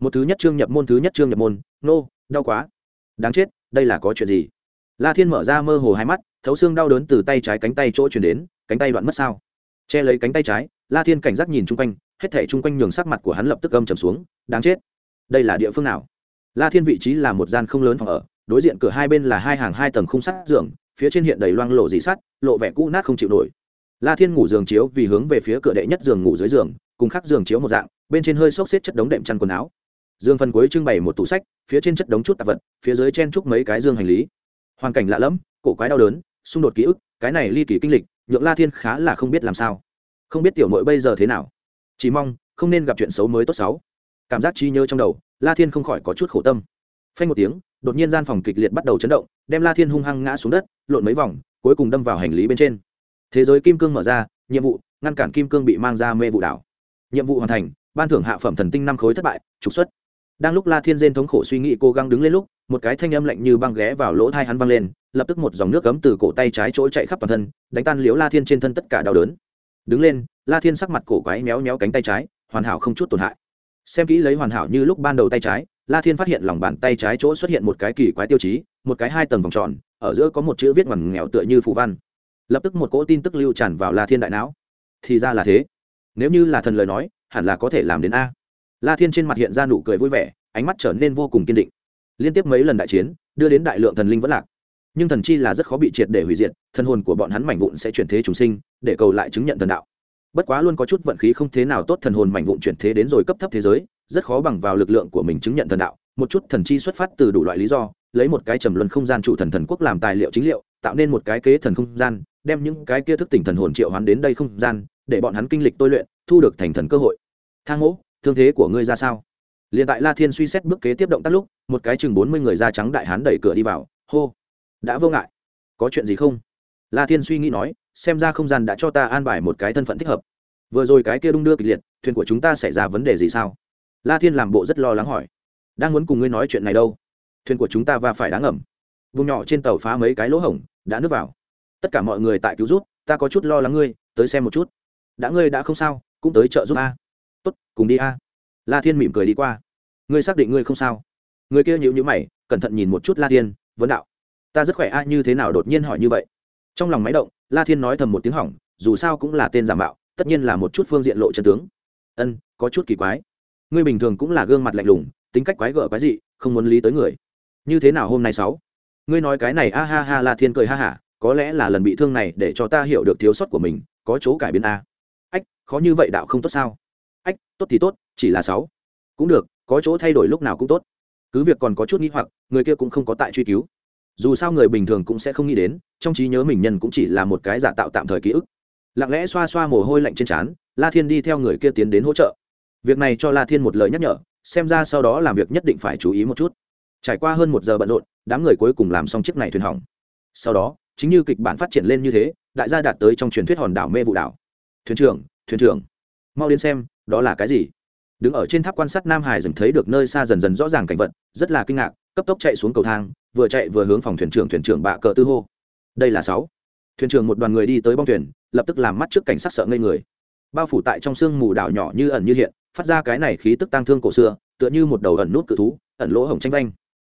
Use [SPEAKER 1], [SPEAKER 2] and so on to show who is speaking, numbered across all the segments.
[SPEAKER 1] một thứ nhất trương nhập môn, thứ nhất trương nhập môn. Nô, đau quá. Đáng chết, đây là có chuyện gì? La thiên mở ra mơ hồ hai mắt, thấu xương đau đớn từ tay trái cánh tay chỗ chuyển đến, cánh tay đoạn mất sao? Che lấy cánh tay trái, la thiên cảnh giác nhìn chung quanh, hết thể chung quanh nhường sắc mặt của hắn lập tức âm trầm xuống. Đáng chết. Đây là địa phương nào? La thiên vị trí là một gian không lớn phòng ở, đối diện cửa hai bên là hai hàng hai tầng khung sắt giường, phía trên hiện đầy loang lộ dị sắt, lộ vẻ cũ nát không chịu nổi. La thiên ngủ giường chiếu vì hướng về phía cửa đệ nhất giường ngủ dưới giường, cùng khắc giường chiếu một dạng, bên trên hơi xốc xếp chất đống đệm chăn quần áo. Dương phần cuối trưng bày một tủ sách, phía trên chất đống chút tạp vật, phía dưới chen chúc mấy cái dương hành lý. Hoàn cảnh lạ lẫm, cổ quái đau đớn, xung đột ký ức, cái này ly kỳ kinh lịch, nhượng la thiên khá là không biết làm sao. Không biết tiểu mội bây giờ thế nào. Chỉ mong, không nên gặp chuyện xấu mới tốt xấu. Cảm giác trí nhớ trong đầu, la thiên không khỏi có chút khổ tâm. Phanh một tiếng, đột nhiên gian phòng kịch liệt bắt đầu chấn động, đem la thiên hung hăng ngã xuống đất, lộn mấy vòng, cuối cùng đâm vào hành lý bên trên. Thế giới kim cương mở ra, nhiệm vụ, ngăn cản kim cương bị mang ra mê vụ đảo. Nhiệm vụ hoàn thành, ban thưởng hạ phẩm thần tinh năm khối thất bại, trục xuất đang lúc la thiên dên thống khổ suy nghĩ cố gắng đứng lên lúc, một cái thanh âm lạnh như băng ghé vào lỗ thai hắn văng lên, lập tức một dòng nước cấm từ cổ tay trái chỗ chạy khắp toàn thân, đánh tan liếu la thiên trên thân tất cả đau đớn. Đứng lên, la thiên sắc mặt cổ quái méo méo cánh tay trái, hoàn hảo không chút tổn hại. Xem kỹ lấy hoàn hảo như lúc ban đầu tay trái, la thiên phát hiện lòng bàn tay trái chỗ xuất hiện một cái kỳ quái tiêu chí, một cái hai tầng vòng tròn, ở giữa có một chữ viết ngoằn nghèo tựa như phù văn. Lập tức một cỗ tin tức lưu tràn vào la thiên đại não. Thì ra là thế. Nếu như là thần lời nói, hẳn là có thể làm đến a la thiên trên mặt hiện ra nụ cười vui vẻ, ánh mắt trở nên vô cùng kiên định. Liên tiếp mấy lần đại chiến, đưa đến đại lượng thần linh vẫn lạc. Nhưng thần chi là rất khó bị triệt để hủy diệt, thần hồn của bọn hắn mảnh vụn sẽ chuyển thế chúng sinh, để cầu lại chứng nhận thần đạo. Bất quá luôn có chút vận khí không thế nào tốt thần hồn mảnh vụn chuyển thế đến rồi cấp thấp thế giới, rất khó bằng vào lực lượng của mình chứng nhận thần đạo. Một chút thần chi xuất phát từ đủ loại lý do, lấy một cái trầm luân không gian chủ thần thần quốc làm tài liệu chính liệu, tạo nên một cái kế thần không gian, đem những cái kia thức tỉnh thần hồn triệu hoán đến đây không gian, để bọn hắn kinh lịch tôi luyện, thu được thành thần cơ hội. Thang ngỗ thương thế của ngươi ra sao? Liền tại la thiên suy xét bước kế tiếp động tác lúc, một cái chừng bốn mươi người da trắng đại hán đẩy cửa đi vào. Hô! Đã vô ngại. Có chuyện gì không? La thiên suy nghĩ nói, xem ra không gian đã cho ta an bài một cái thân phận thích hợp. Vừa rồi cái kia đung đưa kịch liệt, thuyền của chúng ta xảy ra vấn đề gì sao? La thiên làm bộ rất lo lắng hỏi. Đang muốn cùng ngươi nói chuyện này đâu? Thuyền của chúng ta va phải đáng ẩm vùng nhỏ trên tàu phá mấy cái lỗ hổng, đã nước vào. Tất cả mọi người tại cứu rút ta có chút lo lắng ngươi, tới xem một chút. Đã ngươi đã không sao, cũng tới chợ giúp a tốt, cùng đi a. La thiên mỉm cười đi qua. Ngươi xác định ngươi không sao? Người kia nhịu nhữ mày, cẩn thận nhìn một chút la thiên, vấn đạo, ta rất khỏe a, như thế nào đột nhiên hỏi như vậy? Trong lòng máy động, la thiên nói thầm một tiếng hỏng, dù sao cũng là tên giả mạo, tất nhiên là một chút phương diện lộ chân tướng. Ân, có chút kỳ quái. Ngươi bình thường cũng là gương mặt lạnh lùng, tính cách quái gở quái dị, không muốn lý tới người. Như thế nào hôm nay sáu? Ngươi nói cái này, a ha ha, la thiên cười ha hả, có lẽ là lần bị thương này để cho ta hiểu được thiếu sót của mình, có chỗ cải biến a. Ách, khó như vậy đạo không tốt sao? Ách, tốt thì tốt, chỉ là sáu. Cũng được, có chỗ thay đổi lúc nào cũng tốt. Cứ việc còn có chút nghĩ hoặc, người kia cũng không có tại truy cứu. Dù sao người bình thường cũng sẽ không nghĩ đến, trong trí nhớ mình nhân cũng chỉ là một cái giả tạo tạm thời ký ức. Lặng lẽ xoa xoa mồ hôi lạnh trên trán, la thiên đi theo người kia tiến đến hỗ trợ. Việc này cho la thiên một lời nhắc nhở, xem ra sau đó làm việc nhất định phải chú ý một chút. Trải qua hơn một giờ bận rộn, đám người cuối cùng làm xong chiếc này thuyền hỏng. Sau đó, chính như kịch bản phát triển lên như thế, đại gia đạt tới trong truyền thuyết hòn đảo mê vụ đảo. Thuyền trưởng thuyền trưởng, mau đến xem đó là cái gì? Đứng ở trên tháp quan sát nam hải dừng thấy được nơi xa dần dần rõ ràng cảnh vật, rất là kinh ngạc, cấp tốc chạy xuống cầu thang, vừa chạy vừa hướng phòng thuyền trưởng thuyền trưởng bạ cờ tư hô. Đây là sáu. Thuyền trưởng một đoàn người đi tới bong thuyền, lập tức làm mắt trước cảnh sát sợ ngây người. Bao phủ tại trong sương mù đảo nhỏ như ẩn như hiện, phát ra cái này khí tức tăng thương cổ xưa, tựa như một đầu ẩn nút cự thú, ẩn lỗ hổng tranh vanh.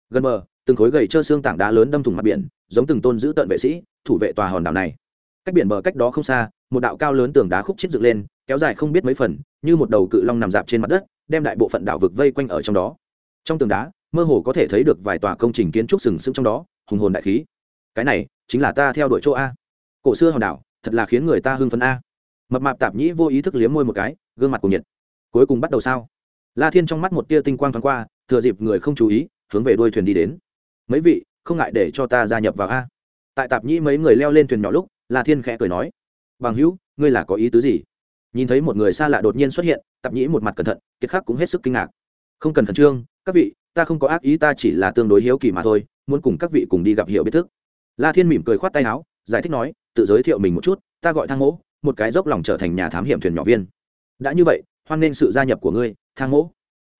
[SPEAKER 1] Gần bờ, từng khối gầy trơ xương tảng đá lớn đâm thủng mặt biển, giống từng tôn giữ tận vệ sĩ, thủ vệ tòa hòn đảo này. Cách biển bờ cách đó không xa, một đạo cao lớn tường đá khúc chết dựng lên, kéo dài không biết mấy phần như một đầu cự long nằm dạp trên mặt đất, đem đại bộ phận đảo vực vây quanh ở trong đó. Trong tường đá, mơ hồ có thể thấy được vài tòa công trình kiến trúc sừng sững trong đó, hùng hồn đại khí. Cái này chính là ta theo đuổi chỗ a. Cổ xưa hòn đảo, thật là khiến người ta hưng phấn a. Mập mạp tạp nhĩ vô ý thức liếm môi một cái, gương mặt cùng nhiệt. Cuối cùng bắt đầu sao? La thiên trong mắt một tia tinh quang thoáng qua, thừa dịp người không chú ý, hướng về đuôi thuyền đi đến. Mấy vị, không ngại để cho ta gia nhập vào a. Tại tạp nhĩ mấy người leo lên thuyền nhỏ lúc, la thiên khẽ cười nói, bằng hữu, ngươi là có ý tứ gì? Nhìn thấy một người xa lạ đột nhiên xuất hiện tạp nhĩ một mặt cẩn thận, kiệt khắc cũng hết sức kinh ngạc. Không cần khẩn trương, các vị, ta không có ác ý, ta chỉ là tương đối hiếu kỳ mà thôi, muốn cùng các vị cùng đi gặp hiểu biết thức. La thiên mỉm cười khoát tay áo, giải thích nói, tự giới thiệu mình một chút, ta gọi thang mỗ, một cái dốc lòng trở thành nhà thám hiểm thuyền nhỏ viên. Đã như vậy, hoan nghênh sự gia nhập của ngươi, thang mỗ.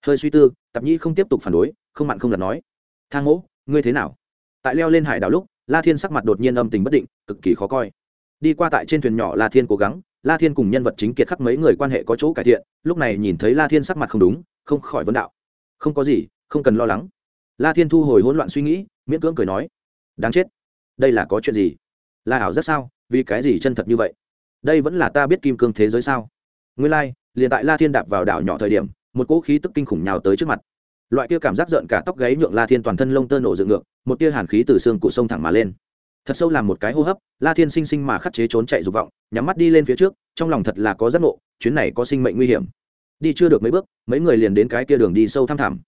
[SPEAKER 1] Hơi suy tư tạp nhĩ không tiếp tục phản đối, không mặn không lật nói. Thang mỗ, ngươi thế nào? Tại leo lên hải đảo lúc, la thiên sắc mặt đột nhiên âm tình bất định, cực kỳ khó coi. Đi qua tại trên thuyền nhỏ la thiên cố gắng la thiên cùng nhân vật chính kiệt khắc mấy người quan hệ có chỗ cải thiện lúc này nhìn thấy la thiên sắc mặt không đúng không khỏi vấn đạo. Không có gì không cần lo lắng. La thiên thu hồi hỗn loạn suy nghĩ miễn cưỡng cười nói đáng chết đây là có chuyện gì? Là ảo rất sao? Vì cái gì chân thật như vậy? Đây vẫn là ta biết kim cương thế giới sao? Nguyên lai、like, liền tại la thiên đạp vào đảo nhỏ thời điểm một cỗ khí tức kinh khủng nhào tới trước mặt. Loại kia cảm giác rợn cả tóc gáy nhượng la thiên toàn thân lông tơ nổ dựng ngược một tia hàn khí từ xương cụ sông thẳng mà lên thật sâu làm một cái hô hấp, la thiên sinh sinh mà khắc chế trốn chạy dục vọng, nhắm mắt đi lên phía trước, trong lòng thật là có giấc ngộ, chuyến này có sinh mệnh nguy hiểm. Đi chưa được mấy bước, mấy người liền đến cái kia đường đi sâu thăm thẳm.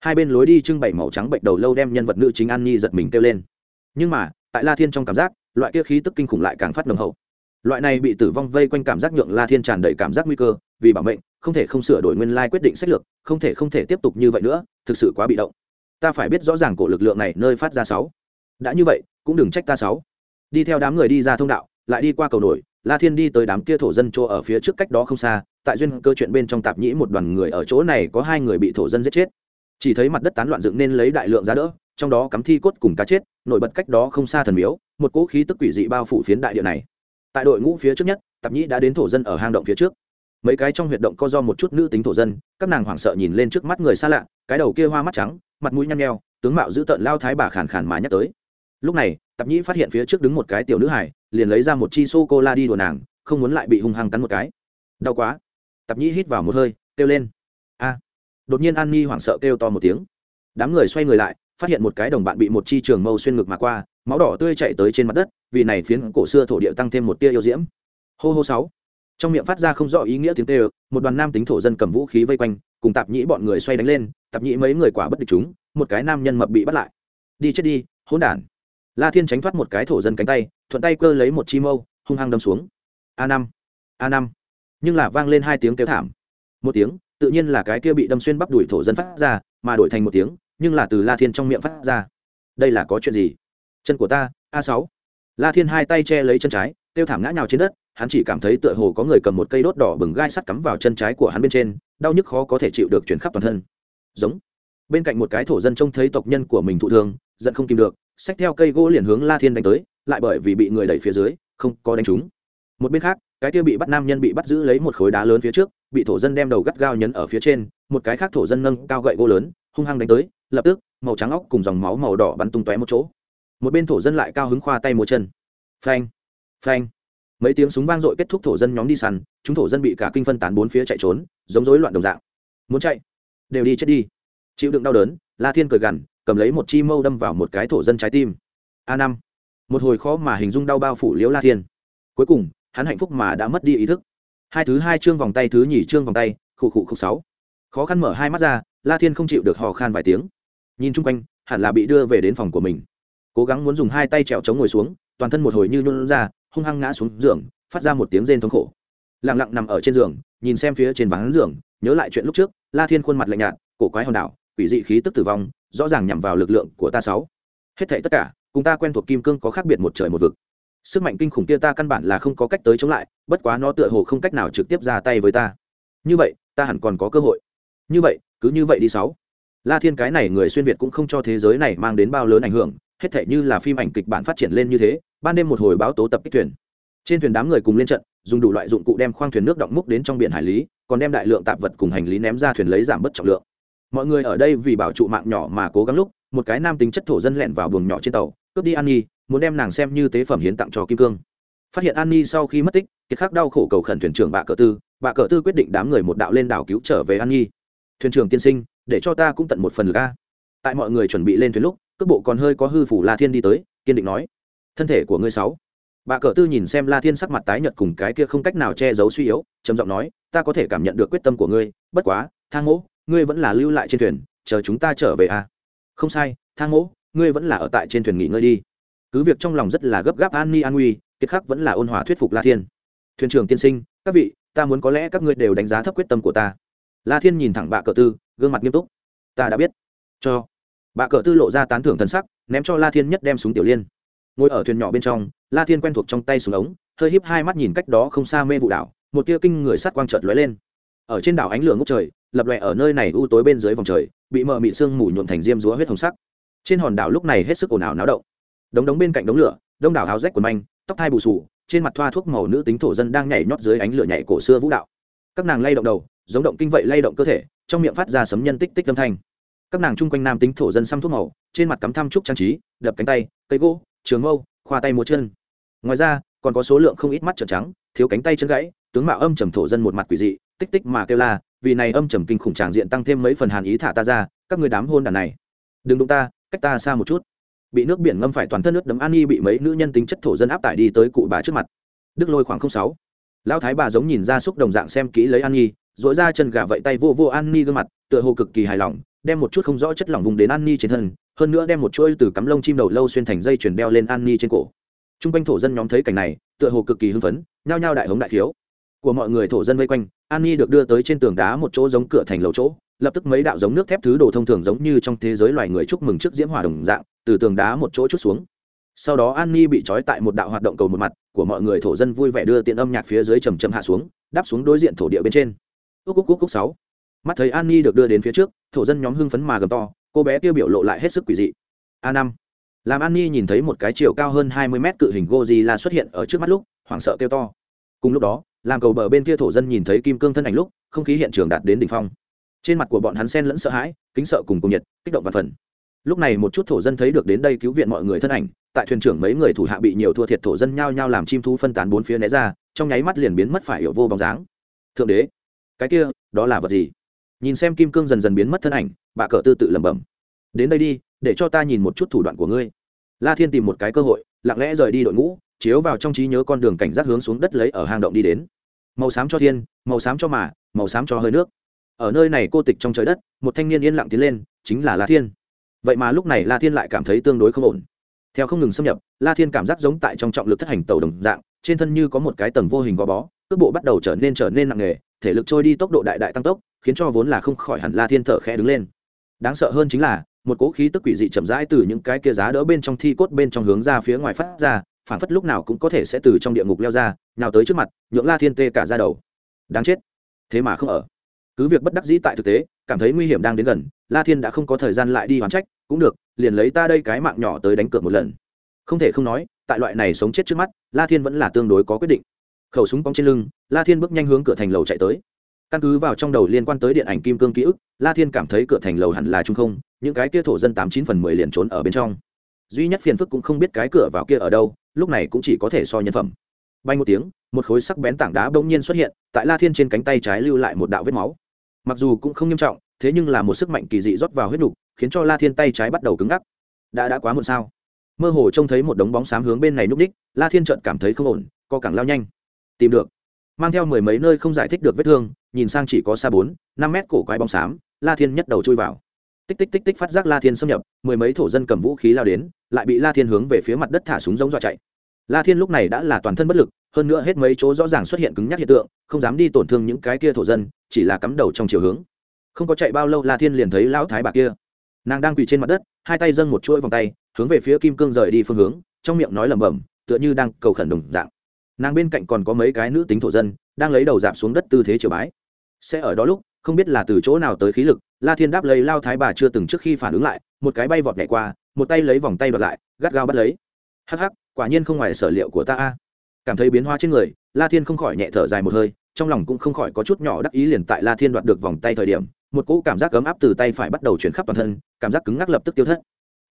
[SPEAKER 1] Hai bên lối đi trưng bày màu trắng bệnh đầu lâu đem nhân vật nữ chính an nhi giật mình kêu lên. Nhưng mà, tại la thiên trong cảm giác, loại kia khí tức kinh khủng lại càng phát nồng hậu. Loại này bị tử vong vây quanh cảm giác nhượng la thiên tràn đầy cảm giác nguy cơ, vì bảo mệnh, không thể không sửa đổi nguyên lai quyết định sách lược, không thể không thể tiếp tục như vậy nữa, thực sự quá bị động. Ta phải biết rõ ràng cổ lực lượng này nơi phát ra sáu đã như vậy, cũng đừng trách ta sáu. Đi theo đám người đi ra thông đạo, lại đi qua cầu nổi, la thiên đi tới đám kia thổ dân chỗ ở phía trước cách đó không xa, tại duyên cơ chuyện bên trong tạp nhĩ một đoàn người ở chỗ này có hai người bị thổ dân giết chết. Chỉ thấy mặt đất tán loạn dựng nên lấy đại lượng giá đỡ, trong đó cắm thi cốt cùng cá chết, nổi bật cách đó không xa thần miếu, một cỗ khí tức quỷ dị bao phủ phiến đại địa này. Tại đội ngũ phía trước nhất, tạp nhĩ đã đến thổ dân ở hang động phía trước. Mấy cái trong huyệt động co do một chút nữ tính thổ dân, các nàng hoảng sợ nhìn lên trước mắt người xa lạ, cái đầu kia hoa mắt trắng, mặt mũi nhăn nheo, tướng mạo giữ tợn lao thái bà khàn khàn mà nhắc tới lúc này, tạp nhĩ phát hiện phía trước đứng một cái tiểu nữ hải liền lấy ra một chi sô cô la đi đùa nàng, không muốn lại bị hung hăng cắn một cái. Đau quá. Tạp nhĩ hít vào một hơi, kêu lên. A. Đột nhiên an ni hoảng sợ kêu to một tiếng. Đám người xoay người lại, phát hiện một cái đồng bạn bị một chi trường mâu xuyên ngực mà qua, máu đỏ tươi chạy tới trên mặt đất, vì này phiến cổ xưa thổ địa tăng thêm một tia yêu diễm. Hô hô sáu. Trong miệng phát ra không rõ ý nghĩa tiếng tê một đoàn nam tính thổ dân cầm vũ khí vây quanh, cùng tạp nhĩ bọn người xoay đánh lên, tạp nhĩ mấy người quả bất địch chúng, một cái nam nhân mập bị bắt lại. Đi chết đi, hỗn đản la thiên tránh thoát một cái thổ dân cánh tay, thuận tay cơ lấy một chi mâu, hung hăng đâm xuống. A năm a năm. Nhưng là vang lên hai tiếng kêu thảm. Một tiếng, tự nhiên là cái kia bị đâm xuyên bắp đuổi thổ dân phát ra, mà đổi thành một tiếng, nhưng là từ la thiên trong miệng phát ra. Đây là có chuyện gì? Chân của ta, a sáu. La thiên hai tay che lấy chân trái, kêu thảm ngã nhào trên đất, hắn chỉ cảm thấy tựa hồ có người cầm một cây đốt đỏ bừng gai sắt cắm vào chân trái của hắn bên trên, đau nhức khó có thể chịu được chuyển khắp toàn thân. Giống. Bên cạnh một cái thổ dân trông thấy tộc nhân của mình thụ thương, giận không kìm được xách theo cây gỗ liền hướng la thiên đánh tới, lại bởi vì bị người đẩy phía dưới, không có đánh trúng. Một bên khác, cái kia bị bắt nam nhân bị bắt giữ lấy một khối đá lớn phía trước, bị thổ dân đem đầu gắt gao nhấn ở phía trên, một cái khác thổ dân nâng cao gậy gỗ lớn, hung hăng đánh tới, lập tức, màu trắng óc cùng dòng máu màu đỏ bắn tung tóe một chỗ. Một bên thổ dân lại cao hứng khoa tay múa chân. Phanh phanh. Mấy tiếng súng vang dội kết thúc thổ dân nhóm đi săn, chúng thổ dân bị cả kinh phân tán bốn phía chạy trốn, giống rối loạn đồng dạng. Muốn chạy, đều đi chết đi. Chịu đựng đau đớn, la thiên cười gằn cầm lấy một chi mâu đâm vào một cái thổ dân trái tim. A năm. Một hồi khó mà hình dung đau bao phủ liễu la thiên. Cuối cùng, hắn hạnh phúc mà đã mất đi ý thức. Hai thứ hai chương vòng tay, thứ nhì chương vòng tay, khụ khụ khụ sáu. Khó khăn mở hai mắt ra, la thiên không chịu được hò khan vài tiếng. Nhìn chung quanh, hẳn là bị đưa về đến phòng của mình. Cố gắng muốn dùng hai tay trèo chống ngồi xuống, toàn thân một hồi như nhún ra, hung hăng ngã xuống giường, phát ra một tiếng rên thống khổ. Lặng lặng nằm ở trên giường, nhìn xem phía trên ván giường, nhớ lại chuyện lúc trước, la thiên khuôn mặt lạnh nhạt, cổ quái hòn đảo, quỷ dị khí tức tử vong rõ ràng nhằm vào lực lượng của ta sáu. Hết thảy tất cả, cùng ta quen thuộc kim cương có khác biệt một trời một vực. Sức mạnh kinh khủng kia ta căn bản là không có cách tới chống lại, bất quá nó tựa hồ không cách nào trực tiếp ra tay với ta. Như vậy, ta hẳn còn có cơ hội. Như vậy, cứ như vậy đi sáu. La thiên cái này người xuyên việt cũng không cho thế giới này mang đến bao lớn ảnh hưởng, hết thể như là phim ảnh kịch bản phát triển lên như thế, ban đêm một hồi báo tố tập kích thuyền. Trên thuyền đám người cùng lên trận, dùng đủ loại dụng cụ đem khoang thuyền nước động múc đến trong biển hải lý, còn đem đại lượng tạp vật cùng hành lý ném ra thuyền lấy giảm bớt trọng lượng mọi người ở đây vì bảo trụ mạng nhỏ mà cố gắng lúc, một cái nam tính chất thổ dân lẹn vào buồng nhỏ trên tàu, cướp đi an nhi muốn đem nàng xem như tế phẩm hiến tặng cho kim cương. Phát hiện an nhi sau khi mất tích, kiệt khắc đau khổ cầu khẩn thuyền trưởng bạ cờ tư, bạ cờ tư quyết định đám người một đạo lên đảo cứu trở về an nhi thuyền trưởng tiên sinh, để cho ta cũng tận một phần ga tại mọi người chuẩn bị lên thuyền lúc, cước bộ còn hơi có hư phủ la thiên đi tới, kiên định nói, thân thể của ngươi sáu. Bà cờ tư nhìn xem la thiên sắc mặt tái nhợt cùng cái kia không cách nào che giấu suy yếu, trầm giọng nói, ta có thể cảm nhận được quyết tâm của ngươi, bất quá thang mỗ ngươi vẫn là lưu lại trên thuyền, chờ chúng ta trở về à. không sai, thang mỗ, ngươi vẫn là ở tại trên thuyền nghỉ ngơi đi. Cứ việc trong lòng rất là gấp gáp an ni an nguy, kiệt khắc vẫn là ôn hòa thuyết phục la thiên. Thuyền trưởng tiên sinh, các vị, ta muốn có lẽ các ngươi đều đánh giá thấp quyết tâm của ta. La thiên nhìn thẳng bạ cờ tư, gương mặt nghiêm túc. Ta đã biết. Cho. Bạ cờ tư lộ ra tán thưởng thần sắc, ném cho la thiên nhất đem súng tiểu liên. Ngồi ở thuyền nhỏ bên trong, la thiên quen thuộc trong tay súng ống, hơi híp hai mắt nhìn cách đó không xa mê vụ đảo, một tia kinh người sát quang trợt lóe lên ở trên đảo ánh lửa ngốc trời, lập lòe ở nơi này u tối bên dưới vòng trời, bị mờ mị sương mù nhuộm thành diêm rúa huyết hồng sắc. Trên hòn đảo lúc này hết sức ồn ào náo động. Đống đống bên cạnh đống lửa, đông đảo háo rách quần manh, tóc thai bù sù trên mặt thoa thuốc màu nữ tính thổ dân đang nhảy nhót dưới ánh lửa nhảy cổ xưa vũ đạo. Các nàng lay động đầu, giống động kinh vậy lay động cơ thể, trong miệng phát ra sấm nhân tích tích âm thanh. Các nàng chung quanh nam tính thổ dân xăm thuốc màu, trên mặt cắm thăm trúc trang trí, đập cánh tay, cây gỗ, trường mâu, khoa tay múa chân. Ngoài ra, còn có số lượng không ít mắt trợn trắng, thiếu cánh tay chân gãy, tướng mạo âm trầm thổ dân một mặt quỷ dị tích tích mà kêu la, vì này âm trầm kinh khủng tràng diện tăng thêm mấy phần hàn ý thả ta ra, các người đám hôn đàn này. Đừng đụng ta, cách ta xa một chút. Bị nước biển ngâm phải toàn thân nước đấm an y bị mấy nữ nhân tính chất thổ dân áp tải đi tới cụ bà trước mặt. Đức lôi khoảng sáu. Lão thái bà giống nhìn ra xúc đồng dạng xem kỹ lấy an nhi dội ra chân gà vậy tay vô vô an nhi gương mặt, tựa hồ cực kỳ hài lòng, đem một chút không rõ chất lỏng vùng đến an nhi trên thân, hơn nữa đem một chuỗi từ cắm lông chim đầu lâu xuyên thành dây chuyển đeo lên an nhi trên cổ. T r u n g quanh thổ dân nhóm thấy cảnh này, tựa hồ cực kỳ hưng phấn, nhao nhao đại hống đại thiếu của mọi người thổ dân vây quanh, an nhi được đưa tới trên tường đá một chỗ giống cửa thành lầu chỗ, lập tức mấy đạo giống nước thép thứ đồ thông thường giống như trong thế giới loài người chúc mừng trước diễm hòa đồng dạng, từ tường đá một chỗ chút xuống. Sau đó an nhi bị trói tại một đạo hoạt động cầu một mặt, của mọi người thổ dân vui vẻ đưa tiện âm nhạc phía dưới trầm trầm hạ xuống, đáp xuống đối diện thổ địa bên trên. Cúc cúc cúc úc sáu. Mắt thấy an nhi được đưa đến phía trước, thổ dân nhóm hưng phấn mà gầm to, cô bé kia biểu lộ lại hết sức quỷ dị. A năm. Làm an nhi nhìn thấy một cái chiều cao hơn hai mươi mét cự hình Godzilla xuất hiện ở trước mắt lúc, hoảng sợ kêu to. Cùng lúc đó làm cầu bờ bên kia thổ dân nhìn thấy kim cương thân ảnh lúc, không khí hiện trường đạt đến đỉnh phong. Trên mặt của bọn hắn sen lẫn sợ hãi, kính sợ cùng cùng nhiệt, kích động và phần. Lúc này một chút thổ dân thấy được đến đây cứu viện mọi người thân ảnh, tại thuyền trưởng mấy người thủ hạ bị nhiều thua thiệt thổ dân nhao nhao làm chim thú phân tán bốn phía né ra, trong nháy mắt liền biến mất phải hiểu vô bóng dáng. Thượng đế, cái kia, đó là vật gì? Nhìn xem kim cương dần dần biến mất thân ảnh, bà cờ tư tự lẩm bẩm. Đến đây đi, để cho ta nhìn một chút thủ đoạn của ngươi. La thiên tìm một cái cơ hội, lặng lẽ rời đi đội ngũ, chiếu vào trong trí nhớ con đường cảnh giác hướng xuống đất lấy ở hang động đi đến màu xám cho thiên, màu xám cho mà, màu xám cho hơi nước. Ở nơi này cô tịch trong trời đất, một thanh niên yên lặng tiến lên, chính là la thiên. Vậy mà lúc này la thiên lại cảm thấy tương đối không ổn. Theo không ngừng xâm nhập, la thiên cảm giác giống tại trong trọng lực thất hành tàu đồng dạng, trên thân như có một cái tầng vô hình gò bó, cước bộ bắt đầu trở nên trở nên nặng nề, thể lực trôi đi tốc độ đại đại tăng tốc, khiến cho vốn là không khỏi hẳn la thiên thở khẽ đứng lên. Đáng sợ hơn chính là, một cỗ khí tức quỷ dị chậm rãi từ những cái kia giá đỡ bên trong thi cốt bên trong hướng ra phía ngoài phát ra phản phất lúc nào cũng có thể sẽ từ trong địa ngục leo ra nào tới trước mặt, nhượng la thiên tê cả ra đầu. Đáng chết. Thế mà không ở. Cứ việc bất đắc dĩ tại thực tế, cảm thấy nguy hiểm đang đến gần, la thiên đã không có thời gian lại đi hoàn trách, cũng được, liền lấy ta đây cái mạng nhỏ tới đánh cược một lần. Không thể không nói, tại loại này sống chết trước mắt, la thiên vẫn là tương đối có quyết định. Khẩu súng cong trên lưng, la thiên bước nhanh hướng cửa thành lầu chạy tới. Căn cứ vào trong đầu liên quan tới điện ảnh kim cương ký ức, la thiên cảm thấy cửa thành lầu hẳn là trung không, những cái kia thổ dân tám chín phần mười liền trốn ở bên trong. Duy nhất phiền phức cũng không biết cái cửa vào kia ở đâu lúc này cũng chỉ có thể so nhân phẩm. Bay một tiếng, một khối sắc bén tảng đá bỗng nhiên xuất hiện, tại la thiên trên cánh tay trái lưu lại một đạo vết máu. Mặc dù cũng không nghiêm trọng, thế nhưng là một sức mạnh kỳ dị rót vào huyết nục, khiến cho la thiên tay trái bắt đầu cứng ngắc. Đã đã quá muộn sao? Mơ hồ trông thấy một đống bóng xám hướng bên này núp ních, la thiên trợn cảm thấy không ổn, co cẳng lao nhanh. Tìm được. Mang theo mười mấy nơi không giải thích được vết thương, nhìn sang chỉ có xa bốn, năm mét cổ quái bóng xám, la thiên nhất đầu chui vào tích tích tích tích phát giác la thiên xâm nhập, mười mấy thổ dân cầm vũ khí lao đến, lại bị la thiên hướng về phía mặt đất thả súng giống dọa chạy. La thiên lúc này đã là toàn thân bất lực, hơn nữa hết mấy chỗ rõ ràng xuất hiện cứng nhắc hiện tượng, không dám đi tổn thương những cái kia thổ dân, chỉ là cắm đầu trong chiều hướng. Không có chạy bao lâu la thiên liền thấy lão thái bà kia. Nàng đang quỳ trên mặt đất, hai tay dâng một chuỗi vòng tay, hướng về phía kim cương rời đi phương hướng, trong miệng nói lẩm bẩm, tựa như đang cầu khẩn đồng dạng. Nàng bên cạnh còn có mấy cái nữ tính thổ dân, đang lấy đầu dạp xuống đất tư thế chiều bái. Sẽ ở đó lúc không biết là từ chỗ nào tới khí lực, la thiên đáp lấy lao thái bà chưa từng trước khi phản ứng lại, một cái bay vọt nhảy qua, một tay lấy vòng tay đoạt lại, gắt gao bắt lấy. Hắc hắc, quả nhiên không ngoài sở liệu của ta a. Cảm thấy biến hóa trên người, la thiên không khỏi nhẹ thở dài một hơi, trong lòng cũng không khỏi có chút nhỏ đắc ý liền tại la thiên đoạt được vòng tay thời điểm, một cỗ cảm giác ấm áp từ tay phải bắt đầu chuyển khắp toàn thân, cảm giác cứng ngắc lập tức tiêu thất.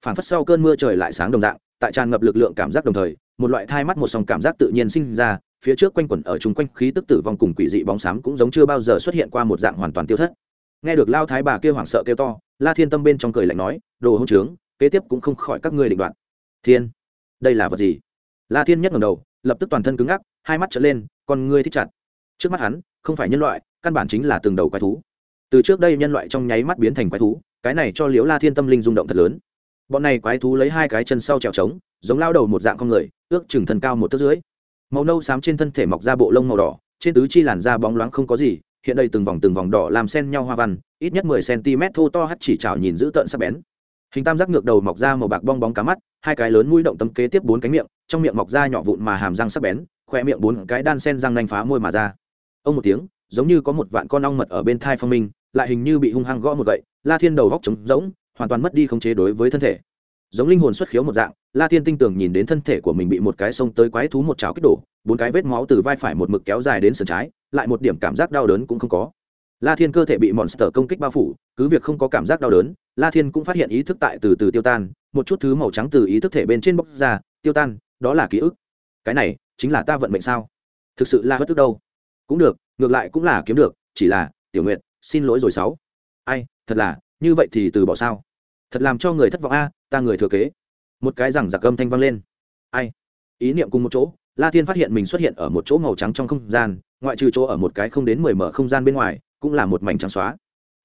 [SPEAKER 1] Phản phất sau cơn mưa trời lại sáng đồng dạng, tại tràn ngập lực lượng cảm giác đồng thời, một loại thai mắt một sòng cảm giác tự nhiên sinh ra phía trước quanh quẩn ở chung quanh khí tức tử vong cùng quỷ dị bóng xám cũng giống chưa bao giờ xuất hiện qua một dạng hoàn toàn tiêu thất. Nghe được lao thái bà kia hoảng sợ kêu to, la thiên tâm bên trong cười lạnh nói, đồ hông trướng, kế tiếp cũng không khỏi các ngươi định đoạn thiên, đây là vật gì? La thiên nhất ngầm đầu, lập tức toàn thân cứng ngắc, hai mắt trở lên, con ngươi thích chặt. Trước mắt hắn, không phải nhân loại, căn bản chính là từng đầu quái thú. Từ trước đây nhân loại trong nháy mắt biến thành quái thú, cái này cho liếu la thiên tâm linh rung động thật lớn. Bọn này quái thú lấy hai cái chân sau trèo trống, giống lao đầu một dạng con người, ước chừng thân cao một tấc dưới màu nâu xám trên thân thể mọc ra bộ lông màu đỏ, trên tứ chi làn da bóng loáng không có gì, hiện đây từng vòng từng vòng đỏ làm sen nhau hoa văn, ít nhất mười cm thô to hắt chỉ chảo nhìn giữ tợn sắc bén. Hình tam giác ngược đầu mọc ra màu bạc bong bóng cá mắt, hai cái lớn mũi động tấm kế tiếp bốn cánh miệng, trong miệng mọc ra nhỏ vụn mà hàm răng sắc bén khoe miệng bốn cái đan sen răng nanh phá môi mà ra. Ông một tiếng, giống như có một vạn con ong mật ở bên thai phong minh, lại hình như bị hung hăng gõ một gậy, la thiên đầu góc trống rỗng, hoàn toàn mất đi khống chế đối với thân thể giống linh hồn xuất khiếu một dạng, la thiên tinh tường nhìn đến thân thể của mình bị một cái sông tới quái thú một cháo kích đổ, bốn cái vết máu từ vai phải một mực kéo dài đến sườn trái, lại một điểm cảm giác đau đớn cũng không có. La thiên cơ thể bị monster công kích bao phủ, cứ việc không có cảm giác đau đớn, la thiên cũng phát hiện ý thức tại từ từ tiêu tan, một chút thứ màu trắng từ ý thức thể bên trên bóc ra, tiêu tan, đó là ký ức. Cái này chính là ta vận mệnh sao? Thực sự là bất tức đâu. Cũng được, ngược lại cũng là kiếm được, chỉ là, tiểu nguyện xin lỗi rồi sáu. Ai, thật là, như vậy thì từ bỏ sao? Thật làm cho người thất vọng a ta người thừa kế. Một cái rằng giặc âm thanh vang lên. Ai? Ý niệm cùng một chỗ, la thiên phát hiện mình xuất hiện ở một chỗ màu trắng trong không gian, ngoại trừ chỗ ở một cái không đến mười mở không gian bên ngoài, cũng là một mảnh trắng xóa.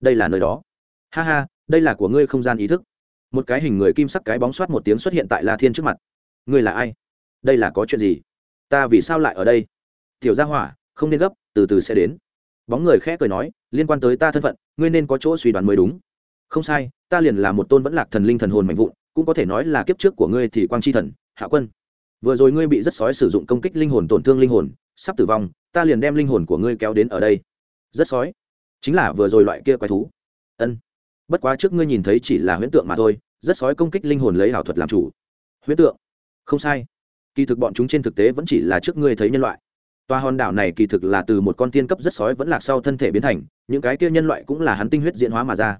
[SPEAKER 1] Đây là nơi đó. Ha ha, đây là của ngươi không gian ý thức. Một cái hình người kim sắc cái bóng soát một tiếng xuất hiện tại la thiên trước mặt. Ngươi là ai? Đây là có chuyện gì? Ta vì sao lại ở đây? Tiểu gia hỏa, không nên gấp, từ từ sẽ đến. Bóng người khẽ cười nói, liên quan tới ta thân phận, ngươi nên có chỗ suy đoán mới đúng. Không sai, ta liền là một tôn vẫn lạc thần linh thần hồn mạnh vụn cũng có thể nói là kiếp trước của ngươi thì quang chi thần, hạ quân. Vừa rồi ngươi bị rất sói sử dụng công kích linh hồn tổn thương linh hồn, sắp tử vong, ta liền đem linh hồn của ngươi kéo đến ở đây. Rất sói. Chính là vừa rồi loại kia quái thú. Ân. Bất quá trước ngươi nhìn thấy chỉ là huyễn tượng mà thôi, rất sói công kích linh hồn lấy ảo thuật làm chủ. Huyễn tượng. Không sai. Kỳ thực bọn chúng trên thực tế vẫn chỉ là trước ngươi thấy nhân loại. Toa hòn đảo này kỳ thực là từ một con tiên cấp rất sói vẫn lạc sau thân thể biến thành, những cái kia nhân loại cũng là hắn tinh huyết diễn hóa mà ra.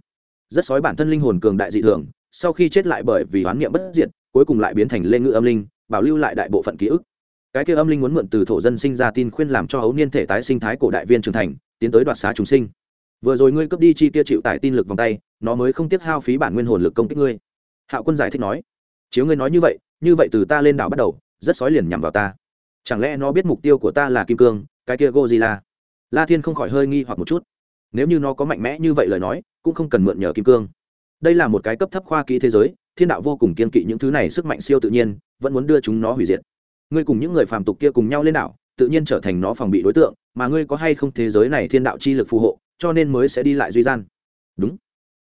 [SPEAKER 1] Rất sói bản thân linh hồn cường đại dị thường sau khi chết lại bởi vì hoán niệm bất diệt, cuối cùng lại biến thành lê ngự âm linh, bảo lưu lại đại bộ phận ký ức. Cái kia âm linh muốn mượn từ thổ dân sinh ra tin khuyên làm cho hấu niên thể tái sinh thái cổ đại viên trưởng thành, tiến tới đoạt xá chúng sinh. Vừa rồi ngươi cướp đi chi kia chịu tải tin lực vòng tay, nó mới không tiếc hao phí bản nguyên hồn lực công kích ngươi. Hạo quân giải thích nói, chiếu ngươi nói như vậy như vậy từ ta lên đảo bắt đầu, rất sói liền nhằm vào ta. Chẳng lẽ nó biết mục tiêu của ta là kim cương, cái kia gozilla la thiên không khỏi hơi nghi hoặc một chút. Nếu như nó có mạnh mẽ như vậy lời nói, cũng không cần mượn nhờ kim cương đây là một cái cấp thấp khoa kỹ thế giới, thiên đạo vô cùng kiên kỵ những thứ này sức mạnh siêu tự nhiên, vẫn muốn đưa chúng nó hủy diệt. Ngươi cùng những người phàm tục kia cùng nhau lên đảo, tự nhiên trở thành nó phòng bị đối tượng, mà ngươi có hay không thế giới này thiên đạo chi lực phù hộ, cho nên mới sẽ đi lại duy gian. Đúng.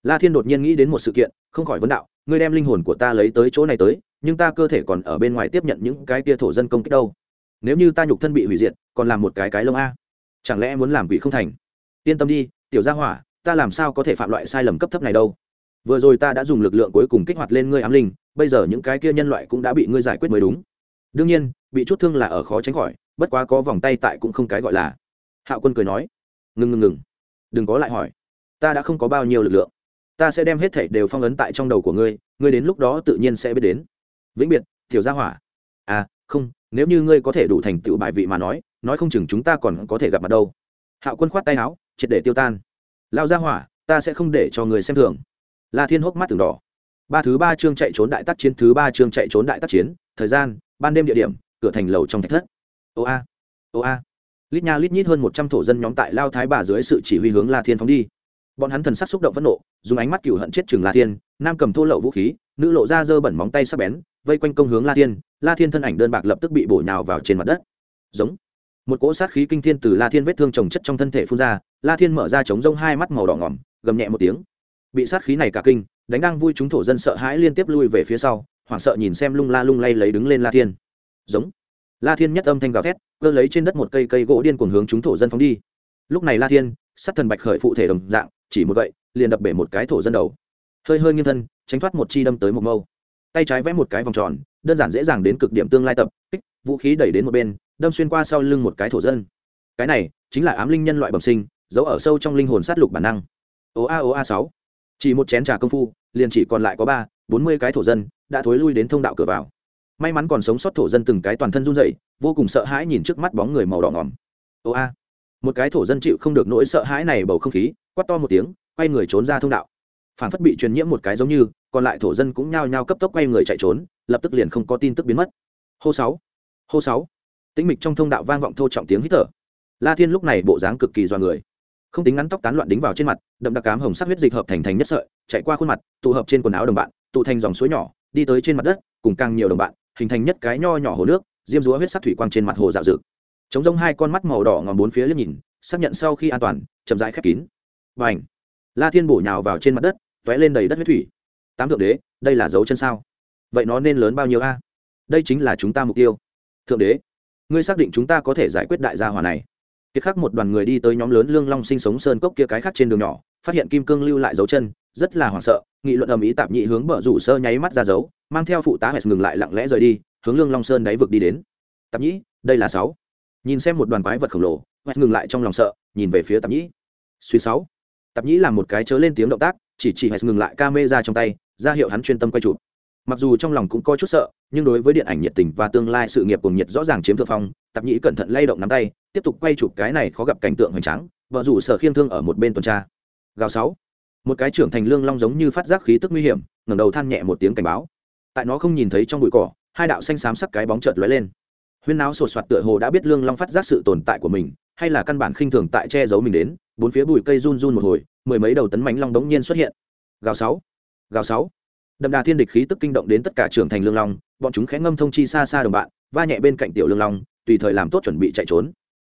[SPEAKER 1] La thiên đột nhiên nghĩ đến một sự kiện, không khỏi vấn đạo, ngươi đem linh hồn của ta lấy tới chỗ này tới, nhưng ta cơ thể còn ở bên ngoài tiếp nhận những cái kia thổ dân công kích đâu. Nếu như ta nhục thân bị hủy diệt, còn làm một cái cái lông a. Chẳng lẽ muốn làm quỷ không thành? Yên tâm đi, tiểu gia hỏa, ta làm sao có thể phạm loại sai lầm cấp thấp này đâu? Vừa rồi ta đã dùng lực lượng cuối cùng kích hoạt lên ngươi ám linh, bây giờ những cái kia nhân loại cũng đã bị ngươi giải quyết mới đúng. Đương nhiên, bị chút thương là ở khó tránh khỏi, bất quá có vòng tay tại cũng không cái gọi là. Hạo quân cười nói. Ngừng ngừng ngừng. Đừng có lại hỏi. Ta đã không có bao nhiêu lực lượng. Ta sẽ đem hết thảy đều phong ấn tại trong đầu của ngươi ngươi đến lúc đó tự nhiên sẽ biết đến. Vĩnh biệt, tiểu gia hỏa. À không, nếu như ngươi có thể đủ thành tựu bài vị mà nói nói không chừng chúng ta còn có thể gặp mặt đâu. Hạo quân khoát tay áo, triệt để tiêu tan. Lao gia hỏa, ta sẽ không để cho người xem thường la thiên hốc mắt từng đỏ. Ba thứ ba chương chạy trốn đại tác chiến, thứ ba chương chạy trốn đại tác chiến, thời gian, ban đêm địa điểm, cửa thành lầu trong thạch thất. Ô a ô a. Lít nha lít nhít hơn một trăm thổ dân nhóm tại lao thái bà dưới sự chỉ huy hướng la thiên phóng đi. Bọn hắn thần sắc xúc động phẫn nộ, dùng ánh mắt cửu hận chết chừng la thiên, nam cầm thô lậu vũ khí, nữ lộ ra dơ bẩn móng tay sắc bén, vây quanh công hướng la thiên la thiên thân ảnh đơn bạc lập tức bị bổ nhào vào trên mặt đất. Giống. Một cỗ sát khí kinh thiên từ la thiên vết thương trồng chất trong thân thể phun ra, la thiên mở ra chống rông hai mắt màu đỏ ngỏm, gầm nhẹ một tiếng bị sát khí này cả kinh đánh đang vui chúng thổ dân sợ hãi liên tiếp lui về phía sau hoảng sợ nhìn xem lung la lung lay lấy đứng lên la thiên. Giống. La thiên nhất âm thanh gào thét cơ lấy trên đất một cây cây gỗ điên cuồng hướng chúng thổ dân phóng đi. Lúc này la thiên sát thần bạch khởi phụ thể đồng dạng chỉ một vậy, liền đập bể một cái thổ dân đầu. Hơi hơi nghiêng thân tránh thoát một chi đâm tới một mâu. Tay trái vẽ một cái vòng tròn đơn giản dễ dàng đến cực điểm tương lai tập kích vũ khí đẩy đến một bên đâm xuyên qua sau lưng một cái thổ dân. Cái này chính là ám linh nhân loại bẩm sinh giấu ở sâu trong linh hồn sát lục bản năng. Ố a ố a sáu chỉ một chén trà công phu, liền chỉ còn lại có ba, bốn mươi cái thổ dân đã thối lui đến thông đạo cửa vào. May mắn còn sống sót thổ dân từng cái toàn thân run rẩy, vô cùng sợ hãi nhìn trước mắt bóng người màu đỏ ngỏm ô a. Một cái thổ dân chịu không được nỗi sợ hãi này bầu không khí, quát to một tiếng, quay người trốn ra thông đạo. Phản phất bị truyền nhiễm một cái giống như, còn lại thổ dân cũng nhao nhao cấp tốc quay người chạy trốn, lập tức liền không có tin tức biến mất. Hô sáu. Hô sáu. Tĩnh mịch trong thông đạo vang vọng thô trọng tiếng hít thở. La thiên lúc này bộ dáng cực kỳ do người không tính ngắn tóc tán loạn đính vào trên mặt, đậm đặc cám hồng sắc huyết dịch hợp thành thành nhất sợi, chạy qua khuôn mặt, tụ hợp trên quần áo đồng bạn, tụ thành dòng suối nhỏ, đi tới trên mặt đất, cùng càng nhiều đồng bạn, hình thành nhất cái nho nhỏ hồ nước, diêm dúa huyết sắc thủy quang trên mặt hồ dạo dực chống rông hai con mắt màu đỏ ngòm bốn phía liếc nhìn, xác nhận sau khi an toàn, chậm rãi khép kín. Và ảnh la thiên bổ nhào vào trên mặt đất t lên đầy đất huyết thủy. Tám thượng đế, đây là dấu chân sao? Vậy nó nên lớn bao nhiêu a? Đây chính là chúng ta mục tiêu. Thượng đế, ngươi xác định chúng ta có thể giải quyết đại gia hòa này kiệt khắc một đoàn người đi tới nhóm lớn lương long sinh sống sơn cốc kia cái khác trên đường nhỏ, phát hiện kim cương lưu lại dấu chân, rất là hoảng sợ, nghị luận ầm ĩ tạp nhị hướng bờ rủ sơ nháy mắt ra dấu, mang theo phụ tá hẹt ngừng lại lặng lẽ rời đi, hướng lương long sơn đáy vực đi đến. Tạp nhĩ đây là sáu. Nhìn xem một đoàn quái vật khổng lồ, hẹt ngừng lại trong lòng sợ, nhìn về phía tạp nhĩ suy sáu. Tạp nhĩ làm một cái chớ lên tiếng động tác, chỉ chỉ hay ngừng lại ca mê ra trong tay, ra hiệu hắn chuyên tâm quay chụp. Mặc dù trong lòng cũng có chút sợ nhưng đối với điện ảnh nhiệt tình và tương lai sự nghiệp cùng nhiệt rõ ràng chiếm thượng phong, tạp nhĩ cẩn thận lay động nắm tay, tiếp tục quay chụp cái này khó gặp cảnh tượng hoành tráng, vợ rủ sở khiêng thương ở một bên tuần tra. Gào sáu. Một cái trưởng thành lương long giống như phát giác khí tức nguy hiểm, ngẩng đầu than nhẹ một tiếng cảnh báo. Tại nó không nhìn thấy trong bụi cỏ, hai đạo xanh xám sắc cái bóng chợt lóe lên. Huyên náo sột soạt tựa hồ đã biết lương long phát giác sự tồn tại của mình, hay là căn bản khinh thường tại che giấu mình đến, bốn phía bụi cây run run một hồi, mười mấy đầu tấn mánh long đống nhiên xuất hiện. Gào sáu. Gào sáu. Đậm đà thiên địch khí tức kinh động đến tất cả trưởng thành lương long bọn chúng khẽ ngâm thông chi xa xa đồng bạn, va nhẹ bên cạnh tiểu lương long, tùy thời làm tốt chuẩn bị chạy trốn.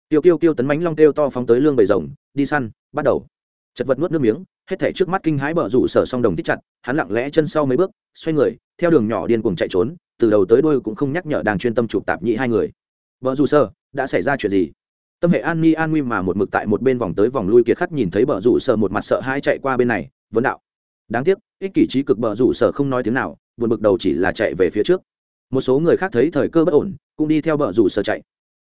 [SPEAKER 1] Tiêu kiêu kiêu tấn mánh long kêu to phóng tới lương bầy rồng, đi săn, bắt đầu. Chật vật nuốt nước miếng, hết thể trước mắt kinh hãi bờ rủ sở song đồng thích chặt, hắn lặng lẽ chân sau mấy bước, xoay người, theo đường nhỏ điên cuồng chạy trốn, từ đầu tới đuôi cũng không nhắc nhở đang chuyên tâm chụp tạp nhị hai người. Vợ rủ sở, đã xảy ra chuyện gì? Tâm hệ an ni an nguy mà một mực tại một bên vòng tới vòng lui kiệt khắc nhìn thấy bờ rủ sở một mặt sợ hãi chạy qua bên này, vấn đạo. Đáng tiếc, ích kỷ trí cực bờ rủ sở không nói tiếng nào, buồn bực đầu chỉ là chạy về phía trước một số người khác thấy thời cơ bất ổn, cũng đi theo bờ rủ sở chạy.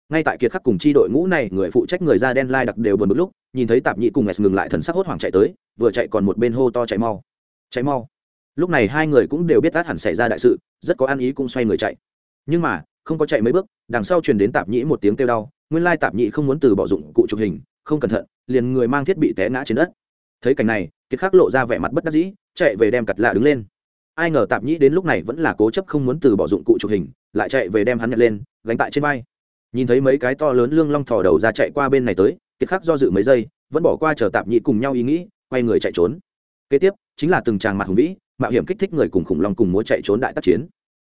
[SPEAKER 1] Ngay tại kiệt khắc cùng chi đội ngũ này, người phụ trách người da đen lai đặc đều buồn bực lúc, nhìn thấy tạp nhị cùng s ngừng lại thần sắc hốt hoảng chạy tới, vừa chạy còn một bên hô to chạy mau. Chạy mau. Lúc này hai người cũng đều biết tát hẳn xảy ra đại sự, rất có ăn ý cũng xoay người chạy. Nhưng mà, không có chạy mấy bước, đằng sau truyền đến tạp nhĩ một tiếng kêu đau, nguyên lai tạp nhĩ không muốn từ bỏ dụng cụ chụp hình, không cẩn thận, liền người mang thiết bị té ngã trên đất. Thấy cảnh này, kiệt khắc lộ ra vẻ mặt bất đắc dĩ, chạy về đem cặt lạ đứng lên ai ngờ tạp nhĩ đến lúc này vẫn là cố chấp không muốn từ bỏ dụng cụ chụp hình, lại chạy về đem hắn nhặt lên, gánh tại trên vai. Nhìn thấy mấy cái to lớn lương long thò đầu ra chạy qua bên này tới, kiệt khắc do dự mấy giây, vẫn bỏ qua chờ tạp nhĩ cùng nhau ý nghĩ, quay người chạy trốn. Kế tiếp, chính là từng tràng mặt hùng vĩ, mạo hiểm kích thích người cùng khủng long cùng múa chạy trốn đại tác chiến.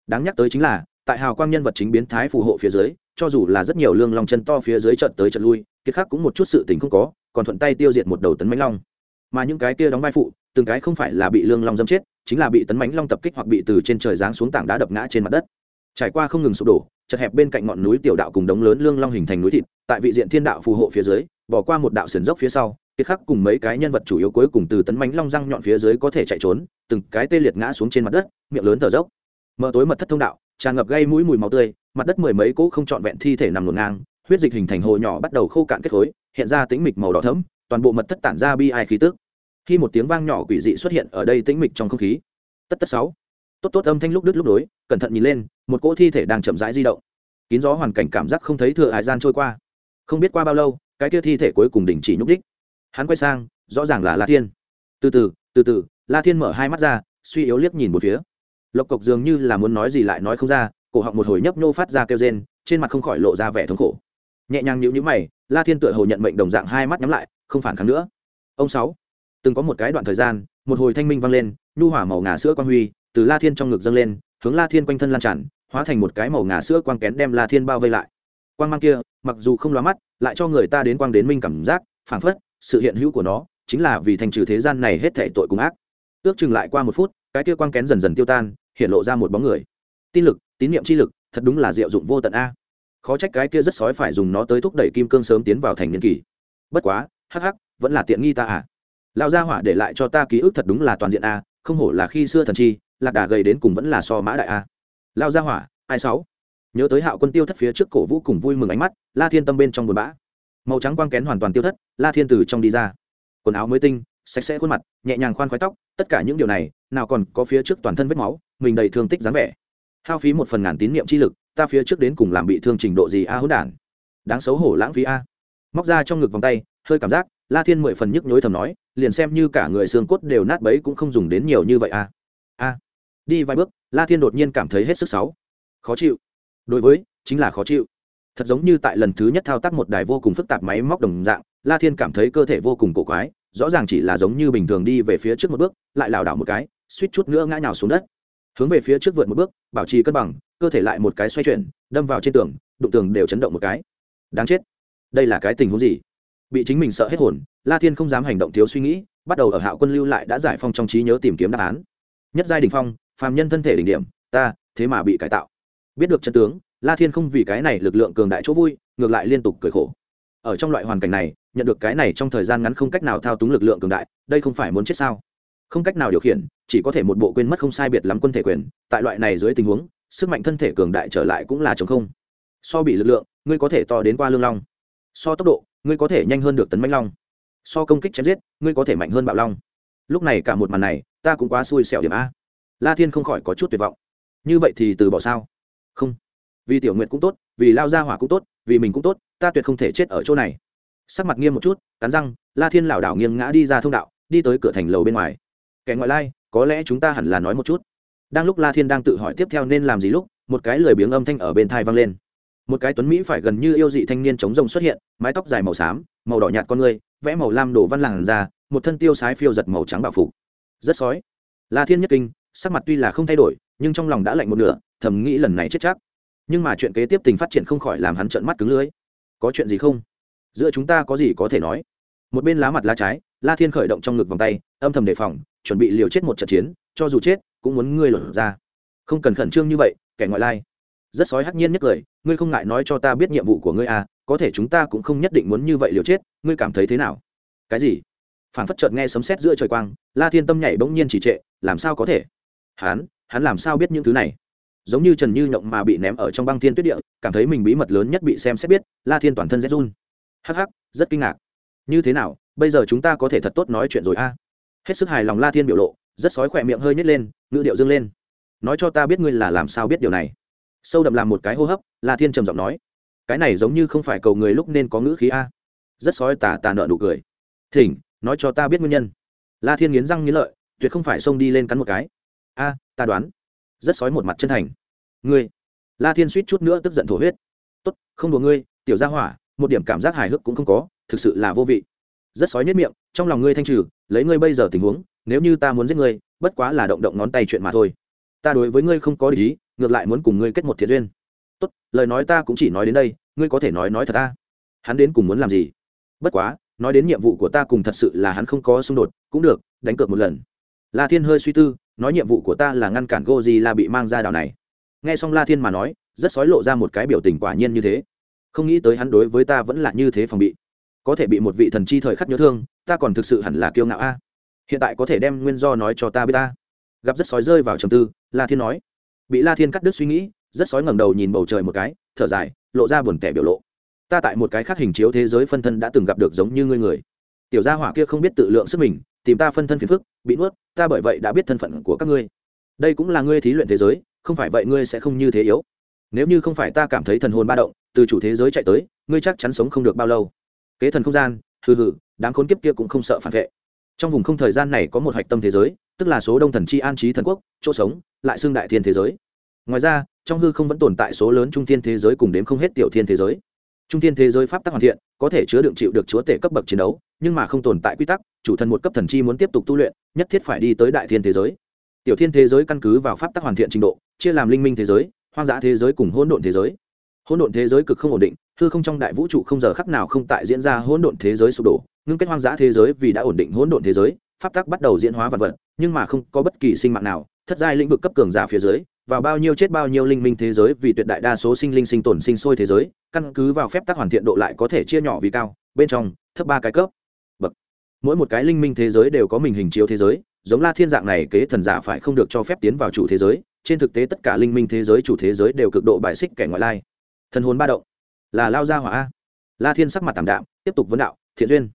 [SPEAKER 1] Đáng nhắc tới chính là, tại hào quang nhân vật chính biến thái phù hộ phía dưới, cho dù là rất nhiều lương long chân to phía dưới trận tới trận lui, kiệt khắc cũng một chút sự tình không có, còn thuận tay tiêu diệt một đầu tấn mãnh long. Mà những cái kia đóng vai phụ, từng cái không phải là bị lương long dâm chết chính là bị tấn mãnh long tập kích hoặc bị từ trên trời giáng xuống tảng đá đập ngã trên mặt đất. Trải qua không ngừng sụp đổ, chật hẹp bên cạnh ngọn núi tiểu đạo cùng đống lớn lương long hình thành núi thịt, tại vị diện thiên đạo phù hộ phía dưới, bỏ qua một đạo sườn dốc phía sau, kiệt khắc cùng mấy cái nhân vật chủ yếu cuối cùng từ tấn mãnh long răng nhọn phía dưới có thể chạy trốn, từng cái tê liệt ngã xuống trên mặt đất, miệng lớn thở dốc. Mở tối mật thất thông đạo, tràn ngập gây mũi mùi máu tươi, mặt đất mười mấy cỗ không trọn vẹn thi thể nằm ngổn ngang, huyết dịch hình thành hồ nhỏ bắt đầu khô cạn kết khối, hiện ra tĩnh mịch màu đỏ thẫm, toàn bộ mật thất tản ra bi ai khí tức khi một tiếng vang nhỏ quỷ dị xuất hiện ở đây tĩnh mịch trong không khí. Tất tất sáu. Tốt tốt âm thanh lúc đứt lúc đối cẩn thận nhìn lên, một cỗ thi thể đang chậm rãi di động. Kín gió hoàn cảnh cảm giác không thấy thừa hải gian trôi qua. Không biết qua bao lâu, cái kia thi thể cuối cùng đình chỉ nhúc đích hắn quay sang, rõ ràng là la thiên. Từ từ từ từ, la thiên mở hai mắt ra, suy yếu liếc nhìn một phía. Lộc cộc dường như là muốn nói gì lại nói không ra, cổ họng một hồi nhấp nhô phát ra kêu rên, trên mặt không khỏi lộ ra vẻ thống khổ. Nhẹ nhàng nhữ nhữ mày, la thiên tựa hồ nhận mệnh đồng dạng hai mắt nhắm lại, không phản kháng nữa. Ông sáu từng có một cái đoạn thời gian, một hồi thanh minh vang lên, nhu hỏa màu ngà sữa quang huy từ la thiên trong ngực dâng lên, hướng la thiên quanh thân lan tràn, hóa thành một cái màu ngà sữa quang kén đem la thiên bao vây lại. Quang mang kia, mặc dù không loa mắt, lại cho người ta đến quang đến minh cảm giác, phảng phất, sự hiện hữu của nó chính là vì thành trừ thế gian này hết thể tội cùng ác. Ước chừng lại qua một phút, cái kia quang kén dần dần tiêu tan, hiện lộ ra một bóng người. Tin lực, tín nhiệm chi lực, thật đúng là diệu dụng vô tận a. Khó trách cái kia rất sói phải dùng nó tới thúc đẩy kim cương sớm tiến vào thành niên kỳ. Bất quá, hắc hắc, vẫn là tiện nghi ta à lão gia hỏa để lại cho ta ký ức thật đúng là toàn diện a, không hổ là khi xưa thần chi, lạc đà gầy đến cùng vẫn là so mã đại a. Lão gia hỏa, ai sáu? Nhớ tới hạo quân tiêu thất phía trước cổ vũ cùng vui mừng ánh mắt, la thiên tâm bên trong buồn bã. Màu trắng quang kén hoàn toàn tiêu thất, la thiên từ trong đi ra. Quần áo mới tinh, sạch sẽ khuôn mặt, nhẹ nhàng khoan khoái tóc, tất cả những điều này, nào còn có phía trước toàn thân vết máu, mình đầy thương tích dáng vẻ. Hao phí một phần ngàn tín nhiệm chi lực, ta phía trước đến cùng làm bị thương trình độ gì a hỗn đản? Đáng xấu hổ lãng phí a. Móc ra trong ngực vòng tay, hơi cảm giác, la thiên mười phần nhức nhối thầm nói liền xem như cả người xương cốt đều nát bấy cũng không dùng đến nhiều như vậy a a đi vài bước, la thiên đột nhiên cảm thấy hết sức sáu khó chịu. Đối với, chính là khó chịu. Thật giống như tại lần thứ nhất thao tác một đài vô cùng phức tạp máy móc đồng dạng, la thiên cảm thấy cơ thể vô cùng cổ quái, rõ ràng chỉ là giống như bình thường đi về phía trước một bước, lại lảo đảo một cái, suýt chút nữa ngã nhào xuống đất. Hướng về phía trước vượt một bước, bảo trì cân bằng, cơ thể lại một cái xoay chuyển, đâm vào trên tường, đụng tường đều chấn động một cái. Đáng chết. Đây là cái tình huống gì? Bị chính mình sợ hết hồn, la thiên không dám hành động thiếu suy nghĩ, bắt đầu ở hạo quân lưu lại đã giải phong trong trí nhớ tìm kiếm đáp án. Nhất giai đình phong, phàm nhân thân thể đỉnh điểm, ta, thế mà bị cải tạo. Biết được chân tướng, la thiên không vì cái này lực lượng cường đại chỗ vui, ngược lại liên tục cười khổ. Ở trong loại hoàn cảnh này, nhận được cái này trong thời gian ngắn không cách nào thao túng lực lượng cường đại, đây không phải muốn chết sao? Không cách nào điều khiển, chỉ có thể một bộ quên mất không sai biệt lắm quân thể quyền, tại loại này dưới tình huống, sức mạnh thân thể cường đại trở lại cũng là chống không. So bị lực lượng, ngươi có thể to đến qua lương long. So tốc độ ngươi có thể nhanh hơn được tấn mãnh long. So công kích chém giết, ngươi có thể mạnh hơn bạo long. Lúc này cả một màn này, ta cũng quá xui xẻo điểm a. La thiên không khỏi có chút tuyệt vọng. Như vậy thì từ bỏ sao? Không. Vì tiểu nguyện cũng tốt, vì lao gia hỏa cũng tốt, vì mình cũng tốt, ta tuyệt không thể chết ở chỗ này. Sắc mặt nghiêm một chút, cắn răng, la thiên lảo đảo nghiêng ngã đi ra thông đạo, đi tới cửa thành lầu bên ngoài. Kẻ ngoại lai, có lẽ chúng ta hẳn là nói một chút. Đang lúc la thiên đang tự hỏi tiếp theo nên làm gì lúc, một cái lười biếng âm thanh ở bên thai vang lên một cái tuấn mỹ phải gần như yêu dị thanh niên chống rồng xuất hiện, mái tóc dài màu xám, màu đỏ nhạt con người, vẽ màu lam đổ văn làn ra một thân tiêu sái phiêu giật màu trắng bạo phục. Rất sói. La thiên nhất kinh, sắc mặt tuy là không thay đổi, nhưng trong lòng đã lạnh một nửa, thầm nghĩ lần này chết chắc. Nhưng mà chuyện kế tiếp tình phát triển không khỏi làm hắn trợn mắt cứng lưới có chuyện gì không? Giữa chúng ta có gì có thể nói. Một bên lá mặt lá trái, la thiên khởi động trong ngực vòng tay, âm thầm đề phòng, chuẩn bị liều chết một trận chiến, cho dù chết, cũng muốn ngươi lột ra. Không cần khẩn trương như vậy, kẻ ngoại lai rất sói hắc nhiên nhất cười ngươi không ngại nói cho ta biết nhiệm vụ của ngươi à có thể chúng ta cũng không nhất định muốn như vậy liều chết, ngươi cảm thấy thế nào? Cái gì? Phản phất chợt nghe sấm sét giữa trời quang, la thiên tâm nhảy bỗng nhiên chỉ trệ, làm sao có thể? Hắn hắn làm sao biết những thứ này? Giống như trần như nhộng mà bị ném ở trong băng thiên tuyết địa, cảm thấy mình bí mật lớn nhất bị xem xét biết, la thiên toàn thân rét run. Hắc hắc, rất kinh ngạc. Như thế nào, bây giờ chúng ta có thể thật tốt nói chuyện rồi a hết sức hài lòng la thiên biểu lộ, rất sói khỏe miệng hơi nhét lên, ngữ điệu dâng lên. Nói cho ta biết ngươi là làm sao biết điều này? Sâu đậm làm một cái hô hấp, la thiên trầm giọng nói, cái này giống như không phải cầu người lúc nên có ngữ khí a. Rất sói tà tà nợ nụ cười. Thỉnh, nói cho ta biết nguyên nhân. La thiên nghiến răng nghiến lợi, tuyệt không phải xông đi lên cắn một cái. A, ta đoán. Rất sói một mặt chân thành. Ngươi. La thiên suýt chút nữa tức giận thổ huyết. Tốt, không đùa ngươi, tiểu gia hỏa, một điểm cảm giác hài hước cũng không có, thực sự là vô vị. Rất sói nhất miệng, trong lòng ngươi thanh trừ, lấy ngươi bây giờ tình huống, nếu như ta muốn giết ngươi, bất quá là động động ngón tay chuyện mà thôi. Ta đối với ngươi không có lý ngược lại muốn cùng ngươi kết một thiện duyên. Tốt, lời nói ta cũng chỉ nói đến đây, ngươi có thể nói nói thật ta. Hắn đến cùng muốn làm gì? Bất quá, nói đến nhiệm vụ của ta cùng thật sự là hắn không có xung đột, cũng được, đánh cược một lần. La thiên hơi suy tư, nói nhiệm vụ của ta là ngăn cản goji la bị mang ra đảo này. Nghe xong la thiên mà nói, rất sói lộ ra một cái biểu tình quả nhiên như thế. Không nghĩ tới hắn đối với ta vẫn là như thế phòng bị. Có thể bị một vị thần chi thời khắc nhớ thương, ta còn thực sự hẳn là kiêu ngạo a. Hiện tại có thể đem nguyên do nói cho ta biết ta. Gặp rất sói rơi vào trầm tư, la thiên nói bị la thiên cắt đứt suy nghĩ, rất sói ngẩng đầu nhìn bầu trời một cái, thở dài, lộ ra buồn tẻ biểu lộ. Ta tại một cái khác hình chiếu thế giới phân thân đã từng gặp được giống như ngươi người. Tiểu gia hỏa kia không biết tự lượng sức mình, tìm ta phân thân phiền phức, bị nuốt, ta bởi vậy đã biết thân phận của các ngươi. Đây cũng là ngươi thí luyện thế giới, không phải vậy ngươi sẽ không như thế yếu. Nếu như không phải ta cảm thấy thần hồn ba động, từ chủ thế giới chạy tới, ngươi chắc chắn sống không được bao lâu. Kế thần không gian, hừ hừ, đáng khốn kiếp kia cũng không sợ phản vệ trong vùng không thời gian này có một hạch tâm thế giới, tức là số đông thần chi an trí thần quốc, chỗ sống, lại xương đại thiên thế giới. Ngoài ra, trong hư không vẫn tồn tại số lớn trung thiên thế giới cùng đếm không hết tiểu thiên thế giới. Trung thiên thế giới pháp tắc hoàn thiện, có thể chứa đựng chịu được chúa tể cấp bậc chiến đấu, nhưng mà không tồn tại quy tắc, chủ thần một cấp thần chi muốn tiếp tục tu luyện, nhất thiết phải đi tới đại thiên thế giới. Tiểu thiên thế giới căn cứ vào pháp tắc hoàn thiện trình độ, chia làm linh minh thế giới, hoang dã thế giới cùng hỗn độn thế giới hỗn độn thế giới cực không ổn định, hư không trong đại vũ trụ không giờ khắc nào không tại diễn ra hỗn độn thế giới sụp đổ, ngưng kết hoang dã thế giới vì đã ổn định hỗn độn thế giới, pháp tắc bắt đầu diễn hóa vật vật, nhưng mà không có bất kỳ sinh mạng nào, thất giai lĩnh vực cấp cường giả phía dưới, vào bao nhiêu chết bao nhiêu linh minh thế giới vì tuyệt đại đa số sinh linh sinh tồn sinh sôi thế giới, căn cứ vào phép tắc hoàn thiện độ lại có thể chia nhỏ vì cao, bên trong, thấp ba cái cấp. Bậc. Mỗi một cái linh minh thế giới đều có mình hình chiếu thế giới, giống la thiên dạng này kế thần giả phải không được cho phép tiến vào chủ thế giới, trên thực tế tất cả linh minh thế giới chủ thế giới đều cực độ bài xích kẻ ngoại lai thần hồn ba động. Là lao ra hỏa a. La thiên sắc mặt tảm đạm, tiếp tục vấn đạo, thiện duyên,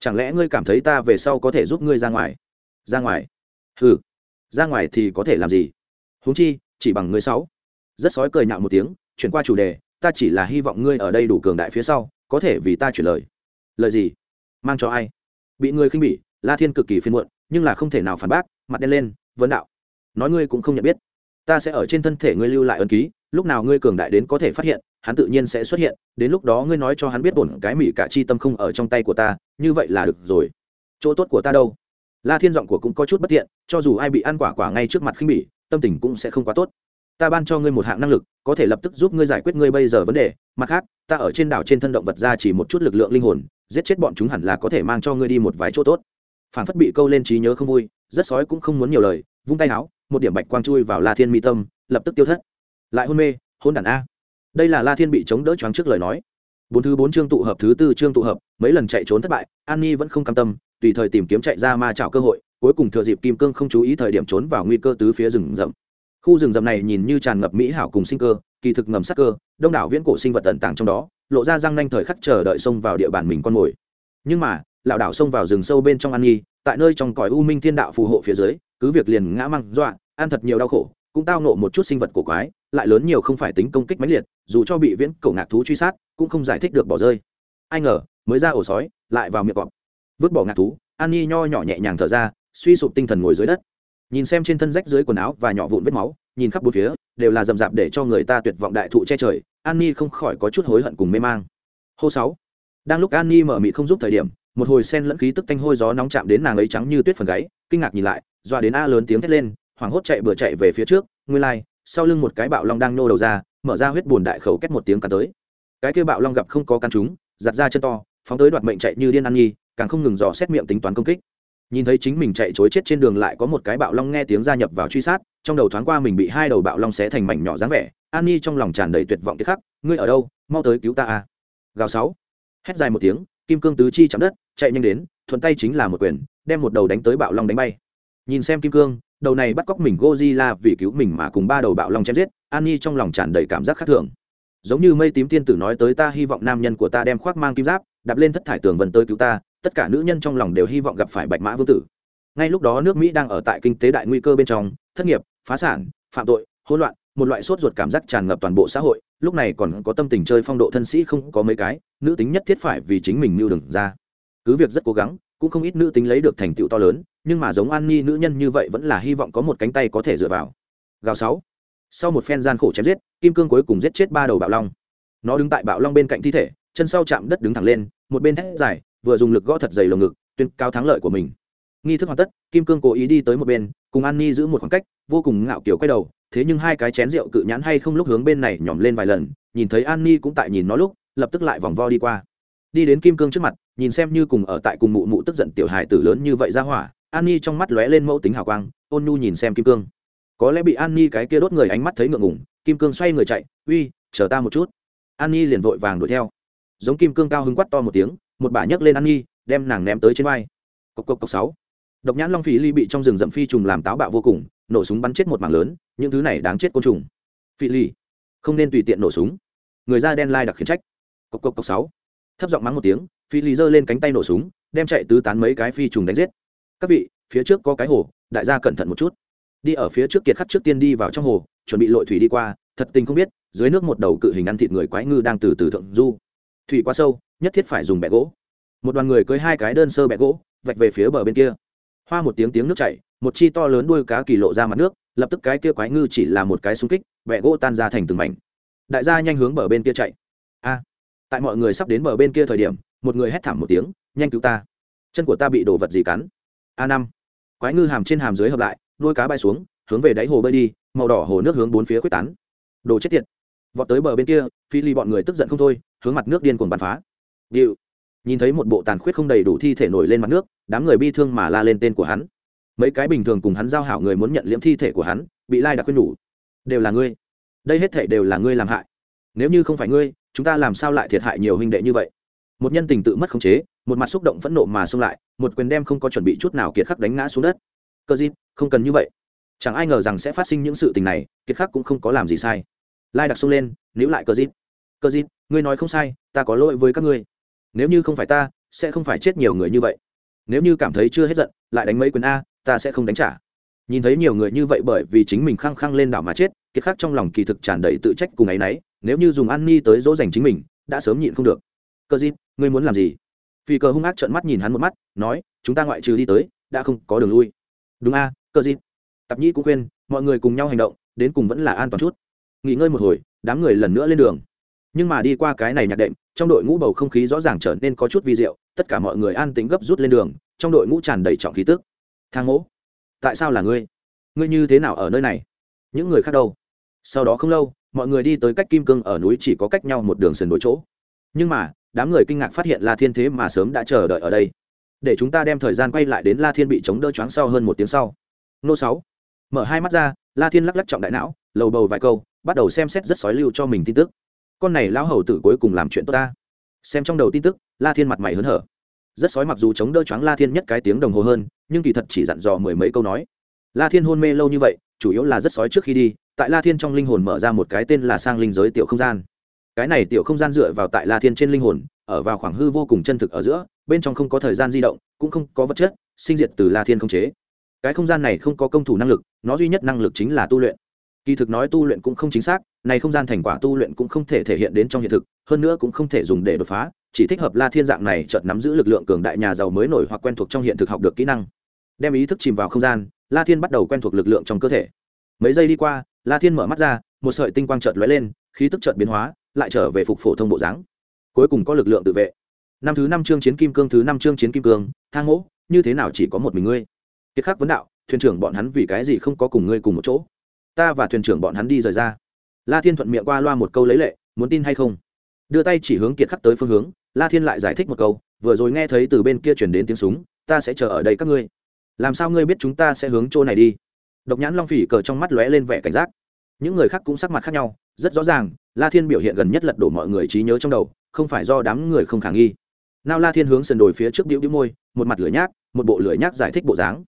[SPEAKER 1] chẳng lẽ ngươi cảm thấy ta về sau có thể giúp ngươi ra ngoài? Ra ngoài? Ừ ra ngoài thì có thể làm gì? Huống chi, chỉ bằng ngươi sáu. Rất sói cười nhạo một tiếng, chuyển qua chủ đề, ta chỉ là hy vọng ngươi ở đây đủ cường đại phía sau, có thể vì ta chuyển lời. Lời gì? Mang cho ai? Bị ngươi khinh bỉ, la thiên cực kỳ phiên muộn, nhưng là không thể nào phản bác, mặt đen lên, vấn đạo, nói ngươi cũng không nhận biết ta sẽ ở trên thân thể ngươi lưu lại ân ký, lúc nào ngươi cường đại đến có thể phát hiện, hắn tự nhiên sẽ xuất hiện, đến lúc đó ngươi nói cho hắn biết bổn cái mỹ cả chi tâm không ở trong tay của ta, như vậy là được rồi. Chỗ tốt của ta đâu? La thiên giọng của cũng có chút bất tiện, cho dù ai bị ăn quả quả ngay trước mặt khinh bỉ, tâm tình cũng sẽ không quá tốt. Ta ban cho ngươi một hạng năng lực, có thể lập tức giúp ngươi giải quyết ngươi bây giờ vấn đề, mặt khác, ta ở trên đảo trên thân động vật ra chỉ một chút lực lượng linh hồn, giết chết bọn chúng hẳn là có thể mang cho ngươi đi một vài chỗ tốt. Phản phất bị câu lên trí nhớ không vui, rất sói cũng không muốn nhiều lời, vung tay áo một điểm bạch quang chui vào la thiên mi tâm, lập tức tiêu thất. Lại hôn mê, hôn đản a. Đây là la thiên bị chống đỡ choáng trước lời nói. Bốn thứ bốn chương tụ hợp, thứ tư chương tụ hợp, mấy lần chạy trốn thất bại, an ni vẫn không cam tâm, tùy thời tìm kiếm chạy ra ma trào cơ hội, cuối cùng thừa dịp kim cương không chú ý thời điểm trốn vào nguy cơ tứ phía rừng rậm. Khu rừng rậm này nhìn như tràn ngập mỹ hảo cùng sinh cơ, kỳ thực ngầm sắc cơ, đông đảo viễn cổ sinh vật tận tàng trong đó, lộ ra răng nanh thời khắc chờ đợi xông vào địa bàn mình con mồi. Nhưng mà lão đảo xông vào rừng sâu bên trong an nhi tại nơi trong cõi u minh thiên đạo phù hộ phía dưới cứ việc liền ngã măng dọa, ăn thật nhiều đau khổ, cũng tao nộ một chút sinh vật cổ quái, lại lớn nhiều không phải tính công kích mãnh liệt, dù cho bị viễn cổ ngạc thú truy sát, cũng không giải thích được bỏ rơi. Ai ngờ, mới ra ổ sói, lại vào miệng cọp. Vứt bỏ ngạc thú, an nhi nho nhỏ nhẹ nhàng thở ra, suy sụp tinh thần ngồi dưới đất. Nhìn xem trên thân rách dưới quần áo và nhỏ vụn vết máu, nhìn khắp bốn phía, đều là rậm rạp để cho người ta tuyệt vọng đại thụ che trời, an nhi không khỏi có chút hối hận cùng mê mang. Hô sáu, đang lúc an nhi mở mị không giúp thời điểm một hồi sen lẫn khí tức tanh hôi gió nóng chạm đến nàng ấy trắng như tuyết phần gáy, kinh ngạc nhìn lại, doa đến a lớn tiếng thét lên, hoảng hốt chạy bừa chạy về phía trước, nguyên lai, sau lưng một cái bạo long đang nô đầu ra, mở ra huyết bùn đại khẩu kết một tiếng cắn tới. Cái kia bạo long gặp không có căn chúng, giặt ra chân to, phóng tới đoạt mệnh chạy như điên ăn nhi, càng không ngừng dò xét miệng tính toán công kích. Nhìn thấy chính mình chạy chối chết trên đường lại có một cái bạo long nghe tiếng gia nhập vào truy sát, trong đầu thoáng qua mình bị hai đầu bạo long xé thành mảnh nhỏ dáng vẻ, an nhi trong lòng tràn đầy tuyệt vọng tiếc khắc, ngươi ở đâu? Mau tới cứu ta a gào sáu. Hét dài một tiếng, kim cương tứ chi chạm đất chạy nhanh đến thuận tay chính là một quyền đem một đầu đánh tới bạo long đánh bay nhìn xem kim cương đầu này bắt cóc mình Godzilla vì cứu mình mà cùng ba đầu bạo long chém giết, Annie trong lòng tràn đầy cảm giác khác thường. Giống như mây tím tiên tử nói tới ta hy vọng nam nhân của ta đem khoác mang kim giáp, đạp lên thất thải tường vân tới cứu ta, tất cả nữ nhân trong lòng đều hy vọng gặp phải Bạch Mã Vương tử. Ngay lúc đó nước Mỹ đang ở tại kinh tế đại nguy cơ bên trong, thất nghiệp, phá sản, phạm tội, hỗn loạn, một loại sốt ruột cảm giác tràn ngập toàn bộ xã hội, lúc này còn có tâm tình chơi phong độ thân sĩ không có mấy cái, nữ tính nhất thiết phải vì chính mình mưu đừng ra. Cứ việc rất cố gắng, cũng không ít nữ tính lấy được thành tựu to lớn, nhưng mà giống an ni nữ nhân như vậy vẫn là hy vọng có một cánh tay có thể dựa vào. Gào sáu. Sau một phen gian khổ chém giết kim cương cuối cùng giết chết ba đầu bạo long. Nó đứng tại bạo long bên cạnh thi thể chân sau chạm đất đứng thẳng lên một bên thét dài vừa dùng lực gõ thật dày lồng ngực tuyên cao thắng lợi của mình. Nghi thức hoàn tất kim cương cố ý đi tới một bên cùng an ni giữ một khoảng cách vô cùng ngạo kiểu quay đầu thế nhưng hai cái chén rượu cự nhãn hay không lúc hướng bên này nhỏm lên vài lần nhìn thấy an ni cũng tại nhìn nó lúc lập tức lại vòng vo đi qua đi đến kim cương trước mặt, nhìn xem như cùng ở tại cùng mụ mụ tức giận tiểu hài tử lớn như vậy ra hỏa, an ni trong mắt lóe lên mẫu tính hào quang, ôn nhu nhìn xem kim cương. Có lẽ bị an ni cái kia đốt người ánh mắt thấy ngượng ngủng kim cương xoay người chạy, uy, chờ ta một chút. An ni liền vội vàng đuổi theo. Giống kim cương cao hứng quắt to một tiếng, một bả nhấc lên an ni đem nàng ném tới trên vai. Cộc cộc cộc sáu. Độc nhãn long phí ly bị trong rừng rậm phi trùng làm táo bạo vô cùng, nổ súng bắn chết một mảng lớn, những thứ này đáng chết côn trùng. Phi ly, không nên tùy tiện nổ súng. Người da đen lai đặc khiển trách. Cộc cộc cộc sáu thấp giọng mắng một tiếng, phi lý giơ lên cánh tay nổ súng, đem chạy tứ tán mấy cái phi trùng đánh giết. Các vị, phía trước có cái hồ, đại gia cẩn thận một chút. Đi ở phía trước kiệt khắc trước tiên đi vào trong hồ, chuẩn bị lội thủy đi qua, thật tình không biết, dưới nước một đầu cự hình ăn thịt người quái ngư đang từ từ thượng du. Thủy quá sâu, nhất thiết phải dùng bẹ gỗ. Một đoàn người cưới hai cái đơn sơ bẹ gỗ, vạch về phía bờ bên kia. Hoa một tiếng tiếng nước chảy, một chi to lớn đuôi cá kỳ lộ ra mặt nước, lập tức cái kia quái ngư chỉ là một cái xung kích bẹ gỗ tan ra thành từng mảnh. Đại gia nhanh hướng bờ bên kia chạy. A! Tại mọi người sắp đến bờ bên kia thời điểm, một người hét thảm một tiếng, nhanh cứu ta! Chân của ta bị đồ vật gì cắn? A năm. Quái ngư hàm trên hàm dưới hợp lại, đuôi cá bay xuống, hướng về đáy hồ bơi đi, màu đỏ hồ nước hướng bốn phía quyết tán. Đồ chết tiệt! Vọt tới bờ bên kia, phi ly bọn người tức giận không thôi, hướng mặt nước điên cuồng bắn phá. Điệu! Nhìn thấy một bộ tàn khuyết không đầy đủ thi thể nổi lên mặt nước, đám người bi thương mà la lên tên của hắn. Mấy cái bình thường cùng hắn giao hảo người muốn nhận liễm thi thể của hắn, bị lai đặc khuyên nhủ. Đều là ngươi. Đây hết thể đều là ngươi làm hại. Nếu như không phải ngươi chúng ta làm sao lại thiệt hại nhiều huynh đệ như vậy? Một nhân tình tự mất khống chế, một mặt xúc động phẫn nộ mà xông lại, một quyền đem không có chuẩn bị chút nào kiệt khắc đánh ngã xuống đất. Cơ dịp không cần như vậy. Chẳng ai ngờ rằng sẽ phát sinh những sự tình này, kiệt khắc cũng không có làm gì sai. Lai đặc xông lên, níu lại cơ dịp cơ dịp ngươi nói không sai, ta có lỗi với các ngươi. Nếu như không phải ta, sẽ không phải chết nhiều người như vậy. Nếu như cảm thấy chưa hết giận, lại đánh mấy quyền a, ta sẽ không đánh trả. Nhìn thấy nhiều người như vậy bởi vì chính mình khăng khăng lên đảo mà chết, kiệt khắc trong lòng kỳ thực tràn đầy tự trách cùng ấ y n ấ y nếu như dùng an ni tới dỗ dành chính mình đã sớm nhịn không được. Cơ dịp ngươi muốn làm gì? Phi cờ hung ác trợn mắt nhìn hắn một mắt nói chúng ta ngoại trừ đi tới đã không có đường lui. Đúng a à, cơ dịp tạp nhĩ cũng khuyên mọi người cùng nhau hành động đến cùng vẫn là an toàn chút. Nghỉ ngơi một hồi đám người lần nữa lên đường. Nhưng mà đi qua cái này nhạc đệm trong đội ngũ bầu không khí rõ ràng trở nên có chút vi diệu tất cả mọi người an tính gấp rút lên đường trong đội ngũ tràn đầy trọng khí tức. Thang mỗ tại sao là ngươi? Ngươi như thế nào ở nơi này? Những người khác đâu? Sau đó không lâu mọi người đi tới cách kim cương ở núi chỉ có cách nhau một đường sườn đổi chỗ. Nhưng mà, đám người kinh ngạc phát hiện la thiên thế mà sớm đã chờ đợi ở đây. Để chúng ta đem thời gian quay lại đến la thiên bị chống đỡ choáng sau hơn một tiếng sau. Nô sáu. Mở hai mắt ra, la thiên lắc lắc trọng đại não, lầu bầu vài câu, bắt đầu xem xét rất sói lưu cho mình tin tức. Con này lão hầu tử cuối cùng làm chuyện tốt ta. Xem trong đầu tin tức, la thiên mặt mày hớn hở. Rất sói mặc dù chống đỡ choáng la thiên nhất cái tiếng đồng hồ hơn, nhưng kỳ thật chỉ dặn dò mười mấy câu nói. La thiên hôn mê lâu như vậy, chủ yếu là rất sói trước khi đi tại la thiên trong linh hồn mở ra một cái tên là sang linh giới tiểu không gian. Cái này tiểu không gian dựa vào tại la thiên trên linh hồn, ở vào khoảng hư vô cùng chân thực ở giữa, bên trong không có thời gian di động, cũng không có vật chất, sinh diệt từ la thiên không chế. Cái không gian này không có công thủ năng lực, nó duy nhất năng lực chính là tu luyện. Kỳ thực nói tu luyện cũng không chính xác, này không gian thành quả tu luyện cũng không thể thể hiện đến trong hiện thực, hơn nữa cũng không thể dùng để đột phá, chỉ thích hợp la thiên dạng này chợt nắm giữ lực lượng cường đại nhà giàu mới nổi hoặc quen thuộc trong hiện thực học được kỹ năng. Đem ý thức chìm vào không gian, la thiên bắt đầu quen thuộc lực lượng trong cơ thể. Mấy giây đi qua la thiên mở mắt ra, một sợi tinh quang chợt lóe lên, khí tức chợt biến hóa, lại trở về phục phổ thông bộ dáng. Cuối cùng có lực lượng tự vệ. Năm thứ năm chương chiến kim cương, thứ năm chương chiến kim cương, thang mỗ, như thế nào chỉ có một mình ngươi? Kiệt khắc vấn đạo, thuyền trưởng bọn hắn vì cái gì không có cùng ngươi cùng một chỗ? Ta và thuyền trưởng bọn hắn đi rời ra. La thiên thuận miệng qua loa một câu lấy lệ, muốn tin hay không? Đưa tay chỉ hướng kiệt khắc tới phương hướng, la thiên lại giải thích một câu, vừa rồi nghe thấy từ bên kia chuyển đến tiếng súng, ta sẽ chờ ở đây các ngươi. Làm sao ngươi biết chúng ta sẽ hướng chỗ này đi? Độc nhãn long phỉ cờ trong mắt lóe lên vẻ cảnh giác. Những người khác cũng sắc mặt khác nhau, rất rõ ràng, la thiên biểu hiện gần nhất lật đổ mọi người trí nhớ trong đầu, không phải do đám người không khả nghi. Nào la thiên hướng sườn đồi phía trước đĩu đĩu môi, một mặt lửa nhác, một bộ lửa nhác giải thích bộ dáng.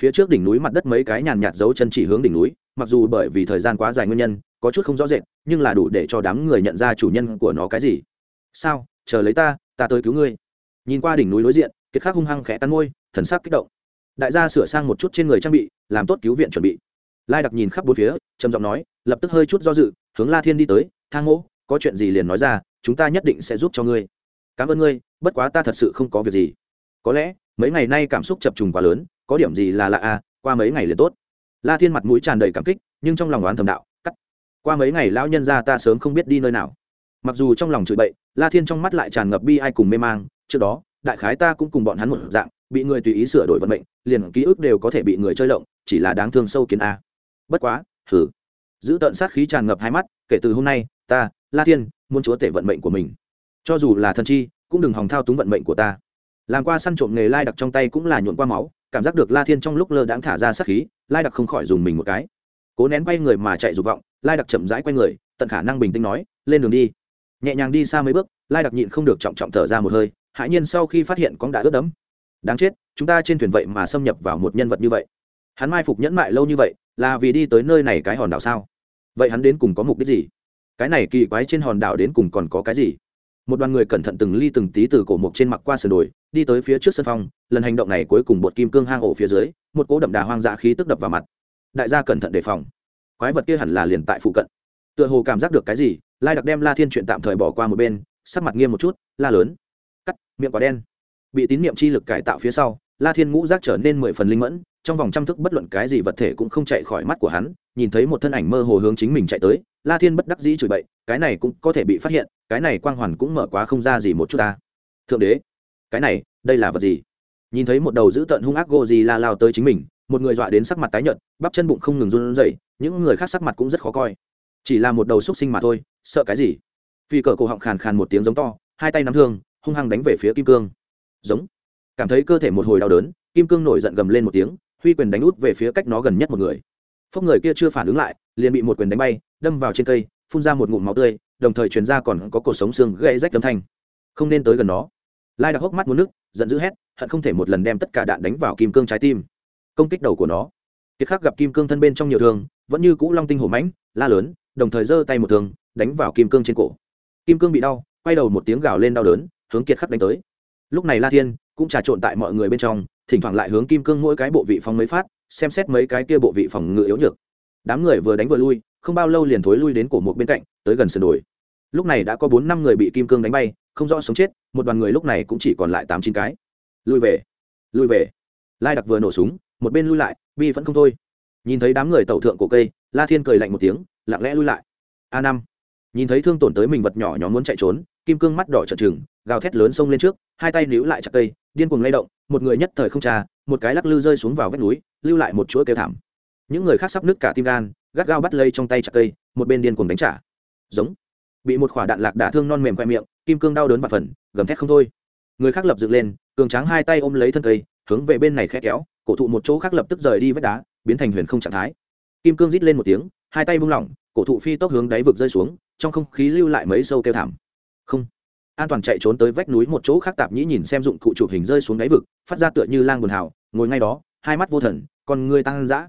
[SPEAKER 1] Phía trước đỉnh núi mặt đất mấy cái nhàn nhạt dấu chân chỉ hướng đỉnh núi, mặc dù bởi vì thời gian quá dài nguyên nhân, có chút không rõ rệt, nhưng là đủ để cho đám người nhận ra chủ nhân của nó cái gì. Sao? Chờ lấy ta ta tới cứu ngươi. Nhìn qua đỉnh núi đối diện, kiệt khắc hung hăng khẽ cắn môi, thần sắc kích động đại gia sửa sang một chút trên người trang bị, làm tốt cứu viện chuẩn bị. Lai đặc nhìn khắp bốn phía, trầm giọng nói, lập tức hơi chút do dự, hướng la thiên đi tới, thang mỗ, có chuyện gì liền nói ra, chúng ta nhất định sẽ giúp cho ngươi. Cảm ơn ngươi, bất quá ta thật sự không có việc gì. Có lẽ, mấy ngày nay cảm xúc chập trùng quá lớn, có điểm gì là lạ à qua mấy ngày liền tốt. La thiên mặt mũi tràn đầy cảm kích, nhưng trong lòng oán thầm đạo, cắt, qua mấy ngày lão nhân ra ta sớm không biết đi nơi nào. Mặc dù trong lòng chửi bậy, la thiên trong mắt lại tràn ngập bi ai cùng mê mang, trước đó, đại khái ta cũng cùng bọn hắn một dạng bị người tùy ý sửa đổi vận mệnh, liền ký ức đều có thể bị người chơi lộng, chỉ là đáng thương sâu kiến a. Bất quá thử giữ tận sát khí tràn ngập hai mắt, kể từ hôm nay, ta, la thiên, muốn chúa tể vận mệnh của mình. Cho dù là thần chi, cũng đừng hòng thao túng vận mệnh của ta. Làm qua săn trộm nghề lai đặc trong tay cũng là nhuộn qua máu, cảm giác được la thiên trong lúc lơ đãng thả ra sát khí, lai đặc không khỏi dùng mình một cái. Cố nén quay người mà chạy dục vọng, lai đặc chậm rãi quay người, tận khả năng bình tĩnh nói, lên đường đi. Nhẹ nhàng đi xa mấy bước, lai đặc nhịn không được trọng trọng thở ra một hơi, hãi nhiên sau khi phát hiện con đã ướt đẫm đáng chết, chúng ta trên thuyền vậy mà xâm nhập vào một nhân vật như vậy. Hắn mai phục nhẫn mại lâu như vậy, là vì đi tới nơi này cái hòn đảo sao? Vậy hắn đến cùng có mục đích gì? Cái này kỳ quái trên hòn đảo đến cùng còn có cái gì? Một đoàn người cẩn thận từng ly từng tí từ cổ mục trên mặt qua sườn đồi, đi tới phía trước sân phong, lần hành động này cuối cùng bột kim cương hang ổ phía dưới, một cỗ đậm đà hoang dã khí tức đập vào mặt. Đại gia cẩn thận đề phòng. Quái vật kia hẳn là liền tại phụ cận. Tựa hồ cảm giác được cái gì, lai đặc đem la thiên chuyện tạm thời bỏ qua một bên, sắc mặt nghiêm một chút, la lớn. Cắt, miệng quả đen bị tín niệm chi lực cải tạo phía sau, la thiên ngũ giác trở nên mười phần linh mẫn, trong vòng trăm thức bất luận cái gì vật thể cũng không chạy khỏi mắt của hắn, nhìn thấy một thân ảnh mơ hồ hướng chính mình chạy tới, la thiên bất đắc dĩ chửi bậy, cái này cũng có thể bị phát hiện, cái này quang hoàn cũng mở quá không ra gì một chút ta. Thượng đế, cái này, đây là vật gì? Nhìn thấy một đầu dữ tợn hung ác gô gì la lao tới chính mình, một người dọa đến sắc mặt tái nhợt, bắp chân bụng không ngừng run rẩy, những người khác sắc mặt cũng rất khó coi. Chỉ là một đầu xúc sinh mà thôi, sợ cái gì? Phi cờ cổ họng khàn khàn một tiếng giống to, hai tay nắm thương, hung hăng đánh về phía kim cương giống. Cảm thấy cơ thể một hồi đau đớn, kim cương nổi giận gầm lên một tiếng, huy quyền đánh út về phía cách nó gần nhất một người. Phốc người kia chưa phản ứng lại, liền bị một quyền đánh bay, đâm vào trên cây, phun ra một ngụm máu tươi, đồng thời truyền ra còn có cuộc sống xương gãy rách âm thanh. Không nên tới gần nó. Lai đặc hốc mắt muốn nước, giận dữ hét, hận không thể một lần đem tất cả đạn đánh vào kim cương trái tim. Công kích đầu của nó. Kiệt khắc gặp kim cương thân bên trong nhiều thương, vẫn như cũ long tinh hổ mãnh, la lớn, đồng thời giơ tay một thương, đánh vào kim cương trên cổ. Kim cương bị đau, quay đầu một tiếng gào lên đau đớn, hướng kiệt khắc đánh tới lúc này la thiên cũng trà trộn tại mọi người bên trong, thỉnh thoảng lại hướng kim cương mỗi cái bộ vị phòng mấy phát, xem xét mấy cái kia bộ vị phòng ngự yếu nhược. Đám người vừa đánh vừa lui, không bao lâu liền thối lui đến cổ một bên cạnh, tới gần sườn đồi. Lúc này đã có bốn năm người bị kim cương đánh bay, không rõ sống chết, một đoàn người lúc này cũng chỉ còn lại tám chín cái. Lui về lui về. Lai đặc vừa nổ súng, một bên lui lại, bi vẫn không thôi. Nhìn thấy đám người tẩu thượng cổ cây, la thiên cười lạnh một tiếng, lặng lẽ lui lại. A năm. Nhìn thấy thương tổn tới mình vật nhỏ nhóm muốn chạy trốn, kim cương mắt đỏ trợn trừng, gào thét lớn xông lên trước hai tay níu lại chặt cây, điên cuồng lay động, một người nhất thời không trà, một cái lắc lư rơi xuống vào vách núi, lưu lại một chuỗi kêu thảm. Những người khác sắp nứt cả tim gan, gắt gao bắt lây trong tay chặt cây, một bên điên cuồng đánh trả. Giống. Bị một quả đạn lạc đả thương non mềm khoe miệng, kim cương đau đớn và phần, gầm thét không thôi. Người khác lập dựng lên, cường tráng hai tay ôm lấy thân cây, hướng về bên này khẽ kéo, cổ thụ một chỗ khác lập tức rời đi vách đá, biến thành huyền không trạng thái. Kim cương rít lên một tiếng, hai tay buông lỏng, cổ thụ phi tốc hướng đáy vực rơi xuống, trong không khí lưu lại mấy sâu kêu thảm. Không an toàn chạy trốn tới vách núi một chỗ khác tạp nhĩ nhìn xem dụng cụ chụp hình rơi xuống đáy vực, phát ra tựa như lang buồn hào, ngồi ngay đó, hai mắt vô thần, con người tăng dã.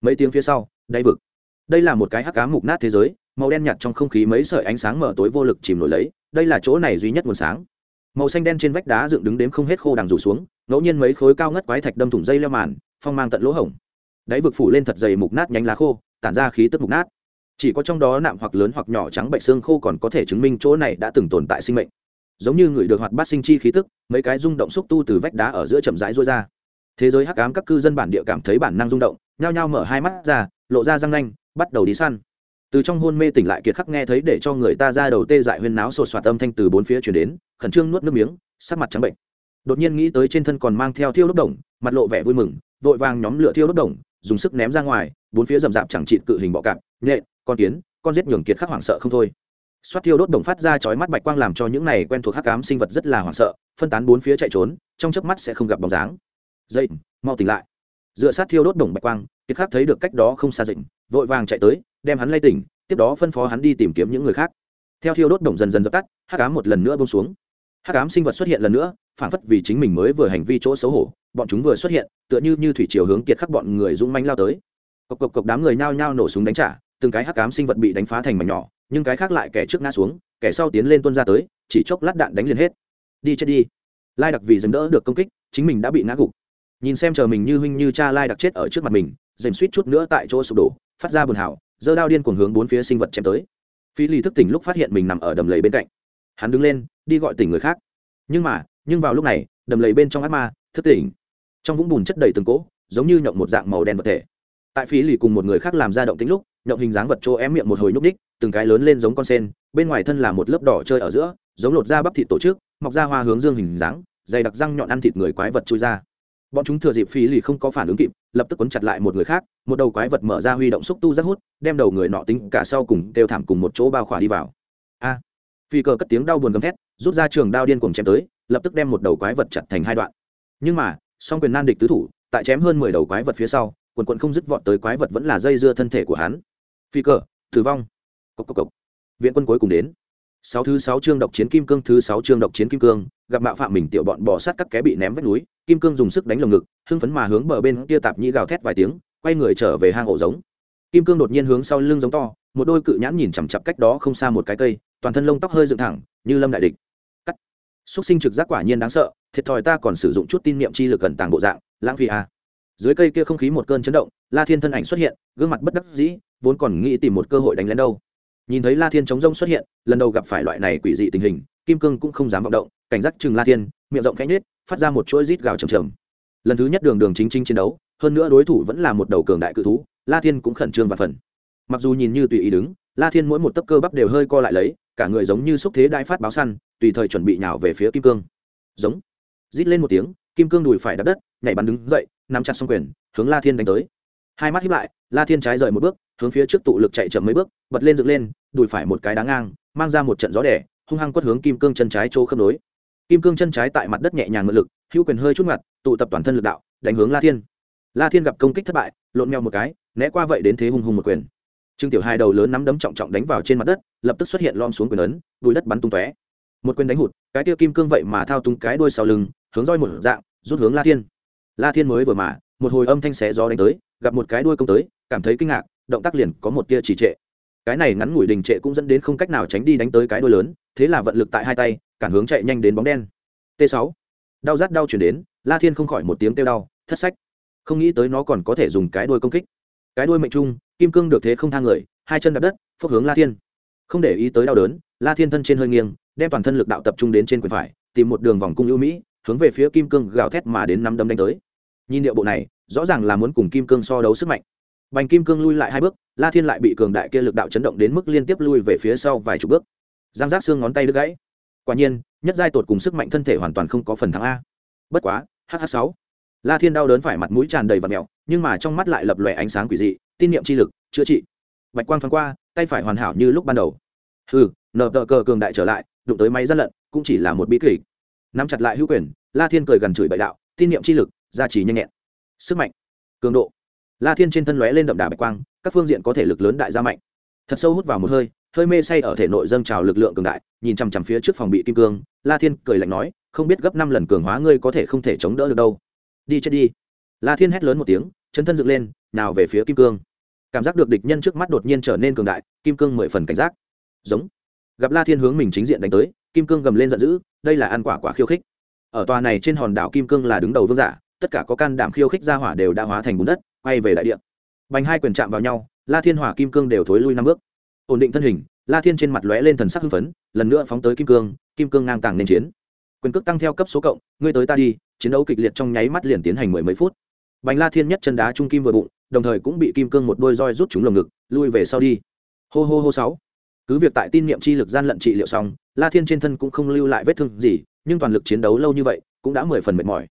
[SPEAKER 1] Mấy tiếng phía sau, đáy vực. Đây là một cái hắc cá mục nát thế giới, màu đen nhạt trong không khí mấy sợi ánh sáng mở tối vô lực chìm nổi lấy, đây là chỗ này duy nhất nguồn sáng. Màu xanh đen trên vách đá dựng đứng đếm không hết khô đằng rủ xuống, ngẫu nhiên mấy khối cao ngất quái thạch đâm thủng dây leo màn, phong mang tận lỗ hổng. Đáy vực phủ lên thật dày mục nát nhánh lá khô, tản ra khí tức mục nát. Chỉ có trong đó nạm hoặc lớn hoặc nhỏ trắng bệnh xương khô còn có thể chứng minh chỗ này đã từng tồn tại sinh mệnh giống như người được hoạt bát sinh chi khí tức, mấy cái rung động xúc tu từ vách đá ở giữa chậm rãi rối ra. Thế giới hắc ám các cư dân bản địa cảm thấy bản năng rung động, nhao nhao mở hai mắt ra, lộ ra răng nanh, bắt đầu đi săn. Từ trong hôn mê tỉnh lại kiệt khắc nghe thấy để cho người ta ra đầu tê dại huyên náo sột soạt âm thanh từ bốn phía chuyển đến, khẩn trương nuốt nước miếng, sắc mặt trắng bệnh. Đột nhiên nghĩ tới trên thân còn mang theo thiêu đốt đồng, mặt lộ vẻ vui mừng, vội vàng nhóm lửa thiêu đốt đồng, dùng sức ném ra ngoài, bốn phía rầm rạp chẳng trị cự hình bọ cạp, nhện, con kiến, con giết nhường kiệt khắc hoảng sợ không thôi xoát thiêu đốt đồng phát ra chói mắt bạch quang làm cho những này quen thuộc hắc ám sinh vật rất là hoảng sợ, phân tán bốn phía chạy trốn, trong chớp mắt sẽ không gặp bóng dáng. Dậy, mau tỉnh lại. Dựa sát thiêu đốt đồng bạch quang, kiệt khắc thấy được cách đó không xa dịnh, vội vàng chạy tới, đem hắn lay tỉnh, tiếp đó phân phó hắn đi tìm kiếm những người khác. Theo thiêu đốt đồng dần dần dập tắt, hắc ám một lần nữa bông xuống. Hắc ám sinh vật xuất hiện lần nữa phản phất vì chính mình mới vừa hành vi chỗ xấu hổ, bọn chúng vừa xuất hiện, tựa như như thủy chiều hướng kiệt khắc bọn người dũng manh lao tới. Cộc cộc cộc đám người nhao nhao nổ súng đánh trả, từng cái hắc ám sinh vật bị đánh phá thành mảnh nhỏ nhưng cái khác lại kẻ trước ngã xuống, kẻ sau tiến lên tuân ra tới, chỉ chốc lát đạn đánh liền hết. Đi chết đi. Lai đặc vì dừng đỡ được công kích, chính mình đã bị ngã gục. Nhìn xem chờ mình như huynh như cha lai đặc chết ở trước mặt mình, dành suýt chút nữa tại chỗ sụp đổ, phát ra buồn hảo giơ đao điên cuồng hướng bốn phía sinh vật chém tới. Phi ly thức tỉnh lúc phát hiện mình nằm ở đầm lầy bên cạnh. Hắn đứng lên, đi gọi tỉnh người khác. Nhưng mà, nhưng vào lúc này, đầm lầy bên trong ác ma, thức tỉnh. Trong vũng bùn chất đầy từng cỗ, giống như nhộng một dạng màu đen vật thể. Tại Phi lì cùng một người khác làm ra động tính lúc, nhộng hình dáng vật chỗ ém miệng một hồi nhúc ních từng cái lớn lên giống con sen, bên ngoài thân là một lớp đỏ chơi ở giữa, giống lột da bắp thịt tổ chức, mọc ra hoa hướng dương hình dáng, dày đặc răng nhọn ăn thịt người quái vật chui ra. Bọn chúng thừa dịp phí lì không có phản ứng kịp, lập tức quấn chặt lại một người khác, một đầu quái vật mở ra huy động xúc tu rất hút, đem đầu người nọ tính cả sau cùng đều thảm cùng một chỗ bao khỏa đi vào. A! Phi cờ cất tiếng đau buồn gầm thét, rút ra trường đao điên cuồng chém tới, lập tức đem một đầu quái vật chặt thành hai đoạn. Nhưng mà, song quyền nan địch tứ thủ, tại chém hơn mười đầu quái vật phía sau, quần quần không dứt vọt tới quái vật vẫn là dây dưa thân thể của hắn. Phi cờ tử vong cốc cốc cốc. viện quân cuối cùng đến. Sáu thứ sáu chương độc chiến kim cương, thứ sáu chương độc chiến kim cương, gặp mạo phạm mình tiểu bọn bò sát các ké bị ném vách núi, kim cương dùng sức đánh lồng ngực, hưng phấn mà hướng bờ bên kia tạp nhĩ gào thét vài tiếng, quay người trở về hang ổ giống. Kim cương đột nhiên hướng sau lưng giống to, một đôi cự nhãn nhìn chằm chằm cách đó không xa một cái cây, toàn thân lông tóc hơi dựng thẳng, như lâm đại địch. Cắt. Súc sinh trực giác quả nhiên đáng sợ, thiệt thòi ta còn sử dụng chút tin niệm chi lực gần tàng bộ dạng, lãng phí à. dưới cây kia không khí một cơn chấn động, la thiên thân ảnh xuất hiện, gương mặt bất đắc dĩ, vốn còn nghĩ tìm một cơ hội đánh lén đâu nhìn thấy la thiên chống rông xuất hiện, lần đầu gặp phải loại này quỷ dị tình hình, kim cương cũng không dám vọng động, cảnh giác chừng la thiên, miệng rộng khẽ nhết phát ra một chuỗi rít gào trầm trầm. Lần thứ nhất đường đường chính chính chiến đấu, hơn nữa đối thủ vẫn là một đầu cường đại cự thú, la thiên cũng khẩn trương và phần. Mặc dù nhìn như tùy ý đứng, la thiên mỗi một tấc cơ bắp đều hơi co lại lấy, cả người giống như xúc thế đại phát báo săn, tùy thời chuẩn bị nhào về phía kim cương. Giống. Rít lên một tiếng, kim cương đùi phải đập đất, nhảy bắn đứng dậy, nắm chặt xong quyền, hướng la thiên đánh tới hai mắt hiếp lại, la thiên trái rời một bước, hướng phía trước tụ lực chạy chậm mấy bước, bật lên dựng lên, đùi phải một cái đá ngang, mang ra một trận gió đẻ, hung hăng quất hướng kim cương chân trái chỗ khớp nối. Kim cương chân trái tại mặt đất nhẹ nhàng ngự lực, hữu quyền hơi chút ngặt, tụ tập toàn thân lực đạo, đánh hướng la thiên. La thiên gặp công kích thất bại, lộn mèo một cái, né qua vậy đến thế hung hùng một quyền. Trương tiểu hai đầu lớn nắm đấm trọng trọng đánh vào trên mặt đất, lập tức xuất hiện lom xuống quyền ấn, đùi đất bắn tung tóe. Một quyền đánh hụt, cái tia kim cương vậy mà thao tung cái đuôi sau lưng, hướng roi một dạng, rút hướng la thiên. La thiên mới vừa mà một hồi âm thanh xé gió đánh tới, gặp một cái đuôi công tới, cảm thấy kinh ngạc, động tác liền có một tia trì trệ. Cái này ngắn ngủi đình trệ cũng dẫn đến không cách nào tránh đi đánh tới cái đuôi lớn, thế là vận lực tại hai tay, cản hướng chạy nhanh đến bóng đen. T 6 đau rát đau chuyển đến, la thiên không khỏi một tiếng kêu đau, thất sách. Không nghĩ tới nó còn có thể dùng cái đuôi công kích. Cái đuôi mệnh trung, kim cương được thế không thang người, hai chân đập đất, phốc hướng la thiên. Không để ý tới đau đớn, la thiên thân trên hơi nghiêng, đem toàn thân lực đạo tập trung đến trên quyền phải, tìm một đường vòng cung ưu mỹ, hướng về phía kim cương gào thét mà đến năm đấm đánh tới nhìn điệu bộ này, rõ ràng là muốn cùng kim cương so đấu sức mạnh. Bành kim cương lui lại hai bước, la thiên lại bị cường đại kia lực đạo chấn động đến mức liên tiếp lui về phía sau vài chục bước. Giang giác xương ngón tay đứt gãy. Quả nhiên, nhất giai tột cùng sức mạnh thân thể hoàn toàn không có phần thắng a. Bất quá hh sáu. La thiên đau đớn phải mặt mũi tràn đầy và mẹo nhưng mà trong mắt lại lập lòe ánh sáng quỷ dị, tin niệm chi lực, chữa trị. Bạch quang thoáng qua, tay phải hoàn hảo như lúc ban đầu. Hừ nở tờ cờ cường đại trở lại, đụng tới máy gian lận, cũng chỉ là một bí kỷ nắm chặt lại hữu quyền, la thiên cười gần chửi bậy đạo, tin niệm chi lực gia trì nhanh nhẹn. Sức mạnh, cường độ. La thiên trên thân lóe lên đậm đà bạch quang, các phương diện có thể lực lớn đại gia mạnh. Thật sâu hút vào một hơi hơi mê say ở thể nội dâng trào lực lượng cường đại, nhìn chằm chằm phía trước phòng bị kim cương, la thiên cười lạnh nói, không biết gấp năm lần cường hóa ngươi có thể không thể chống đỡ được đâu. Đi chết đi. La thiên hét lớn một tiếng, chân thân dựng lên, nào về phía kim cương. Cảm giác được địch nhân trước mắt đột nhiên trở nên cường đại, kim cương mười phần cảnh giác. Giống. Gặp la thiên hướng mình chính diện đánh tới, kim cương gầm lên giận dữ, đây là ăn quả quả khiêu khích. Ở tòa này trên hòn đảo kim cương là đứng đầu vương giả tất cả có can đảm khiêu khích ra hỏa đều đã hóa thành bùn đất, quay về đại địa. Bành hai quyền chạm vào nhau, la thiên hỏa kim cương đều thối lui năm bước. Ổn định thân hình, la thiên trên mặt lóe lên thần sắc hưng phấn, lần nữa phóng tới kim cương kim cương ngang tàng nên chiến. Quyền cước tăng theo cấp số cộng, ngươi tới ta đi, chiến đấu kịch liệt trong nháy mắt liền tiến hành mười mấy phút. Bành la thiên nhất chân đá trung kim vừa bụng, đồng thời cũng bị kim cương một đôi roi rút trúng lồng ngực, lui về sau đi. Hô hô hô sáu. Cứ việc tại tin niệm chi lực gian lận trị liệu xong, la thiên trên thân cũng không lưu lại vết thương gì, nhưng toàn lực chiến đấu lâu như vậy, cũng đã mười phần mệt mỏi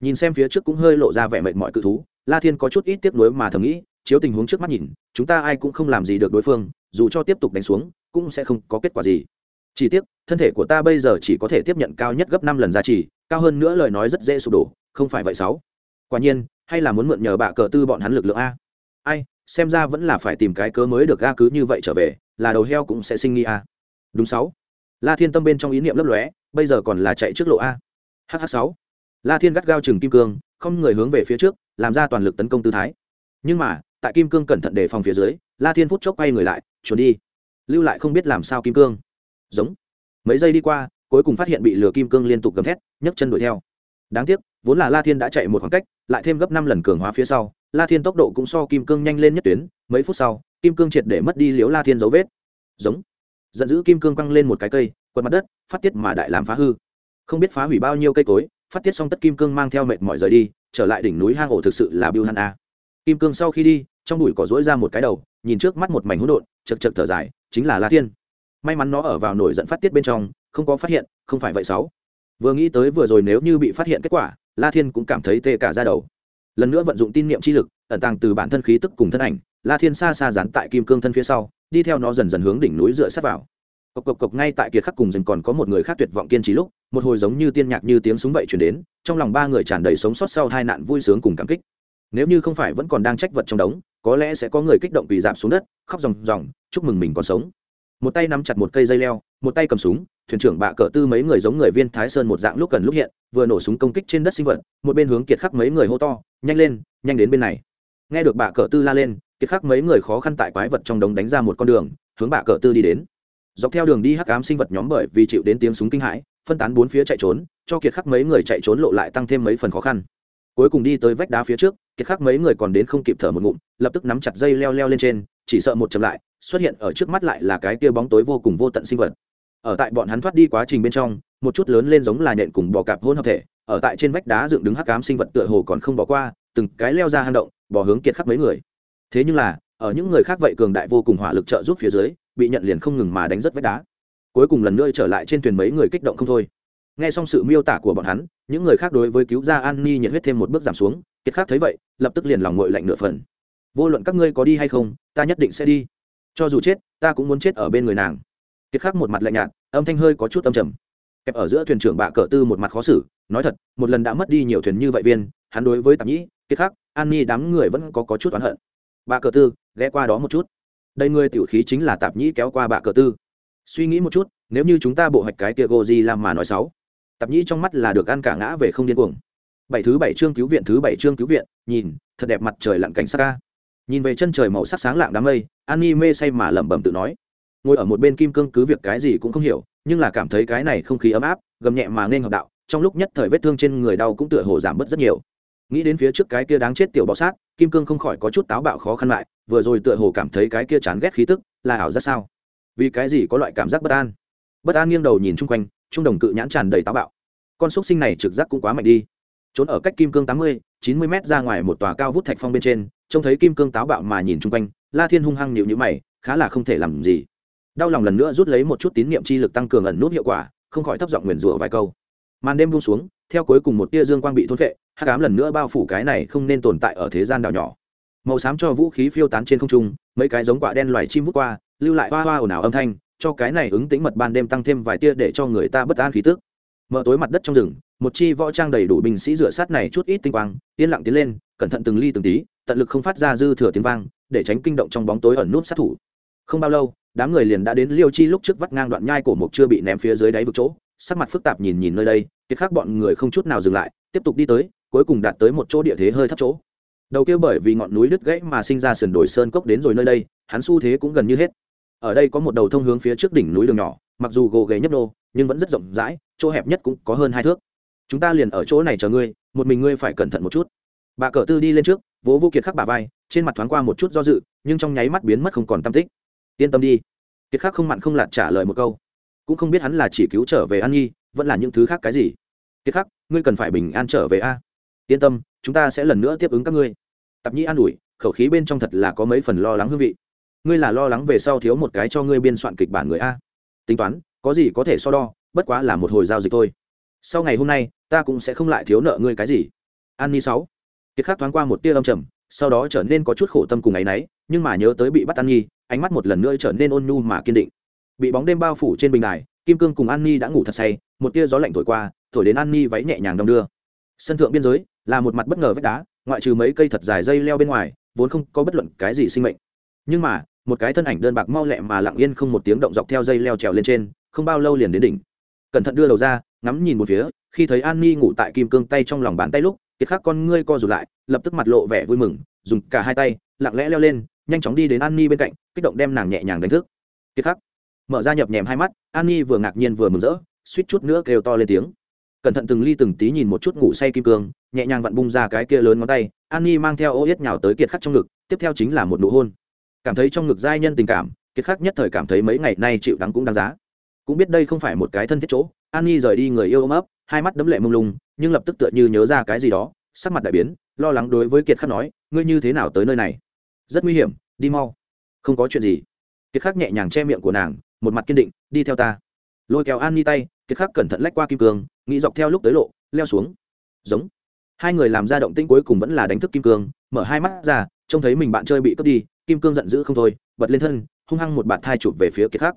[SPEAKER 1] nhìn xem phía trước cũng hơi lộ ra vẻ mệt mỏi cự thú, la thiên có chút ít tiếc nuối mà thầm nghĩ, chiếu tình huống trước mắt nhìn, chúng ta ai cũng không làm gì được đối phương, dù cho tiếp tục đánh xuống, cũng sẽ không có kết quả gì. Chỉ tiếc, thân thể của ta bây giờ chỉ có thể tiếp nhận cao nhất gấp năm lần giá trị, cao hơn nữa lời nói rất dễ sụp đổ, không phải vậy sáu. Quả nhiên, hay là muốn mượn nhờ bạ cờ tư bọn hắn lực lượng a? Ai, xem ra vẫn là phải tìm cái cớ mới được a cứ như vậy trở về, là đầu heo cũng sẽ sinh nghi a. Đúng sáu. La thiên tâm bên trong ý niệm lấp lóe, bây giờ còn là chạy trước lộ a. Hh sáu la thiên gắt gao chừng kim cương, không người hướng về phía trước, làm ra toàn lực tấn công tư thái. Nhưng mà, tại kim cương cẩn thận đề phòng phía dưới, la thiên phút chốc quay người lại trốn đi. Lưu lại không biết làm sao kim cương. Giống. Mấy giây đi qua, cuối cùng phát hiện bị lừa kim cương liên tục gầm thét, nhấc chân đuổi theo. Đáng tiếc, vốn là la thiên đã chạy một khoảng cách, lại thêm gấp năm lần cường hóa phía sau, la thiên tốc độ cũng so kim cương nhanh lên nhất tuyến, mấy phút sau, kim cương triệt để mất đi liếu la thiên dấu vết. Giống. Giận dữ kim cương quăng lên một cái cây, quật mặt đất, phát tiết mà đại làm phá hư. Không biết phá hủy bao nhiêu cây cối phát tiết xong tất kim cương mang theo mệt mỏi rời đi, trở lại đỉnh núi hang ổ thực sự là biêu hắn a kim cương sau khi đi, trong đùi cỏ rỗi ra một cái đầu, nhìn trước mắt một mảnh hỗn độn, chật chật thở dài, chính là la thiên. May mắn nó ở vào nổi giận phát tiết bên trong, không có phát hiện, không phải vậy sáu. Vừa nghĩ tới vừa rồi nếu như bị phát hiện kết quả, la thiên cũng cảm thấy tê cả ra đầu. Lần nữa vận dụng tin niệm chi lực, ẩn tàng từ bản thân khí tức cùng thân ảnh, la thiên xa xa dán tại kim cương thân phía sau, đi theo nó dần dần hướng đỉnh núi dựa sát vào cộc cộc cộc, ngay tại kiệt khắc cùng dần còn có một người khác tuyệt vọng kiên trì lúc, một hồi giống như tiên nhạc như tiếng súng vậy chuyển đến, trong lòng ba người tràn đầy sống sót sau hai nạn vui sướng cùng cảm kích. Nếu như không phải vẫn còn đang trách vật trong đống, có lẽ sẽ có người kích động bị giảm xuống đất, khóc ròng ròng, chúc mừng mình còn sống. Một tay nắm chặt một cây dây leo, một tay cầm súng, thuyền trưởng bạ cỡ tư mấy người giống người viên thái sơn một dạng lúc cần lúc hiện, vừa nổ súng công kích trên đất sinh vật, một bên hướng kiệt khắc mấy người hô to, nhanh lên, nhanh đến bên này. Nghe được bạ cỡ tư la lên, kiệt khắc mấy người khó khăn tại quái vật trong đống đánh ra một con đường, hướng bạ cỡ tư đi đến dọc theo đường đi hắc ám sinh vật nhóm bởi vì chịu đến tiếng súng kinh hãi, phân tán bốn phía chạy trốn, cho kiệt khắc mấy người chạy trốn lộ lại tăng thêm mấy phần khó khăn. Cuối cùng đi tới vách đá phía trước, kiệt khắc mấy người còn đến không kịp thở một ngụm, lập tức nắm chặt dây leo leo lên trên, chỉ sợ một chậm lại, xuất hiện ở trước mắt lại là cái kia bóng tối vô cùng vô tận sinh vật. Ở tại bọn hắn thoát đi quá trình bên trong, một chút lớn lên giống là nện cùng bò cạp hôn hợp thể, ở tại trên vách đá dựng đứng hắc cám sinh vật tựa hồ còn không bỏ qua, từng cái leo ra hang động, bỏ hướng kiệt khắc mấy người. Thế nhưng là, ở những người khác vậy cường đại vô cùng hỏa lực trợ giúp phía dưới bị nhận liền không ngừng mà đánh rất vách đá. Cuối cùng lần nữa trở lại trên thuyền mấy người kích động không thôi. Nghe xong sự miêu tả của bọn hắn những người khác đối với cứu gia an ni nhiệt huyết thêm một bước giảm xuống kiệt khác thấy vậy lập tức liền lòng ngội lạnh nửa phần. Vô luận các ngươi có đi hay không ta nhất định sẽ đi. Cho dù chết ta cũng muốn chết ở bên người nàng. Kiệt khắc một mặt lạnh nhạt âm thanh hơi có chút âm trầm. Kẹp ở giữa thuyền trưởng bạ cờ tư một mặt khó xử nói thật một lần đã mất đi nhiều thuyền như vậy viên hắn đối với tạp nhĩ kiệt khắc an ni đám người vẫn có, có chút oán hận. Bạ cờ tư ghé qua đó một chút đây ngươi tiểu khí chính là tạp nhĩ kéo qua bạ cờ tư. Suy nghĩ một chút, nếu như chúng ta bộ hoạch cái kia goji làm mà nói xấu, tạp nhĩ trong mắt là được ăn cả ngã về không điên cuồng. Bảy thứ bảy chương cứu viện, thứ bảy chương cứu viện, nhìn, thật đẹp mặt trời lặn cảnh sắc ca. Nhìn về chân trời màu sắc sáng lạng đám mây an nhi mê say mà lẩm bẩm tự nói. Ngồi ở một bên kim cương cứ việc cái gì cũng không hiểu, nhưng là cảm thấy cái này không khí ấm áp, gầm nhẹ mà nên hợp đạo, trong lúc nhất thời vết thương trên người đau cũng tựa hồ giảm bớt rất nhiều nghĩ đến phía trước cái kia đáng chết tiểu bọ sát, kim cương không khỏi có chút táo bạo khó khăn lại, vừa rồi tựa hồ cảm thấy cái kia chán ghét khí tức, là ảo ra sao? Vì cái gì có loại cảm giác bất an? Bất an nghiêng đầu nhìn chung quanh, trung đồng cự nhãn tràn đầy táo bạo. Con xúc sinh này trực giác cũng quá mạnh đi. Trốn ở cách kim cương tám mươi, chín mươi m ra ngoài một tòa cao vút thạch phong bên trên, trông thấy kim cương táo bạo mà nhìn chung quanh, la thiên hung hăng nhịu nhữ mày, khá là không thể làm gì. Đau lòng lần nữa rút lấy một chút tín niệm chi lực tăng cường ẩn nút hiệu quả, không khỏi thấp giọng nguyền rủa vài câu. Màn đêm buông xuống theo cuối cùng một tia dương quang bị thôn vệ hắc ám lần nữa bao phủ cái này không nên tồn tại ở thế gian đảo nhỏ. Màu xám cho vũ khí phiêu tán trên không trung, mấy cái giống quả đen loài chim vút qua, lưu lại hoa hoa ồn ào âm thanh, cho cái này ứng tính mật ban đêm tăng thêm vài tia để cho người ta bất an khí tức. Mở tối mặt đất trong rừng, một chi võ trang đầy đủ binh sĩ rửa sát này chút ít tinh quang, yên lặng tiến lên, cẩn thận từng ly từng tí, tận lực không phát ra dư thừa tiếng vang, để tránh kinh động trong bóng tối ẩn núp sát thủ. Không bao lâu, đám người liền đã đến liêu chi lúc trước vắt ngang đoạn nhai cổ mục chưa bị ném phía dưới đáy vực chỗ sắc mặt phức tạp nhìn nhìn nơi đây, kiệt khác bọn người không chút nào dừng lại, tiếp tục đi tới, cuối cùng đạt tới một chỗ địa thế hơi thấp chỗ. Đầu kia bởi vì ngọn núi đứt gãy mà sinh ra sườn đồi sơn cốc đến rồi nơi đây, hắn xu thế cũng gần như hết. Ở đây có một đầu thông hướng phía trước đỉnh núi đường nhỏ, mặc dù gồ ghề nhấp nô, nhưng vẫn rất rộng rãi, chỗ hẹp nhất cũng có hơn hai thước. Chúng ta liền ở chỗ này chờ ngươi, một mình ngươi phải cẩn thận một chút. Bà cờ tư đi lên trước, vỗ vô kiệt khắc bà vai, trên mặt thoáng qua một chút do dự, nhưng trong nháy mắt biến mất không còn tam tích. Yên tâm đi. Kiệt khắc không mặn không lạt trả lời một câu cũng không biết hắn là chỉ cứu trở về an nhi, vẫn là những thứ khác cái gì. Kiệt khắc, ngươi cần phải bình an trở về a. Yên tâm, chúng ta sẽ lần nữa tiếp ứng các ngươi. Tạp nhi an ủi, khẩu khí bên trong thật là có mấy phần lo lắng hương vị. Ngươi là lo lắng về sau thiếu một cái cho ngươi biên soạn kịch bản người a. Tính toán, có gì có thể so đo, bất quá là một hồi giao dịch thôi. Sau ngày hôm nay, ta cũng sẽ không lại thiếu nợ ngươi cái gì. An ni sáu. Kiệt khắc thoáng qua một tia âm trầm, sau đó trở nên có chút khổ tâm cùng ấ y náy, nhưng mà nhớ tới bị bắt an nhi, ánh mắt một lần nữa trở nên ôn nhu mà kiên định bị bóng đêm bao phủ trên bình đài, kim cương cùng an nhi đã ngủ thật say, một tia gió lạnh thổi qua, thổi đến an nhi váy nhẹ nhàng đong đưa. Sân thượng biên giới là một mặt bất ngờ vách đá, ngoại trừ mấy cây thật dài dây leo bên ngoài, vốn không có bất luận cái gì sinh mệnh. Nhưng mà, một cái thân ảnh đơn bạc mau lẹ mà lặng yên không một tiếng động dọc theo dây leo trèo lên trên, không bao lâu liền đến đỉnh. Cẩn thận đưa đầu ra, ngắm nhìn một phía, khi thấy an ni ngủ tại kim cương tay trong lòng bàn tay lúc, kiệt khắc con ngươi co rụt lại, lập tức mặt lộ vẻ vui mừng, dùng cả hai tay, lặng lẽ leo lên, nhanh chóng đi đến an ni bên cạnh, kích động đem nàng nhẹ nhàng đánh thức. Kiệt khắc mở ra nhập nhèm hai mắt an nhi vừa ngạc nhiên vừa mừng rỡ, suýt chút nữa kêu to lên tiếng. Cẩn thận từng ly từng tí nhìn một chút ngủ say kim cương, nhẹ nhàng vặn bung ra cái kia lớn ngón tay an nhi mang theo ô yết nhào tới kiệt khắc trong ngực, tiếp theo chính là một nụ hôn. Cảm thấy trong ngực giai nhân tình cảm, kiệt khắc nhất thời cảm thấy mấy ngày nay chịu đắng cũng đáng giá. Cũng biết đây không phải một cái thân thiết chỗ an nhi rời đi người yêu ôm ấp, hai mắt đấm lệ mông lung, nhưng lập tức tựa như nhớ ra cái gì đó, sắc mặt đại biến, lo lắng đối với kiệt khắc nói, ngươi như thế nào tới nơi này? Rất nguy hiểm, đi mau. Không có chuyện gì. Kiệt khắc nhẹ nhàng che miệng của nàng một mặt kiên định, đi theo ta. Lôi kéo an ni tay, kiệt khắc cẩn thận lách qua kim cương, nghĩ dọc theo lúc tới lộ, leo xuống. Giống. Hai người làm ra động tĩnh cuối cùng vẫn là đánh thức kim cương, mở hai mắt ra, trông thấy mình bạn chơi bị cướp đi, kim cương giận dữ không thôi, bật lên thân, hung hăng một bạt thai chụp về phía kiệt khắc.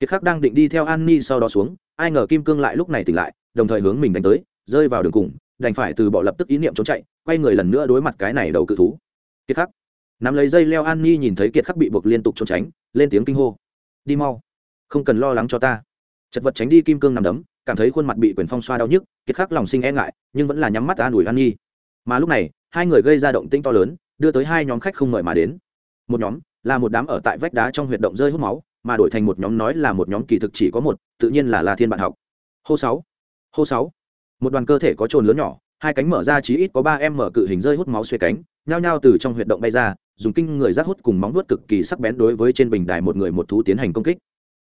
[SPEAKER 1] Kiệt khắc đang định đi theo an ni sau đó xuống, ai ngờ kim cương lại lúc này tỉnh lại, đồng thời hướng mình đánh tới, rơi vào đường cùng, đành phải từ bỏ lập tức ý niệm trốn chạy, quay người lần nữa đối mặt cái này đầu cự thú. Kiệt khắc. Nắm lấy dây leo an ni nhìn thấy kiệt khắc bị buộc liên tục trốn tránh, lên tiếng kinh hô. Đi mau không cần lo lắng cho ta. Chật vật tránh đi kim cương nằm đấm, cảm thấy khuôn mặt bị quyền phong xoa đau nhức, kiệt khắc lòng sinh e ngại, nhưng vẫn là nhắm mắt an ủi an nhi. Mà lúc này, hai người gây ra động tĩnh to lớn, đưa tới hai nhóm khách không mời mà đến. Một nhóm là một đám ở tại vách đá trong huyệt động rơi hút máu, mà đổi thành một nhóm nói là một nhóm kỳ thực chỉ có một, tự nhiên là la thiên bạn học. Hô sáu hô sáu. Một đoàn cơ thể có trồn lớn nhỏ, hai cánh mở ra chí ít có ba em mở cự hình rơi hút máu xuê cánh, nhao nhao từ trong huyệt động bay ra, dùng kinh người rác hút cùng móng vuốt cực kỳ sắc bén đối với trên bình đài một người một thú tiến hành công kích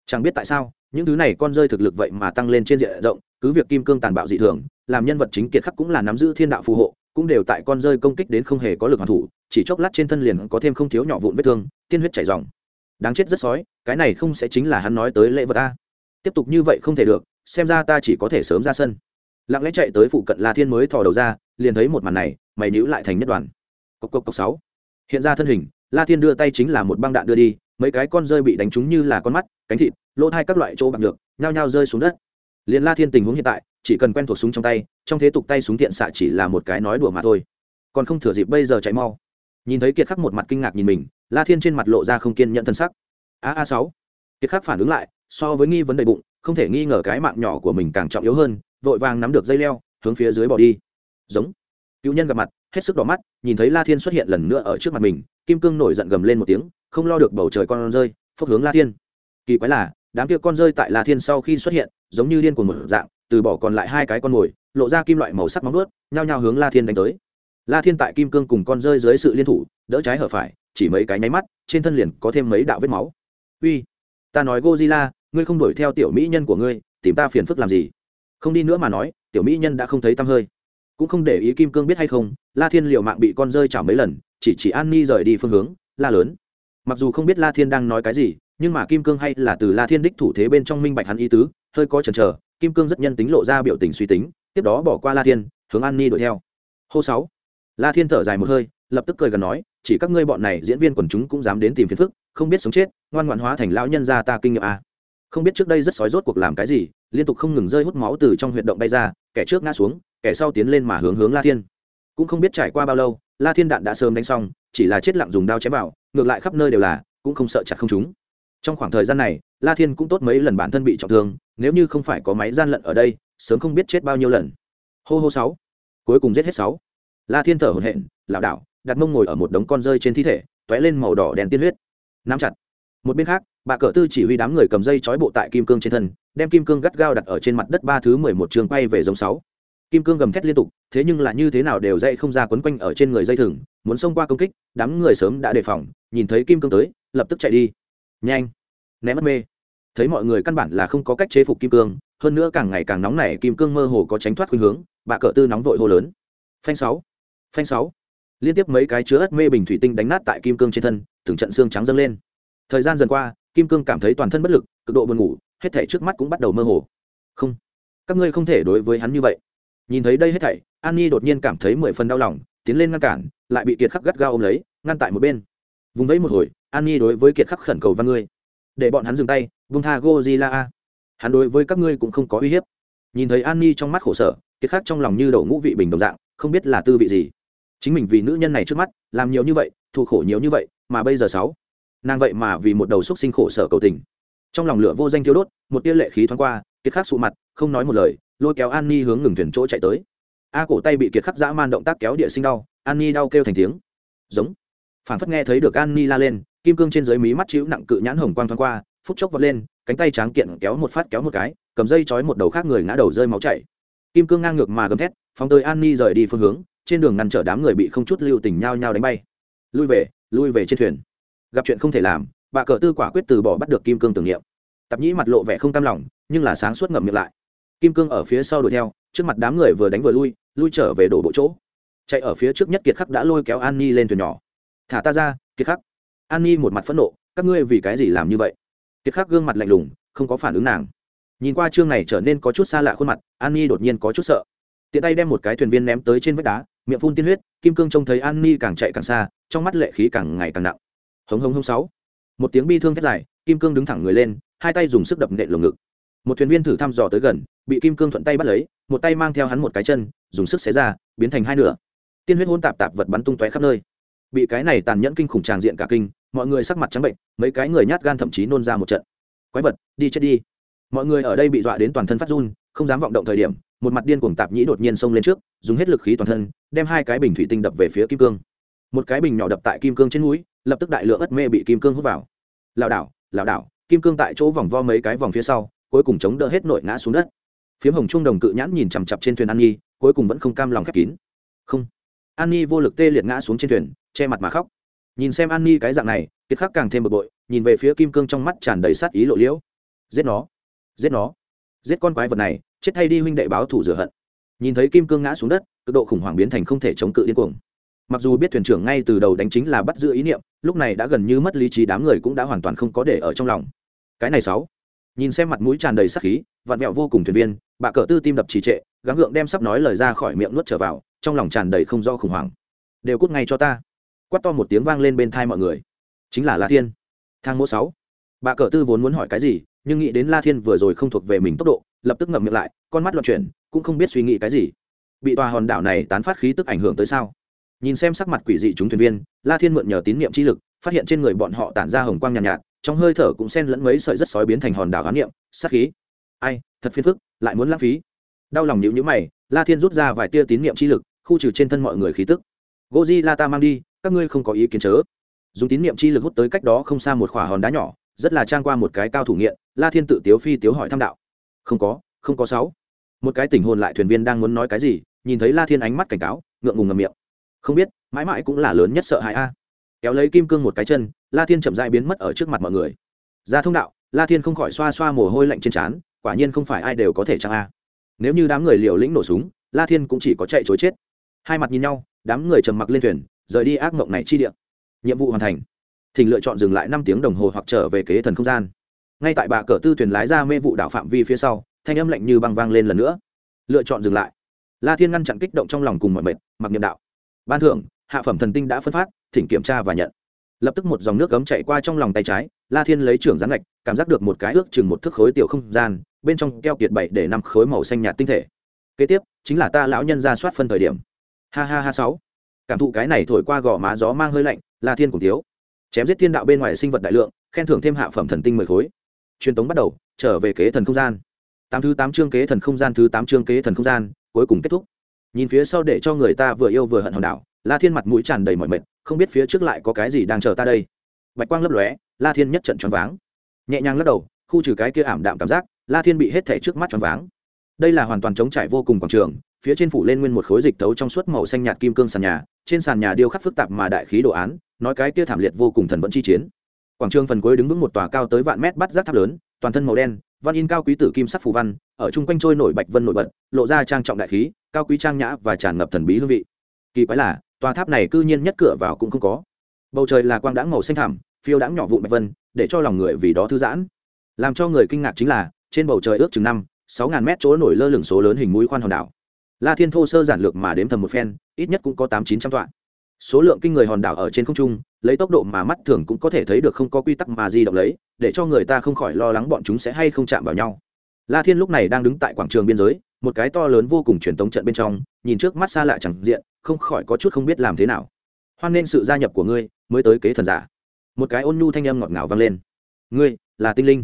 [SPEAKER 1] chẳng biết tại sao, những thứ này con rơi thực lực vậy mà tăng lên trên diện rộng, cứ việc kim cương tàn bạo dị thường, làm nhân vật chính kiệt khắc cũng là nắm giữ thiên đạo phù hộ, cũng đều tại con rơi công kích đến không hề có lực hoàn thủ, chỉ chốc lát trên thân liền có thêm không thiếu nhỏ vụn vết thương, tiên huyết chảy dòng. Đáng chết rất sói, cái này không sẽ chính là hắn nói tới lễ vật ta tiếp tục như vậy không thể được, xem ra ta chỉ có thể sớm ra sân. Lặng lẽ chạy tới phụ cận la thiên mới thò đầu ra, liền thấy một màn này, mày nhữ lại thành nhất đoàn. Cộc cộc cộc sáu. Hiện ra thân hình, la thiên đưa tay chính là một băng đạn đưa đi mấy cái con rơi bị đánh trúng như là con mắt, cánh thịt, lỗ thai các loại chỗ bạc được nhao nhao rơi xuống đất. Liền la thiên tình huống hiện tại, chỉ cần quen thuộc súng trong tay, trong thế tục tay súng tiện xạ chỉ là một cái nói đùa mà thôi. Còn không thừa dịp bây giờ chạy mau. Nhìn thấy kiệt khắc một mặt kinh ngạc nhìn mình, la thiên trên mặt lộ ra không kiên nhận thân sắc. A a sáu. Kiệt khắc phản ứng lại, so với nghi vấn đầy bụng, không thể nghi ngờ cái mạng nhỏ của mình càng trọng yếu hơn, vội vàng nắm được dây leo, hướng phía dưới bỏ đi. Giống. Cựu nhân gặp mặt, hết sức đỏ mắt, nhìn thấy la thiên xuất hiện lần nữa ở trước mặt mình, kim cương nổi giận gầm lên một tiếng không lo được bầu trời con rơi, phốc hướng la thiên. Kỳ quái là, đám kia con rơi tại la thiên sau khi xuất hiện, giống như điên cuồng một dạng, từ bỏ còn lại hai cái con mồi, lộ ra kim loại màu sắc móng nuốt nhao nhao hướng la thiên đánh tới. La thiên tại kim cương cùng con rơi dưới sự liên thủ, đỡ trái hở phải, chỉ mấy cái nháy mắt, trên thân liền có thêm mấy đạo vết máu. Uy, ta nói gozilla ngươi không đuổi theo tiểu mỹ nhân của ngươi, tìm ta phiền phức làm gì? Không đi nữa mà nói, tiểu mỹ nhân đã không thấy tăm hơi. Cũng không để ý kim cương biết hay không, la thiên liệu mạng bị con rơi chảo mấy lần, chỉ chỉ an ni rời đi phương hướng, la lớn mặc dù không biết la thiên đang nói cái gì, nhưng mà kim cương hay là từ la thiên đích thủ thế bên trong minh bạch hắn ý tứ, hơi có chần chờ, kim cương rất nhân tính lộ ra biểu tình suy tính, tiếp đó bỏ qua la thiên, hướng an ni đuổi theo. Hô sáu. La thiên thở dài một hơi, lập tức cười gần nói, chỉ các ngươi bọn này diễn viên quần chúng cũng dám đến tìm phiền phức, không biết sống chết, ngoan ngoãn hóa thành lão nhân gia ta kinh nghiệm à. không biết trước đây rất sói rốt cuộc làm cái gì, liên tục không ngừng rơi hút máu từ trong huyệt động bay ra, kẻ trước ngã xuống, kẻ sau tiến lên mà hướng hướng la thiên. Cũng không biết trải qua bao lâu, la thiên đạn đã sớm đánh xong, chỉ là chết lặng dùng đao chém vào ngược lại khắp nơi đều là, cũng không sợ chặt không chúng. Trong khoảng thời gian này, la thiên cũng tốt mấy lần bản thân bị trọng thương, nếu như không phải có máy gian lận ở đây, sớm không biết chết bao nhiêu lần. Hô hô sáu. Cuối cùng giết hết sáu. La thiên thở hổn hển, lảo đảo, đặt mông ngồi ở một đống con rơi trên thi thể t ó é lên màu đỏ đèn tiên huyết. Nắm chặt. Một bên khác, bà cờ tư chỉ huy đám người cầm dây trói bộ tại kim cương trên thân, đem kim cương gắt gao đặt ở trên mặt đất ba thứ mười một trường quay về giống sáu. Kim cương gầm thét liên tục, thế nhưng là như thế nào đều dậy không ra quấn quanh ở trên người dây thừng, muốn xông qua công kích, đám người sớm đã đề phòng nhìn thấy kim cương tới, lập tức chạy đi. Nhanh. Ném mất mê. Thấy mọi người căn bản là không có cách chế phục kim cương, hơn nữa càng ngày càng nóng nảy, kim cương mơ hồ có tránh thoát khuynh hướng, bà cỡ tư nóng vội hô lớn. Phanh sáu. Phanh sáu. Liên tiếp mấy cái chứa ất mê bình thủy tinh đánh nát tại kim cương trên thân, từng trận xương trắng dâng lên. Thời gian dần qua, kim cương cảm thấy toàn thân bất lực, cực độ buồn ngủ, hết thảy trước mắt cũng bắt đầu mơ hồ. Không. Các ngươi không thể đối với hắn như vậy. Nhìn thấy đây hết thảy an nhi đột nhiên cảm thấy mười phần đau lòng, tiến lên ngăn cản, lại bị kiệt khắc gắt gao ôm lấy, ngăn tại một bên vùng vẫy một hồi, an nhi đối với kiệt khắc khẩn cầu văn ngươi. Để bọn hắn dừng tay vung tha gozilla hắn đối với các ngươi cũng không có uy hiếp. Nhìn thấy an nhi trong mắt khổ sở, kiệt khắc trong lòng như đầu ngũ vị bình đồng dạng, không biết là tư vị gì. Chính mình vì nữ nhân này trước mắt, làm nhiều như vậy thụ khổ nhiều như vậy, mà bây giờ sáu. Nàng vậy mà vì một đầu xúc sinh khổ sở cầu tình. Trong lòng lửa vô danh thiếu đốt, một tia lệ khí thoáng qua, kiệt khắc sụ mặt, không nói một lời, lôi kéo an ni hướng ngừng thuyền chỗ chạy tới. A cổ tay bị kiệt khắc dã man động tác kéo địa sinh đau, an ni đau kêu thành tiếng. Giống phản phất nghe thấy được an ni la lên, kim cương trên dưới mí mắt chịu nặng cự nhãn hồng quang thoáng qua, phút chốc vọt lên, cánh tay tráng kiện kéo một phát kéo một cái, cầm dây trói một đầu khác người ngã đầu rơi máu chảy. Kim cương ngang ngược mà gầm thét, phóng tới an ni rời đi phương hướng, trên đường ngăn trở đám người bị không chút lưu tình nhau nhau đánh bay. Lui về lui về trên thuyền. Gặp chuyện không thể làm, bà cờ tư quả quyết từ bỏ bắt được kim cương tưởng niệm. Tạp nhĩ mặt lộ vẻ không cam lòng, nhưng là sáng suốt ngậm miệng lại. Kim cương ở phía sau đuổi theo, trước mặt đám người vừa đánh vừa lui lui trở về đổ bộ chỗ. Chạy ở phía trước nhất kiệt khắc đã lôi kéo an ni lên thuyền nhỏ thả ta ra, kiệt khắc. An ni một mặt phẫn nộ, các ngươi vì cái gì làm như vậy? Kiệt khắc gương mặt lạnh lùng, không có phản ứng nàng. Nhìn qua chương này trở nên có chút xa lạ khuôn mặt, an ni đột nhiên có chút sợ. Tiện tay đem một cái thuyền viên ném tới trên vách đá, miệng phun tiên huyết, kim cương trông thấy an ni càng chạy càng xa, trong mắt lệ khí càng ngày càng nặng. Hống hống hống sáu. Một tiếng bi thương thét dài, kim cương đứng thẳng người lên, hai tay dùng sức đập nện lồng ngực. Một thuyền viên thử thăm dò tới gần, bị kim cương thuận tay bắt lấy, một tay mang theo hắn một cái chân, dùng sức xé ra, biến thành hai nửa. Tiên huyết hôn tạp tạp vật bắn tung tóe khắp nơi bị cái này tàn nhẫn kinh khủng tràng diện cả kinh, mọi người sắc mặt trắng bệnh, mấy cái người nhát gan thậm chí nôn ra một trận. Quái vật, đi chết đi. Mọi người ở đây bị dọa đến toàn thân phát run, không dám vọng động thời điểm, một mặt điên cuồng tạp nhĩ đột nhiên xông lên trước, dùng hết lực khí toàn thân, đem hai cái bình thủy tinh đập về phía kim cương. Một cái bình nhỏ đập tại kim cương trên núi, lập tức đại lượng ất mê bị kim cương hút vào. Lảo đảo lảo đảo, kim cương tại chỗ vòng vo mấy cái vòng phía sau, cuối cùng chống đỡ hết nội ngã xuống đất. Phiếm hồng trung đồng cự nhãn nhìn chằm chặp trên thuyền an nhi, cuối cùng vẫn không cam lòng khép kín. Không. An nhi vô lực tê liệt ngã xuống trên thuyền che mặt mà khóc. Nhìn xem an ni cái dạng này, kiệt khắc càng thêm bực bội, nhìn về phía kim cương trong mắt tràn đầy sát ý lộ liễu. Giết nó giết nó, giết con quái vật này, chết thay đi huynh đệ báo thủ rửa hận. Nhìn thấy kim cương ngã xuống đất, cực độ khủng hoảng biến thành không thể chống cự điên cuồng. Mặc dù biết thuyền trưởng ngay từ đầu đánh chính là bắt giữ ý niệm, lúc này đã gần như mất lý trí đám người cũng đã hoàn toàn không có để ở trong lòng. Cái này sáu. Nhìn xem mặt mũi tràn đầy sắc khí, vặn vẹo vô cùng thuyền viên bà cờ tư tim đập trì trệ, gắng gượng đem sắp nói lời ra khỏi miệng nuốt trở vào, trong lòng tràn đầy không do khủng hoảng. Đều cút ngay cho ta quắt to một tiếng vang lên bên thai mọi người. Chính là la thiên. Thang mỗ sáu. Bà cờ tư vốn muốn hỏi cái gì nhưng nghĩ đến la thiên vừa rồi không thuộc về mình tốc độ lập tức ngậm miệng lại con mắt loạn chuyển cũng không biết suy nghĩ cái gì. Bị tòa hòn đảo này tán phát khí tức ảnh hưởng tới sao? Nhìn xem sắc mặt quỷ dị chúng thuyền viên la thiên mượn nhờ tín nhiệm chi lực phát hiện trên người bọn họ tản ra hồng quang nhàn nhạt, nhạt trong hơi thở cũng xen lẫn mấy sợi rất sói biến thành hòn đảo khám niệm sát khí. Ai thật phiền phức lại muốn lãng phí. Đau lòng nhịu nhữ mày la thiên rút ra vài tia tín niệm chi lực khu trừ trên thân mọi người khí tức. Goji la ta mang đi các ngươi không có ý kiến chớ. Dùng tín niệm chi lực hút tới cách đó không xa một khỏa hòn đá nhỏ, rất là trang qua một cái cao thủ nghiện, la thiên tự tiếu phi tiếu hỏi thăm đạo. Không có không có sáu. Một cái tình hồn lại thuyền viên đang muốn nói cái gì, nhìn thấy la thiên ánh mắt cảnh cáo, ngượng ngùng ngầm miệng. Không biết, mãi mãi cũng là lớn nhất sợ hãi a. Kéo lấy kim cương một cái chân, la thiên chậm dại biến mất ở trước mặt mọi người. Ra thông đạo, la thiên không khỏi xoa xoa mồ hôi lạnh trên trán, quả nhiên không phải ai đều có thể chăng a. Nếu như đám người liều lĩnh nổ súng, la thiên cũng chỉ có chạy chối chết. Hai mặt nhìn nhau, đám người trầm mặc lên thuyền rời đi ác mộng này chi địa, nhiệm vụ hoàn thành. Thỉnh lựa chọn dừng lại năm tiếng đồng hồ hoặc trở về kế thần không gian. Ngay tại bà cờ tư thuyền lái ra mê vụ đảo phạm vi phía sau thanh âm lạnh như băng vang lên lần nữa. Lựa chọn dừng lại. La thiên ngăn chặn kích động trong lòng cùng mọi mệt mặc nhiệm đạo. Ban thưởng hạ phẩm thần tinh đã phân phát thỉnh kiểm tra và nhận. Lập tức một dòng nước cấm chạy qua trong lòng tay trái la thiên lấy trưởng rán gạch cảm giác được một cái ước chừng một thước khối tiểu không gian bên trong keo kiệt bảy để năm khối màu xanh nhạt tinh thể. Kế tiếp chính là ta lão nhân ra soát phân thời điểm. Ha ha ha sáu cảm thụ cái này thổi qua gò má gió mang hơi lạnh la thiên cùng thiếu. Chém giết thiên đạo bên ngoài sinh vật đại lượng, khen thưởng thêm hạ phẩm thần tinh mười khối. Truyền tống bắt đầu, trở về kế thần không gian. Tám thứ tám chương kế thần không gian, thứ tám chương kế thần không gian, cuối cùng kết thúc. Nhìn phía sau để cho người ta vừa yêu vừa hận hòn đảo, la thiên mặt mũi tràn đầy mọi mệt, không biết phía trước lại có cái gì đang chờ ta đây. Bạch quang lấp lóe, la thiên nhất trận choáng váng. Nhẹ nhàng lắc đầu, khu trừ cái kia ảm đạm cảm giác, la thiên bị hết thể trước mắt choáng váng. Đây là hoàn toàn chống trải vô cùng quảng trường, phía trên phủ lên nguyên một khối dịch tấu trong suốt màu xanh nhạt kim cương sàn nhà trên sàn nhà điêu khắc phức tạp mà đại khí đồ án, nói cái kia thảm liệt vô cùng thần vẫn chi chiến. Quảng trường phần cuối đứng vững một tòa cao tới vạn mét bắt giác tháp lớn, toàn thân màu đen, văn in cao quý tử kim sắc phù văn, ở chung quanh trôi nổi bạch vân nổi bật, lộ ra trang trọng đại khí, cao quý trang nhã và tràn ngập thần bí hương vị. Kỳ quái là, tòa tháp này cư nhiên nhất cửa vào cũng không có. Bầu trời là quang đãng màu xanh thẳm, phiêu đãng nhỏ vụn bạch vân, để cho lòng người vì đó thư giãn. Làm cho người kinh ngạc chính là, trên bầu trời ước chừng năm, sáu ngàn mét chỗ nổi lơ lửng số lớn hình mũi khoan hòn đảo la thiên thô sơ giản lược mà đếm thầm một phen, ít nhất cũng có tám chín trăm tọa số lượng kinh người hòn đảo ở trên không trung, lấy tốc độ mà mắt thường cũng có thể thấy được không có quy tắc mà di động lấy, để cho người ta không khỏi lo lắng bọn chúng sẽ hay không chạm vào nhau. La thiên lúc này đang đứng tại quảng trường biên giới, một cái to lớn vô cùng truyền tống trận bên trong, nhìn trước mắt xa lạ chẳng diện, không khỏi có chút không biết làm thế nào. Hoan nên sự gia nhập của ngươi, mới tới kế thần giả. Một cái ôn nhu thanh âm ngọt ngào vang lên. Ngươi, là tinh linh.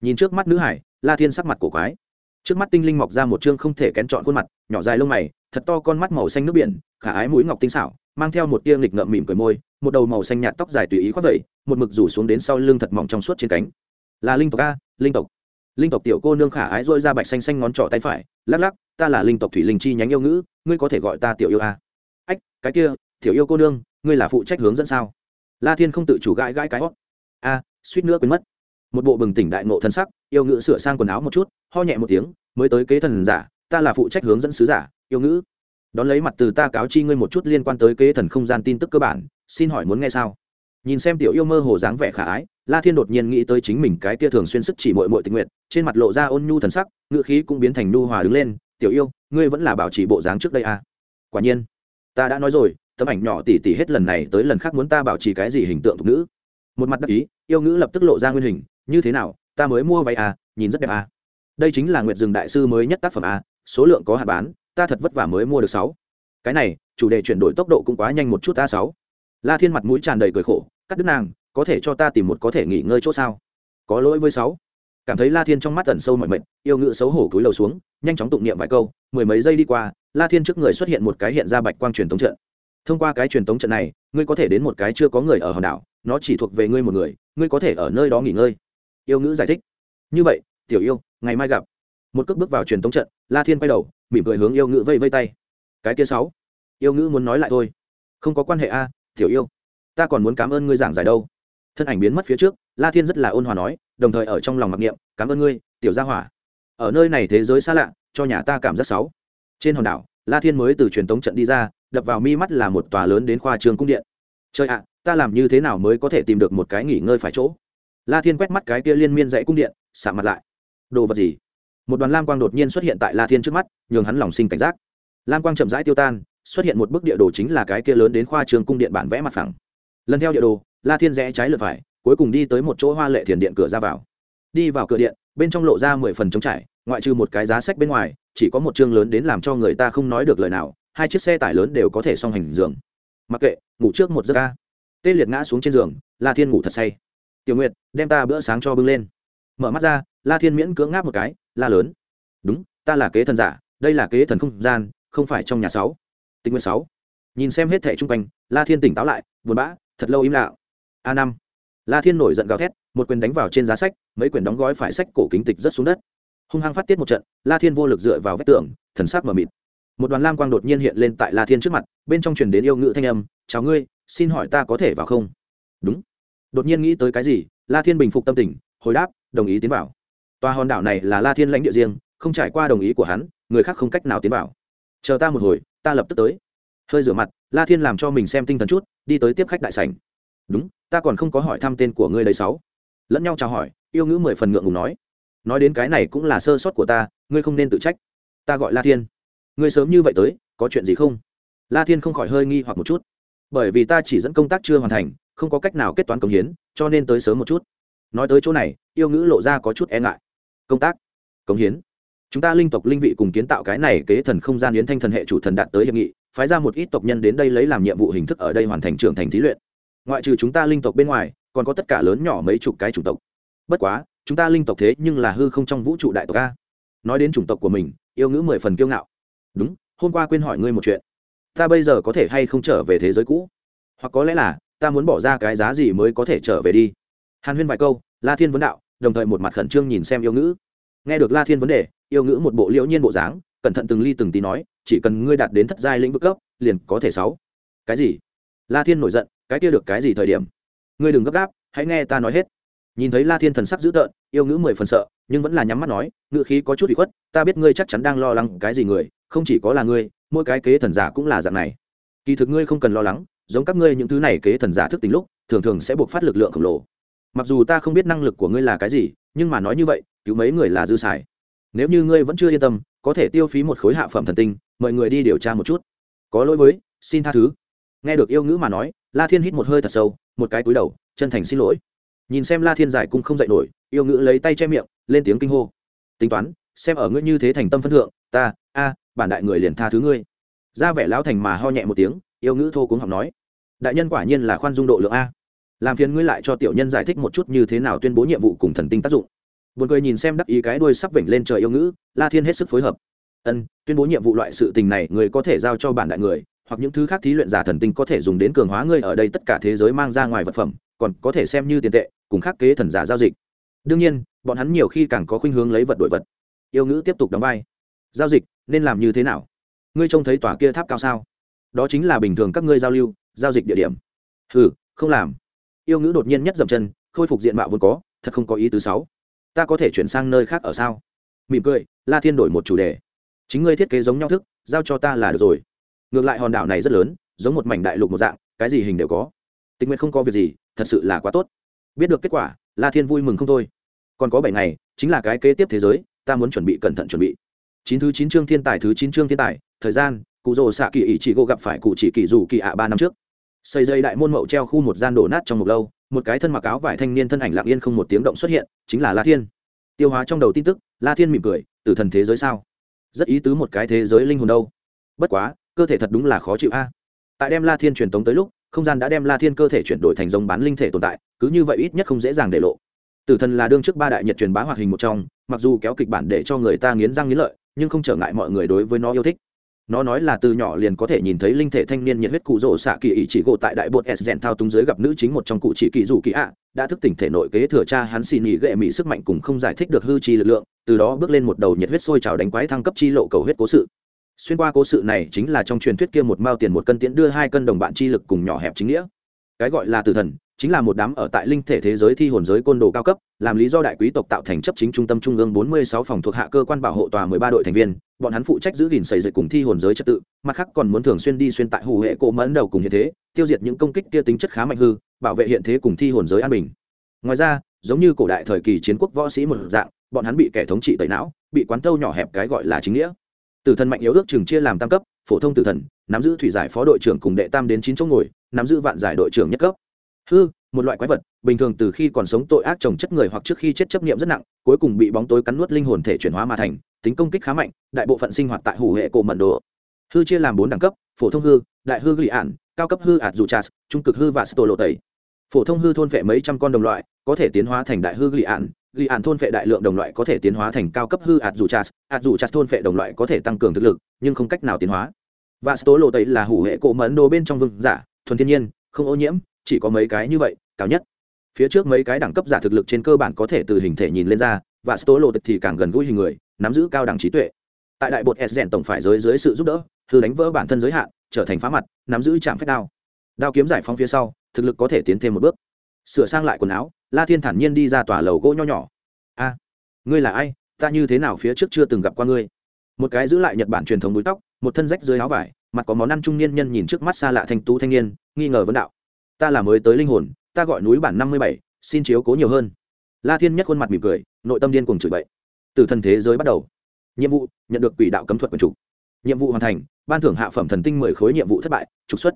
[SPEAKER 1] Nhìn trước mắt nữ hải, la thiên sắc mặt cổ quái trước mắt tinh linh mọc ra một chương không thể kén chọn khuôn mặt, nhỏ dài lông mày, thật to con mắt màu xanh nước biển, khả ái mũi ngọc tinh xảo, mang theo một tia nghịch ngợm mỉm cười môi, một đầu màu xanh nhạt tóc dài tùy ý khoác vẩy, một mực rủ xuống đến sau lưng thật mỏng trong suốt trên cánh. Là linh tộc a, linh tộc. Linh tộc tiểu cô nương khả ái dôi ra bạch xanh xanh ngón trỏ tay phải, lắc lắc, ta là linh tộc thủy linh chi nhánh yêu ngữ, ngươi có thể gọi ta tiểu yêu a. Ách, cái kia, tiểu yêu cô nương, ngươi là phụ trách hướng dẫn sao? La thiên không tự chủ gãi gãi cái hót. A, suýt nữa quên mất một bộ bừng tỉnh đại ngộ thân sắc, yêu ngữ sửa sang quần áo một chút, ho nhẹ một tiếng, mới tới kế thần giả, ta là phụ trách hướng dẫn sứ giả, yêu ngữ. Đón lấy mặt từ ta cáo chi ngươi một chút liên quan tới kế thần không gian tin tức cơ bản, xin hỏi muốn nghe sao? Nhìn xem tiểu yêu mơ hồ dáng vẻ khả ái, la thiên đột nhiên nghĩ tới chính mình cái kia thường xuyên sức chỉ mội mội tình nguyện trên mặt lộ ra ôn nhu thần sắc, ngữ khí cũng biến thành nhu hòa đứng lên, tiểu yêu, ngươi vẫn là bảo trì bộ dáng trước đây à? Quả nhiên, ta đã nói rồi, tấm ảnh nhỏ tỉ tỉ hết lần này tới lần khác muốn ta bảo trì cái gì hình tượng thục nữ? Một mặt đắc ý, yêu ngữ lập tức lộ ra nguyên hình như thế nào, ta mới mua váy à nhìn rất đẹp à. Đây chính là nguyệt rừng đại sư mới nhất tác phẩm à số lượng có hạ bán, ta thật vất vả mới mua được sáu. Cái này, chủ đề chuyển đổi tốc độ cũng quá nhanh một chút ta sáu. La thiên mặt mũi tràn đầy cười khổ, cắt đứt nàng, có thể cho ta tìm một có thể nghỉ ngơi chỗ sao? Có lỗi với sáu. Cảm thấy la thiên trong mắt tẩn sâu mọi mệnh yêu ngự xấu hổ cúi đầu xuống, nhanh chóng tụng niệm vài câu, mười mấy giây đi qua, la thiên trước người xuất hiện một cái hiện ra bạch quang truyền tống trận. Thông qua cái truyền tống trận này, ngươi có thể đến một cái chưa có người ở hòn đảo, nó chỉ thuộc về ngươi một người, ngươi có thể ở nơi đó nghỉ ngơi yêu ngữ giải thích. Như vậy, tiểu yêu, ngày mai gặp. Một cước bước vào truyền tống trận, la thiên quay đầu, mỉm cười hướng yêu ngữ vây vây tay. Cái kia sáu. Yêu ngữ muốn nói lại thôi. Không có quan hệ a, tiểu yêu. Ta còn muốn cảm ơn ngươi giảng giải đâu. Thân ảnh biến mất phía trước, la thiên rất là ôn hòa nói, đồng thời ở trong lòng mặc niệm, cảm ơn ngươi, tiểu gia hỏa. Ở nơi này thế giới xa lạ, cho nhà ta cảm giác sáu. Trên hòn đảo, la thiên mới từ truyền tống trận đi ra, đập vào mi mắt là một tòa lớn đến khoa trường cung điện. Trời ạ, ta làm như thế nào mới có thể tìm được một cái nghỉ ngơi phải chỗ? La thiên quét mắt cái kia liên miên dãy cung điện xả mặt lại. Đồ vật gì? Một đoàn lam quang đột nhiên xuất hiện tại la thiên trước mắt, nhường hắn lòng sinh cảnh giác. Lam quang chậm rãi tiêu tan, xuất hiện một bức địa đồ chính là cái kia lớn đến khoa trường cung điện bản vẽ mặt phẳng. Lần theo địa đồ, la thiên rẽ trái lượt phải, cuối cùng đi tới một chỗ hoa lệ thiền điện cửa ra vào. Đi vào cửa điện, bên trong lộ ra mười phần trống trải, ngoại trừ một cái giá sách bên ngoài, chỉ có một chương lớn đến làm cho người ta không nói được lời nào, hai chiếc xe tải lớn đều có thể song hành giường. Mặc kệ, ngủ trước một giấc ca. Tê liệt ngã xuống trên giường, la thiên ngủ thật say tiểu nguyệt, đem ta bữa sáng cho bưng lên. Mở mắt ra, la thiên miễn cưỡng ngáp một cái, la lớn. Đúng, ta là kế thần giả, đây là kế thần không gian, không phải trong nhà sáu. Tình nguyện sáu. Nhìn xem hết thẻ chung quanh, la thiên tỉnh táo lại, buồn bã, thật lâu im lặng. A năm. La thiên nổi giận gào thét, một quyền đánh vào trên giá sách, mấy quyển đóng gói phải sách cổ kính tịch rất xuống đất. Hung hăng phát tiết một trận, la thiên vô lực dựa vào vách tường, thần sắc mờ mịt. Một đoàn lam quang đột nhiên hiện lên tại la thiên trước mặt, bên trong truyền đến yêu ngữ thanh âm, chào ngươi, xin hỏi ta có thể vào không? Đúng đột nhiên nghĩ tới cái gì, la thiên bình phục tâm tình, hồi đáp, đồng ý tiến vào. Tòa hòn đảo này là la thiên lãnh địa riêng, không trải qua đồng ý của hắn, người khác không cách nào tiến vào. Chờ ta một hồi, ta lập tức tới. Hơi rửa mặt, la thiên làm cho mình xem tinh thần chút, đi tới tiếp khách đại sảnh. Đúng, ta còn không có hỏi thăm tên của ngươi đấy sáu. Lẫn nhau chào hỏi, yêu ngữ mười phần ngượng ngùng nói. Nói đến cái này cũng là sơ sót của ta, ngươi không nên tự trách. Ta gọi la thiên. Ngươi sớm như vậy tới, có chuyện gì không? La thiên không khỏi hơi nghi hoặc một chút. Bởi vì ta chỉ dẫn công tác chưa hoàn thành không có cách nào kết toán công hiến, cho nên tới sớm một chút. Nói tới chỗ này, yêu ngữ lộ ra có chút e ngại. Công tác, công hiến. Chúng ta linh tộc linh vị cùng kiến tạo cái này kế thần không gian yến thanh thần hệ chủ thần đạt tới hiệp nghị, phái ra một ít tộc nhân đến đây lấy làm nhiệm vụ hình thức ở đây hoàn thành trưởng thành thí luyện. Ngoại trừ chúng ta linh tộc bên ngoài, còn có tất cả lớn nhỏ mấy chục cái chủng tộc. Bất quá, chúng ta linh tộc thế nhưng là hư không trong vũ trụ đại tộc a. Nói đến chủng tộc của mình, yêu ngữ mười phần kiêu ngạo. Đúng, hôm qua quên hỏi ngươi một chuyện. Ta bây giờ có thể hay không trở về thế giới cũ? Hoặc có lẽ là ta muốn bỏ ra cái giá gì mới có thể trở về đi. Hàn huyên vài câu, la thiên vấn đạo, đồng thời một mặt khẩn trương nhìn xem yêu ngữ. Nghe được la thiên vấn đề, yêu ngữ một bộ liễu nhiên bộ dáng, cẩn thận từng ly từng tí nói, chỉ cần ngươi đạt đến thất giai lĩnh vực cấp, liền có thể sáu. Cái gì? La thiên nổi giận, cái kia được cái gì thời điểm? Ngươi đừng gấp gáp, hãy nghe ta nói hết. Nhìn thấy la thiên thần sắc dữ tợn, yêu ngữ mười phần sợ, nhưng vẫn là nhắm mắt nói, ngữ khí có chút bị khuất, ta biết ngươi chắc chắn đang lo lắng cái gì người, không chỉ có là ngươi, mỗi cái kế thần giả cũng là dạng này. Kỳ thực ngươi không cần lo lắng giống các ngươi những thứ này kế thần giả thức tính lúc, thường thường sẽ buộc phát lực lượng khổng lồ. Mặc dù ta không biết năng lực của ngươi là cái gì, nhưng mà nói như vậy, cứu mấy người là dư xài. Nếu như ngươi vẫn chưa yên tâm, có thể tiêu phí một khối hạ phẩm thần tinh, mời người đi điều tra một chút. Có lỗi với, xin tha thứ. Nghe được yêu ngữ mà nói, la thiên hít một hơi thật sâu, một cái túi đầu, chân thành xin lỗi. Nhìn xem la thiên giải cung không dậy nổi, yêu ngữ lấy tay che miệng, lên tiếng kinh hô. Tính toán, xem ở ngươi như thế thành tâm phân thượng, ta, a, bản đại người liền tha thứ ngươi. Ra vẻ lão thành mà ho nhẹ một tiếng, yêu ngữ thô cuống học nói đại nhân quả nhiên là khoan dung độ lượng a. Làm phiền ngươi lại cho tiểu nhân giải thích một chút như thế nào tuyên bố nhiệm vụ cùng thần tinh tác dụng. Buồn cười nhìn xem đắc ý cái đuôi sắp vểnh lên trời yêu ngữ, la thiên hết sức phối hợp. Ân, tuyên bố nhiệm vụ loại sự tình này người có thể giao cho bản đại người, hoặc những thứ khác thí luyện giả thần tinh có thể dùng đến cường hóa ngươi ở đây tất cả thế giới mang ra ngoài vật phẩm, còn có thể xem như tiền tệ, cùng khắc kế thần giả giao dịch. Đương nhiên, bọn hắn nhiều khi càng có khuynh hướng lấy vật đổi vật. Yêu ngữ tiếp tục đóng vai. Giao dịch, nên làm như thế nào? Ngươi trông thấy tòa kia tháp cao sao? Đó chính là bình thường các ngươi giao lưu giao dịch địa điểm. Hừ, không làm. Yêu ngữ đột nhiên nhất dậm chân, khôi phục diện mạo vốn có, thật không có ý tứ sáu ta có thể chuyển sang nơi khác ở sao? Mỉm cười, la thiên đổi một chủ đề. Chính ngươi thiết kế giống nhau thức, giao cho ta là được rồi. Ngược lại hòn đảo này rất lớn, giống một mảnh đại lục một dạng, cái gì hình đều có. Tình nguyện không có việc gì, thật sự là quá tốt. Biết được kết quả, la thiên vui mừng không thôi. Còn có bảy ngày, chính là cái kế tiếp thế giới, ta muốn chuẩn bị cẩn thận chuẩn bị. Chín thứ chín chương thiên tài, thứ chín chương thiên tài, thời gian cụ rồ xạ kỳ ý chỉ gỗ gặp phải cụ chỉ kỳ dù kỳ ạ ba năm trước. Xây dây đại môn mậu treo khu một gian đổ nát trong một lâu, một cái thân mặc áo vải thanh niên thân ảnh lặng yên không một tiếng động xuất hiện, chính là la thiên. Tiêu hóa trong đầu tin tức, la thiên mỉm cười từ thần thế giới sao? Rất ý tứ một cái thế giới linh hồn đâu. Bất quá, cơ thể thật đúng là khó chịu a. Tại đem la thiên truyền tống tới lúc, không gian đã đem la thiên cơ thể chuyển đổi thành giống bán linh thể tồn tại, cứ như vậy ít nhất không dễ dàng để lộ. Tử thần là đương trước ba đại nhật truyền bá hoạt hình một trong, mặc dù kéo kịch bản để cho người ta nghiến răng nghiến lợi, nhưng không trở ngại mọi người đối với nó yêu thích nó nói là từ nhỏ liền có thể nhìn thấy linh thể thanh niên nhiệt huyết cụ rỗ xạ kỳ ý chỉ gỗ tại đại bột s rèn thao túng dưới gặp nữ chính một trong cụ chỉ kỳ dù kỳ ạ, đã thức tỉnh thể nội kế thừa cha hắn xì nhị gệ mỹ sức mạnh cùng không giải thích được hư chi lực lượng, từ đó bước lên một đầu nhiệt huyết sôi trào đánh quái thăng cấp chi lộ cầu huyết cố sự. Xuyên qua cố sự này chính là trong truyền thuyết kia một mao tiền một cân tiễn đưa hai cân đồng bạn chi lực cùng nhỏ hẹp chính nghĩa. Cái gọi là tử thần chính là một đám ở tại linh thể thế giới thi hồn giới côn đồ cao cấp, làm lý do đại quý tộc tạo thành chấp chính trung tâm trung ương 46 phòng thuộc hạ cơ quan bảo hộ tòa 13 đội thành viên, bọn hắn phụ trách giữ gìn xây dựng cùng thi hồn giới trật tự, mặt khác còn muốn thường xuyên đi xuyên tại hủ hệ cổ mẫn đầu cùng hiện thế, tiêu diệt những công kích kia tính chất khá mạnh hư, bảo vệ hiện thế cùng thi hồn giới an bình. Ngoài ra, giống như cổ đại thời kỳ chiến quốc võ sĩ một dạng, bọn hắn bị kẻ thống trị tẩy não, bị quán tâu nhỏ hẹp cái gọi là chính nghĩa. Tử thần mạnh yếu ước chừng chia làm tam cấp, phổ thông tử thần, nắm giữ thủy giải phó đội trưởng cùng đệ tam đến chín chỗ ngồi, nắm giữ vạn giải đội trưởng nhất cấp hư, một loại quái vật, bình thường từ khi còn sống tội ác trồng chất người hoặc trước khi chết chấp nghiệm rất nặng, cuối cùng bị bóng tối cắn nuốt linh hồn thể chuyển hóa mà thành, tính công kích khá mạnh, đại bộ phận sinh hoạt tại hủ hệ cổ mận đồ hư chia làm bốn đẳng cấp, phổ thông hư, đại hư ghi ản, cao cấp hư ạt dù chas, trung cực hư và sô lộ tẩy. Phổ thông hư thôn vệ mấy trăm con đồng loại, có thể tiến hóa thành đại hư ghi ản ghi ản thôn vệ đại lượng đồng loại có thể tiến hóa thành cao cấp hư ạt dù chas, ạt dù chas thôn vệ đồng loại có thể tăng cường thực lực, nhưng không cách nào tiến hóa. Và sô lộ tẩy là hủ hệ cổ mẫn đồ bên trong vương giả, thuần thiên nhiên, không ô nhiễm chỉ có mấy cái như vậy, cao nhất. Phía trước mấy cái đẳng cấp giả thực lực trên cơ bản có thể từ hình thể nhìn lên ra, và sto lộ thì càng gần gũi hình người, nắm giữ cao đẳng trí tuệ. Tại đại bột s rèn tổng phải giới dưới sự giúp đỡ thư đánh vỡ bản thân giới hạn, trở thành phá mặt, nắm giữ chạm phép đao. Đao kiếm giải phóng phía sau, thực lực có thể tiến thêm một bước. Sửa sang lại quần áo, la thiên thản nhiên đi ra tòa lầu gỗ nho nhỏ. A, ngươi là ai? Ta như thế nào phía trước chưa từng gặp qua ngươi? Một cái giữ lại nhật bản truyền thống búi tóc, một thân rách dưới áo vải, mặt có món ăn trung niên nhân nhìn trước mắt xa lạ thanh tú thanh niên, nghi ngờ vấn đạo ta là mới tới linh hồn, ta gọi núi bản năm mươi bảy, xin chiếu cố nhiều hơn. La thiên nhất khuôn mặt mỉm cười, nội tâm điên cùng chửi bậy. Từ thần thế giới bắt đầu. Nhiệm vụ, nhận được quỷ đạo cấm thuật quần chủ. Nhiệm vụ hoàn thành, ban thưởng hạ phẩm thần tinh mười khối nhiệm vụ thất bại, trục xuất.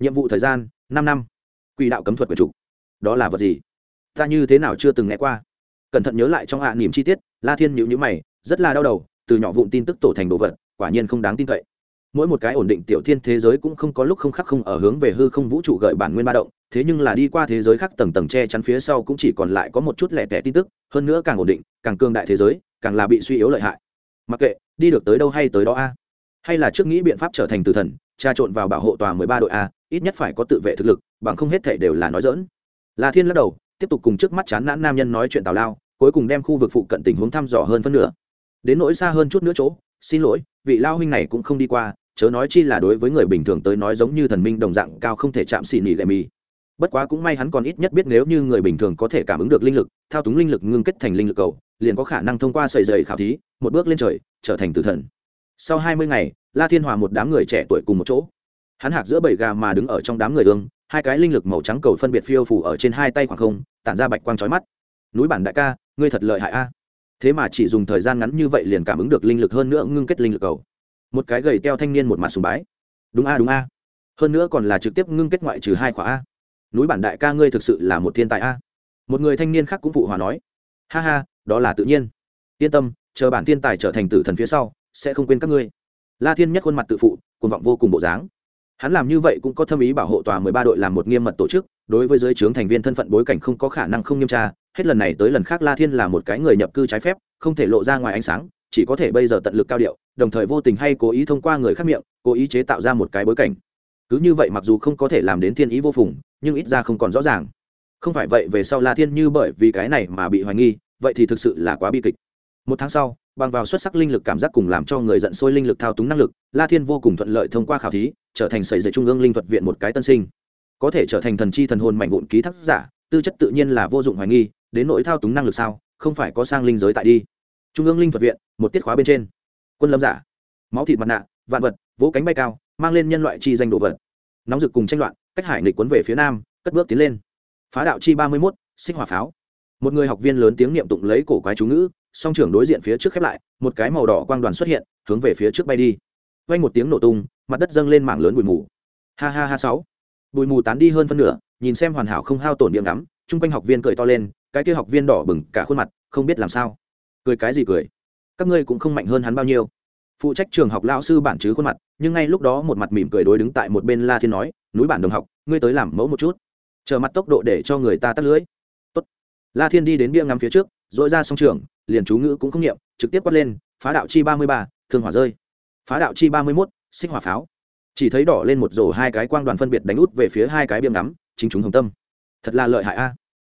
[SPEAKER 1] Nhiệm vụ thời gian, năm năm. Quỷ đạo cấm thuật quần chủ. Đó là vật gì? Ta như thế nào chưa từng nghe qua. Cẩn thận nhớ lại trong hạ niềm chi tiết, la thiên nhữ nhữ mày, rất là đau đầu, từ nhỏ vụn tin tức tổ thành đồ vật, quả nhiên không đáng tin cậy mỗi một cái ổn định tiểu thiên thế giới cũng không có lúc không khắc không ở hướng về hư không vũ trụ gợi bản nguyên ba động, thế nhưng là đi qua thế giới khác tầng tầng che chắn phía sau cũng chỉ còn lại có một chút lẻ tẻ tin tức, hơn nữa càng ổn định, càng cương đại thế giới, càng là bị suy yếu lợi hại. Mặc kệ, đi được tới đâu hay tới đó a. Hay là trước nghĩ biện pháp trở thành tử thần trà trộn vào bảo hộ tòa mười ba đội a, ít nhất phải có tự vệ thực lực, bằng không hết thể đều là nói dỡn la thiên lắc đầu, tiếp tục cùng trước mắt chán nản nam nhân nói chuyện tào lao, cuối cùng đem khu vực phụ cận tình huống thăm dò hơn phân nửa. Đến nỗi xa hơn chút nữa chỗ, xin lỗi, vị lao huynh này cũng không đi qua chớ nói chi là đối với người bình thường tới nói giống như thần minh đồng dạng cao không thể chạm xì nỉ lệ mì. Bất quá cũng may hắn còn ít nhất biết nếu như người bình thường có thể cảm ứng được linh lực, thao túng linh lực ngưng kết thành linh lực cầu, liền có khả năng thông qua sợi dày khảo thí, một bước lên trời, trở thành tử thần. Sau hai mươi ngày, la thiên hòa một đám người trẻ tuổi cùng một chỗ. Hắn hạc giữa bảy gà mà đứng ở trong đám người ương, hai cái linh lực màu trắng cầu phân biệt phiêu phủ ở trên hai tay khoảng không, tản ra bạch quang trói mắt. Núi bản đại ca, ngươi thật lợi hại a. Thế mà chỉ dùng thời gian ngắn như vậy liền cảm ứng được linh lực hơn nữa ngưng kết linh lực cầu một cái gầy teo thanh niên một mặt sùng bái. Đúng a đúng a. Hơn nữa còn là trực tiếp ngưng kết ngoại trừ hai khỏa a. Núi bản đại ca ngươi thực sự là một thiên tài a. Một người thanh niên khác cũng phụ hòa nói. Ha ha, đó là tự nhiên. Yên tâm, chờ bản thiên tài trở thành tử thần phía sau, sẽ không quên các ngươi. La thiên nhất khuôn mặt tự phụ, cuồng vọng vô cùng bộ dáng. Hắn làm như vậy cũng có thâm ý bảo hộ tòa mười ba đội làm một nghiêm mật tổ chức, đối với giới trướng thành viên thân phận bối cảnh không có khả năng không nghiêm tra, hết lần này tới lần khác la thiên là một cái người nhập cư trái phép, không thể lộ ra ngoài ánh sáng chỉ có thể bây giờ tận lực cao điệu, đồng thời vô tình hay cố ý thông qua người khác miệng, cố ý chế tạo ra một cái bối cảnh. Cứ như vậy mặc dù không có thể làm đến thiên ý vô phùng, nhưng ít ra không còn rõ ràng. Không phải vậy về sau la thiên như bởi vì cái này mà bị hoài nghi, vậy thì thực sự là quá bi kịch. Một tháng sau, bằng vào xuất sắc linh lực cảm giác cùng làm cho người giận sôi linh lực thao túng năng lực, la thiên vô cùng thuận lợi thông qua khảo thí, trở thành sầy dạy trung ương linh thuật viện một cái tân sinh. Có thể trở thành thần chi thần hồn mạnh vụn ký thác giả, tư chất tự nhiên là vô dụng hoài nghi, đến nỗi thao túng năng lực sao, không phải có sang linh giới tại đi trung ương linh thuật viện, một tiết khóa bên trên. Quân lâm giả, máu thịt mặt nạ, vạn vật, vỗ cánh bay cao, mang lên nhân loại chi danh đồ vật. Nóng rực cùng tranh loạn, cách hải nghịch quấn về phía nam, cất bước tiến lên. Phá đạo chi ba mươi mốt sinh hỏa pháo. Một người học viên lớn tiếng niệm tụng lấy cổ quái chú ngữ, song trưởng đối diện phía trước khép lại, một cái màu đỏ quang đoàn xuất hiện, hướng về phía trước bay đi. Vang một tiếng nổ tung, mặt đất dâng lên mảng lớn bụi mù. Ha ha ha sáu. Bụi mù tán đi hơn phân nửa, nhìn xem hoàn hảo không hao tổn điểm ngắm, chung quanh học viên cười to lên, cái kia học viên đỏ bừng cả khuôn mặt, không biết làm sao cười cái gì cười? Các ngươi cũng không mạnh hơn hắn bao nhiêu. Phụ trách trường học lao sư bản chứ khuôn mặt, nhưng ngay lúc đó một mặt mỉm cười đối đứng tại một bên la thiên nói, núi bản đồng học, ngươi tới làm mẫu một chút. Chờ mặt tốc độ để cho người ta tắt lưới. Tốt. la thiên đi đến bia ngắm phía trước dội ra song trường, liền chú ngữ cũng không nghiệm trực tiếp quát lên, phá đạo chi ba mươi ba, thương hỏa rơi. Phá đạo chi ba mươi mốt, xích hỏa pháo. Chỉ thấy đỏ lên một rổ hai cái quang đoàn phân biệt đánh út về phía hai cái bia ngắm, chính chúng hồng tâm. Thật là lợi hại a.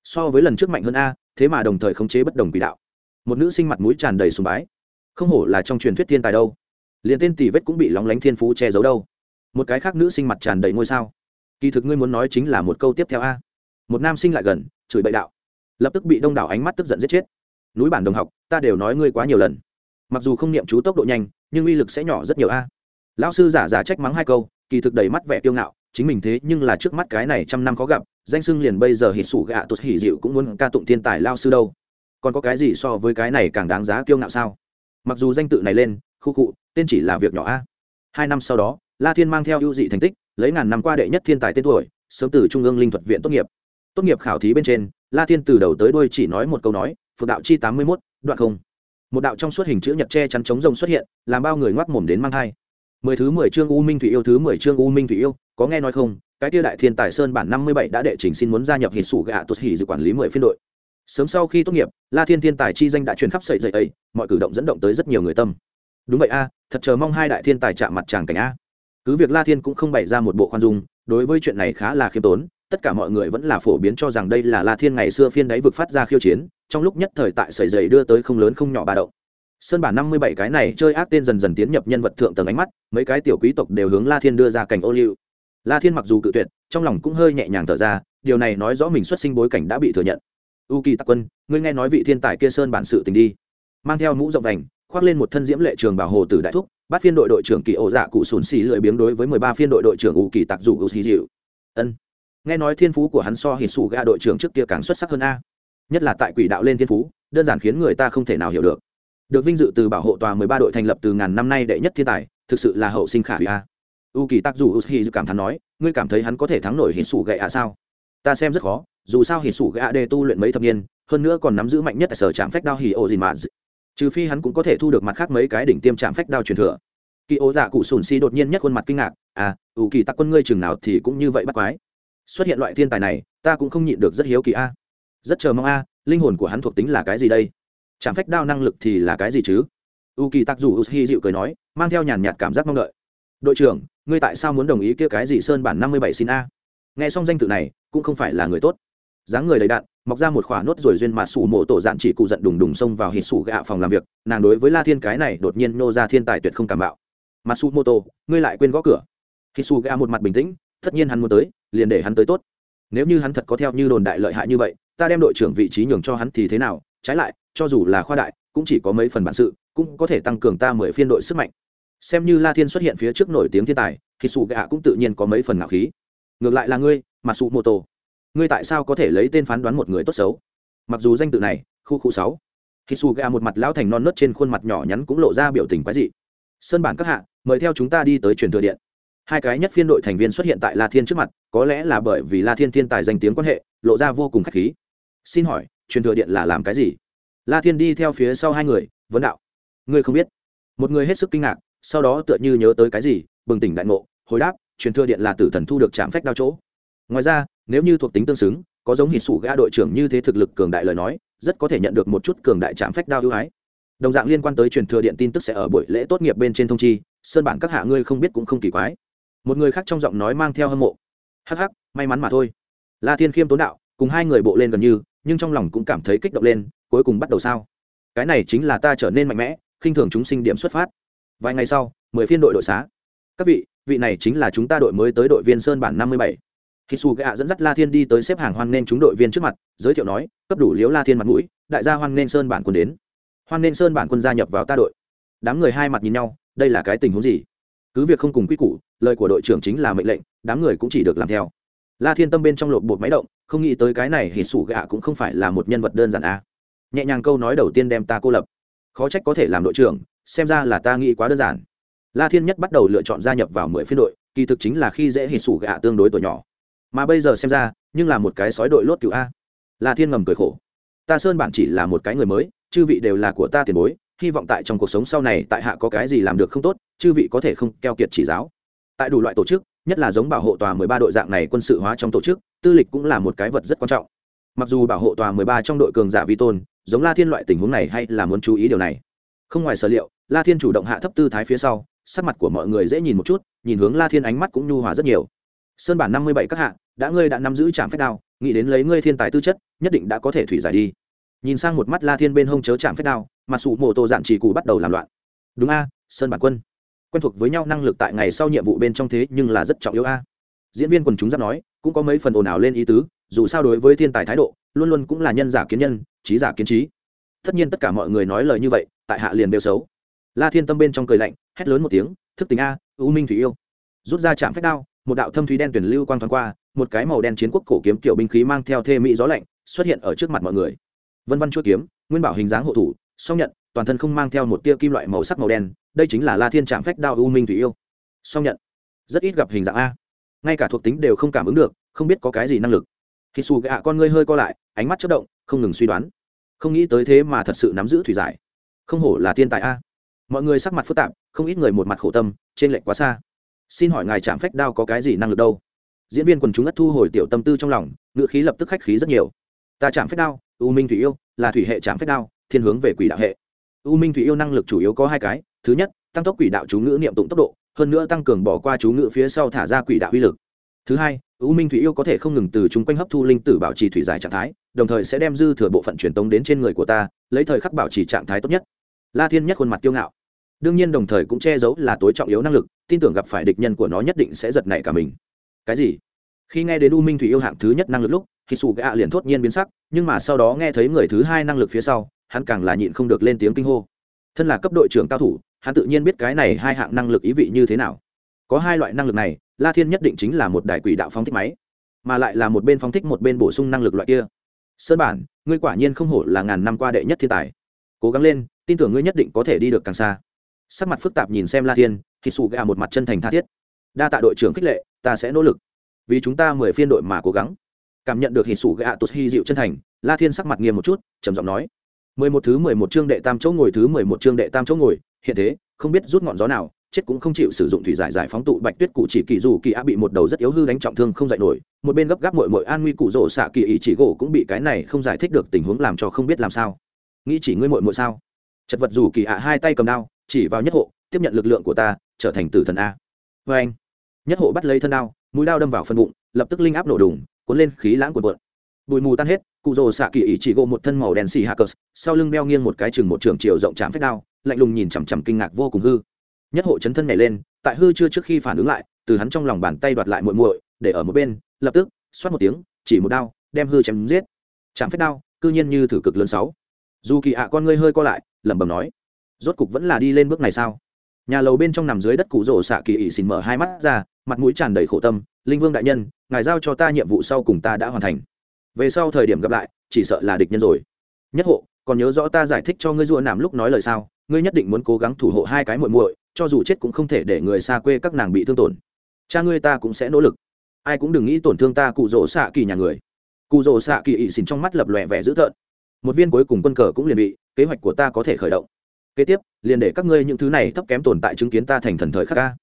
[SPEAKER 1] So với lần trước mạnh hơn a, thế mà đồng thời khống chế bất đồng quỹ đạo một nữ sinh mặt mũi tràn đầy sùng bái. Không hổ là trong truyền thuyết thiên tài đâu. Liền tên tỷ vết cũng bị lóng lánh thiên phú che giấu đâu. Một cái khác nữ sinh mặt tràn đầy ngôi sao. Kỳ thực ngươi muốn nói chính là một câu tiếp theo a. Một nam sinh lại gần, chửi bậy đạo. Lập tức bị đông đảo ánh mắt tức giận giết chết. Núi bản đồng học, ta đều nói ngươi quá nhiều lần. Mặc dù không niệm chú tốc độ nhanh, nhưng uy lực sẽ nhỏ rất nhiều a. Lão sư giả giả trách mắng hai câu, kỳ thực đầy mắt vẻ kiêu ngạo, chính mình thế nhưng là trước mắt cái này trăm năm khó gặp, danh sưng liền bây giờ hỉ sủ gạ tụt hỉ dịu cũng muốn ca tụng thiên tài lao sư đâu còn có cái gì so với cái này càng đáng giá kiêu ngạo sao? Mặc dù danh tự này lên, khu cụ tên chỉ là việc nhỏ a. Hai năm sau đó, la thiên mang theo ưu dị thành tích, lấy ngàn năm qua đệ nhất thiên tài tên tuổi, sớm từ trung ương linh thuật viện tốt nghiệp. Tốt nghiệp khảo thí bên trên, la thiên từ đầu tới đuôi chỉ nói một câu nói, phượng đạo chi tám mươi mốt, đoạn không. Một đạo trong suốt hình chữ nhật che chắn chống rồng xuất hiện, làm bao người ngoắc mồm đến mang thai. Mười thứ mười chương u minh thủy yêu, thứ mười chương u minh thủy yêu, có nghe nói không? Cái tia đại thiên tài sơn bản năm mươi bảy đã đệ trình xin muốn gia nhập hít sủ gạ tuột hỉ dự quản lý mười phiên đội sớm sau khi tốt nghiệp, la thiên thiên tài chi danh đã truyền khắp sậy dậy ấy, mọi cử động dẫn động tới rất nhiều người tâm. Đúng vậy a, thật chờ mong hai đại thiên tài chạm mặt chàng cảnh a. Cứ việc la thiên cũng không bày ra một bộ khoan dung, đối với chuyện này khá là khiêm tốn, tất cả mọi người vẫn là phổ biến cho rằng đây là la thiên ngày xưa phiên đáy vực phát ra khiêu chiến, trong lúc nhất thời tại sầy dày đưa tới không lớn không nhỏ ba động. Sơn bản năm mươi bảy cái này chơi ác tên dần dần tiến nhập nhân vật thượng tầng ánh mắt, mấy cái tiểu quý tộc đều hướng la thiên đưa ra cảnh ô liu. La thiên mặc dù cự tuyệt, trong lòng cũng hơi nhẹ nhàng thở ra, điều này nói rõ mình xuất sinh bối cảnh đã bị thừa nhận u kỳ tạc quân, ngươi nghe nói vị thiên tài kia sơn bản sự tình đi. Mang theo mũ rộng vành, khoác lên một thân diễm lệ trường bảo hồ tử đại thúc, bắt phiên đội đội trưởng kỳ ổ dạ cụ sùn xì lười biếng đối với mười ba phiên đội đội trưởng u kỳ tặc dù u xì dịu. Ân. Nghe nói thiên phú của hắn so hít xù ga đội trưởng trước kia càng xuất sắc hơn a. Nhất là tại quỷ đạo lên thiên phú, đơn giản khiến người ta không thể nào hiểu được. Được vinh dự từ bảo hộ tòa mười ba đội thành lập từ ngàn năm nay đệ nhất thiên tài, thực sự là hậu sinh khả hủy a. U kỳ tặc dù u xì cảm thán nói, ngươi cảm thấy hắn có thể thắng nổi hít xù gậy à sao? Ta xem rất khó dù sao hỉ sủ gạ đề tu luyện mấy thập niên, hơn nữa còn nắm giữ mạnh nhất ở sở trạm phách đao hỉ ô gì mà trừ phi hắn cũng có thể thu được mặt khác mấy cái đỉnh tiêm chạm phách đao truyền thừa. Kỳ ố dạ cụ sùn si đột nhiên nhất khuôn mặt kinh ngạc à ủ kỳ tắc quân ngươi chừng nào thì cũng như vậy bắt quái. Xuất hiện loại thiên tài này, ta cũng không nhịn được rất hiếu kỳ a. Rất chờ mong a, linh hồn của hắn thuộc tính là cái gì đây? Chạm phách đao năng lực thì là cái gì chứ? U kỳ tắc dù u hi dịu cười nói, mang theo nhàn nhạt cảm giác mong đợi. Đội trưởng, ngươi tại sao muốn đồng ý kia cái gì sơn bản năm mươi bảy xin a? Nghe xong danh tự này, cũng không phải là người tốt dáng người đầy đạn, mọc ra một khỏa nốt rồi duyên mà sủ mộ tổ dạn chỉ cụ giận đùng đùng xông vào hít sủ gạ phòng làm việc, nàng đối với la thiên cái này đột nhiên nô ra thiên tài tuyệt không cảm bạo. Mà sủ mô tô ngươi lại quên gõ cửa. Hít sủ gạ một mặt bình tĩnh, tất nhiên hắn muốn tới, liền để hắn tới tốt. Nếu như hắn thật có theo như đồn đại lợi hại như vậy, ta đem đội trưởng vị trí nhường cho hắn thì thế nào, trái lại, cho dù là khoa đại, cũng chỉ có mấy phần bản sự, cũng có thể tăng cường ta mười phiên đội sức mạnh. Xem như la thiên xuất hiện phía trước nổi tiếng thiên tài thì sủ gạ cũng tự nhiên có mấy phần ngạo khí. Ngược lại là ngươi, mà sụ mô tô ngươi tại sao có thể lấy tên phán đoán một người tốt xấu? Mặc dù danh tự này, khu khu sáu khi su gà một mặt lão thành non nớt trên khuôn mặt nhỏ nhắn cũng lộ ra biểu tình quái dị. Sơn bản các hạ, mời theo chúng ta đi tới truyền thừa điện. Hai cái nhất phiên đội thành viên xuất hiện tại la thiên trước mặt, có lẽ là bởi vì la thiên thiên tài danh tiếng quan hệ, lộ ra vô cùng k h á c h khí. Xin hỏi, truyền thừa điện là làm cái gì? La thiên đi theo phía sau hai người, vấn đạo. Ngươi không biết. Một người hết sức kinh ngạc, sau đó tựa như nhớ tới cái gì, bừng tỉnh đại ngộ, hồi đáp, truyền thừa điện là tử thần thu được trạm phách đao chỗ. Ngoài ra nếu như thuộc tính tương xứng, có giống hít sủ gã đội trưởng như thế thực lực cường đại lời nói, rất có thể nhận được một chút cường đại trạm phách đao ưu ái. Đồng dạng liên quan tới truyền thừa điện tin tức sẽ ở buổi lễ tốt nghiệp bên trên thông chi, sơn bản các hạ ngươi không biết cũng không kỳ quái. Một người khác trong giọng nói mang theo hâm mộ. Hắc hắc, may mắn mà thôi. La thiên khiêm tốn đạo, cùng hai người bộ lên gần như, nhưng trong lòng cũng cảm thấy kích động lên, cuối cùng bắt đầu sao? Cái này chính là ta trở nên mạnh mẽ, khinh thường chúng sinh điểm xuất phát. Vài ngày sau, mười phiên đội đội xá. Các vị vị này chính là chúng ta đội mới tới đội viên sơn bản năm mươi bảy khi su gạ dẫn dắt la thiên đi tới xếp hàng hoan nghênh chúng đội viên trước mặt, giới thiệu nói, cấp đủ liếu la thiên mặt mũi, đại gia hoan nghênh sơn bản quân đến. Hoan nghênh sơn bản quân gia nhập vào ta đội. Đám người hai mặt nhìn nhau, đây là cái tình huống gì? Cứ việc không cùng quy củ, lời của đội trưởng chính là mệnh lệnh, đám người cũng chỉ được làm theo. La thiên tâm bên trong lột bột máy động, không nghĩ tới cái này hít sủ gạ cũng không phải là một nhân vật đơn giản a nhẹ nhàng câu nói đầu tiên đem ta cô lập. Khó trách có thể làm đội trưởng, xem ra là ta nghĩ quá đơn giản. La thiên nhất bắt đầu lựa chọn gia nhập vào mười phiên đội, kỳ thực chính là khi dễ hít sủ gạ tương đối tuổi nhỏ mà bây giờ xem ra, nhưng là một cái sói đội lốt cựu a. La thiên ngầm cười khổ. Ta sơn bản chỉ là một cái người mới, chư vị đều là của ta tiền bối, hy vọng tại trong cuộc sống sau này tại hạ có cái gì làm được không tốt, chư vị có thể không keo kiệt chỉ giáo. Tại đủ loại tổ chức, nhất là giống bảo hộ tòa mười ba đội dạng này quân sự hóa trong tổ chức, tư lịch cũng là một cái vật rất quan trọng. Mặc dù bảo hộ tòa mười ba trong đội cường giả vi tôn, giống la thiên loại tình huống này hay là muốn chú ý điều này. Không ngoài sở liệu, la thiên chủ động hạ thấp tư thái phía sau, sắc mặt của mọi người dễ nhìn một chút, nhìn hướng la thiên ánh mắt cũng nhu hòa rất nhiều. Sơn bản năm mươi bảy các hạ đã ngươi đã nắm giữ trạm phép đao, nghĩ đến lấy ngươi thiên tài tư chất, nhất định đã có thể thủy giải đi. Nhìn sang một mắt la thiên bên hông chớ trạm phép đao, mà sụ mộ tô dạn chỉ cụ bắt đầu làm loạn. Đúng a, sơn bản quân. Quen thuộc với nhau năng lực tại ngày sau nhiệm vụ bên trong thế nhưng là rất trọng yếu a. Diễn viên quần chúng giáp nói, cũng có mấy phần ồn ào lên ý tứ, dù sao đối với thiên tài thái độ, luôn luôn cũng là nhân giả kiến nhân, trí giả kiến trí. Tất nhiên tất cả mọi người nói lời như vậy, tại hạ liền đều xấu. La thiên tâm bên trong cười lạnh, hét lớn một tiếng, thức tình a ưu minh thủy yêu. Rút ra chạm phép đao, một đạo thâm thúy đen tuyển lưu quang thoáng qua một cái màu đen chiến quốc cổ kiếm tiểu binh khí mang theo thê mỹ gió lạnh, xuất hiện ở trước mặt mọi người. Vân văn chuỗi kiếm, nguyên bảo hình dáng hộ thủ, song nhận, toàn thân không mang theo một tia kim loại màu sắc màu đen, đây chính là la thiên trạm phách đao u minh thủy yêu. Song nhận, rất ít gặp hình dạng a. Ngay cả thuộc tính đều không cảm ứng được, không biết có cái gì năng lực. Khi xù gạ con ngươi hơi co lại, ánh mắt chất động, không ngừng suy đoán. Không nghĩ tới thế mà thật sự nắm giữ thủy giải. Không hổ là thiên tài a. Mọi người sắc mặt phức tạp, không ít người một mặt khổ tâm, trên lệnh quá xa. Xin hỏi ngài chạm phách đao có cái gì năng lực đâu? Diễn viên quần chúng ất thu hồi tiểu tâm tư trong lòng, ngữ khí lập tức khách khí rất nhiều. Ta chạm phép đao, u minh thủy yêu, là thủy hệ chạm phép đao, thiên hướng về quỷ đạo hệ. U minh thủy yêu năng lực chủ yếu có hai cái, thứ nhất, tăng tốc quỷ đạo chú ngữ niệm tụng tốc độ, hơn nữa tăng cường bỏ qua chú ngữ phía sau thả ra quỷ đạo uy lực. Thứ hai, u minh thủy yêu có thể không ngừng từ chung quanh hấp thu linh tử bảo trì thủy giải trạng thái, đồng thời sẽ đem dư thừa bộ phận truyền tống đến trên người của ta, lấy thời khắc bảo trì trạng thái tốt nhất. La thiên nhất khuôn mặt kiêu ngạo. Đương nhiên đồng thời cũng che giấu là tối trọng yếu năng lực, tin tưởng gặp phải địch nhân của nó nhất định sẽ giật nảy cả mình cái gì? Khi nghe đến u minh thủy yêu hạng thứ nhất năng lực lúc, thì sủ gạ liền thốt nhiên biến sắc, nhưng mà sau đó nghe thấy người thứ hai năng lực phía sau, hắn càng là nhịn không được lên tiếng kinh hô. Thân là cấp đội trưởng cao thủ, hắn tự nhiên biết cái này hai hạng năng lực ý vị như thế nào. Có hai loại năng lực này, la thiên nhất định chính là một đại quỷ đạo phóng thích máy, mà lại là một bên phóng thích một bên bổ sung năng lực loại kia. Sơn bản, ngươi quả nhiên không hổ là ngàn năm qua đệ nhất thiên tài. Cố gắng lên, tin tưởng ngươi nhất định có thể đi được càng xa. Sắc mặt phức tạp nhìn xem la thiên khi sụ gà một mặt chân thành tha thiết. Đa tạ đội trưởng khích lệ ta sẽ nỗ lực. Vì chúng ta mười phiên đội mà cố gắng. Cảm nhận được hì sủ gạ tụt hy dịu chân thành, la thiên sắc mặt nghiêm một chút, trầm giọng nói. Mười một thứ mười một chương đệ tam chỗ ngồi thứ mười một chương đệ tam chỗ ngồi, hiện thế, không biết rút ngọn gió nào, chết cũng không chịu sử dụng thủy giải giải phóng tụ bạch tuyết cụ chỉ kỳ dù kỳ á bị một đầu rất yếu hư đánh trọng thương không dạy nổi, một bên gấp gáp mội mội an nguy cụ rổ xạ kỳ ý chỉ gỗ cũng bị cái này không giải thích được tình huống làm cho không biết làm sao. Nghĩ chỉ ngươi mội mội sao? Chật vật dù kỳ ạ hai tay cầm đao, chỉ vào nhất hộ, tiếp nhận lực lượng của ta, trở thành tử thần a. Vê anh nhất hộ bắt lấy thân đao, mũi đao đâm vào phần bụng, lập tức linh áp nổ đùng, cuốn lên khí lãng cuộn cuộn. Bụi mù tan hết, cụ rồ xạ kỳ ý chỉ gộ một thân màu đen xì hackers sau lưng đeo nghiêng một cái chừng một trường chiều rộng chạm phép đao, lạnh lùng nhìn chằm chằm kinh ngạc vô cùng hư. Nhất hộ chấn thân nhảy lên, tại hư chưa trước khi phản ứng lại, từ hắn trong lòng bàn tay đoạt lại muội muội, để ở một bên, lập tức, xoát một tiếng, chỉ một đao, đem hư chém giết. Chạm phép đao, cư nhiên như thử cực lớn sáu. Dù kỳ ạ, con ngươi hơi co lại, lẩm bẩm nói, rốt cục vẫn là đi lên bước này sao? Nhà lầu bên trong nằm dưới đất cụ rổ xạ kỳ ỉ xin mở hai mắt ra mặt mũi tràn đầy khổ tâm, linh vương đại nhân, ngài giao cho ta nhiệm vụ sau cùng ta đã hoàn thành. Về sau thời điểm gặp lại, chỉ sợ là địch nhân rồi. Nhất hộ, còn nhớ rõ ta giải thích cho ngươi rùa nằm lúc nói lời sao? Ngươi nhất định muốn cố gắng thủ hộ hai cái muội muội, cho dù chết cũng không thể để người xa quê các nàng bị thương tổn. Cha ngươi ta cũng sẽ nỗ lực. Ai cũng đừng nghĩ tổn thương ta cụ rỗ xạ kỳ nhà người. Cụ rỗ xạ kỳ ỵ xìn trong mắt lập lòe vẻ dữ tợn. Một viên cuối cùng quân cờ cũng liền bị kế hoạch của ta có thể khởi động. Kế tiếp, liền để các ngươi những thứ này thấp kém tồn tại chứng kiến ta thành thần thời khắc ca.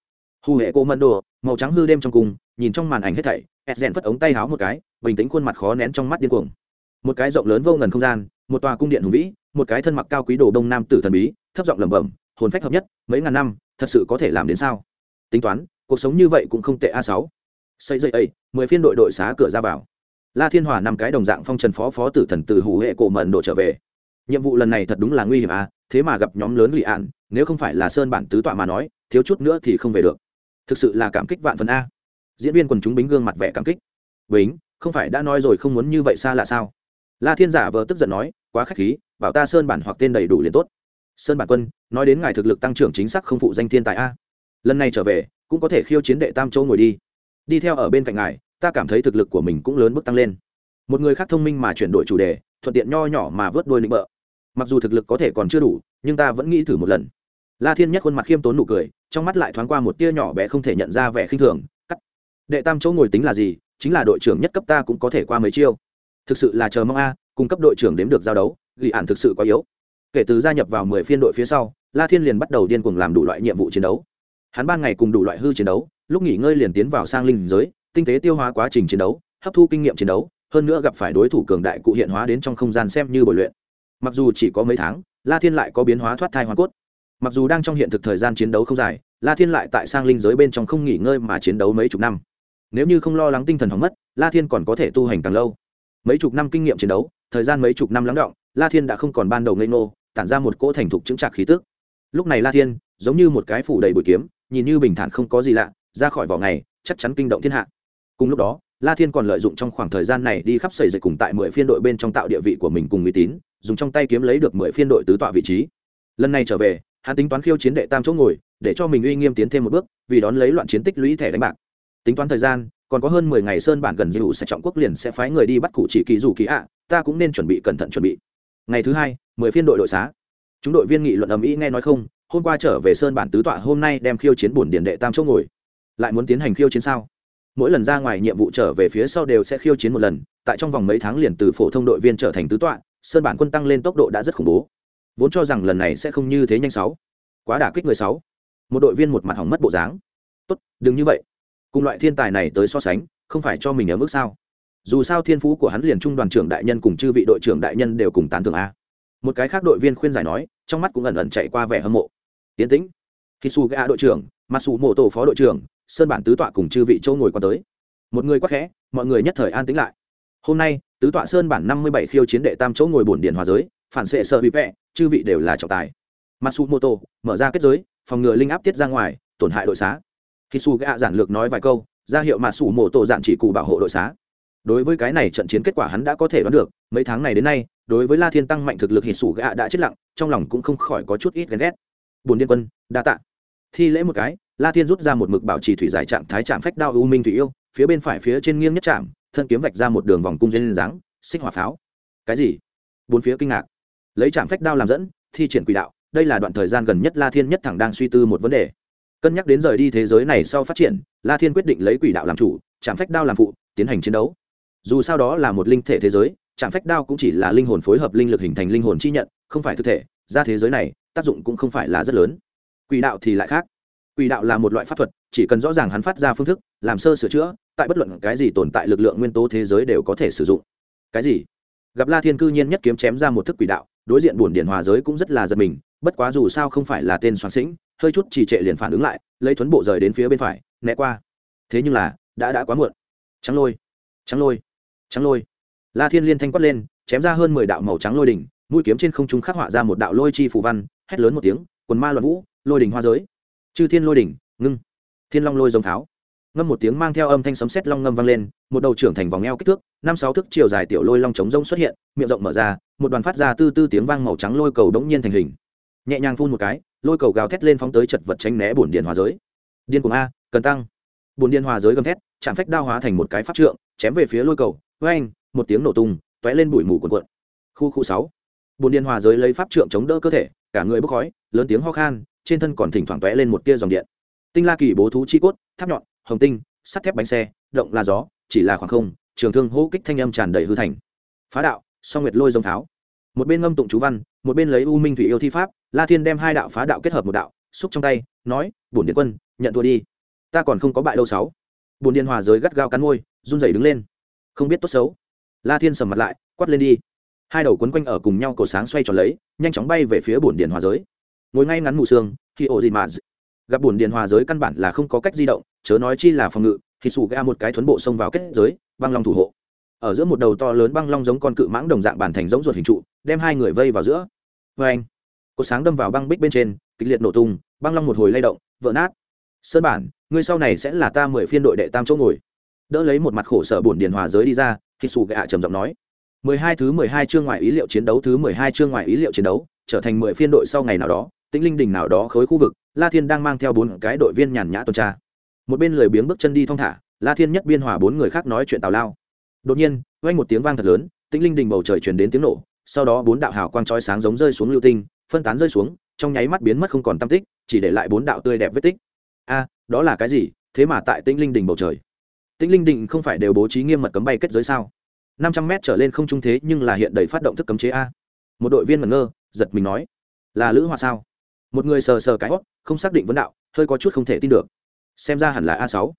[SPEAKER 1] Hù hệ cô mân đồ màu trắng hư đêm trong cùng, nhìn trong màn ảnh hết thảy ed rèn phất ống tay háo một cái, bình tĩnh khuôn mặt khó nén trong mắt điên cuồng. Một cái rộng lớn vô ngần không gian, một tòa cung điện hùng vĩ, một cái thân mặc cao quý đồ đông nam tử thần bí, thấp giọng lẩm bẩm, hồn phách hợp nhất, mấy ngàn năm, thật sự có thể làm đến sao? Tính toán, cuộc sống như vậy cũng không tệ a sáu. Xây dây ấy, mười phiên đội đội xá cửa ra vào. La thiên hòa năm cái đồng dạng phong trần phó phó tử thần từ hủ hệ cổ mận độ trở về. Nhiệm vụ lần này thật đúng là nguy hiểm a, thế mà gặp nhóm lớn lụy ạn, nếu không phải là sơn bản tứ tọa mà nói, thiếu chút nữa thì không về được thực sự là cảm kích vạn phần a. Diễn viên quần chúng bính gương mặt vẻ cảm kích. Bính, không phải đã nói rồi không muốn như vậy xa là sao? La thiên giả vờ tức giận nói, quá khách khí, bảo ta sơn bản hoặc tên đầy đủ liền tốt. Sơn bản quân, nói đến ngài thực lực tăng trưởng chính xác không phụ danh thiên tài a. Lần này trở về, cũng có thể khiêu chiến đệ tam châu ngồi đi. Đi theo ở bên cạnh ngài, ta cảm thấy thực lực của mình cũng lớn bước tăng lên. Một người khác thông minh mà chuyển đổi chủ đề, thuận tiện nho nhỏ mà vớt đôi lĩnh bợ. Mặc dù thực lực có thể còn chưa đủ, nhưng ta vẫn nghĩ thử một lần la thiên nhất khuôn mặt khiêm tốn nụ cười, trong mắt lại thoáng qua một tia nhỏ bé không thể nhận ra vẻ khinh thường, cắt. Đệ tam chỗ ngồi tính là gì? Chính là đội trưởng nhất cấp ta cũng có thể qua mấy chiêu. Thực sự là chờ mong a cung cấp đội trưởng đếm được giao đấu, ghi ản thực sự quá yếu. Kể từ gia nhập vào mười phiên đội phía sau, la thiên liền bắt đầu điên cuồng làm đủ loại nhiệm vụ chiến đấu. Hắn ban ngày cùng đủ loại hư chiến đấu, lúc nghỉ ngơi liền tiến vào sang linh giới, tinh tế tiêu hóa quá trình chiến đấu, hấp thu kinh nghiệm chiến đấu, hơn nữa gặp phải đối thủ cường đại cụ hiện hóa đến trong không gian xem như bồi luyện. Mặc dù chỉ có mấy tháng, la thiên lại có biến hóa thoát thai hoa cốt mặc dù đang trong hiện thực thời gian chiến đấu không dài, la thiên lại tại sang linh giới bên trong không nghỉ ngơi mà chiến đấu mấy chục năm. Nếu như không lo lắng tinh thần hỏng mất, la thiên còn có thể tu hành càng lâu. Mấy chục năm kinh nghiệm chiến đấu, thời gian mấy chục năm lắng động, la thiên đã không còn ban đầu ngây ngô, tản ra một cỗ thành thục chứng trạc khí tức. Lúc này la thiên, giống như một cái phủ đầy bụi kiếm, nhìn như bình thản không có gì lạ, ra khỏi vỏ ngày, chắc chắn kinh động thiên hạ. Cùng lúc đó, la thiên còn lợi dụng trong khoảng thời gian này đi khắp xây dịch cùng tại mười phiên đội bên trong tạo địa vị của mình cùng uy tín, dùng trong tay kiếm lấy được mười phiên đội tứ tọa vị trí. Lần này trở về hắn tính toán khiêu chiến đệ tam chỗ ngồi, để cho mình uy nghiêm tiến thêm một bước, vì đón lấy loạn chiến tích lũy thẻ đánh bạc. Tính toán thời gian, còn có hơn mười ngày sơn bản gần dịu sẽ trọng quốc liền sẽ phái người đi bắt cụ chỉ kỳ dù kỳ ạ, ta cũng nên chuẩn bị cẩn thận chuẩn bị. Ngày thứ hai, mười phiên đội đội xá. Chúng đội viên nghị luận ầm ĩ nghe nói không, hôm qua trở về sơn bản tứ tọa, hôm nay đem khiêu chiến bổn điền đệ tam chỗ ngồi. Lại muốn tiến hành khiêu chiến sao? Mỗi lần ra ngoài nhiệm vụ trở về phía sau đều sẽ khiêu chiến một lần, tại trong vòng mấy tháng liền từ phổ thông đội viên trở thành tứ tọa, sơn bản quân tăng lên tốc độ đã rất khủng bố vốn cho rằng lần này sẽ không như thế nhanh sáu. Quá đả kích người sáu. Một đội viên một mặt hỏng mất bộ dáng. Tốt, đừng như vậy. Cùng loại thiên tài này tới so sánh, không phải cho mình ở mức sao. Dù sao thiên phú của hắn liền trung đoàn trưởng đại nhân cùng chư vị đội trưởng đại nhân đều cùng tán thưởng a. Một cái khác đội viên khuyên giải nói, trong mắt cũng ẩn ẩn chạy qua vẻ hâm mộ. Tiến tĩnh khi su ga đội trưởng mà su mô tổ phó đội trưởng, sơn bản tứ tọa cùng chư vị châu ngồi qua tới. Một người quắc khẽ, mọi người nhất thời an tĩnh lại. Hôm nay, tứ tọa sơn bản năm mươi bảy khiêu chiến đệ tam chỗ ngồi bổn điện hòa giới phản xệ sợ bị vẽ chư vị đều là trọng tài. Matsumoto mở ra kết giới, phòng ngừa linh áp tiết ra ngoài, tổn hại đội xá. Khi su gạ giản lược nói vài câu, ra hiệu matsumoto dạn chỉ cụ bảo hộ đội xá. Đối với cái này trận chiến kết quả hắn đã có thể đoán được, mấy tháng này đến nay, đối với la thiên tăng mạnh thực lực hít sủ gạ đã chết lặng, trong lòng cũng không khỏi có chút ít ghen ghét. Bồn điên quân, đa tạ. Thi lễ một cái, la thiên rút ra một mực bảo trì thủy giải trạng thái trạm phách đao u minh thủy yêu, phía bên phải phía trên nghiêng nhất trạm, thân kiếm vạch ra một đường vòng cung dây dáng, xích hỏa pháo. Cái gì? Bốn phía kinh ngạc lấy trạm phách đao làm dẫn, thi triển quỷ đạo, đây là đoạn thời gian gần nhất la thiên nhất thẳng đang suy tư một vấn đề. Cân nhắc đến rời đi thế giới này sau phát triển, la thiên quyết định lấy quỷ đạo làm chủ, trạm phách đao làm phụ, tiến hành chiến đấu. Dù sao đó là một linh thể thế giới, trạm phách đao cũng chỉ là linh hồn phối hợp linh lực hình thành linh hồn chi nhận, không phải thực thể, ra thế giới này, tác dụng cũng không phải là rất lớn. Quỷ đạo thì lại khác. Quỷ đạo là một loại pháp thuật, chỉ cần rõ ràng hắn phát ra phương thức, làm sơ sửa chữa, tại bất luận cái gì tồn tại lực lượng nguyên tố thế giới đều có thể sử dụng. Cái gì? Gặp la thiên cư nhiên nhất kiếm chém ra một thức quỷ đạo đối diện buồn điển hòa giới cũng rất là giật mình, bất quá dù sao không phải là tên soạn sĩnh, hơi chút trì trệ liền phản ứng lại, lấy thuấn bộ rời đến phía bên phải, né qua. Thế nhưng là, đã đã quá muộn. Trắng lôi trắng lôi trắng lôi. La thiên liên thanh quát lên, chém ra hơn mười đạo màu trắng lôi đỉnh, mũi kiếm trên không trung khắc họa ra một đạo lôi chi phù văn, hét lớn một tiếng, quần ma loạn vũ, lôi đỉnh hoa giới. Chư thiên lôi đỉnh, ngưng. Thiên long lôi giống pháo ngâm một tiếng mang theo âm thanh sấm sét long ngâm vang lên, một đầu trưởng thành vòng eo kích thước, năm sáu thước chiều dài tiểu lôi long trống rông xuất hiện, miệng rộng mở ra, một đoàn phát ra tư tư tiếng vang màu trắng lôi cầu đống nhiên thành hình. Nhẹ nhàng phun một cái, lôi cầu gào thét lên phóng tới chật vật tránh né bổn điện hòa giới. Điên cuồng a, cần tăng. Bổn điện hòa giới gầm thét, chạm phách đao hóa thành một cái pháp trượng, chém về phía lôi cầu với một tiếng nổ tung, tóe lên bụi mù cuộn cuộn. Khu khu sáu. Bổn điện hòa giới lấy pháp trượng chống đỡ cơ thể, cả người bốc khói, lớn tiếng ho khan, trên thân còn thỉnh thoảng tóe lên một tia dòng điện. Tinh la kỳ bố thú chi cốt, tháp nhọn hồng tinh sắt thép bánh xe động là gió chỉ là khoảng không trường thương hô kích thanh âm tràn đầy hư thành. Phá đạo song nguyệt lôi dông pháo. Một bên ngâm tụng chú văn một bên lấy u minh thủy yêu thi pháp la thiên đem hai đạo phá đạo kết hợp một đạo xúc trong tay nói bổn điện quân nhận thua đi. Ta còn không có bại đâu sáu. Bổn điện hòa giới gắt gao cắn môi run rẩy đứng lên. Không biết tốt xấu. La thiên sầm mặt lại quát lên đi. Hai đầu quấn quanh ở cùng nhau cổ sáng xoay tròn lấy nhanh chóng bay về phía bổn điện hòa giới. Ngồi ngay ngắn mù sương, khi ổ gì mà gặp bùn điện hòa giới căn bản là không có cách di động, chớ nói chi là phòng ngự, thì sủ ga một cái thuấn bộ xông vào kết giới, băng long thủ hộ. Ở giữa một đầu to lớn băng long giống con cự mãng đồng dạng bản thành giống ruột hình trụ, đem hai người vây vào giữa. Vê anh, cột sáng đâm vào băng bích bên trên, kịch liệt nổ tung, băng long một hồi lay động, vỡ nát. Sơn bản, ngươi sau này sẽ là ta mười phiên đội đệ tam chỗ ngồi. Đỡ lấy một mặt khổ sở bổn điền hòa giới đi ra khi sủ gạ trầm giọng nói. Mười hai thứ mười hai chương ngoại ý liệu chiến đấu, thứ mười hai chương ngoại ý liệu chiến đấu, trở thành mười phiên đội sau ngày nào đó tĩnh linh đình nào đó khối khu vực, la thiên đang mang theo bốn cái đội viên nhàn nhã tuần tra. Một bên lười biếng bước chân đi thong thả, la thiên nhất biên hòa bốn người khác nói chuyện tào lao. Đột nhiên, vang một tiếng vang thật lớn, tĩnh linh đình bầu trời chuyển đến tiếng nổ, sau đó bốn đạo hào quang chói sáng giống rơi xuống lưu tinh, phân tán rơi xuống, trong nháy mắt biến mất không còn tâm tích, chỉ để lại bốn đạo tươi đẹp vết tích. A, đó là cái gì? Thế mà tại tĩnh linh đình bầu trời. Tĩnh linh đình không phải đều bố trí nghiêm mật cấm bay kết giới sao? năm trăm mét trở lên không trung thế nhưng là hiện đầy phát động thức cấm chế a. Một đội viên ngẩn ngơ, giật mình nói, là lữ hoa sao? Một người sờ sờ cái hót không xác định vấn đạo, hơi có chút không thể tin được. Xem ra hẳn là a sáu.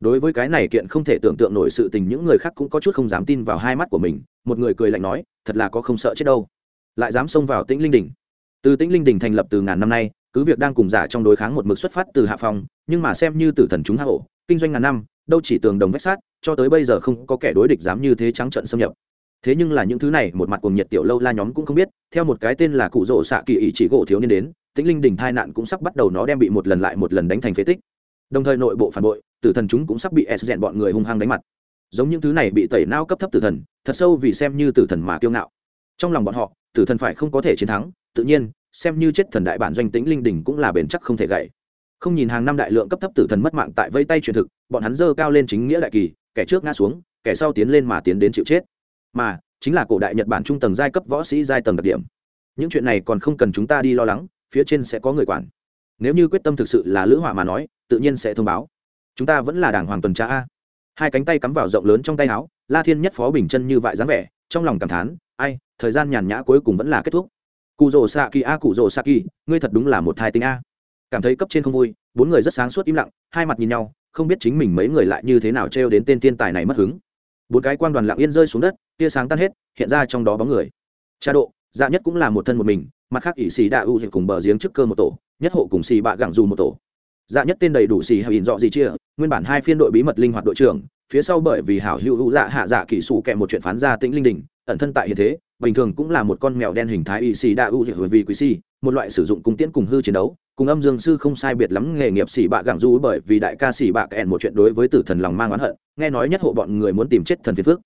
[SPEAKER 1] Đối với cái này kiện không thể tưởng tượng nổi sự tình, những người khác cũng có chút không dám tin vào hai mắt của mình. Một người cười lạnh nói, thật là có không sợ chết đâu. Lại dám xông vào tĩnh linh đỉnh. Từ tĩnh linh đỉnh thành lập từ ngàn năm nay, cứ việc đang cùng giả trong đối kháng một mực xuất phát từ hạ phòng nhưng mà xem như tử thần chúng hạ hộ kinh doanh ngàn năm, đâu chỉ tường đồng vách sát, cho tới bây giờ không có kẻ đối địch dám như thế trắng trận xâm nhập. Thế nhưng là những thứ này, một mặt cùng nhiệt tiểu lâu la nhóm cũng không biết, theo một cái tên là cụ rỗ xạ kỳ ý chỉ gỗ thiếu niên đến tĩnh linh đỉnh thai nạn cũng sắp bắt đầu nó đem bị một lần lại một lần đánh thành phế tích. Đồng thời nội bộ phản bội, tử thần chúng cũng sắp bị s dẹn bọn người hung hăng đánh mặt. Giống những thứ này bị tẩy nao cấp thấp tử thần, thật sâu vì xem như tử thần mà kiêu ngạo. Trong lòng bọn họ, tử thần phải không có thể chiến thắng, tự nhiên, xem như chết thần đại bản doanh tĩnh linh Đỉnh cũng là bền chắc không thể gãy. Không nhìn hàng năm đại lượng cấp thấp tử thần mất mạng tại vây tay truyền thực, bọn hắn dơ cao lên chính nghĩa đại kỳ, kẻ trước ngã xuống, kẻ sau tiến lên mà tiến đến chịu chết. Mà, chính là cổ đại nhật bản trung tầng giai cấp võ sĩ giai tầng đặc điểm. Những chuyện này còn không cần chúng ta đi lo lắng phía trên sẽ có người quản. Nếu như quyết tâm thực sự là lữ hỏa mà nói, tự nhiên sẽ thông báo. Chúng ta vẫn là đảng hoàng tuần tra a. Hai cánh tay cắm vào rộng lớn trong tay áo, la thiên nhất phó bình chân như vại dáng vẻ, trong lòng cảm thán, ai, thời gian nhàn nhã cuối cùng vẫn là kết thúc. Cụ rồ xạ kỳ a cụ rồ xạ kỳ ngươi thật đúng là một thai tinh a. Cảm thấy cấp trên không vui, bốn người rất sáng suốt im lặng, hai mặt nhìn nhau, không biết chính mình mấy người lại như thế nào trêu đến tên thiên tài này mất hứng. Bốn cái quan đoàn lặng yên rơi xuống đất, tia sáng tan hết, hiện ra trong đó bóng người. Cha độ dạ nhất cũng là một thân một mình mặt khác ỷ xì đạ u cùng bờ giếng trước cơ một tổ, nhất hộ cùng xì bạ gẳng dù một tổ. Dạ nhất tên đầy đủ xì hay in dọ gì chia, nguyên bản hai phiên đội bí mật linh hoạt đội trưởng, phía sau bởi vì hảo hữu hữu dạ hạ dạ kỳ sủ kẹ một chuyện phán ra tĩnh linh đình, ẩn thân tại hiện thế, bình thường cũng là một con mèo đen hình thái y xì đa u vì quý xì, một loại sử dụng cung tiễn cùng hư chiến đấu, cùng âm dương sư không sai biệt lắm nghề nghiệp xì bạ gẳng du bởi vì đại ca xì bạ kẹn một chuyện đối với tử thần lòng mang oán hận, nghe nói nhất hộ bọn người muốn tìm chết thần phiền phước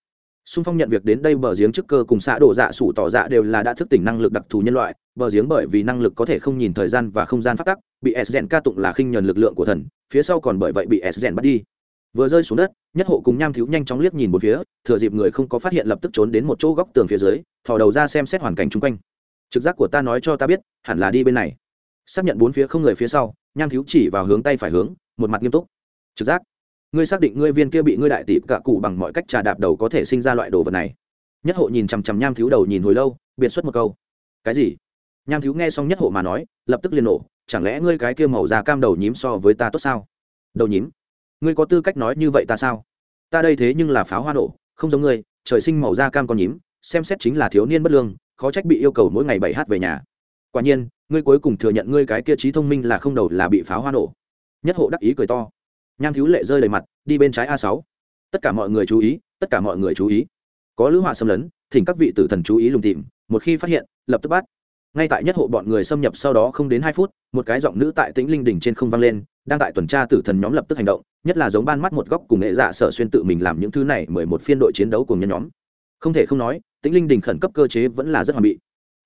[SPEAKER 1] xung phong nhận việc đến đây bờ giếng trước cơ cùng xã đổ dạ sủ tỏ dạ đều là đã thức tỉnh năng lực đặc thù nhân loại. Bờ giếng bởi vì năng lực có thể không nhìn thời gian và không gian phát tắc, bị s rèn ca tụng là khinh nhờn lực lượng của thần, phía sau còn bởi vậy bị s rèn bắt đi. Vừa rơi xuống đất, nhất hộ cùng nham thiếu nhanh chóng liếc nhìn một phía, thừa dịp người không có phát hiện lập tức trốn đến một chỗ góc tường phía dưới, thò đầu ra xem xét hoàn cảnh chung quanh. Trực giác của ta nói cho ta biết, hẳn là đi bên này. Xác nhận bốn phía không người phía sau, nham thiếu chỉ vào hướng tay phải hướng, một mặt nghiêm túc. Trực giác ngươi xác định ngươi viên kia bị ngươi đại tỷ cả cụ bằng mọi cách trà đạp đầu có thể sinh ra loại đồ vật này. Nhất hộ nhìn chằm chằm nham thiếu đầu nhìn hồi lâu, biệt xuất một câu. Cái gì? Nham thiếu nghe xong nhất hộ mà nói, lập tức liền nổ, chẳng lẽ ngươi cái kia màu da cam đầu nhím so với ta tốt sao? Đầu nhím? Ngươi có tư cách nói như vậy ta sao? Ta đây thế nhưng là pháo hoa nổ, không giống ngươi, trời sinh màu da cam con nhím, xem xét chính là thiếu niên bất lương, khó trách bị yêu cầu mỗi ngày bảy hát về nhà. Quả nhiên, ngươi cuối cùng thừa nhận ngươi cái kia trí thông minh là không đầu là bị pháo hoa nổ. Nhất hộ đắc ý cười to nham thiếu lệ rơi đầy mặt, đi bên trái a sáu. Tất cả mọi người chú ý, tất cả mọi người chú ý. Có lữ họa xâm lấn, thỉnh các vị tử thần chú ý lùng tìm, một khi phát hiện, lập tức bắt. Ngay tại nhất hộ bọn người xâm nhập sau đó không đến hai phút, một cái giọng nữ tại tĩnh linh đỉnh trên không vang lên, đang tại tuần tra tử thần nhóm lập tức hành động, nhất là giống ban mắt một góc cùng nghệ dạ sở xuyên tự mình làm những thứ này mười một phiên đội chiến đấu cùng nhân nhóm. Không thể không nói, tĩnh linh đỉnh khẩn cấp cơ chế vẫn là rất hoàn bị.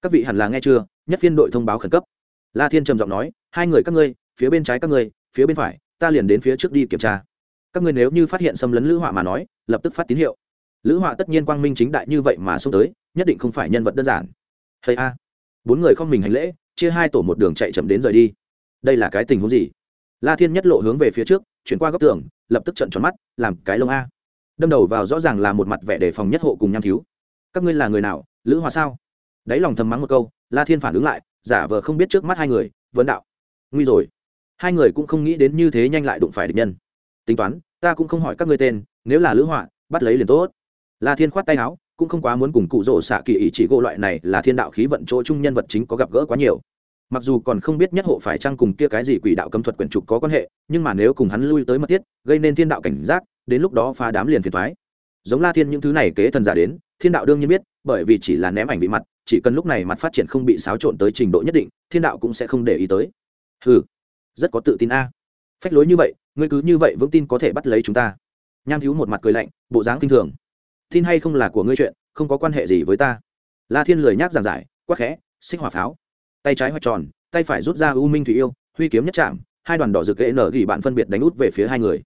[SPEAKER 1] Các vị hẳn là nghe chưa? Nhất phiên đội thông báo khẩn cấp. La thiên trầm giọng nói, hai người các ngươi, phía bên trái các ngươi, phía bên phải ta liền đến phía trước đi kiểm tra. Các ngươi nếu như phát hiện xâm lấn lữ họa mà nói, lập tức phát tín hiệu. Lữ họa tất nhiên quang minh chính đại như vậy mà xông tới, nhất định không phải nhân vật đơn giản. Hay a. Bốn người không mình hành lễ, chia hai tổ một đường chạy chậm đến rời đi. Đây là cái tình huống gì? La thiên nhất lộ hướng về phía trước, chuyển qua góc tường, lập tức trận tròn mắt, làm cái lông a. Đâm đầu vào rõ ràng là một mặt vẻ đề phòng nhất hộ cùng nham thiếu. Các ngươi là người nào? Lữ hòa sao? Đáy lòng thầm mắng một câu, la thiên phản ứng lại, giả vờ không biết trước mắt hai người, vấn đạo. Nguy rồi hai người cũng không nghĩ đến như thế nhanh lại đụng phải địch nhân. Tính toán, ta cũng không hỏi các ngươi tên, nếu là lữ họa, bắt lấy liền tốt. La thiên khoát tay áo, cũng không quá muốn cùng cụ rỗ xạ kỳ ý chỉ gỗ loại này là thiên đạo khí vận chỗ chung nhân vật chính có gặp gỡ quá nhiều. Mặc dù còn không biết nhất hộ phải chăng cùng kia cái gì quỷ đạo cấm thuật quyển trục có quan hệ, nhưng mà nếu cùng hắn lui tới mất tiết gây nên thiên đạo cảnh giác, đến lúc đó phá đám liền phiền thoái giống la thiên những thứ này kế thần giả đến, thiên đạo đương nhiên biết, bởi vì chỉ là ném ảnh bị mặt, chỉ cần lúc này mặt phát triển không bị xáo trộn tới trình độ nhất định, thiên đạo cũng sẽ không để ý tới. Ừ rất có tự tin a. Phách lối như vậy, ngươi cứ như vậy vững tin có thể bắt lấy chúng ta. Nham thiếu một mặt cười lạnh, bộ dáng kinh thường. Tin hay không là của ngươi chuyện, không có quan hệ gì với ta. La thiên lười nhác giảng giải, quắc khẽ, xích hỏa pháo. Tay trái hoạch tròn, tay phải rút ra u minh thủy yêu, huy kiếm nhất chạm hai đoàn đỏ rực ghệ nở gỉ bạn phân biệt đánh út về phía hai người.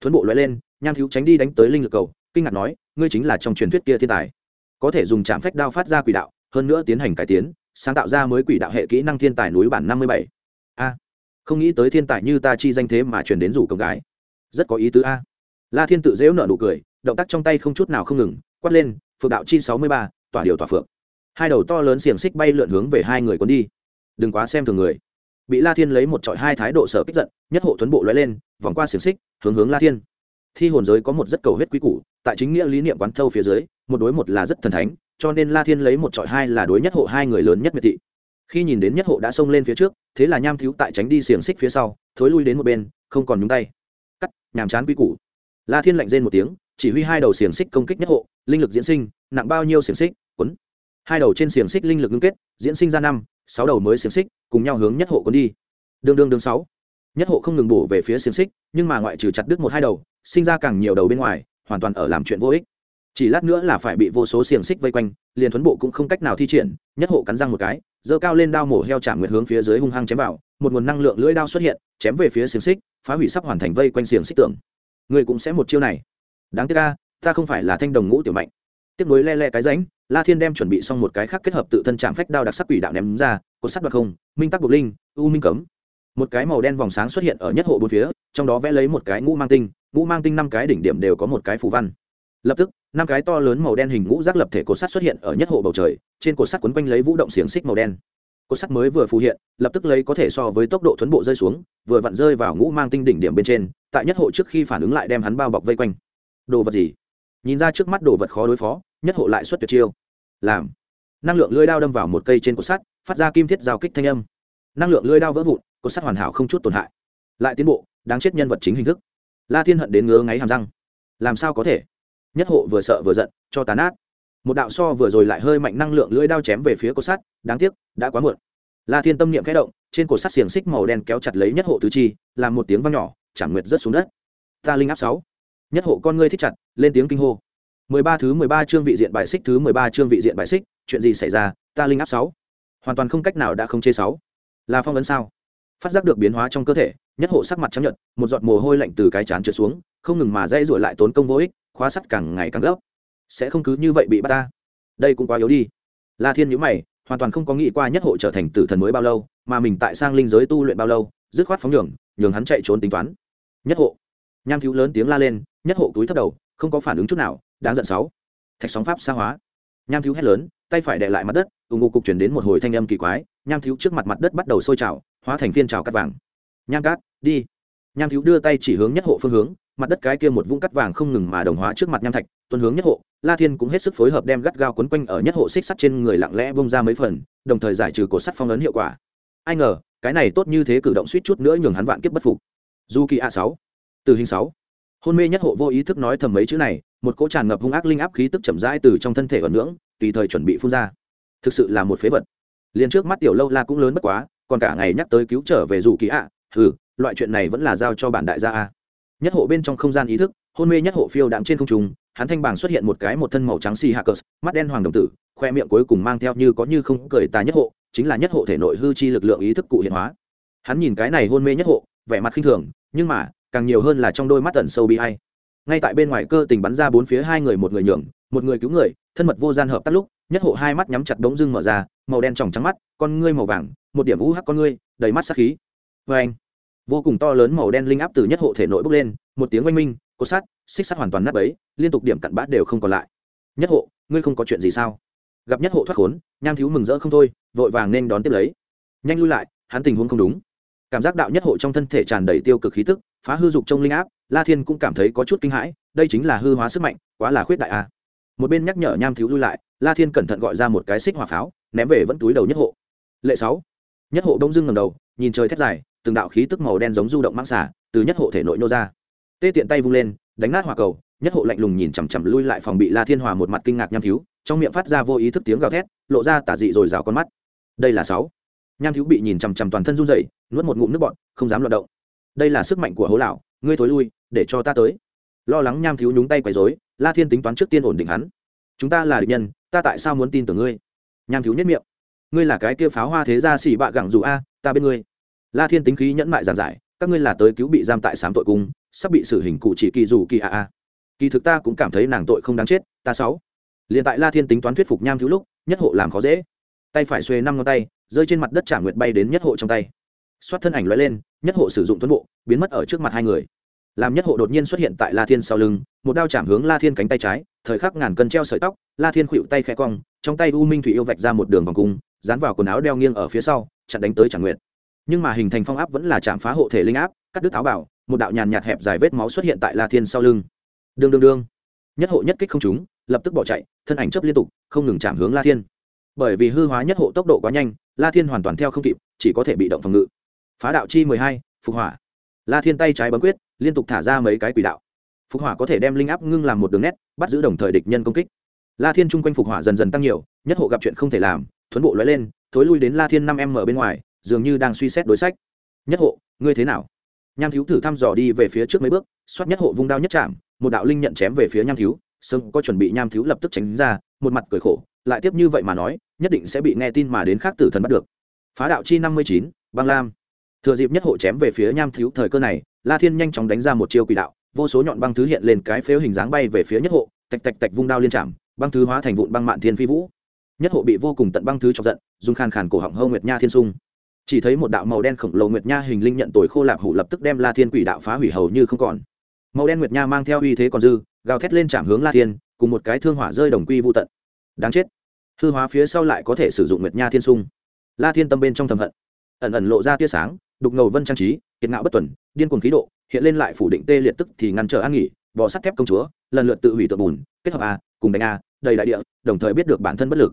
[SPEAKER 1] Thuấn bộ loại lên, nham thiếu tránh đi đánh tới linh lực cầu, kinh ngạc nói, ngươi chính là trong truyền thuyết kia thiên tài. Có thể dùng chạm phách đao phát ra quỷ đạo, hơn nữa tiến hành cải tiến, sáng tạo ra mới quỷ đạo hệ kỹ năng thiên tài núi bản năm mươi bảy không nghĩ tới thiên tài như ta chi danh thế mà truyền đến rủ công gái. Rất có ý tứ a. La thiên tự dễu nợ nụ cười, động tác trong tay không chút nào không ngừng, quát lên, phượng đạo chi sáu mươi ba, tỏa điều tỏa phượng. Hai đầu to lớn xiềng xích bay lượn hướng về hai người cuốn đi. Đừng quá xem thường người. Bị la thiên lấy một trọi hai thái độ sở kích giận, nhất hộ tuấn bộ lóe lên, vòng qua xiềng xích, hướng hướng la thiên. Thi hồn giới có một rất cầu hết quý củ, tại chính nghĩa lý niệm quán thâu phía dưới, một đối một là rất thần thánh, cho nên la thiên lấy một trọi hai là đối nhất hộ hai người lớn nhất miệt thị khi nhìn đến nhất hộ đã xông lên phía trước, thế là nham thiếu tại tránh đi xiềng xích phía sau, thối lui đến một bên, không còn nhúng tay. Cắt, nhàm chán quy củ. La thiên lạnh rên một tiếng, chỉ huy hai đầu xiềng xích công kích nhất hộ, linh lực diễn sinh, nặng bao nhiêu xiềng xích quấn hai đầu trên xiềng xích linh lực ngưng kết, diễn sinh ra năm, sáu đầu mới xiềng xích, cùng nhau hướng nhất hộ quấn đi. Đương đương đương sáu. Nhất hộ không ngừng bổ về phía xiềng xích, nhưng mà ngoại trừ chặt đứt một hai đầu, sinh ra càng nhiều đầu bên ngoài, hoàn toàn ở làm chuyện vô ích chỉ lát nữa là phải bị vô số xiềng xích vây quanh, liền thuấn bộ cũng không cách nào thi triển, nhất hộ cắn răng một cái, giơ cao lên đao mổ heo chạm nguyệt hướng phía dưới hung hăng chém vào, một nguồn năng lượng lưỡi đao xuất hiện, chém về phía xiềng xích, phá hủy sắp hoàn thành vây quanh xiềng xích tưởng người cũng sẽ một chiêu này. Đáng tiếc ca ta không phải là thanh đồng ngũ tiểu mạnh. Tiếp nối le le cái ránh la thiên đem chuẩn bị xong một cái khác kết hợp tự thân chạm phách đao đặc sắc quỷ đạo ném ra, cột sắt bạc không, minh tắc bộc linh, u minh cấm. Một cái màu đen vòng sáng xuất hiện ở nhất hộ bốn phía, trong đó vẽ lấy một cái ngũ mang tinh, ngũ mang tinh năm cái đỉnh điểm đều có một cái phù văn lập tức, năm cái to lớn màu đen hình ngũ rác lập thể cột sắt xuất hiện ở nhất hộ bầu trời, trên cột sắt quấn quanh lấy vũ động xiềng xích màu đen. Cột sắt mới vừa phù hiện, lập tức lấy có thể so với tốc độ thuấn bộ rơi xuống, vừa vặn rơi vào ngũ mang tinh đỉnh điểm bên trên, tại nhất hộ trước khi phản ứng lại đem hắn bao bọc vây quanh. Đồ vật gì? Nhìn ra trước mắt đồ vật khó đối phó, nhất hộ lại xuất tuyệt chiêu. Làm. Năng lượng lưỡi đao đâm vào một cây trên cột sắt, phát ra kim thiết giao kích thanh âm. Năng lượng lưỡi đao vỡ vụn, cột sắt hoàn hảo không chút tổn hại. Lại tiến bộ, đáng chết nhân vật chính hình thức. La thiên hận đến ngứa ngáy hàm răng. Làm sao có thể? Nhất hộ vừa sợ vừa giận, cho tán át một đạo so vừa rồi lại hơi mạnh năng lượng lưỡi đao chém về phía cột sắt, đáng tiếc, đã quá muộn. La thiên tâm niệm khẽ động, trên cột sắt xiềng xích màu đen kéo chặt lấy nhất hộ tứ chi, làm một tiếng vang nhỏ chẳng nguyệt rớt xuống đất. Ta linh áp sáu. Nhất hộ con ngươi thích chặt, lên tiếng kinh hô. Mười ba thứ mười ba chương vị diện bài xích thứ mười ba chương vị diện bài xích, chuyện gì xảy ra? Ta linh áp sáu. Hoàn toàn không cách nào đã không chế sáu. Là phong ấn sao? Phát giác được biến hóa trong cơ thể, nhất hộ sắc mặt trắng nhợt, một giọt mồ hôi lạnh từ cái chán trượt xuống, không ngừng mà dây rủi lại tốn công vô ích khóa sắt càng ngày càng gấp. Sẽ không cứ như vậy bị bắt ta. Đây cũng quá yếu đi. La thiên nhíu mày, hoàn toàn không có nghĩ qua nhất hộ trở thành tử thần mới bao lâu, mà mình tại sang linh giới tu luyện bao lâu, dứt khoát phóng nhường nhường hắn chạy trốn tính toán. Nhất hộ. Nham thiếu lớn tiếng la lên, nhất hộ túi thấp đầu, không có phản ứng chút nào, đáng giận sáu. Thạch sóng pháp xa hóa. Nham thiếu hét lớn, tay phải đè lại mặt đất ủng ngụ cục chuyển đến một hồi thanh âm kỳ quái, nham thiếu trước mặt mặt đất bắt đầu sôi trào, hóa thành phiên trào cắt vàng. Nham cát, đi. Nham thiếu đưa tay chỉ hướng nhất hộ phương hướng mặt đất cái kia một vũng cắt vàng không ngừng mà đồng hóa trước mặt nham thạch, tuân hướng nhất hộ, la thiên cũng hết sức phối hợp đem gắt gao quấn quanh ở nhất hộ xích sắt trên người lặng lẽ bông ra mấy phần, đồng thời giải trừ cột sắt phong ấn hiệu quả. Ai ngờ, cái này tốt như thế cử động suýt chút nữa nhường hắn vạn kiếp bất phục. Du kỳ a sáu từ hình sáu. Hôn mê nhất hộ vô ý thức nói thầm mấy chữ này, một cỗ tràn ngập hung ác linh áp khí tức chậm rãi từ trong thân thể ẩn nhưỡng tùy thời chuẩn bị phun ra. Thực sự là một phế vật. Liền trước mắt tiểu lâu la cũng lớn bất quá, còn cả ngày nhắc tới cứu trở về dù kỳ ạ à. loại chuyện này vẫn là giao cho bản đại gia a nhất hộ bên trong không gian ý thức, hôn mê nhất hộ phiêu đạm trên không trung, hắn thanh bảng xuất hiện một cái một thân màu trắng xì hạ cờ, mắt đen hoàng đồng tử, khoe miệng cuối cùng mang theo như có như không cười tà nhất hộ, chính là nhất hộ thể nội hư chi lực lượng ý thức cụ hiện hóa. Hắn nhìn cái này hôn mê nhất hộ, vẻ mặt khinh thường, nhưng mà, càng nhiều hơn là trong đôi mắt tẩn sâu bi hay ngay tại bên ngoài cơ tình bắn ra bốn phía hai người một người nhường, một người cứu người, thân mật vô gian hợp tác lúc, nhất hộ hai mắt nhắm chặt đống dưng mở ra, màu đen tròng trắng mắt, con ngươi màu vàng, một điểm u hắc con ngươi, đầy mắt sắc khí. Vê anh vô cùng to lớn màu đen linh áp từ nhất hộ thể nội bốc lên, một tiếng oanh minh, cột sắt, xích sắt hoàn toàn nắp ấy liên tục điểm cặn bát đều không còn lại. Nhất hộ, ngươi không có chuyện gì sao? Gặp nhất hộ thoát khốn, nham thiếu mừng rỡ không thôi, vội vàng nên đón tiếp lấy. Nhanh lui lại, hắn tình huống không đúng. Cảm giác đạo nhất hộ trong thân thể tràn đầy tiêu cực khí tức, phá hư dục trong linh áp, la thiên cũng cảm thấy có chút kinh hãi, đây chính là hư hóa sức mạnh, quá là khuyết đại a. Một bên nhắc nhở nham thiếu lui lại, la thiên cẩn thận gọi ra một cái xích hỏa pháo, ném về vẫn túi đầu nhất hộ. Lệ sáu. Nhất hộ đông dưng ngầm đầu, nhìn trời thét dài từng đạo khí tức màu đen giống du động mãng xả từ nhất hộ thể nội nô ra. Tê tiện tay vung lên, đánh nát hỏa cầu, nhất hộ lạnh lùng nhìn chằm chằm lui lại phòng bị la thiên hòa một mặt kinh ngạc nham thiếu, trong miệng phát ra vô ý thức tiếng gào thét, lộ ra tả dị rồi rào con mắt. Đây là sáu. Nham thiếu bị nhìn chằm chằm toàn thân run rẩy, nuốt một ngụm nước bọt, không dám loạt động. Đây là sức mạnh của hố lão, ngươi thối lui, để cho ta tới. Lo lắng nham thiếu nhúng tay quấy rối, la thiên tính toán trước tiên ổn định hắn. Chúng ta là địch nhân, ta tại sao muốn tin tưởng ngươi? Nham thiếu nhất miệng. Ngươi là cái kia pháo hoa thế gia xỉ bạ gẳng dù a, ta bên ngươi la thiên tính khí nhẫn mại giảng giải, các ngươi là tới cứu bị giam tại sám tội cung, sắp bị xử hình cụ chỉ kỳ dù kỳ a a kỳ thực ta cũng cảm thấy nàng tội không đáng chết, ta sáu. Liền tại la thiên tính toán thuyết phục nham thiếu lúc, nhất hộ làm khó dễ. Tay phải xuê năm ngón tay, rơi trên mặt đất trả nguyệt bay đến nhất hộ trong tay. Xoát thân ảnh lóe lên, nhất hộ sử dụng tuấn bộ, biến mất ở trước mặt hai người. Làm nhất hộ đột nhiên xuất hiện tại la thiên sau lưng, một đao chạm hướng la thiên cánh tay trái, thời khắc ngàn cân treo sợi tóc, la thiên khuỵu tay khẽ cong, trong tay u minh thủy yêu vạch ra một đường vòng cung, dán vào quần áo đeo nghiêng ở phía sau, chặn đánh tới trả nguyệt nhưng mà hình thành phong áp vẫn là chạm phá hộ thể linh áp, cắt đứt áo bảo một đạo nhàn nhạt hẹp dài vết máu xuất hiện tại la thiên sau lưng. Đương đương đương. Nhất hộ nhất kích không trúng, lập tức bỏ chạy, thân ảnh chấp liên tục, không ngừng chạm hướng la thiên. Bởi vì hư hóa nhất hộ tốc độ quá nhanh, la thiên hoàn toàn theo không kịp, chỉ có thể bị động phòng ngự. Phá đạo chi mười hai, phục hỏa. La thiên tay trái bấm quyết, liên tục thả ra mấy cái quỷ đạo. Phục hỏa có thể đem linh áp ngưng làm một đường nét, bắt giữ đồng thời địch nhân công kích. La thiên chung quanh phục hỏa dần dần tăng nhiều, nhất hộ gặp chuyện không thể làm, thuấn bộ lóe lên, thối lui đến la thiên năm m bên ngoài dường như đang suy xét đối sách. Nhất hộ, ngươi thế nào? Nham thiếu thử thăm dò đi về phía trước mấy bước xoát nhất hộ vung đao nhất chạm, một đạo linh nhận chém về phía nham thiếu sưng có chuẩn bị nham thiếu lập tức tránh ra, một mặt cười khổ, lại tiếp như vậy mà nói, nhất định sẽ bị nghe tin mà đến khác tử thần bắt được. Phá đạo chi năm mươi chín, băng lam. Thừa dịp nhất hộ chém về phía nham thiếu thời cơ này, la thiên nhanh chóng đánh ra một chiêu quỷ đạo, vô số nhọn băng thứ hiện lên cái phếu hình dáng bay về phía nhất hộ, tạch tạch tạch vung đao liên trảm băng thứ hóa thành vụn băng mạn thiên phi vũ. Nhất hộ bị vô cùng tận băng thứ chọc giận, dùng khàn khàn cổ họng hâu nguyệt nha thiên sung chỉ thấy một đạo màu đen khổng lồ nguyệt nha hình linh nhận tồi khô lạp hủ lập tức đem la thiên quỷ đạo phá hủy hầu như không còn. Màu đen nguyệt nha mang theo uy thế còn dư, gào thét lên chạm hướng la thiên, cùng một cái thương hỏa rơi đồng quy vô tận. Đáng chết. Hư hóa phía sau lại có thể sử dụng nguyệt nha thiên sung. La thiên tâm bên trong thầm hận. Ẩn ẩn lộ ra tia sáng, đục ngầu vân trang trí, kiệt ngạo bất tuần, điên cuồng khí độ, hiện lên lại phủ định tê liệt tức thì ngăn trở an nghỉ bò sắt thép công chúa, lần lượt tự hủy tự bùn, kết hợp a, cùng đánh a, đầy đại địa, đồng thời biết được bản thân bất lực.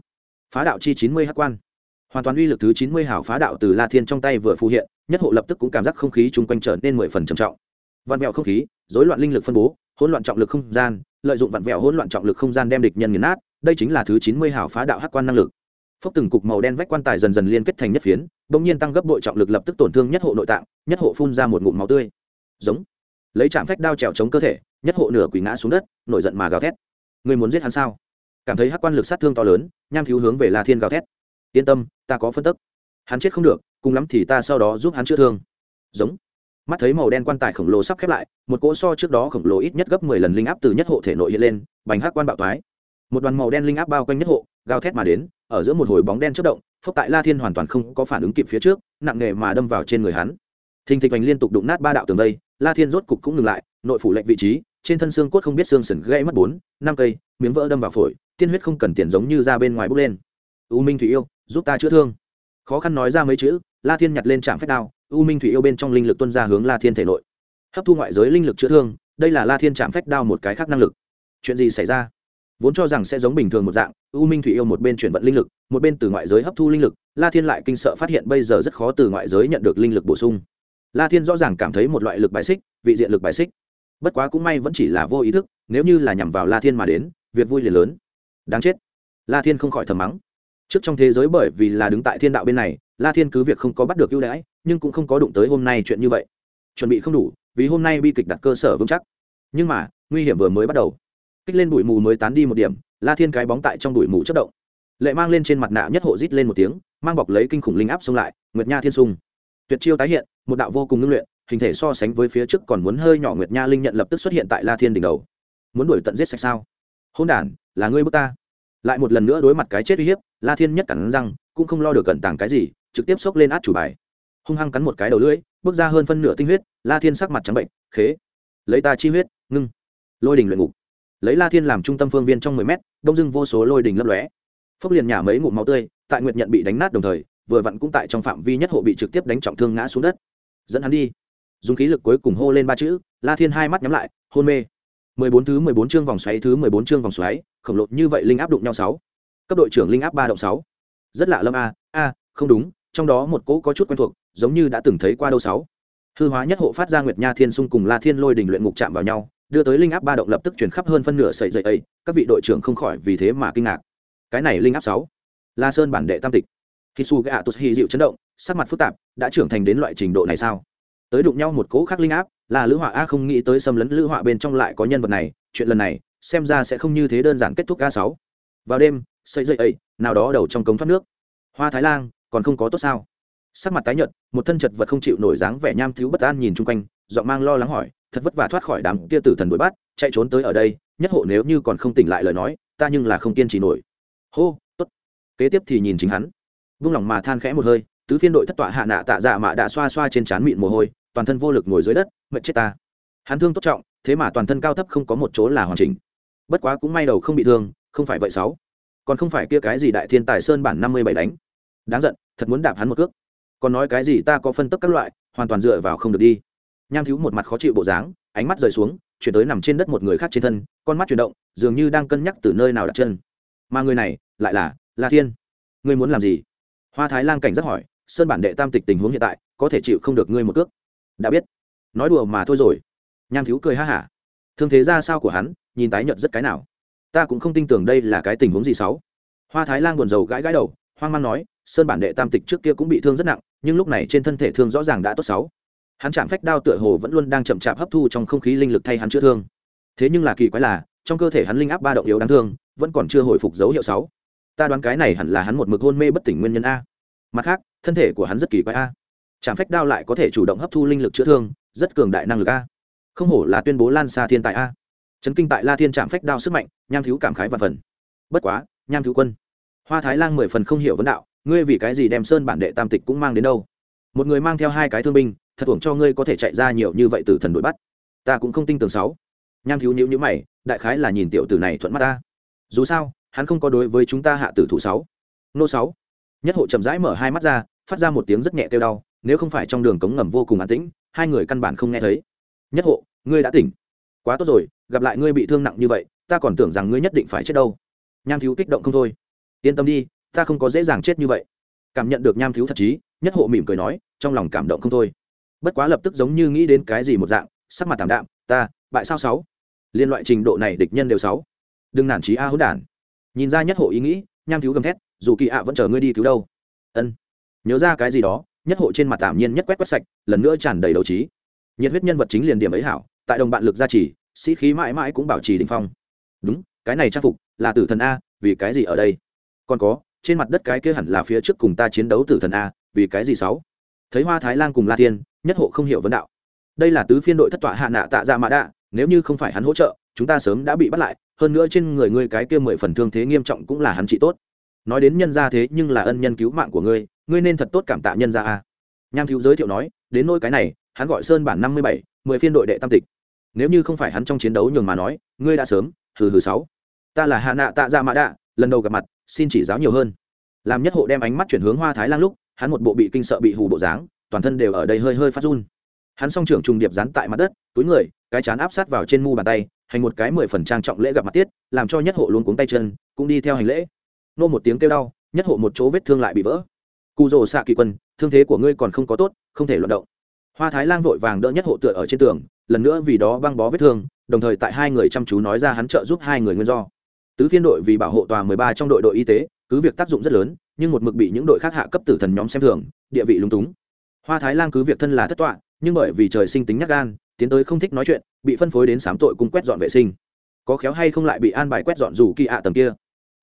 [SPEAKER 1] Phá đạo chi chín mươi hắc quan hoàn toàn uy lực thứ chín mươi hảo phá đạo từ la thiên trong tay vừa phù hiện, nhất hộ lập tức cũng cảm giác không khí chung quanh trở nên mười phần trầm trọng. Vạn vẹo không khí, rối loạn linh lực phân bố, hỗn loạn trọng lực không gian, lợi dụng vạn vẹo hỗn loạn trọng lực không gian đem địch nhân nghiền nát, đây chính là thứ chín mươi hảo phá đạo hắc quan năng lực. Phốc từng cục màu đen vách quan tài dần dần liên kết thành nhất phiến, bỗng nhiên tăng gấp bội trọng lực lập tức tổn thương nhất hộ nội tạng, nhất hộ phun ra một ngụm máu tươi. Giống. Lấy chạm phách đao trèo chống cơ thể, nhất hộ nửa quỳ ngã xuống đất, nổi giận mà gào thét. Người muốn giết hắn sao? Cảm thấy hắc quan lực sát thương to lớn, nham thiếu hướng về la thiên gào thét yên tâm, ta có phân tức. Hắn chết không được, cùng lắm thì ta sau đó giúp hắn chữa thương. Giống. Mắt thấy màu đen quan tài khổng lồ sắp khép lại, một cỗ so trước đó khổng lồ ít nhất gấp mười lần linh áp từ nhất hộ thể nội hiện lên, bành hắc quan bạo toái. Một đoàn màu đen linh áp bao quanh nhất hộ, gào thét mà đến, ở giữa một hồi bóng đen chất động, phốc tại la thiên hoàn toàn không có phản ứng kịp phía trước, nặng nề mà đâm vào trên người hắn. Thình thịch vành liên tục đụng nát ba đạo tường đây la thiên rốt cục cũng ngừng lại, nội phủ lệnh vị trí, trên thân xương cốt không biết xương sần gãy mất bốn, năm cây, miếng vỡ đâm vào phổi, tiên huyết không cần tiền giống như ra bên ngoài bốc lên. U minh thủy yêu giúp ta chữa thương. Khó khăn nói ra mấy chữ, la thiên nhặt lên trạm phép đao, u minh thủy yêu bên trong linh lực tuân ra hướng la thiên thể nội. Hấp thu ngoại giới linh lực chữa thương, đây là la thiên trạm phép đao một cái khác năng lực. Chuyện gì xảy ra? Vốn cho rằng sẽ giống bình thường một dạng, u minh thủy yêu một bên chuyển vận linh lực, một bên từ ngoại giới hấp thu linh lực, la thiên lại kinh sợ phát hiện bây giờ rất khó từ ngoại giới nhận được linh lực bổ sung. La thiên rõ ràng cảm thấy một loại lực bài xích, vị diện lực bài xích. Bất quá cũng may vẫn chỉ là vô ý thức, nếu như là nhằm vào la thiên mà đến, việc vui liền lớn. Đáng chết. La thiên không khỏi thầm mắng trước trong thế giới bởi vì là đứng tại thiên đạo bên này, la thiên cứ việc không có bắt được ưu đãi, nhưng cũng không có đụng tới hôm nay chuyện như vậy. Chuẩn bị không đủ, vì hôm nay bi kịch đặt cơ sở vững chắc. Nhưng mà, nguy hiểm vừa mới bắt đầu. Kích lên bụi mù mới tán đi một điểm, la thiên cái bóng tại trong bụi mù chất động. Lệ mang lên trên mặt nạ nhất hộ rít lên một tiếng, mang bọc lấy kinh khủng linh áp xông lại, nguyệt nha thiên sung. Tuyệt chiêu tái hiện, một đạo vô cùng ngưng luyện, hình thể so sánh với phía trước còn muốn hơi nhỏ nguyệt nha linh nhận lập tức xuất hiện tại la thiên đỉnh đầu. Muốn đuổi tận giết sạch sao? Hôn đản, là ngươi bước ta. Lại một lần nữa đối mặt cái chết uy hiếp la thiên nhất cắn răng, cũng không lo được cẩn tàng cái gì, trực tiếp xốc lên át chủ bài. Hung hăng cắn một cái đầu lưỡi, bước ra hơn phân nửa tinh huyết, la thiên sắc mặt trắng bệnh, khế, lấy ta chi huyết, ngưng. Lôi đình luyện ngục. Lấy la thiên làm trung tâm phương viên trong mười mét, đông dưng vô số lôi đình lấp lóe. Phốc liền nhả mấy ngụm máu tươi, tại nguyệt nhận bị đánh nát đồng thời, vừa vặn cũng tại trong phạm vi nhất hộ bị trực tiếp đánh trọng thương ngã xuống đất. Dẫn hắn đi. Dùng khí lực cuối cùng hô lên ba chữ, la thiên hai mắt nhắm lại, hôn mê. Mười bốn thứ mười bốn chương vòng xoáy, thứ mười bốn chương vòng xoáy, khổng lồ như vậy linh áp đụng nhau sáu cấp đội trưởng linh áp ba động sáu. Rất lạ lâm a a, không đúng, trong đó một cỗ có chút quen thuộc, giống như đã từng thấy qua đâu sáu. Hư hóa nhất hộ phát ra nguyệt nha thiên sung cùng la thiên lôi đình luyện ngục chạm vào nhau, đưa tới linh áp ba động lập tức chuyển khắp hơn phân nửa sợi dậy ấy, các vị đội trưởng không khỏi vì thế mà kinh ngạc. Cái này linh áp sáu, la sơn bản đệ tam tịch. Khi su gạ tụt hy dịu chấn động, sắc mặt phức tạp, đã trưởng thành đến loại trình độ này sao? Tới đụng nhau một cỗ khác linh áp, là lữ họa a không nghĩ tới xâm lấn lữ họa bên trong lại có nhân vật này, chuyện lần này, xem ra sẽ không như thế đơn giản kết thúc a sáu. Vào đêm xây dây ấy, nào đó đầu trong cống thoát nước. Hoa thái lan, còn không có tốt sao? Sắc mặt tái nhợt, một thân chật vật không chịu nổi dáng vẻ nham thiếu bất an nhìn chung quanh, giọng mang lo lắng hỏi, thật vất vả thoát khỏi đám kia tử thần đuổi bắt, chạy trốn tới ở đây, nhất hộ nếu như còn không tỉnh lại lời nói, ta nhưng là không kiên trì nổi. Hô, tốt. Kế tiếp thì nhìn chính hắn. Vung lòng mà than khẽ một hơi, tứ phiên đội thất tọa hạ nạ tạ dạ mạ đã xoa xoa trên trán mịn mồ hôi, toàn thân vô lực ngồi dưới đất, mệt chết ta. Hắn thương tốt trọng, thế mà toàn thân cao thấp không có một chỗ là hoàn chỉnh. Bất quá cũng may đầu không bị thương, không phải vậy sáu còn không phải kia cái gì đại thiên tài sơn bản năm mươi bảy đánh. Đáng giận, thật muốn đạp hắn một cước. Còn nói cái gì ta có phân tích các loại, hoàn toàn dựa vào không được đi. Nham thiếu một mặt khó chịu bộ dáng, ánh mắt rời xuống, chuyển tới nằm trên đất một người khác trên thân, con mắt chuyển động, dường như đang cân nhắc từ nơi nào đặt chân. Mà người này, lại là la thiên. Ngươi muốn làm gì? Hoa thái lan cảnh giác hỏi, sơn bản đệ tam tịch tình huống hiện tại, có thể chịu không được ngươi một cước? Đã biết. Nói đùa mà thôi rồi. Nham thiếu cười ha hả. Thương thế ra sao của hắn, nhìn tái nhợt rất cái nào? Ta cũng không tin tưởng đây là cái tình huống gì xấu hoa thái lan buồn rầu gãi gãi đầu, hoang mang nói, sơn bản đệ tam tịch trước kia cũng bị thương rất nặng, nhưng lúc này trên thân thể thương rõ ràng đã tốt sáu. Hắn chạm phách đao tựa hồ vẫn luôn đang chậm chạp hấp thu trong không khí linh lực thay hắn chữa thương. Thế nhưng là kỳ quái là, trong cơ thể hắn linh áp ba động yếu đáng thương, vẫn còn chưa hồi phục dấu hiệu sáu. Ta đoán cái này hẳn là hắn một mực hôn mê bất tỉnh nguyên nhân a. Mặt khác, thân thể của hắn rất kỳ quái a. Chạm phách đao lại có thể chủ động hấp thu linh lực chữa thương, rất cường đại năng lực a. Không hổ là tuyên bố lan xa thiên tài a chấn kinh tại la thiên chạm phách đao sức mạnh, nham thiếu cảm khái và phần. Bất quá, nham thiếu quân, hoa thái lan mười phần không hiểu vấn đạo, ngươi vì cái gì đem sơn bản đệ tam tịch cũng mang đến đâu? Một người mang theo hai cái thương binh, thật uổng cho ngươi có thể chạy ra nhiều như vậy từ thần đuổi bắt. Ta cũng không tin tưởng sáu. Nham thiếu nhữ nhữ mày, đại khái là nhìn tiểu tử này thuận mắt ta. Dù sao, hắn không có đối với chúng ta hạ tử thủ sáu. Nô sáu. Nhất hộ chậm rãi mở hai mắt ra, phát ra một tiếng rất nhẹ kêu đau, nếu không phải trong đường cống ngầm vô cùng an tĩnh, hai người căn bản không nghe thấy. Nhất hộ, ngươi đã tỉnh. Quá tốt rồi gặp lại ngươi bị thương nặng như vậy, ta còn tưởng rằng ngươi nhất định phải chết đâu. Nham thiếu kích động không thôi. Yên tâm đi, ta không có dễ dàng chết như vậy. Cảm nhận được nham thiếu thật chí nhất hộ mỉm cười nói, trong lòng cảm động không thôi. Bất quá lập tức giống như nghĩ đến cái gì một dạng, sắc mặt tảm đạm, ta, bại sao sáu? Liên loại trình độ này địch nhân đều sáu. Đừng nản trí a hỗn đản. Nhìn ra nhất hộ ý nghĩ, nham thiếu gầm thét, dù kỳ ạ vẫn chờ ngươi đi cứu đâu. Ân. Nhớ ra cái gì đó, nhất hộ trên mặt tạm nhiên nhất quét quét sạch, lần nữa tràn đầy đầu trí. Nhiệt huyết nhân vật chính liền điểm ấy hảo, tại đồng bạn lực gia trì sĩ khí mãi mãi cũng bảo trì đỉnh phong. Đúng, cái này trang phục là tử thần a, vì cái gì ở đây? Còn có, trên mặt đất cái kia hẳn là phía trước cùng ta chiến đấu tử thần a, vì cái gì sáu? Thấy hoa thái lan cùng la thiên, nhất hộ không hiểu vấn đạo. Đây là tứ phiên đội thất tọa hạ nạ tạ dạ ra mã đạ, nếu như không phải hắn hỗ trợ, chúng ta sớm đã bị bắt lại, hơn nữa trên người ngươi cái kia mười phần thương thế nghiêm trọng cũng là hắn trị tốt. Nói đến nhân gia thế nhưng là ân nhân cứu mạng của ngươi ngươi nên thật tốt cảm tạ nhân gia a. Nham thiếu giới thiệu nói, đến nỗi cái này, hắn gọi sơn bản năm mươi bảy, mười phiên đội đệ tam tịch nếu như không phải hắn trong chiến đấu nhường mà nói, ngươi đã sớm, hừ hừ sáu. Ta là hạ nạ tạ dạ ra mã đạ, lần đầu gặp mặt, xin chỉ giáo nhiều hơn. Làm nhất hộ đem ánh mắt chuyển hướng hoa thái lan lúc, hắn một bộ bị kinh sợ bị hù bộ dáng, toàn thân đều ở đây hơi hơi phát run. Hắn song trưởng trùng điệp dán tại mặt đất, túi người, cái chán áp sát vào trên mu bàn tay, hành một cái mười phần trang trọng lễ gặp mặt tiết, làm cho nhất hộ luôn cuống tay chân, cũng đi theo hành lễ. Nô một tiếng kêu đau, nhất hộ một chỗ vết thương lại bị vỡ. Cụ rồ xạ kỳ quân, thương thế của ngươi còn không có tốt, không thể luận động hoa thái lan vội vàng đỡ nhất hộ tựa ở trên tường, lần nữa vì đó băng bó vết thương, đồng thời tại hai người chăm chú nói ra hắn trợ giúp hai người nguyên do. Tứ phiên đội vì bảo hộ tòa mười ba trong đội đội y tế, cứ việc tác dụng rất lớn, nhưng một mực bị những đội khác hạ cấp tử thần nhóm xem thường, địa vị lung túng. Hoa thái lan cứ việc thân là thất tọa, nhưng bởi vì trời sinh tính nhắc gan, tiến tới không thích nói chuyện, bị phân phối đến sám tội cùng quét dọn vệ sinh. Có khéo hay không lại bị an bài quét dọn dù kỳ ạ tầng kia.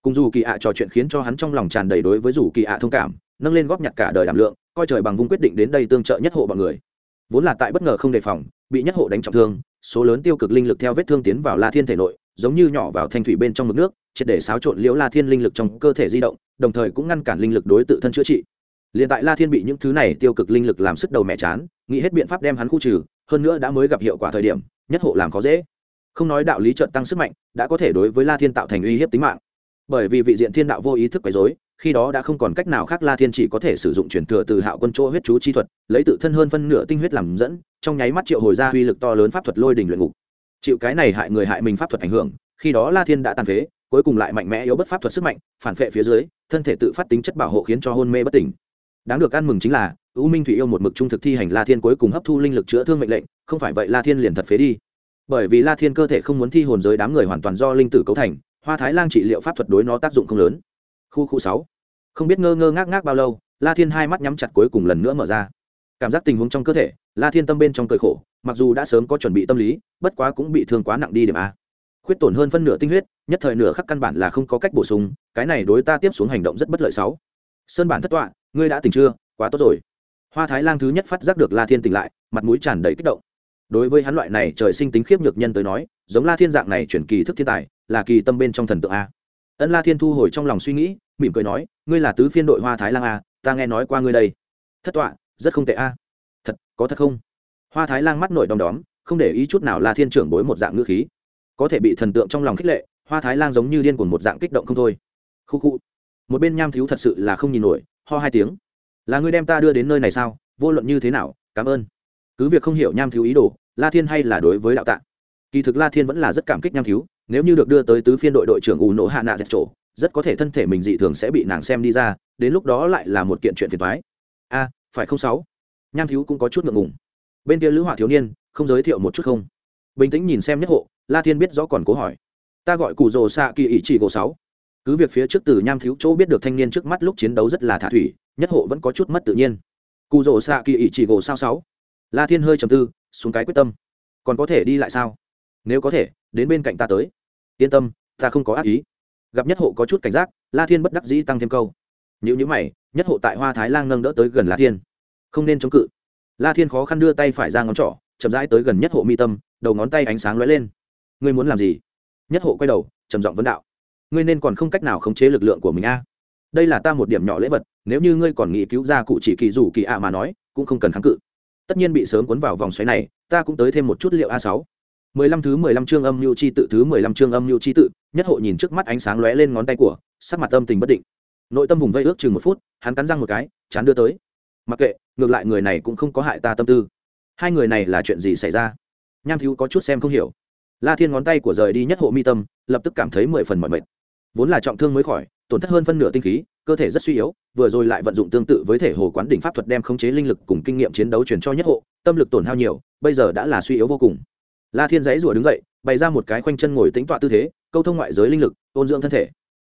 [SPEAKER 1] Cùng dù kỳ ạ trò chuyện khiến cho hắn trong lòng tràn đầy đối với dù kỳ ạ thông cảm, nâng lên góp nhặt cả đời đảm lượng, coi trời bằng vung quyết định đến đây tương trợ nhất hộ bọn người vốn là tại bất ngờ không đề phòng, bị nhất hộ đánh trọng thương, số lớn tiêu cực linh lực theo vết thương tiến vào la thiên thể nội, giống như nhỏ vào thanh thủy bên trong mực nước, triệt để xáo trộn liễu la thiên linh lực trong cơ thể di động, đồng thời cũng ngăn cản linh lực đối tự thân chữa trị. Liền tại la thiên bị những thứ này tiêu cực linh lực làm sức đầu mẹ chán, nghĩ hết biện pháp đem hắn khu trừ, hơn nữa đã mới gặp hiệu quả thời điểm, nhất hộ làm khó dễ. Không nói đạo lý trận tăng sức mạnh, đã có thể đối với la thiên tạo thành uy hiếp tính mạng. Bởi vì vị diện thiên đạo vô ý thức quấy dối khi đó đã không còn cách nào khác la thiên chỉ có thể sử dụng chuyển thừa từ hạo quân chỗ huyết chú chi thuật, lấy tự thân hơn phân nửa tinh huyết làm dẫn, trong nháy mắt triệu hồi ra uy lực to lớn pháp thuật lôi đình luyện ngục. Chịu cái này hại người hại mình pháp thuật ảnh hưởng, khi đó la thiên đã tàn phế, cuối cùng lại mạnh mẽ yếu bất pháp thuật sức mạnh, phản vệ phía dưới, thân thể tự phát tính chất bảo hộ khiến cho hôn mê bất tỉnh. Đáng được ăn mừng chính là, u minh thủy yêu một mực trung thực thi hành la thiên cuối cùng hấp thu linh lực chữa thương mệnh lệnh, không phải vậy la thiên liền thật phế đi. Bởi vì la thiên cơ thể không muốn thi hồn giới đám người hoàn toàn do linh tử cấu thành, hoa thái lang trị liệu pháp thuật đối nó tác dụng không lớn khu khu sáu. Không biết ngơ ngơ ngác ngác bao lâu, la thiên hai mắt nhắm chặt cuối cùng lần nữa mở ra. Cảm giác tình huống trong cơ thể, la thiên tâm bên trong cơi khổ, mặc dù đã sớm có chuẩn bị tâm lý, bất quá cũng bị thương quá nặng đi điểm a. Khuyết tổn hơn phân nửa tinh huyết, nhất thời nửa khắc căn bản là không có cách bổ sung, cái này đối ta tiếp xuống hành động rất bất lợi sáu. Sơn bản thất tọa, ngươi đã tỉnh chưa? Quá tốt rồi. Hoa thái lang thứ nhất phát giác được la thiên tỉnh lại, mặt mũi tràn đầy kích động. Đối với hắn loại này trời sinh tính khiếp nhược nhân tới nói, giống la thiên dạng này chuyển kỳ thức thiên tài, là kỳ tâm bên trong thần tượng a ân la thiên thu hồi trong lòng suy nghĩ, mỉm cười nói, ngươi là tứ phiên đội hoa thái lang a ta nghe nói qua ngươi đây. Thất tọa, rất không tệ a. Thật, có thật không? Hoa thái lang mắt nổi đom đóm, không để ý chút nào la thiên trưởng bối một dạng ngữ khí. Có thể bị thần tượng trong lòng khích lệ, hoa thái lang giống như điên cuồng một dạng kích động không thôi. Khu khu, một bên nham thiếu thật sự là không nhìn nổi, ho hai tiếng. Là ngươi đem ta đưa đến nơi này sao? Vô luận như thế nào, cảm ơn. Cứ việc không hiểu nham thiếu ý đồ, la thiên hay là đối với đạo tạ. Kỳ thực la thiên vẫn là rất cảm kích nham thiếu nếu như được đưa tới tứ phiên đội đội trưởng ủ nổ hạ nạ dẹt trổ, rất có thể thân thể mình dị thường sẽ bị nàng xem đi ra, đến lúc đó lại là một kiện chuyện phiền thoái a, phải không sáu? Nham thiếu cũng có chút ngượng ngùng. Bên kia lữ họa thiếu niên, không giới thiệu một chút không? Bình tĩnh nhìn xem nhất hộ, la thiên biết rõ còn cố hỏi. Ta gọi cụ rồ xạ kỳ ỷ chỉ gỗ sáu. Cứ việc phía trước từ nham thiếu chỗ biết được thanh niên trước mắt lúc chiến đấu rất là thả thủy, nhất hộ vẫn có chút mất tự nhiên. Cụ rồ xạ kỳ ỷ chỉ gỗ sao sáu? La thiên hơi trầm tư, xuống cái quyết tâm. Còn có thể đi lại sao? Nếu có thể, đến bên cạnh ta tới yên tâm, ta không có ác ý. Gặp nhất hộ có chút cảnh giác, la thiên bất đắc dĩ tăng thêm câu. Như nhữ mày, nhất hộ tại hoa thái lang nâng đỡ tới gần la thiên. Không nên chống cự. La thiên khó khăn đưa tay phải ra ngón trỏ, chậm rãi tới gần nhất hộ mi tâm, đầu ngón tay ánh sáng lóe lên. Ngươi muốn làm gì? Nhất hộ quay đầu, trầm giọng vấn đạo. Ngươi nên còn không cách nào khống chế lực lượng của mình a. Đây là ta một điểm nhỏ lễ vật, nếu như ngươi còn nghĩ cứu ra cụ chỉ kỳ rủ kỳ ạ mà nói, cũng không cần kháng cự. Tất nhiên bị sớm cuốn vào vòng xoáy này, ta cũng tới thêm một chút liệu a sáu mười lăm thứ mười lăm chương âm nhu chi tự, thứ mười lăm chương âm nhu chi tự, nhất hộ nhìn trước mắt ánh sáng lóe lên ngón tay của, sắc mặt âm tình bất định. Nội tâm vùng vây ước chừng một phút, hắn cắn răng một cái, chán đưa tới. Mặc kệ, ngược lại người này cũng không có hại ta tâm tư. Hai người này là chuyện gì xảy ra? Nham thiếu có chút xem không hiểu. La thiên ngón tay của rời đi nhất hộ mi tâm, lập tức cảm thấy mười phần mỏi mệt. Vốn là trọng thương mới khỏi, tổn thất hơn phân nửa tinh khí, cơ thể rất suy yếu, vừa rồi lại vận dụng tương tự với thể hồ quán đỉnh pháp thuật đem khống chế linh lực cùng kinh nghiệm chiến đấu truyền cho nhất hộ, tâm lực tổn hao nhiều, bây giờ đã là suy yếu vô cùng la thiên giấy rủa đứng dậy, bày ra một cái khoanh chân ngồi tính tọa tư thế, câu thông ngoại giới linh lực, ôn dưỡng thân thể.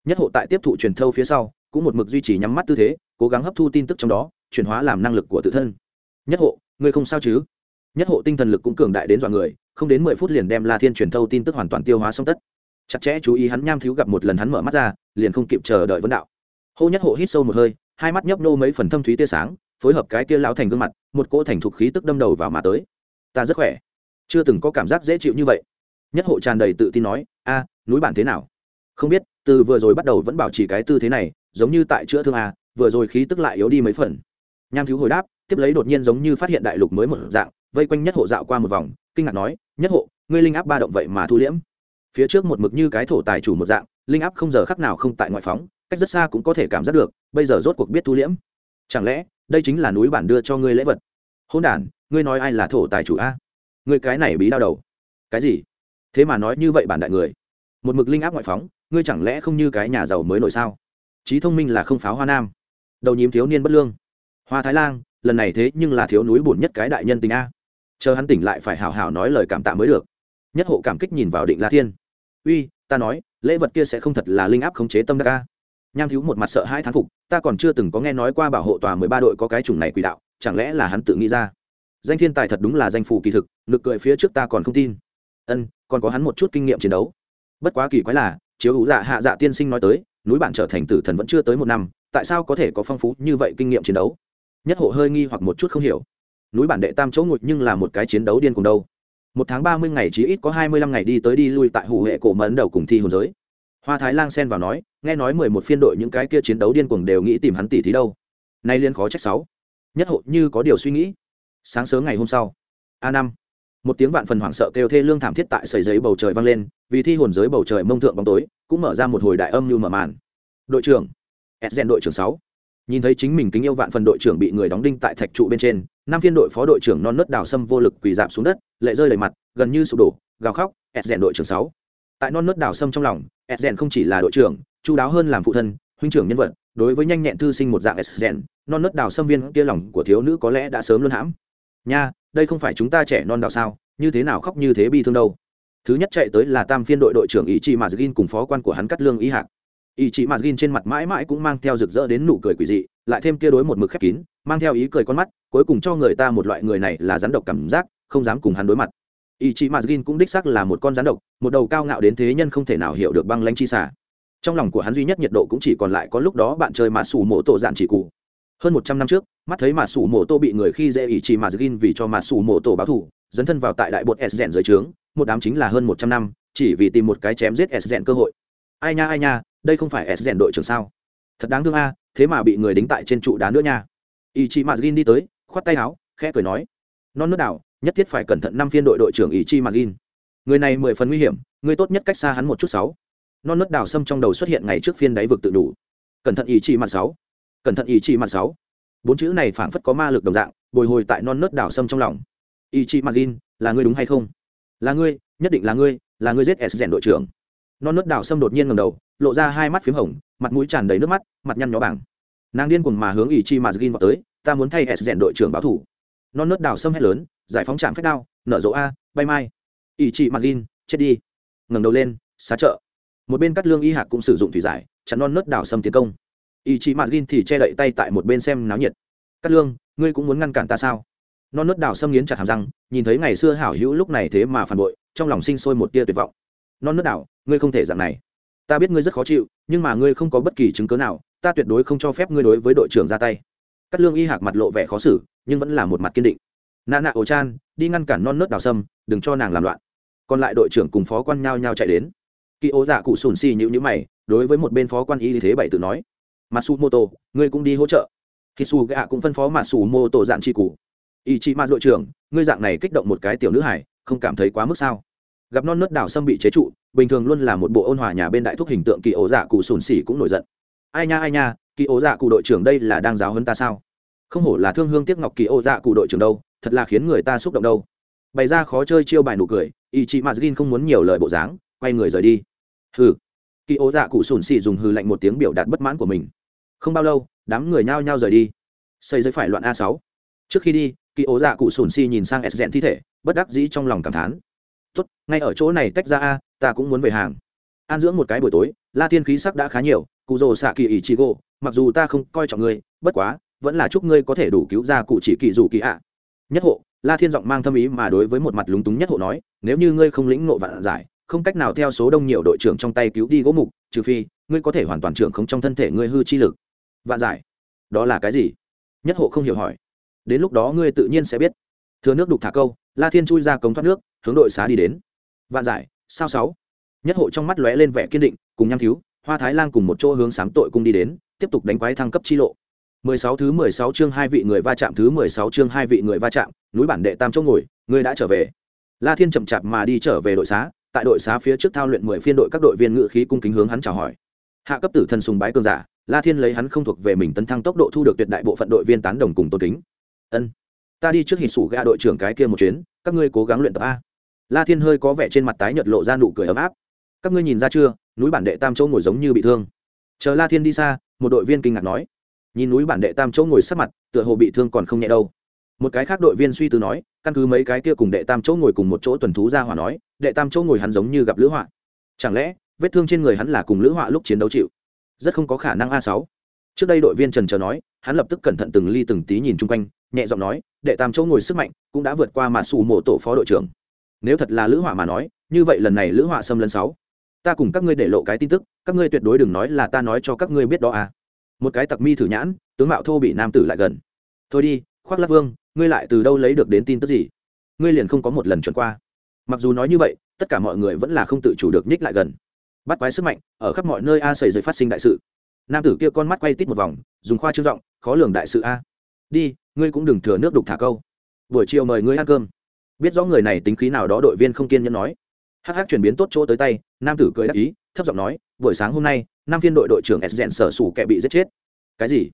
[SPEAKER 1] Nhất hộ tại tiếp thụ truyền thâu phía sau, cũng một mực duy trì nhắm mắt tư thế, cố gắng hấp thu tin tức trong đó, chuyển hóa làm năng lực của tự thân. Nhất hộ, ngươi không sao chứ? Nhất hộ tinh thần lực cũng cường đại đến dọa người, không đến mười phút liền đem la thiên truyền thâu tin tức hoàn toàn tiêu hóa xong tất. Chặt chẽ chú ý hắn nham thiếu gặp một lần hắn mở mắt ra, liền không kịp chờ đợi vấn đạo. Hô nhất hộ hít sâu một hơi, hai mắt nhấp nô mấy phần thâm thúy tia sáng, phối hợp cái kia lão thành gương mặt, một cỗ thành thục khí tức đâm đầu vào mà tới. Ta rất khỏe chưa từng có cảm giác dễ chịu như vậy. Nhất hộ tràn đầy tự tin nói, a, núi bản thế nào? Không biết, từ vừa rồi bắt đầu vẫn bảo trì cái tư thế này, giống như tại chữa thương a, vừa rồi khí tức lại yếu đi mấy phần. Nham thiếu hồi đáp, tiếp lấy đột nhiên giống như phát hiện đại lục mới một dạng, vây quanh nhất hộ dạo qua một vòng, kinh ngạc nói, nhất hộ, ngươi linh áp ba động vậy mà thu liễm. Phía trước một mực như cái thổ tài chủ một dạng, linh áp không giờ khắc nào không tại ngoại phóng, cách rất xa cũng có thể cảm giác được, bây giờ rốt cuộc biết thu liễm. Chẳng lẽ, đây chính là núi bản đưa cho ngươi lễ vật? Hôn đản, ngươi nói ai là thổ tài chủ a? Ngươi cái này bí đau đầu. Cái gì? Thế mà nói như vậy bản đại người. Một mực linh áp ngoại phóng, ngươi chẳng lẽ không như cái nhà giàu mới nổi sao? Trí thông minh là không pháo hoa nam. Đầu nhím thiếu niên bất lương. Hoa thái lan lần này thế nhưng là thiếu núi bổn nhất cái đại nhân tình a. Chờ hắn tỉnh lại phải hào hào nói lời cảm tạ mới được. Nhất hộ cảm kích nhìn vào định la thiên. Uy, ta nói, lễ vật kia sẽ không thật là linh áp khống chế tâm đắc a. nham thiếu một mặt sợ hai thán phục, ta còn chưa từng có nghe nói qua bảo hộ tòa mười ba đội có cái chủng này quỷ đạo, chẳng lẽ là hắn tự nghĩ ra? Danh thiên tài thật đúng là danh phủ kỳ thực, nực cười phía trước ta còn không tin. Ân, còn có hắn một chút kinh nghiệm chiến đấu. Bất quá kỳ quái là, chiếu hữu dạ hạ dạ tiên sinh nói tới, núi bản trở thành tử thần vẫn chưa tới một năm, tại sao có thể có phong phú như vậy kinh nghiệm chiến đấu? Nhất hộ hơi nghi hoặc một chút không hiểu. Núi bản đệ tam chỗ ngụt nhưng là một cái chiến đấu điên cùng đâu. Một tháng ba mươi ngày chí ít có hai mươi lăm ngày đi tới đi lui tại hủ hệ cổ mẫn đầu cùng thi hồn giới. Hoa thái lang xen vào nói, nghe nói mười một phiên đội những cái kia chiến đấu điên cuồng đều nghĩ tìm hắn tỷ thí đâu. Nay liên khó trách sáu. Nhất hộ như có điều suy nghĩ sáng sớm ngày hôm sau, a năm, một tiếng vạn phần hoảng sợ kêu thê lương thảm thiết tại sầy giấy bầu trời vang lên, vì thi hồn giới bầu trời mông thượng bóng tối, cũng mở ra một hồi đại âm như mở màn. Đội trưởng edgen đội trưởng sáu. Nhìn thấy chính mình kính yêu vạn phần đội trưởng bị người đóng đinh tại thạch trụ bên trên nam phiên đội phó đội trưởng non nớt đào sâm vô lực quỳ dạp xuống đất, lệ rơi lầy mặt, gần như sụp đổ, gào khóc edgen đội trưởng sáu. Tại non nớt đào sâm trong lòng edgen không chỉ là đội trưởng, chu đáo hơn làm phụ thân, huynh trưởng nhân vật, đối với nhanh nhẹn thư sinh một dạng edgen non nớt đào sâm viên kia lòng của thiếu nữ có lẽ đã sớm luôn hãm nha, đây không phải chúng ta trẻ non đạo sao, như thế nào khóc như thế bi thương đâu. Thứ nhất chạy tới là tam phiên đội đội trưởng ý chị mà gin cùng phó quan của hắn cắt lương ý hạc. Ý chị mà gin trên mặt mãi mãi cũng mang theo rực rỡ đến nụ cười quỷ dị, lại thêm kia đối một mực khép kín, mang theo ý cười con mắt, cuối cùng cho người ta một loại người này là rắn độc cảm giác, không dám cùng hắn đối mặt. Ý chị mà gin cũng đích xác là một con rắn độc, một đầu cao ngạo đến thế nhân không thể nào hiểu được băng lanh chi xả trong lòng của hắn duy nhất nhiệt độ cũng chỉ còn lại có lúc đó bạn chơi mà sủ mộ tổ dạn chỉ cụ hơn một trăm năm trước, mắt thấy mà sủ mổ tô bị người khi dễ ý chỉ mà gin vì cho mà sủ mổ tổ báo thù, dấn thân vào tại đại bột s rèn dưới trướng, một đám chính là hơn một trăm năm, chỉ vì tìm một cái chém giết s rèn cơ hội. Ai nha ai nha, đây không phải s rèn đội trưởng sao? Thật đáng thương a, thế mà bị người đính tại trên trụ đá nữa nha. Ý chỉ mà gin đi tới, khoát tay áo, khẽ cười nói. Non nước đảo, nhất thiết phải cẩn thận năm phiên đội đội trưởng ý chi mà gin người này mười phần nguy hiểm, người tốt nhất cách xa hắn một chút sáu. Non nớt đào sâm trong đầu xuất hiện ngày trước phiên đáy vực tự đủ. Cẩn thận ý chỉ mặt sáu cẩn thận ý chí mặt sáu. Bốn chữ này phảng phất có ma lực đồng dạng, bồi hồi tại non nớt đảo sâm trong lòng. Ý chí mặt gin, là ngươi đúng hay không? Là ngươi, nhất định là ngươi là ngươi giết s rèn đội trưởng. Non nớt đảo sâm đột nhiên ngầm đầu, lộ ra hai mắt p h í m hồng, mặt mũi tràn đầy nước mắt, mặt nhăn nhó bảng. Nàng điên cùng mà hướng ý chi mặt gin vào tới, ta muốn thay s rèn đội trưởng báo thủ. Non nớt đảo sâm hét lớn, giải phóng trạm phép đao, nở rộ a, bay mai. Ý chí mặt gin, chết đi. Ngẩng đầu lên, xá trợ một bên cắt lương y hạc cũng sử dụng thủy giải chắn non nớt đảo sâm tiến công ý chí mạt gin thì che đậy tay tại một bên xem náo nhiệt. Cắt lương, ngươi cũng muốn ngăn cản ta sao? Non nớt đào sâm nghiến chặt hàm răng, nhìn thấy ngày xưa hảo hữu lúc này thế mà phản bội, trong lòng sinh sôi một tia tuyệt vọng. Non nớt đào ngươi không thể dạng này. Ta biết ngươi rất khó chịu, nhưng mà ngươi không có bất kỳ chứng cớ nào, ta tuyệt đối không cho phép ngươi đối với đội trưởng ra tay. Cắt lương y hạc mặt lộ vẻ khó xử, nhưng vẫn là một mặt kiên định. Nạ nạ ổ chan, đi ngăn cản non nớt đào sâm đừng cho nàng làm loạn. Còn lại đội trưởng cùng phó quan nhao nhao chạy đến. Kỳ ố dạ cụ sùn xì nhữ nhữ mày, đối với một bên phó quan y thế bảy tự nói masu moto ngươi cũng đi hỗ trợ. Khi cũng phân phó masu moto dạn chi cụ ý đội trưởng, ngươi dạng này kích động một cái tiểu nữ hải không cảm thấy quá mức sao? Gặp non nớt đảo sâm bị chế trụ, bình thường luôn là một bộ ôn hòa nhà bên đại thúc hình tượng kỳ ố dạ cụ sùn sỉ cũng nổi giận. Ai nha ai nha kỳ ố dạ cụ đội trưởng đây là đang giáo hơn ta sao? Không hổ là thương hương tiếc ngọc kỳ ố dạ cụ đội trưởng đâu, thật là khiến người ta xúc động đâu. Bày ra khó chơi chiêu bài nụ cười ý chị không muốn nhiều lời bộ dáng, quay người rời đi. Hừ. Kỳ ố dạ cụ sùn sỉ dùng hừ lạnh một tiếng biểu đạt bất mãn của mình không bao lâu, đám người nhao nhao rời đi. Xây dưới phải loạn a sáu. Trước khi đi, kỳ ố dạ cụ sùn Si nhìn sang s thi thể, bất đắc dĩ trong lòng cảm thán. Tốt, ngay ở chỗ này tách ra a, ta cũng muốn về hàng. An dưỡng một cái buổi tối, la thiên khí sắc đã khá nhiều, cụ rồ xạ kỳ ỷ chị gỗ, mặc dù ta không coi trọng ngươi, bất quá, vẫn là chúc ngươi có thể đủ cứu ra cụ chỉ kỳ dù kỳ ạ. Nhất hộ, la thiên giọng mang thâm ý mà đối với một mặt lúng túng nhất hộ nói, nếu như ngươi không lĩnh ngộ vạn giải, không cách nào theo số đông nhiều đội trưởng trong tay cứu đi gỗ mục, trừ phi, ngươi có thể hoàn toàn trưởng không trong thân thể ngươi hư chi lực vạn giải. Đó là cái gì? Nhất hộ không hiểu hỏi. Đến lúc đó ngươi tự nhiên sẽ biết. Thừa nước đục thả câu, la thiên chui ra cống thoát nước, hướng đội xá đi đến. Vạn giải, sao sáu? Nhất hộ trong mắt lóe lên vẻ kiên định, cùng nham thiếu, hoa thái lan cùng một chỗ hướng sám tội cung đi đến, tiếp tục đánh quái thăng cấp chi lộ. 16 thứ 16 chương hai vị người va chạm, thứ 16 chương hai vị người va chạm, núi bản đệ tam chỗ ngồi, ngươi đã trở về. La thiên chậm chạp mà đi trở về đội xá, tại đội xá phía trước thao luyện mười phiên đội các đội viên ngự khí cung kính hướng hắn chào hỏi. Hạ cấp tử thần sùng bái cường giả la thiên lấy hắn không thuộc về mình tấn thăng tốc độ thu được tuyệt đại bộ phận đội viên tán đồng cùng tôn kính. Ân, ta đi trước hít sủ ga đội trưởng cái kia một chuyến, các ngươi cố gắng luyện tập a. La thiên hơi có vẻ trên mặt tái nhợt lộ ra nụ cười ấm áp. Các ngươi nhìn ra chưa, núi bản đệ tam chỗ ngồi giống như bị thương. Chờ la thiên đi xa, một đội viên kinh ngạc nói. Nhìn núi bản đệ tam chỗ ngồi sát mặt, tựa hồ bị thương còn không nhẹ đâu. Một cái khác đội viên suy tư nói, căn cứ mấy cái kia cùng đệ tam chỗ ngồi cùng một chỗ tuần thú ra hỏa nói, đệ tam chỗ ngồi hắn giống như gặp lữ họa. Chẳng lẽ, vết thương trên người hắn là cùng lữ họa lúc chiến đấu chịu? Rất không có khả năng a sáu. Trước đây đội viên trần chờ nói, hắn lập tức cẩn thận từng ly từng tí nhìn chung quanh, nhẹ giọng nói, đệ tam chỗ ngồi sức mạnh, cũng đã vượt qua mà xù mộ tổ phó đội trưởng. Nếu thật là lữ họa mà nói, như vậy lần này lữ họa xâm lấn sáu. Ta cùng các ngươi để lộ cái tin tức, các ngươi tuyệt đối đừng nói là ta nói cho các ngươi biết đó à. Một cái tặc mi thử nhãn, tướng mạo thô bị nam tử lại gần. Thôi đi, khoác lắc vương, ngươi lại từ đâu lấy được đến tin tức gì? Ngươi liền không có một lần chuẩn qua. Mặc dù nói như vậy, tất cả mọi người vẫn là không tự chủ được nhích lại gần bắt quái sức mạnh, ở khắp mọi nơi a xảy rời phát sinh đại sự. Nam tử kia con mắt quay tít một vòng, dùng khoa trương giọng, khó lường đại sự a. Đi, ngươi cũng đừng thừa nước đục thả câu. Buổi chiều mời ngươi ăn cơm. Biết rõ người này tính khí nào đó, đội viên không kiên nhẫn nói. Hắc hắc chuyển biến tốt chỗ tới tay, nam tử cười đáp ý, thấp giọng nói, buổi sáng hôm nay nam viên đội đội trưởng s rèn sở sủ kẻ bị giết chết. Cái gì?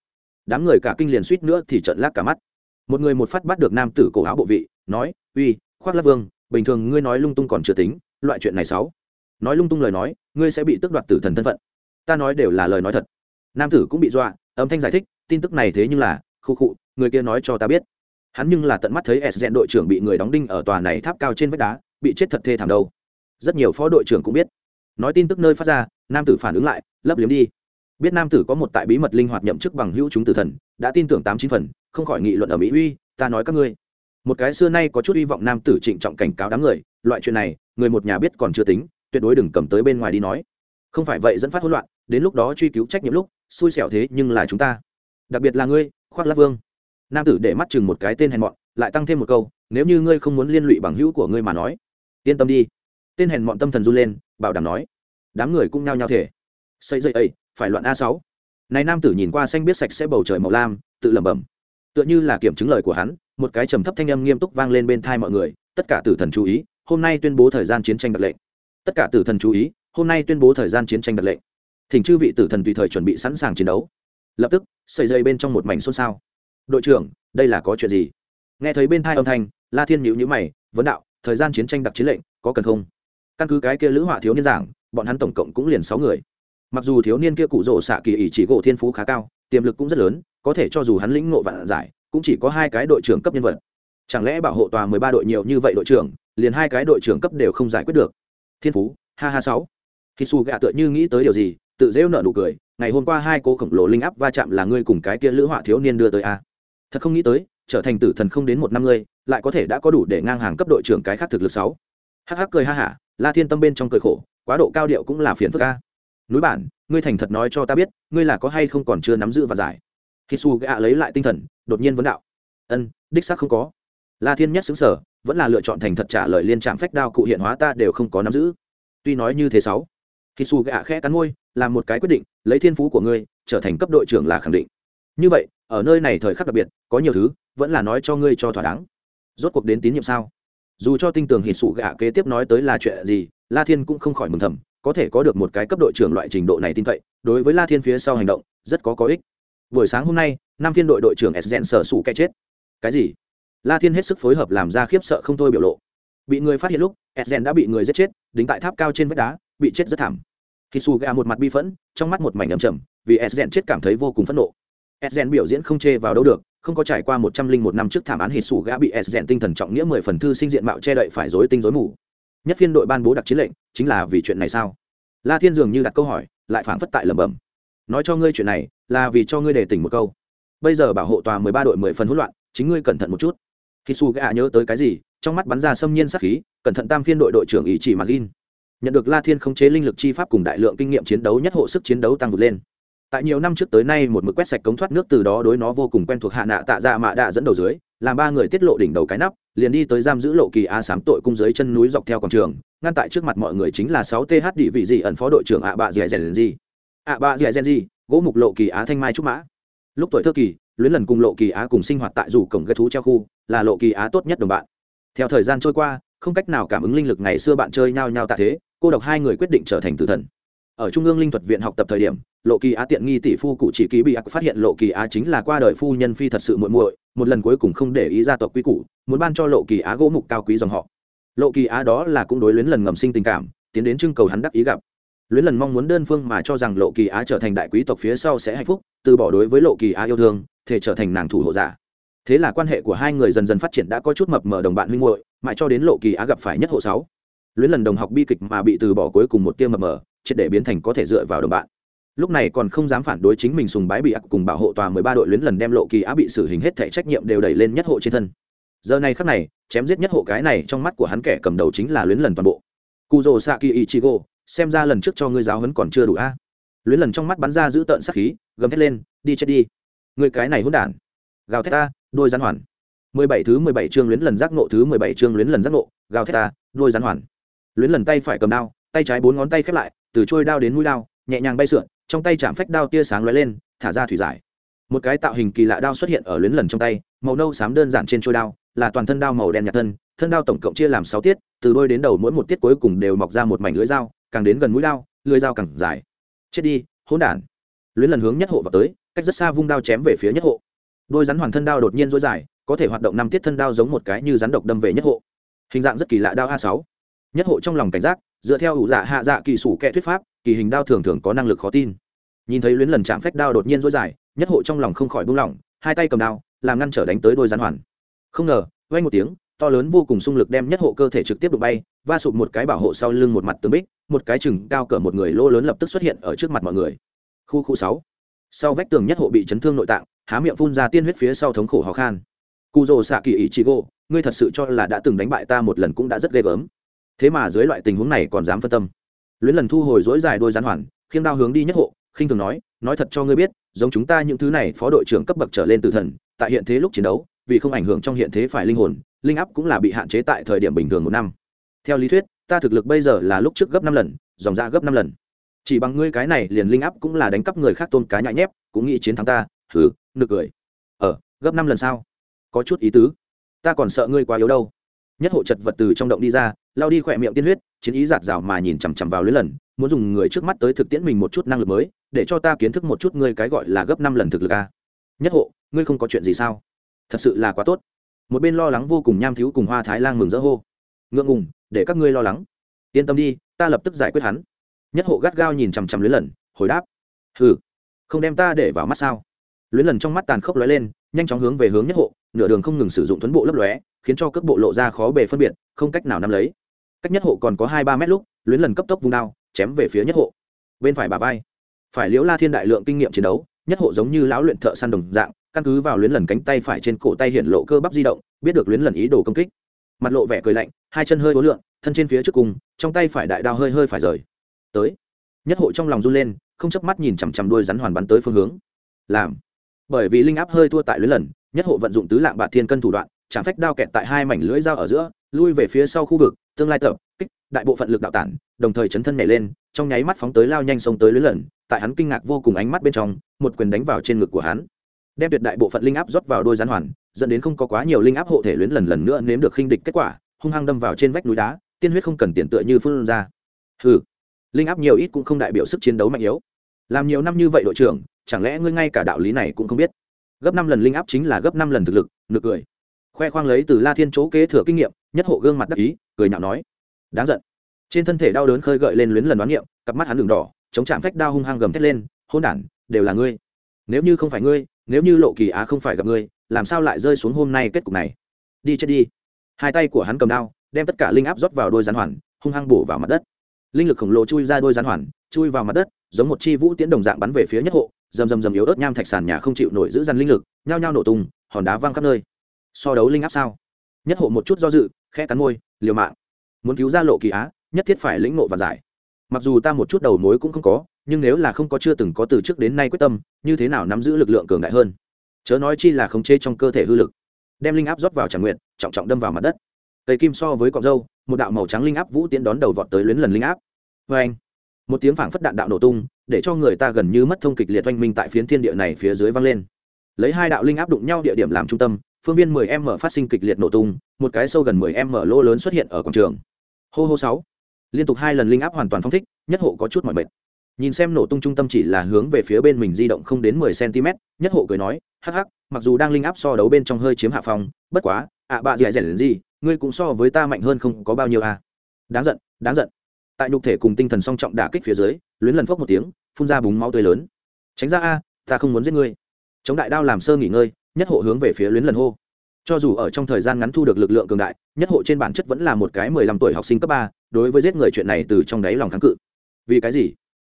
[SPEAKER 1] Đám người cả kinh liền suýt nữa thì trận lác cả mắt. Một người một phát bắt được nam tử cổ áo bộ vị, nói, uy, khoác lắc vương, bình thường ngươi nói lung tung còn chưa tính, loại chuyện này sáu nói lung tung lời nói, ngươi sẽ bị tước đoạt tử thần thân phận. Ta nói đều là lời nói thật. Nam tử cũng bị dọa, âm thanh giải thích, tin tức này thế nhưng là, khu khụ người kia nói cho ta biết. Hắn nhưng là tận mắt thấy s rèn đội trưởng bị người đóng đinh ở tòa này tháp cao trên vách đá, bị chết thật thê thảm đâu. Rất nhiều phó đội trưởng cũng biết. Nói tin tức nơi phát ra, nam tử phản ứng lại, lấp liếm đi. Biết nam tử có một tại bí mật linh hoạt nhậm chức bằng hữu chúng tử thần, đã tin tưởng tám chín phần, không khỏi nghị luận ở mỹ uy, ta nói các ngươi. Một cái xưa nay có chút hy vọng nam tử trịnh trọng cảnh cáo đám người, loại chuyện này, người một nhà biết còn chưa tính tuyệt đối đừng cầm tới bên ngoài đi nói. Không phải vậy dẫn phát hỗn loạn, đến lúc đó truy cứu trách nhiệm lúc, xui xẻo thế nhưng là chúng ta. Đặc biệt là ngươi, khoác lắc vương. Nam tử để mắt chừng một cái tên hèn mọn, lại tăng thêm một câu, nếu như ngươi không muốn liên lụy bằng hữu của ngươi mà nói, yên tâm đi. Tên hèn mọn tâm thần run lên, bảo đảm nói, đám người cũng nhao nhao thể xây dậy ấy, phải loạn a sáu. Này nam tử nhìn qua xanh biết sạch sẽ bầu trời màu lam, tự lẩm bẩm. Tựa như là kiểm chứng lời của hắn, một cái trầm thấp thanh âm nghiêm túc vang lên bên thai mọi người, tất cả tử thần chú ý, hôm nay tuyên bố thời gian chiến tranh đặc lệnh tất cả tử thần chú ý, hôm nay tuyên bố thời gian chiến tranh đặc lệnh thỉnh chư vị tử thần tùy thời chuẩn bị sẵn sàng chiến đấu. Lập tức, sợi dây bên trong một mảnh xôn xao. Đội trưởng, đây là có chuyện gì? Nghe thấy bên thai âm thanh, la thiên nhữ nhữ mày, vấn đạo, thời gian chiến tranh đặc chiến lệnh, có cần không? Căn cứ cái kia lữ họa thiếu niên giảng, bọn hắn tổng cộng cũng liền sáu người. Mặc dù thiếu niên kia cụ rỗ xạ kỳ ỷ chỉ gỗ thiên phú khá cao, tiềm lực cũng rất lớn, có thể cho dù hắn lĩnh ngộ vạn giải, cũng chỉ có hai cái đội trưởng cấp nhân vật. Chẳng lẽ bảo hộ tòa mười ba đội nhiều như vậy đội trưởng, liền hai cái đội trưởng cấp đều không giải quyết được? Thiên phú, ha ha sáu. Khi su gạ tựa như nghĩ tới điều gì, tự dễu nợ nụ cười, ngày hôm qua hai cô khổng lồ linh áp va chạm là ngươi cùng cái kia lữ họa thiếu niên đưa tới a thật không nghĩ tới, trở thành tử thần không đến một năm ngươi, lại có thể đã có đủ để ngang hàng cấp đội trưởng cái khác thực lực sáu. Hắc hắc cười ha hả, la thiên tâm bên trong cười khổ, quá độ cao điệu cũng là phiền phức a. Núi bản, ngươi thành thật nói cho ta biết, ngươi là có hay không còn chưa nắm giữ và giải? Khi su gạ lấy lại tinh thần, đột nhiên vấn đạo. Ân, đích xác không có. La thiên nhất xứng sở vẫn là lựa chọn thành thật trả lời liên trạm phách đao cụ hiện hóa ta đều không có nắm giữ. Tuy nói như thế sáu khi su gạ khẽ cắn môi, làm một cái quyết định, lấy thiên phú của ngươi, trở thành cấp đội trưởng là khẳng định. Như vậy, ở nơi này thời khắc đặc biệt, có nhiều thứ, vẫn là nói cho ngươi cho thỏa đáng. Rốt cuộc đến tín nhiệm sao? Dù cho tinh tường hít sụ gạ kế tiếp nói tới là chuyện gì, la thiên cũng không khỏi mừng thầm, có thể có được một cái cấp đội trưởng loại trình độ này tin cậy, đối với la thiên phía sau hành động, rất có có ích. Buổi sáng hôm nay, năm phiên đội đội trưởng s gen sở sủ cái chết. Cái gì? La thiên hết sức phối hợp làm ra khiếp sợ không thôi biểu lộ. Bị người phát hiện lúc edgen đã bị người giết chết, đính tại tháp cao trên vách đá, bị chết rất thảm. Khi su gà một mặt bi phẫn, trong mắt một mảnh ầm chầm vì edgen chết cảm thấy vô cùng phẫn nộ. Edgen biểu diễn không chê vào đâu được, không có trải qua một trăm linh một năm trước thảm án hít sủ gã bị s tinh thần trọng nghĩa mười phần thư sinh diện mạo che đậy phải dối tinh dối mù. Nhất phiên đội ban bố đặc chiến lệnh, chính là vì chuyện này sao? La thiên dường như đặt câu hỏi, lại phảng phất tại lẩm bẩm. Nói cho ngươi chuyện này, là vì cho ngươi để tỉnh một câu. Bây giờ bảo hộ tòa mười ba đội mười phần hỗn loạn, chính ngươi cẩn thận một chút khi su gạ nhớ tới cái gì, trong mắt bắn ra xâm nhiên sắc khí, cẩn thận tam phiên đội đội trưởng ý chỉ mặc in nhận được la thiên khống chế linh lực chi pháp cùng đại lượng kinh nghiệm chiến đấu nhất hộ sức chiến đấu tăng vượt lên. Tại nhiều năm trước tới nay một mực quét sạch cống thoát nước từ đó đối nó vô cùng quen thuộc hạ nạ tạ dạ mạ đạ dẫn đầu dưới, làm ba người tiết lộ đỉnh đầu cái nắp, liền đi tới giam giữ lộ kỳ a sám tội cung dưới chân núi dọc theo quảng trường, ngăn tại trước mặt mọi người chính là sáu th địa vị gì ẩn phó đội trưởng ạ bạ dẻ dẻ gì. ạ bạ dẻ dẻ gì, gỗ mục lộ kỳ á thanh mai trúc mã. Lúc tuổi thơ kỳ luyến lần cùng lộ kỳ á cùng sinh hoạt tại dù cổng gây thú treo khu, là lộ kỳ á tốt nhất đồng bạn. Theo thời gian trôi qua, không cách nào cảm ứng linh lực ngày xưa bạn chơi nhau nhau tạ thế, cô độc hai người quyết định trở thành tử thần. Ở trung ương linh thuật viện học tập thời điểm, lộ kỳ á tiện nghi tỷ phu cụ chỉ ký bị ác phát hiện lộ kỳ á chính là qua đời phu nhân phi thật sự muội muội, một lần cuối cùng không để ý gia tộc quy củ, muốn ban cho lộ kỳ á gỗ mục cao quý dòng họ. Lộ kỳ á đó là cũng đối luyến lần ngầm sinh tình cảm, tiến đến trưng cầu hắn đắc ý gặp. Luyến lần mong muốn đơn phương mà cho rằng lộ kỳ á trở thành đại quý tộc phía sau sẽ hạnh phúc, từ bỏ đối với lộ kỳ á yêu thương thể trở thành nàng thủ hộ giả. Thế là quan hệ của hai người dần dần phát triển đã có chút mập mờ đồng bạn huynh hội mãi cho đến lộ kỳ á gặp phải nhất hộ sáu. Luyến lần đồng học bi kịch mà bị từ bỏ cuối cùng một tia mập mờ, triệt để biến thành có thể dựa vào đồng bạn. Lúc này còn không dám phản đối chính mình sùng bái bị ác cùng bảo hộ tòa mười ba đội luyến lần đem lộ kỳ á bị xử hình hết thể trách nhiệm đều đẩy lên nhất hộ trên thân. Giờ này khắc này, chém giết nhất hộ cái này trong mắt của hắn kẻ cầm đầu chính là luyến lần toàn bộ. Cụ rồ xạ kỳ ichigo, xem ra lần trước cho ngươi giáo hấn còn chưa đủ a. Luyến lần trong mắt bắn ra giữ tợn sắc khí, gầm thét lên, đi chết đi người cái này hỗn đản. Gào thét ta, đôi rắn hoàn. Mười bảy thứ mười bảy chương luyến lần giác nộ thứ mười bảy chương luyến lần giác nộ gào thét ta, đôi rắn hoàn. Luyến lần tay phải cầm đao, tay trái bốn ngón tay khép lại, từ trôi đao đến mũi đao, nhẹ nhàng bay sượn, trong tay chạm phách đao tia sáng lóe lên, thả ra thủy giải. Một cái tạo hình kỳ lạ đao xuất hiện ở luyến lần trong tay, màu nâu xám đơn giản trên trôi đao, là toàn thân đao màu đen nhạt thân thân đao tổng cộng chia làm sáu tiết, từ đôi đến đầu mỗi một tiết cuối cùng đều mọc ra một mảnh lưới dao, càng đến gần mũi đao lưới dao càng dài. Chết đi, hỗn đản. Luyến lần hướng nhất hộ vào tới cách rất xa vung đao chém về phía nhất hộ. Đôi rắn hoàn thân đao đột nhiên dối dài, có thể hoạt động năm tiết thân đao giống một cái như rắn độc đâm về nhất hộ. Hình dạng rất kỳ lạ đao a sáu. Nhất hộ trong lòng cảnh giác, dựa theo ủ dạ hạ dạ kỳ sủ kệ thuyết pháp, kỳ hình đao thường thường có năng lực khó tin. Nhìn thấy luyến lần chạm phách đao đột nhiên dối dài, nhất hộ trong lòng không khỏi buông lỏng, hai tay cầm đao, làm ngăn trở đánh tới đôi rắn hoàn. Không ngờ vay một tiếng, to lớn vô cùng xung lực đem nhất hộ cơ thể trực tiếp đụng bay, va sụp một cái bảo hộ sau lưng một mặt tường bích, một cái chừng cao cỡ một người lô lớn lập tức xuất hiện ở trước mặt mọi người. Khu khu sáu sau vách tường nhất hộ bị chấn thương nội tạng, há miệng phun ra tiên huyết phía sau thống khổ khó khăn cụ rồ xạ kỳ ý chị gỗ ngươi thật sự cho là đã từng đánh bại ta một lần cũng đã rất ghê gớm. Thế mà dưới loại tình huống này còn dám phân tâm. Luyến lần thu hồi dối dài đôi gián hoàn, khiêng đao hướng đi nhất hộ, khinh thường nói nói thật cho ngươi biết, giống chúng ta những thứ này phó đội trưởng cấp bậc trở lên từ thần, tại hiện thế lúc chiến đấu, vì không ảnh hưởng trong hiện thế phải linh hồn, linh áp cũng là bị hạn chế tại thời điểm bình thường một năm. Theo lý thuyết, ta thực lực bây giờ là lúc trước gấp năm lần, dòng ra gấp năm lần chỉ bằng ngươi cái này liền linh áp cũng là đánh cắp người khác tôn cá nhại nhép cũng nghĩ chiến thắng ta thử nực cười. Ở ờ, gấp năm lần sao? Có chút ý tứ. Ta còn sợ ngươi quá yếu đâu. Nhất hộ chật vật từ trong động đi ra lao đi khỏe miệng tiên huyết chiến ý giạt rào mà nhìn chằm chằm vào lưới lần muốn dùng người trước mắt tới thực tiễn mình một chút năng lực mới để cho ta kiến thức một chút ngươi cái gọi là gấp năm lần thực lực a. Nhất hộ ngươi không có chuyện gì sao? Thật sự là quá tốt. Một bên lo lắng vô cùng nham thiếu cùng hoa thái lan mừng rỡ hô. Ngượng ngùng để các ngươi lo lắng. Yên tâm đi ta lập tức giải quyết hắn nhất hộ gắt gao nhìn chằm chằm Luyến lần, hồi đáp, hừ, không đem ta để vào mắt sao? Luyến lần trong mắt tàn khốc lóe lên, nhanh chóng hướng về hướng nhất hộ, nửa đường không ngừng sử dụng tuấn bộ lấp lóe, khiến cho cước bộ lộ ra khó bề phân biệt, không cách nào nắm lấy. Cách nhất hộ còn có hai ba mét lúc, luyến lần cấp tốc vung đao, chém về phía nhất hộ. Bên phải bà vai, phải liễu la thiên đại lượng kinh nghiệm chiến đấu, nhất hộ giống như lão luyện thợ săn đồng dạng, căn cứ vào luyến lần cánh tay phải trên cổ tay hiện lộ cơ bắp di động, biết được luyến lần ý đồ công kích. Mặt lộ vẻ cười lạnh, hai chân hơi ố lượn, thân trên phía trước cùng, trong tay phải đại đao hơi hơi phải rời tới. Nhất hộ trong lòng run lên, không chớp mắt nhìn chằm chằm đuôi rắn hoàn bắn tới phương hướng. Làm. Bởi vì linh áp hơi thua tại lưới lần, nhất hộ vận dụng tứ lạng bạc thiên cân thủ đoạn, chạm phách đao kẹt tại hai mảnh lưỡi dao ở giữa, lui về phía sau khu vực, tương lai tập, kích, đại bộ phận lực đạo tản, đồng thời chấn thân nhảy lên, trong nháy mắt phóng tới lao nhanh sông tới lưới lần, tại hắn kinh ngạc vô cùng ánh mắt bên trong, một quyền đánh vào trên ngực của hắn. Đem tuyệt đại bộ phận linh áp rót vào đôi rắn hoàn, dẫn đến không có quá nhiều linh áp hộ thể luyến lần lần nữa nếm được khinh địch kết quả, hung hăng đâm vào trên vách núi đá, tiên huyết không cần tiền tựa như phương ra. Hừ linh áp nhiều ít cũng không đại biểu sức chiến đấu mạnh yếu. Làm nhiều năm như vậy đội trưởng, chẳng lẽ ngươi ngay cả đạo lý này cũng không biết? Gấp năm lần linh áp chính là gấp năm lần thực lực, nực cười. Khoe khoang lấy từ la thiên chỗ kế thừa kinh nghiệm, nhất hộ gương mặt đắc ý, cười nhạo nói. Đáng giận. Trên thân thể đau đớn khơi gợi lên luyến lần đoán niệm, cặp mắt hắn đường đỏ, chống chạm phách đao hung hăng gầm thét lên, hôn đản, đều là ngươi. Nếu như không phải ngươi, nếu như lộ kỳ á không phải gặp ngươi, làm sao lại rơi xuống hôm nay kết cục này? Đi chết đi. Hai tay của hắn cầm đao, đem tất cả linh áp rót vào đôi gián hoàn, hung hăng bổ vào mặt đất linh lực khổng lồ chui ra đôi gián hoàn, chui vào mặt đất, giống một chi vũ tiễn đồng dạng bắn về phía nhất hộ, rầm rầm rầm yếu ớt nham thạch sàn nhà không chịu nổi giữ dằn linh lực, nhao nhao nổ tung, hòn đá văng khắp nơi. So đấu linh áp sao? Nhất hộ một chút do dự, khẽ cắn môi, liều mạng. Muốn cứu ra lộ kỳ á, nhất thiết phải lĩnh ngộ và giải. Mặc dù ta một chút đầu mối cũng không có, nhưng nếu là không có chưa từng có từ trước đến nay quyết tâm, như thế nào nắm giữ lực lượng cường đại hơn? Chớ nói chi là khống chế trong cơ thể hư lực. Đem linh áp rót vào tràng nguyện, trọng trọng đâm vào mặt đất. Cây kim so với cọng dâu một đạo màu trắng linh áp vũ tiến đón đầu vọt tới luyến lần linh áp. Vê anh, một tiếng phảng phất đạn đạo nổ tung, để cho người ta gần như mất thông kịch liệt oanh minh tại phiến thiên địa này phía dưới vang lên. Lấy hai đạo linh áp đụng nhau địa điểm làm trung tâm, phương viên 10 m phát sinh kịch liệt nổ tung, một cái sâu gần 10 m lô lớn xuất hiện ở quảng trường. Hô hô sáu, liên tục hai lần linh áp hoàn toàn phong thích, nhất hộ có chút mỏi mệt. Nhìn xem nổ tung trung tâm chỉ là hướng về phía bên mình di động không đến 10 cm nhất hộ cười nói, hắc hắc, mặc dù đang linh áp so đấu bên trong hơi chiếm hạ phong, bất quá, ạ bạ dẻ dẻ đến gì ngươi cũng so với ta mạnh hơn không có bao nhiêu à. Đáng giận đáng giận. Tại nhục thể cùng tinh thần song trọng đả kích phía dưới, luyến lần phốc một tiếng, phun ra búng máu tươi lớn. Tránh ra a, ta không muốn giết ngươi. Chống đại đao làm sơ nghỉ ngơi, nhất hộ hướng về phía luyến lần hô. Cho dù ở trong thời gian ngắn thu được lực lượng cường đại, nhất hộ trên bản chất vẫn là một cái mười lăm tuổi học sinh cấp ba, đối với giết người chuyện này từ trong đáy lòng kháng cự. Vì cái gì?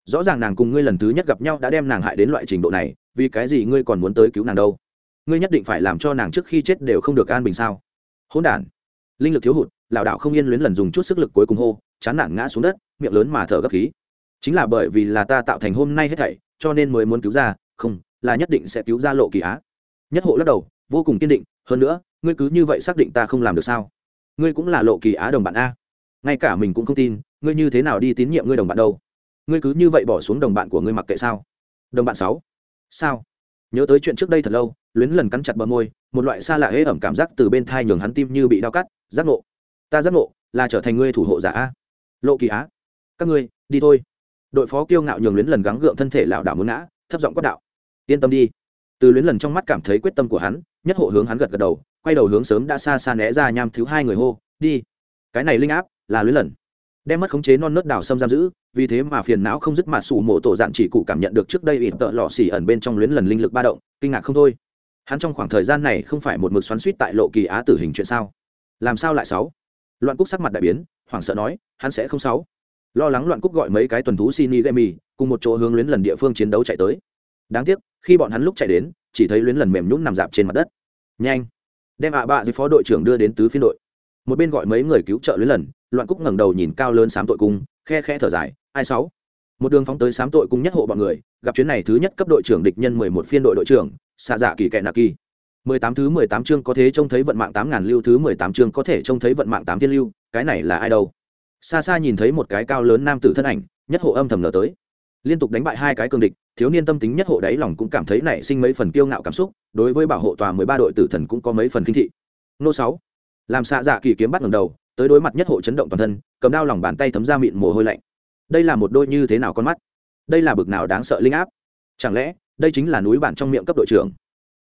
[SPEAKER 1] Rõ ràng nàng cùng ngươi lần thứ nhất gặp nhau đã đem nàng hại đến loại trình độ này, vì cái gì ngươi còn muốn tới cứu nàng đâu? Ngươi nhất định phải làm cho nàng trước khi chết đều không được an bình sao? Hỗn đản linh lực thiếu hụt lảo đạo không yên luyến lần dùng chút sức lực cuối cùng hô, chán nản ngã xuống đất, miệng lớn mà thở gấp khí. Chính là bởi vì là ta tạo thành hôm nay hết thảy, cho nên mới muốn cứu ra, không, là nhất định sẽ cứu ra lộ kỳ á. Nhất hộ lắc đầu, vô cùng kiên định, hơn nữa, ngươi cứ như vậy xác định ta không làm được sao? Ngươi cũng là lộ kỳ á đồng bạn a. Ngay cả mình cũng không tin, ngươi như thế nào đi tín nhiệm ngươi đồng bạn đâu? Ngươi cứ như vậy bỏ xuống đồng bạn của ngươi mặc kệ sao? Đồng bạn sáu. Sao? Nhớ tới chuyện trước đây thật lâu, luyến lần cắn chặt bờ môi một loại xa lạ hễ ẩm cảm giác từ bên thai nhường hắn tim như bị đau cắt, giác ngộ. Ta giác ngộ là trở thành ngươi thủ hộ giả a. Lộ kỳ á, các ngươi, đi thôi. Đội phó kiêu ngạo nhường luyến lần gắng gượng thân thể lảo đảo muốn ngã, thấp giọng quát đạo. Yên tâm đi. Từ luyến lần trong mắt cảm thấy quyết tâm của hắn, nhất hộ hướng hắn gật gật đầu, quay đầu hướng sớm đã xa xa né ra nham thứ hai người hô, đi. Cái này linh áp là luyến lần. Đem mất khống chế non nớt đào xâm giam giữ, vì thế mà phiền não không dứt mà sủ mộ tổ dạn chỉ cụ cảm nhận được trước đây ỉn tợ lọ xỉ ẩn bên trong luyến lần linh lực ba động, kinh ngạc không thôi hắn trong khoảng thời gian này không phải một mực xoắn suýt tại lộ kỳ á tử hình chuyện sao? Làm sao lại sáu? Loạn cúc sắc mặt đại biến, hoảng sợ nói, hắn sẽ không sáu. Lo lắng loạn cúc gọi mấy cái tuần thú xin y gemi cùng một chỗ hướng luyến lần địa phương chiến đấu chạy tới. Đáng tiếc, khi bọn hắn lúc chạy đến, chỉ thấy luyến lần mềm nhún nằm dạp trên mặt đất. Nhanh! Đem ạ bạ dưới phó đội trưởng đưa đến tứ phiên đội. Một bên gọi mấy người cứu trợ luyến lần, loạn cúc ngẩng đầu nhìn cao lớn sám tội cung, khe khe thở dài, ai sáu? Một đường phóng tới sám tội cung nhất hộ bọn người gặp chuyến này thứ nhất cấp đội trưởng địch nhân mười một phiên đội đội trưởng xạ dạ kỳ kệ nạ kỳ. Mười tám thứ mười tám chương có thể trông thấy vận mạng tám ngàn lưu, thứ mười tám chương có thể trông thấy vận mạng tám thiên lưu, cái này là ai đâu? Xa xa nhìn thấy một cái cao lớn nam tử thân ảnh, nhất hộ âm thầm lở tới. Liên tục đánh bại hai cái cường địch, thiếu niên tâm tính nhất hộ đáy lòng cũng cảm thấy nảy sinh mấy phần kiêu ngạo cảm xúc, đối với bảo hộ tòa mười ba đội tử thần cũng có mấy phần kinh thị. Nô sáu, làm xạ dạ kỳ kiếm bắt ngầm đầu, tới đối mặt nhất hộ chấn động toàn thân, cầm đao lòng bàn tay thấm ra mịn mồ hôi lạnh. Đây là một đôi như thế nào con mắt? Đây là bực nào đáng sợ linh áp. Chẳng lẽ, đây chính là núi bản trong miệng cấp đội trưởng?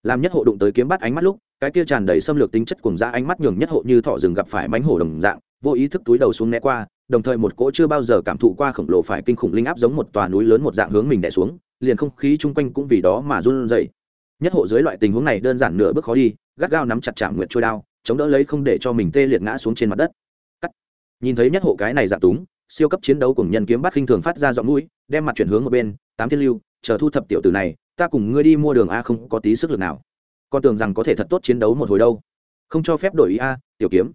[SPEAKER 1] Làm nhất hộ đụng tới kiếm bắt ánh mắt lúc, cái kia tràn đầy xâm lược tính chất cùng ra ánh mắt nhường nhất hộ như thọ rừng gặp phải mánh hổ đồng dạng, vô ý thức túi đầu xuống né qua, đồng thời một cỗ chưa bao giờ cảm thụ qua khổng lồ phải kinh khủng linh áp giống một tòa núi lớn một dạng hướng mình đè xuống, liền không khí chung quanh cũng vì đó mà run rẩy. Nhất hộ dưới loại tình huống này đơn giản nửa bước khó đi, gắt gao nắm chặt chạm nguyện trôi đao, chống đỡ lấy không để cho mình tê liệt ngã xuống trên mặt đất. Cắt. nhìn thấy nhất hộ cái này dạng túng siêu cấp chiến đấu cùng nhân kiếm bắt khinh thường phát ra giọng mũi, đem mặt chuyển hướng một bên, tám thiên lưu, chờ thu thập tiểu tử này, ta cùng ngươi đi mua đường a không có tí sức lực nào. Con tưởng rằng có thể thật tốt chiến đấu một hồi đâu. Không cho phép đổi ý a, tiểu kiếm.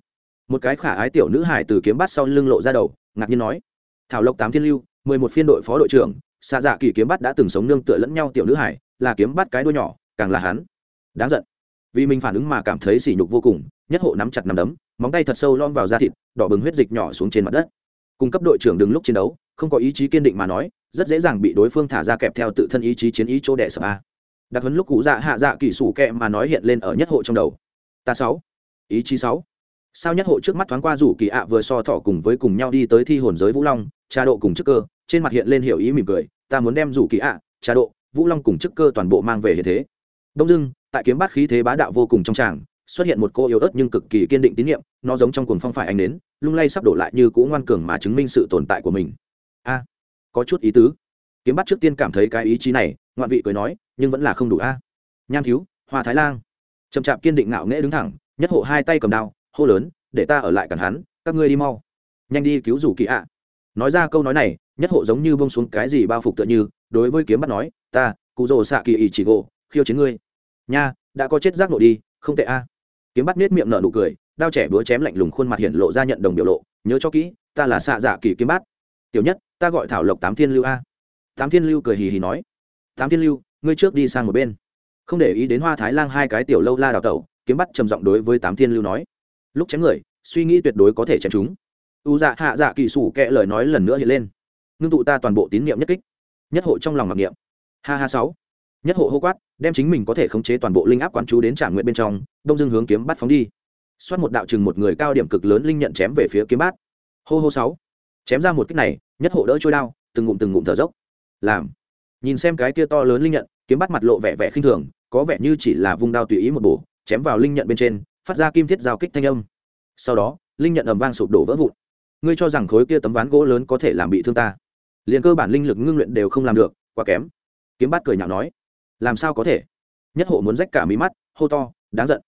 [SPEAKER 1] Một cái khả ái tiểu nữ hải từ kiếm bắt sau lưng lộ ra đầu, ngạc nhiên nói, thảo lộc tám thiên lưu, mười một phiên đội phó đội trưởng xa dạ kỳ kiếm bắt đã từng sống nương tựa lẫn nhau tiểu nữ hải là kiếm bắt cái đuôi nhỏ, càng là hắn. Đáng giận. Vì mình phản ứng mà cảm thấy sỉ nhục vô cùng, nhất hộ nắm chặt nắm đấm, móng tay thật sâu lom vào da thịt, đỏ bừng huyết dịch nhỏ xuống trên mặt đất cung cấp đội trưởng đứng lúc chiến đấu, không có ý chí kiên định mà nói, rất dễ dàng bị đối phương thả ra kẹp theo tự thân ý chí chiến ý chỗ đẻ sập a. Đặc huấn lúc cụ dạ hạ dạ kỳ sủ kẹ mà nói hiện lên ở nhất hộ trong đầu. Ta sáu, ý chí sáu. Sao nhất hộ trước mắt thoáng qua rủ kỳ ạ vừa so thọ cùng với cùng nhau đi tới thi hồn giới vũ long trà độ cùng chức cơ, trên mặt hiện lên hiểu ý mỉm cười, ta muốn đem rủ kỳ ạ trà độ, vũ long cùng chức cơ toàn bộ mang về hiện thế. Đông dưng tại kiếm bát khí thế bá đạo vô cùng trong tràng xuất hiện một cô yếu ớt nhưng cực kỳ kiên định tín nhiệm, nó giống trong cuồng phong phải anh đến lung lay sắp đổ lại như cũ ngoan cường mà chứng minh sự tồn tại của mình. A, có chút ý tứ. Kiếm bắt trước tiên cảm thấy cái ý chí này, ngoạn vị cười nói, nhưng vẫn là không đủ a. Nham thiếu, hoa thái lan chậm chạp kiên định ngạo nghễ đứng thẳng, nhất hộ hai tay cầm đao, hô lớn, để ta ở lại cản hắn, các ngươi đi mau. Nhanh đi cứu rủ kỳ ạ. Nói ra câu nói này, nhất hộ giống như bông xuống cái gì bao phục tựa như, đối với kiếm bắt nói, ta, cụ rồ xạ kỳ ý chỉ gỗ, khiêu chiến ngươi. Nha, đã có chết giác nội đi, không tệ a kiếm bắt nết miệng nở nụ cười, đao trẻ búa chém lạnh lùng khuôn mặt hiện lộ ra nhận đồng biểu lộ, nhớ cho kỹ, ta là xạ dạ kỳ kiếm bát. Tiểu nhất, ta gọi thảo lộc tám thiên lưu a. Tám thiên lưu cười hì hì nói, tám thiên lưu, ngươi trước đi sang một bên. Không để ý đến hoa thái lan hai cái tiểu lâu la đào tẩu, kiếm bắt trầm giọng đối với tám thiên lưu nói, lúc chém người, suy nghĩ tuyệt đối có thể chém chúng. U dạ hạ dạ kỳ sủ kệ lời nói lần nữa hiện lên. Ngưng tụ ta toàn bộ tín niệm nhất kích. Nhất hộ trong lòng mặc niệm. Ha ha sáu. Nhất hộ hô quát đem chính mình có thể khống chế toàn bộ linh áp quán chú đến trả nguyện bên trong, đông dương hướng kiếm bắt phóng đi. Xoát một đạo chừng một người cao điểm cực lớn linh nhận chém về phía kiếm bát. Hô hô sáu. Chém ra một kích này, nhất hộ đỡ trôi đao, từng ngụm từng ngụm thở dốc. Làm. Nhìn xem cái kia to lớn linh nhận, kiếm bắt mặt lộ vẻ vẻ khinh thường, có vẻ như chỉ là vung đao tùy ý một bổ, chém vào linh nhận bên trên, phát ra kim thiết giao kích thanh âm. Sau đó, linh nhận ầm vang sụp đổ vỡ vụn. Ngươi cho rằng khối kia tấm ván gỗ lớn có thể làm bị thương ta? Liền cơ bản linh lực ngưng luyện đều không làm được, quá kém. Kiếm bát cười nhạo nói làm sao có thể? Nhất hộ muốn rách cả mí mắt, hô to, đáng giận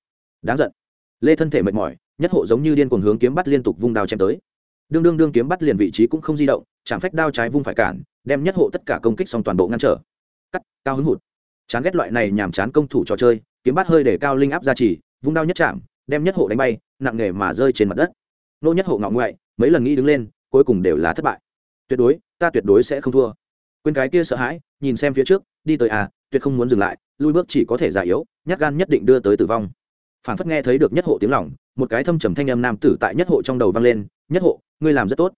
[SPEAKER 1] đáng giận. Lê thân thể mệt mỏi, nhất hộ giống như điên cuồng hướng kiếm bắt liên tục vung đao chém tới. Đương đương đương kiếm bắt liền vị trí cũng không di động, chẳng phách đao trái vung phải cản, đem nhất hộ tất cả công kích xong toàn bộ ngăn trở. Cắt, cao hứng hụt. Chán ghét loại này nhàm chán công thủ trò chơi, kiếm bắt hơi để cao linh áp ra chỉ vung đao nhất chạm, đem nhất hộ đánh bay, nặng nề mà rơi trên mặt đất. Nô nhất hộ ngọ ngoại, mấy lần nghĩ đứng lên, cuối cùng đều là thất bại. Tuyệt đối, ta tuyệt đối sẽ không thua. Quên cái kia sợ hãi, nhìn xem phía trước, đi tới à tuyệt không muốn dừng lại, lui bước chỉ có thể già yếu, nhát gan nhất định đưa tới tử vong. Phản phất nghe thấy được nhất hộ tiếng lỏng một cái thâm trầm thanh âm nam tử tại nhất hộ trong đầu vang lên, nhất hộ, ngươi làm rất tốt.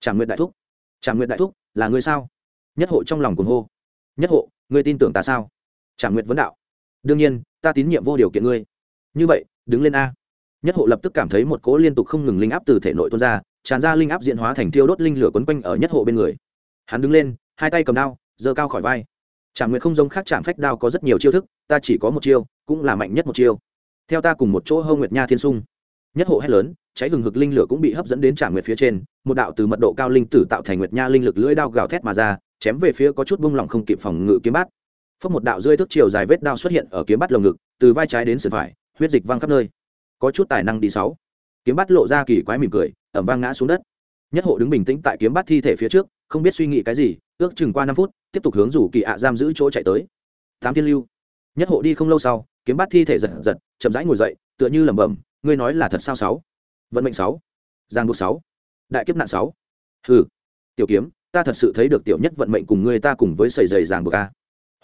[SPEAKER 1] Trả nguyện đại thúc. Trả nguyện đại thúc, là ngươi sao? Nhất hộ trong lòng cuồng hô. Nhất hộ, ngươi tin tưởng ta sao? Trả nguyện vấn đạo. Đương nhiên, ta tín nhiệm vô điều kiện ngươi. Như vậy, đứng lên a. Nhất hộ lập tức cảm thấy một cỗ liên tục không ngừng linh áp từ thể nội tuôn ra, tràn ra linh áp diễn hóa thành thiêu đốt linh lửa quấn quanh ở nhất hộ bên người. Hắn đứng lên, hai tay cầm đao, giơ cao khỏi vai trạm nguyệt không giống khác trạm phách đao có rất nhiều chiêu thức, ta chỉ có một chiêu, cũng là mạnh nhất một chiêu. Theo ta cùng một chỗ hâu nguyệt nha thiên sung, nhất hộ hét lớn, cháy hừng hực linh lửa cũng bị hấp dẫn đến trạm nguyệt phía trên, một đạo từ mật độ cao linh tử tạo thành nguyệt nha linh lực lưỡi đao gào thét mà ra, chém về phía có chút bung lỏng không kịp phòng ngự kiếm bát. Phất một đạo rơi thước chiều dài vết đao xuất hiện ở kiếm bát lồng ngực, từ vai trái đến sườn phải, huyết dịch văng khắp nơi. Có chút tài năng đi sáu. Kiếm bát lộ ra kỳ quái mỉm cười, ẩm vang ngã xuống đất. Nhất hộ đứng bình tĩnh tại kiếm bát thi thể phía trước, không biết suy nghĩ cái gì, ước chừng qua năm phút tiếp tục hướng rủ kỳ ạ giam giữ chỗ chạy tới. Tám thiên lưu, nhất hộ đi không lâu sau, kiếm bát thi thể giật giật, chậm rãi ngồi dậy, tựa như lẩm bẩm, ngươi nói là thật sao sáu? Vận mệnh sáu? Giang buộc sáu? Đại kiếp nạn sáu? Hừ, tiểu kiếm, ta thật sự thấy được tiểu nhất vận mệnh cùng ngươi ta cùng với sầy dày giang buộc a.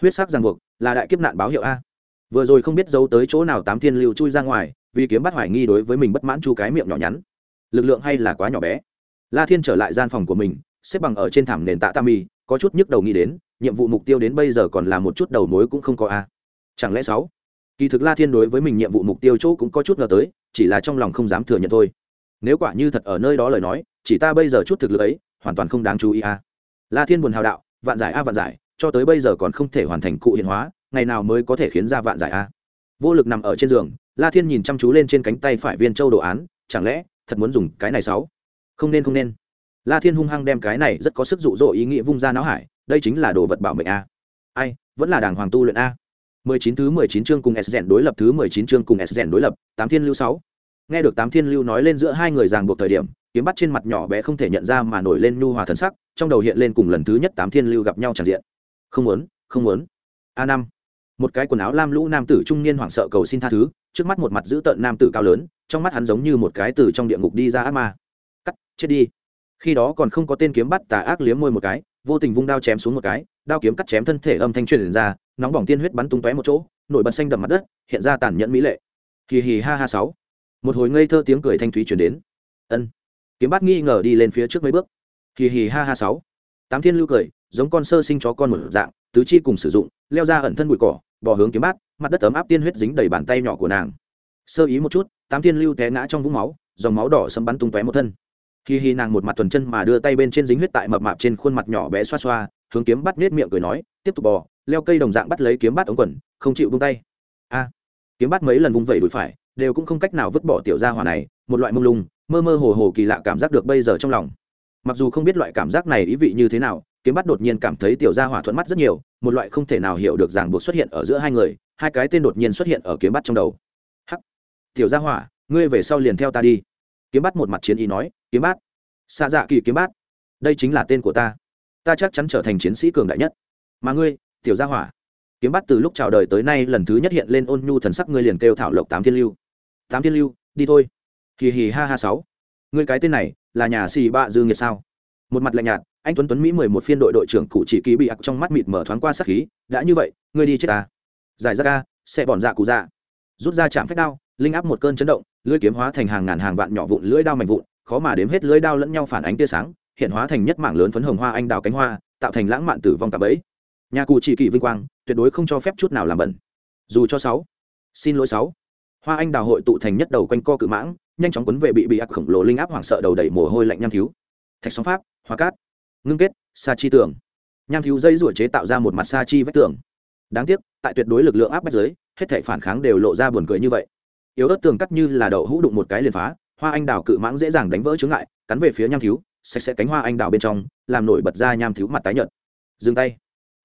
[SPEAKER 1] Huyết sắc giang buộc là đại kiếp nạn báo hiệu a. Vừa rồi không biết giấu tới chỗ nào tám thiên lưu chui ra ngoài, vì kiếm bắt hoài nghi đối với mình bất mãn chu cái miệng nhỏ nhắn. Lực lượng hay là quá nhỏ bé. La thiên trở lại gian phòng của mình, xếp bằng ở trên thảm nền tạ tam mi có chút nhức đầu nghĩ đến, nhiệm vụ mục tiêu đến bây giờ còn là một chút đầu mối cũng không có a. Chẳng lẽ sáu? Kỳ thực la thiên đối với mình nhiệm vụ mục tiêu chỗ cũng có chút ngờ tới, chỉ là trong lòng không dám thừa nhận thôi. Nếu quả như thật ở nơi đó lời nói, chỉ ta bây giờ chút thực lực ấy, hoàn toàn không đáng chú ý a. La thiên buồn hào đạo, vạn giải a vạn giải, cho tới bây giờ còn không thể hoàn thành cụ hiện hóa, ngày nào mới có thể khiến ra vạn giải a. Vô lực nằm ở trên giường, la thiên nhìn chăm chú lên trên cánh tay phải viên châu đồ án, chẳng lẽ thật muốn dùng cái này sáu? Không nên không nên la thiên hung hăng đem cái này rất có sức dụ dỗ ý nghĩa vung ra não hải đây chính là đồ vật bảo mệnh a ai vẫn là đảng hoàng tu luyện a 19 thứ 19 chương cùng S rèn đối lập thứ 19 chương cùng S rèn đối lập, tám thiên lưu 6. Nghe được tám thiên lưu nói lên giữa hai người ràng buộc thời điểm, kiếm bắt trên mặt nhỏ bé không thể nhận ra mà nổi lên nhu hòa thần sắc, trong đầu hiện lên cùng lần thứ nhất tám thiên lưu gặp nhau chẳng diện. Không muốn, không muốn. a năm Một cái quần áo lam lũ nam tử trung niên hoảng sợ cầu xin tha thứ, trước mắt một mặt giữ tợn nam tử cao lớn, trong mắt hắn giống như một cái từ trong địa ngục đi ra ác ma. Cắt, chết đi khi đó còn không có tên kiếm bắt tà ác liếm môi một cái, vô tình vung đao chém xuống một cái, đao kiếm cắt chém thân thể âm thanh truyền ra, nóng bỏng tiên huyết bắn tung tóe một chỗ, nổi bật xanh đậm mặt đất, hiện ra tàn nhẫn mỹ lệ. Kỳ hì ha ha sáu. Một hồi ngây thơ tiếng cười thanh thúy truyền đến. Ân. Kiếm bắt nghi ngờ đi lên phía trước mấy bước. Kỳ hì ha ha sáu. Tám thiên lưu cười, giống con sơ sinh chó con một dạng, tứ chi cùng sử dụng, leo ra ẩn thân bụi cỏ, bỏ hướng kiếm bát mặt đất ấm áp tiên huyết dính đầy bàn tay nhỏ của nàng. Sơ ý một chút, tám thiên lưu té ngã trong vũng máu, dòng máu đỏ sấm bắn tung tóe một thân khi hi nàng một mặt tuần chân mà đưa tay bên trên dính huyết tại mập mạp trên khuôn mặt nhỏ bé xoa xoa, hướng kiếm bắt nết miệng cười nói, tiếp tục bò, leo cây đồng dạng bắt lấy kiếm bắt ống quần, không chịu buông tay. A, kiếm bắt mấy lần vung vẩy đùi phải, đều cũng không cách nào vứt bỏ tiểu gia hỏa này, một loại mông lung, mơ mơ hồ hồ kỳ lạ cảm giác được bây giờ trong lòng. Mặc dù không biết loại cảm giác này ý vị như thế nào, kiếm bắt đột nhiên cảm thấy tiểu gia hỏa thuận mắt rất nhiều, một loại không thể nào hiểu được ràng buộc xuất hiện ở giữa hai người, hai cái tên đột nhiên xuất hiện ở kiếm bắt trong đầu. Hắc, tiểu gia hỏa, ngươi về sau liền theo ta đi. Kiếm bắt một mặt chiến ý nói kiếm Bát, xạ dạ kỳ kiếm bát. Đây chính là tên của ta. Ta chắc chắn trở thành chiến sĩ cường đại nhất. Mà ngươi tiểu gia hỏa. Kiếm bát từ lúc chào đời tới nay lần thứ nhất hiện lên ôn nhu thần sắc ngươi liền kêu thảo lộc tám thiên lưu. Tám thiên lưu đi thôi. Hì hì ha ha sáu. Ngươi cái tên này là nhà xì bạ dư nghiệt sao? Một mặt lạnh nhạt anh tuấn tuấn mỹ mười một phiên đội đội trưởng cụ chỉ ký bị ặc trong mắt mịt mở thoáng qua sắc khí đã như vậy ngươi đi chết ta. Giải ra ca sẽ bòn dạ cụ dạ. Rút ra chạm phép đao linh áp một cơn chấn động lưỡi kiếm hóa thành hàng ngàn hàng vạn nhỏ vụn lưỡi đao mạnh vụn khó mà đếm hết lưới đao lẫn nhau phản ánh tia sáng, hiện hóa thành nhất mảng lớn phấn hồng hoa anh đào cánh hoa, tạo thành lãng mạn tử vong cả bẫy. Nhà cụ chỉ kỳ vinh quang, tuyệt đối không cho phép chút nào làm bẩn. Dù cho sáu, xin lỗi sáu. Hoa anh đào hội tụ thành nhất đầu quanh co cự mãng, nhanh chóng quấn về bị bị ác khổng lồ linh áp hoảng sợ đầu đẩy mồ hôi lạnh nham thiếu. Thạch sóng pháp, hoa cát. Ngưng kết, sa chi tưởng. Nham thiếu dây ruổi chế tạo ra một mặt sa chi vách tường. Đáng tiếc, tại tuyệt đối lực lượng áp bách giới hết thể phản kháng đều lộ ra buồn cười như vậy. Yếu ớt tường cắt như là đậu hũ đụng một cái liền phá hoa anh đào cự mãng dễ dàng đánh vỡ chướng ngại, cắn về phía nham thiếu, sạch sẽ cánh hoa anh đào bên trong, làm nổi bật ra nham thiếu mặt tái nhợt. Dừng tay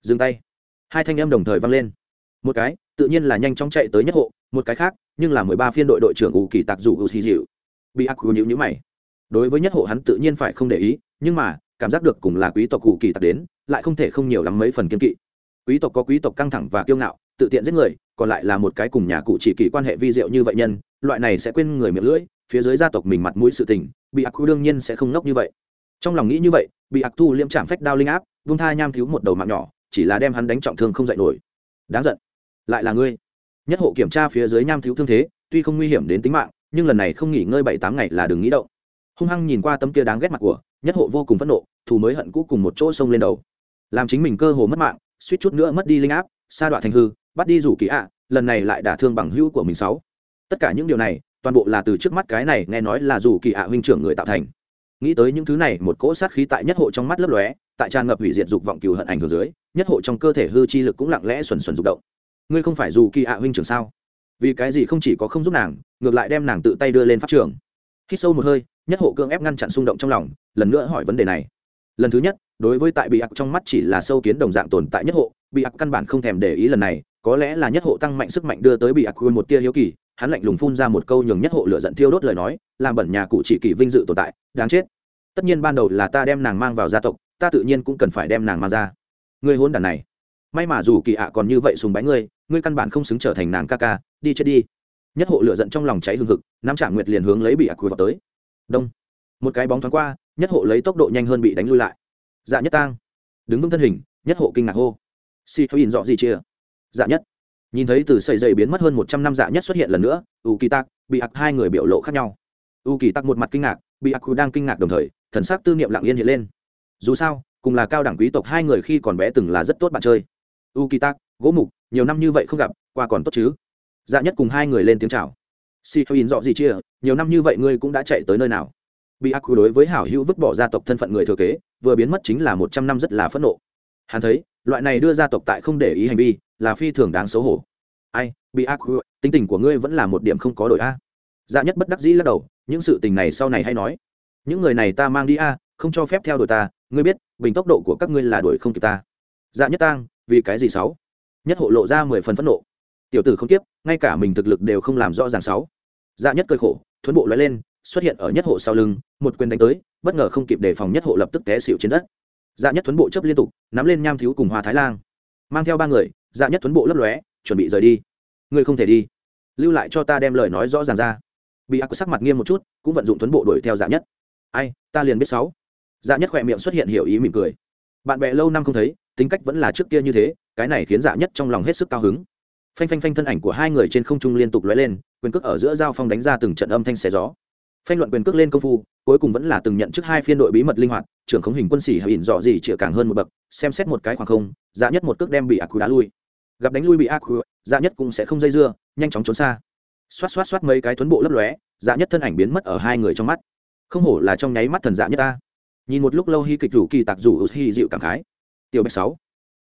[SPEAKER 1] dừng tay. Hai thanh em đồng thời vang lên. Một cái, tự nhiên là nhanh chóng chạy tới nhất hộ, một cái khác, nhưng là mười ba phiên đội đội trưởng ủ kỳ tạc dù ưu xì dịu. Bị ác nhữ nhữ mày. Đối với nhất hộ hắn tự nhiên phải không để ý, nhưng mà, cảm giác được cùng là quý tộc ủ kỳ tạc đến, lại không thể không nhiều lắm mấy phần kiên kỵ. Quý tộc có quý tộc căng thẳng và kiêu ngạo tự tiện giết người, còn lại là một cái cùng nhà cụ chỉ kỳ quan hệ vi diệu như vậy nhân, loại này sẽ quên người miệng lưỡi, phía dưới gia tộc mình mặt mũi sự tình, bị ác đương nhiên sẽ không ngốc như vậy. Trong lòng nghĩ như vậy, bị ác thu liễm chạm phách đao linh áp, vung tha nham thiếu một đầu mạng nhỏ, chỉ là đem hắn đánh trọng thương không dậy nổi. Đáng giận. Lại là ngươi. Nhất hộ kiểm tra phía dưới nham thiếu thương thế, tuy không nguy hiểm đến tính mạng, nhưng lần này không nghỉ ngơi bảy tám ngày là đừng nghĩ động. Hung hăng nhìn qua tấm kia đáng ghét mặt của, nhất hộ vô cùng phẫn nộ, thù mới hận cũ cùng một chỗ sông lên đầu. Làm chính mình cơ hồ mất mạng, suýt chút nữa mất đi linh áp, sa đoạn thành hư bắt đi rủ kỳ ạ, lần này lại đả thương bằng hữu của mình sáu. Tất cả những điều này, toàn bộ là từ trước mắt cái này nghe nói là rủ kỳ ạ huynh trưởng người tạo thành. Nghĩ tới những thứ này, một cỗ sát khí tại nhất hộ trong mắt lấp lóe, tại tràn ngập hủy diệt dục vọng cừu hận ảnh hưởng dưới, nhất hộ trong cơ thể hư chi lực cũng lặng lẽ xuẩn xuẩn dục động. Ngươi không phải dù kỳ ạ huynh trưởng sao? Vì cái gì không chỉ có không giúp nàng, ngược lại đem nàng tự tay đưa lên pháp trường? Khi sâu một hơi, nhất hộ cương ép ngăn chặn xung động trong lòng, lần nữa hỏi vấn đề này. Lần thứ nhất, đối với tại bị ặc trong mắt chỉ là sâu kiến đồng dạng tồn tại nhất hộ, bị ặc căn bản không thèm để ý lần này có lẽ là nhất hộ tăng mạnh sức mạnh đưa tới bị ác quy một tia hiếu kỳ, hắn lạnh lùng phun ra một câu nhường nhất hộ lửa giận thiêu đốt lời nói, làm bẩn nhà cụ chỉ kỳ vinh dự tồn tại, đáng chết. Tất nhiên ban đầu là ta đem nàng mang vào gia tộc, ta tự nhiên cũng cần phải đem nàng mang ra. Ngươi hôn đàn này. May mà dù kỳ ạ còn như vậy sùng bái ngươi ngươi căn bản không xứng trở thành nàng ca ca, đi chết đi. Nhất hộ lửa giận trong lòng cháy hừng hực nam trạng nguyệt liền hướng lấy bị ác quy vào tới. Đông. Một cái bóng thoáng qua, nhất hộ lấy tốc độ nhanh hơn bị đánh lui lại. Dạ nhất tang. Đứng vững thân hình, nhất hộ kinh ngạc hô. Si thôi nhìn rõ gì chia dạ nhất. Nhìn thấy từ sợi dây biến mất hơn một trăm năm dạ nhất xuất hiện lần nữa u kỳ tắc bị ạc hai người biểu lộ khác nhau. U kỳ tắc một mặt kinh ngạc bị ạc đang kinh ngạc đồng thời, thần sắc tư niệm lặng yên hiện lên. Dù sao, cùng là cao đẳng quý tộc hai người khi còn bé từng là rất tốt bạn chơi. U kỳ tắc gỗ mục, nhiều năm như vậy không gặp, qua còn tốt chứ? Dạ nhất cùng hai người lên tiếng chào. Si thôi in rõ gì chia, nhiều năm như vậy ngươi cũng đã chạy tới nơi nào? Bị ác đối với hảo hữu vứt bỏ gia tộc thân phận người thừa kế, vừa biến mất chính là một trăm năm rất là phẫn nộ. Hắn thấy, loại này đưa gia tộc tại không để ý hành vi là phi thường đáng xấu hổ. Ai, bị ác tính tình của ngươi vẫn là một điểm không có đổi a. Dạ nhất bất đắc dĩ lắc đầu, những sự tình này sau này hay nói. Những người này ta mang đi a, không cho phép theo đuổi ta, ngươi biết, bình tốc độ của các ngươi là đuổi không kịp ta. Dạ nhất tang, vì cái gì sáu? Nhất hộ lộ ra mười phần phẫn nộ. Tiểu tử không tiếp ngay cả mình thực lực đều không làm rõ ràng sáu. Dạ nhất cơi khổ, thuấn bộ lóe lên, xuất hiện ở nhất hộ sau lưng, một quyền đánh tới, bất ngờ không kịp đề phòng nhất hộ lập tức té xỉu trên đất. Dạ nhất thuấn bộ chấp liên tục, nắm lên nham thiếu cùng hoa thái lan mang theo ba người dạ nhất thuấn bộ lấp lóe, chuẩn bị rời đi. Ngươi không thể đi. Lưu lại cho ta đem lời nói rõ ràng ra. Bị ác sắc mặt nghiêm một chút, cũng vận dụng thuấn bộ đuổi theo dạ nhất. Ai, ta liền biết sáu. Dạ nhất khỏe miệng xuất hiện hiểu ý mỉm cười. Bạn bè lâu năm không thấy, tính cách vẫn là trước kia như thế, cái này khiến dạ nhất trong lòng hết sức cao hứng. Phanh phanh phanh thân ảnh của hai người trên không trung liên tục lóe lên, quyền cước ở giữa giao phong đánh ra từng trận âm thanh xé gió. Phanh luận quyền cước lên công phu, cuối cùng vẫn là từng nhận trước hai phiên đội bí mật linh hoạt, trưởng khống hình quân sĩ hay ỉn dọ gì chĩa càng hơn một bậc, xem xét một cái khoảng không dạ nhất một cước đem bị ác đá lui gặp đánh lui bị ác dạ nhất cũng sẽ không dây dưa, nhanh chóng trốn xa. Xoát xoát xoát mấy cái tuấn bộ lấp lóe dạ nhất thân ảnh biến mất ở hai người trong mắt. Không hổ là trong nháy mắt thần dạ nhất ta. Nhìn một lúc lâu hy kịch rủ kỳ tạc rủ hy dịu cảm khái. Tiểu bạch sáu,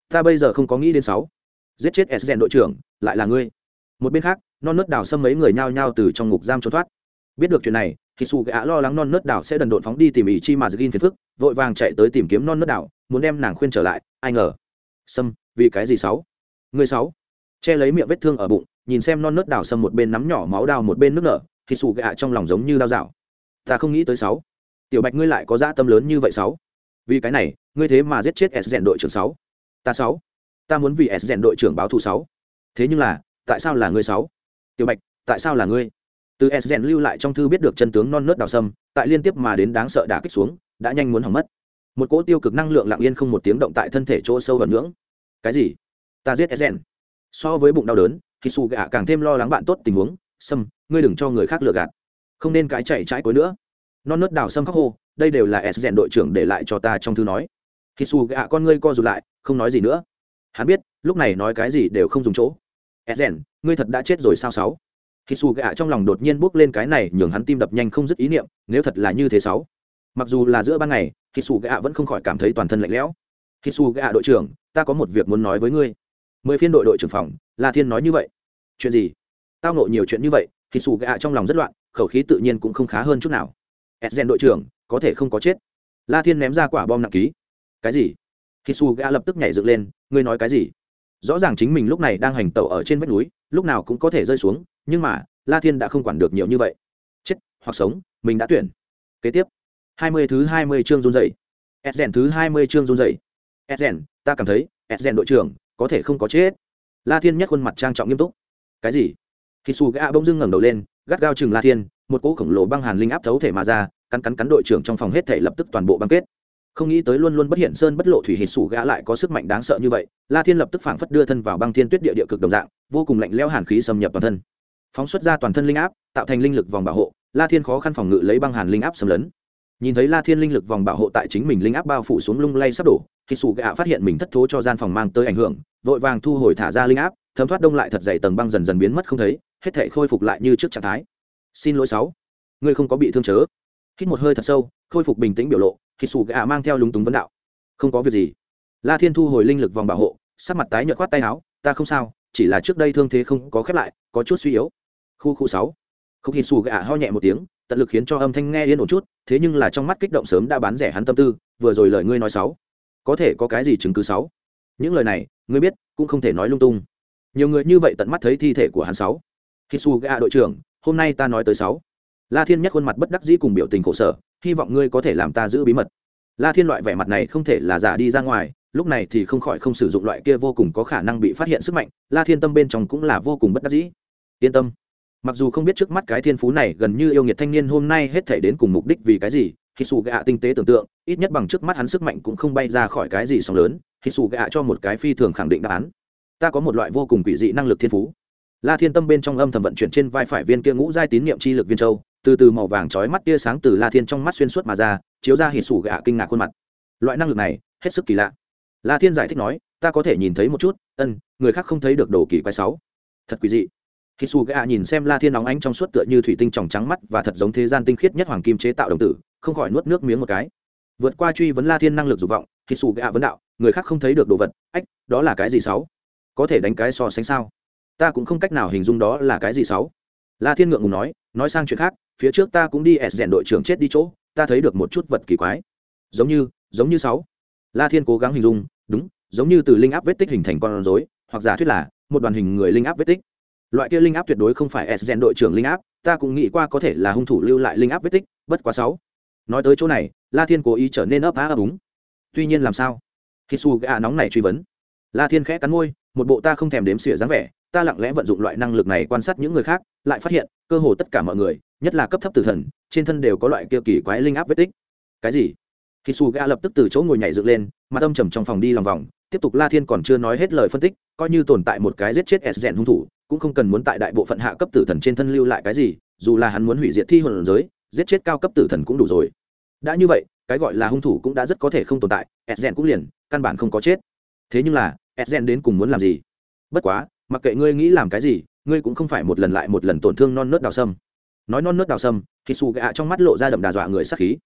[SPEAKER 1] ta bây giờ không có nghĩ đến sáu. Giết chết s đội trưởng, lại là ngươi. Một bên khác, non nớt đảo xâm mấy người nhao nhao từ trong ngục giam trốn thoát. Biết được chuyện này thì xù gã lo lắng non nớt đảo sẽ đần độn phóng đi tìm ý chi mà gin phiền phức, vội vàng chạy tới tìm kiếm non nớt đảo, muốn đem nàng khuyên trở lại, ai ngờ. Sâm, vì cái gì sáu? Người sáu. Che lấy miệng vết thương ở bụng, nhìn xem non nớt đào sâm một bên nắm nhỏ máu đào một bên nước nở, thì sủ gạ trong lòng giống như đau dạo ta không nghĩ tới sáu. Tiểu bạch ngươi lại có dã tâm lớn như vậy sáu? Vì cái này, ngươi thế mà giết chết s rèn đội trưởng sáu. Ta sáu. Ta muốn vì s rèn đội trưởng báo thù sáu. Thế nhưng là, tại sao là ngươi sáu? Tiểu bạch, tại sao là ngươi? Từ s rèn lưu lại trong thư biết được chân tướng non nớt đào sâm, tại liên tiếp mà đến đáng sợ đả kích xuống, đã nhanh muốn hỏng mất. Một cỗ tiêu cực năng lượng lặng yên không một tiếng động tại thân thể chỗ sâu và ngưỡng. Cái gì? Ta giết ezen. So với bụng đau đớn thì xù gạ càng thêm lo lắng bạn tốt tình huống, sâm, ngươi đừng cho người khác lừa gạt. Không nên cái chạy trái cối nữa. Non nớt đào sâm khóc hô, đây đều là ezen đội trưởng để lại cho ta trong thư nói. Thì xù gạ con ngươi co rụt lại, không nói gì nữa. Hắn biết, lúc này nói cái gì đều không dùng chỗ. Ezen, ngươi thật đã chết rồi sao sáu? Khi su gạ trong lòng đột nhiên bốc lên cái này, nhường hắn tim đập nhanh không dứt ý niệm, nếu thật là như thế sáu? Mặc dù là giữa ban ngày khi su gạ vẫn không khỏi cảm thấy toàn thân lạnh lẽo. Khi su gạ đội trưởng, ta có một việc muốn nói với ngươi mười phiên đội đội trưởng phòng, la thiên nói như vậy. Chuyện gì? Tao nộ nhiều chuyện như vậy, thì su gạ trong lòng rất loạn, khẩu khí tự nhiên cũng không khá hơn chút nào. Edgen đội trưởng, có thể không có chết. La thiên ném ra quả bom nặng ký. Cái gì? Khi su gạ lập tức nhảy dựng lên, ngươi nói cái gì? Rõ ràng chính mình lúc này đang hành tẩu ở trên vách núi, lúc nào cũng có thể rơi xuống, nhưng mà, la thiên đã không quản được nhiều như vậy. Chết, hoặc sống, mình đã tuyển. Kế tiếp. Hai mươi thứ hai mươi chương run dày ed rèn thứ hai mươi chương run dày ed rèn ta cảm thấy ed rèn đội trưởng có thể không có chết. La thiên nhất khuôn mặt trang trọng nghiêm túc. Cái gì? Khi su gã bỗng dưng ngẩng đầu lên, gắt gao chừng la thiên, một cỗ khổng lồ băng hàn linh áp thấu thể mà ra, cắn cắn cắn đội trưởng trong phòng hết thể lập tức toàn bộ băng kết. Không nghĩ tới luôn luôn bất hiện sơn bất lộ thủy hít sủ gã lại có sức mạnh đáng sợ như vậy, la thiên lập tức phảng phất đưa thân vào băng thiên tuyết địa địa cực đồng dạng, vô cùng lạnh lẽo hàn khí xâm nhập toàn thân. Phóng xuất ra toàn thân linh áp, tạo thành linh lực vòng bảo hộ, la thiên khó khăn phòng ngự lấy băng hàn linh áp xâm lấn. Nhìn thấy la thiên linh lực vòng bảo hộ tại chính mình linh áp bao phủ xuống lung lay sắp đổ khi sủ gã phát hiện mình thất thố cho gian phòng mang tới ảnh hưởng vội vàng thu hồi thả ra linh áp, thấm thoát đông lại thật dày tầng băng dần dần biến mất không thấy, hết thể khôi phục lại như trước trạng thái. Xin lỗi sáu. Ngươi không có bị thương chớ. Hít một hơi thật sâu, khôi phục bình tĩnh biểu lộ, khi sủ gạ mang theo lúng túng vấn đạo. Không có việc gì. La thiên thu hồi linh lực vòng bảo hộ, sắc mặt tái nhợt khoát tay áo, ta không sao, chỉ là trước đây thương thế không có khép lại, có chút suy yếu. Khu khu sáu. Không hít sủ gạ ho nhẹ một tiếng, tận lực khiến cho âm thanh nghe yên ổn chút, thế nhưng là trong mắt kích động sớm đã bán rẻ hắn tâm tư, vừa rồi lời ngươi nói sáu. Có thể có cái gì chứng cứ sáu? Những lời này, ngươi biết, cũng không thể nói lung tung. Nhiều người như vậy tận mắt thấy thi thể của hắn sáu. Hisu gạ đội trưởng, hôm nay ta nói tới sáu. La thiên nhất khuôn mặt bất đắc dĩ cùng biểu tình khổ sở, hy vọng ngươi có thể làm ta giữ bí mật. La thiên loại vẻ mặt này không thể là giả đi ra ngoài, lúc này thì không khỏi không sử dụng loại kia vô cùng có khả năng bị phát hiện sức mạnh, la thiên tâm bên trong cũng là vô cùng bất đắc dĩ. Yên tâm. Mặc dù không biết trước mắt cái thiên phú này gần như yêu nghiệt thanh niên hôm nay hết thể đến cùng mục đích vì cái gì khi xù gạ tinh tế tưởng tượng, ít nhất bằng trước mắt hắn sức mạnh cũng không bay ra khỏi cái gì sóng lớn hì xù gạ cho một cái phi thường khẳng định đáp án. Ta có một loại vô cùng quỷ dị năng lực thiên phú. La thiên tâm bên trong âm thầm vận chuyển trên vai phải viên kia ngũ giai tín niệm chi lực viên châu, từ từ màu vàng trói mắt tia sáng từ la thiên trong mắt xuyên suốt mà ra, chiếu ra hỉ sủ gạ kinh ngạc khuôn mặt. Loại năng lực này, hết sức kỳ lạ. La thiên giải thích nói, ta có thể nhìn thấy một chút, ân, người khác không thấy được đồ kỳ quái sáu. Thật quỷ dị. Hỉ sủ gạ nhìn xem la thiên nóng ánh trong suốt tựa như thủy tinh tròng trắng mắt và thật giống thế gian tinh khiết nhất hoàng kim chế tạo đồng tử, không khỏi nuốt nước miếng một cái. Vượt qua truy vấn la thiên năng lực dục vọng, hỉ sủ gạ vấn đạo người khác không thấy được đồ vật, ách, đó là cái gì sáu? Có thể đánh cái so sánh sao? Ta cũng không cách nào hình dung đó là cái gì sáu. La thiên ngượng ngùng nói nói sang chuyện khác, phía trước ta cũng đi s rèn đội trưởng chết đi chỗ, ta thấy được một chút vật kỳ quái. Giống như giống như sáu. La thiên cố gắng hình dung, đúng, giống như từ linh áp vết tích hình thành con rối, hoặc giả thuyết là, một đoàn hình người linh áp vết tích. Loại kia linh áp tuyệt đối không phải s rèn đội trưởng linh áp, ta cũng nghĩ qua có thể là hung thủ lưu lại linh áp vết tích, bất quá sáu. Nói tới chỗ này, la thiên cố ý trở nên ấp á ấp úng. Tuy nhiên làm sao? Khi su gà nóng này truy vấn. La thiên khẽ cắn môi, một bộ ta không thèm đếm xỉa dáng vẻ, ta lặng lẽ vận dụng loại năng lực này quan sát những người khác, lại phát hiện, cơ hồ tất cả mọi người, nhất là cấp thấp tử thần, trên thân đều có loại kia kỳ quái linh áp vết tích. Cái gì? Khi su gà lập tức từ chỗ ngồi nhảy dựng lên mà tâm trầm trong phòng đi lòng vòng, tiếp tục la thiên còn chưa nói hết lời phân tích, coi như tồn tại một cái giết chết s rèn hung thủ, cũng không cần muốn tại đại bộ phận hạ cấp tử thần trên thân lưu lại cái gì, dù là hắn muốn hủy diệt thi hồn giới, giết chết cao cấp tử thần cũng đủ rồi. Đã như vậy cái gọi là hung thủ cũng đã rất có thể không tồn tại s cũng liền, căn bản không có chết. Thế nhưng là s đến cùng muốn làm gì? Bất quá, mặc kệ ngươi nghĩ làm cái gì, ngươi cũng không phải một lần lại một lần tổn thương non nớt đào sâm. Nói non nớt đào sâm thì xù gạ trong mắt lộ ra đậm đà dọa người sắc khí.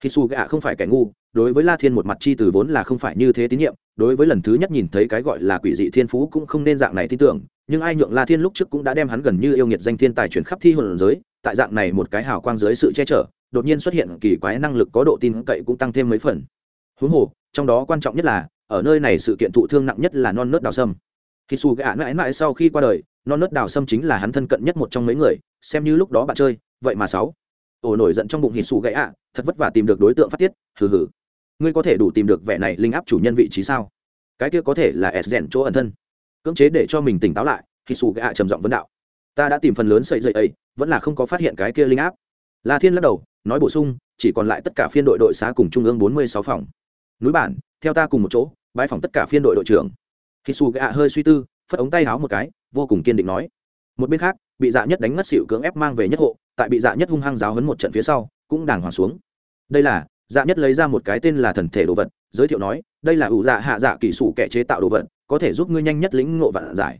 [SPEAKER 1] Khi xù gạ không phải kẻ ngu, đối với la thiên một mặt chi từ vốn là không phải như thế tín nhiệm, đối với lần thứ nhất nhìn thấy cái gọi là quỷ dị thiên phú cũng không nên dạng này tin tưởng, nhưng ai nhượng la thiên lúc trước cũng đã đem hắn gần như yêu nghiệt danh thiên tài chuyển khắp thi hồn giới, tại dạng này một cái hào quang dưới sự che chở đột nhiên xuất hiện kỳ quái năng lực có độ tin cậy cũng tăng thêm mấy phần. Huống hồ, trong đó quan trọng nhất là, ở nơi này sự kiện thụ thương nặng nhất là non nớt đào sâm. Khi su gã mãi mãi sau khi qua đời, non nớt đào sâm chính là hắn thân cận nhất một trong mấy người, xem như lúc đó bạn chơi, vậy mà sáu. Ồ, nổi giận trong bụng hít su gãy ạ, thật vất vả tìm được đối tượng phát tiết, hừ hừ. Ngươi có thể đủ tìm được vẻ này linh áp chủ nhân vị trí sao? Cái kia có thể là s rèn chỗ ẩn thân. Cưỡng chế để cho mình tỉnh táo lại khi su gãy ạ trầm giọng vấn đạo. Ta đã tìm phần lớn sợi dậy ấy, vẫn là không có phát hiện cái kia linh áp la thiên lắc đầu, nói bổ sung, chỉ còn lại tất cả phiên đội đội xá cùng trung ương bốn mươi sáu phòng. Núi bản, theo ta cùng một chỗ bãi phòng tất cả phiên đội đội trưởng. Khi gạ hơi suy tư, phất ống tay háo một cái, vô cùng kiên định nói. Một bên khác, bị dạ nhất đánh ngất xỉu cưỡng ép mang về nhất hộ, tại bị dạ nhất hung hăng giáo hấn một trận phía sau, cũng đàng hoàng xuống. Đây là dạ nhất lấy ra một cái tên là thần thể đồ vật, giới thiệu nói, đây là ủ dạ hạ dạ kỳ sủ kẻ chế tạo đồ vật, có thể giúp ngươi nhanh nhất lĩnh ngộ vạn giải.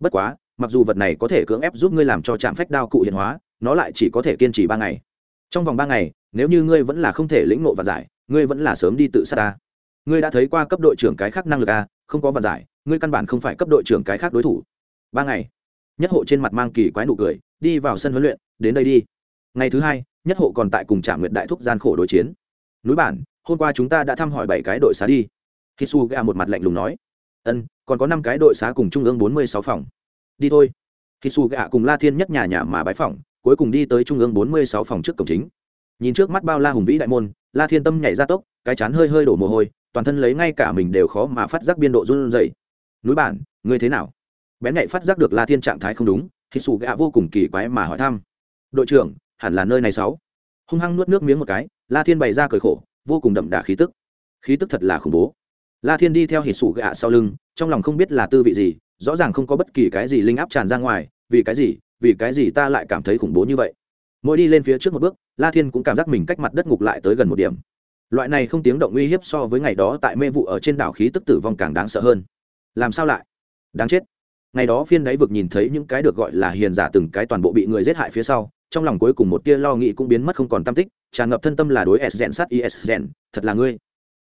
[SPEAKER 1] Bất quá, mặc dù vật này có thể cưỡng ép giúp ngươi làm cho trạm phách đao cụ hiện hóa nó lại chỉ có thể kiên trì ba ngày. Trong vòng ba ngày, nếu như ngươi vẫn là không thể lĩnh ngộ và giải, ngươi vẫn là sớm đi tự sát ta. Ngươi đã thấy qua cấp đội trưởng cái khác năng lực a không có và giải, ngươi căn bản không phải cấp đội trưởng cái khác đối thủ. Ba ngày, nhất hộ trên mặt mang kỳ quái nụ cười, đi vào sân huấn luyện, đến đây đi. Ngày thứ hai, nhất hộ còn tại cùng trạm nguyện đại thúc gian khổ đối chiến. Núi bản, hôm qua chúng ta đã thăm hỏi bảy cái đội xá đi. Hisu ga một mặt lạnh lùng nói. Ân, còn có năm cái đội xá cùng trung ương bốn mươi sáu phòng. Đi thôi. Khi su cùng la thiên nhất nhà nhà mà bái phòng cuối cùng đi tới trung ương bốn mươi sáu phòng trước cổng chính. Nhìn trước mắt bao la hùng vĩ đại môn, la thiên tâm nhảy ra tốc, cái chán hơi hơi đổ mồ hôi, toàn thân lấy ngay cả mình đều khó mà phát giác biên độ run rẩy. Núi bản, ngươi thế nào? Bén nhạy phát giác được la thiên trạng thái không đúng, thì sủ gạ vô cùng kỳ quái mà hỏi thăm. Đội trưởng, hẳn là nơi này sáu? Hung hăng nuốt nước miếng một cái, la thiên bày ra cười khổ, vô cùng đậm đà khí tức. Khí tức thật là khủng bố. La thiên đi theo hỉ sủ gạ sau lưng, trong lòng không biết là tư vị gì, rõ ràng không có bất kỳ cái gì linh áp tràn ra ngoài, vì cái gì vì cái gì ta lại cảm thấy khủng bố như vậy? Mỗi đi lên phía trước một bước la thiên cũng cảm giác mình cách mặt đất ngục lại tới gần một điểm. Loại này không tiếng động uy hiếp so với ngày đó tại mê vụ ở trên đảo khí tức tử vong càng đáng sợ hơn. Làm sao lại? Đáng chết. Ngày đó phiên đáy vực nhìn thấy những cái được gọi là hiền giả từng cái toàn bộ bị người giết hại phía sau trong lòng cuối cùng một tia lo nghĩ cũng biến mất không còn tam tích tràn ngập thân tâm là đối s rèn sát is rèn, thật là ngươi.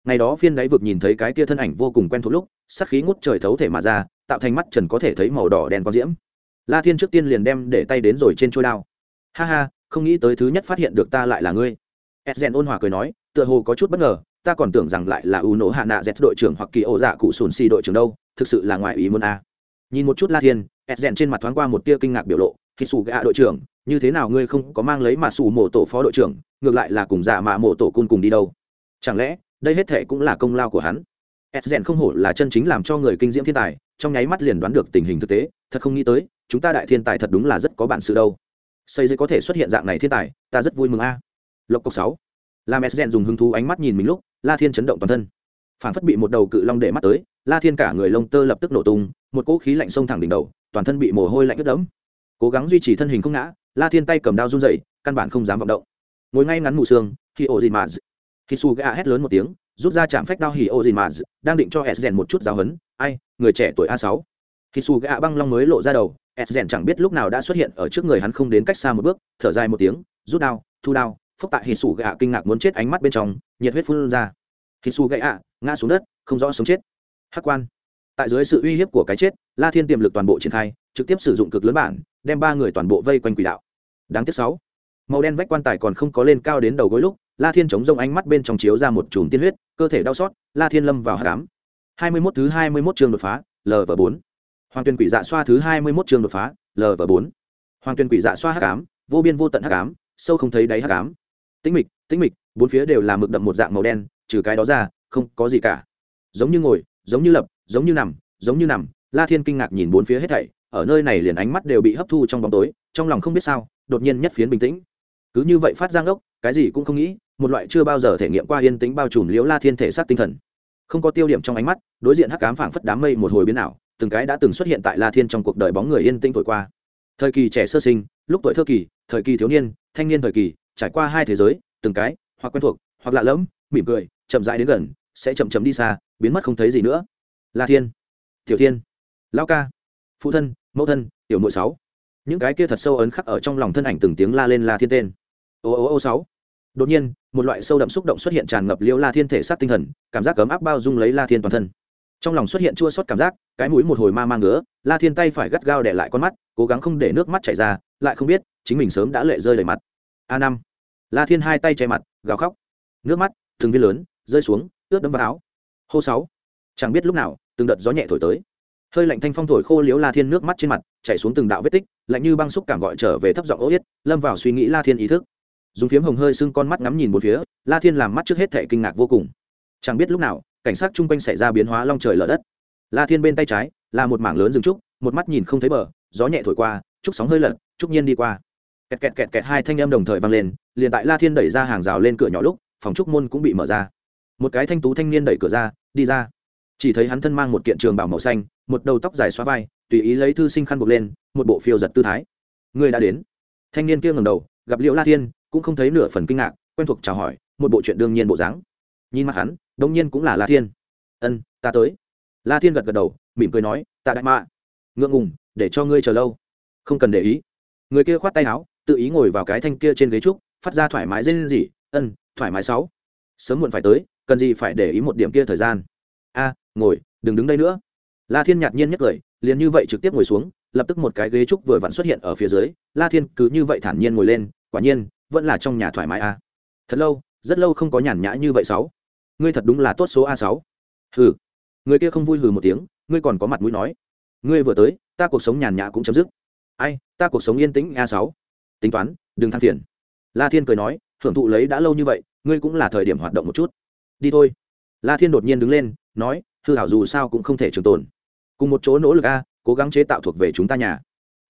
[SPEAKER 1] Ngày đó phiên đáy vực nhìn thấy cái tia thân ảnh vô cùng quen thuộc lúc sắc khí ngút trời thấu thể mà ra tạo thành mắt trần có thể thấy màu đỏ đen có diễm la thiên trước tiên liền đem để tay đến rồi trên trôi đao. Ha ha, không nghĩ tới thứ nhất phát hiện được ta lại là ngươi. S gen ôn hòa cười nói, tựa hồ có chút bất ngờ, ta còn tưởng rằng lại là u nổ hạ nạ z đội trưởng hoặc kỳ ổ dạ cụ sùn xì đội trưởng đâu, thực sự là ngoài ý muốn a. Nhìn một chút la thiên ed rèn trên mặt thoáng qua một tia kinh ngạc biểu lộ, khi xù gạ đội trưởng, như thế nào ngươi không có mang lấy mà xù mổ tổ phó đội trưởng, ngược lại là cùng dạ mạ mổ tổ cun cùng đi đâu? Chẳng lẽ, đây hết thệ cũng là công lao của hắn? Ed rèn không hổ là chân chính làm cho người kinh diễm thiên tài, trong nháy mắt liền đoán được tình hình thực tế, thật không nghĩ tới chúng ta đại thiên tài thật đúng là rất có bản sự đâu. Xây dây có thể xuất hiện dạng này thiên tài, ta rất vui mừng a. Lộc cộc sáu. Làm s dùng hứng thú ánh mắt nhìn mình lúc, la thiên chấn động toàn thân. Phản phất bị một đầu cự long để mắt tới, la thiên cả người lông tơ lập tức nổ tung, một cỗ khí lạnh xông thẳng đỉnh đầu, toàn thân bị mồ hôi lạnh ướt đẫm. Cố gắng duy trì thân hình không ngã, la thiên tay cầm đao run dậy căn bản không dám vọng động. Ngồi ngay ngắn mù xương khi ổ dìn mà khi su gà hét lớn một tiếng, rút ra chạm phách đao hỉ ô dìn mà đang định cho s rèn một chút giáo hấn ai, người trẻ tuổi a sáu khi su gã băng long mới lộ ra đầu, s rèn chẳng biết lúc nào đã xuất hiện ở trước người hắn không đến cách xa một bước, thở dài một tiếng, rút đao, thu đao phúc tại hì su gã kinh ngạc muốn chết ánh mắt bên trong, nhiệt huyết phun ra. Hỉ su gà ngã xuống đất, không rõ sống chết. Hắc quan. Tại dưới sự uy hiếp của cái chết, la thiên tiềm lực toàn bộ triển khai, trực tiếp sử dụng cực lớn bản, đem ba người toàn bộ vây quanh quỷ đạo. Đáng tiếc sáu. Màu đen vách quan tài còn không có lên cao đến đầu gối lúc, la thiên chống rông ánh mắt bên trong chiếu ra một chùm tiên huyết, cơ thể đau xót, la thiên lâm vào hạ cám hai mươi mốt thứ hai mươi mốt chương đột phá lv bốn hoàng tuyên quỷ dạ xoa thứ hai mươi mốt chương đột phá lv bốn. Hoàng tuyên quỷ dạ xoa hắc ám, vô biên vô tận hắc ám, sâu không thấy đáy hắc ám. tĩnh mịch tĩnh mịch bốn phía đều là mực đậm một dạng màu đen trừ cái đó ra không có gì cả. Giống như ngồi giống như lập giống như nằm giống như nằm la thiên kinh ngạc nhìn bốn phía hết thảy ở nơi này liền ánh mắt đều bị hấp thu trong bóng tối trong lòng không biết sao đột nhiên nhất phiến bình tĩnh. Cứ như vậy phát giang ốc cái gì cũng không nghĩ một loại chưa bao giờ thể nghiệm qua yên tĩnh bao trùm liễu la thiên thể xác tinh thần. Không có tiêu điểm trong ánh mắt đối diện hắc cám phảng phất đám mây một hồi biến ảo từng cái đã từng xuất hiện tại la thiên trong cuộc đời bóng người yên tĩnh thổi qua. Thời kỳ trẻ sơ sinh, lúc tuổi thơ kỳ, thời kỳ thiếu niên, thanh niên thời kỳ, trải qua hai thế giới, từng cái, hoặc quen thuộc, hoặc lạ lẫm, mỉm cười, chậm rãi đến gần, sẽ chậm chậm đi xa, biến mất không thấy gì nữa. La thiên, tiểu thiên lao ca, phụ thân, mẫu thân, tiểu nội sáu. Những cái kia thật sâu ấn khắc ở trong lòng thân ảnh từng tiếng la lên la thiên tên. Ô ô ô sáu. Đột nhiên, một loại sâu đậm xúc động xuất hiện tràn ngập liễu la thiên thể xác tinh thần, cảm giác cấm áp bao dung lấy la thiên toàn thân trong lòng xuất hiện chua xót cảm giác, cái mũi một hồi ma mang ngứa, la thiên tay phải gắt gao để lại con mắt, cố gắng không để nước mắt chảy ra, lại không biết, chính mình sớm đã lệ rơi đầy mặt. A năm. La thiên hai tay che mặt, gào khóc. Nước mắt, từng viên lớn, rơi xuống, ướt đấm vào áo. Hô sáu. Chẳng biết lúc nào, từng đợt gió nhẹ thổi tới. Hơi lạnh thanh phong thổi khô liếu la thiên nước mắt trên mặt, chảy xuống từng đạo vết tích, lạnh như băng xúc cảm gọi trở về thấp giọng ố yết, lâm vào suy nghĩ la thiên ý thức. Dùng phiếm hồng hơi xưng con mắt ngắm nhìn một phía, la thiên làm mắt trước hết thể kinh ngạc vô cùng. Chẳng biết lúc nào cảnh sát chung quanh xảy ra biến hóa long trời lở đất. La thiên bên tay trái, là một mảng lớn rừng trúc, một mắt nhìn không thấy bờ, gió nhẹ thổi qua, trúc sóng hơi lật, trúc nhiên đi qua. Kẹt kẹt kẹt kẹt hai thanh âm đồng thời vang lên, liền tại la thiên đẩy ra hàng rào lên cửa nhỏ lúc, phòng trúc môn cũng bị mở ra. Một cái thanh tú thanh niên đẩy cửa ra, đi ra. Chỉ thấy hắn thân mang một kiện trường bảo màu xanh, một đầu tóc dài xóa vai, tùy ý lấy thư sinh khăn buộc lên, một bộ phiêu giật tư thái. Người đã đến. Thanh niên kia ngầm đầu, gặp liệu la thiên, cũng không thấy nửa phần kinh ngạc, quen thuộc chào hỏi, một bộ chuyện đương nhiên bộ dáng. Nhìn mặt hắn đông nhiên cũng là la thiên. Ân, ta tới. La thiên gật gật đầu, mỉm cười nói ta đại mạ, ngượng ngùng, để cho ngươi chờ lâu. Không cần để ý. Người kia khoát tay áo, tự ý ngồi vào cái thanh kia trên ghế trúc, phát ra thoải mái dên gì ân, thoải mái sáu. Sớm muộn phải tới, cần gì phải để ý một điểm kia thời gian. A, ngồi, đừng đứng đây nữa. La thiên nhạt nhiên nhất cười, liền như vậy trực tiếp ngồi xuống, lập tức một cái ghế trúc vừa vặn xuất hiện ở phía dưới, la thiên cứ như vậy thản nhiên ngồi lên, quả nhiên, vẫn là trong nhà thoải mái a. Thật lâu, rất lâu không có nhàn nhã như vậy sáu ngươi thật đúng là tốt số a sáu. Hừ. Người kia không vui hừ một tiếng, ngươi còn có mặt mũi nói. Ngươi vừa tới, ta cuộc sống nhàn nhã cũng chấm dứt. Ai, ta cuộc sống yên tĩnh a sáu. Tính toán, đừng than phiền. La thiên cười nói, hưởng thụ lấy đã lâu như vậy, ngươi cũng là thời điểm hoạt động một chút. Đi thôi. La thiên đột nhiên đứng lên, nói, hư hảo dù sao cũng không thể trường tồn. Cùng một chỗ nỗ lực a, cố gắng chế tạo thuộc về chúng ta nhà.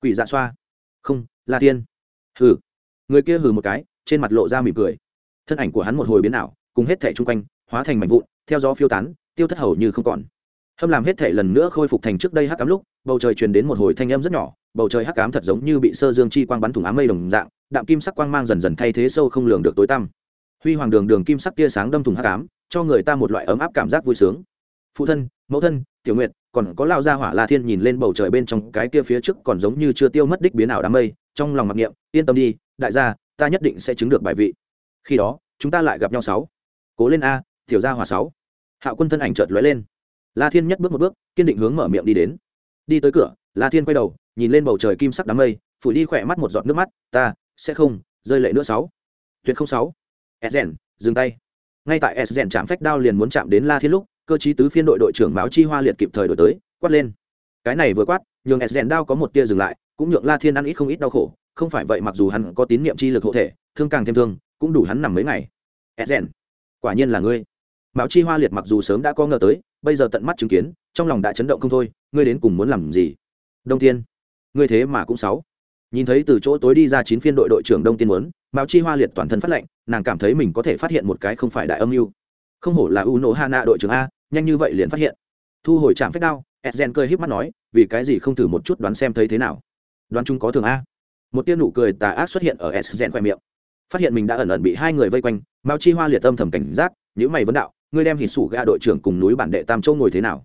[SPEAKER 1] Quỷ dạ xoa. Không, la thiên. Hừ. Người kia hừ một cái, trên mặt lộ ra mỉm cười. Thân ảnh của hắn một hồi biến ảo, cùng hết thẻ chung quanh hóa thành mảnh vụn, theo gió phiêu tán, tiêu thất hầu như không còn. Hâm làm hết thể lần nữa khôi phục thành trước đây hắc cám lúc, bầu trời truyền đến một hồi thanh âm rất nhỏ, bầu trời hắc cám thật giống như bị sơ dương chi quang bắn thủng ám mây đồng dạng, đạm kim sắc quang mang dần dần thay thế sâu không lường được tối tăm. Huy hoàng đường đường kim sắc tia sáng đâm thủng hắc cám cho người ta một loại ấm áp cảm giác vui sướng. Phụ thân, mẫu thân, tiểu nguyệt, còn có lao gia hỏa la thiên nhìn lên bầu trời bên trong cái kia phía trước còn giống như chưa tiêu mất đích biến ảo đám mây, trong lòng mặc niệm, yên tâm đi, đại gia, ta nhất định sẽ chứng được bài vị. Khi đó, chúng ta lại gặp nhau sáu. Cố lên a tiểu gia hỏa sáu. Hạo quân thân ảnh chợt lóe lên. La thiên nhất bước một bước kiên định hướng mở miệng đi đến. Đi tới cửa la thiên quay đầu nhìn lên bầu trời kim sắc đám mây phủi đi khỏe mắt một giọt nước mắt ta sẽ không rơi lệ nữa sáu. Tuyệt không sáu. Esgen, dừng tay. Ngay tại Esgen chạm phách đao liền muốn chạm đến la thiên lúc cơ chí tứ phiên đội đội trưởng báo chi hoa liệt kịp thời đổi tới quát lên. Cái này vừa quát nhường Esgen đao có một tia dừng lại cũng nhượng la thiên ăn ít không ít đau khổ không phải vậy mặc dù hắn có tín niệm chi lực hộ thể thương càng thêm thương cũng đủ hắn nằm mấy ngày. Esgen, quả nhiên là ngươi mạo chi hoa liệt mặc dù sớm đã có ngờ tới, bây giờ tận mắt chứng kiến, trong lòng đã chấn động không thôi, ngươi đến cùng muốn làm gì? Đông tiên. Ngươi thế mà cũng sáu. Nhìn thấy từ chỗ tối đi ra chín phiên đội đội trưởng đông tiên muốn, mạo chi hoa liệt toàn thân phát lệnh nàng cảm thấy mình có thể phát hiện một cái không phải đại âm mưu. Không hổ là u nổ hana đội trưởng a, nhanh như vậy liền phát hiện. Thu hồi trạm phép đao edgen cười híp mắt nói, vì cái gì không thử một chút đoán xem thấy thế nào? Đoán chúng có thường a. Một tiên nụ cười tà ác xuất hiện ở edgen khoe miệng. Phát hiện mình đã ẩn ẩn bị hai người vây quanh mao chi hoa liệt âm thầm cảnh giác những mày vấn đạo ngươi đem hít sủ gạ đội trưởng cùng núi bản đệ tam châu ngồi thế nào?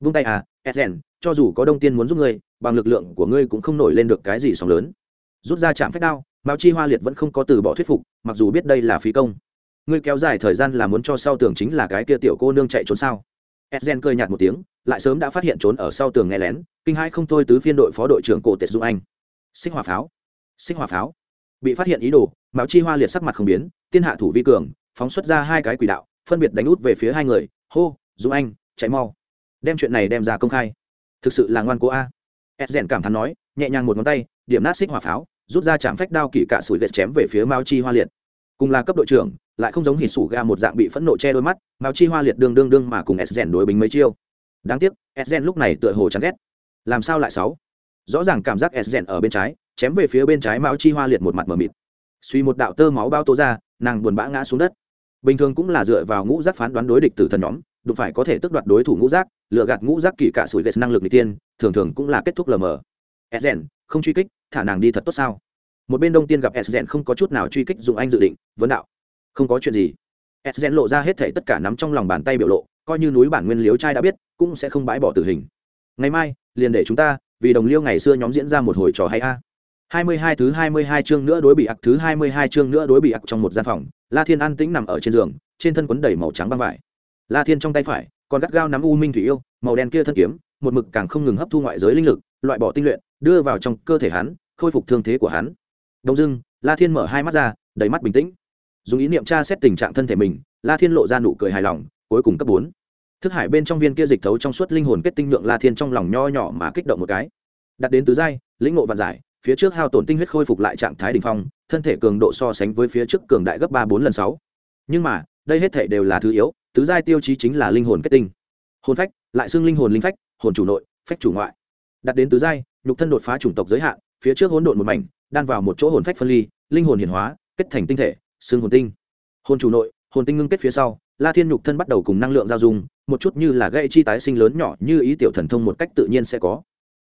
[SPEAKER 1] Vung tay à edgen cho dù có đông tiên muốn giúp ngươi, bằng lực lượng của ngươi cũng không nổi lên được cái gì sóng lớn. Rút ra chạm phép đao, mao chi hoa liệt vẫn không có từ bỏ thuyết phục, mặc dù biết đây là phí công. Ngươi kéo dài thời gian là muốn cho sau tường chính là cái kia tiểu cô nương chạy trốn sao? Edgen cười nhạt một tiếng, lại sớm đã phát hiện trốn ở sau tường nghe lén, kinh hai không thôi tứ phiên đội phó đội trưởng cổ tệ dung anh. Sinh hỏa pháo sinh hỏa pháo. Bị phát hiện ý đồ mạo chi hoa liệt sắc mặt không biến, tiên hạ thủ vi cường, phóng xuất ra hai cái quỷ đạo phân biệt đánh út về phía hai người, hô dung anh, chạy mau. Đem chuyện này đem ra công khai. Thực sự là ngoan cố a. Ed rèn cảm thán nói, nhẹ nhàng một ngón tay, điểm nát xích hỏa pháo, rút ra chạm phách đao kỷ cả sủi gậy chém về phía mao chi hoa liệt. Cùng là cấp đội trưởng, lại không giống hỉ sủ ga một dạng bị phẫn nộ che đôi mắt, mao chi hoa liệt đương đương đương mà cùng ed rèn đối bính mấy chiêu. Đáng tiếc, ed rèn lúc này tựa hồ chán ghét. Làm sao lại sáu? Rõ ràng cảm giác ed rèn ở bên trái, chém về phía bên trái mao chi hoa liệt một mặt mờ mịt. Suy một đạo tơ máu bao tô ra, nàng buồn bã ngã xuống đất bình thường cũng là dựa vào ngũ giác phán đoán đối địch từ thần nhóm, đụng phải có thể tước đoạt đối thủ ngũ giác lựa gạt ngũ giác kỳ cả sủi gậy năng lực n tiên, thường thường cũng là kết thúc lờ mờ. Edgen không truy kích, thả nàng đi thật tốt sao? Một bên đông tiên gặp edgen không có chút nào truy kích dùng anh dự định, vấn đạo, không có chuyện gì. Edgen lộ ra hết thể tất cả nắm trong lòng bàn tay biểu lộ, coi như núi bản nguyên liếu trai đã biết, cũng sẽ không bãi bỏ tử hình. Ngày mai, liền để chúng ta, vì đồng liêu ngày xưa nhóm diễn ra một hồi trò hay a. 22 thứ 22 chương nữa đối bị ặc thứ 22 chương nữa đối bị ặc trong một gian phòng, La Thiên an tĩnh nằm ở trên giường, trên thân quấn đầy màu trắng băng vải. La Thiên trong tay phải, còn gắt gao nắm u minh thủy yêu, màu đen kia thân kiếm, một mực càng không ngừng hấp thu ngoại giới linh lực, loại bỏ tinh luyện, đưa vào trong cơ thể hắn, khôi phục thương thế của hắn. Đông Dương La Thiên mở hai mắt ra, đầy mắt bình tĩnh. Dùng ý niệm tra xét tình trạng thân thể mình, La Thiên lộ ra nụ cười hài lòng, cuối cùng cấp 4. Thức hải bên trong viên kia dịch thấu trong suốt linh hồn kết tinh lượng La Thiên trong lòng nho nhỏ mà kích động một cái. Đặt đến tứ giai, lĩnh ngộ vạn giải, phía trước hao tổn tinh huyết khôi phục lại trạng thái đỉnh phong, thân thể cường độ so sánh với phía trước cường đại gấp ba bốn lần sáu. Nhưng mà, đây hết thể đều là thứ yếu, tứ giai tiêu chí chính là linh hồn kết tinh. Hồn phách, lại xưng linh hồn linh phách, hồn chủ nội, phách chủ ngoại. Đặt đến tứ giai, nhục thân đột phá chủng tộc giới hạn, phía trước hỗn độn một mảnh, đan vào một chỗ hồn phách phân ly, linh hồn hiển hóa, kết thành tinh thể, xương hồn tinh. Hồn chủ nội, hồn tinh ngưng kết phía sau, La Thiên nhục thân bắt đầu cùng năng lượng giao dung, một chút như là gây chi tái sinh lớn nhỏ như ý tiểu thần thông một cách tự nhiên sẽ có.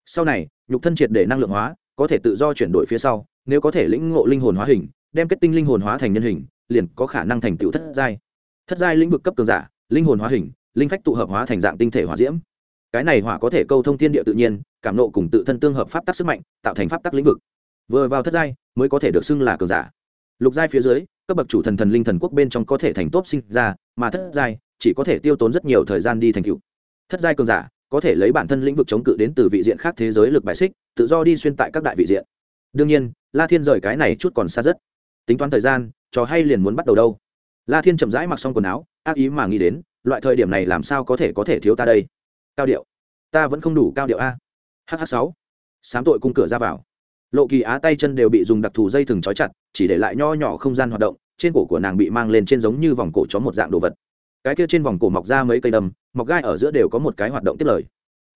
[SPEAKER 1] Sau này, nhục thân triệt để năng lượng hóa, có thể tự do chuyển đổi phía sau, nếu có thể lĩnh ngộ linh hồn hóa hình, đem kết tinh linh hồn hóa thành nhân hình, liền có khả năng thành tựu thất giai. Thất giai lĩnh vực cấp cường giả, linh hồn hóa hình, linh phách tụ hợp hóa thành dạng tinh thể hỏa diễm. Cái này hỏa có thể câu thông thiên địa tự nhiên, cảm nộ cùng tự thân tương hợp pháp tắc sức mạnh, tạo thành pháp tắc lĩnh vực. Vừa vào thất giai, mới có thể được xưng là cường giả. Lục giai phía dưới các bậc chủ thần thần linh thần quốc bên trong có thể thành tốt sinh ra, mà thất giai, chỉ có thể tiêu tốn rất nhiều thời gian đi thành cựu thất giai cường giả có thể lấy bản thân lĩnh vực chống cự đến từ vị diện khác thế giới lực bài xích, tự do đi xuyên tại các đại vị diện. Đương nhiên, la thiên rời cái này chút còn xa rất. Tính toán thời gian, trò hay liền muốn bắt đầu đâu. La thiên chậm rãi mặc xong quần áo, ác ý mà nghĩ đến, loại thời điểm này làm sao có thể có thể thiếu ta đây? Cao điệu. Ta vẫn không đủ cao điệu a. Hh sáu. Sám tội cung cửa ra vào. Lộ kỳ á tay chân đều bị dùng đặc thù dây thừng trói chặt, chỉ để lại nho nhỏ không gian hoạt động, trên cổ của nàng bị mang lên trên giống như vòng cổ chó một dạng đồ vật. Cái kia trên vòng cổ mọc ra mấy cây đầm mọc gai ở giữa đều có một cái hoạt động tiếp lời.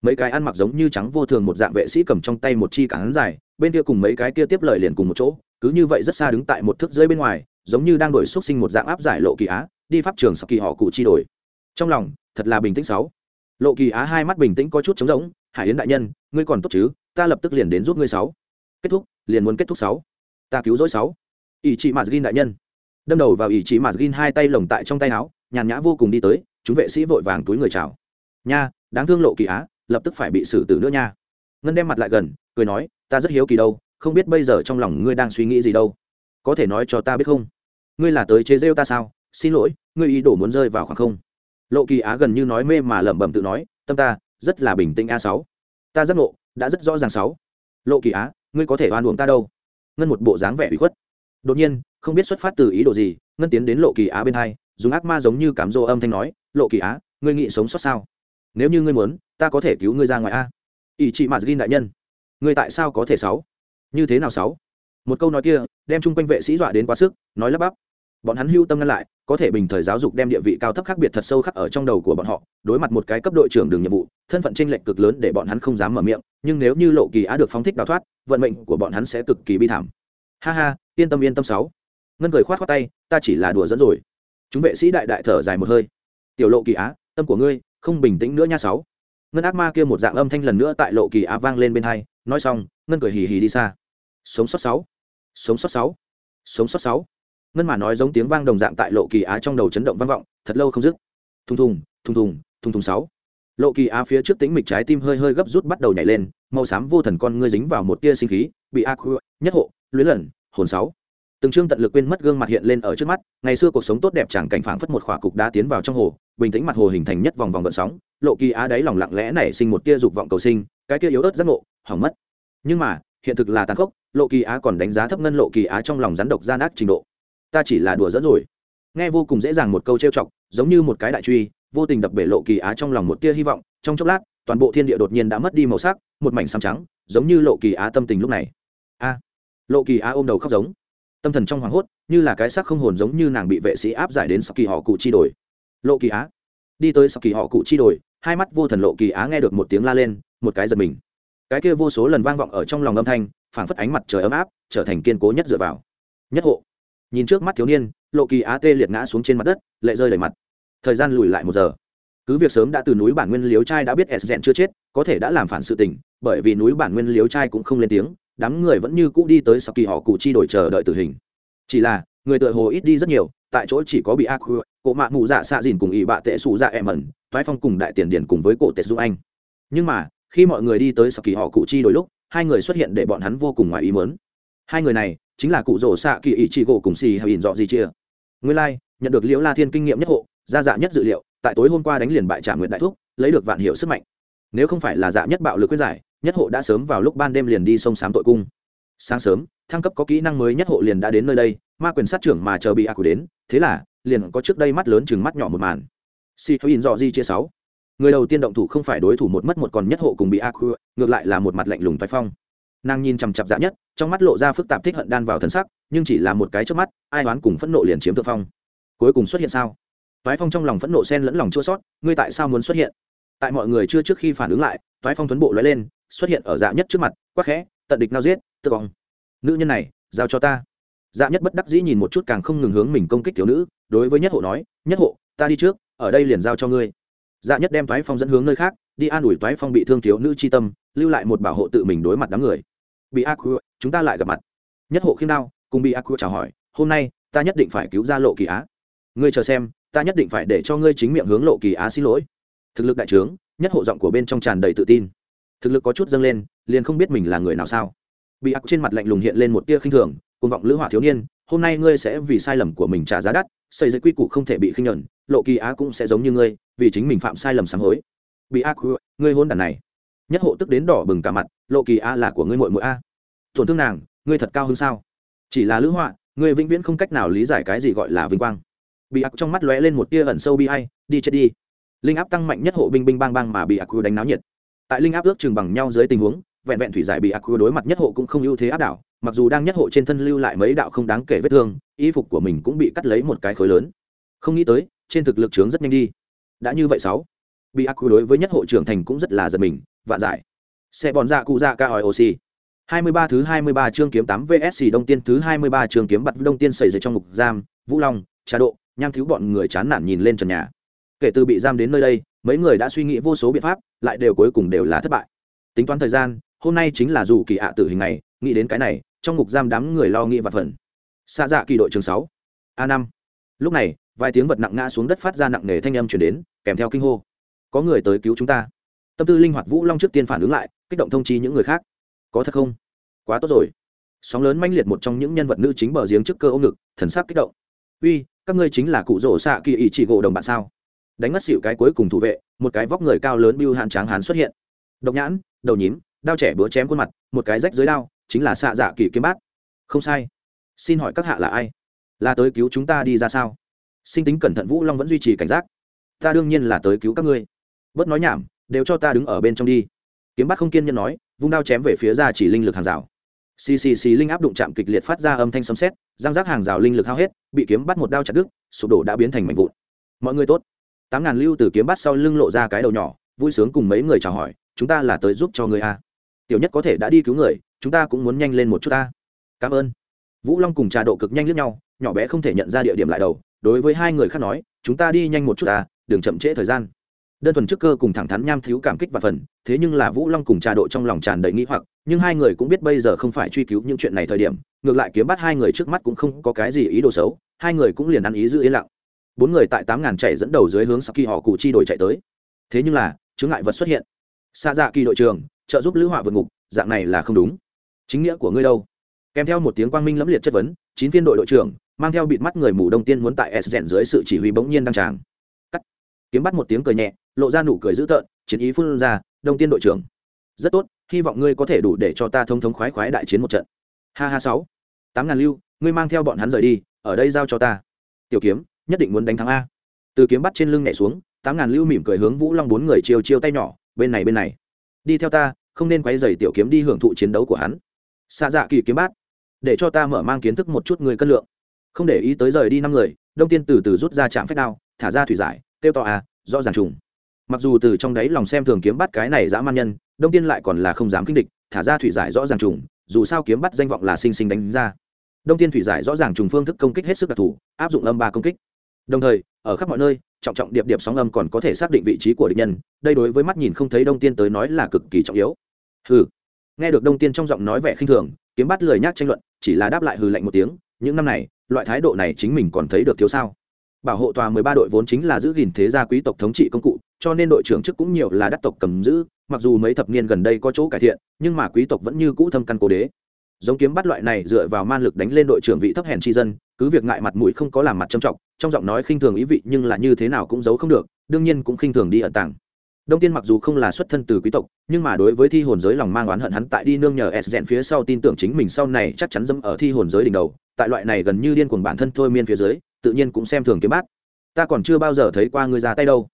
[SPEAKER 1] Mấy cái ăn mặc giống như trắng vô thường một dạng vệ sĩ cầm trong tay một chi cán dài, bên kia cùng mấy cái kia tiếp lời liền cùng một chỗ, cứ như vậy rất xa đứng tại một thước dưới bên ngoài, giống như đang đổi xúc sinh một dạng áp giải lộ kỳ á, đi pháp trường sau kỳ họ cụ chi đổi. Trong lòng, thật là bình tĩnh sáu. Lộ kỳ á hai mắt bình tĩnh có chút trống rỗng, hải yến đại nhân, ngươi còn tốt chứ? Ta lập tức liền đến giúp ngươi sáu. Kết thúc, liền muốn kết thúc sáu. Ta cứu rỗi sáu. Ỷ chị mạt gin đại nhân. Đâm đầu vào ỷ chị mạt gin hai tay lồng tại trong tay áo, nhàn nhã vô cùng đi tới chúng vệ sĩ vội vàng túi người chào. Nha, đáng thương lộ kỳ á, lập tức phải bị xử tử nữa nha. Ngân đem mặt lại gần, cười nói, ta rất hiếu kỳ đâu, không biết bây giờ trong lòng ngươi đang suy nghĩ gì đâu. Có thể nói cho ta biết không? Ngươi là tới chế rêu ta sao? Xin lỗi, ngươi ý đồ muốn rơi vào khoảng không. Lộ kỳ á gần như nói mê mà lẩm bẩm tự nói, tâm ta, rất là bình tĩnh a sáu. Ta rất ngộ, đã rất rõ ràng sáu. Lộ kỳ á, ngươi có thể oan uổng ta đâu. Ngân một bộ dáng vẻ ủy khuất. Đột nhiên, không biết xuất phát từ ý đồ gì, ngân tiến đến lộ kỳ á bên hai, dùng ác ma giống như cám dỗ âm thanh nói lộ kỳ á, ngươi nghĩ sống sót sao? Nếu như ngươi muốn, ta có thể cứu ngươi ra ngoài a. Ỷ chị mạt gin đại nhân, ngươi tại sao có thể sáu? Như thế nào sáu? Một câu nói kia, đem chung quanh vệ sĩ dọa đến quá sức, nói lắp bắp. Bọn hắn hưu tâm ngăn lại, có thể bình thời giáo dục đem địa vị cao thấp khác biệt thật sâu khắc ở trong đầu của bọn họ, đối mặt một cái cấp đội trưởng đường nhiệm vụ, thân phận tranh lệch cực lớn để bọn hắn không dám mở miệng, nhưng nếu như lộ kỳ á được phóng thích đào thoát, vận mệnh của bọn hắn sẽ cực kỳ bi thảm. Ha ha, yên tâm yên tâm sáu. Ngân cười khoát khoát tay, ta chỉ là đùa dẫn rồi. Chúng vệ sĩ đại đại thở dài một hơi tiểu lộ kỳ á, tâm của ngươi, không bình tĩnh nữa nha sáu. Ngân ác ma kia một dạng âm thanh lần nữa tại lộ kỳ á vang lên bên hai, nói xong, ngân cười hì hì đi xa. Sống sót sáu. Sống sót sáu. Sống sót sáu. Ngân mà nói giống tiếng vang đồng dạng tại lộ kỳ á trong đầu chấn động vang vọng, thật lâu không dứt. Thùng thùng thùng thùng thùng thùng sáu. Lộ kỳ á phía trước tính mịch trái tim hơi hơi gấp rút bắt đầu nhảy lên, màu xám vô thần con ngươi dính vào một tia sinh khí, bị ác nhất hộ luyến lần hồn sáu. Từng trương tận lực quên mất gương mặt hiện lên ở trước mắt, ngày xưa cuộc sống tốt đẹp chẳng cảnh phảng phất một khỏa cục đá tiến vào trong hồ bình tĩnh mặt hồ hình thành nhất vòng vòng gợn sóng, lộ kỳ á đáy lòng lặng lẽ nảy sinh một tia dục vọng cầu sinh, cái kia yếu ớt giác ngộ, hỏng mất. Nhưng mà, hiện thực là tàn khốc, lộ kỳ á còn đánh giá thấp ngân lộ kỳ á trong lòng rắn độc gian ác trình độ. Ta chỉ là đùa dẫn rồi. Nghe vô cùng dễ dàng một câu trêu chọc, giống như một cái đại truy, vô tình đập bể lộ kỳ á trong lòng một tia hy vọng, trong chốc lát, toàn bộ thiên địa đột nhiên đã mất đi màu sắc, một mảnh xám trắng, giống như lộ kỳ á tâm tình lúc này. A! Lộ kỳ á ôm đầu khóc giống. Tâm thần trong hoảng hốt, như là cái xác không hồn giống như nàng bị vệ sĩ áp giải đến sau kỳ họ cụ chi đổi lộ kỳ á. Đi tới sau kỳ họ cụ chi đổi hai mắt vô thần lộ kỳ á nghe được một tiếng la lên, một cái giật mình. Cái kia vô số lần vang vọng ở trong lòng âm thanh, phảng phất ánh mặt trời ấm áp, trở thành kiên cố nhất dựa vào. Nhất hộ. Nhìn trước mắt thiếu niên, lộ kỳ á tê liệt ngã xuống trên mặt đất, lệ rơi đầy mặt. Thời gian lùi lại một giờ. Cứ việc sớm đã từ núi bản nguyên liếu trai đã biết s Dẹn chưa chết, có thể đã làm phản sự tình, bởi vì núi bản nguyên liếu trai cũng không lên tiếng, đám người vẫn như cũ đi tới sau kỳ họ cụ chi đổi chờ đợi tử hình. Chỉ là, người tự hồ ít đi rất nhiều tại chỗ chỉ có bị ác cổ mạ mù dạ xạ dìn cùng ỵ bạ tệ xù dạ em ẩn thoái phong cùng đại tiền điển cùng với cổ tệ dung anh. Nhưng mà khi mọi người đi tới sau kỳ họ cụ chi đôi lúc hai người xuất hiện để bọn hắn vô cùng ngoài ý mớn hai người này chính là cụ rổ xạ kỳ ý chị gỗ cùng xì hay ỉn dọ gì chia. Nguyên lai、like, nhận được liễu la thiên kinh nghiệm nhất hộ gia dạ nhất dự liệu tại tối hôm qua đánh liền bại trả nguyện đại thúc lấy được vạn hiệu sức mạnh. Nếu không phải là dạ nhất bạo lực quyết giải nhất hộ đã sớm vào lúc ban đêm liền đi sông sám tội cung sáng sớm, thăng cấp có kỹ năng mới nhất hộ liền đã đến nơi đây, ma quyền sát trưởng mà chờ bị ác của đến, thế là, liền có trước đây mắt lớn chừng mắt nhỏ một màn. Si thôi in dọ di chia sáu. Người đầu tiên động thủ không phải đối thủ một mất một còn nhất hộ cùng bị ác ngược lại là một mặt lạnh lùng toái phong. Nàng nhìn chằm chặp dạ nhất, trong mắt lộ ra phức tạp thích hận đan vào thân sắc, nhưng chỉ là một cái trước mắt, ai đoán cùng phẫn nộ liền chiếm thượng phong. Cuối cùng xuất hiện sao? Toái phong trong lòng phẫn nộ sen lẫn lòng chua sót ngươi tại sao muốn xuất hiện? Tại mọi người chưa trước khi phản ứng lại, toái phong tuấn bộ lóe lên, xuất hiện ở dạ nhất trước mặt, quắc khẽ tận địch nào giết tự vong. Nữ nhân này, giao cho ta. Dạ nhất bất đắc dĩ nhìn một chút càng không ngừng hướng mình công kích thiếu nữ, đối với nhất hộ nói, nhất hộ, ta đi trước, ở đây liền giao cho ngươi. Dạ nhất đem toái phong dẫn hướng nơi khác, đi an ủi toái phong bị thương thiếu nữ chi tâm, lưu lại một bảo hộ tự mình đối mặt đám người. Bị ác chúng ta lại gặp mặt. Nhất hộ khiêm đao, cùng bị ác chào hỏi, hôm nay, ta nhất định phải cứu ra lộ kỳ á. Ngươi chờ xem, ta nhất định phải để cho ngươi chính miệng hướng lộ kỳ á xin lỗi. Thực lực đại trướng, nhất hộ giọng của bên trong tràn đầy tự tin thực lực có chút dâng lên liền không biết mình là người nào sao. Bị ác trên mặt lạnh lùng hiện lên một tia khinh thường côn vọng lữ hỏa thiếu niên hôm nay ngươi sẽ vì sai lầm của mình trả giá đắt xây dựng quy củ không thể bị khinh nhẫn lộ kỳ á cũng sẽ giống như ngươi vì chính mình phạm sai lầm sám hối. Bị ác ngươi hôn đàn này. Nhất hộ tức đến đỏ bừng cả mặt lộ kỳ a là của ngươi muội muội a. Tổn thương nàng ngươi thật cao hơn sao? Chỉ là lữ họa ngươi vĩnh viễn không cách nào lý giải cái gì gọi là vinh quang. Bị ác trong mắt lóe lên một tia ẩn sâu bi ai, đi chết đi. Linh áp tăng mạnh nhất hộ binh binh bang bang mà bị ác đánh náo nhiệt tại linh áp ước chừng bằng nhau dưới tình huống vẹn vẹn thủy giải bị ác quy đối mặt nhất hộ cũng không ưu thế áp đảo mặc dù đang nhất hộ trên thân lưu lại mấy đạo không đáng kể vết thương y phục của mình cũng bị cắt lấy một cái khối lớn. Không nghĩ tới trên thực lực trướng rất nhanh đi. Đã như vậy sáu bị ác quy đối với nhất hộ trưởng thành cũng rất là giật mình vạn giải xe bòn dạ cụ dạ ca hỏi oxy. 23 thứ 23 chương kiếm 8 VSC Đông Tiên thứ 23 chương kiếm bật Đông Tiên xảy ra trong ngục giam, Vũ Long, Trà Độ, nham thiếu bọn người chán nản nhìn lên trần nhà. Kể từ bị giam đến nơi đây, mấy người đã suy nghĩ vô số biện pháp, lại đều cuối cùng đều là thất bại. Tính toán thời gian, hôm nay chính là dù kỳ ạ tử hình này, nghĩ đến cái này, trong ngục giam đám người lo nghĩ và phần. Xa dạ kỳ đội trường sáu, a năm. Lúc này, vài tiếng vật nặng ngã xuống đất phát ra nặng nề thanh âm truyền đến, kèm theo kinh hô. Có người tới cứu chúng ta. Tâm tư linh hoạt Vũ Long trước tiên phản ứng lại, kích động thông chi những người khác có thật không quá tốt rồi sóng lớn manh liệt một trong những nhân vật nữ chính bờ giếng trước cơ ôm ngực thần sắc kích động uy các ngươi chính là cụ rỗ xạ kỳ ý chỉ gỗ đồng bạn sao đánh mất xịu cái cuối cùng thủ vệ, một cái vóc người cao lớn biêu hạn tráng hán xuất hiện. Độc nhãn, đầu nhím, đao trẻ búa chém khuôn mặt, một cái rách dưới đao, chính là xạ dạ kỳ kiếm bát. Không sai. Xin hỏi các hạ là ai? Là tới cứu chúng ta đi ra sao? Sinh tính cẩn thận vũ long vẫn duy trì cảnh giác. Ta đương nhiên là tới cứu các ngươi. Bớt nói nhảm, đều cho ta đứng ở bên trong đi. Kiếm bát không kiên nhẫn nói, vung đao chém về phía ra chỉ linh lực hàng rào. Xì xì xì linh áp đụng chạm kịch liệt phát ra âm thanh sấm sét, răng rác hàng rào linh lực hao hết, bị kiếm bắt một đao chặt đứt, sụp đổ đã biến thành mảnh vụn. Mọi người tốt tám ngàn lưu từ kiếm bắt sau lưng lộ ra cái đầu nhỏ, vui sướng cùng mấy người chào hỏi, chúng ta là tới giúp cho người a. Tiểu nhất có thể đã đi cứu người, chúng ta cũng muốn nhanh lên một chút ta cảm ơn. Vũ long cùng trà độ cực nhanh lướt nhau, nhỏ bé không thể nhận ra địa điểm lại đầu, đối với hai người khác nói, chúng ta đi nhanh một chút ta đừng chậm trễ thời gian. Đơn thuần trước cơ cùng thẳng thắn nham thiếu cảm kích và phần, thế nhưng là vũ long cùng trà độ trong lòng tràn đầy nghĩ hoặc, nhưng hai người cũng biết bây giờ không phải truy cứu những chuyện này thời điểm, ngược lại kiếm bắt hai người trước mắt cũng không có cái gì ý đồ xấu, hai người cũng liền ăn ý giữ yên lặng bốn người tại tám ngàn chạy dẫn đầu dưới hướng saki họ cụ chi đổi chạy tới. Thế nhưng là, chướng ngại vật xuất hiện. Xa dạ kỳ đội trường trợ giúp lữ họa vượt ngục, dạng này là không đúng. Chính nghĩa của ngươi đâu? Kèm theo một tiếng quang minh lẫm liệt chất vấn, chín viên đội đội trưởng, mang theo bịt mắt người mù đông tiên muốn tại s rèn dưới sự chỉ huy bỗng nhiên đăng tràng. Cắt. Kiếm bắt một tiếng cười nhẹ, lộ ra nụ cười dữ tợn, chiến ý phun ra, đông tiên đội trưởng. Rất tốt, hy vọng ngươi có thể đủ để cho ta thông thống khoái khoái đại chiến một trận. Ha ha sáu. Tám ngàn lưu, ngươi mang theo bọn hắn rời đi, ở đây giao cho ta. Tiểu kiếm nhất định muốn đánh thắng a. Từ kiếm bắt trên lưng nhảy xuống, tám ngàn lưu mỉm cười hướng vũ long bốn người chiều chiêu tay nhỏ, bên này bên này. Đi theo ta, không nên quay dày tiểu kiếm đi hưởng thụ chiến đấu của hắn. Xa dạ kỳ kiếm bát. Để cho ta mở mang kiến thức một chút người cân lượng. Không để ý tới rời đi năm người, đông tiên từ từ rút ra chạm phép đao, thả ra thủy giải tiêu to à rõ ràng trùng. Mặc dù từ trong đấy lòng xem thường kiếm bắt cái này dã man nhân, đông tiên lại còn là không dám kinh địch, thả ra thủy giải rõ ràng trùng, dù sao kiếm bắt danh vọng là sinh sinh đánh ra. Đông tiên thủy giải rõ ràng trùng phương thức công kích hết sức đặc thù, áp dụng âm ba công kích đồng thời, ở khắp mọi nơi, trọng trọng điệp điệp sóng âm còn có thể xác định vị trí của địch nhân, đây đối với mắt nhìn không thấy đông tiên tới nói là cực kỳ trọng yếu. Hừ. Nghe được đông tiên trong giọng nói vẻ khinh thường, kiếm bắt lời nhác tranh luận, chỉ là đáp lại hừ lạnh một tiếng, những năm này, loại thái độ này chính mình còn thấy được thiếu sao? Bảo hộ tòa mười ba đội vốn chính là giữ gìn thế gia quý tộc thống trị công cụ, cho nên đội trưởng chức cũng nhiều là đắc tộc cầm giữ, mặc dù mấy thập niên gần đây có chỗ cải thiện, nhưng mà quý tộc vẫn như cũ thâm căn cố đế. Giống kiếm bắt loại này dựa vào man lực đánh lên đội trưởng vị thấp hèn tri dân, cứ việc ngại mặt mũi không có làm mặt trầm trọng trong giọng nói khinh thường ý vị nhưng là như thế nào cũng giấu không được, đương nhiên cũng khinh thường đi ẩn tàng. Đông tiên mặc dù không là xuất thân từ quý tộc, nhưng mà đối với thi hồn giới lòng mang oán hận hắn tại đi nương nhờ s rèn phía sau tin tưởng chính mình sau này chắc chắn dâm ở thi hồn giới đỉnh đầu, tại loại này gần như điên cuồng bản thân thôi miên phía dưới, tự nhiên cũng xem thường kiếm bát. Ta còn chưa bao giờ thấy qua người ra tay đâu.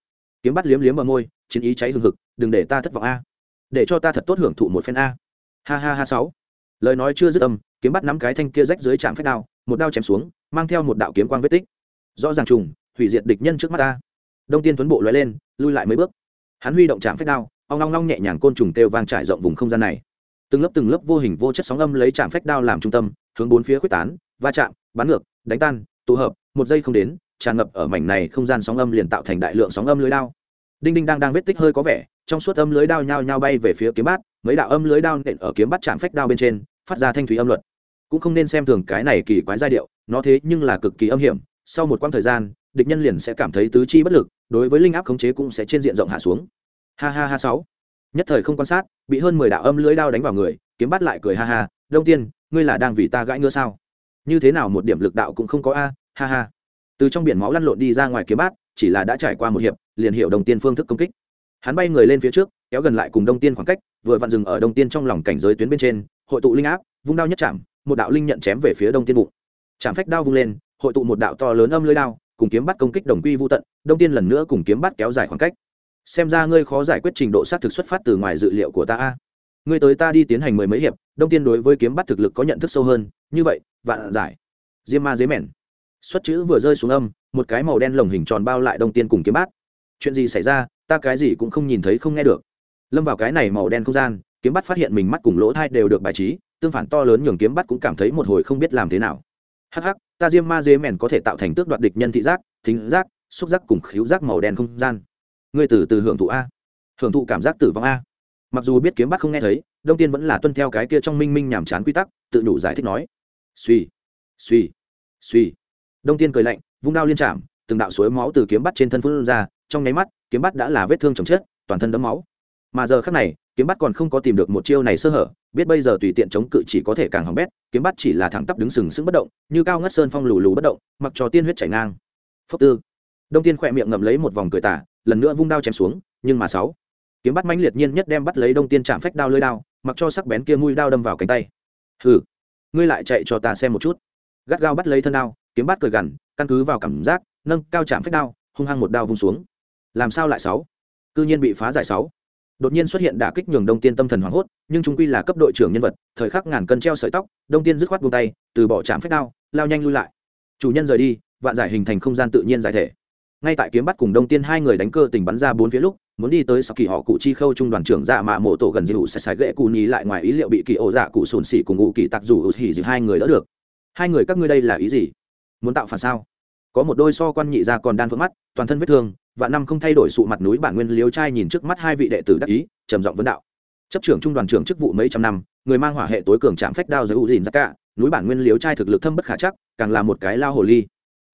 [SPEAKER 1] Kiếm bắt liếm liếm ở môi, chiến ý cháy hừng hực, đừng để ta thất vọng a. Để cho ta thật tốt hưởng thụ một phen a. Ha ha ha sáu. Lời nói chưa dứt âm, kiếm bắt nắm cái thanh kia rách dưới trạm phép đao, một đao chém xuống, mang theo một đạo kiếm quang vết tích rõ ràng trùng, hủy diệt địch nhân trước mắt ta. Đông tiên tuấn bộ lóe lên, lui lại mấy bước. Hắn huy động trạm phép đao, ong long long nhẹ nhàng côn trùng kêu vang trải rộng vùng không gian này. Từng lớp từng lớp vô hình vô chất sóng âm lấy trạm phách đao làm trung tâm, hướng bốn phía quyết tán, va chạm, bắn ngược, đánh tan, tụ hợp, một giây không đến, tràn ngập ở mảnh này không gian sóng âm liền tạo thành đại lượng sóng âm lưới đao. Đinh đinh đang đang vết tích hơi có vẻ, trong suốt âm lưới đao nhao nhao bay về phía kiếm bát, mấy đạo âm lưới đao nện ở kiếm bát chạm phách đao bên trên, phát ra thanh thủy âm luật. Cũng không nên xem thường cái này kỳ quái giai điệu, nó thế nhưng là cực kỳ âm hiểm sau một quãng thời gian, địch nhân liền sẽ cảm thấy tứ chi bất lực, đối với linh áp khống chế cũng sẽ trên diện rộng hạ xuống. Ha ha ha sáu. Nhất thời không quan sát, bị hơn mười đạo âm lưới đao đánh vào người, kiếm bát lại cười ha ha, đông tiên, ngươi là đang vì ta gãi ngứa sao? Như thế nào một điểm lực đạo cũng không có a, ha ha. Từ trong biển máu lăn lộn đi ra ngoài kiếm bát, chỉ là đã trải qua một hiệp, liền hiểu đồng tiên phương thức công kích. Hắn bay người lên phía trước, kéo gần lại cùng đông tiên khoảng cách, vừa vặn dừng ở đông tiên trong lòng cảnh giới tuyến bên trên, hội tụ linh áp, vung đao nhất chạm, một đạo linh nhận chém về phía đông tiên bụng. Chạm phách đao vung lên hội tụ một đạo to lớn âm lưới đao, cùng kiếm bắt công kích đồng quy vô tận, đông tiên lần nữa cùng kiếm bắt kéo dài khoảng cách. Xem ra ngươi khó giải quyết trình độ xác thực xuất phát từ ngoài dự liệu của ta a. Ngươi tới ta đi tiến hành mười mấy hiệp, đông tiên đối với kiếm bắt thực lực có nhận thức sâu hơn, như vậy, vạn giải. Diêm ma dế mèn. Xuất chữ vừa rơi xuống âm, một cái màu đen lồng hình tròn bao lại đông tiên cùng kiếm bát chuyện gì xảy ra, ta cái gì cũng không nhìn thấy không nghe được. Lâm vào cái này màu đen không gian, kiếm bắt phát hiện mình mắt cùng lỗ thai đều được bài trí, tương phản to lớn nhường kiếm bắt cũng cảm thấy một hồi không biết làm thế nào hắc hắc, ta diêm ma dê mèn có thể tạo thành tước đoạt địch nhân thị giác, thính giác, xúc giác cùng khíu giác màu đen không gian. Ngươi từ từ hưởng thụ a. Hưởng thụ cảm giác tử vong a. Mặc dù biết kiếm bắt không nghe thấy, đông tiên vẫn là tuân theo cái kia trong minh minh nhàm chán quy tắc, tự đủ giải thích nói. Suy suy suy đông tiên cười lạnh, vung đao liên chạm, từng đạo suối máu từ kiếm bắt trên thân phun ra, trong nháy mắt, kiếm bắt đã là vết thương chồng chết, toàn thân đấm máu. Mà giờ khác này kiếm bắt còn không có tìm được một chiêu này sơ hở, biết bây giờ tùy tiện chống cự chỉ có thể càng hỏng bét, kiếm bắt chỉ là thẳng tắp đứng sừng sững bất động, như cao ngất sơn phong lù lù bất động, mặc cho tiên huyết chảy ngang. Phốc tư. Đông tiên khỏe miệng ngậm lấy một vòng cười tả lần nữa vung đao chém xuống, nhưng mà sáu. Kiếm bắt mãnh liệt nhiên nhất đem bắt lấy đông tiên chạm phách đao lưới đao, mặc cho sắc bén kia mũi đao đâm vào cánh tay. Hừ. Ngươi lại chạy cho ta xem một chút. Gắt gao bắt lấy thân đao, kiếm bắt cười gằn, căn cứ vào cảm giác, nâng cao chạm phách đao, hung hăng một đao vung xuống. Làm sao lại sáu? Cư nhiên bị phá giải sáu đột nhiên xuất hiện đả kích nhường đông tiên tâm thần hoảng hốt, nhưng chúng quy là cấp đội trưởng nhân vật, thời khắc ngàn cân treo sợi tóc, đông tiên dứt khoát buông tay, từ bỏ chạm phép đao, lao nhanh lui lại. Chủ nhân rời đi, vạn giải hình thành không gian tự nhiên giải thể. Ngay tại kiếm bắt cùng đông tiên hai người đánh cơ tình bắn ra bốn phía lúc, muốn đi tới sau kỳ họ cụ chi khâu trung đoàn trưởng dạ mạ mộ tổ gần dịu sẽ sái ghệ cụ nhí lại ngoài ý liệu bị kỳ ổ dạ cụ sồn xỉ cùng ngụ kỳ tặc dù hỉ dịu hai người đỡ được. Hai người các ngươi đây là ý gì? Muốn tạo phản sao? Có một đôi so quan nhị ra còn đan phượng mắt, toàn thân vết thương, và năm không thay đổi sụ mặt núi bản nguyên liếu trai nhìn trước mắt hai vị đệ tử đắc ý, trầm giọng vấn đạo. Chấp trưởng trung đoàn trưởng chức vụ mấy trăm năm, người mang hỏa hệ tối cường chạm phách đao giới u dìn ra cả, núi bản nguyên liếu trai thực lực thâm bất khả chắc, càng là một cái lao hồ ly.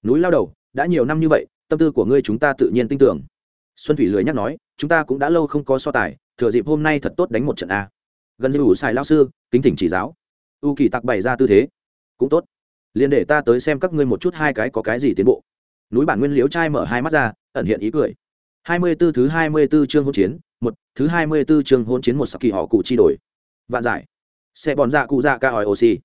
[SPEAKER 1] Núi lao đầu, đã nhiều năm như vậy, tâm tư của ngươi chúng ta tự nhiên tin tưởng. Xuân thủy lười nhắc nói, chúng ta cũng đã lâu không có so tài, thừa dịp hôm nay thật tốt đánh một trận a. Gần như ủ xài lao sư, kính thỉnh chỉ giáo. U kỳ tặc bày ra tư thế. Cũng tốt liền để ta tới xem các ngươi một chút hai cái có cái gì tiến bộ. Núi bản nguyên liễu trai mở hai mắt ra, ẩn hiện ý cười. Hai mươi 24 thứ hai mươi 24 chương hôn chiến, một, thứ hai mươi 24 chương hôn chiến một sắc kỳ họ cụ chi đổi. Vạn giải. Xe bòn dạ cụ dạ ca hỏi oxy.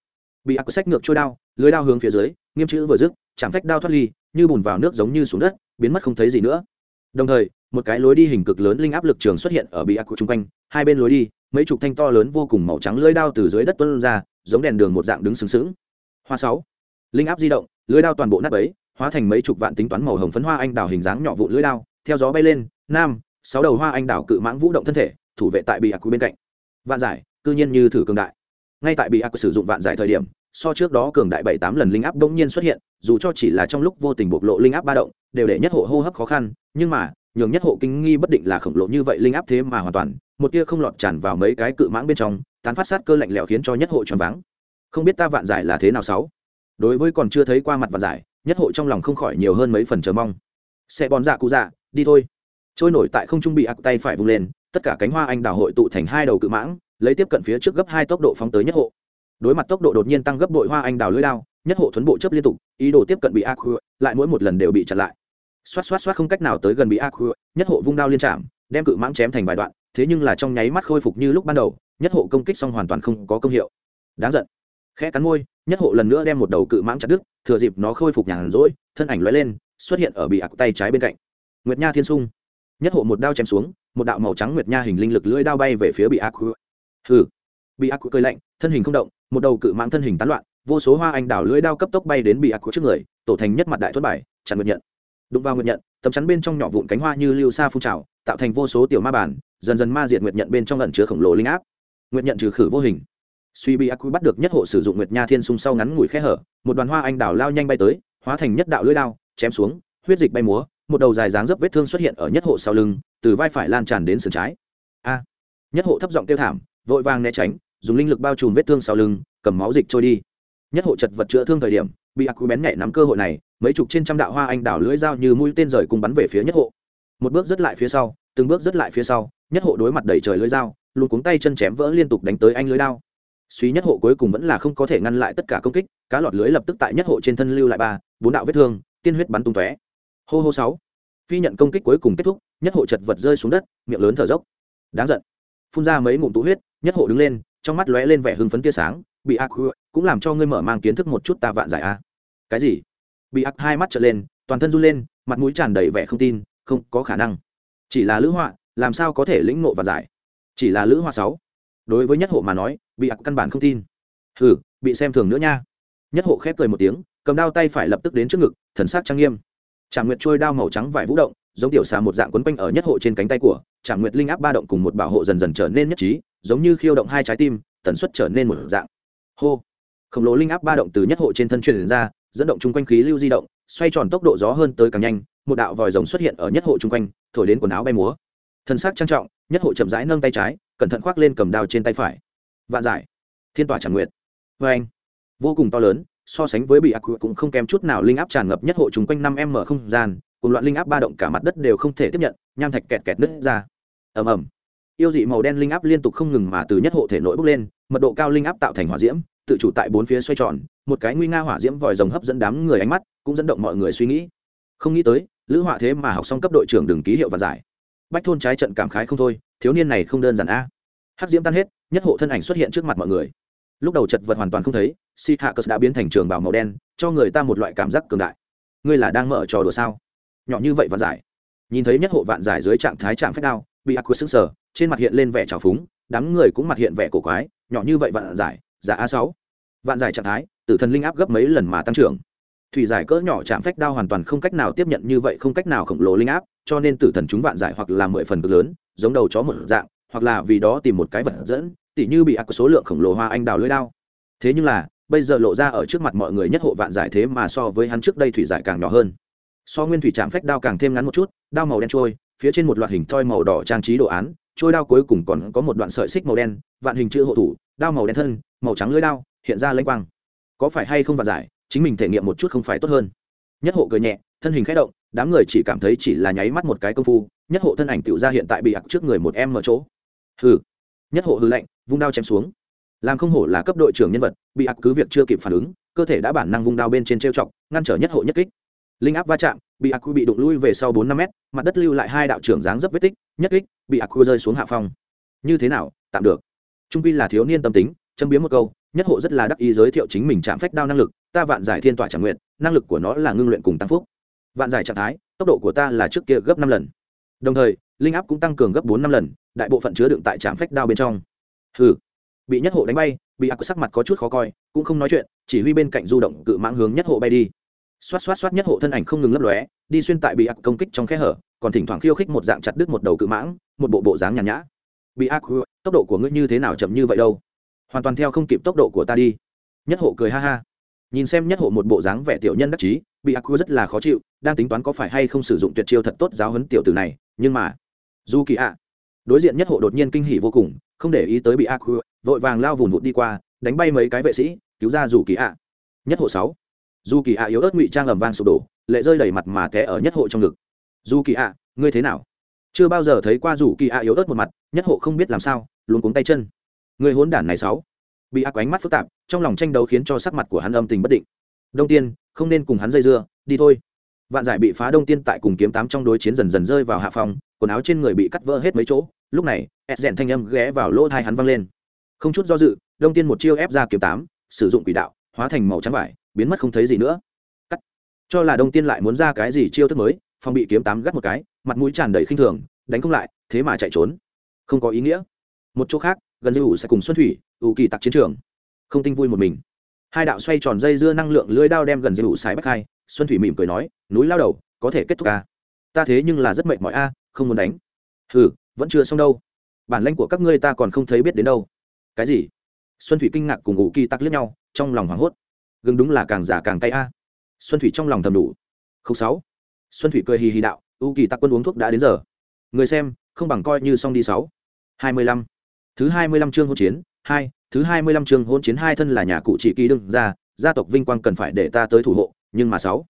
[SPEAKER 1] Bị ác sách ngược trôi đao, lưới đao hướng phía dưới, nghiêm chữ vừa dứt, chạm phách đao thoát ly, như bùn vào nước giống như xuống đất, biến mất không thấy gì nữa. Đồng thời, một cái lối đi hình cực lớn linh áp lực trường xuất hiện ở bị ác của chung quanh. Hai bên lối đi, mấy chục thanh to lớn vô cùng màu trắng lưới đao từ dưới đất tuân ra, giống đèn đường một dạng đứng sừng sững. Hoa sáu linh áp di động, lưới đao toàn bộ nắp ấy hóa thành mấy chục vạn tính toán màu hồng phấn hoa anh đào hình dáng nhỏ vụ lưới đao, theo gió bay lên, nam, sáu đầu hoa anh đào cự mãng vũ động thân thể, thủ vệ tại bị ác bên cạnh. Vạn giải, cư nhiên như thử cường đại. Ngay tại bị ác sử dụng vạn giải thời điểm, so trước đó cường đại bảy tám lần linh áp bỗng nhiên xuất hiện, dù cho chỉ là trong lúc vô tình bộc lộ linh áp ba động, đều để nhất hộ hô hấp khó khăn, nhưng mà, nhường nhất hộ kinh nghi bất định là khổng lồ như vậy linh áp thế mà hoàn toàn, một tia không lọt tràn vào mấy cái cự mãng bên trong, tán phát sát cơ lạnh lẽo khiến cho nhất hộ choáng váng. Không biết ta vạn giải là thế nào sáu? Đối với còn chưa thấy qua mặt và giải, nhất hộ trong lòng không khỏi nhiều hơn mấy phần chờ mong. Sẽ bòn dạ cụ dạ đi thôi. Trôi nổi tại không trung bị ạc tay phải vung lên, tất cả cánh hoa anh đào hội tụ thành hai đầu cự mãng, lấy tiếp cận phía trước gấp hai tốc độ phóng tới nhất hộ. Đối mặt tốc độ đột nhiên tăng gấp đội hoa anh đào lưỡi lao nhất hộ thuấn bộ chấp liên tục, ý đồ tiếp cận bị ác lại mỗi một lần đều bị chặn lại. Xoát xoát xoát không cách nào tới gần bị ác nhất hộ vung đao liên chạm, đem cự mãng chém thành vài đoạn, thế nhưng là trong nháy mắt khôi phục như lúc ban đầu, nhất hộ công kích xong hoàn toàn không có công hiệu. Đáng giận khẽ cắn môi, nhất hộ lần nữa đem một đầu cự mãng chặt đứt, thừa dịp nó khôi phục nhàn rỗi, thân ảnh lóe lên, xuất hiện ở bị ác tay trái bên cạnh. Nguyệt nha thiên sung. Nhất hộ một đao chém xuống, một đạo màu trắng nguyệt nha hình linh lực lưỡi đao bay về phía bị ác hừ. Bị ác cười lạnh, thân hình không động, một đầu cự mãng thân hình tán loạn, vô số hoa anh đào lưỡi đao cấp tốc bay đến bị ác trước người, tổ thành nhất mặt đại thất bài, chặn nguyệt nhận. Đụng vào nguyệt nhận, tấm chắn bên trong nhỏ vụn cánh hoa như lưu sa phun trào, tạo thành vô số tiểu ma bản dần dần ma diệt nguyệt nhận bên trong lẩn chứa khổng lồ linh áp. Nguyệt nhận trừ khử vô hình suy bị ác bắt được nhất hộ sử dụng nguyệt nha thiên sung sau ngắn ngủi khe hở, một đoàn hoa anh đào lao nhanh bay tới, hóa thành nhất đạo lưỡi lao chém xuống, huyết dịch bay múa, một đầu dài dáng dấp vết thương xuất hiện ở nhất hộ sau lưng, từ vai phải lan tràn đến sườn trái. A! Nhất hộ thấp giọng kêu thảm, vội vàng né tránh, dùng linh lực bao trùm vết thương sau lưng, cầm máu dịch trôi đi. Nhất hộ chật vật chữa thương thời điểm bị ác bén nhẹ nắm cơ hội này, mấy chục trên trăm đạo hoa anh đào lưỡi dao như mũi tên rời cùng bắn về phía nhất hộ. Một bước rất lại phía sau, từng bước rất lại phía sau, nhất hộ đối mặt đẩy trời lưỡi dao, luôn cuống tay chân chém vỡ liên tục đánh tới anh lưỡi đao suy nhất hộ cuối cùng vẫn là không có thể ngăn lại tất cả công kích, cá lọt lưới lập tức tại nhất hộ trên thân lưu lại ba, bốn đạo vết thương, tiên huyết bắn tung tóe. Hô hô sáu. Phi nhận công kích cuối cùng kết thúc, nhất hộ chật vật rơi xuống đất, miệng lớn thở dốc. Đáng giận. Phun ra mấy ngụm tụ huyết, nhất hộ đứng lên, trong mắt lóe lên vẻ hưng phấn tia sáng, bị ác cũng làm cho ngươi mở mang kiến thức một chút ta vạn giải a. Cái gì? Bị ác hai mắt trở lên, toàn thân run lên, mặt mũi tràn đầy vẻ không tin, không có khả năng. Chỉ là lữ họa, làm sao có thể lĩnh ngộ và giải? Chỉ là lữ họa sáu. Đối với nhất hộ mà nói bị ặc căn bản không tin. Hừ, bị xem thường nữa nha. Nhất hộ khép cười một tiếng, cầm đao tay phải lập tức đến trước ngực, thần sắc trang nghiêm. Trả nguyệt trôi đao màu trắng vải vũ động, giống tiểu xà một dạng quấn quanh ở nhất hộ trên cánh tay của trả nguyệt linh áp ba động cùng một bảo hộ dần dần trở nên nhất trí, giống như khiêu động hai trái tim, tần suất trở nên một dạng. Hô. Khổng lồ linh áp ba động từ nhất hộ trên thân truyền ra, dẫn động chung quanh khí lưu di động, xoay tròn tốc độ gió hơn tới càng nhanh, một đạo vòi rồng xuất hiện ở nhất hộ chung quanh, thổi đến quần áo bay múa. Thân xác trang trọng, nhất hộ chậm rãi nâng tay trái, cẩn thận khoác lên cầm đao trên tay phải vạn giải. Thiên tỏa tràn nguyệt vê vâng anh. Vô cùng to lớn, so sánh với bị ác cũng không kém chút nào linh áp tràn ngập nhất hộ chúng quanh năm m không gian, cùng loạn linh áp ba động cả mặt đất đều không thể tiếp nhận, nham thạch kẹt kẹt nứt ra. Ầm ầm. Yêu dị màu đen linh áp liên tục không ngừng mà từ nhất hộ thể nội bốc lên, mật độ cao linh áp tạo thành hỏa diễm, tự chủ tại bốn phía xoay tròn, một cái nguy nga hỏa diễm vòi rồng hấp dẫn đám người ánh mắt, cũng dẫn động mọi người suy nghĩ. Không nghĩ tới, lữ họa thế mà học xong cấp đội trưởng đừng ký hiệu và giải. Bách thôn trái trận cảm khái không thôi, thiếu niên này không đơn giản a hắc diễm tan hết, nhất hộ thân ảnh xuất hiện trước mặt mọi người. Lúc đầu chật vật hoàn toàn không thấy si hạ cờ đã biến thành trường bảo màu đen, cho người ta một loại cảm giác cường đại. Ngươi là đang mở trò đùa sao? Nhỏ như vậy vạn giải. Nhìn thấy nhất hộ vạn giải dưới trạng thái trạng phép đao bị ác quyết xứng sở trên mặt hiện lên vẻ trào phúng, đám người cũng mặt hiện vẻ cổ quái, nhỏ như vậy vạn giải, giả a sáu. Vạn giải trạng thái, tử thần linh áp gấp mấy lần mà tăng trưởng. Thủy giải cỡ nhỏ chạm phách đao hoàn toàn không cách nào tiếp nhận như vậy, không cách nào khổng lồ linh áp, cho nên tử thần chúng vạn giải hoặc là mười phần cực lớn, giống đầu chó một dạng hoặc là vì đó tìm một cái vật dẫn, tỉ như bị ác số lượng khổng lồ hoa anh đào lưới đao. Thế nhưng là, bây giờ lộ ra ở trước mặt mọi người nhất hộ vạn giải thế mà so với hắn trước đây thủy giải càng nhỏ hơn. So nguyên thủy trạm phách đao càng thêm ngắn một chút, đao màu đen trôi, phía trên một loạt hình thoi màu đỏ trang trí đồ án, trôi đao cuối cùng còn có một đoạn sợi xích màu đen, vạn hình chữ hộ thủ, đao màu đen thân, màu trắng lưới đao, hiện ra lênh quang. Có phải hay không vạn giải, chính mình thể nghiệm một chút không phải tốt hơn. Nhất hộ cười nhẹ, thân hình khẽ động, đám người chỉ cảm thấy chỉ là nháy mắt một cái công phu, nhất hộ thân ảnh tựu ra hiện tại bị ặc trước người một em ở chỗ hừ. Nhất hộ hư lạnh vung đao chém xuống. Làm không hổ là cấp đội trưởng nhân vật, bị ác cứ việc chưa kịp phản ứng, cơ thể đã bản năng vung đao bên trên trêu chọc, ngăn trở nhất hộ nhất kích. Linh áp va chạm, bị ặc bị đụng lui về sau bốn năm mét, mặt đất lưu lại hai đạo trưởng dáng dấp vết tích, nhất kích, bị ặc rơi xuống hạ phong. Như thế nào, tạm được. Trung quy là thiếu niên tâm tính, châm biếm một câu, nhất hộ rất là đắc ý giới thiệu chính mình chạm phách đao năng lực, ta vạn giải thiên tỏa trạng nguyện năng lực của nó là ngưng luyện cùng tăng phúc. Vạn giải trạng thái, tốc độ của ta là trước kia gấp năm lần. Đồng thời, linh áp cũng tăng cường gấp bốn năm lần đại bộ phận chứa đựng tại trạm phách đao bên trong. Hừ. Bị nhất hộ đánh bay, bị ác sắc mặt có chút khó coi, cũng không nói chuyện, chỉ huy bên cạnh du động cự mãng hướng nhất hộ bay đi. Xoát xoát xoát nhất hộ thân ảnh không ngừng lấp lóe, đi xuyên tại bị ác công kích trong khe hở, còn thỉnh thoảng khiêu khích một dạng chặt đứt một đầu cự mãng, một bộ bộ dáng nhàn nhã. Bị ác tốc độ của ngươi như thế nào chậm như vậy đâu? Hoàn toàn theo không kịp tốc độ của ta đi. Nhất hộ cười ha ha. Nhìn xem nhất hộ một bộ dáng vẻ tiểu nhân đắc chí, bị ác rất là khó chịu, đang tính toán có phải hay không sử dụng tuyệt chiêu thật tốt giáo huấn tiểu tử này, nhưng mà du kỳ ạ đối diện nhất hộ đột nhiên kinh hỉ vô cùng, không để ý tới bị ác vội vàng lao vùn vụt đi qua, đánh bay mấy cái vệ sĩ, cứu ra dù kỳ ạ. Nhất hộ sáu. Dù kỳ ạ yếu ớt ngụy trang ầm vang sụp đổ, lệ rơi đầy mặt mà té ở nhất hộ trong ngực. Dù kỳ ạ, ngươi thế nào? Chưa bao giờ thấy qua dù kỳ ạ yếu ớt một mặt, nhất hộ không biết làm sao luôn cuống tay chân. Người hốn đản này sáu. Bị ác ánh mắt phức tạp, trong lòng tranh đấu khiến cho sắc mặt của hắn âm tình bất định. Đông tiên, không nên cùng hắn dây dưa, đi thôi. Vạn giải bị phá đông tiên tại cùng kiếm tám trong đối chiến dần dần rơi vào hạ phòng quần áo trên người bị cắt vỡ hết mấy chỗ lúc này ed rèn thanh âm ghé vào lỗ thai hắn văng lên. Không chút do dự, đông tiên một chiêu ép ra kiếm tám, sử dụng quỷ đạo, hóa thành màu trắng vải, biến mất không thấy gì nữa. Cắt. Cho là đông tiên lại muốn ra cái gì chiêu thức mới phong bị kiếm tám gắt một cái, mặt mũi tràn đầy khinh thường, đánh không lại, thế mà chạy trốn. Không có ý nghĩa. Một chỗ khác, gần như ủ sẽ cùng xuân thủy, ủ kỳ tặc chiến trường. Không tinh vui một mình. Hai đạo xoay tròn dây dưa năng lượng lưới đao đem gần như ủ sái bách hai, xuân thủy mỉm cười nói, núi lao đầu, có thể kết thúc ca ta thế nhưng là rất mệt mỏi a, không muốn đánh. Hừ vẫn chưa xong đâu. Bản lãnh của các ngươi ta còn không thấy biết đến đâu. Cái gì? Xuân thủy kinh ngạc cùng ủ kỳ tắc lướt nhau, trong lòng hoảng hốt. Gừng đúng là càng giả càng tay a. Xuân thủy trong lòng thầm đủ. Không sáu. Xuân thủy cười hì hì đạo u kỳ tắc quân uống thuốc đã đến giờ. Người xem, không bằng coi như xong đi sáu. Hai mươi lăm. Thứ hai mươi lăm chương hôn chiến, hai, thứ hai mươi lăm chương hôn chiến hai thân là nhà cụ chỉ kỳ đương ra gia tộc vinh quang cần phải để ta tới thủ hộ, nhưng mà sáu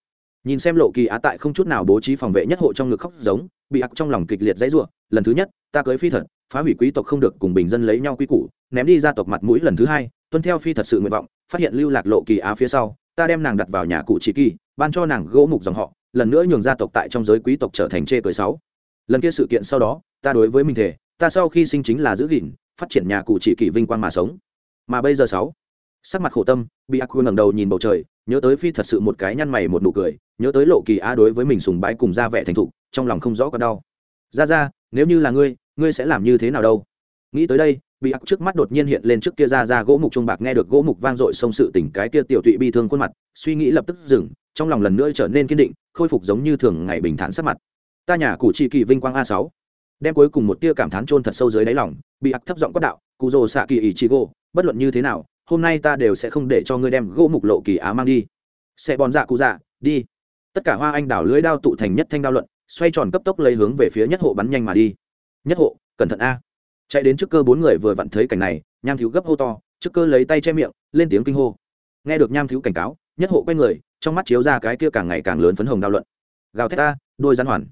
[SPEAKER 1] nhìn xem lộ kỳ á tại không chút nào bố trí phòng vệ nhất hộ trong ngực khóc giống, bị ác trong lòng kịch liệt dãy ruộng lần thứ nhất, ta cưới phi thật, phá hủy quý tộc không được cùng bình dân lấy nhau quy củ, ném đi ra tộc mặt mũi lần thứ hai, tuân theo phi thật sự nguyện vọng, phát hiện lưu lạc lộ kỳ á phía sau, ta đem nàng đặt vào nhà cụ chỉ kỳ, ban cho nàng gỗ mục dòng họ, lần nữa nhường gia tộc tại trong giới quý tộc trở thành chê cười sáu. Lần kia sự kiện sau đó, ta đối với mình thể ta sau khi sinh chính là giữ gìn, phát triển nhà cụ chỉ kỳ vinh quang mà sống. Mà bây giờ sáu, sắc mặt khổ tâm, bị ác ngẩng đầu nhìn bầu trời nhớ tới phi thật sự một cái nhăn mày một nụ cười, nhớ tới lộ kỳ a đối với mình sùng bái cùng ra vẻ thành thục, trong lòng không rõ còn đau. Ra ra, nếu như là ngươi ngươi sẽ làm như thế nào đâu? Nghĩ tới đây bị ác trước mắt đột nhiên hiện lên trước kia ra ra gỗ mục trung bạc nghe được gỗ mục vang dội xông sự tỉnh cái kia tiểu tụy bi thương khuôn mặt, suy nghĩ lập tức dừng, trong lòng lần nữa trở nên kiên định, khôi phục giống như thường ngày bình thản sắc mặt. Ta nhà cụ chi kỳ vinh quang a sáu. Đem cuối cùng một tia cảm thán chôn thật sâu dưới đáy lòng bị ác thấp giọng quát đạo, cụ rồ xạ kỳ ý chi gỗ bất luận như thế nào hôm nay ta đều sẽ không để cho ngươi đem gỗ mục lộ kỳ á mang đi. Sẽ bòn dạ cụ dạ đi. Tất cả hoa anh đảo lưới đao tụ thành nhất thanh đao luận, xoay tròn cấp tốc lấy hướng về phía nhất hộ bắn nhanh mà đi. Nhất hộ, cẩn thận a. Chạy đến trước cơ bốn người vừa vặn thấy cảnh này, nham thiếu gấp hô to, trước cơ lấy tay che miệng, lên tiếng kinh hô. Nghe được nham thiếu cảnh cáo, nhất hộ quay người, trong mắt chiếu ra cái kia càng ngày càng lớn phấn hồng đao luận. Gào thét ta, đôi rắn hoàn.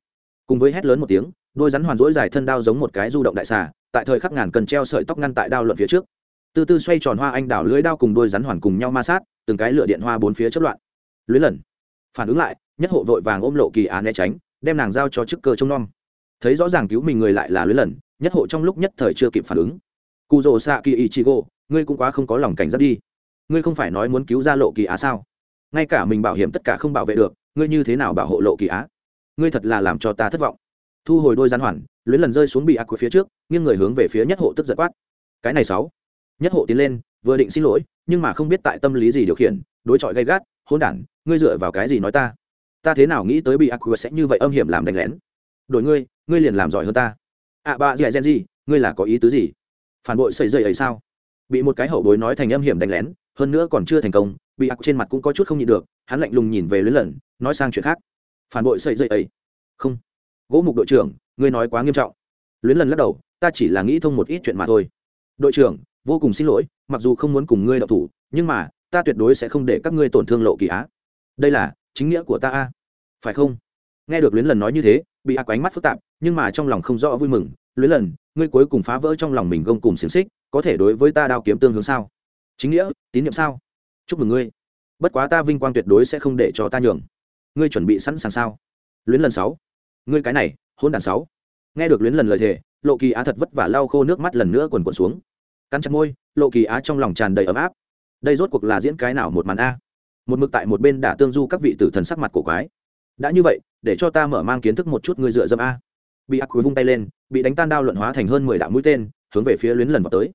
[SPEAKER 1] Cùng với hét lớn một tiếng, đôi rắn hoàn rỗi dài thân đao giống một cái du động đại xà, tại thời khắc ngàn cần treo sợi tóc ngăn tại đao luận phía trước từ từ xoay tròn hoa anh đảo lưới đao cùng đôi rắn hoàn cùng nhau ma sát, từng cái lửa điện hoa bốn phía chất loạn. Lưới lần. Phản ứng lại, nhất hộ vội vàng ôm lộ kỳ á né tránh, đem nàng giao cho chức cơ trông nom. Thấy rõ ràng cứu mình người lại là lưới lần, nhất hộ trong lúc nhất thời chưa kịp phản ứng. Cụ rồ xạ kỳ ý chị gỗ ngươi cũng quá không có lòng cảnh giác đi. Ngươi không phải nói muốn cứu ra lộ kỳ á sao? Ngay cả mình bảo hiểm tất cả không bảo vệ được, ngươi như thế nào bảo hộ lộ kỳ á? Ngươi thật là làm cho ta thất vọng. Thu hồi đôi gian hoàn, lưới lần rơi xuống bị ác của phía trước, nghiêng người hướng về phía nhất hộ tức giật quát. Cái này sáu nhất hộ tiến lên, vừa định xin lỗi, nhưng mà không biết tại tâm lý gì điều khiển, đối chọi gay gắt hôn đản, ngươi dựa vào cái gì nói ta? Ta thế nào nghĩ tới bị ác sẽ như vậy âm hiểm làm đánh lén? Đổi ngươi ngươi liền làm giỏi hơn ta. Ạ bà dì gen gì ngươi là có ý tứ gì? Phản bội xảy dậy ấy sao? Bị một cái hậu bối nói thành âm hiểm đánh lén, hơn nữa còn chưa thành công, bị ác trên mặt cũng có chút không nhịn được, hắn lạnh lùng nhìn về lưới lần nói sang chuyện khác. Phản bội xảy dậy ấy? Không. Gỗ mục đội trưởng, ngươi nói quá nghiêm trọng. Luyến lần lắc đầu, ta chỉ là nghĩ thông một ít chuyện mà thôi. Đội trưởng vô cùng xin lỗi, mặc dù không muốn cùng ngươi đậu thủ, nhưng mà, ta tuyệt đối sẽ không để các ngươi tổn thương lộ kỳ á. Đây là, chính nghĩa của ta a. Phải không? Nghe được luyến lần nói như thế, bị ác ánh mắt phức tạp, nhưng mà trong lòng không rõ vui mừng. Luyến lần, ngươi cuối cùng phá vỡ trong lòng mình gông cùng xiềng xích, có thể đối với ta đao kiếm tương hướng sao? Chính nghĩa, tín nhiệm sao? Chúc mừng ngươi. Bất quá ta vinh quang tuyệt đối sẽ không để cho ta nhường. Ngươi chuẩn bị sẵn sàng sao? Luyến lần sáu. Ngươi cái này hôn đàn sáu. Nghe được luyến lần lời thề, lộ kỳ á thật vất vả lau khô nước mắt lần nữa quần quần xuống cắn chặt môi, lộ kỳ á trong lòng tràn đầy ấm áp. Đây rốt cuộc là diễn cái nào một màn a? Một mực tại một bên đả tương du các vị tử thần sắc mặt cổ quái. Đã như vậy, để cho ta mở mang kiến thức một chút ngươi dựa dâm a. Bị ác quý vung tay lên, bị đánh tan đao luận hóa thành hơn mười đạo mũi tên, hướng về phía luyến lần vào tới.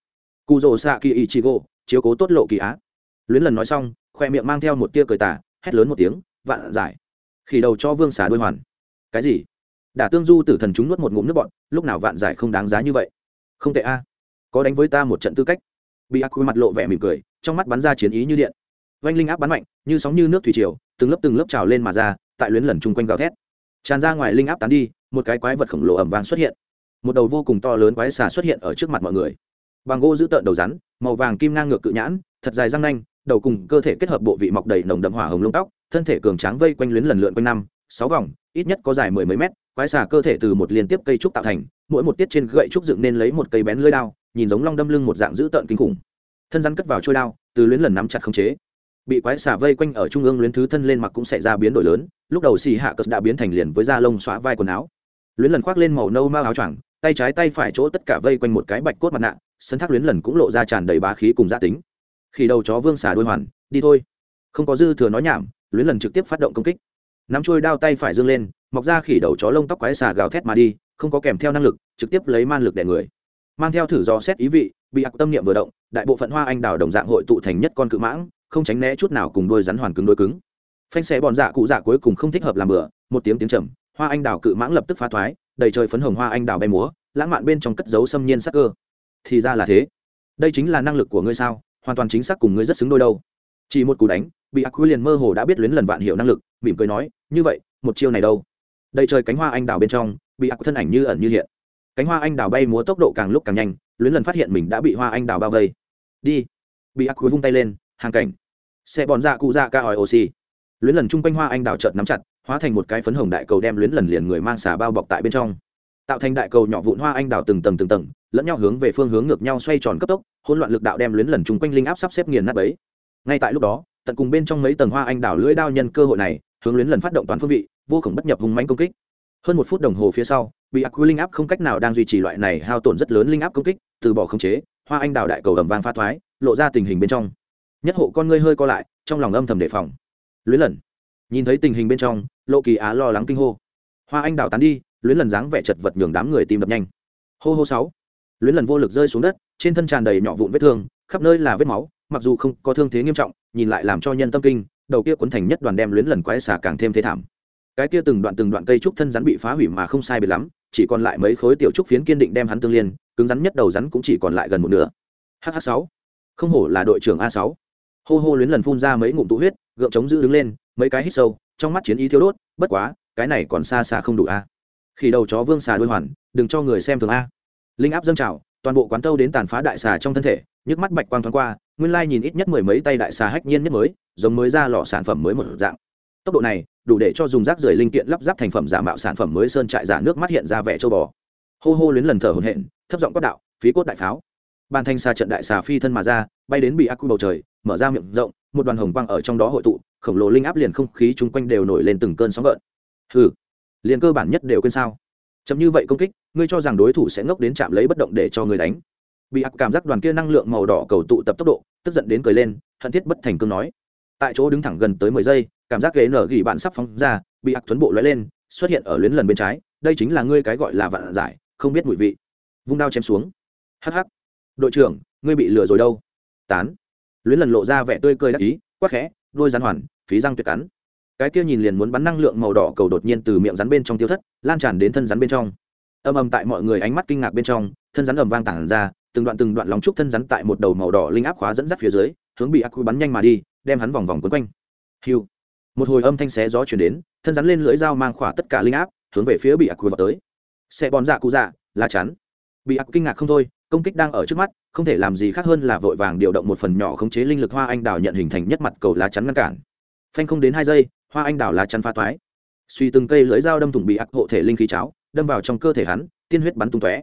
[SPEAKER 1] Cụ rồ xạ kỳ ichigo, chiếu cố tốt lộ kỳ á. Luyến lần nói xong, khoe miệng mang theo một tia cười tả hét lớn một tiếng, vạn giải. Khỉ đầu cho vương xả đôi hoàn. Cái gì? Đả tương du tử thần chúng nuốt một ngụm nước bọn lúc nào vạn giải không đáng giá như vậy? Không tệ a có đánh với ta một trận tư cách. Bị ác quy mặt lộ vẻ mỉm cười, trong mắt bắn ra chiến ý như điện. Vanh linh áp bắn mạnh, như sóng như nước thủy triều, từng lớp từng lớp trào lên mà ra, tại luyến lần chung quanh gào thét. Tràn ra ngoài linh áp tán đi, một cái quái vật khổng lồ ẩm vàng xuất hiện. Một đầu vô cùng to lớn quái xà xuất hiện ở trước mặt mọi người. Bằng gỗ giữ tợn đầu rắn, màu vàng kim ngang ngược cự nhãn, thật dài răng nanh, đầu cùng cơ thể kết hợp bộ vị mọc đầy nồng đậm hỏa hồng lông tóc, thân thể cường tráng vây quanh luyến lần lượn quanh năm, sáu vòng, ít nhất có dài mười mấy mét, quái xà cơ thể từ một liên tiếp cây trúc tạo thành mỗi một tiết trên gậy trúc dựng nên lấy một cây bén lưỡi đao, nhìn giống long đâm lưng một dạng dữ tợn kinh khủng. Thân rắn cất vào trôi đao, từ luyến lần nắm chặt khống chế. Bị quái xà vây quanh ở trung ương luyến thứ thân lên mặc cũng xảy ra biến đổi lớn, lúc đầu xì hạ cất đã biến thành liền với da lông xóa vai quần áo. Luyến lần khoác lên màu nâu mao áo choàng, tay trái tay phải chỗ tất cả vây quanh một cái bạch cốt mặt nạ, sân thác luyến lần cũng lộ ra tràn đầy bá khí cùng gia tính. Khi đầu chó vương xà đôi hoàn, đi thôi. Không có dư thừa nói nhảm, luyến lần trực tiếp phát động công kích. Nắm trôi đao tay phải dương lên, mọc ra khỉ đầu chó lông tóc quái xà gào thét mà đi không có kèm theo năng lực, trực tiếp lấy man lực đẻ người. Mang theo thử do xét ý vị, bị ạc tâm niệm vừa động, đại bộ phận hoa anh đào đồng dạng hội tụ thành nhất con cự mãng, không tránh né chút nào cùng đôi rắn hoàn cứng đôi cứng. Phanh xe bọn dạ cụ dạ cuối cùng không thích hợp làm bừa, một tiếng tiếng trầm, hoa anh đào cự mãng lập tức phá thoái, đầy trời phấn hồng hoa anh đào bay múa, lãng mạn bên trong cất dấu xâm nhiên sắc cơ. Thì ra là thế. Đây chính là năng lực của ngươi sao? Hoàn toàn chính xác cùng ngươi rất xứng đôi đâu. Chỉ một cú đánh, bị ác quy liền mơ hồ đã biết luyến lần vạn hiệu năng lực, mỉm cười nói, như vậy, một chiêu này đâu? Đầy trời cánh hoa anh đào bên trong bị ác thân ảnh như ẩn như hiện. Cánh hoa anh đào bay múa tốc độ càng lúc càng nhanh, luyến lần phát hiện mình đã bị hoa anh đào bao vây. Đi. Bị ác quy vung tay lên, hàng cảnh. Xe bòn dạ cụ dạ ca hỏi oxy luyến lần chung quanh hoa anh đào chợt nắm chặt, hóa thành một cái phấn hồng đại cầu đem luyến lần liền người mang xả bao bọc tại bên trong. Tạo thành đại cầu nhỏ vụn hoa anh đào từng tầng từng tầng, lẫn nhau hướng về phương hướng ngược nhau xoay tròn cấp tốc, hỗn loạn lực đạo đem luyến lần chung quanh linh áp sắp xếp nghiền nát ấy ngay tại lúc đó, tận cùng bên trong mấy tầng hoa anh đào lưỡi đao nhân cơ hội này, hướng luyến lần phát động toàn phương vị, vô khổng bất nhập hung mánh công kích hơn một phút đồng hồ phía sau, bị ác quy linh áp không cách nào đang duy trì loại này hao tổn rất lớn linh áp công kích, từ bỏ khống chế, hoa anh đào đại cầu ầm vang pha thoái, lộ ra tình hình bên trong. Nhất hộ con ngươi hơi co lại, trong lòng âm thầm đề phòng. Luyến lần. Nhìn thấy tình hình bên trong, lộ kỳ á lo lắng kinh hô. Hoa anh đào tán đi, luyến lần dáng vẻ chật vật nhường đám người tìm đập nhanh. Hô hô sáu. Luyến lần vô lực rơi xuống đất, trên thân tràn đầy nhỏ vụn vết thương, khắp nơi là vết máu, mặc dù không có thương thế nghiêm trọng, nhìn lại làm cho nhân tâm kinh, đầu kia cuốn thành nhất đoàn đem luyến lần quái xà càng thêm thế thảm cái kia từng đoạn từng đoạn cây trúc thân rắn bị phá hủy mà không sai biệt lắm, chỉ còn lại mấy khối tiểu trúc phiến kiên định đem hắn tương liên, cứng rắn nhất đầu rắn cũng chỉ còn lại gần một nửa. Hh sáu. Không hổ là đội trưởng a sáu. Hô hô luyến lần phun ra mấy ngụm tụ huyết, gượng chống giữ đứng lên, mấy cái hít sâu, trong mắt chiến ý thiếu đốt, bất quá, cái này còn xa xa không đủ a. Khi đầu chó vương xà đuôi hoàn, đừng cho người xem thường a. Linh áp dâng trào, toàn bộ quán tâu đến tàn phá đại xà trong thân thể, nhức mắt bạch quang thoáng qua, nguyên lai nhìn ít nhất mười mấy tay đại xà hách nhiên nhất mới, giống mới ra lọ sản phẩm mới một dạng tốc độ này, đủ để cho dùng rác rưởi linh kiện lắp ráp thành phẩm giả mạo sản phẩm mới sơn trại giả nước mắt hiện ra vẻ châu bò. Hô hô luyến lần thở hồn hện thấp giọng quát đạo, phí cốt đại pháo. Bàn thanh xa trận đại xà phi thân mà ra, bay đến bị ác quy bầu trời, mở ra miệng rộng, một đoàn hồng quang ở trong đó hội tụ, khổng lồ linh áp liền không khí chung quanh đều nổi lên từng cơn sóng gợn. Hừ, liền cơ bản nhất đều quên sao? Chấm như vậy công kích, ngươi cho rằng đối thủ sẽ ngốc đến chạm lấy bất động để cho người đánh? Bị ác cảm giác đoàn kia năng lượng màu đỏ cầu tụ tập tốc độ, tức giận đến cười lên, hận thiết bất thành cương nói tại chỗ đứng thẳng gần tới mười giây, cảm giác ghế nở gỉ bạn sắp phóng ra, bị ác tuấn bộ lóe lên, xuất hiện ở luyến lần bên trái, đây chính là ngươi cái gọi là vạn giải, không biết mùi vị. Vung đao chém xuống. Hh đội trưởng, ngươi bị lừa rồi đâu? Tán. Luyến lần lộ ra vẻ tươi cười đắc ý, quắc khẽ, đôi rắn hoàn, phí răng tuyệt cắn. Cái kia nhìn liền muốn bắn năng lượng màu đỏ cầu đột nhiên từ miệng rắn bên trong tiêu thất, lan tràn đến thân rắn bên trong. Âm ầm tại mọi người ánh mắt kinh ngạc bên trong, thân rắn ầm vang tản ra, từng đoạn từng đoạn lòng trúc thân rắn tại một đầu màu đỏ linh áp khóa dẫn dắt phía dưới, hướng bị ác quy bắn nhanh mà đi đem hắn vòng vòng quấn quanh. Hiu. Một hồi âm thanh xé gió chuyển đến, thân rắn lên lưỡi dao mang khỏa tất cả linh áp, hướng về phía bị ác quỷ vào tới. Xe bòn dạ cụ dạ lá chắn. Bị ác kinh ngạc không thôi, công kích đang ở trước mắt, không thể làm gì khác hơn là vội vàng điều động một phần nhỏ khống chế linh lực hoa anh đào nhận hình thành nhất mặt cầu lá chắn ngăn cản. Phanh không đến hai giây, hoa anh đào lá chắn pha toái. Suy từng cây lưỡi dao đâm thủng bị ác hộ thể linh khí cháo, đâm vào trong cơ thể hắn, tiên huyết bắn tung tóe.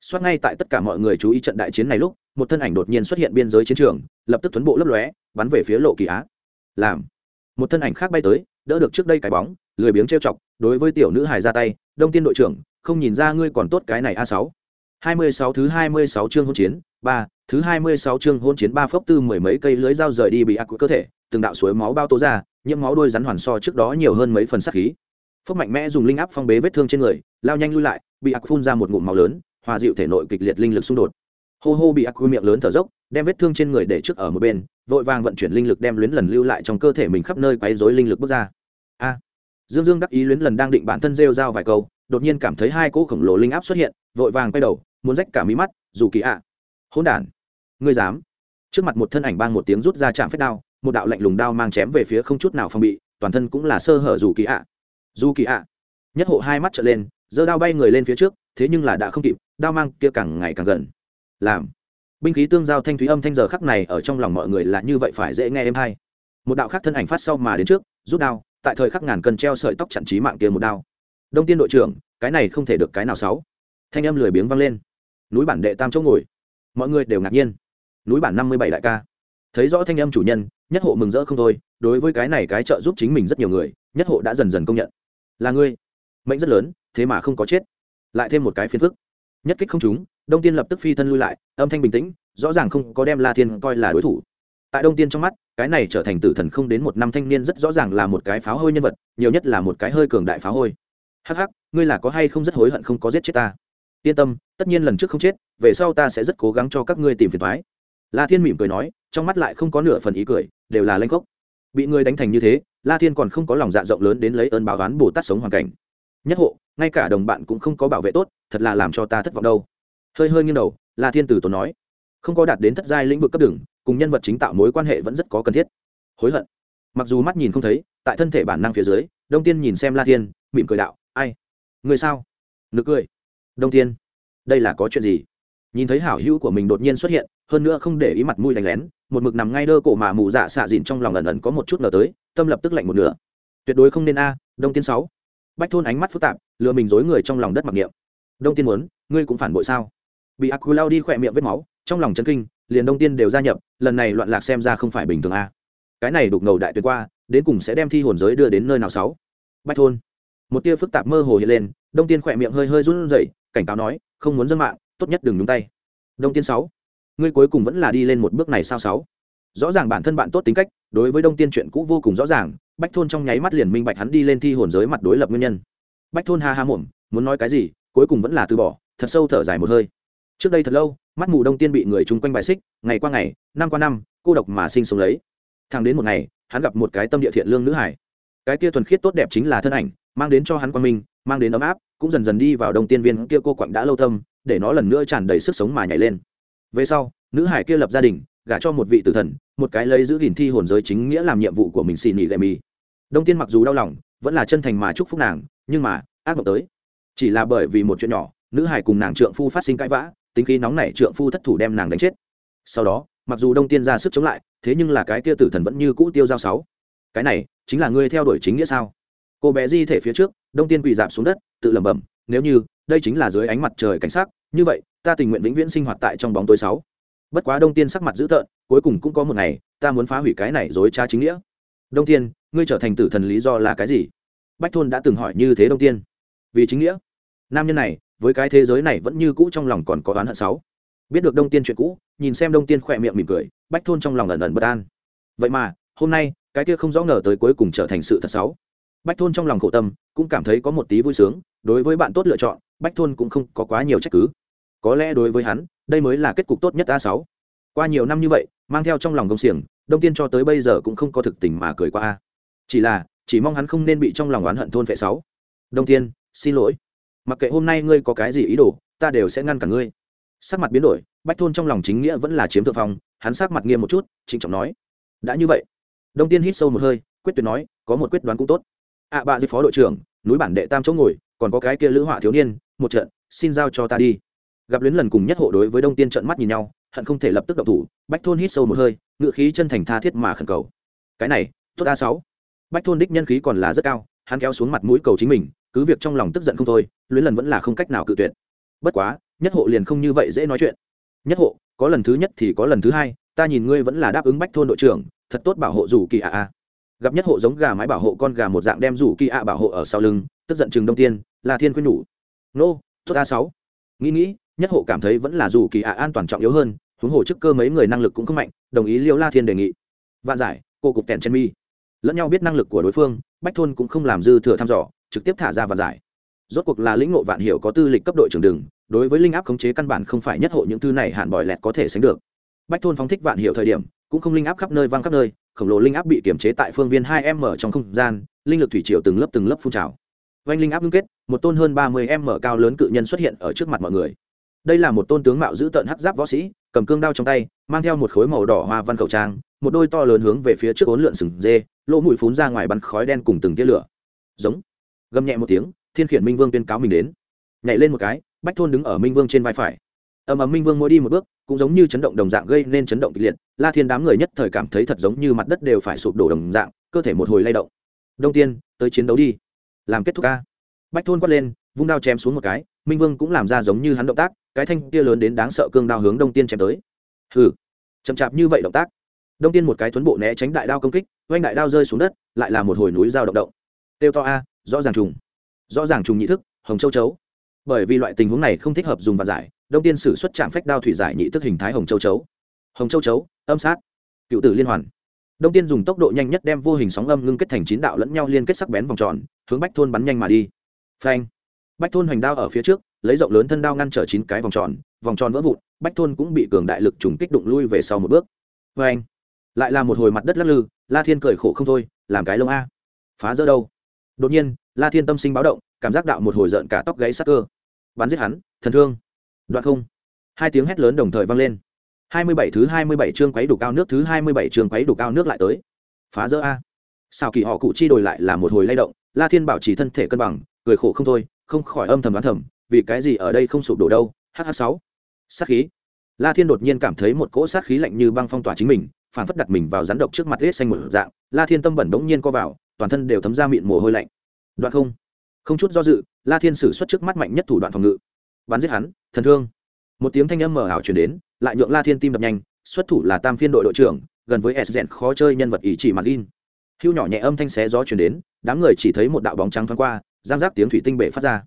[SPEAKER 1] Xoát ngay tại tất cả mọi người chú ý trận đại chiến này lúc một thân ảnh đột nhiên xuất hiện biên giới chiến trường, lập tức tuấn bộ lấp lóe, bắn về phía lộ kỳ á. Làm. Một thân ảnh khác bay tới, đỡ được trước đây cái bóng, lười biếng trêu chọc, đối với tiểu nữ hài ra tay, đông tiên đội trưởng, không nhìn ra ngươi còn tốt cái này a sáu. Hai mươi sáu thứ hai mươi sáu chương hôn chiến, ba, thứ hai mươi sáu chương hôn chiến ba phốc tư mười mấy cây lưới dao rời đi bị ác của cơ thể, từng đạo suối máu bao tố ra, nhiễm máu đôi rắn hoàn so trước đó nhiều hơn mấy phần sát khí. Phốc mạnh mẽ dùng linh áp phong bế vết thương trên người, lao nhanh lui lại, bị ác phun ra một ngụm máu lớn, hòa dịu thể nội kịch liệt linh lực xung đột hô hô bị ác quy miệng lớn thở dốc, đem vết thương trên người để trước ở một bên, vội vàng vận chuyển linh lực đem luyến lần lưu lại trong cơ thể mình khắp nơi quấy rối linh lực bước ra. A. Dương dương đắc ý luyến lần đang định bản thân rêu rao vài câu, đột nhiên cảm thấy hai cỗ khổng lồ linh áp xuất hiện, vội vàng quay đầu, muốn rách cả mí mắt, dù kỳ ạ. À. hỗn đản. Ngươi dám. Trước mặt một thân ảnh bang một tiếng rút ra chạm phép đao, một đạo lạnh lùng đao mang chém về phía không chút nào phòng bị, toàn thân cũng là sơ hở dù kỳ ạ. Dù kỳ ạ. Nhất hộ hai mắt trở lên, giơ đao bay người lên phía trước, thế nhưng là đã không kịp, đao mang kia càng ngày càng gần làm. Binh khí tương giao thanh thúy âm thanh giờ khắc này ở trong lòng mọi người là như vậy phải dễ nghe em hay. Một đạo khác thân ảnh phát sau mà đến trước, rút đao, tại thời khắc ngàn cân treo sợi tóc chặn trí mạng kia một đao. Đông tiên đội trưởng, cái này không thể được cái nào sáu thanh âm lười biếng vang lên. Núi bản đệ tam chỗ ngồi. Mọi người đều ngạc nhiên. Núi bản năm mươi bảy đại ca. Thấy rõ thanh âm chủ nhân, nhất hộ mừng rỡ không thôi, đối với cái này cái trợ giúp chính mình rất nhiều người, nhất hộ đã dần dần công nhận. Là ngươi. Mệnh rất lớn, thế mà không có chết. Lại thêm một cái phiền phức. Nhất kích không chúng đông tiên lập tức phi thân lui lại, âm thanh bình tĩnh, rõ ràng không có đem la thiên coi là đối thủ. Tại đông tiên trong mắt, cái này trở thành tử thần không đến một năm thanh niên rất rõ ràng là một cái pháo hôi nhân vật, nhiều nhất là một cái hơi cường đại pháo hôi. Hắc hắc, ngươi là có hay không rất hối hận không có giết chết ta? Yên tâm, tất nhiên lần trước không chết, về sau ta sẽ rất cố gắng cho các ngươi tìm phiền thoái la thiên mỉm cười nói, trong mắt lại không có nửa phần ý cười, đều là lanh khốc. Bị ngươi đánh thành như thế, la thiên còn không có lòng dạ rộng lớn đến lấy ơn báo oán bồ tát sống hoàn cảnh. Nhất hộ, ngay cả đồng bạn cũng không có bảo vệ tốt, thật là làm cho ta thất vọng đâu hơi hơi nghiêng đầu, la thiên Tử tốn nói, không có đạt đến thất giai lĩnh vực cấp đường, cùng nhân vật chính tạo mối quan hệ vẫn rất có cần thiết. Hối hận. Mặc dù mắt nhìn không thấy, tại thân thể bản năng phía dưới, đông tiên nhìn xem la thiên, mỉm cười đạo, ai? Người sao? Nực cười. Đông tiên, đây là có chuyện gì? Nhìn thấy hảo hữu của mình đột nhiên xuất hiện, hơn nữa không để ý mặt mũi đánh lén, một mực nằm ngay đơ cổ mà mù dạ xạ dìn trong lòng ẩn ẩn có một chút ngờ tới, tâm lập tức lạnh một nửa. Tuyệt đối không nên a, đông tiên sáu. Bách thôn ánh mắt phức tạp, lừa mình dối người trong lòng đất mặc niệm. Đông tiên muốn, ngươi cũng phản bội sao? Bị ác lao đi khỏe miệng vết máu, trong lòng chân kinh, liền đông tiên đều gia nhập, lần này loạn lạc xem ra không phải bình thường a. Cái này đục ngầu đại tuyệt qua, đến cùng sẽ đem thi hồn giới đưa đến nơi nào sáu? Bách thôn. Một tia phức tạp mơ hồ hiện lên, đông tiên khỏe miệng hơi hơi run rẩy, cảnh cáo nói, không muốn dân mạng, tốt nhất đừng nhúng tay. Đông tiên sáu, ngươi cuối cùng vẫn là đi lên một bước này sao sáu? Rõ ràng bản thân bạn tốt tính cách, đối với đông tiên chuyện cũ vô cùng rõ ràng, bách thôn trong nháy mắt liền minh bạch hắn đi lên thi hồn giới mặt đối lập nguyên nhân. Bách thôn ha ha muộm muốn nói cái gì, cuối cùng vẫn là từ bỏ, thật sâu thở dài một hơi trước đây thật lâu, mắt mù đông tiên bị người chung quanh bài xích, ngày qua ngày, năm qua năm, cô độc mà sinh sống lấy. Thằng đến một ngày, hắn gặp một cái tâm địa thiện lương nữ hải. Cái kia thuần khiết tốt đẹp chính là thân ảnh, mang đến cho hắn quan minh, mang đến ấm áp, cũng dần dần đi vào đông tiên viên kia cô quặng đã lâu tâm để nó lần nữa tràn đầy sức sống mà nhảy lên. Về sau, nữ hải kia lập gia đình, gả cho một vị tử thần, một cái lấy giữ gìn thi hồn giới chính nghĩa làm nhiệm vụ của mình xì nỉ lệ mì. Đông tiên mặc dù đau lòng, vẫn là chân thành mà chúc phúc nàng, nhưng mà, ác mộng tới. Chỉ là bởi vì một chuyện nhỏ, nữ hải cùng nàng trượng phu phát sinh cãi vã tính khí nóng nảy trượng phu thất thủ đem nàng đánh chết. Sau đó, mặc dù đông tiên ra sức chống lại, thế nhưng là cái kia tử thần vẫn như cũ tiêu giao sáu. Cái này, chính là ngươi theo đuổi chính nghĩa sao? Cô bé di thể phía trước, đông tiên quỳ dạp xuống đất, tự lẩm bẩm, nếu như, đây chính là dưới ánh mặt trời cảnh sát như vậy, ta tình nguyện vĩnh viễn sinh hoạt tại trong bóng tối sáu. Bất quá đông tiên sắc mặt dữ tợn, cuối cùng cũng có một ngày, ta muốn phá hủy cái này dối trá chính nghĩa. Đông tiên, ngươi trở thành tử thần lý do là cái gì? Bách thôn đã từng hỏi như thế đông tiên. Vì chính nghĩa. Nam nhân này với cái thế giới này vẫn như cũ trong lòng còn có oán hận sáu biết được đông tiên chuyện cũ, nhìn xem đông tiên khỏe miệng mỉm cười, bách thôn trong lòng ẩn ẩn bất an. Vậy mà, hôm nay, cái kia không rõ ngờ tới cuối cùng trở thành sự thật sáu bách thôn trong lòng khổ tâm, cũng cảm thấy có một tí vui sướng, đối với bạn tốt lựa chọn, bách thôn cũng không có quá nhiều trách cứ. Có lẽ đối với hắn, đây mới là kết cục tốt nhất a sáu. Qua nhiều năm như vậy, mang theo trong lòng công xiềng, đông tiên cho tới bây giờ cũng không có thực tình mà cười qua a. Chỉ là, chỉ mong hắn không nên bị trong lòng oán hận thôn vệ sáu đông tiên, xin lỗi mặc kệ hôm nay ngươi có cái gì ý đồ ta đều sẽ ngăn cả ngươi. Sắc mặt biến đổi bách thôn trong lòng chính nghĩa vẫn là chiếm thượng phong hắn sắc mặt nghiêm một chút trịnh trọng nói đã như vậy. Đông tiên hít sâu một hơi quyết tuyệt nói có một quyết đoán cũng tốt. Ạ à, bà di phó đội trưởng núi bản đệ tam chỗ ngồi còn có cái kia lữ họa thiếu niên một trận xin giao cho ta đi. Gặp luyến lần cùng nhất hộ đối với đông tiên trận mắt nhìn nhau hận không thể lập tức động thủ bách thôn hít sâu một hơi ngựa khí chân thành tha thiết mà khẩn cầu. Cái này tốt a sáu. Bách thôn đích nhân khí còn là rất cao hắn kéo xuống mặt mũi cầu chính mình cứ việc trong lòng tức giận không thôi, luyến lần vẫn là không cách nào cự tuyệt. Bất quá, nhất hộ liền không như vậy dễ nói chuyện. Nhất hộ, có lần thứ nhất thì có lần thứ hai, ta nhìn ngươi vẫn là đáp ứng bách thôn đội trưởng, thật tốt bảo hộ rủ kỳ ạ a gặp nhất hộ giống gà mái bảo hộ con gà một dạng đem rủ kỳ ạ bảo hộ ở sau lưng, tức giận chừng đông tiên là thiên khuyên nhủ. Nô, tốt a sáu. Nghĩ nghĩ, nhất hộ cảm thấy vẫn là rủ kỳ ạ an toàn trọng yếu hơn, huống hồ chức cơ mấy người năng lực cũng không mạnh, đồng ý liêu la thiên đề nghị. Vạn giải, cô cục tèn chen mi. Lẫn nhau biết năng lực của đối phương, bách thôn cũng không làm dư thừa thăm dò trực tiếp thả ra và giải. Rốt cuộc là lĩnh ngộ vạn hiểu có tư lịch cấp đội trưởng đường, đối với linh áp khống chế căn bản không phải nhất hộ những thứ này hạn bòi lẹt có thể sánh được. Bách thôn phóng thích vạn hiệu thời điểm, cũng không linh áp khắp nơi văng khắp nơi, khổng lồ linh áp bị kiểm chế tại phương viên hai m trong không gian, linh lực thủy triều từng lớp từng lớp phun trào. Vanh linh áp ngưng kết, một tôn hơn ba mươi m cao lớn cự nhân xuất hiện ở trước mặt mọi người. Đây là một tôn tướng mạo giữ tợn hắc giáp võ sĩ, cầm cương đao trong tay, mang theo một khối màu đỏ hoa văn khẩu trang, một đôi to lớn hướng về phía trước ốn lượn sừng dê, lỗ mũi phun ra ngoài bắn khói đen cùng từng tia lửa. Giống gầm nhẹ một tiếng, thiên khiển minh vương tuyên cáo mình đến. Nhảy lên một cái, bách thôn đứng ở minh vương trên vai phải. Ầm ầm minh vương mỗi đi một bước, cũng giống như chấn động đồng dạng gây nên chấn động kịch liệt. La thiên đám người nhất thời cảm thấy thật giống như mặt đất đều phải sụp đổ đồng dạng, cơ thể một hồi lay động. Đông tiên, tới chiến đấu đi. Làm kết thúc ca. Bách thôn quát lên, vung đao chém xuống một cái, minh vương cũng làm ra giống như hắn động tác, cái thanh kia lớn đến đáng sợ cương đao hướng đông tiên chém tới. Hừ, chậm chạp như vậy động tác. Đông tiên một cái thuấn bộ né tránh đại đao công kích, oanh đại đao rơi xuống đất, lại là một hồi núi dao động động. Tiêu to a rõ ràng trùng. Rõ ràng trùng nhị thức, hồng châu chấu. Bởi vì loại tình huống này không thích hợp dùng vạn giải, đông tiên sử xuất trạm phách đao thủy giải nhị thức hình thái hồng châu chấu. Hồng châu chấu, âm sát. Cựu tử liên hoàn. Đông tiên dùng tốc độ nhanh nhất đem vô hình sóng âm ngưng kết thành chín đạo lẫn nhau liên kết sắc bén vòng tròn, hướng bách thôn bắn nhanh mà đi. Phanh. Bách thôn hoành đao ở phía trước, lấy rộng lớn thân đao ngăn trở chín cái vòng tròn vòng tròn vỡ vụn, bách thôn cũng bị cường đại lực trùng kích đụng lui về sau một bước. Phanh. Lại là một hồi mặt đất lắc lư, la thiên cười khổ không thôi, làm cái lông a, phá rỡ đâu? Đột nhiên, la thiên tâm sinh báo động, cảm giác đạo một hồi rợn cả tóc gáy sắc cơ. Bắn giết hắn, thần thương. Đoạn không. Hai tiếng hét lớn đồng thời vang lên. Hai mươi bảy thứ hai mươi bảy chương quấy đủ cao nước thứ hai mươi bảy chương quấy đủ cao nước lại tới. Phá rỡ a. Sao kỳ họ cụ chi đổi lại là một hồi lay động, la thiên bảo trì thân thể cân bằng, cười khổ không thôi, không khỏi âm thầm đoán thầm, vì cái gì ở đây không sụp đổ đâu hh sáu. Sát khí. La thiên đột nhiên cảm thấy một cỗ sát khí lạnh như băng phong tỏa chính mình phản phất đặt mình vào rắn độc trước mặt hết xanh một dạng, la thiên tâm bẩn bỗng nhiên co vào toàn thân đều thấm ra mịn mồ hôi lạnh. Đoạn không. Không chút do dự, la thiên sử xuất trước mắt mạnh nhất thủ đoạn phòng ngự. Bắn giết hắn, thần thương. Một tiếng thanh âm mở ảo chuyển đến, lại nhượng la thiên tim đập nhanh, xuất thủ là tam phiên đội đội trưởng, gần với s rèn khó chơi nhân vật ý chỉ mặt in hưu nhỏ nhẹ âm thanh xé gió chuyển đến, đám người chỉ thấy một đạo bóng trắng thoáng qua giang giác tiếng thủy tinh bể phát ra.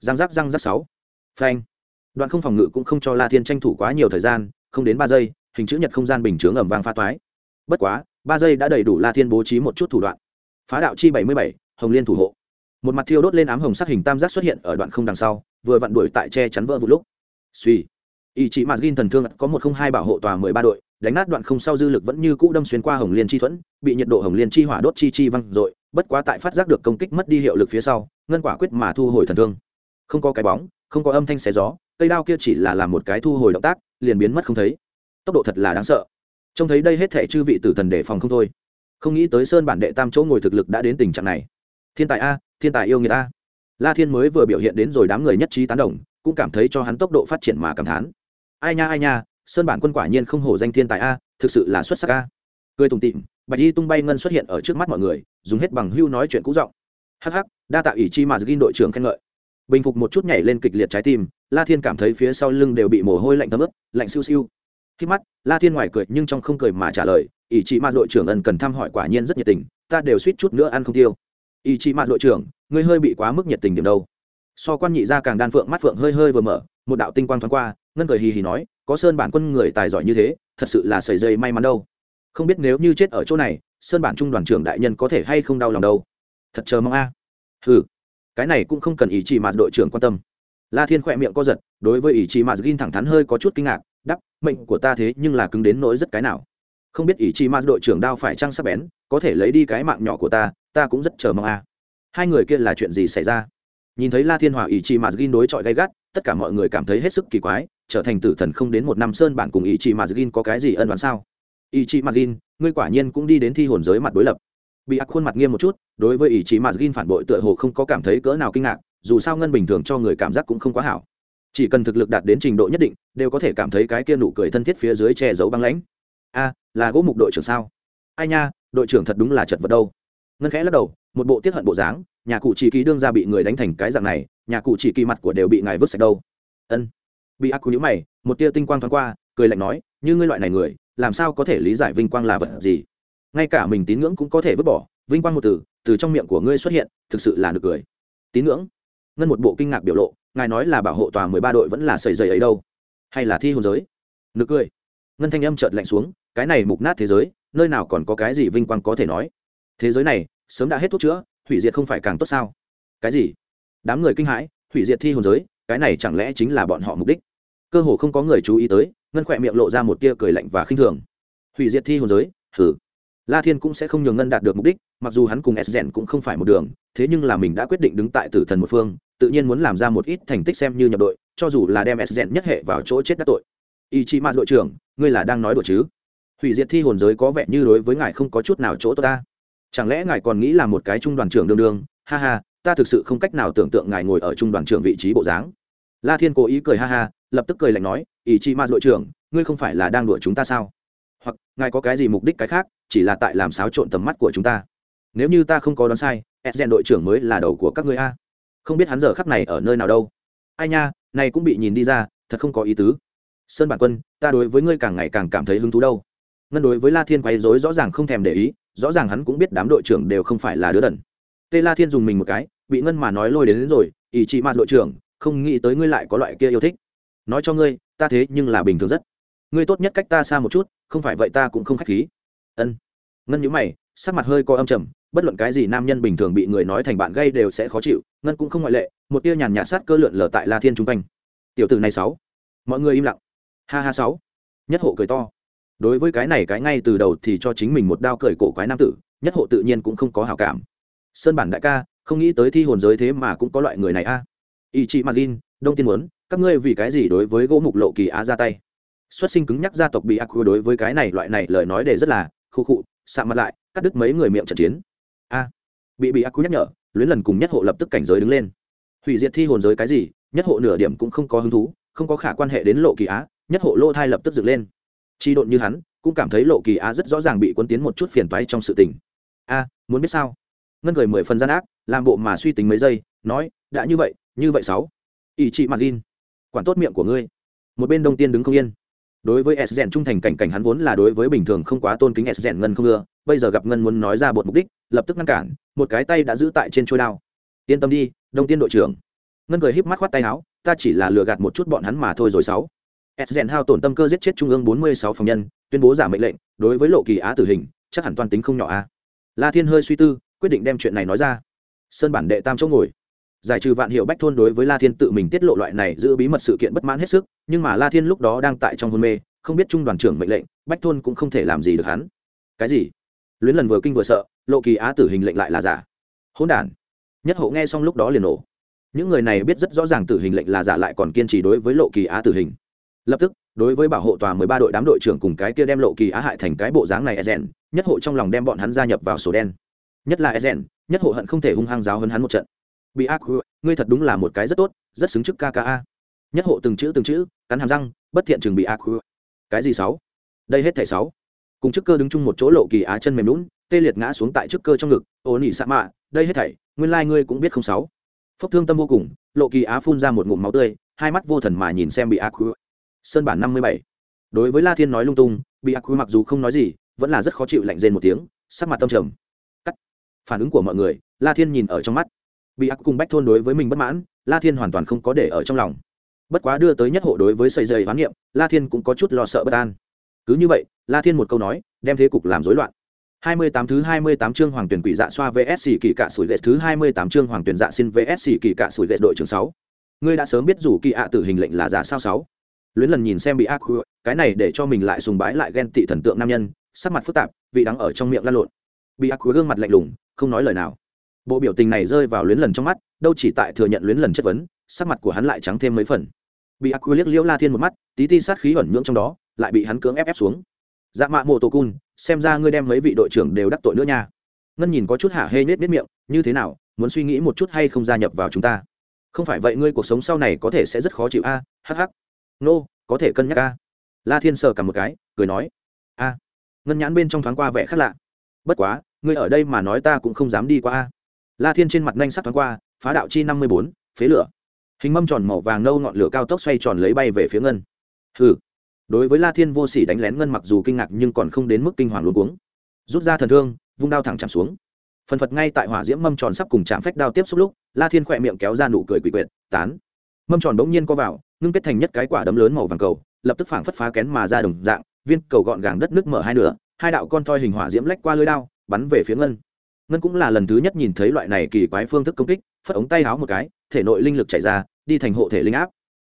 [SPEAKER 1] Giang giác giang giác sáu. Phanh. Đoạn không phòng ngự cũng không cho la thiên tranh thủ quá nhiều thời gian, không đến ba giây, hình chữ nhật không gian bình chướng ẩm vang pha toái. Bất quá, ba giây đã đầy đủ la thiên bố trí một chút thủ đoạn phá đạo chi bảy mươi bảy, hồng liên thủ hộ. Một mặt thiêu đốt lên ám hồng sắc hình tam giác xuất hiện ở đoạn không đằng sau, vừa vặn đuổi tại che chắn vỡ vụ lúc. Suy. Ý chí mặt gin thần thương có một không hai bảo hộ tòa mười ba đội, đánh nát đoạn không sau dư lực vẫn như cũ đâm xuyên qua hồng liên chi thuẫn, bị nhiệt độ hồng liên chi hỏa đốt chi chi văng dội, bất quá tại phát giác được công kích mất đi hiệu lực phía sau, ngân quả quyết mà thu hồi thần thương. Không có cái bóng, không có âm thanh xé gió, cây đao kia chỉ là làm một cái thu hồi động tác, liền biến mất không thấy. Tốc độ thật là đáng sợ. Trông thấy đây hết thể chư vị tử thần đề phòng không thôi không nghĩ tới sơn bản đệ tam chỗ ngồi thực lực đã đến tình trạng này. Thiên tài a, thiên tài yêu người ta la thiên mới vừa biểu hiện đến rồi đám người nhất trí tán đồng, cũng cảm thấy cho hắn tốc độ phát triển mà cảm thán. Ai nha ai nha, sơn bản quân quả nhiên không hổ danh thiên tài a, thực sự là xuất sắc a. Cười tùng tịm bạch y tung bay ngân xuất hiện ở trước mắt mọi người, dùng hết bằng hưu nói chuyện cũ giọng. Hắc hắc, đa tạo ỷ chi mà ghi đội trưởng khen ngợi. Bình phục một chút nhảy lên kịch liệt trái tim, la thiên cảm thấy phía sau lưng đều bị mồ hôi lạnh thấm ướt, lạnh siêu siêu khi mắt, la thiên ngoài cười nhưng trong không cười mà trả lời, Ý chi mà đội trưởng ân cần thăm hỏi quả nhiên rất nhiệt tình, ta đều suýt chút nữa ăn không tiêu. Ý chi mà đội trưởng, ngươi hơi bị quá mức nhiệt tình điểm đâu. So quan nhị ra càng đan phượng mắt phượng hơi hơi vừa mở, một đạo tinh quang thoáng qua, ngân cười hì hì nói, có sơn bản quân người tài giỏi như thế, thật sự là sầy dây may mắn đâu. Không biết nếu như chết ở chỗ này, sơn bản trung đoàn trưởng đại nhân có thể hay không đau lòng đâu. Thật chờ mong a. À. ừ cái này cũng không cần ý chỉ mà đội trưởng quan tâm. La thiên khỏe miệng co giật, đối với ý chí mà gin thẳng thắn hơi có chút kinh ngạc đắp, mệnh của ta thế nhưng là cứng đến nỗi rất cái nào. Không biết ý chí mà đội trưởng đao phải trăng sắp bén, có thể lấy đi cái mạng nhỏ của ta ta cũng rất chờ mong a. Hai người kia là chuyện gì xảy ra? Nhìn thấy la thiên hòa ý chí mà gin đối chọi gay gắt, tất cả mọi người cảm thấy hết sức kỳ quái, trở thành tử thần không đến một năm sơn bản cùng ý chí mà gin có cái gì ân đoán sao? Ý chí mà gin ngươi quả nhiên cũng đi đến thi hồn giới mặt đối lập. Bị ác khuôn mặt nghiêm một chút, đối với ý chí mà gin phản bội tựa hồ không có cảm thấy cỡ nào kinh ngạc, dù sao ngân bình thường cho người cảm giác cũng không quá hảo chỉ cần thực lực đạt đến trình độ nhất định, đều có thể cảm thấy cái kia nụ cười thân thiết phía dưới che giấu băng lãnh. A, là gỗ mục đội trưởng sao? Ai nha, đội trưởng thật đúng là chật vật đâu. Ngân khẽ lắc đầu, một bộ tiết hận bộ dáng, nhà cụ chỉ kỳ đương ra bị người đánh thành cái dạng này, nhà cụ chỉ kỳ mặt của đều bị ngài vứt sạch đâu. Ân. Bị ác cụ nhữ mày, một tia tinh quang thoáng qua, cười lạnh nói, như ngươi loại này người, làm sao có thể lý giải vinh quang là vật gì? Ngay cả mình tín ngưỡng cũng có thể vứt bỏ, vinh quang một từ từ trong miệng của ngươi xuất hiện, thực sự là được cười. Tín ngưỡng? Ngân một bộ kinh ngạc biểu lộ ngài nói là bảo hộ tòa mười ba đội vẫn là sầy dày ấy đâu? Hay là thi hồn giới? Nực cười. Ngân thanh âm chợt lạnh xuống, cái này mục nát thế giới, nơi nào còn có cái gì vinh quang có thể nói? Thế giới này, sớm đã hết thuốc chữa, hủy diệt không phải càng tốt sao? Cái gì? Đám người kinh hãi, hủy diệt thi hồn giới, cái này chẳng lẽ chính là bọn họ mục đích? Cơ hồ không có người chú ý tới, ngân khỏe miệng lộ ra một tia cười lạnh và khinh thường. Hủy diệt thi hồn giới? Thử la thiên cũng sẽ không nhường ngân đạt được mục đích, mặc dù hắn cùng s rèn cũng không phải một đường, thế nhưng là mình đã quyết định đứng tại tử thần một phương tự nhiên muốn làm ra một ít thành tích xem như nhập đội, cho dù là đem s rèn nhất hệ vào chỗ chết đắc tội. Ý chí mạt đội trưởng, ngươi là đang nói đùa chứ? Hủy diệt thi hồn giới có vẻ như đối với ngài không có chút nào chỗ tốt ta. Chẳng lẽ ngài còn nghĩ là một cái trung đoàn trưởng đương đương? Ha ha, ta thực sự không cách nào tưởng tượng ngài ngồi ở trung đoàn trưởng vị trí bộ dáng. La thiên cố ý cười ha ha, lập tức cười lạnh nói ý chí mạt đội trưởng, ngươi không phải là đang đùa chúng ta sao? Hoặc, ngài có cái gì mục đích cái khác, chỉ là tại làm xáo trộn tầm mắt của chúng ta? Nếu như ta không có đoán sai edgen đội trưởng mới là đầu của các ngươi a không biết hắn giờ khắc này ở nơi nào đâu. Ai nha này cũng bị nhìn đi ra thật không có ý tứ. Sơn bản quân ta đối với ngươi càng ngày càng cảm thấy hứng thú đâu. Ngân đối với la thiên quay dối rõ ràng không thèm để ý rõ ràng hắn cũng biết đám đội trưởng đều không phải là đứa đần. Tê la thiên dùng mình một cái bị ngân mà nói lôi đến, đến rồi ý chị mà đội trưởng không nghĩ tới ngươi lại có loại kia yêu thích. Nói cho ngươi ta thế nhưng là bình thường rất. Ngươi tốt nhất cách ta xa một chút không phải vậy ta cũng không k h á c h khí. Ân. Ngân nhữ mày sắc mặt hơi co âm trầm bất luận cái gì nam nhân bình thường bị người nói thành bạn gây đều sẽ khó chịu, ngân cũng không ngoại lệ, một tia nhàn nhạt sát cơ lượn lờ tại la thiên chung quanh. Tiểu tử này sáu, mọi người im lặng. Ha ha sáu. Nhất hộ cười to. Đối với cái này cái ngay từ đầu thì cho chính mình một đao cười cổ quái nam tử, nhất hộ tự nhiên cũng không có hào cảm. Sơn bản đại ca, không nghĩ tới thi hồn giới thế mà cũng có loại người này a. À. ý chị margin đông tiên muốn, các ngươi vì cái gì đối với gỗ mục lộ kỳ á ra tay? Xuất sinh cứng nhắc gia tộc bị ác đối với cái này loại này lời nói để rất là khu khụ sạ mặt lại, cắt đứt mấy người miệng trận chiến bị bị ác nhắc nhở, luyến lần cùng nhất hộ lập tức cảnh giới đứng lên. Hủy diệt thi hồn giới cái gì, nhất hộ nửa điểm cũng không có hứng thú, không có khả quan hệ đến lộ kỳ á, nhất hộ lô thai lập tức dựng lên. Chi độn như hắn, cũng cảm thấy lộ kỳ á rất rõ ràng bị quân tiến một chút phiền toái trong sự tình. A, muốn biết sao? Ngân cười mười phần gian ác, làm bộ mà suy tính mấy giây, nói, đã như vậy như vậy sáu. Ý chị mặt in quản tốt miệng của ngươi. Một bên đông tiên đứng không yên đối với s rèn trung thành cảnh cảnh hắn vốn là đối với bình thường không quá tôn kính s rèn ngân không ưa, bây giờ gặp ngân muốn nói ra bột mục đích, lập tức ngăn cản, một cái tay đã giữ tại trên trôi đao. Yên tâm đi, đông tiên đội trưởng. Ngân cười híp mắt khoát tay áo, ta chỉ là lừa gạt một chút bọn hắn mà thôi rồi sáu. S rèn hao tổn tâm cơ giết chết trung ương bốn mươi sáu phòng nhân, tuyên bố giả mệnh lệnh, đối với lộ kỳ á tử hình, chắc hẳn toàn tính không nhỏ a. La thiên hơi suy tư, quyết định đem chuyện này nói ra. Sơn bản đệ tam chỗ ngồi giải trừ vạn hiệu bách thôn đối với la thiên tự mình tiết lộ loại này giữ bí mật sự kiện bất mãn hết sức, nhưng mà la thiên lúc đó đang tại trong hôn mê, không biết trung đoàn trưởng mệnh lệnh, bách thôn cũng không thể làm gì được hắn. Cái gì? Luyến lần vừa kinh vừa sợ, lộ kỳ á tử hình lệnh lại là giả. Hôn đản. Nhất hộ nghe xong lúc đó liền nổ. Những người này biết rất rõ ràng tử hình lệnh là giả lại còn kiên trì đối với lộ kỳ á tử hình. Lập tức, đối với bảo hộ tòa mười ba đội đám đội trưởng cùng cái kia đem lộ kỳ á hại thành cái bộ dáng này e rèn, nhất hộ trong lòng đem bọn hắn gia nhập vào sổ đen. Nhất là e rèn, nhất hộ hận không thể hung hăng giáo hơn hắn một trận bị ác ngươi thật đúng là một cái rất tốt, rất xứng chức kka nhất hộ từng chữ từng chữ, cắn hàm răng, bất thiện chừng bị ác cái gì sáu? Đây hết thảy sáu. Cùng chức cơ đứng chung một chỗ lộ kỳ á chân mềm lún tê liệt ngã xuống tại chức cơ trong ngực, ô nỉ sa mạ, đây hết thảy, nguyên lai ngươi cũng biết không sáu? Phốc thương tâm vô cùng, lộ kỳ á phun ra một ngụm máu tươi, hai mắt vô thần mà nhìn xem bị ác sơn bản năm mươi bảy. Đối với la thiên nói lung tung, bị ác mặc dù không nói gì, vẫn là rất khó chịu lạnh rên một tiếng, sắc mặt tâm trầm. Cắt. Phản ứng của mọi người, la thiên nhìn ở trong mắt bị ác cùng bách thôn đối với mình bất mãn la thiên hoàn toàn không có để ở trong lòng bất quá đưa tới nhất hộ đối với xây dây hoán niệm la thiên cũng có chút lo sợ bất an cứ như vậy la thiên một câu nói đem thế cục làm rối loạn 28 thứ 28 chương hoàng tuyển quỷ dạ xoa vs kỳ cạ sủi lệ thứ 28 chương hoàng tuyển dạ xin vs kỳ cạ sủi lệ đội trưởng 6. Ngươi đã sớm biết rủ kỳ ạ tử hình lệnh là giả sao 6. Luyến lần nhìn xem bị ác cái này để cho mình lại sùng bái lại ghen tị thần tượng nam nhân, sắc mặt phức tạp, vị đắng ở trong miệng lăn lộn. Bị ác gương mặt lạnh lùng, không nói lời nào. Bộ biểu tình này rơi vào luyến lần trong mắt, đâu chỉ tại thừa nhận luyến lần chất vấn, sắc mặt của hắn lại trắng thêm mấy phần. Bị ác liếc liễu La Thiên một mắt, tí ti sát khí ẩn nhưỡng trong đó, lại bị hắn cưỡng ép ép xuống. Dạ mạ mộ tổ cun xem ra ngươi đem mấy vị đội trưởng đều đắc tội nữa nha. Ngân nhìn có chút hạ hê nết nết miệng như thế nào muốn suy nghĩ một chút hay không gia nhập vào chúng ta? Không phải vậy ngươi cuộc sống sau này có thể sẽ rất khó chịu a à, hh nô có thể cân nhắc a. La thiên sờ cả một cái cười nói. A. Ngân nhãn bên trong thoáng qua vẻ khác lạ. Bất quá ngươi ở đây mà nói ta cũng không dám đi qua a la thiên trên mặt nhanh sắc thoáng qua, phá đạo chi năm mươi bốn, phế lửa. Hình mâm tròn màu vàng nâu ngọn lửa cao tốc xoay tròn lấy bay về phía ngân. Hừ. Đối với la thiên vô sỉ đánh lén ngân mặc dù kinh ngạc nhưng còn không đến mức kinh hoàng luôn cuống. Rút ra thần thương, vung đao thẳng chạm xuống. Phần phật ngay tại hỏa diễm mâm tròn sắp cùng chạm phách đao tiếp xúc lúc, la thiên khỏe miệng kéo ra nụ cười quỷ quyệt, tán. Mâm tròn bỗng nhiên co vào, ngưng kết thành nhất cái quả đấm lớn màu vàng cầu, lập tức phảng phất phá kén mà ra đồng dạng, viên cầu gọn gàng đất nước mở hai nửa, hai đạo con toi hình hỏa diễm lách qua lưới đao, bắn về phía ngân ngân cũng là lần thứ nhất nhìn thấy loại này kỳ quái phương thức công kích, phất ống tay háo một cái, thể nội linh lực chạy ra, đi thành hộ thể linh áp.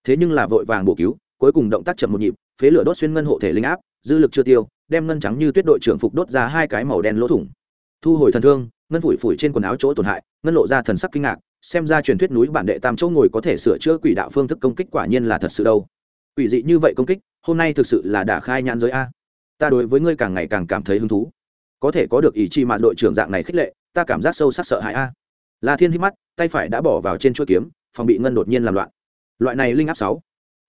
[SPEAKER 1] Thế nhưng là vội vàng bổ cứu, cuối cùng động tác chậm một nhịp, phế lửa đốt xuyên ngân hộ thể linh áp, dư lực chưa tiêu, đem ngân trắng như tuyết đội trưởng phục đốt ra hai cái màu đen lỗ thủng. Thu hồi thần thương, ngân phủi phủi trên quần áo chỗ tổn hại, ngân lộ ra thần sắc kinh ngạc, xem ra truyền thuyết núi bản đệ tam chỗ ngồi có thể sửa chữa quỷ đạo phương thức công kích quả nhiên là thật sự đâu. Quỷ dị như vậy công kích, hôm nay thực sự là đã khai nhãn giới a. Ta đối với ngươi càng ngày càng cảm thấy hứng thú có thể có được ý chi mà đội trưởng dạng này khích lệ, ta cảm giác sâu sắc sợ hãi a. La thiên hít mắt, tay phải đã bỏ vào trên chuỗi kiếm, phòng bị ngân đột nhiên làm loạn. Loại này linh áp sáu.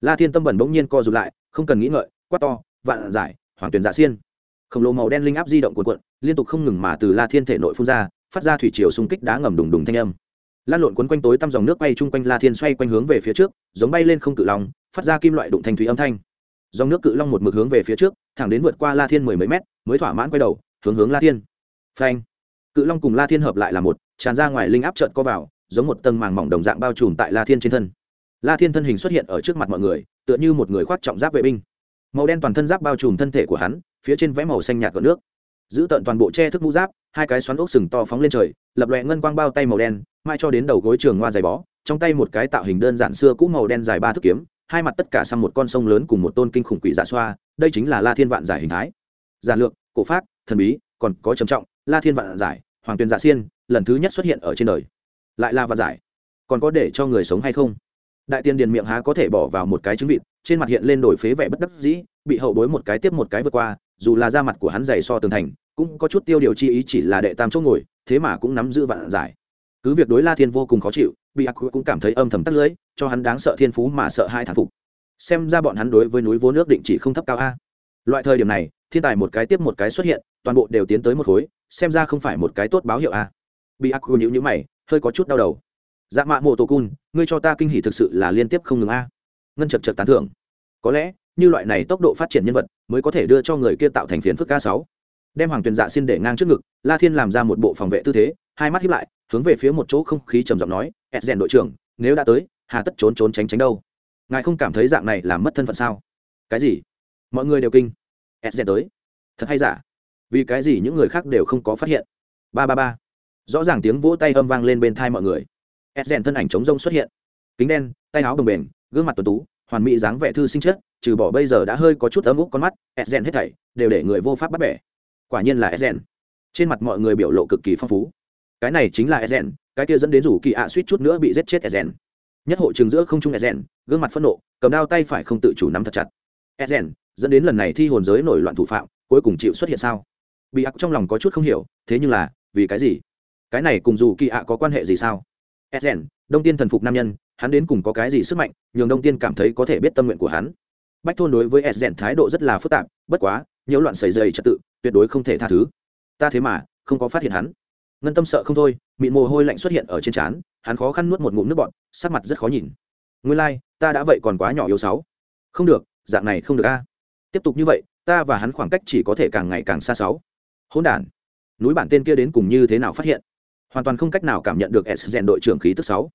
[SPEAKER 1] La thiên tâm bẩn bỗng nhiên co rụt lại, không cần nghĩ ngợi, quát to, vạn giải, hoàng tuyển dạ xiên. Khổng lồ màu đen linh áp di động cuộn cuộn, liên tục không ngừng mà từ la thiên thể nội phun ra, phát ra thủy chiều xung kích đá ngầm đùng đùng thanh âm. Lan lộn quấn quanh tối tăm dòng nước bay chung quanh la thiên xoay quanh hướng về phía trước, giống bay lên không cự long, phát ra kim loại đụng thanh thủy âm thanh. Dòng nước cự long một mực hướng về phía trước, thẳng đến vượt qua la thiên mười mấy mét, mới thỏa mãn quay đầu hướng hướng la thiên. Phanh. Cự long cùng la thiên hợp lại là một, tràn ra ngoài linh áp trợn co vào, giống một tầng màng mỏng đồng dạng bao trùm tại la thiên trên thân. La thiên thân hình xuất hiện ở trước mặt mọi người, tựa như một người khoác trọng giáp vệ binh. Màu đen toàn thân giáp bao trùm thân thể của hắn, phía trên vẽ màu xanh nhạt của nước. Giữ tận toàn bộ che thức mũ giáp, hai cái xoắn ốc sừng to phóng lên trời, lập lòe ngân quang bao tay màu đen mai cho đến đầu gối trường hoa dài bó, trong tay một cái tạo hình đơn giản xưa cũ màu đen dài ba thước kiếm, hai mặt tất cả sang một con sông lớn cùng một tôn kinh khủng quỷ dạ xoa, đây chính là la thiên vạn giải hình thái giản lược, cổ pháp, thần bí, còn có trầm trọng, la thiên vạn giải, hoàng tuyền Giả xiên, lần thứ nhất xuất hiện ở trên đời. Lại là vạn giải. Còn có để cho người sống hay không? Đại tiên điền miệng há có thể bỏ vào một cái trứng vịt, trên mặt hiện lên đổi phế vẻ bất đắc dĩ, bị hậu bối một cái tiếp một cái vượt qua, dù là da mặt của hắn dày so tường thành, cũng có chút tiêu điều chi ý chỉ là đệ tam chỗ ngồi, thế mà cũng nắm giữ vạn giải. Cứ việc đối la thiên vô cùng khó chịu, bị ác cũng cảm thấy âm thầm tắt lưới, cho hắn đáng sợ thiên phú mà sợ hai thản phục. Xem ra bọn hắn đối với núi vô nước định chỉ không thấp cao a. Loại thời điểm này thiên tài một cái tiếp một cái xuất hiện, toàn bộ đều tiến tới một khối, xem ra không phải một cái tốt báo hiệu a bị ác nhữ nhữ mày, hơi có chút đau đầu. Dạ mạ mộ tổ cun ngươi cho ta kinh hỉ thực sự là liên tiếp không ngừng a. Ngân chật chật tán thưởng. Có lẽ, như loại này tốc độ phát triển nhân vật, mới có thể đưa cho người kia tạo thành phiến phức ca sáu. Đem hoàng tuyền dạ xin để ngang trước ngực, la thiên làm ra một bộ phòng vệ tư thế, hai mắt hiếp lại, hướng về phía một chỗ không khí trầm giọng nói ed rèn đội trưởng, nếu đã tới, hà tất trốn trốn tránh tránh đâu. Ngài không cảm thấy dạng này làm mất thân phận sao? Cái gì? Mọi người đều kinh ed tới. Thật hay giả? Vì cái gì những người khác đều không có phát hiện? Ba ba ba. Rõ ràng tiếng vỗ tay âm vang lên bên thai mọi người. Ed thân ảnh chống rông xuất hiện. Kính đen, tay áo đồng bền, gương mặt tuần tú, hoàn mỹ dáng vẻ thư sinh chất, trừ bỏ bây giờ đã hơi có chút ấm úc con mắt ed hết thảy đều để người vô pháp bắt bẻ. Quả nhiên là ed trên mặt mọi người biểu lộ cực kỳ phong phú. Cái này chính là ed cái kia dẫn đến rủ kỳ ạ suýt chút nữa bị giết chết ed nhất hộ trường giữa không trung ed gương mặt phẫn nộ, cầm đao tay phải không tự chủ nắm thật chặt. Ed dẫn đến lần này thi hồn giới nổi loạn thủ phạm cuối cùng chịu xuất hiện sao? Bị ác trong lòng có chút không hiểu thế nhưng là vì cái gì? Cái này cùng dù kỳ ạ có quan hệ gì sao? Edgen đông tiên thần phục nam nhân hắn đến cùng có cái gì sức mạnh nhường đông tiên cảm thấy có thể biết tâm nguyện của hắn? Bách thôn đối với edgen thái độ rất là phức tạp bất quá nhiễu loạn xảy dày trật tự tuyệt đối không thể tha thứ. Ta thế mà không có phát hiện hắn. Ngân tâm sợ không thôi mịn mồ hôi lạnh xuất hiện ở trên trán hắn khó khăn nuốt một ngụm nước bọt sắc mặt rất khó nhìn. Nguyên lai、like, ta đã vậy còn quá nhỏ yếu sáu. Không được dạng này không được a tiếp tục như vậy, ta và hắn khoảng cách chỉ có thể càng ngày càng xa sáu. Hỗn đản. Núi bản tên kia đến cùng như thế nào phát hiện? Hoàn toàn không cách nào cảm nhận được s rèn đội trưởng khí tức sáu.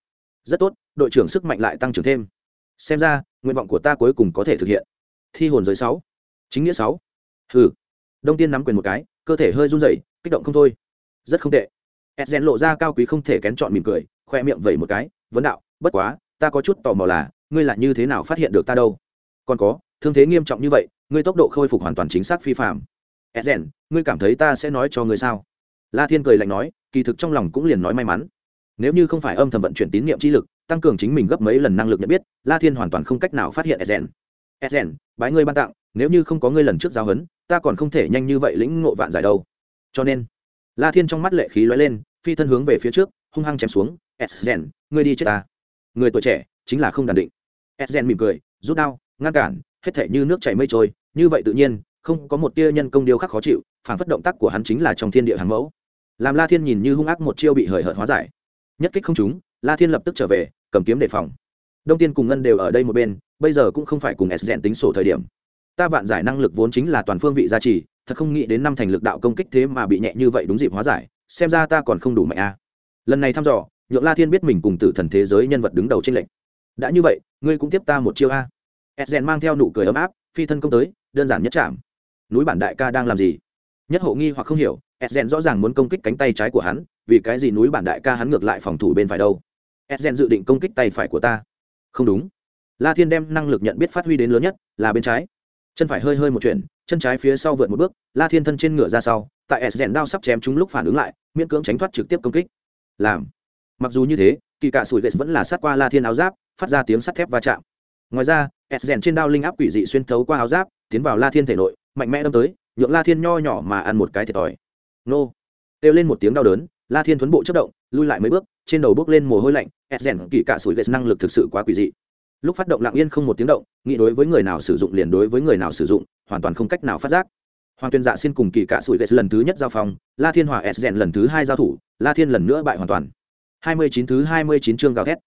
[SPEAKER 1] Rất tốt, đội trưởng sức mạnh lại tăng trưởng thêm. Xem ra, nguyện vọng của ta cuối cùng có thể thực hiện. Thi hồn giới sáu. Chính nghĩa sáu. Hừ. Đông tiên nắm quyền một cái, cơ thể hơi run rẩy, kích động không thôi. Rất không tệ. S rèn lộ ra cao quý không thể kén chọn mỉm cười, khoe miệng vẩy một cái, vấn đạo, bất quá, ta có chút tò mò là, ngươi là như thế nào phát hiện được ta đâu? Còn có, thương thế nghiêm trọng như vậy ngươi tốc độ khôi phục hoàn toàn chính xác phi phạm. S rèn ngươi cảm thấy ta sẽ nói cho ngươi sao? La thiên cười lạnh nói, kỳ thực trong lòng cũng liền nói may mắn. Nếu như không phải âm thầm vận chuyển tín nhiệm chi lực, tăng cường chính mình gấp mấy lần năng lực nhận biết, la thiên hoàn toàn không cách nào phát hiện edgen edgen bái ngươi ban tặng, nếu như không có ngươi lần trước giao hấn ta còn không thể nhanh như vậy lĩnh ngộ vạn giải đâu. Cho nên, la thiên trong mắt lệ khí lóe lên, phi thân hướng về phía trước, hung hăng chém xuống edgen ngươi đi chết ta. Người tuổi trẻ chính là không đàn định. Edgen mỉm cười, rút đao, ngăn cản, hết thể như nước chảy mây trôi như vậy tự nhiên không có một tia nhân công điêu khắc khó chịu phản phất động tác của hắn chính là trong thiên địa hàng mẫu. Làm la thiên nhìn như hung ác một chiêu bị hời hợt hóa giải. Nhất kích không chúng, la thiên lập tức trở về cầm kiếm đề phòng. Đông tiên cùng ngân đều ở đây một bên bây giờ cũng không phải cùng s rèn tính sổ thời điểm. Ta vạn giải năng lực vốn chính là toàn phương vị gia trì thật không nghĩ đến năm thành lực đạo công kích thế mà bị nhẹ như vậy đúng dịp hóa giải xem ra ta còn không đủ mạnh a. Lần này thăm dò nhượng la thiên biết mình cùng tử thần thế giới nhân vật đứng đầu trên lệnh đã như vậy ngươi cũng tiếp ta một chiêu a. S rèn mang theo nụ cười ấm áp phi thân công tới, đơn giản nhất chạm núi bản đại ca đang làm gì? Nhất hộ nghi hoặc không hiểu edgen rõ ràng muốn công kích cánh tay trái của hắn, vì cái gì núi bản đại ca hắn ngược lại phòng thủ bên phải đâu? Edgen dự định công kích tay phải của ta. Không đúng. La thiên đem năng lực nhận biết phát huy đến lớn nhất là bên trái. Chân phải hơi hơi một chuyển chân trái phía sau vượt một bước, la thiên thân trên ngựa ra sau, tại edgen đao sắp chém chúng lúc phản ứng lại, miễn cưỡng tránh thoát trực tiếp công kích. Làm. Mặc dù như thế, kỳ cạ sủi ghét vẫn là sát qua la thiên áo giáp, phát ra tiếng sắt thép va chạm. Ngoài ra edgen trên đao linh áp quỷ dị xuyên thấu qua áo giáp, tiến vào la thiên thể nội, mạnh mẽ đâm tới, nhượng la thiên nho nhỏ mà ăn một cái thiệt thòi. Nô! Kêu lên một tiếng đau đớn, la thiên thuấn bộ chất động, lui lại mấy bước, trên đầu bước lên mồ hôi lạnh, s rèn kỳ cả sủi ghét năng lực thực sự quá quỷ dị. Lúc phát động lặng yên không một tiếng động, nghĩ đối với người nào sử dụng liền đối với người nào sử dụng, hoàn toàn không cách nào phát giác. Hoàng tuyên dạ xin cùng kỳ cả sủi ghét lần thứ nhất giao phòng, la thiên hòa s rèn lần thứ hai giao thủ, la thiên lần nữa bại hoàn toàn. Hai mươi chín thứ hai mươi chín chương gào thét.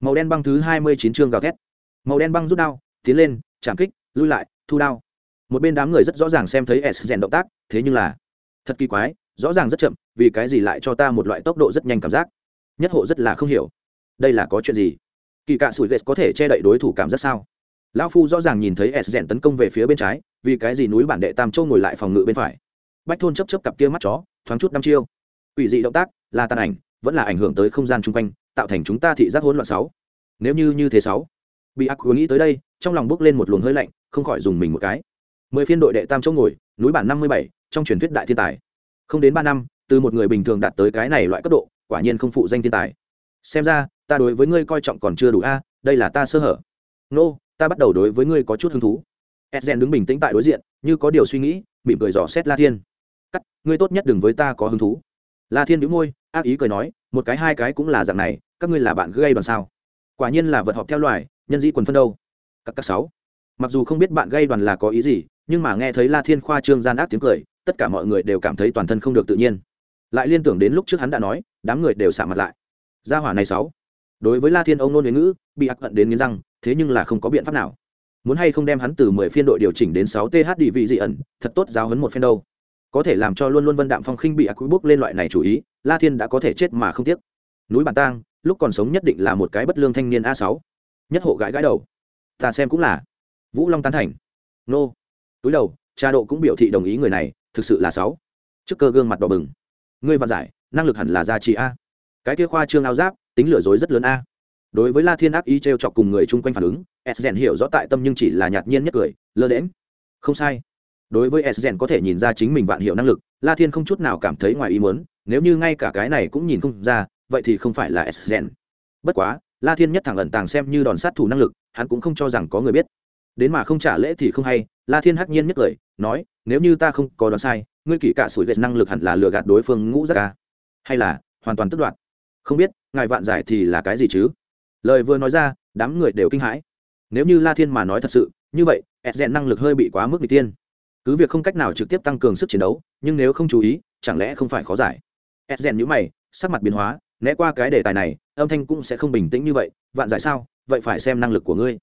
[SPEAKER 1] Màu đen băng thứ hai mươi chín chương gào thét. Màu đen băng rút đao tiến lên, chạm kích, lui lại, thu đao. Một bên đám người rất rõ ràng xem thấy s rèn động tác, thế nhưng là, thật kỳ quái, rõ ràng rất chậm, vì cái gì lại cho ta một loại tốc độ rất nhanh cảm giác? Nhất hộ rất là không hiểu. Đây là có chuyện gì? Kỳ cạ sủi ghét có thể che đậy đối thủ cảm giác sao? Lão phu rõ ràng nhìn thấy s rèn tấn công về phía bên trái, vì cái gì núi bản đệ tam châu ngồi lại phòng ngự bên phải? Bách thôn chấp chấp cặp kia mắt chó, thoáng chút năm chiêu. Ủy dị động tác, là tàn ảnh, vẫn là ảnh hưởng tới không gian chung quanh, tạo thành chúng ta thị giác hỗn loạn sáu. Nếu như như thế sáu bị ác nghĩ tới đây trong lòng bước lên một luồng hơi lạnh không khỏi dùng mình một cái. Mười phiên đội đệ tam chỗ ngồi núi bản năm mươi bảy trong truyền thuyết đại thiên tài. Không đến ba năm từ một người bình thường đạt tới cái này loại cấp độ quả nhiên không phụ danh thiên tài. Xem ra ta đối với ngươi coi trọng còn chưa đủ a đây là ta sơ hở. Nô、no, ta bắt đầu đối với ngươi có chút hứng thú. Edgen đứng bình tĩnh tại đối diện như có điều suy nghĩ mỉm cười dò xét la thiên. Cắt ngươi tốt nhất đừng với ta có hứng thú. La thiên đĩu môi ác ý cười nói một cái hai cái cũng là dạng này các ngươi là bạn gây đoàn sao? Quả nhiên là vật họp theo loài nhân dĩ quần phân đâu? Các các sáu. Mặc dù không biết bạn gây đoàn là có ý gì, nhưng mà nghe thấy la thiên khoa trương gian ác tiếng cười, tất cả mọi người đều cảm thấy toàn thân không được tự nhiên. Lại liên tưởng đến lúc trước hắn đã nói, đám người đều xả mặt lại. Gia hỏa này sáu. Đối với la thiên ông nôn ngữ, bị ác hận đến nghiến răng, thế nhưng là không có biện pháp nào. Muốn hay không đem hắn từ mười phiên đội điều chỉnh đến sáu th địa vị dị ẩn, thật tốt giáo hấn một phen đâu. Có thể làm cho luôn luôn vân đạm phong khinh bị ác quý bốc lên loại này chủ ý, la thiên đã có thể chết mà không tiếc. Núi bản tang, lúc còn sống nhất định là một cái bất lương thanh niên a sáu nhất hộ gãi gãi đầu. Ta xem cũng là. Vũ long tán thành. Nô. Túi đầu cha độ cũng biểu thị đồng ý người này, thực sự là sáu. Trước cơ gương mặt đỏ bừng. Ngươi và giải, năng lực hẳn là gia trị a. Cái kia khoa trương áo giáp, tính lừa dối rất lớn a. Đối với la thiên ác ý t r e o chọc cùng người chung quanh phản ứng, s rèn hiểu rõ tại tâm nhưng chỉ là nhạt nhiên nhất cười, lơ đễm không sai. Đối với s rèn có thể nhìn ra chính mình vạn hiệu năng lực, la thiên không chút nào cảm thấy ngoài ý muốn, nếu như ngay cả cái này cũng nhìn không ra, vậy thì không phải là s rèn bất quá la thiên nhất thẳng ẩn tàng xem như đòn sát thủ năng lực, hắn cũng không cho rằng có người biết. Đến mà không trả lễ thì không hay, la thiên hắc nhiên nhất cười nói, nếu như ta không có đoán sai, ngươi kỷ cả sủi gậy năng lực hẳn là lừa gạt đối phương ngũ giác ca. Hay là, hoàn toàn tức đoạt. Không biết, ngài vạn giải thì là cái gì chứ? Lời vừa nói ra, đám người đều kinh hãi. Nếu như la thiên mà nói thật sự, như vậy ed rèn năng lực hơi bị quá mức bị tiên cứ việc không cách nào trực tiếp tăng cường sức chiến đấu, nhưng nếu không chú ý, chẳng lẽ không phải khó giải? ed rèn nhữ mày, sắc mặt biến hóa, né qua cái đề tài này âm thanh cũng sẽ không bình tĩnh như vậy, vạn giải sao? Vậy phải xem năng lực của ngươi.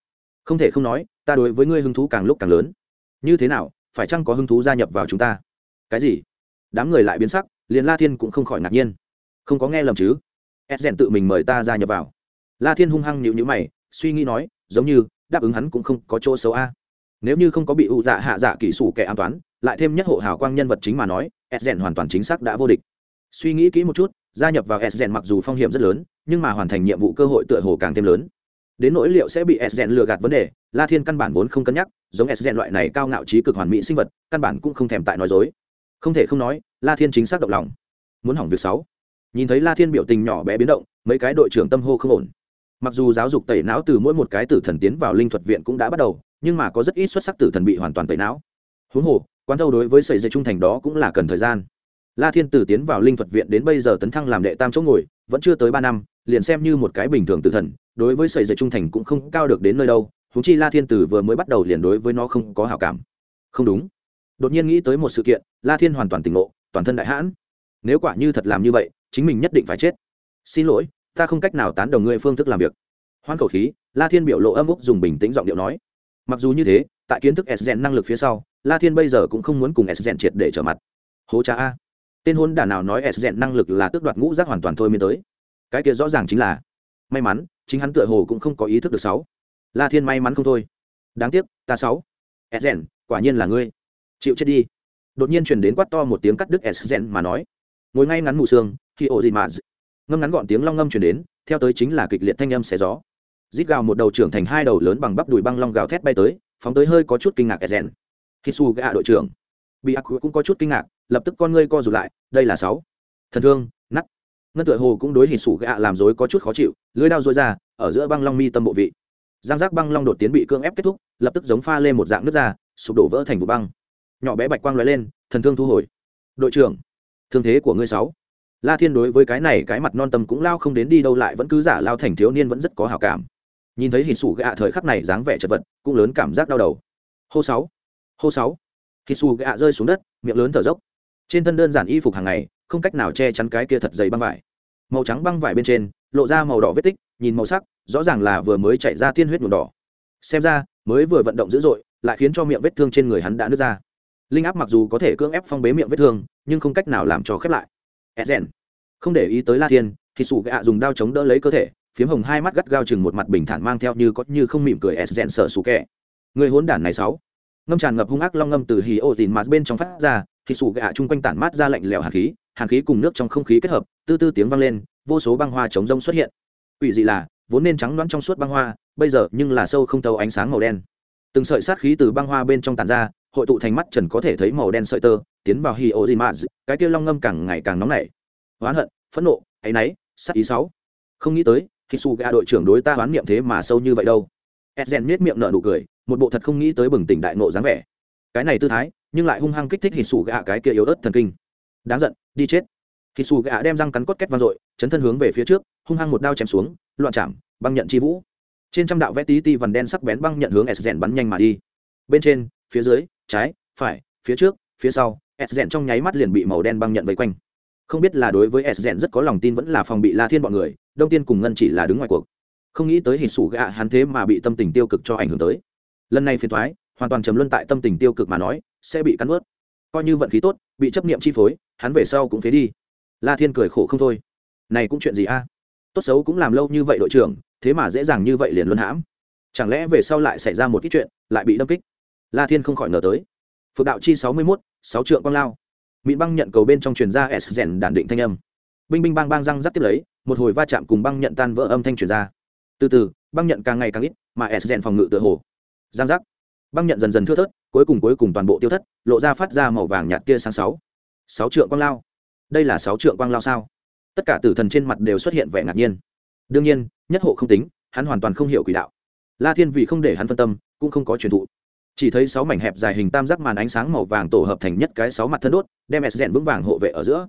[SPEAKER 1] Không thể không nói, ta đối với ngươi hứng thú càng lúc càng lớn. Như thế nào, phải chăng có hứng thú gia nhập vào chúng ta? Cái gì? Đám người lại biến sắc, liền la thiên cũng không khỏi ngạc nhiên. Không có nghe lầm chứ? Ed rèn tự mình mời ta gia nhập vào. La thiên hung hăng nhịu nhữ mày, suy nghĩ nói, giống như, đáp ứng hắn cũng không có chỗ xấu a. Nếu như không có bị ụ dạ hạ dạ kỹ sủ kẻ an toán lại thêm nhất hộ hào quang nhân vật chính mà nói ed rèn hoàn toàn chính xác đã vô địch. Suy nghĩ kỹ một chút gia nhập vào s gen mặc dù phong hiểm rất lớn, nhưng mà hoàn thành nhiệm vụ cơ hội tựa hồ càng thêm lớn. Đến nỗi liệu sẽ bị s gen lừa gạt vấn đề, la thiên căn bản vốn không cân nhắc, giống s gen loại này cao ngạo trí cực hoàn mỹ sinh vật, căn bản cũng không thèm tại nói dối. Không thể không nói, la thiên chính xác động lòng. Muốn hỏng việc sáu. Nhìn thấy la thiên biểu tình nhỏ bé biến động, mấy cái đội trưởng tâm hô không ổn. Mặc dù giáo dục tẩy não từ mỗi một cái tử thần tiến vào linh thuật viện cũng đã bắt đầu, nhưng mà có rất ít xuất sắc tử thần bị hoàn toàn tẩy não. Huống hồ, quán thâu đối với sợi dây trung thành đó cũng là cần thời gian la thiên từ tiến vào linh thuật viện đến bây giờ tấn thăng làm đệ tam chỗ ngồi, vẫn chưa tới ba năm, liền xem như một cái bình thường tử thần, đối với sợi dây trung thành cũng không cao được đến nơi đâu húng chi la thiên tử vừa mới bắt đầu liền đối với nó không có hảo cảm. Không đúng. Đột nhiên nghĩ tới một sự kiện, la thiên hoàn toàn tỉnh ngộ, toàn thân đại hãn. Nếu quả như thật làm như vậy, chính mình nhất định phải chết. Xin lỗi, ta không cách nào tán đồng ngươi phương thức làm việc. Hoan khẩu khí, la thiên biểu lộ âm úc dùng bình tĩnh giọng điệu nói. Mặc dù như thế, tại kiến thức s năng lực phía sau, la thiên bây giờ cũng không muốn cùng s triệt để trở mặt. Hố cha a tên hôn đả nào nói s năng lực là tước đoạt ngũ giác hoàn toàn thôi miên tới. Cái kia rõ ràng chính là, may mắn, chính hắn tựa hồ cũng không có ý thức được sáu. La thiên may mắn không thôi. Đáng tiếc, ta sáu. S rèn, quả nhiên là ngươi. Chịu chết đi. Đột nhiên truyền đến quát to một tiếng cắt đứt s rèn mà nói. Ngồi ngay ngắn mù xương khi ổ gì mà ngâm ngắn gọn tiếng long ngâm truyền đến, theo tới chính là kịch liệt thanh âm xé gió. Rít gào một đầu trưởng thành hai đầu lớn bằng bắp đùi băng long gào thét bay tới, phóng tới hơi có chút kinh ngạc s rèn. Khi su gạ đội trưởng. Bị ác cũng có chút kinh ngạc lập tức con ngươi co rụt lại, đây là sáu. Thần thương nắt ngân tựa hồ cũng đối hỉ sủ gạ làm dối có chút khó chịu lưới đao dối ra, ở giữa băng long mi tâm bộ vị. Giang giác băng long đột tiến bị cưỡng ép kết thúc, lập tức giống pha lên một dạng nước ra, sụp đổ vỡ thành vụ băng. Nhỏ bé bạch quang lóe lên, thần thương thu hồi. Đội trưởng, thương thế của ngươi sáu. La thiên đối với cái này cái mặt non tâm cũng lao không đến đi đâu lại vẫn cứ giả lao thành thiếu niên vẫn rất có hào cảm. Nhìn thấy hỉ sủ gạ thời khắc này dáng vẻ chật vật, cũng lớn cảm giác đau đầu. Hô sáu hô sáu. Hỉ sủ gạ rơi xuống đất, miệng lớn thở dốc trên thân đơn giản y phục hàng ngày, không cách nào che chắn cái kia thật dày băng vải. Màu trắng băng vải bên trên, lộ ra màu đỏ vết tích, nhìn màu sắc, rõ ràng là vừa mới chạy ra tiên huyết nhuộm đỏ. Xem ra, mới vừa vận động dữ dội, lại khiến cho miệng vết thương trên người hắn đã nứt ra. Linh áp mặc dù có thể cưỡng ép phong bế miệng vết thương, nhưng không cách nào làm cho khép lại. Edgen không để ý tới la thiên, thì sủ gạ dùng đao chống đỡ lấy cơ thể, phiếm hồng hai mắt gắt gao chừng một mặt bình thản mang theo như có như không mỉm cười edgen sợ sủ kẹ người hỗn đản này sáu. Ngâm tràn ngập hung ác long ngâm từ hì ô tìm mạt bên trong phát ra thì sủ gạ chung quanh tản mát ra lạnh lẽo hàn khí hàn khí cùng nước trong không khí kết hợp, tư tư tiếng vang lên, vô số băng hoa chống rông xuất hiện. Ủy dị là, vốn nên trắng đoán trong suốt băng hoa, bây giờ nhưng là sâu không tấu ánh sáng màu đen. Từng sợi sát khí từ băng hoa bên trong tàn ra, hội tụ thành mắt trần có thể thấy màu đen sợi tơ, tiến vào hi ô di cái kia long ngâm càng ngày càng nóng nảy. Oán hận, phẫn nộ, áy náy, sát ý sáu. Không nghĩ tới khi su gà đội trưởng đối ta oán niệm thế mà sâu như vậy đâu. Edgen miết miệng nở nụ cười, một bộ thật không nghĩ tới bừng tỉnh đại nộ dáng vẻ. Cái này tư thái nhưng lại hung hăng kích thích hít sủ gạ cái kia yếu ớt thần kinh. Đáng giận, đi chết. Hít sủ gạ đem răng cắn cốt két vang dội, chấn thân hướng về phía trước, hung hăng một đao chém xuống, loạn chạm, băng nhận chi vũ. Trên trăm đạo vẽ tí ti vằn đen sắc bén băng nhận hướng s rèn bắn nhanh mà đi. Bên trên, phía dưới, trái, phải, phía trước, phía sau, s rèn trong nháy mắt liền bị màu đen băng nhận vây quanh. Không biết là đối với s rèn rất có lòng tin vẫn là phòng bị la thiên bọn người, đông tiên cùng ngân chỉ là đứng ngoài cuộc. Không nghĩ tới hình sủ gạ hắn thế mà bị tâm tình tiêu cực cho ảnh hưởng tới. Lần này phiền thoái hoàn toàn chấm luân tại tâm tình tiêu cực mà nói sẽ bị cắn ướt coi như vận khí tốt, bị chấp niệm chi phối, hắn về sau cũng phế đi. La thiên cười khổ không thôi. Này cũng chuyện gì a? Tốt xấu cũng làm lâu như vậy đội trưởng, thế mà dễ dàng như vậy liền luân hãm. Chẳng lẽ về sau lại xảy ra một ít chuyện, lại bị đâm kích? La thiên không khỏi ngờ tới. Phượng đạo chi sáu mươi mốt, sáu trượng quang lao. Mịn băng nhận cầu bên trong truyền ra s rèn đản định thanh âm. Binh binh bang bang răng rắc tiếp lấy, một hồi va chạm cùng băng nhận tan vỡ âm thanh truyền ra. Từ từ, băng nhận càng ngày càng ít, mà s rèn phòng ngự tựa hồ. Giang giác băng nhận dần dần thưa thớt cuối cùng cuối cùng toàn bộ tiêu thất, lộ ra phát ra màu vàng nhạt tia sáng sáu. Sáu trượng quang lao. Đây là sáu trượng quang lao sao? Tất cả tử thần trên mặt đều xuất hiện vẻ ngạc nhiên. Đương nhiên, nhất hộ không tính, hắn hoàn toàn không hiểu quỷ đạo. La thiên vì không để hắn phân tâm, cũng không có truyền thụ. Chỉ thấy sáu mảnh hẹp dài hình tam giác màn ánh sáng màu vàng tổ hợp thành nhất cái sáu mặt thân đốt, đem s rèn vững vàng hộ vệ ở giữa.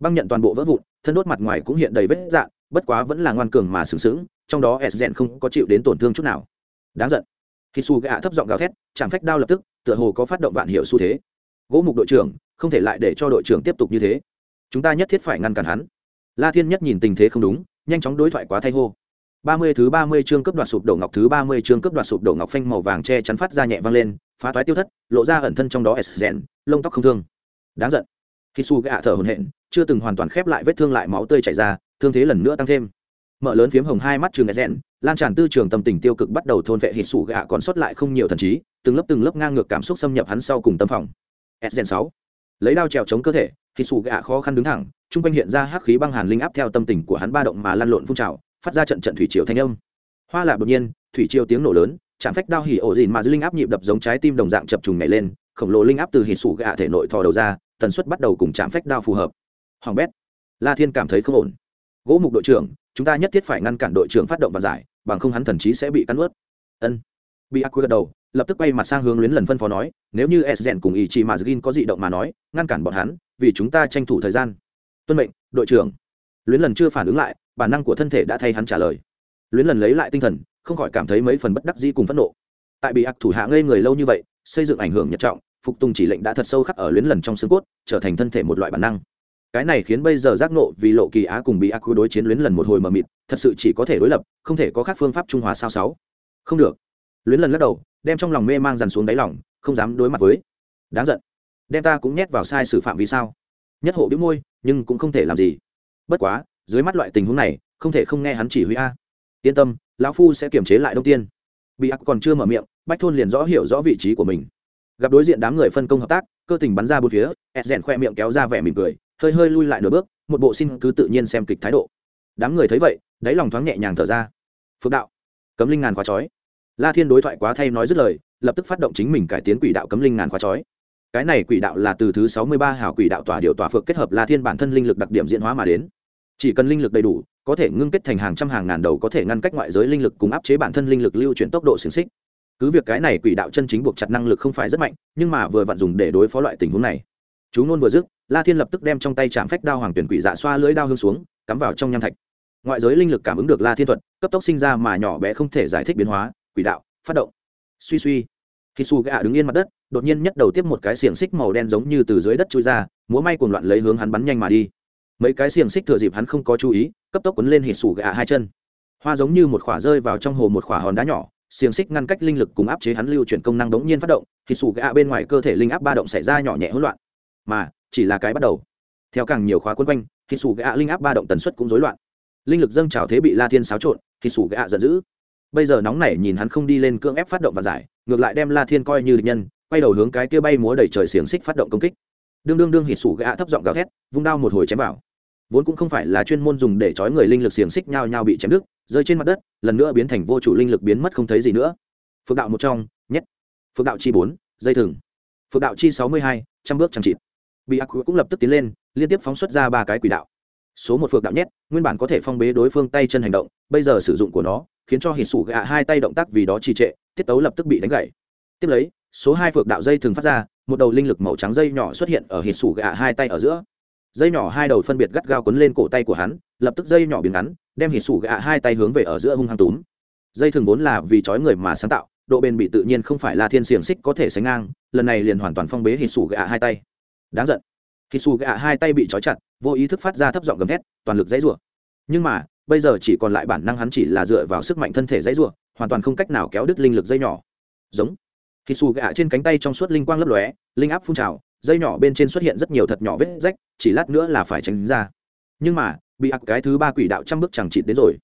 [SPEAKER 1] Băng nhận toàn bộ vỡ vụn, thân đốt mặt ngoài cũng hiện đầy vết dạn bất quá vẫn là ngoan cường mà sừng sững, trong đó s rèn không có chịu đến tổn thương chút nào. Đáng giận. Khi su gạ thấp giọng gào thét, chạm phách đao lập tức tựa hồ có phát động vạn hiệu xu thế. Gỗ mục đội trưởng, không thể lại để cho đội trưởng tiếp tục như thế. Chúng ta nhất thiết phải ngăn cản hắn. La thiên nhất nhìn tình thế không đúng, nhanh chóng đối thoại quá thay hô. Ba mươi thứ ba mươi chương cấp đoạt sụp đổ ngọc, thứ ba mươi chương cấp đoạt sụp đổ ngọc phanh màu vàng che chắn phát ra nhẹ vang lên, phá toái tiêu thất, lộ ra ẩn thân trong đó s rèn, lông tóc không thương. Đáng giận. Khi su gạ thở hồn hện chưa từng hoàn toàn khép lại vết thương lại máu tươi chảy ra, thương thế lần nữa tăng thêm. Mở lớn phiếm hồng hai mắt trường rèn, lan tràn tư trường tâm tình tiêu cực bắt đầu thôn vệ hít sủ gạ còn sót lại không nhiều thần trí từng lớp từng lớp ngang ngược cảm xúc xâm nhập hắn sau cùng tâm phòng. S sáu. Lấy đao trèo chống cơ thể hít sủ gạ khó khăn đứng thẳng trung quanh hiện ra hắc khí băng hàn linh áp theo tâm tình của hắn ba động mà lăn lộn phun trào, phát ra trận trận thủy triều thanh âm. Hoa lạc đột nhiên, thủy triều tiếng nổ lớn, chạm phách đao hỉ ổ dìn mà dư linh áp nhịp đập giống trái tim đồng dạng chập trùng nhảy lên, khổng lồ linh áp từ hỉ sủ gạ thể nội thò đầu ra, tần suất bắt đầu cùng chạm phách đao phù hợp. Hoàng bét. La thiên cảm thấy không ổn. Gỗ mục đội trưởng, chúng ta nhất thiết phải ngăn cản đội trưởng phát động và giải, bằng không hắn thần chí sẽ bị cắn ướt ân. Bị ác gật đầu lập tức quay mặt sang hướng luyến lần phân phó nói, nếu như s rèn cùng ý chí mà gin có dị động mà nói, ngăn cản bọn hắn, vì chúng ta tranh thủ thời gian. Tuân mệnh, đội trưởng. Luyến lần chưa phản ứng lại, bản năng của thân thể đã thay hắn trả lời. Luyến lần lấy lại tinh thần, không khỏi cảm thấy mấy phần bất đắc dĩ cùng phẫn nộ. Tại bị ác thủ hạ ngây người lâu như vậy, xây dựng ảnh hưởng nhật trọng, phục tùng chỉ lệnh đã thật sâu khắc ở luyến lần trong xương cốt, trở thành thân thể một loại bản năng. Cái này khiến bây giờ giác nộ vì lộ kỳ á cùng bị ác đối chiến luyến lần một hồi mờ mịt, thật sự chỉ có thể đối lập, không thể có các phương pháp trung hòa sao sáu. Không được luyến lần lắc đầu, đem trong lòng mê mang dằn xuống đáy lòng, không dám đối mặt với. Đáng giận. Đem ta cũng nhét vào sai xử phạm vì sao? Nhất hộ bĩu môi, nhưng cũng không thể làm gì. Bất quá, dưới mắt loại tình huống này, không thể không nghe hắn chỉ huy a. Yên tâm, lão phu sẽ kiềm chế lại đông tiên. Bị ác còn chưa mở miệng, bách thôn liền rõ hiểu rõ vị trí của mình. Gặp đối diện đám người phân công hợp tác, cơ tình bắn ra bốn phía ed rèn khoe miệng kéo ra vẻ mỉm cười, hơi hơi lui lại nửa bước, một bộ xin cứ tự nhiên xem kịch thái độ. Đám người thấy vậy, đáy lòng thoáng nhẹ nhàng thở ra. Phước đạo. Cấm linh ngàn khóa chói la thiên đối thoại quá thay nói dứt lời, lập tức phát động chính mình cải tiến quỷ đạo cấm linh ngàn khóa chói. Cái này quỷ đạo là từ thứ sáu mươi ba hào quỷ đạo tỏa điều tỏa phược kết hợp la thiên bản thân linh lực đặc điểm diễn hóa mà đến. Chỉ cần linh lực đầy đủ, có thể ngưng kết thành hàng trăm hàng ngàn đầu có thể ngăn cách ngoại giới linh lực cùng áp chế bản thân linh lực lưu chuyển tốc độ xiềng xích. Cứ việc cái này quỷ đạo chân chính buộc chặt năng lực không phải rất mạnh, nhưng mà vừa vặn dùng để đối phó loại tình huống này. Chú nôn vừa dứt, la thiên lập tức đem trong tay chạm phách đao hoàng tuyển quỷ dạ xoa lưỡi đao hương xuống, cắm vào trong nham thạch. Ngoại giới linh lực cảm ứng được la thiên thuật, cấp tốc sinh ra mà nhỏ bé không thể giải thích biến hóa quỷ đạo, phát động. Suy suy. Khi su gạ đứng yên mặt đất, đột nhiên nhất đầu tiếp một cái xiềng xích màu đen giống như từ dưới đất trôi ra, múa may cuồng loạn lấy hướng hắn bắn nhanh mà đi. Mấy cái xiềng xích thừa dịp hắn không có chú ý, cấp tốc quấn lên hít sủ gạ hai chân. Hoa giống như một khỏa rơi vào trong hồ một khỏa hòn đá nhỏ, xiềng xích ngăn cách linh lực cùng áp chế hắn lưu chuyển công năng đống nhiên phát động hít sủ gạ bên ngoài cơ thể linh áp ba động xảy ra nhỏ nhẹ hỗn loạn. Mà, chỉ là cái bắt đầu. Theo càng nhiều khóa quấn quanh hít sủ gạ linh áp ba động tần suất cũng rối loạn. Linh lực dâng trào thế bị la thiên xáo trộn hít sủ gạ giận dữ bây giờ nóng nảy nhìn hắn không đi lên cưỡng ép phát động và giải, ngược lại đem la thiên coi như địch nhân, quay đầu hướng cái kia bay múa đầy trời xiềng xích phát động công kích. Đương đương đương hít sủ gã thấp giọng gào thét, vung đao một hồi chém vào. Vốn cũng không phải là chuyên môn dùng để trói người linh lực xiềng xích nhau nhau bị chém đứt, rơi trên mặt đất, lần nữa biến thành vô chủ linh lực biến mất không thấy gì nữa. Phượng đạo một trong, nhét. Phượng đạo chi bốn, dây thừng. Phượng đạo chi sáu mươi hai, trăm bước chẳng trịt bị ác cũng lập tức tiến lên, liên tiếp phóng xuất ra ba cái quỷ đạo. Số một phượng đạo nhét, nguyên bản có thể phong bế đối phương tay chân hành động, bây giờ sử dụng của nó khiến cho hít sủ gạ hai tay động tác vì đó trì trệ, tiết tấu lập tức bị đánh gãy. Tiếp lấy, số hai phược đạo dây thường phát ra, một đầu linh lực màu trắng dây nhỏ xuất hiện ở hít sủ gạ hai tay ở giữa. Dây nhỏ hai đầu phân biệt gắt gao quấn lên cổ tay của hắn, lập tức dây nhỏ biến ngắn, đem hít sủ gạ hai tay hướng về ở giữa hung hăng túm. Dây thường vốn là vì trói người mà sáng tạo, độ bền bị tự nhiên không phải là thiên xiềng xích có thể sánh ngang, lần này liền hoàn toàn phong bế hít sủ gạ hai tay. Đáng giận. Hít sủ gạ hai tay bị trói chặt, vô ý thức phát ra thấp giọng gầm thét, toàn lực dãy rủa. Nhưng mà bây giờ chỉ còn lại bản năng hắn chỉ là dựa vào sức mạnh thân thể dãy rủa, hoàn toàn không cách nào kéo đứt linh lực dây nhỏ. Giống. Khi sủ gạ trên cánh tay trong suốt linh quang lấp lóe, linh áp phun trào, dây nhỏ bên trên xuất hiện rất nhiều thật nhỏ vết rách, chỉ lát nữa là phải tránh ra. Nhưng mà, bị ác cái thứ ba quỷ đạo trăm bước chẳng chịt đến rồi.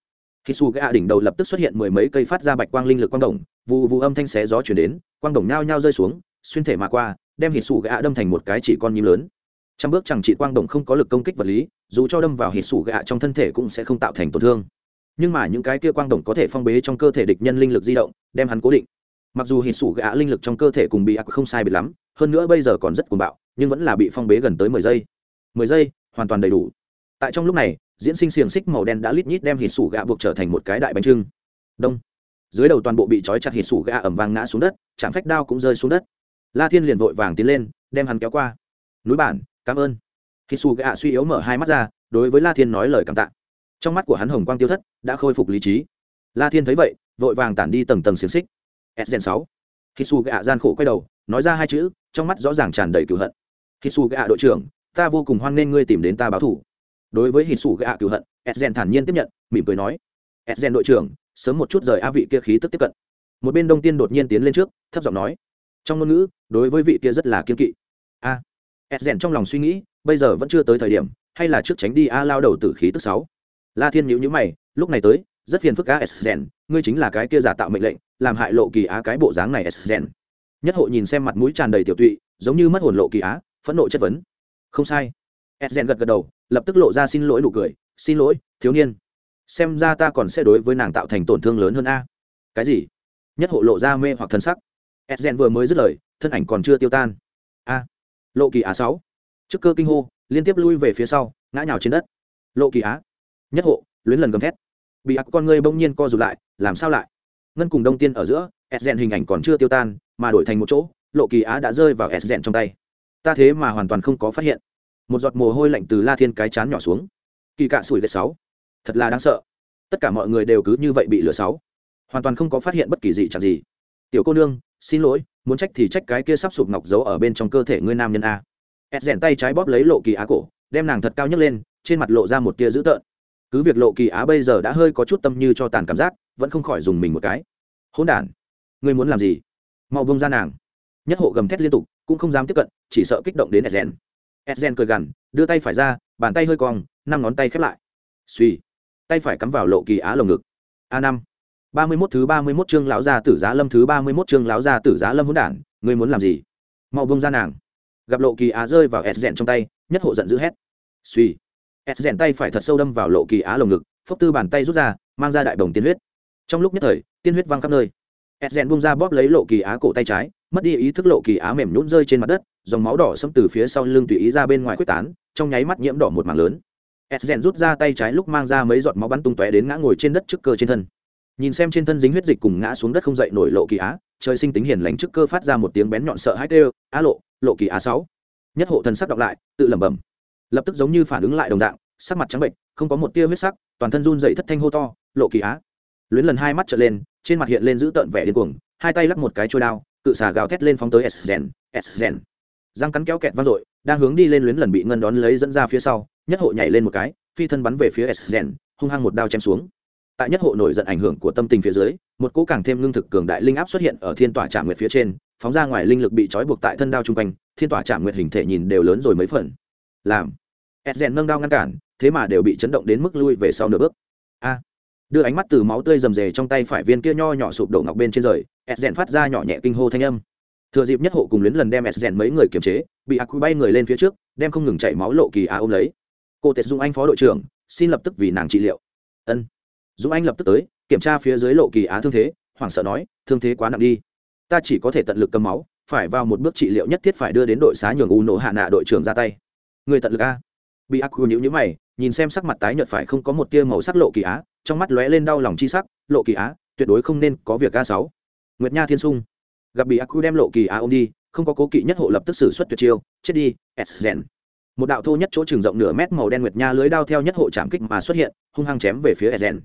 [SPEAKER 1] Khi su gạ đỉnh đầu lập tức xuất hiện mười mấy cây phát ra bạch quang linh lực quang đồng vụ vụ âm thanh xé gió truyền đến, quang đồng nhao nhao rơi xuống, xuyên thể mà qua, đem hít sủ gạ đâm thành một cái chỉ con nhím lớn trăm bước chẳng chị quang đồng không có lực công kích vật lý, dù cho đâm vào hít sủ gạ trong thân thể cũng sẽ không tạo thành tổn thương. Nhưng mà những cái kia quang đồng có thể phong bế trong cơ thể địch nhân linh lực di động, đem hắn cố định. Mặc dù hít sủ gạ linh lực trong cơ thể cùng bị ác không sai biệt lắm, hơn nữa bây giờ còn rất cuồng bạo, nhưng vẫn là bị phong bế gần tới mười giây. Mười giây, hoàn toàn đầy đủ. Tại trong lúc này, diễn sinh xiềng xích màu đen đã lít nhít đem hít sủ gạ buộc trở thành một cái đại bánh trưng. Đông. Dưới đầu toàn bộ bị trói chặt hít sủ gạ ẩm vàng ngã xuống đất, chạm phách đao cũng rơi xuống đất. La thiên liền vội vàng tiến lên, đem hắn kéo qua. Núi bản cảm ơn. Khi su gạ suy yếu mở hai mắt ra, đối với la thiên nói lời cảm tạ. Trong mắt của hắn hồng quang tiêu thất, đã khôi phục lý trí. La thiên thấy vậy, vội vàng tản đi tầng tầng xiềng xích. S gen sáu. Khi su gạ gian khổ quay đầu, nói ra hai chữ, trong mắt rõ ràng tràn đầy cựu hận. Khi su gạ đội trưởng, ta vô cùng hoan nghênh ngươi tìm đến ta báo thủ. Đối với hít sủ gạ cựu hận s gen thản nhiên tiếp nhận, mỉm cười nói. S gen đội trưởng, sớm một chút rời a vị kia khí tức tiếp cận. Một bên đông tiên đột nhiên tiến lên trước, thấp giọng nói. Trong ngôn ngữ, đối với vị kia rất là kiên kỵ. A ed rèn trong lòng suy nghĩ, bây giờ vẫn chưa tới thời điểm, hay là trước tránh đi a lao đầu tử khí tức sáu. La thiên nhữ nhữ mày, lúc này tới, rất phiền phức a s rèn, ngươi chính là cái kia giả tạo mệnh lệnh, làm hại lộ kỳ á cái bộ dáng này s rèn. Nhất hộ nhìn xem mặt mũi tràn đầy tiểu tụy, giống như mất hồn lộ kỳ á, phẫn nộ chất vấn. Không sai. S rèn gật gật đầu, lập tức lộ ra xin lỗi nụ cười, xin lỗi, thiếu niên. Xem ra ta còn sẽ đối với nàng tạo thành tổn thương lớn hơn a. Cái gì? Nhất hộ lộ ra mê hoặc thân sắc. Edgen vừa mới dứt lời, thân ảnh còn chưa tiêu tan. A lộ kỳ á sáu. Trước cơ kinh hô, liên tiếp lui về phía sau, ngã nhào trên đất. Lộ kỳ á. Nhất hộ, luyến lần gầm thét. Bị ác con ngươi bỗng nhiên co rụt lại, làm sao lại? Ngân cùng đông tiên ở giữa edgen hình ảnh còn chưa tiêu tan, mà đổi thành một chỗ, lộ kỳ á đã rơi vào edgen trong tay. Ta thế mà hoàn toàn không có phát hiện. Một giọt mồ hôi lạnh từ la thiên cái chán nhỏ xuống. Kỳ cạ sủi lệch sáu. Thật là đáng sợ. Tất cả mọi người đều cứ như vậy bị lừa sáu. Hoàn toàn không có phát hiện bất kỳ gì chẳng gì tiểu cô nương, xin lỗi, muốn trách thì trách cái kia sắp sụp ngọc giấu ở bên trong cơ thể ngươi nam nhân a. Ed rèn tay trái bóp lấy lộ kỳ á cổ, đem nàng thật cao nhấc lên, trên mặt lộ ra một tia dữ tợn. Cứ việc lộ kỳ á bây giờ đã hơi có chút tâm như cho tàn cảm giác, vẫn không khỏi dùng mình một cái. Hỗn đản, ngươi muốn làm gì? Mau bông ra nàng. Nhất hộ gầm thét liên tục, cũng không dám tiếp cận, chỉ sợ kích động đến edgen edgen cười gằn, đưa tay phải ra, bàn tay hơi cong, năm ngón tay khép lại. Suy tay phải cắm vào lộ kỳ á lồng ngực. A năm ba mươi mốt thứ ba mươi mốt chương lão gia tử giá lâm, thứ ba mươi mốt chương lão gia tử giá lâm hỗn đản, ngươi muốn làm gì? Mau buông ra nàng. Gặp lộ kỳ á rơi vào s rèn trong tay, nhất hộ giận dữ hét. Suy s rèn tay phải thật sâu đâm vào lộ kỳ á lồng ngực, phốc tư bàn tay rút ra, mang ra đại đồng tiên huyết. Trong lúc nhất thời, tiên huyết văng khắp nơi. S rèn buông ra bóp lấy lộ kỳ á cổ tay trái, mất đi ý thức lộ kỳ á mềm nhũn rơi trên mặt đất, dòng máu đỏ xâm từ phía sau lưng tùy ý ra bên ngoài quyết tán, trong nháy mắt nhiễm đỏ một mảng lớn. S rèn rút ra tay trái lúc mang ra mấy giọt máu bắn tung tóe đến ngã ngồi trên đất trước cơ trên thân nhìn xem trên thân dính huyết dịch cùng ngã xuống đất không dậy nổi lộ kỳ á, trời sinh tính hiền lành trước cơ phát ra một tiếng bén nhọn sợ hãi kêu á lộ lộ kỳ á sáu. Nhất hộ thần sắc đọc lại, tự lẩm bẩm. Lập tức giống như phản ứng lại đồng dạng, sắc mặt trắng bệnh không có một tia huyết sắc, toàn thân run dậy thất thanh hô to, lộ kỳ á. Luyến lần hai mắt trở lên, trên mặt hiện lên giữ tợn vẻ điên cuồng, hai tay lắc một cái trôi đao, cự xà gào thét lên phóng tới s rèn s rèn răng cắn kéo kẹt vang dội, đang hướng đi lên luyến lần bị ngân đón lấy dẫn ra phía sau, nhất hộ nhảy lên một cái, phi thân bắn về phía s rèn hung hăng một đao chém xuống tại nhất hộ nổi giận ảnh hưởng của tâm tình phía dưới, một cỗ càng thêm lương thực cường đại linh áp xuất hiện ở thiên tỏa trạm nguyệt phía trên, phóng ra ngoài linh lực bị trói buộc tại thân đao chung quanh, thiên tỏa trạm nguyệt hình thể nhìn đều lớn rồi mấy phần. Làm. Edgen nâng đao ngăn cản, thế mà đều bị chấn động đến mức lui về sau nửa bước. A. Đưa ánh mắt từ máu tươi rầm rề trong tay phải viên kia nho nhỏ sụp đổ ngọc bên trên rời edgen phát ra nhỏ nhẹ kinh hô thanh âm. Thừa dịp nhất hộ cùng luyến lần đem edgen mấy người kiềm chế, bị ác bay người lên phía trước, đem không ngừng chảy máu lộ kỳ á ôm lấy. Cô tết dung anh phó đội trưởng, xin lập tức vì nàng trị liệu. Ân dũng anh lập tức tới, kiểm tra phía dưới lộ kỳ á thương thế, hoảng sợ nói, thương thế quá nặng đi. Ta chỉ có thể tận lực cầm máu, phải vào một bước trị liệu nhất thiết phải đưa đến đội xá nhường u nổ hạ nạ đội trưởng ra tay. Người tận lực a? Bị ác quy nhữ nhữ mày, nhìn xem sắc mặt tái nhợt phải không có một tia màu sắc lộ kỳ á, trong mắt lóe lên đau lòng chi sắc, lộ kỳ á, tuyệt đối không nên có việc a sáu. Nguyệt nha thiên sung. Gặp bị ác quy đem lộ kỳ á ôm đi, không có cố kỵ nhất hộ lập tức xử xuất tuyệt chiêu, chết đi, s rèn. Một đạo thô nhất chỗ trường rộng nửa mét màu đen nguyệt nha lưới đao theo nhất hộ chạm kích mà xuất hiện, hung hăng chém về phía s rèn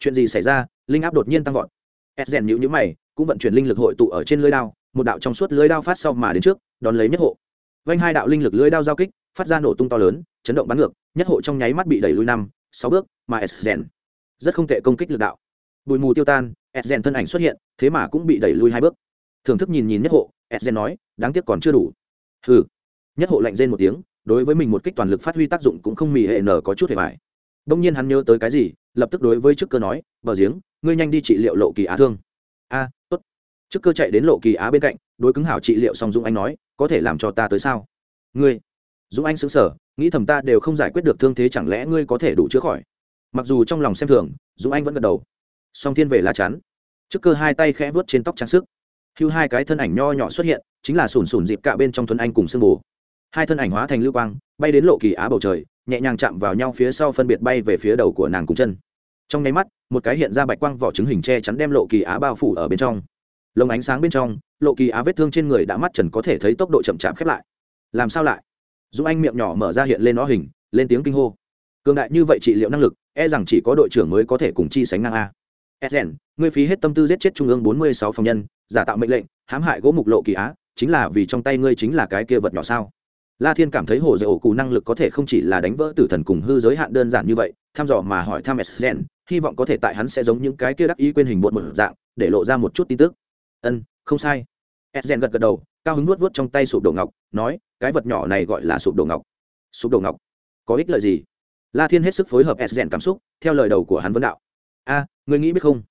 [SPEAKER 1] chuyện gì xảy ra, linh áp đột nhiên tăng vọt. Ed rèn nhữ nhữ mày, cũng vận chuyển linh lực hội tụ ở trên lưới đao, một đạo trong suốt lưới đao phát sau mà đến trước, đón lấy nhất hộ. Vanh hai đạo linh lực lưới đao giao kích, phát ra nổ tung to lớn, chấn động bắn ngược, nhất hộ trong nháy mắt bị đẩy lui năm, sáu bước, mà ed rèn rất không tệ công kích lực đạo. Bụi mù tiêu tan, ed rèn thân ảnh xuất hiện, thế mà cũng bị đẩy lui hai bước. Thưởng thức nhìn nhìn nhất hộ, ed rèn nói, đáng tiếc còn chưa đủ. Hừ. Nhất hộ lạnh rên một tiếng, đối với mình một kích toàn lực phát huy tác dụng cũng không mì hệ nở có chút hề vải đông nhiên hắn nhớ tới cái gì, lập tức đối với trước cơ nói, bờ giếng, ngươi nhanh đi trị liệu lộ kỳ á thương. A, tốt. Trước cơ chạy đến lộ kỳ á bên cạnh, đối cứng hảo trị liệu xong dũng anh nói, có thể làm cho ta tới sao? Ngươi. Dũng anh xứng sở nghĩ thầm ta đều không giải quyết được thương thế chẳng lẽ ngươi có thể đủ chữa khỏi? Mặc dù trong lòng xem thường, dũng anh vẫn gật đầu. Song thiên về lá chắn, trước cơ hai tay khẽ vớt trên tóc trang sức. Hưu hai cái thân ảnh nho nhỏ xuất hiện, chính là sùn sùn dịp cạ bên trong thuấn anh cùng sương bù. Hai thân ảnh hóa thành lưu quang, bay đến lộ kỳ á bầu trời nhẹ nhàng chạm vào nhau phía sau phân biệt bay về phía đầu của nàng cùng chân. Trong nháy mắt một cái hiện ra bạch quang vỏ trứng hình che chắn đem lộ kỳ á bao phủ ở bên trong. Lồng ánh sáng bên trong lộ kỳ á vết thương trên người đã mắt trần có thể thấy tốc độ chậm chạp khép lại. Làm sao lại? Dũng anh miệng nhỏ mở ra hiện lên nó hình lên tiếng kinh hô. Cường đại như vậy trị liệu năng lực e rằng chỉ có đội trưởng mới có thể cùng chi sánh ngang a. Ezen, ngươi phí hết tâm tư giết chết trung ương bốn mươi sáu phòng nhân, giả tạo mệnh lệnh, hãm hại gỗ mục lộ kỳ á, chính là vì trong tay ngươi chính là cái kia vật nhỏ sao? La Thiên cảm thấy hồ dạy ổ cụ năng lực có thể không chỉ là đánh vỡ tử thần cùng hư giới hạn đơn giản như vậy, tham dò mà hỏi thăm Ezen, hy vọng có thể tại hắn sẽ giống những cái kia đắc ý quên hình bột một dạng, để lộ ra một chút tin tức. Ân, không sai. Ezen gật gật đầu, cao hứng nuốt vuốt trong tay sụp đồ ngọc, nói, cái vật nhỏ này gọi là sụp đồ ngọc. Sụp đồ ngọc, có ích lợi gì? La Thiên hết sức phối hợp Ezen cảm xúc, theo lời đầu của hắn vấn đạo. A, ngươi nghĩ biết không?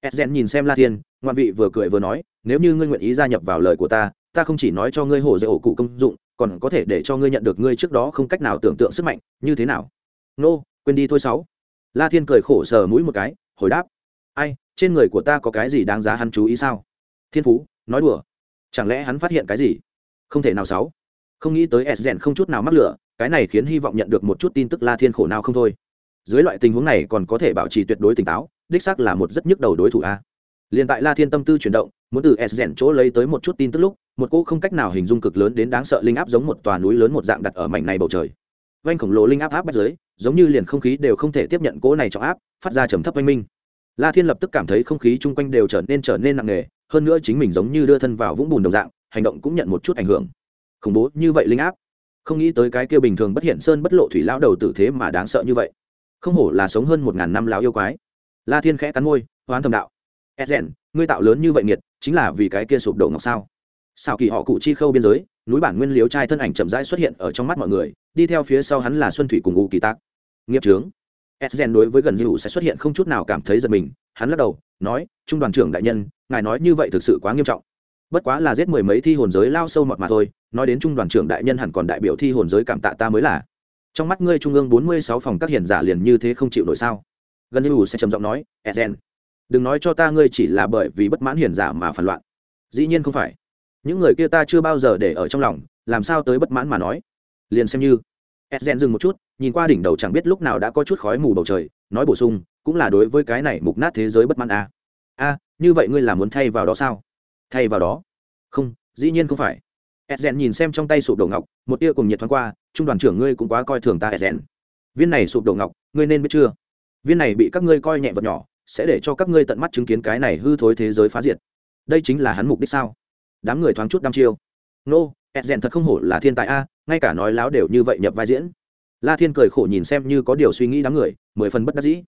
[SPEAKER 1] Ezen nhìn xem La Thiên, ngoan vị vừa cười vừa nói, nếu như ngươi nguyện ý gia nhập vào lời của ta, ta không chỉ nói cho ngươi hồ dạy ổ cụ công dụng, còn có thể để cho ngươi nhận được ngươi trước đó không cách nào tưởng tượng sức mạnh, như thế nào? nô、no, quên đi thôi sáu. La Thiên cười khổ sờ mũi một cái, hồi đáp, ai, trên người của ta có cái gì đáng giá hắn chú ý sao? Thiên phú, nói đùa, chẳng lẽ hắn phát hiện cái gì? Không thể nào sáu. Không nghĩ tới Ezen không chút nào mắc lửa, cái này khiến hy vọng nhận được một chút tin tức La Thiên khổ nào không thôi dưới loại tình huống này còn có thể bảo trì tuyệt đối tỉnh táo đích xác là một rất nhức đầu đối thủ a liền tại la thiên tâm tư chuyển động muốn từ s rèn chỗ lấy tới một chút tin tức lúc, một cô không cách nào hình dung cực lớn đến đáng sợ linh áp giống một tòa núi lớn một dạng đặt ở mảnh này bầu trời. Vanh khổng lồ linh áp áp bắt dưới, giống như liền không khí đều không thể tiếp nhận cỗ này trọng áp, phát ra trầm thấp oanh minh. La thiên lập tức cảm thấy không khí chung quanh đều trở nên trở nên nặng nề, hơn nữa chính mình giống như đưa thân vào vũng bùn đồng dạng, hành động cũng nhận một chút ảnh hưởng. Khủng bố như vậy linh áp. Không nghĩ tới cái kia bình thường bất hiện sơn bất lộ thủy lão đầu tử thế mà đáng sợ như vậy. Không hổ là sống hơn một ngàn năm lão yêu quái. La thiên khẽ cắn môi, hoán thầm đạo. Edgen ngươi tạo lớn như vậy nghiệt, chính là vì cái kia sụp đổ ngọc sao? Xào kỳ họ cụ chi khâu biên giới, núi bản nguyên liếu trai thân ảnh chậm rãi xuất hiện ở trong mắt mọi người, đi theo phía sau hắn là xuân thủy cùng U kỳ tác nghiệp trướng. Edgen đối với gần như sẽ xuất hiện không chút nào cảm thấy giật mình, hắn lắc đầu, nói, trung đoàn trưởng đại nhân, ngài nói như vậy thực sự quá nghiêm trọng. Bất quá là giết mười mấy thi hồn giới lao sâu mọt mà thôi, nói đến trung đoàn trưởng đại nhân hẳn còn đại biểu thi hồn giới cảm tạ ta mới là. Trong mắt ngươi trung ương bốn mươi sáu phòng các hiền giả liền như thế không chịu nổi sao? Gần như sẽ trầm giọng nói eden đừng nói cho ta ngươi chỉ là bởi vì bất mãn hiền giả mà phản loạn. Dĩ nhiên không phải. Những người kia ta chưa bao giờ để ở trong lòng làm sao tới bất mãn mà nói? Liền xem như. Eden dừng một chút nhìn qua đỉnh đầu chẳng biết lúc nào đã có chút khói mù bầu trời nói bổ sung cũng là đối với cái này mục nát thế giới bất mãn a à. a như vậy ngươi là muốn thay vào đó sao? Thay vào đó? Không dĩ nhiên không phải. Ezen nhìn xem trong tay sụp đổ ngọc, một tia cùng nhiệt thoáng qua, trung đoàn trưởng ngươi cũng quá coi thường ta Ezen. Viên này sụp đổ ngọc, ngươi nên biết chưa? Viên này bị các ngươi coi nhẹ vật nhỏ, sẽ để cho các ngươi tận mắt chứng kiến cái này hư thối thế giới phá diệt. Đây chính là hắn mục đích sao? Đám người thoáng chút đăm chiêu. Nô, no, Ezen thật không hổ là thiên tài a, ngay cả nói láo đều như vậy nhập vai diễn. La Thiên cười khổ nhìn xem như có điều suy nghĩ đám người, mười phần bất đắc dĩ.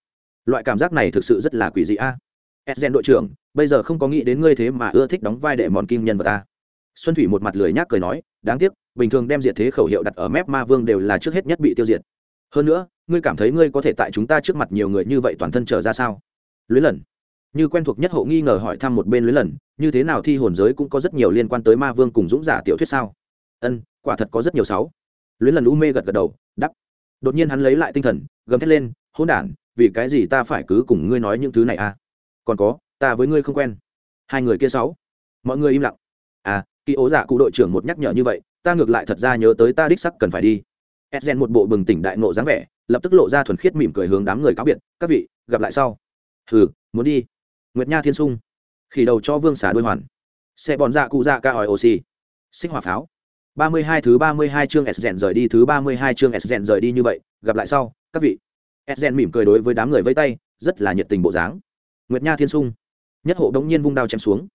[SPEAKER 1] Loại cảm giác này thực sự rất là quỷ dị a. edgen đội trưởng, bây giờ không có nghĩ đến ngươi thế mà ưa thích đóng vai đệ mòn kim nhân vật ta xuân thủy một mặt lười nhác cười nói đáng tiếc bình thường đem diệt thế khẩu hiệu đặt ở mép ma vương đều là trước hết nhất bị tiêu diệt hơn nữa ngươi cảm thấy ngươi có thể tại chúng ta trước mặt nhiều người như vậy toàn thân trở ra sao luyến lần. Như quen thuộc nhất hộ nghi ngờ hỏi thăm một bên luyến lần, như thế nào thi hồn giới cũng có rất nhiều liên quan tới ma vương cùng dũng giả tiểu thuyết sao? Ân, quả thật có rất nhiều sáu. Luyến lần u mê gật gật đầu đắp đột nhiên hắn lấy lại tinh thần, gầm thét lên hôn đản, vì cái gì ta phải cứ cùng ngươi nói những thứ này à? Còn có, ta với ngươi không quen. Hai người kia sáu. Mọi người im lặng. À kỳ ố giả cụ đội trưởng một nhắc nhở như vậy, ta ngược lại thật ra nhớ tới ta đích sắc cần phải đi. Edgen một bộ bừng tỉnh đại nộ dáng vẻ, lập tức lộ ra thuần khiết mỉm cười hướng đám người cáo biệt, các vị, gặp lại sau hừ muốn đi. Nguyệt nha thiên sung. Khỉ đầu cho vương xả đôi hoàn. Xe bòn dạ cụ dạ ca hỏi oxy. Xích hỏa pháo. Ba mươi hai thứ ba mươi hai chương Esgen rời đi thứ ba mươi hai chương Esgen rời đi như vậy, gặp lại sau, các vị. Esgen mỉm cười đối với đám người vây tay, rất là nhiệt tình bộ dáng. Nguyệt Nha Thiên Sung, nhất hộ đống nhiên vung đao chém xuống,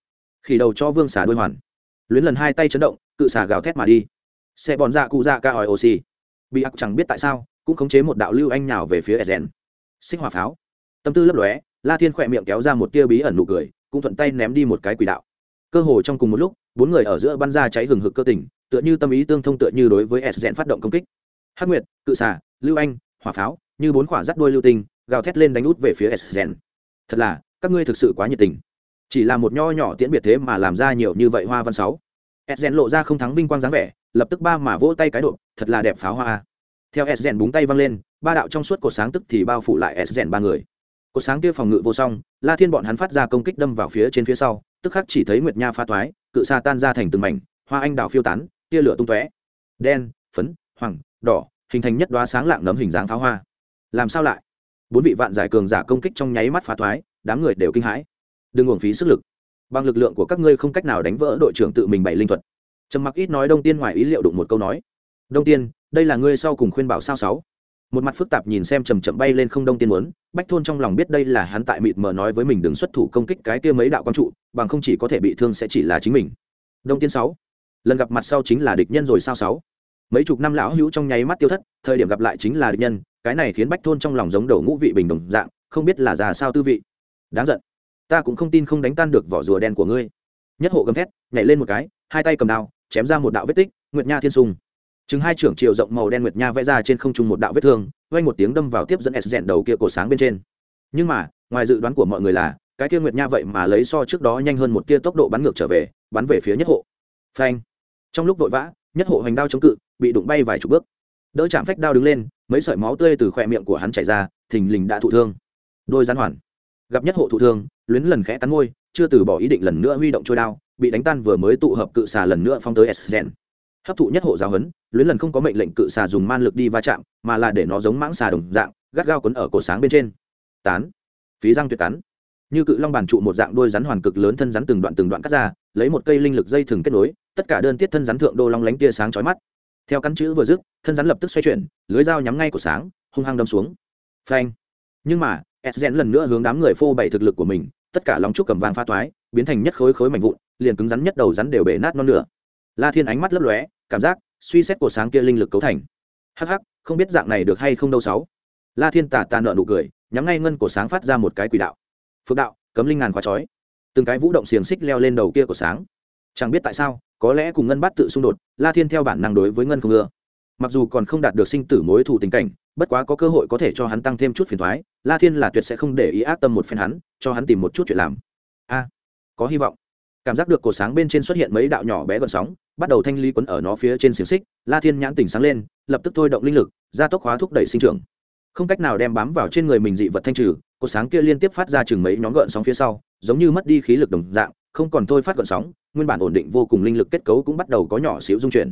[SPEAKER 1] khỉ đầu cho vương xả đôi hoàn. Luyến lần hai tay chấn động cự xả gào thét mà đi. Xe bòn dạ cụ dạ ca hỏi oxy. Bị ác chẳng biết tại sao cũng khống chế một đạo lưu anh nào về phía edgen xích hỏa pháo. Tâm tư lấp lóe la thiên khỏe miệng kéo ra một tia bí ẩn nụ cười, cũng thuận tay ném đi một cái quỷ đạo. Cơ hồ trong cùng một lúc, bốn người ở giữa bắn ra cháy hừng hực cơ tình, tựa như tâm ý tương thông tựa như đối với edgen phát động công kích. Hắc nguyệt, cự xả lưu anh, hỏa pháo, như bốn quả rắt đuôi lưu tinh, gào thét lên đánh út về phía edgen thật là, các ngươi thực sự quá nhiệt tình. Chỉ là một nho nhỏ tiễn biệt thế mà làm ra nhiều như vậy hoa văn sáu. Edgen lộ ra không thắng vinh quang dáng vẻ, lập tức ba mà vỗ tay cái độ, thật là đẹp pháo hoa. Theo s rèn búng tay văng lên, ba đạo trong suốt cột sáng tức thì bao phủ lại s rèn ba người cột sáng kia phòng ngự vô song, la thiên bọn hắn phát ra công kích đâm vào phía trên phía sau, tức khắc chỉ thấy nguyệt nha pha toái, cự xa tan ra thành từng mảnh, hoa anh đào phiêu tán, tia lửa tung tóe. Đen, phấn, hoàng, đỏ, hình thành nhất đoá sáng lạng nấm hình dáng pháo hoa. Làm sao lại? Bốn vị vạn giải cường giả công kích trong nháy mắt phá thoái đám người đều kinh hãi. Đừng uổng phí sức lực. Bằng lực lượng của các ngươi không cách nào đánh vỡ đội trưởng tự mình bày linh thuật. Trầm mặc ít nói đông tiên ngoài ý liệu đụng một câu nói. Đông tiên, đây là ngươi sau cùng khuyên bảo sao sáu? Một mặt phức tạp nhìn xem chầm chậm bay lên không đông tiên muốn, bách thôn trong lòng biết đây là hắn tại mịt mờ nói với mình đừng xuất thủ công kích cái kia mấy đạo quang trụ, bằng không chỉ có thể bị thương sẽ chỉ là chính mình. Đông tiên sáu, lần gặp mặt sau chính là địch nhân rồi sao sáu? Mấy chục năm lão hữu trong nháy mắt tiêu thất, thời điểm gặp lại chính là địch nhân, cái này khiến bách thôn trong lòng giống đầu ngũ vị bình đồng dạng, không biết là già sao tư vị. Đáng giận. Ta cũng không tin không đánh tan được vỏ rùa đen của ngươi. Nhất hộ gầm thét, nhảy lên một cái, hai tay cầm đao, chém ra một đạo vết tích, nguyệt nha thiên sùng chừng hai trưởng chiều rộng màu đen nguyệt nha vẽ ra trên không trung một đạo vết thương vay một tiếng đâm vào tiếp dẫn s rèn đầu kia cổ sáng bên trên. Nhưng mà, ngoài dự đoán của mọi người là, cái kia nguyệt nha vậy mà lấy so trước đó nhanh hơn một tia tốc độ bắn ngược trở về, bắn về phía nhất hộ. Phanh. Trong lúc vội vã, nhất hộ hành đao chống cự, bị đụng bay vài chục bước. Đỡ chạm phách đao đứng lên, mấy sợi máu tươi từ khỏe miệng của hắn chảy ra, thình lình đã thụ thương. Đôi gián hoàn. Gặp nhất hộ thụ thương, luyến lần khẽ cắn môi, chưa từ bỏ ý định lần nữa huy động trôi đao, bị đánh tan vừa mới tụ hợp cự xà lần nữa phong tới s hấp thụ nhất hộ giáo huấn, luyến lần không có mệnh lệnh cự xà dùng man lực đi va chạm, mà là để nó giống mãng xà đồng dạng, gắt gao quấn ở cổ sáng bên trên. Tán. Phí răng tuyệt tán. Như cự long bàn trụ một dạng đôi rắn hoàn cực lớn thân rắn từng đoạn từng đoạn cắt ra, lấy một cây linh lực dây thừng kết nối, tất cả đơn tiết thân rắn thượng đô long lánh tia sáng chói mắt. Theo cắn chữ vừa dứt, thân rắn lập tức xoay chuyển, lưới dao nhắm ngay của sáng, hung hăng đâm xuống. Phanh. Nhưng mà edgen lần nữa hướng đám người phô bày thực lực của mình, tất cả lòng trúc cầm vàng pha toái, biến thành nhất khối khối mảnh vụn, liền cứng rắn nhất đầu rắn đều bể nát non nửa la thiên ánh mắt lấp lóe, cảm giác suy xét của sáng kia linh lực cấu thành. Hắc hắc, không biết dạng này được hay không đâu sáu. La thiên tà tà nợ nụ cười, nhắm ngay ngân của sáng phát ra một cái quỷ đạo. Phước đạo, cấm linh ngàn khóa chói. Từng cái vũ động xiềng xích leo lên đầu kia của sáng. Chẳng biết tại sao, có lẽ cùng ngân bắt tự xung đột, la thiên theo bản năng đối với ngân không ưa. Mặc dù còn không đạt được sinh tử mối thù tình cảnh, bất quá có cơ hội có thể cho hắn tăng thêm chút phiền thoái, la thiên là tuyệt sẽ không để ý ác tâm một phen hắn, cho hắn tìm một chút chuyện làm. A, có hy vọng cảm giác được cổ sáng bên trên xuất hiện mấy đạo nhỏ bé gợn sóng, bắt đầu thanh ly quấn ở nó phía trên xiềng xích, la thiên nhãn tỉnh sáng lên, lập tức thôi động linh lực, gia tốc hóa thúc đẩy sinh trưởng. Không cách nào đem bám vào trên người mình dị vật thanh trừ, cổ sáng kia liên tiếp phát ra chừng mấy nhóm gợn sóng phía sau, giống như mất đi khí lực đồng dạng, không còn thôi phát gợn sóng, nguyên bản ổn định vô cùng linh lực kết cấu cũng bắt đầu có nhỏ xíu dung chuyển.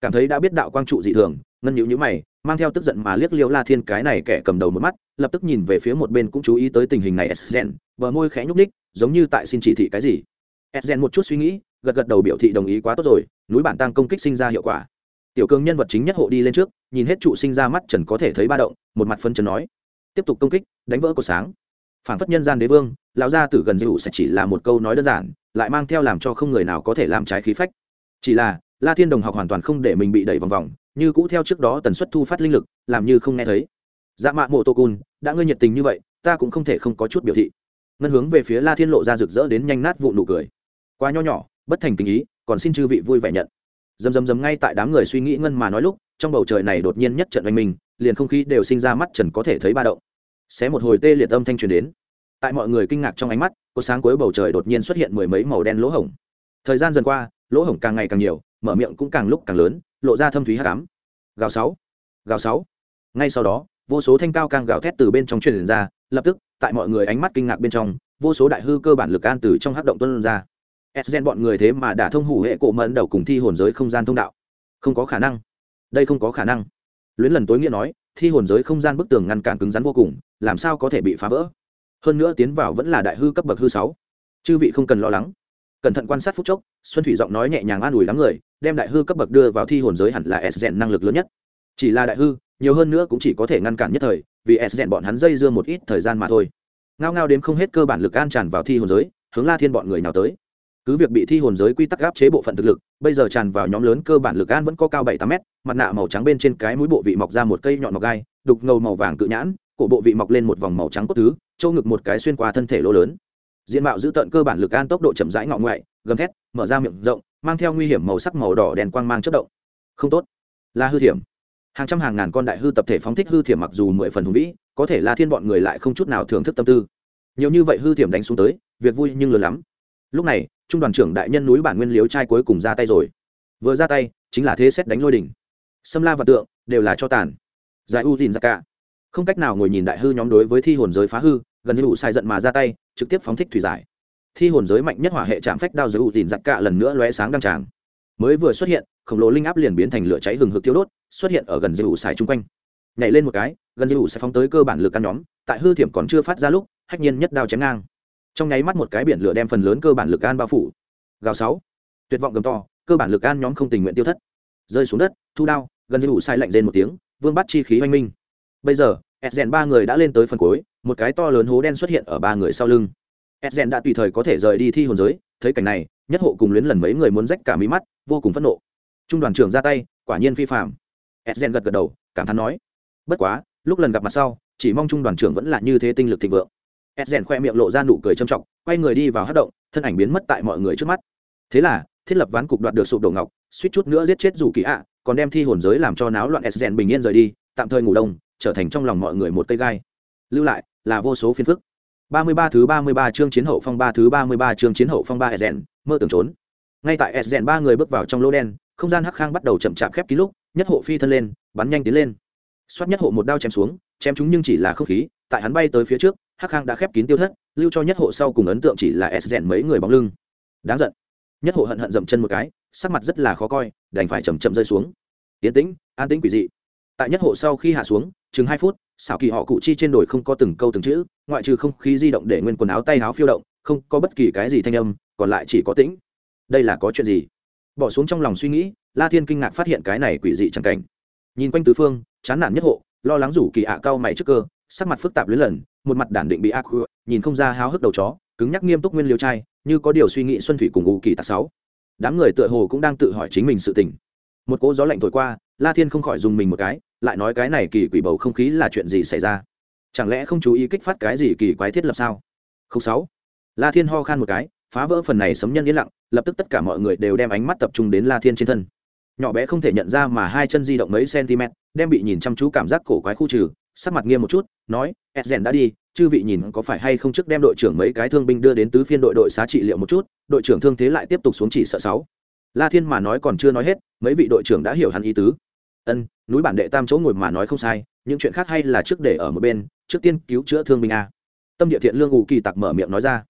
[SPEAKER 1] Cảm thấy đã biết đạo quang trụ dị thường, ngân nhữ nhữ mày, mang theo tức giận mà liếc liêu la thiên cái này kẻ cầm đầu một mắt, lập tức nhìn về phía một bên cũng chú ý tới tình hình này sden bờ môi khẽ nhúc ních giống như tại xin chỉ thị cái gì sden một chút suy nghĩ, gật gật đầu biểu thị đồng ý quá tốt rồi, núi bản tăng công kích sinh ra hiệu quả. Tiểu cường nhân vật chính nhất hộ đi lên trước, nhìn hết trụ sinh ra mắt trần có thể thấy ba động, một mặt phân trần nói. Tiếp tục công kích, đánh vỡ cột sáng. Phản phất nhân gian đế vương, lão gia tử gần dữ sẽ chỉ là một câu nói đơn giản, lại mang theo làm cho không người nào có thể làm trái khí phách. Chỉ là, la thiên đồng học hoàn toàn không để mình bị đẩy vòng vòng, như cũ theo trước đó tần suất thu phát linh lực, làm như không nghe thấy. Dạ mạ mộ tô cun, đã ngươi nhiệt tình như vậy, ta cũng không thể không có chút biểu thị. Ngân hướng về phía la thiên lộ ra rực rỡ đến nhanh nát vụ nụ cười quá nho nhỏ, bất thành tình ý, còn xin chư vị vui vẻ nhận. Dầm dầm dầm ngay tại đám người suy nghĩ ngân mà nói lúc, trong bầu trời này đột nhiên nhất trận oanh minh, liền không khí đều sinh ra mắt trần có thể thấy ba động. Xé một hồi tê liệt âm thanh truyền đến. Tại mọi người kinh ngạc trong ánh mắt, có sáng cuối bầu trời đột nhiên xuất hiện mười mấy màu đen lỗ hổng. Thời gian dần qua, lỗ hổng càng ngày càng nhiều, mở miệng cũng càng lúc càng lớn, lộ ra thâm thúy hát cám gào sáu gào sáu. Ngay sau đó, vô số thanh cao càng gào thét từ bên trong truyền ra, lập tức, tại mọi người ánh mắt kinh ngạc bên trong, vô số đại hư cơ bản lực an từ trong hát động tuân ra. Esgen bọn người thế mà đã thông hủ hệ cổ mẫn đầu cùng thi hồn giới không gian thông đạo. Không có khả năng. Đây không có khả năng. Luyến lần tối nghĩa nói, thi hồn giới không gian bức tường ngăn cản cứng rắn vô cùng, làm sao có thể bị phá vỡ? Hơn nữa tiến vào vẫn là đại hư cấp bậc hư sáu. Chư vị không cần lo lắng. Cẩn thận quan sát phút chốc, xuân thủy giọng nói nhẹ nhàng an ủi đám người, đem đại hư cấp bậc đưa vào thi hồn giới hẳn là s năng lực lớn nhất. Chỉ là đại hư, nhiều hơn nữa cũng chỉ có thể ngăn cản nhất thời, vì s bọn hắn dây dưa một ít thời gian mà thôi. Ngao ngao đến không hết cơ bản lực an tràn vào thi hồn giới, hướng la thiên bọn người nào tới cứ việc bị thi hồn giới quy tắc áp chế bộ phận thực lực, bây giờ tràn vào nhóm lớn cơ bản lực an vẫn có cao bảy tám mét, mặt nạ màu trắng bên trên cái mũi bộ vị mọc ra một cây nhọn mọc gai, đục ngầu màu vàng cự nhãn, cổ bộ vị mọc lên một vòng màu trắng cốt thứ, trâu ngực một cái xuyên qua thân thể lỗ lớn. Diện mạo giữ tận cơ bản lực an tốc độ chậm rãi ngọ ngoại, gầm thét, mở ra miệng rộng, mang theo nguy hiểm màu sắc màu đỏ đèn quang mang chất động. Không tốt. Là hư thiểm. Hàng trăm hàng ngàn con đại hư tập thể phóng thích hư thiểm mặc dù mười phần hùng vĩ, có thể là thiên bọn người lại không chút nào thưởng thức tâm tư. Nhiều như vậy hư thiểm đánh xuống tới, việc vui nhưng lớn lắm. Lúc này trung đoàn trưởng đại nhân núi bản nguyên liếu trai cuối cùng ra tay rồi. Vừa ra tay, chính là thế xét đánh lôi đỉnh. Xâm la và tượng đều là cho tàn. Giải u dìn ra cả. Không cách nào ngồi nhìn đại hư nhóm đối với thi hồn giới phá hư, gần như đủ sai giận mà ra tay, trực tiếp phóng thích thủy giải. Thi hồn giới mạnh nhất hỏa hệ chạm phách đao giới u dìn giặc cả lần nữa lóe sáng đăng tràng. Mới vừa xuất hiện, khổng lồ linh áp liền biến thành lửa cháy hừng hực tiêu đốt, xuất hiện ở gần dây ủ xài chung quanh. Nhảy lên một cái, gần dây ủ sẽ phóng tới cơ bản lực căn nhóm, tại hư thiểm còn chưa phát ra lúc, hách nhiên nhất đao chém ngang trong nháy mắt một cái biển lửa đem phần lớn cơ bản lực an bao phủ. Gào sáu. Tuyệt vọng gầm to, cơ bản lực an nhóm không tình nguyện tiêu thất. Rơi xuống đất, thu đao, gần như đủ sai lạnh rên một tiếng, vương bắt chi khí oanh minh. Bây giờ edgen ba người đã lên tới phần cuối, một cái to lớn hố đen xuất hiện ở ba người sau lưng. Edgen đã tùy thời có thể rời đi thi hồn giới, thấy cảnh này, nhất hộ cùng luyến lần mấy người muốn rách cả mí mắt, vô cùng phẫn nộ. Trung đoàn trưởng ra tay, quả nhiên phi phạm edgen gật gật đầu, cảm thán nói, bất quá, lúc lần gặp mặt sau, chỉ mong trung đoàn trưởng vẫn là như thế tinh lực thịnh vượng edgen khoe miệng lộ ra nụ cười trầm trọng quay người đi vào hát động thân ảnh biến mất tại mọi người trước mắt thế là thiết lập ván cục đoạt được sụp đổ ngọc suýt chút nữa giết chết dù kỳ ạ còn đem thi hồn giới làm cho náo loạn edgen bình yên rời đi tạm thời ngủ đông trở thành trong lòng mọi người một cây gai lưu lại là vô số phiền phức 33 thứ 33 chương chiến hậu phong ba thứ 33 chương chiến hậu phong ba Ezen, mơ tưởng trốn. Ngay tại Ezen ba người bước vào trong lỗ đen, không gian hắc khang bắt đầu chậm chạp khép kín lúc, nhất hộ phi thân lên, bắn nhanh tiến lên. Xoát nhất hộ một đao chém xuống, chém chúng nhưng chỉ là không khí, tại hắn bay tới phía trước, hắc khang đã khép kín tiêu thất, lưu cho nhất hộ sau cùng ấn tượng chỉ là Ezen mấy người bóng lưng. Đáng giận. Nhất hộ hận hận dậm chân một cái, sắc mặt rất là khó coi, đành phải chậm chậm rơi xuống. yến tĩnh, an tĩnh quỷ dị. Tại nhất hộ sau khi hạ xuống, chừng hai phút, xảo kỳ họ cụ chi trên đồi không có từng câu từng chữ ngoại trừ không khí di động để nguyên quần áo tay áo phiêu động không có bất kỳ cái gì thanh âm còn lại chỉ có tĩnh đây là có chuyện gì bỏ xuống trong lòng suy nghĩ la thiên kinh ngạc phát hiện cái này quỷ dị chẳng cảnh nhìn quanh tứ phương chán nản nhất hộ lo lắng rủ kỳ ạ cao mày trước cơ sắc mặt phức tạp lưới lần, một mặt đản định bị ác nhìn không ra háo hức đầu chó, cứng nhắc nghiêm túc nguyên liêu trai, như có điều suy nghĩ xuân thủy cùng ngụ kỳ tạc sáu. Đám người tựa hồ cũng đang tự hỏi chính mình sự tình. Một cỗ gió lạnh thổi qua, la thiên không khỏi dùng mình một cái, lại nói cái này kỳ quỷ bầu không khí là chuyện gì xảy ra? Chẳng lẽ không chú ý kích phát cái gì kỳ quái thiết lập sao? Không sáu. La thiên ho khan một cái, phá vỡ phần này sấm nhân yên lặng, lập tức tất cả mọi người đều đem ánh mắt tập trung đến la thiên trên thân. Nhỏ bé không thể nhận ra mà hai chân di động mấy cm đem bị nhìn chăm chú cảm giác cổ quái khu trừ sắc mặt nghiêm một chút, nói edgen đã đi, chư vị nhìn có phải hay không trước đem đội trưởng mấy cái thương binh đưa đến tứ phiên đội đội xá trị liệu một chút, đội trưởng thương thế lại tiếp tục xuống chỉ sợ sáu. La thiên mà nói còn chưa nói hết, mấy vị đội trưởng đã hiểu hắn ý tứ. Ân, núi bản đệ tam chỗ ngồi mà nói không sai, những chuyện khác hay là trước để ở một bên, trước tiên cứu chữa thương binh a. Tâm địa thiện lương ủ kỳ tặc mở miệng nói ra.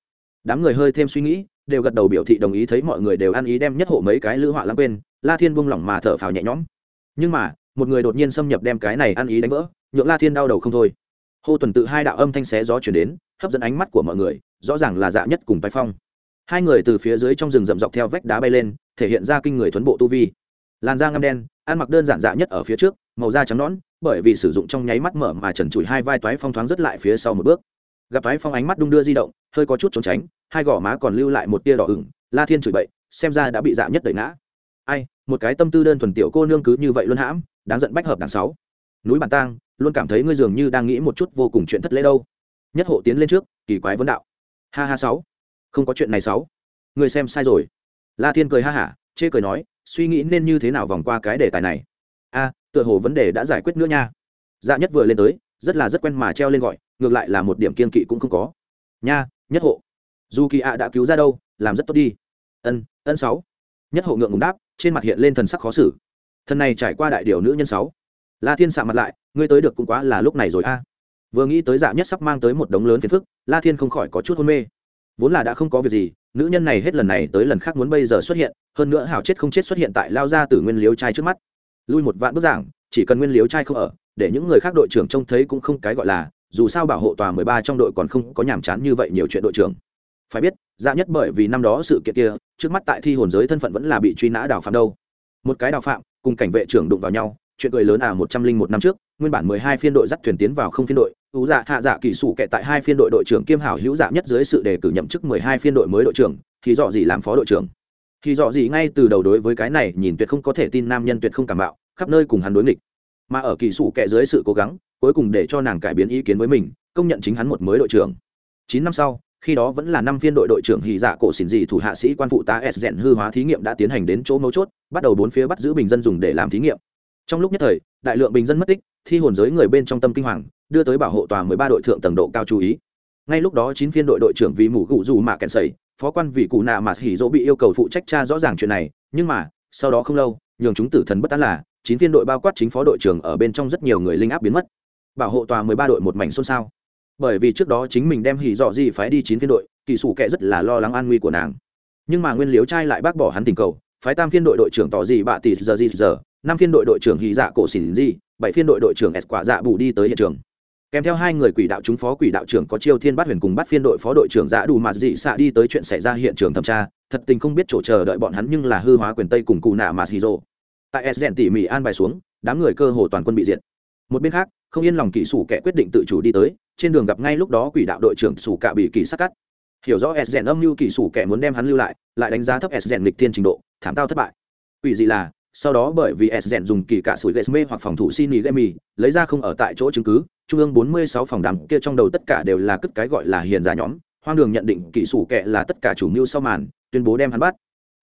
[SPEAKER 1] Đám người hơi thêm suy nghĩ, đều gật đầu biểu thị đồng ý thấy mọi người đều ăn ý đem nhất hộ mấy cái lữ họa lãng quên, la thiên buông lỏng mà thở phào nhẹ nhõm. Nhưng mà một người đột nhiên xâm nhập đem cái này ăn ý đánh vỡ, nhượng la thiên đau đầu không thôi. Hô tuần tự hai đạo âm thanh xé gió chuyển đến, hấp dẫn ánh mắt của mọi người, rõ ràng là dạ nhất cùng bài phong. Hai người từ phía dưới trong rừng rậm dọc theo vách đá bay lên, thể hiện ra kinh người thuấn bộ tu vi. Làn da ngâm đen, ăn mặc đơn giản dạ nhất ở phía trước, màu da trắng nõn, bởi vì sử dụng trong nháy mắt mở mà trần trụi hai vai toái phong thoáng rất lại phía sau một bước. Gặp toái phong ánh mắt đung đưa di động, hơi có chút trốn tránh, hai gò má còn lưu lại một tia đỏ ửng, la thiên chửi bậy, xem ra đã bị dạ nhất đẩy ngã. Ai, một cái tâm tư đơn thuần tiểu cô nương cứ như vậy luôn hãm đáng giận bách hợp đằng sáu. Núi bản tang, luôn cảm thấy ngươi dường như đang nghĩ một chút vô cùng chuyện thất lễ đâu. Nhất hộ tiến lên trước, kỳ quái vấn đạo. Ha ha sáu. Không có chuyện này sáu. Ngươi xem sai rồi. La thiên cười ha hả, chê cười nói, suy nghĩ nên như thế nào vòng qua cái đề tài này. A, tựa hồ vấn đề đã giải quyết nữa nha. Dạ nhất vừa lên tới, rất là rất quen mà treo lên gọi, ngược lại là một điểm kiên kỵ cũng không có. Nha, nhất hộ. Dù kỳ ạ đã cứu ra đâu, làm rất tốt đi. Ân ân sáu. Nhất hộ ngượng ngùng đáp, trên mặt hiện lên thần sắc khó xử thần này trải qua đại điều nữ nhân sáu. La thiên sạ mặt lại, ngươi tới được cũng quá là lúc này rồi a. Vừa nghĩ tới dạ nhất sắp mang tới một đống lớn phiền phức, la thiên không khỏi có chút hôn mê. Vốn là đã không có việc gì, nữ nhân này hết lần này tới lần khác muốn bây giờ xuất hiện, hơn nữa hảo chết không chết xuất hiện tại lao ra từ nguyên liếu trai trước mắt. Lui một vạn bức giảng, chỉ cần nguyên liếu trai không ở, để những người khác đội trưởng trông thấy cũng không cái gọi là, dù sao bảo hộ tòa mười ba trong đội còn không có nhàm chán như vậy nhiều chuyện đội trưởng. Phải biết dạ nhất bởi vì năm đó sự kiện kia, trước mắt tại thi hồn giới thân phận vẫn là bị truy nã đào phạm đâu một cái đào phạm, cùng cảnh vệ trưởng đụng vào nhau, chuyện cười lớn à một trăm linh một năm trước, nguyên bản mười hai phiên đội dắt thuyền tiến vào không phiên đội ú dạ hạ dạ kỳ sủ kệ tại hai phiên đội đội trưởng kiêm hảo hữu dạ nhất dưới sự đề cử nhậm chức mười hai phiên đội mới đội trưởng, thì dọ gì làm phó đội trưởng. Thì dọ gì ngay từ đầu đối với cái này nhìn tuyệt không có thể tin nam nhân tuyệt không cảm bạo, khắp nơi cùng hắn đối nghịch. Mà ở kỳ sủ kệ dưới sự cố gắng, cuối cùng để cho nàng cải biến ý kiến với mình, công nhận chính hắn một mới đội trưởng. Chín năm sau khi đó vẫn là năm phiên đội đội trưởng hì dạ cổ xỉn dị thủ hạ sĩ quan phụ tá s rèn hư hóa thí nghiệm đã tiến hành đến chỗ mấu chốt, bắt đầu bốn phía bắt giữ bình dân dùng để làm thí nghiệm. Trong lúc nhất thời, đại lượng bình dân mất tích, thi hồn giới người bên trong tâm kinh hoàng, đưa tới bảo hộ tòa mười ba đội thượng tầng độ cao chú ý. Ngay lúc đó chín phiên đội đội trưởng vì mù gụ dù mạ kèn sầy, phó quan vị cụ nạ mà hỉ dỗ bị yêu cầu phụ trách cha rõ ràng chuyện này, nhưng mà, sau đó không lâu, nhường chúng tử thần bất tán là, chín phiên đội bao quát chính phó đội trưởng ở bên trong rất nhiều người linh áp biến mất. Bảo hộ tòa mười ba đội một mảnh xôn xao bởi vì trước đó chính mình đem hỉ dọ gì phái đi chín phiên đội, kỳ sủ kệ rất là lo lắng an nguy của nàng. Nhưng mà nguyên liếu trai lại bác bỏ hắn tình cầu, phái tam phiên đội đội trưởng tỏ gì bạ tỷ giờ gì giờ, năm phiên đội đội trưởng hỉ dạ cổ xỉn gì, bảy phiên đội đội trưởng s quả dạ bù đi tới hiện trường. Kèm theo hai người quỷ đạo chúng phó quỷ đạo trưởng có chiêu thiên bát huyền cùng bắt phiên đội phó đội trưởng dạ đủ mà dị xạ đi tới chuyện xảy ra hiện trường thẩm tra, thật tình không biết chỗ chờ đợi bọn hắn nhưng là hư hóa quyền tây cùng cụ nạ mà hì tại s rèn tỉ mỉ an bài xuống, đám người cơ hồ toàn quân bị diệt một bên khác, không yên lòng kỹ sủ kẻ quyết định tự chủ đi tới, trên đường gặp ngay lúc đó quỷ đạo đội trưởng sủ cạ bị kỳ sát cắt. Hiểu rõ s rèn âm mưu kỹ sủ kẻ muốn đem hắn lưu lại lại đánh giá thấp s rèn lịch thiên trình độ, thảm tao thất bại. Quỷ gì là, sau đó bởi vì s rèn dùng kỳ cả sủi ghét mê hoặc phòng thủ xin nghỉ mì lấy ra không ở tại chỗ chứng cứ, trung ương bốn mươi sáu phòng đàm kia trong đầu tất cả đều là cất cái gọi là hiền giả nhóm. Hoang đường nhận định kỹ sủ Kẻ là tất cả chủ mưu sau màn, tuyên bố đem hắn bắt.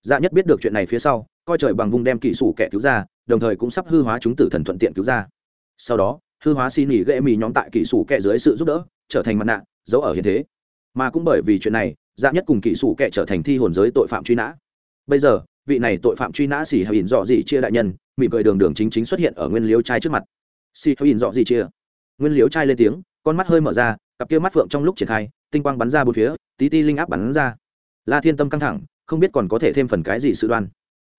[SPEAKER 1] Dạ nhất biết được chuyện này phía sau, coi trời bằng vung đem kỹ sủ Kẻ cứu ra, đồng thời cũng sắp hư hóa chúng tử thần thuận tiện cứu ra sau đó, hư hóa xin nghỉ ghệ mì nhóm tại kỹ sủ kẹ dưới sự giúp đỡ, trở thành mặt nạ giấu ở hiện thế. Mà cũng bởi vì chuyện này dạ nhất cùng kỹ sủ kẹ trở thành thi hồn giới tội phạm truy nã. Bây giờ, vị này tội phạm truy nã xỉ hay ỉn dọ gì chia đại nhân, mỉm cười đường đường chính chính xuất hiện ở nguyên liếu trai trước mặt. Xỉ hay ỉn dọ gì chia. Nguyên liếu trai lên tiếng, con mắt hơi mở ra, cặp kia mắt phượng trong lúc triển khai, tinh quang bắn ra bốn phía, tí ti linh áp bắn ra. La thiên tâm căng thẳng, không biết còn có thể thêm phần cái gì sự đoan.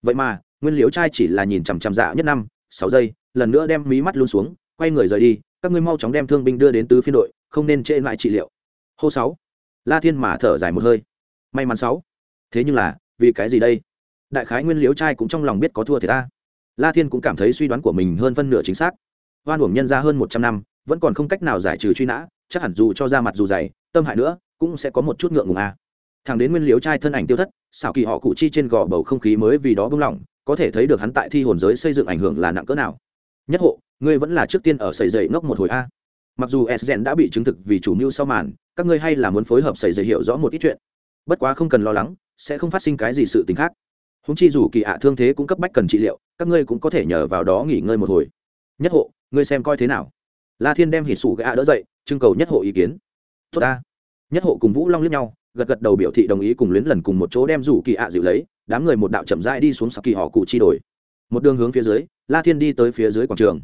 [SPEAKER 1] Vậy mà, nguyên liếu trai chỉ là nhìn chằm chằm dạ nhất năm, sáu giây lần nữa đem mí mắt luôn xuống, quay người rời đi, các ngươi mau chóng đem thương binh đưa đến tứ phiên đội, không nên trễ lại trị liệu. Hô sáu. La thiên mà thở dài một hơi. May mắn sáu. Thế nhưng là, vì cái gì đây? Đại khái nguyên liếu trai cũng trong lòng biết có thua thì ta. La thiên cũng cảm thấy suy đoán của mình hơn phân nửa chính xác. Oan uổng nhân ra hơn một trăm năm, vẫn còn không cách nào giải trừ truy nã, chắc hẳn dù cho ra mặt dù dày, tâm hại nữa, cũng sẽ có một chút ngượng ngùng à. thằng đến nguyên liếu trai thân ảnh tiêu thất, xảo kỳ họ cụ chi trên gò bầu không khí mới vì đó bung lỏng có thể thấy được hắn tại thi hồn giới xây dựng ảnh hưởng là nặng cỡ nào nhất hộ, ngươi vẫn là trước tiên ở sầy dậy ngốc một hồi a. Mặc dù s đã bị chứng thực vì chủ mưu sau màn, các ngươi hay là muốn phối hợp sầy dậy hiểu rõ một ít chuyện. Bất quá không cần lo lắng, sẽ không phát sinh cái gì sự t khác. Húng chi dù kỳ ạ thương thế cũng cấp bách cần trị liệu, các ngươi cũng có thể nhờ vào đó nghỉ ngơi một hồi. Nhất hộ, ngươi xem coi thế nào. La thiên đem hỉ sủ gạ đỡ dậy, trưng cầu nhất hộ ý kiến. Tốt ta. Nhất hộ cùng vũ long liếc nhau, gật gật đầu biểu thị đồng ý cùng luyến lần cùng một chỗ đem rủ kỳ ạ dịu lấy, đám người một đạo chậm rãi đi xuống sạc kỳ họ cụ chi đổi. Một đường hướng phía dưới la thiên đi tới phía dưới quảng trường.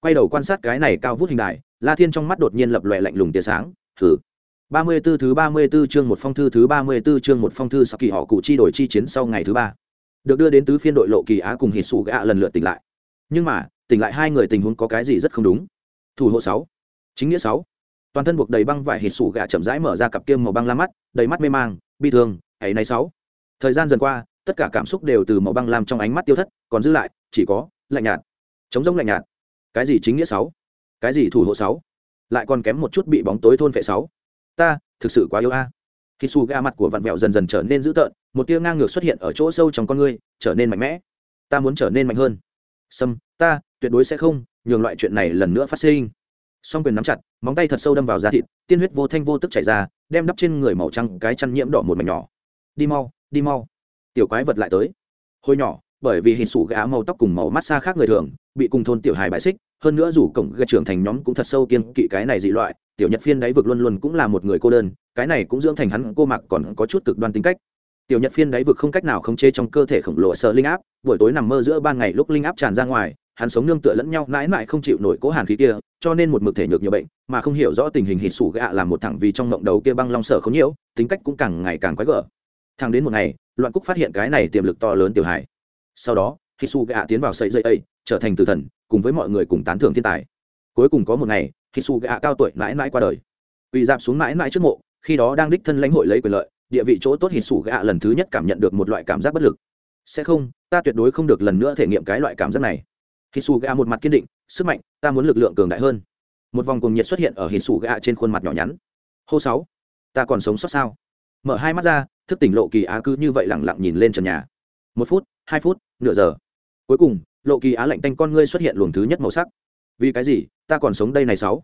[SPEAKER 1] Quay đầu quan sát cái này cao vút hình đại la thiên trong mắt đột nhiên lập lòe lạnh lùng tia sáng thử ba mươi 34 thứ ba mươi 34 chương một phong thư thứ ba mươi 34 chương một phong thư sau kỳ họ cụ chi đổi chi chiến sau ngày thứ ba. Được đưa đến tứ phiên đội lộ kỳ á cùng hít xù gạ lần lượt tỉnh lại. Nhưng mà, tỉnh lại hai người tình huống có cái gì rất không đúng? Thủ hộ sáu. Chính nghĩa sáu. Toàn thân buộc đầy băng vải hít xù gạ chậm rãi mở ra cặp kiêm màu băng la mắt, đầy mắt mê mang, bi thương, ấy này sáu. Thời gian dần qua, tất cả cảm xúc đều từ màu băng lam trong ánh mắt tiêu thất, còn giữ lại, chỉ có lạnh nhạt. Chống rông lạnh nhạt. Cái gì chính nghĩa sáu? Cái gì thủ hộ sáu? Lại còn kém một chút bị bóng tối thôn vệ sáu. Ta, thực sự quá yêu a. Khi su ga mặt của vặn vẹo dần dần trở nên dữ tợn, một tia ngang ngược xuất hiện ở chỗ sâu trong con ngươi, trở nên mạnh mẽ. Ta muốn trở nên mạnh hơn. Sâm, ta, tuyệt đối sẽ không nhường loại chuyện này lần nữa phát sinh. Song quyền nắm chặt, móng tay thật sâu đâm vào da thịt, tiên huyết vô thanh vô tức chảy ra, đem đắp trên người màu trắng cái chăn nhiễm đỏ một mảnh nhỏ. Đi mau đi mau. Tiểu quái vật lại tới. Hồi nhỏ bởi vì hình sủ gã màu tóc cùng màu mắt xa khác người thường, bị cùng thôn tiểu hài bại xích, hơn nữa dù cổng gã trưởng thành nhóm cũng thật sâu kiên kỵ cái này dị loại, tiểu nhật phiên đáy vực luôn luôn cũng là một người cô đơn, cái này cũng dưỡng thành hắn cô mặc còn có chút cực đoan tính cách. Tiểu nhật phiên đáy vực không cách nào khống chế trong cơ thể khổng lồ sợ linh áp, buổi tối nằm mơ giữa ban ngày lúc linh áp tràn ra ngoài, hắn sống nương tựa lẫn nhau mãi mãi không chịu nổi cố hàn khí kia, cho nên một mực thể nhược nhiều bệnh, mà không hiểu rõ tình hình hít sủ gạ làm một thẳng vì trong mộng đầu kia băng long sở không nhiễu, tính cách cũng càng ngày càng quái gở. Thằng đến một ngày, loạn cúc phát hiện cái này tiềm lực to lớn tiểu hải sau đó khi su gạ tiến vào sợi dây ấy trở thành tử thần, cùng với mọi người cùng tán thưởng thiên tài. Cuối cùng có một ngày khi su gạ cao tuổi mãi mãi qua đời. Quỳ dạp xuống mãi mãi trước mộ, khi đó đang đích thân lãnh hội lấy quyền lợi, địa vị chỗ tốt hít sủ gạ lần thứ nhất cảm nhận được một loại cảm giác bất lực. Sẽ không, ta tuyệt đối không được lần nữa thể nghiệm cái loại cảm giác này. Hít sủ gạ một mặt kiên định, sức mạnh, ta muốn lực lượng cường đại hơn. Một vòng cùng nhiệt xuất hiện ở hít sủ gạ trên khuôn mặt nhỏ nhắn. Hô sáu, ta còn sống sót sao? Mở hai mắt ra, thức tỉnh lộ kỳ á cứ như vậy lẳng lặng nhìn lên trần nhà một phút, hai phút, nửa giờ. Cuối cùng, lộ kỳ á lạnh tanh con ngươi xuất hiện luồng thứ nhất màu sắc. Vì cái gì? Ta còn sống đây này sáu.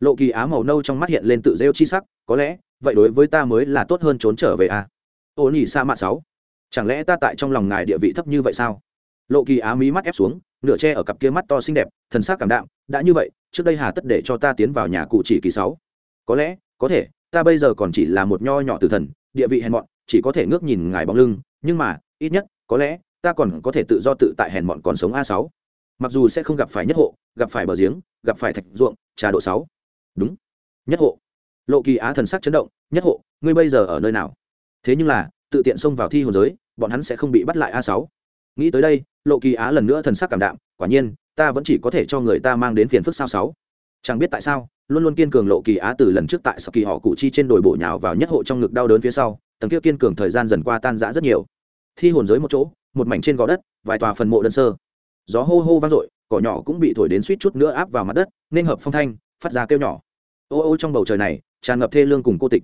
[SPEAKER 1] Lộ kỳ á màu nâu trong mắt hiện lên tự rêu chi sắc, có lẽ, vậy đối với ta mới là tốt hơn trốn trở về à? ô nhỉ sa mạ sáu. Chẳng lẽ ta tại trong lòng ngài địa vị thấp như vậy sao? Lộ kỳ á mí mắt ép xuống, nửa che ở cặp kia mắt to xinh đẹp, thần sắc cảm đạm, đã như vậy, trước đây hà tất để cho ta tiến vào nhà cụ chỉ kỳ sáu. Có lẽ, có thể, ta bây giờ còn chỉ là một nho nhỏ tử thần, địa vị hèn mọn, chỉ có thể ngước nhìn ngài bóng lưng, nhưng mà, ít nhất có lẽ ta còn có thể tự do tự tại hèn mọn còn sống a sáu. Mặc dù sẽ không gặp phải nhất hộ, gặp phải bờ giếng, gặp phải thạch ruộng, trà độ sáu. Đúng. Nhất hộ. Lộ kỳ á thần sắc chấn động, nhất hộ, ngươi bây giờ ở nơi nào? Thế nhưng là, tự tiện xông vào thi hồn giới, bọn hắn sẽ không bị bắt lại a sáu. Nghĩ tới đây, lộ kỳ á lần nữa thần sắc cảm đạm, quả nhiên, ta vẫn chỉ có thể cho người ta mang đến phiền phức sao sáu. Chẳng biết tại sao, luôn luôn kiên cường lộ kỳ á từ lần trước tại sau kỳ họ cụ chi trên đồi bộ nhào vào nhất hộ trong ngực đau đớn phía sau, tầng kia kiên cường thời gian dần qua tan rã rất nhiều thi hồn giới một chỗ, một mảnh trên gò đất, vài tòa phần mộ đơn sơ. Gió hô hô vang dội, cỏ nhỏ cũng bị thổi đến suýt chút nữa áp vào mặt đất, nên hợp phong thanh, phát ra kêu nhỏ. Ô ô trong bầu trời này, tràn ngập thê lương cùng cô tịch.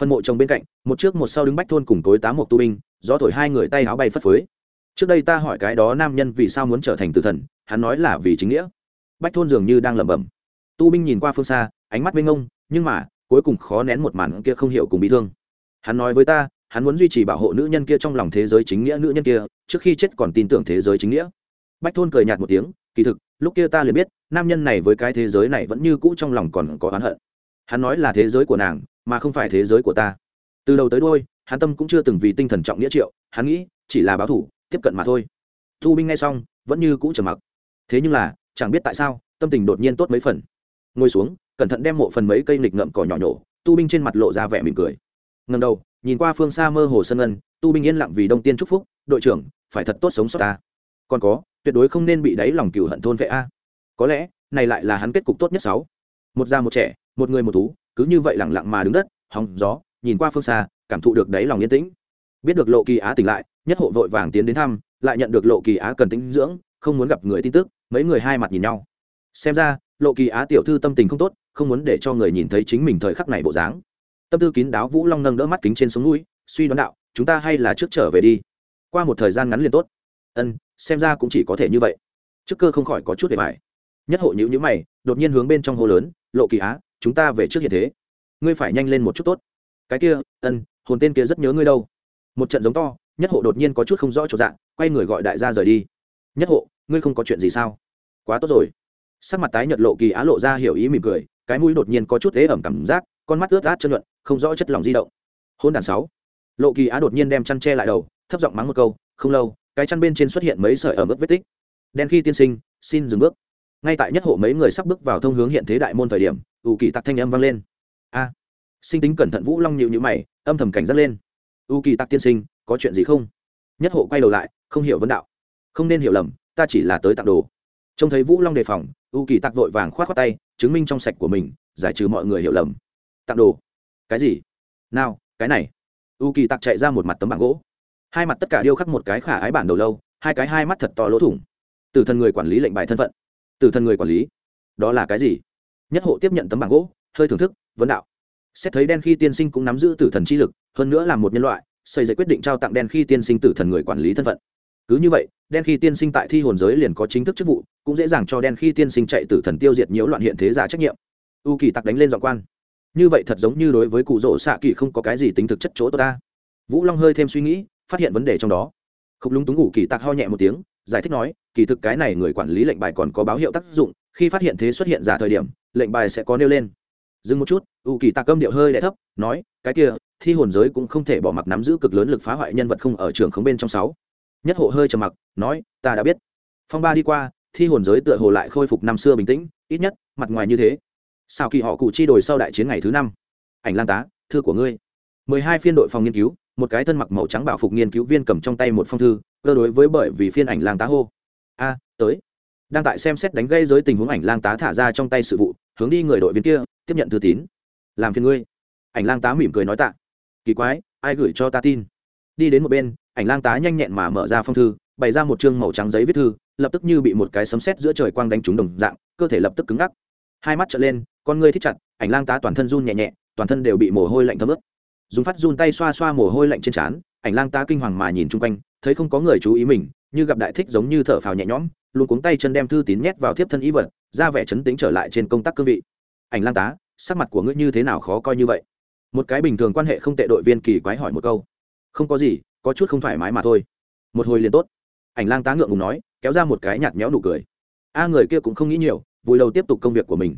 [SPEAKER 1] Phần mộ chồng bên cạnh, một trước một sau đứng bách thôn cùng tối tám một tu binh, gió thổi hai người tay áo bay phất phới. Trước đây ta hỏi cái đó nam nhân vì sao muốn trở thành tử thần, hắn nói là vì chính nghĩa. Bách thôn dường như đang lẩm bẩm. Tu binh nhìn qua phương xa, ánh mắt mênh ngông nhưng mà, cuối cùng khó nén một màn kia không hiểu cùng bị thương. Hắn nói với ta hắn muốn duy trì bảo hộ nữ nhân kia trong lòng thế giới chính nghĩa nữ nhân kia, trước khi chết còn tin tưởng thế giới chính nghĩa. Bách thôn cười nhạt một tiếng, kỳ thực, lúc kia ta liền biết, nam nhân này với cái thế giới này vẫn như cũ trong lòng còn có oán hận. Hắn nói là thế giới của nàng, mà không phải thế giới của ta. Từ đầu tới đôi hắn tâm cũng chưa từng vì tinh thần trọng nghĩa triệu, hắn nghĩ, chỉ là báo thủ tiếp cận mà thôi. Thu binh ngay xong, vẫn như cũ trầm mặc. Thế nhưng là, chẳng biết tại sao, tâm tình đột nhiên tốt mấy phần. Ngồi xuống, cẩn thận đem mộ phần mấy cây nghịch ngậm cỏ nhỏ nhổ tu binh trên mặt lộ ra vẻ mỉm cười. Ngần đầu nhìn qua phương xa mơ hồ sân ngân, tu binh yên lặng vì đông tiên chúc phúc, đội trưởng, phải thật tốt sống sót ta. Còn có, tuyệt đối không nên bị đáy lòng cừu hận thôn vệ a. Có lẽ, này lại là hắn kết cục tốt nhất sáu. Một già một trẻ, một người một thú, cứ như vậy lẳng lặng mà đứng đất hòng gió, nhìn qua phương xa, cảm thụ được đáy lòng yên tĩnh. Biết được lộ kỳ á tỉnh lại, nhất hộ vội vàng tiến đến thăm, lại nhận được lộ kỳ á cần tính dưỡng, không muốn gặp người tin tức, mấy người hai mặt nhìn nhau. Xem ra, lộ kỳ á tiểu thư tâm tình không tốt, không muốn để cho người nhìn thấy chính mình thời khắc này bộ dáng tâm tư kín đáo vũ long nâng đỡ mắt kính trên sống núi, suy đoán đạo, chúng ta hay là trước trở về đi. Qua một thời gian ngắn liền tốt. Ân, xem ra cũng chỉ có thể như vậy. Trước cơ không khỏi có chút để bài nhất hộ nhữ nhữ mày, đột nhiên hướng bên trong hồ lớn, lộ kỳ á, chúng ta về trước hiện thế. Ngươi phải nhanh lên một chút tốt. Cái kia, ân, hồn tên kia rất nhớ ngươi đâu. Một trận giống to, nhất hộ đột nhiên có chút không rõ chỗ dạng, quay người gọi đại gia rời đi. Nhất hộ, ngươi không có chuyện gì sao? Quá tốt rồi. Sắc mặt tái nhật lộ kỳ á lộ ra hiểu ý mỉm cười, cái mũi đột nhiên có chút ế ẩm cảm giác con mắt ướt át chân nhuận, không rõ chất lòng di động. Hôn đàn sáu. Lộ kỳ á đột nhiên đem chăn che lại đầu, thấp giọng mắng một câu, không lâu, cái chăn bên trên xuất hiện mấy sợi ở mức vết tích. Đen khi tiên sinh, xin dừng bước. Ngay tại nhất hộ mấy người sắp bước vào thông hướng hiện thế đại môn thời điểm ủ kỳ tặc thanh âm vang lên. A. Sinh tính cẩn thận vũ long nhịu nhữ mày, âm thầm cảnh giác lên. U kỳ tặc tiên sinh, có chuyện gì không? Nhất hộ quay đầu lại, không hiểu vấn đạo. Không nên hiểu lầm, ta chỉ là tới tặng đồ. Trông thấy vũ long đề phòng, u kỳ tặc vội vàng k h o á t khoác tay, chứng minh trong sạch của mình, giải trừ mọi người hiểu lầm tặng đồ. Cái gì? Nào, cái này. U kỳ tặc chạy ra một mặt tấm bảng gỗ. Hai mặt tất cả điêu khắc một cái khả ái bản đầu lâu, hai cái hai mắt thật to lỗ thủng. Từ thần người quản lý lệnh bài thân phận. Từ thần người quản lý. Đó là cái gì? Nhất hộ tiếp nhận tấm bảng gỗ, hơi thưởng thức, vấn đạo. Xét thấy đen khi tiên sinh cũng nắm giữ tử thần chi lực, hơn nữa là một nhân loại, xây dựng quyết định trao tặng đen khi tiên sinh tử thần người quản lý thân phận. Cứ như vậy, đen khi tiên sinh tại thi hồn giới liền có chính thức chức vụ, cũng dễ dàng cho đen khi tiên sinh chạy tử thần tiêu diệt nhiễu loạn hiện thế giả trách nhiệm. U kỳ tặc đánh lên dọn quan như vậy thật giống như đối với cụ rỗ xạ kỳ không có cái gì tính thực chất chỗ tốt ta. Vũ long hơi thêm suy nghĩ, phát hiện vấn đề trong đó. Không lúng túng ngủ kỳ tặc ho nhẹ một tiếng, giải thích nói, kỳ thực cái này người quản lý lệnh bài còn có báo hiệu tác dụng, khi phát hiện thế xuất hiện giả thời điểm, lệnh bài sẽ có nêu lên. Dừng một chút, u kỳ tạc âm điệu hơi đ thấp, nói, cái kia, thi hồn giới cũng không thể bỏ mặc nắm giữ cực lớn lực phá hoại nhân vật không ở trường không bên trong sáu. Nhất hộ hơi trầm mặc, nói, ta đã biết. Phong ba đi qua, thi hồn giới tựa hồ lại khôi phục năm xưa bình tĩnh, ít nhất, mặt ngoài như thế sao kỳ họ cụ chi đổi sau đại chiến ngày thứ năm. Ảnh lan tá, thư của ngươi. Mười hai phiên đội phòng nghiên cứu, một cái thân mặc màu trắng bảo phục nghiên cứu viên cầm trong tay một phong thư, cơ đối với bởi vì phiên ảnh lang tá hô. A, tới. Đang tại xem xét đánh gây giới tình huống ảnh lang tá thả ra trong tay sự vụ, hướng đi người đội viên kia, tiếp nhận thư tín. Làm phiền ngươi. Ảnh lang tá mỉm cười nói tạ. Kỳ quái, ai gửi cho ta tin? Đi đến một bên, ảnh lang tá nhanh nhẹn mà mở ra phong thư, bày ra một chương màu trắng giấy viết thư, lập tức như bị một cái sấm sét giữa trời quang đánh trúng đồng dạng, cơ thể lập tức cứng ngắc. Hai mắt trợn lên con ngươi thích chặt, ảnh lang tá toàn thân run nhẹ nhẹ, toàn thân đều bị mồ hôi lạnh thấm ướt. Dùng phát run tay xoa xoa mồ hôi lạnh trên trán, ảnh lang tá kinh hoàng mà nhìn chung quanh, thấy không có người chú ý mình, như gặp đại thích giống như thở phào nhẹ nhõm, luôn cuống tay chân đem thư tín nhét vào thiếp thân ý vật, ra vẻ chấn tính trở lại trên công tác cương vị. Ảnh lang tá, sắc mặt của ngươi như thế nào khó coi như vậy? Một cái bình thường quan hệ không tệ đội viên kỳ quái hỏi một câu. Không có gì, có chút không thoải mái mà thôi. Một hồi liền tốt. Ảnh lang tá ngượng ngùng nói, kéo ra một cái nhạt méo nụ cười. A người kia cũng không nghĩ nhiều, vùi đầu tiếp tục công việc của mình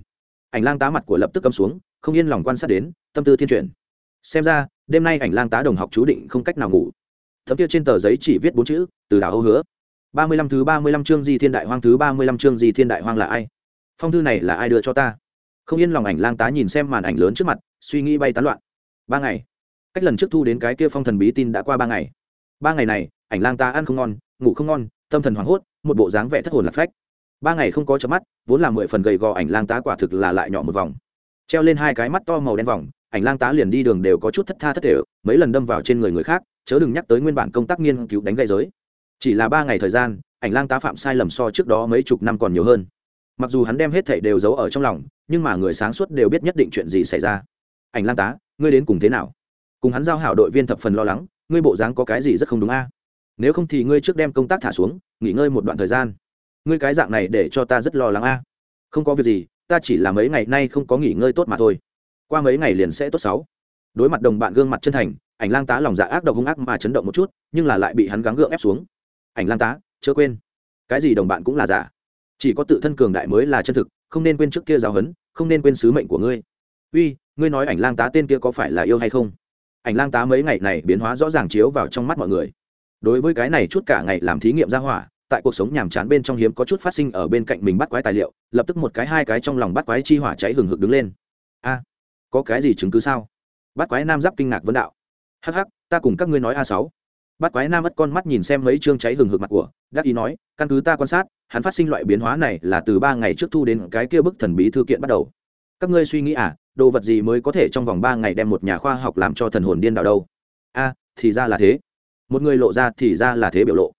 [SPEAKER 1] ảnh lang tá mặt của lập tức cấm xuống, không yên lòng quan sát đến, tâm tư thiên chuyển. Xem ra, đêm nay ảnh lang tá đồng học chú định không cách nào ngủ. Thấm kia trên tờ giấy chỉ viết bốn chữ, từ đảo âu hứa. Ba mươi lăm thứ ba mươi lăm chương di thiên đại hoang, thứ ba mươi lăm chương di thiên đại hoang là ai? Phong thư này là ai đưa cho ta? Không yên lòng ảnh lang tá nhìn xem màn ảnh lớn trước mặt, suy nghĩ bay tán loạn. Ba ngày. Cách lần trước thu đến cái kia phong thần bí tin đã qua ba ngày. Ba ngày này, ảnh lang tá ăn không ngon, ngủ không ngon, tâm thần hoảng hốt, một bộ dáng vẻ thất hồn lạc phách ba ngày không có chớp mắt, vốn là mười phần gầy gò ảnh lang tá quả thực là lại nhỏ một vòng. Treo lên hai cái mắt to màu đen vòng, ảnh lang tá liền đi đường đều có chút thất tha thất thể, mấy lần đâm vào trên người người khác, chớ đừng nhắc tới nguyên bản công tác nghiên cứu đánh gây giới. Chỉ là ba ngày thời gian, ảnh lang tá phạm sai lầm so trước đó mấy chục năm còn nhiều hơn. Mặc dù hắn đem hết thảy đều giấu ở trong lòng, nhưng mà người sáng suốt đều biết nhất định chuyện gì xảy ra. Ảnh lang tá, ngươi đến cùng thế nào? Cùng hắn giao hảo đội viên thập phần lo lắng, ngươi bộ dáng có cái gì rất không đúng a? Nếu không thì ngươi trước đem công tác thả xuống, nghỉ ngơi một đoạn thời gian ngươi cái dạng này để cho ta rất lo lắng a. Không có việc gì, ta chỉ là mấy ngày nay không có nghỉ ngơi tốt mà thôi. Qua mấy ngày liền sẽ tốt sáu. Đối mặt đồng bạn gương mặt chân thành, ảnh lang tá lòng dạ ác độc hung ác mà chấn động một chút, nhưng là lại bị hắn gắng gượng ép xuống. Ảnh lang tá, chớ quên. Cái gì đồng bạn cũng là giả. Chỉ có tự thân cường đại mới là chân thực, không nên quên trước kia giáo huấn, không nên quên sứ mệnh của ngươi. Uy, ngươi nói ảnh lang tá tên kia có phải là yêu hay không? Ảnh lang tá mấy ngày này biến hóa rõ ràng chiếu vào trong mắt mọi người. Đối với cái này chút cả ngày làm thí nghiệm ra hỏa tại cuộc sống nhàm chán bên trong hiếm có chút phát sinh ở bên cạnh mình bắt quái tài liệu, lập tức một cái hai cái trong lòng bắt quái chi hỏa cháy hừng hực đứng lên. A, có cái gì chứng cứ sao? Bắt quái nam giáp kinh ngạc vấn đạo. Hắc hắc, ta cùng các ngươi nói a sáu. Bắt quái nam mất con mắt nhìn xem mấy chương cháy hừng hực mặt của, đắc ý nói, căn cứ ta quan sát, hắn phát sinh loại biến hóa này là từ ba ngày trước thu đến cái kia bức thần bí thư kiện bắt đầu. Các ngươi suy nghĩ à đồ vật gì mới có thể trong vòng ba ngày đem một nhà khoa học làm cho thần hồn điên đảo đâu? A, thì ra là thế. Một người lộ ra thì ra là thế biểu lộ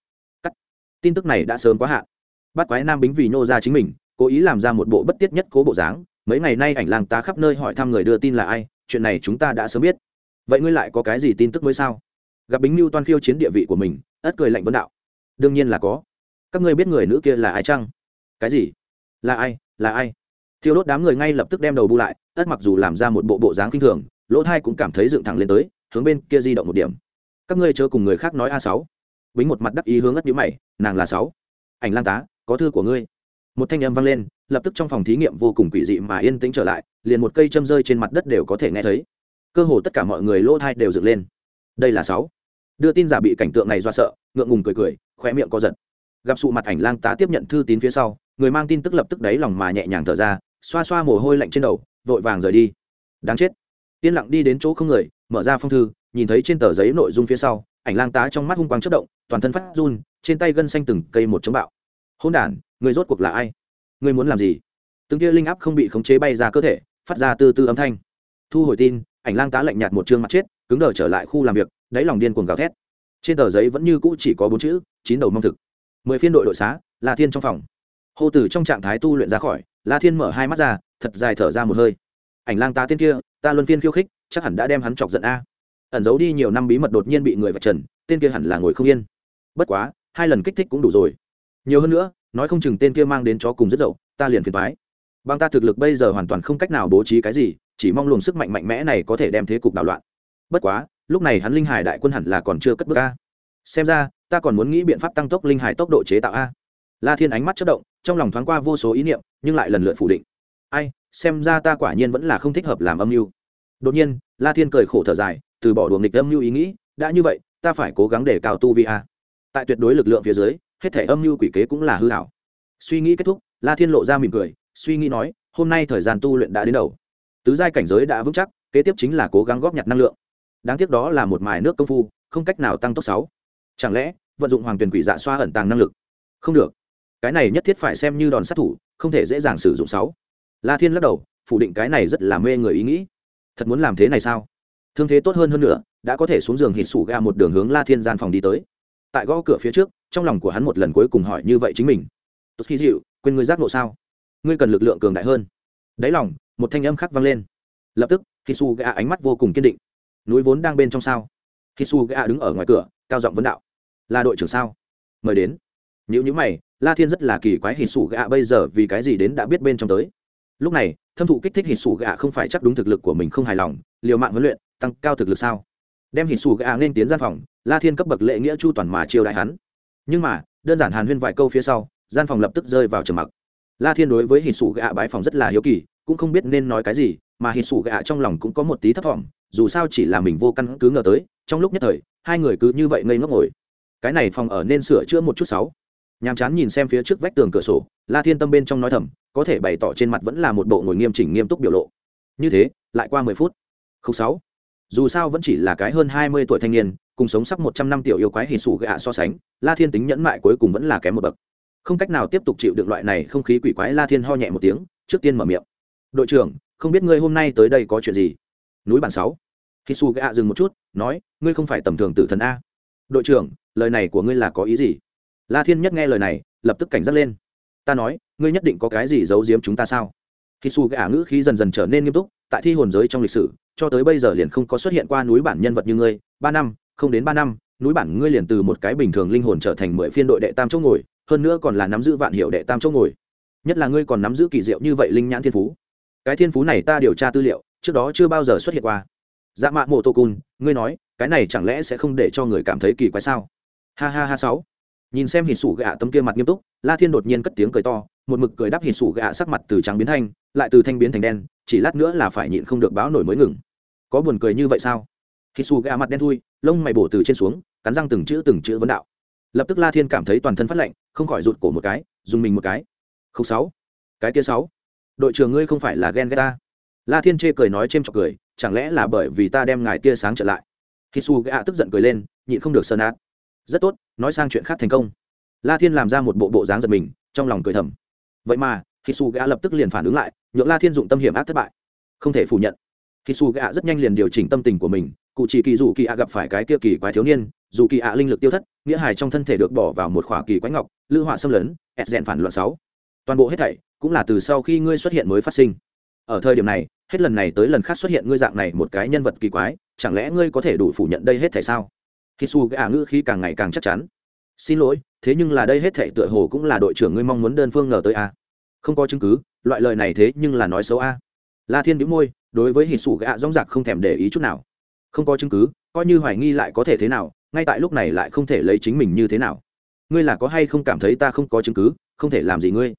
[SPEAKER 1] tin tức này đã sớm quá hạn. Bắt quái nam bính vì nhô ra chính mình, cố ý làm ra một bộ bất tiết nhất cố bộ dáng, mấy ngày nay ảnh làng ta khắp nơi hỏi thăm người đưa tin là ai, chuyện này chúng ta đã sớm biết. Vậy ngươi lại có cái gì tin tức mới sao? Gặp bính mưu toan khiêu chiến địa vị của mình, ất cười lạnh vấn đạo. Đương nhiên là có. Các ngươi biết người nữ kia là ai chăng? Cái gì? Là ai? Là ai? Thiêu đốt đám người ngay lập tức đem đầu bu lại, ất mặc dù làm ra một bộ bộ dáng kinh thường, lỗ thai cũng cảm thấy dựng thẳng lên tới, hướng bên kia di động một điểm. Các ngươi chớ cùng người khác nói a sáu bính một mặt đắc ý hướng ất nhữ mày, nàng là sáu. Ảnh lang tá, có thư của ngươi. Một thanh âm vang lên, lập tức trong phòng thí nghiệm vô cùng quỷ dị mà yên tĩnh trở lại, liền một cây châm rơi trên mặt đất đều có thể nghe thấy. Cơ hồ tất cả mọi người lỗ thai đều dựng lên. Đây là sáu. Đưa tin giả bị cảnh tượng này do sợ, ngượng ngùng cười cười khoe miệng co giật. Gặp sụ mặt ảnh lang tá tiếp nhận thư tín phía sau, người mang tin tức lập tức đáy lòng mà nhẹ nhàng thở ra, xoa xoa mồ hôi lạnh trên đầu, vội vàng rời đi. Đáng chết. Yên lặng đi đến chỗ không người, mở ra phong thư, nhìn thấy trên tờ giấy nội dung phía sau, ảnh lang tá trong mắt hung quang chất động toàn thân phát run, trên tay gân xanh từng cây một chống bạo. Hôn đản, người rốt cuộc là ai? Người muốn làm gì? Từng kia linh áp không bị khống chế bay ra cơ thể, phát ra từ từ âm thanh. Thu hồi tin, ảnh lang tá lạnh nhạt một chương mặt chết, cứng đờ trở lại khu làm việc, đáy lòng điên cuồng gào thét. Trên tờ giấy vẫn như cũ chỉ có bốn chữ, chín đầu mong thực. Mười phiên đội đội xá, la thiên trong phòng. Hô tử trong trạng thái tu luyện ra khỏi, la thiên mở hai mắt ra, thật dài thở ra một hơi. Ảnh lang tá tên kia, ta luân phiên khiêu khích, chắc hẳn đã đem hắn chọc giận a. Ẩn giấu đi nhiều năm bí mật đột nhiên bị người vạch trần, tên kia hẳn là ngồi không yên bất quá, hai lần kích thích cũng đủ rồi. Nhiều hơn nữa, nói không chừng tên kia mang đến chó cùng rất dậu, ta liền phiền thoái bằng ta thực lực bây giờ hoàn toàn không cách nào bố trí cái gì, chỉ mong luồng sức mạnh mạnh mẽ này có thể đem thế cục đảo loạn. Bất quá, lúc này hắn linh hải đại quân hẳn là còn chưa cất bước a. Xem ra, ta còn muốn nghĩ biện pháp tăng tốc linh hải tốc độ chế tạo a. La thiên ánh mắt chất động, trong lòng thoáng qua vô số ý niệm, nhưng lại lần lượt phủ định. Ai, xem ra ta quả nhiên vẫn là không thích hợp làm âm mưu. Đột nhiên, la thiên cười khổ thở dài, từ bỏ đuồng nghịch âm mưu ý nghĩ, đã như vậy, ta phải cố gắng để cao tu vi a tại tuyệt đối lực lượng phía dưới, hết thể âm mưu quỷ kế cũng là hư hảo. Suy nghĩ kết thúc, la thiên lộ ra mỉm cười, suy nghĩ nói, hôm nay thời gian tu luyện đã đến đầu. Tứ giai cảnh giới đã vững chắc, kế tiếp chính là cố gắng góp nhặt năng lượng. Đáng tiếc đó là một mài nước công phu, không cách nào tăng tốc sáu. Chẳng lẽ, vận dụng hoàng tuyển quỷ dạ xoa ẩn tàng năng lực? Không được. Cái này nhất thiết phải xem như đòn sát thủ, không thể dễ dàng sử dụng sáu. La thiên lắc đầu, phủ định cái này rất là mê người ý nghĩ. Thật muốn làm thế này sao? Thương thế tốt hơn hơn nữa, đã có thể xuống giường hít sủ ga một đường hướng la thiên gian phòng đi tới tại gõ cửa phía trước, trong lòng của hắn một lần cuối cùng hỏi như vậy chính mình. Tốt khi dịu, quên ngươi giác ngộ sao? Ngươi cần lực lượng cường đại hơn. Đáy lòng, một thanh âm khác vang lên. Lập tức khi su gạ ánh mắt vô cùng kiên định. Núi vốn đang bên trong sao? Khi su gạ đứng ở ngoài cửa, cao giọng vấn đạo. Là đội trưởng sao? Mời đến. Nếu như mày, la thiên rất là kỳ quái hít sủ gạ bây giờ vì cái gì đến đã biết bên trong tới. Lúc này, thâm thụ kích thích hít sủ gạ không phải chắc đúng thực lực của mình không hài lòng, liều mạng huấn luyện, tăng cao thực lực sao? Đem hỉ sủ gạ nên tiến gian phòng, la thiên cấp bậc lệ nghĩa chu toàn mà chiêu đại hắn. Nhưng mà, đơn giản hàn huyên vài câu phía sau, gian phòng lập tức rơi vào trầm mặc. La thiên đối với hỉ sủ gạ bãi phòng rất là hiếu kỳ, cũng không biết nên nói cái gì, mà hỉ sủ gạ trong lòng cũng có một tí thất vọng, dù sao chỉ là mình vô căn cứ ngờ tới, trong lúc nhất thời, hai người cứ như vậy ngây ngốc ngồi. Cái này phòng ở nên sửa chữa một chút sáu. Nhàm chán nhìn xem phía trước vách tường cửa sổ, la thiên tâm bên trong nói thầm, có thể bày tỏ trên mặt vẫn là một bộ ngồi nghiêm chỉnh nghiêm túc biểu lộ. Như thế, lại qua mười phút. Không sáu dù sao vẫn chỉ là cái hơn hai mươi tuổi thanh niên, cùng sống sắp một trăm năm tiểu yêu quái hì sủ gạ so sánh, la thiên tính nhẫn mại cuối cùng vẫn là kém một bậc. Không cách nào tiếp tục chịu được loại này không khí quỷ quái, la thiên ho nhẹ một tiếng, trước tiên mở miệng. Đội trưởng, không biết ngươi hôm nay tới đây có chuyện gì? Núi bản sáu. Hì sủ gạ dừng một chút, nói, ngươi không phải tầm thường tử thần a. Đội trưởng, lời này của ngươi là có ý gì? La thiên nhất nghe lời này, lập tức cảnh giác lên. Ta nói, ngươi nhất định có cái gì giấu giếm chúng ta sao? Khi su gã ngữ khí dần dần trở nên nghiêm túc, tại thi hồn giới trong lịch sử cho tới bây giờ liền không có xuất hiện qua núi bản nhân vật như ngươi, ba năm, không đến ba năm, núi bản ngươi liền từ một cái bình thường linh hồn trở thành mười phiên đội đệ tam chỗ ngồi, hơn nữa còn là nắm giữ vạn hiệu đệ tam chỗ ngồi. Nhất là ngươi còn nắm giữ kỳ diệu như vậy linh nhãn thiên phú. Cái thiên phú này ta điều tra tư liệu, trước đó chưa bao giờ xuất hiện qua. Dạ mạ mộ tô cun ngươi nói, cái này chẳng lẽ sẽ không để cho người cảm thấy kỳ quái sao? Ha ha ha sáu. Nhìn xem hỉ sủ gạ tấm kia mặt nghiêm túc, la thiên đột nhiên cất tiếng cười to, một mực cười đắp hỉ sủ gạ sắc mặt từ trắng biến thanh lại từ thanh biến thành đen, chỉ lát nữa là phải nhịn không được báo nổi mới ngừng. Có buồn cười như vậy sao? Khi sủ gà mặt đen thui, lông mày bổ từ trên xuống, cắn răng từng chữ từng chữ vấn đạo. Lập tức la thiên cảm thấy toàn thân phát lạnh, không khỏi rụt cổ một cái, dùng mình một cái. Không sáu. Cái kia sáu. Đội trưởng ngươi không phải là ghen ghét ta. La thiên chê cười nói chêm chọc cười, chẳng lẽ là bởi vì ta đem ngài tia sáng trở lại? Khi su gà tức giận cười lên, nhịn không được sơn át rất tốt, nói sang chuyện khác thành công. La thiên làm ra một bộ bộ dáng giật mình, trong lòng cười thầm. Vậy mà khi su gạ lập tức liền phản ứng lại nhượng la thiên dụng tâm hiểm ác thất bại. Không thể phủ nhận. Khi su gạ rất nhanh liền điều chỉnh tâm tình của mình, cụ chỉ kỳ dù kỳ ạ gặp phải cái kia kỳ quái thiếu niên, dù kỳ ạ linh lực tiêu thất, nghĩa hài trong thân thể được bỏ vào một khỏa kỳ quái ngọc, lư họa xâm lấn, ẹt rèn phản loạn sáu. Toàn bộ hết thảy cũng là từ sau khi ngươi xuất hiện mới phát sinh. Ở thời điểm này, hết lần này tới lần khác xuất hiện ngươi dạng này một cái nhân vật kỳ quái, chẳng lẽ ngươi có thể đủ phủ nhận đây hết thảy sao? Khi su gạ ngữ khí càng ngày càng chắc chắn. Xin lỗi, thế nhưng là đây hết thảy tựa hồ cũng là đội trưởng ngươi mong muốn đơn phương ngờ tới a không có chứng cứ loại lời này thế nhưng là nói xấu a. La thiên đĩu môi, đối với hít sủ gạ rong rạc không thèm để ý chút nào. Không có chứng cứ, coi như hoài nghi lại có thể thế nào, ngay tại lúc này lại không thể lấy chính mình như thế nào. Ngươi là có hay không cảm thấy ta không có chứng cứ, không thể làm gì ngươi?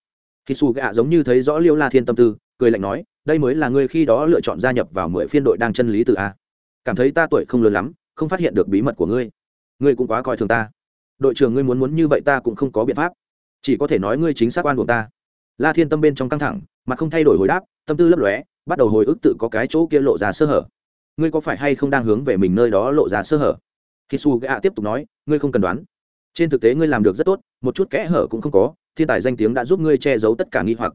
[SPEAKER 1] Hít sủ gạ giống như thấy rõ liêu la thiên tâm tư, cười lạnh nói, đây mới là ngươi khi đó lựa chọn gia nhập vào mười phiên đội đang chân lý từ a. Cảm thấy ta tuổi không lớn lắm, không phát hiện được bí mật của ngươi. Ngươi cũng quá coi thường ta. Đội trưởng ngươi muốn muốn như vậy ta cũng không có biện pháp. Chỉ có thể nói ngươi chính xác quan của ta la thiên tâm bên trong căng thẳng, mà không thay đổi hồi đáp, tâm tư lấp lóe, bắt đầu hồi ức tự có cái chỗ kia lộ ra sơ hở. Ngươi có phải hay không đang hướng về mình nơi đó lộ ra sơ hở? Khi su gạ tiếp tục nói, ngươi không cần đoán. Trên thực tế ngươi làm được rất tốt, một chút kẽ hở cũng không có, thiên tài danh tiếng đã giúp ngươi che giấu tất cả nghi hoặc.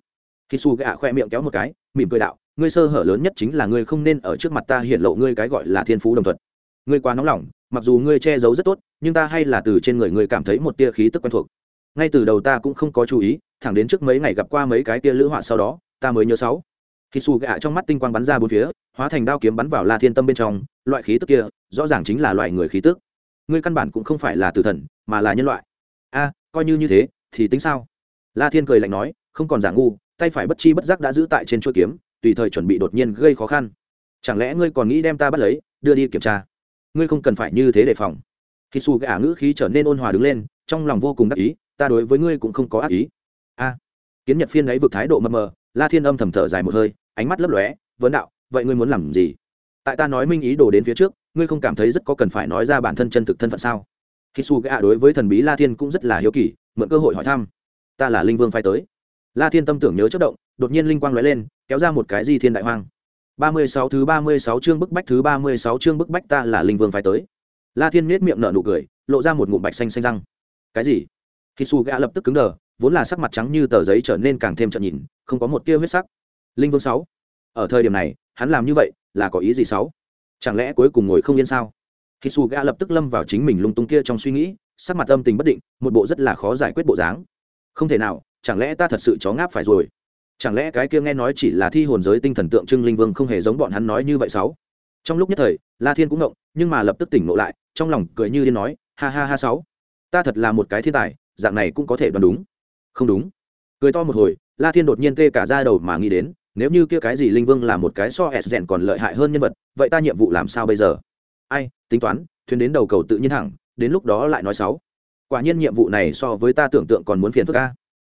[SPEAKER 1] Khi su gạ khoe miệng kéo một cái, mỉm cười đạo, ngươi sơ hở lớn nhất chính là ngươi không nên ở trước mặt ta hiện lộ ngươi cái gọi là thiên phú đồng thuận. Ngươi quá nóng lòng, mặc dù ngươi che giấu rất tốt, nhưng ta hay là từ trên người ngươi cảm thấy một tia khí tức quen thuộc ngay từ đầu ta cũng không có chú ý, thẳng đến trước mấy ngày gặp qua mấy cái kia lữ họa sau đó, ta mới nhớ sáu. Khi xù gạ trong mắt tinh quang bắn ra bốn phía, hóa thành đao kiếm bắn vào la thiên tâm bên trong, loại khí tức kia, rõ ràng chính là loại người khí tức. Ngươi căn bản cũng không phải là tử thần, mà là nhân loại. A, coi như như thế, thì tính sao? La thiên cười lạnh nói, không còn giả ngu, tay phải bất chi bất giác đã giữ tại trên chuôi kiếm, tùy thời chuẩn bị đột nhiên gây khó khăn. Chẳng lẽ ngươi còn nghĩ đem ta bắt lấy, đưa đi kiểm tra? Ngươi không cần phải như thế đề phòng. Khi xù gạ ngữ khí trở nên ôn hòa đứng lên, trong lòng vô cùng đắc ý ta đối với ngươi cũng không có ác ý. A. Kiến nhật phiên ấy vực thái độ mập mờ, la thiên âm thầm thở dài một hơi, ánh mắt lấp lóe, vấn đạo, vậy ngươi muốn làm gì? Tại ta nói minh ý đồ đến phía trước, ngươi không cảm thấy rất có cần phải nói ra bản thân chân thực thân phận sao? Khi su gạ đối với thần bí la thiên cũng rất là hiếu kỳ, mượn cơ hội hỏi thăm. Ta là linh vương phái tới. La thiên tâm tưởng nhớ chất động, đột nhiên linh quang lóe lên, kéo ra một cái di thiên đại hoang. Ba mươi sáu thứ ba mươi sáu chương bức bách thứ ba mươi sáu chương bức bách ta là linh vương phái tới. La thiên nết miệng nở nụ cười, lộ ra một ngụm bạch xanh xanh răng. Cái gì? Khi su gã lập tức cứng đờ, vốn là sắc mặt trắng như tờ giấy trở nên càng thêm trận nhìn, không có một tia huyết sắc. Linh vương sáu. Ở thời điểm này, hắn làm như vậy là có ý gì sáu? Chẳng lẽ cuối cùng ngồi không yên sao? Khi su gã lập tức lâm vào chính mình lung tung kia trong suy nghĩ, sắc mặt âm tình bất định, một bộ rất là khó giải quyết bộ dáng. Không thể nào, chẳng lẽ ta thật sự chó ngáp phải rồi? Chẳng lẽ cái kia nghe nói chỉ là thi hồn giới tinh thần tượng trưng linh vương không hề giống bọn hắn nói như vậy sáu? Trong lúc nhất thời, la thiên cũng ngộng, nhưng mà lập tức tỉnh ngộ lại, trong lòng cười như điên nói, ha ha ha sáu, ta thật là một cái thiên tài dạng này cũng có thể đoán đúng. Không đúng. Cười to một hồi, la thiên đột nhiên tê cả ra đầu mà nghĩ đến, nếu như kia cái gì linh vương là một cái so s rèn còn lợi hại hơn nhân vật, vậy ta nhiệm vụ làm sao bây giờ? Ai, tính toán, thuyền đến đầu cầu tự nhiên thẳng, đến lúc đó lại nói sáu. Quả nhiên nhiệm vụ này so với ta tưởng tượng còn muốn phiền phức ca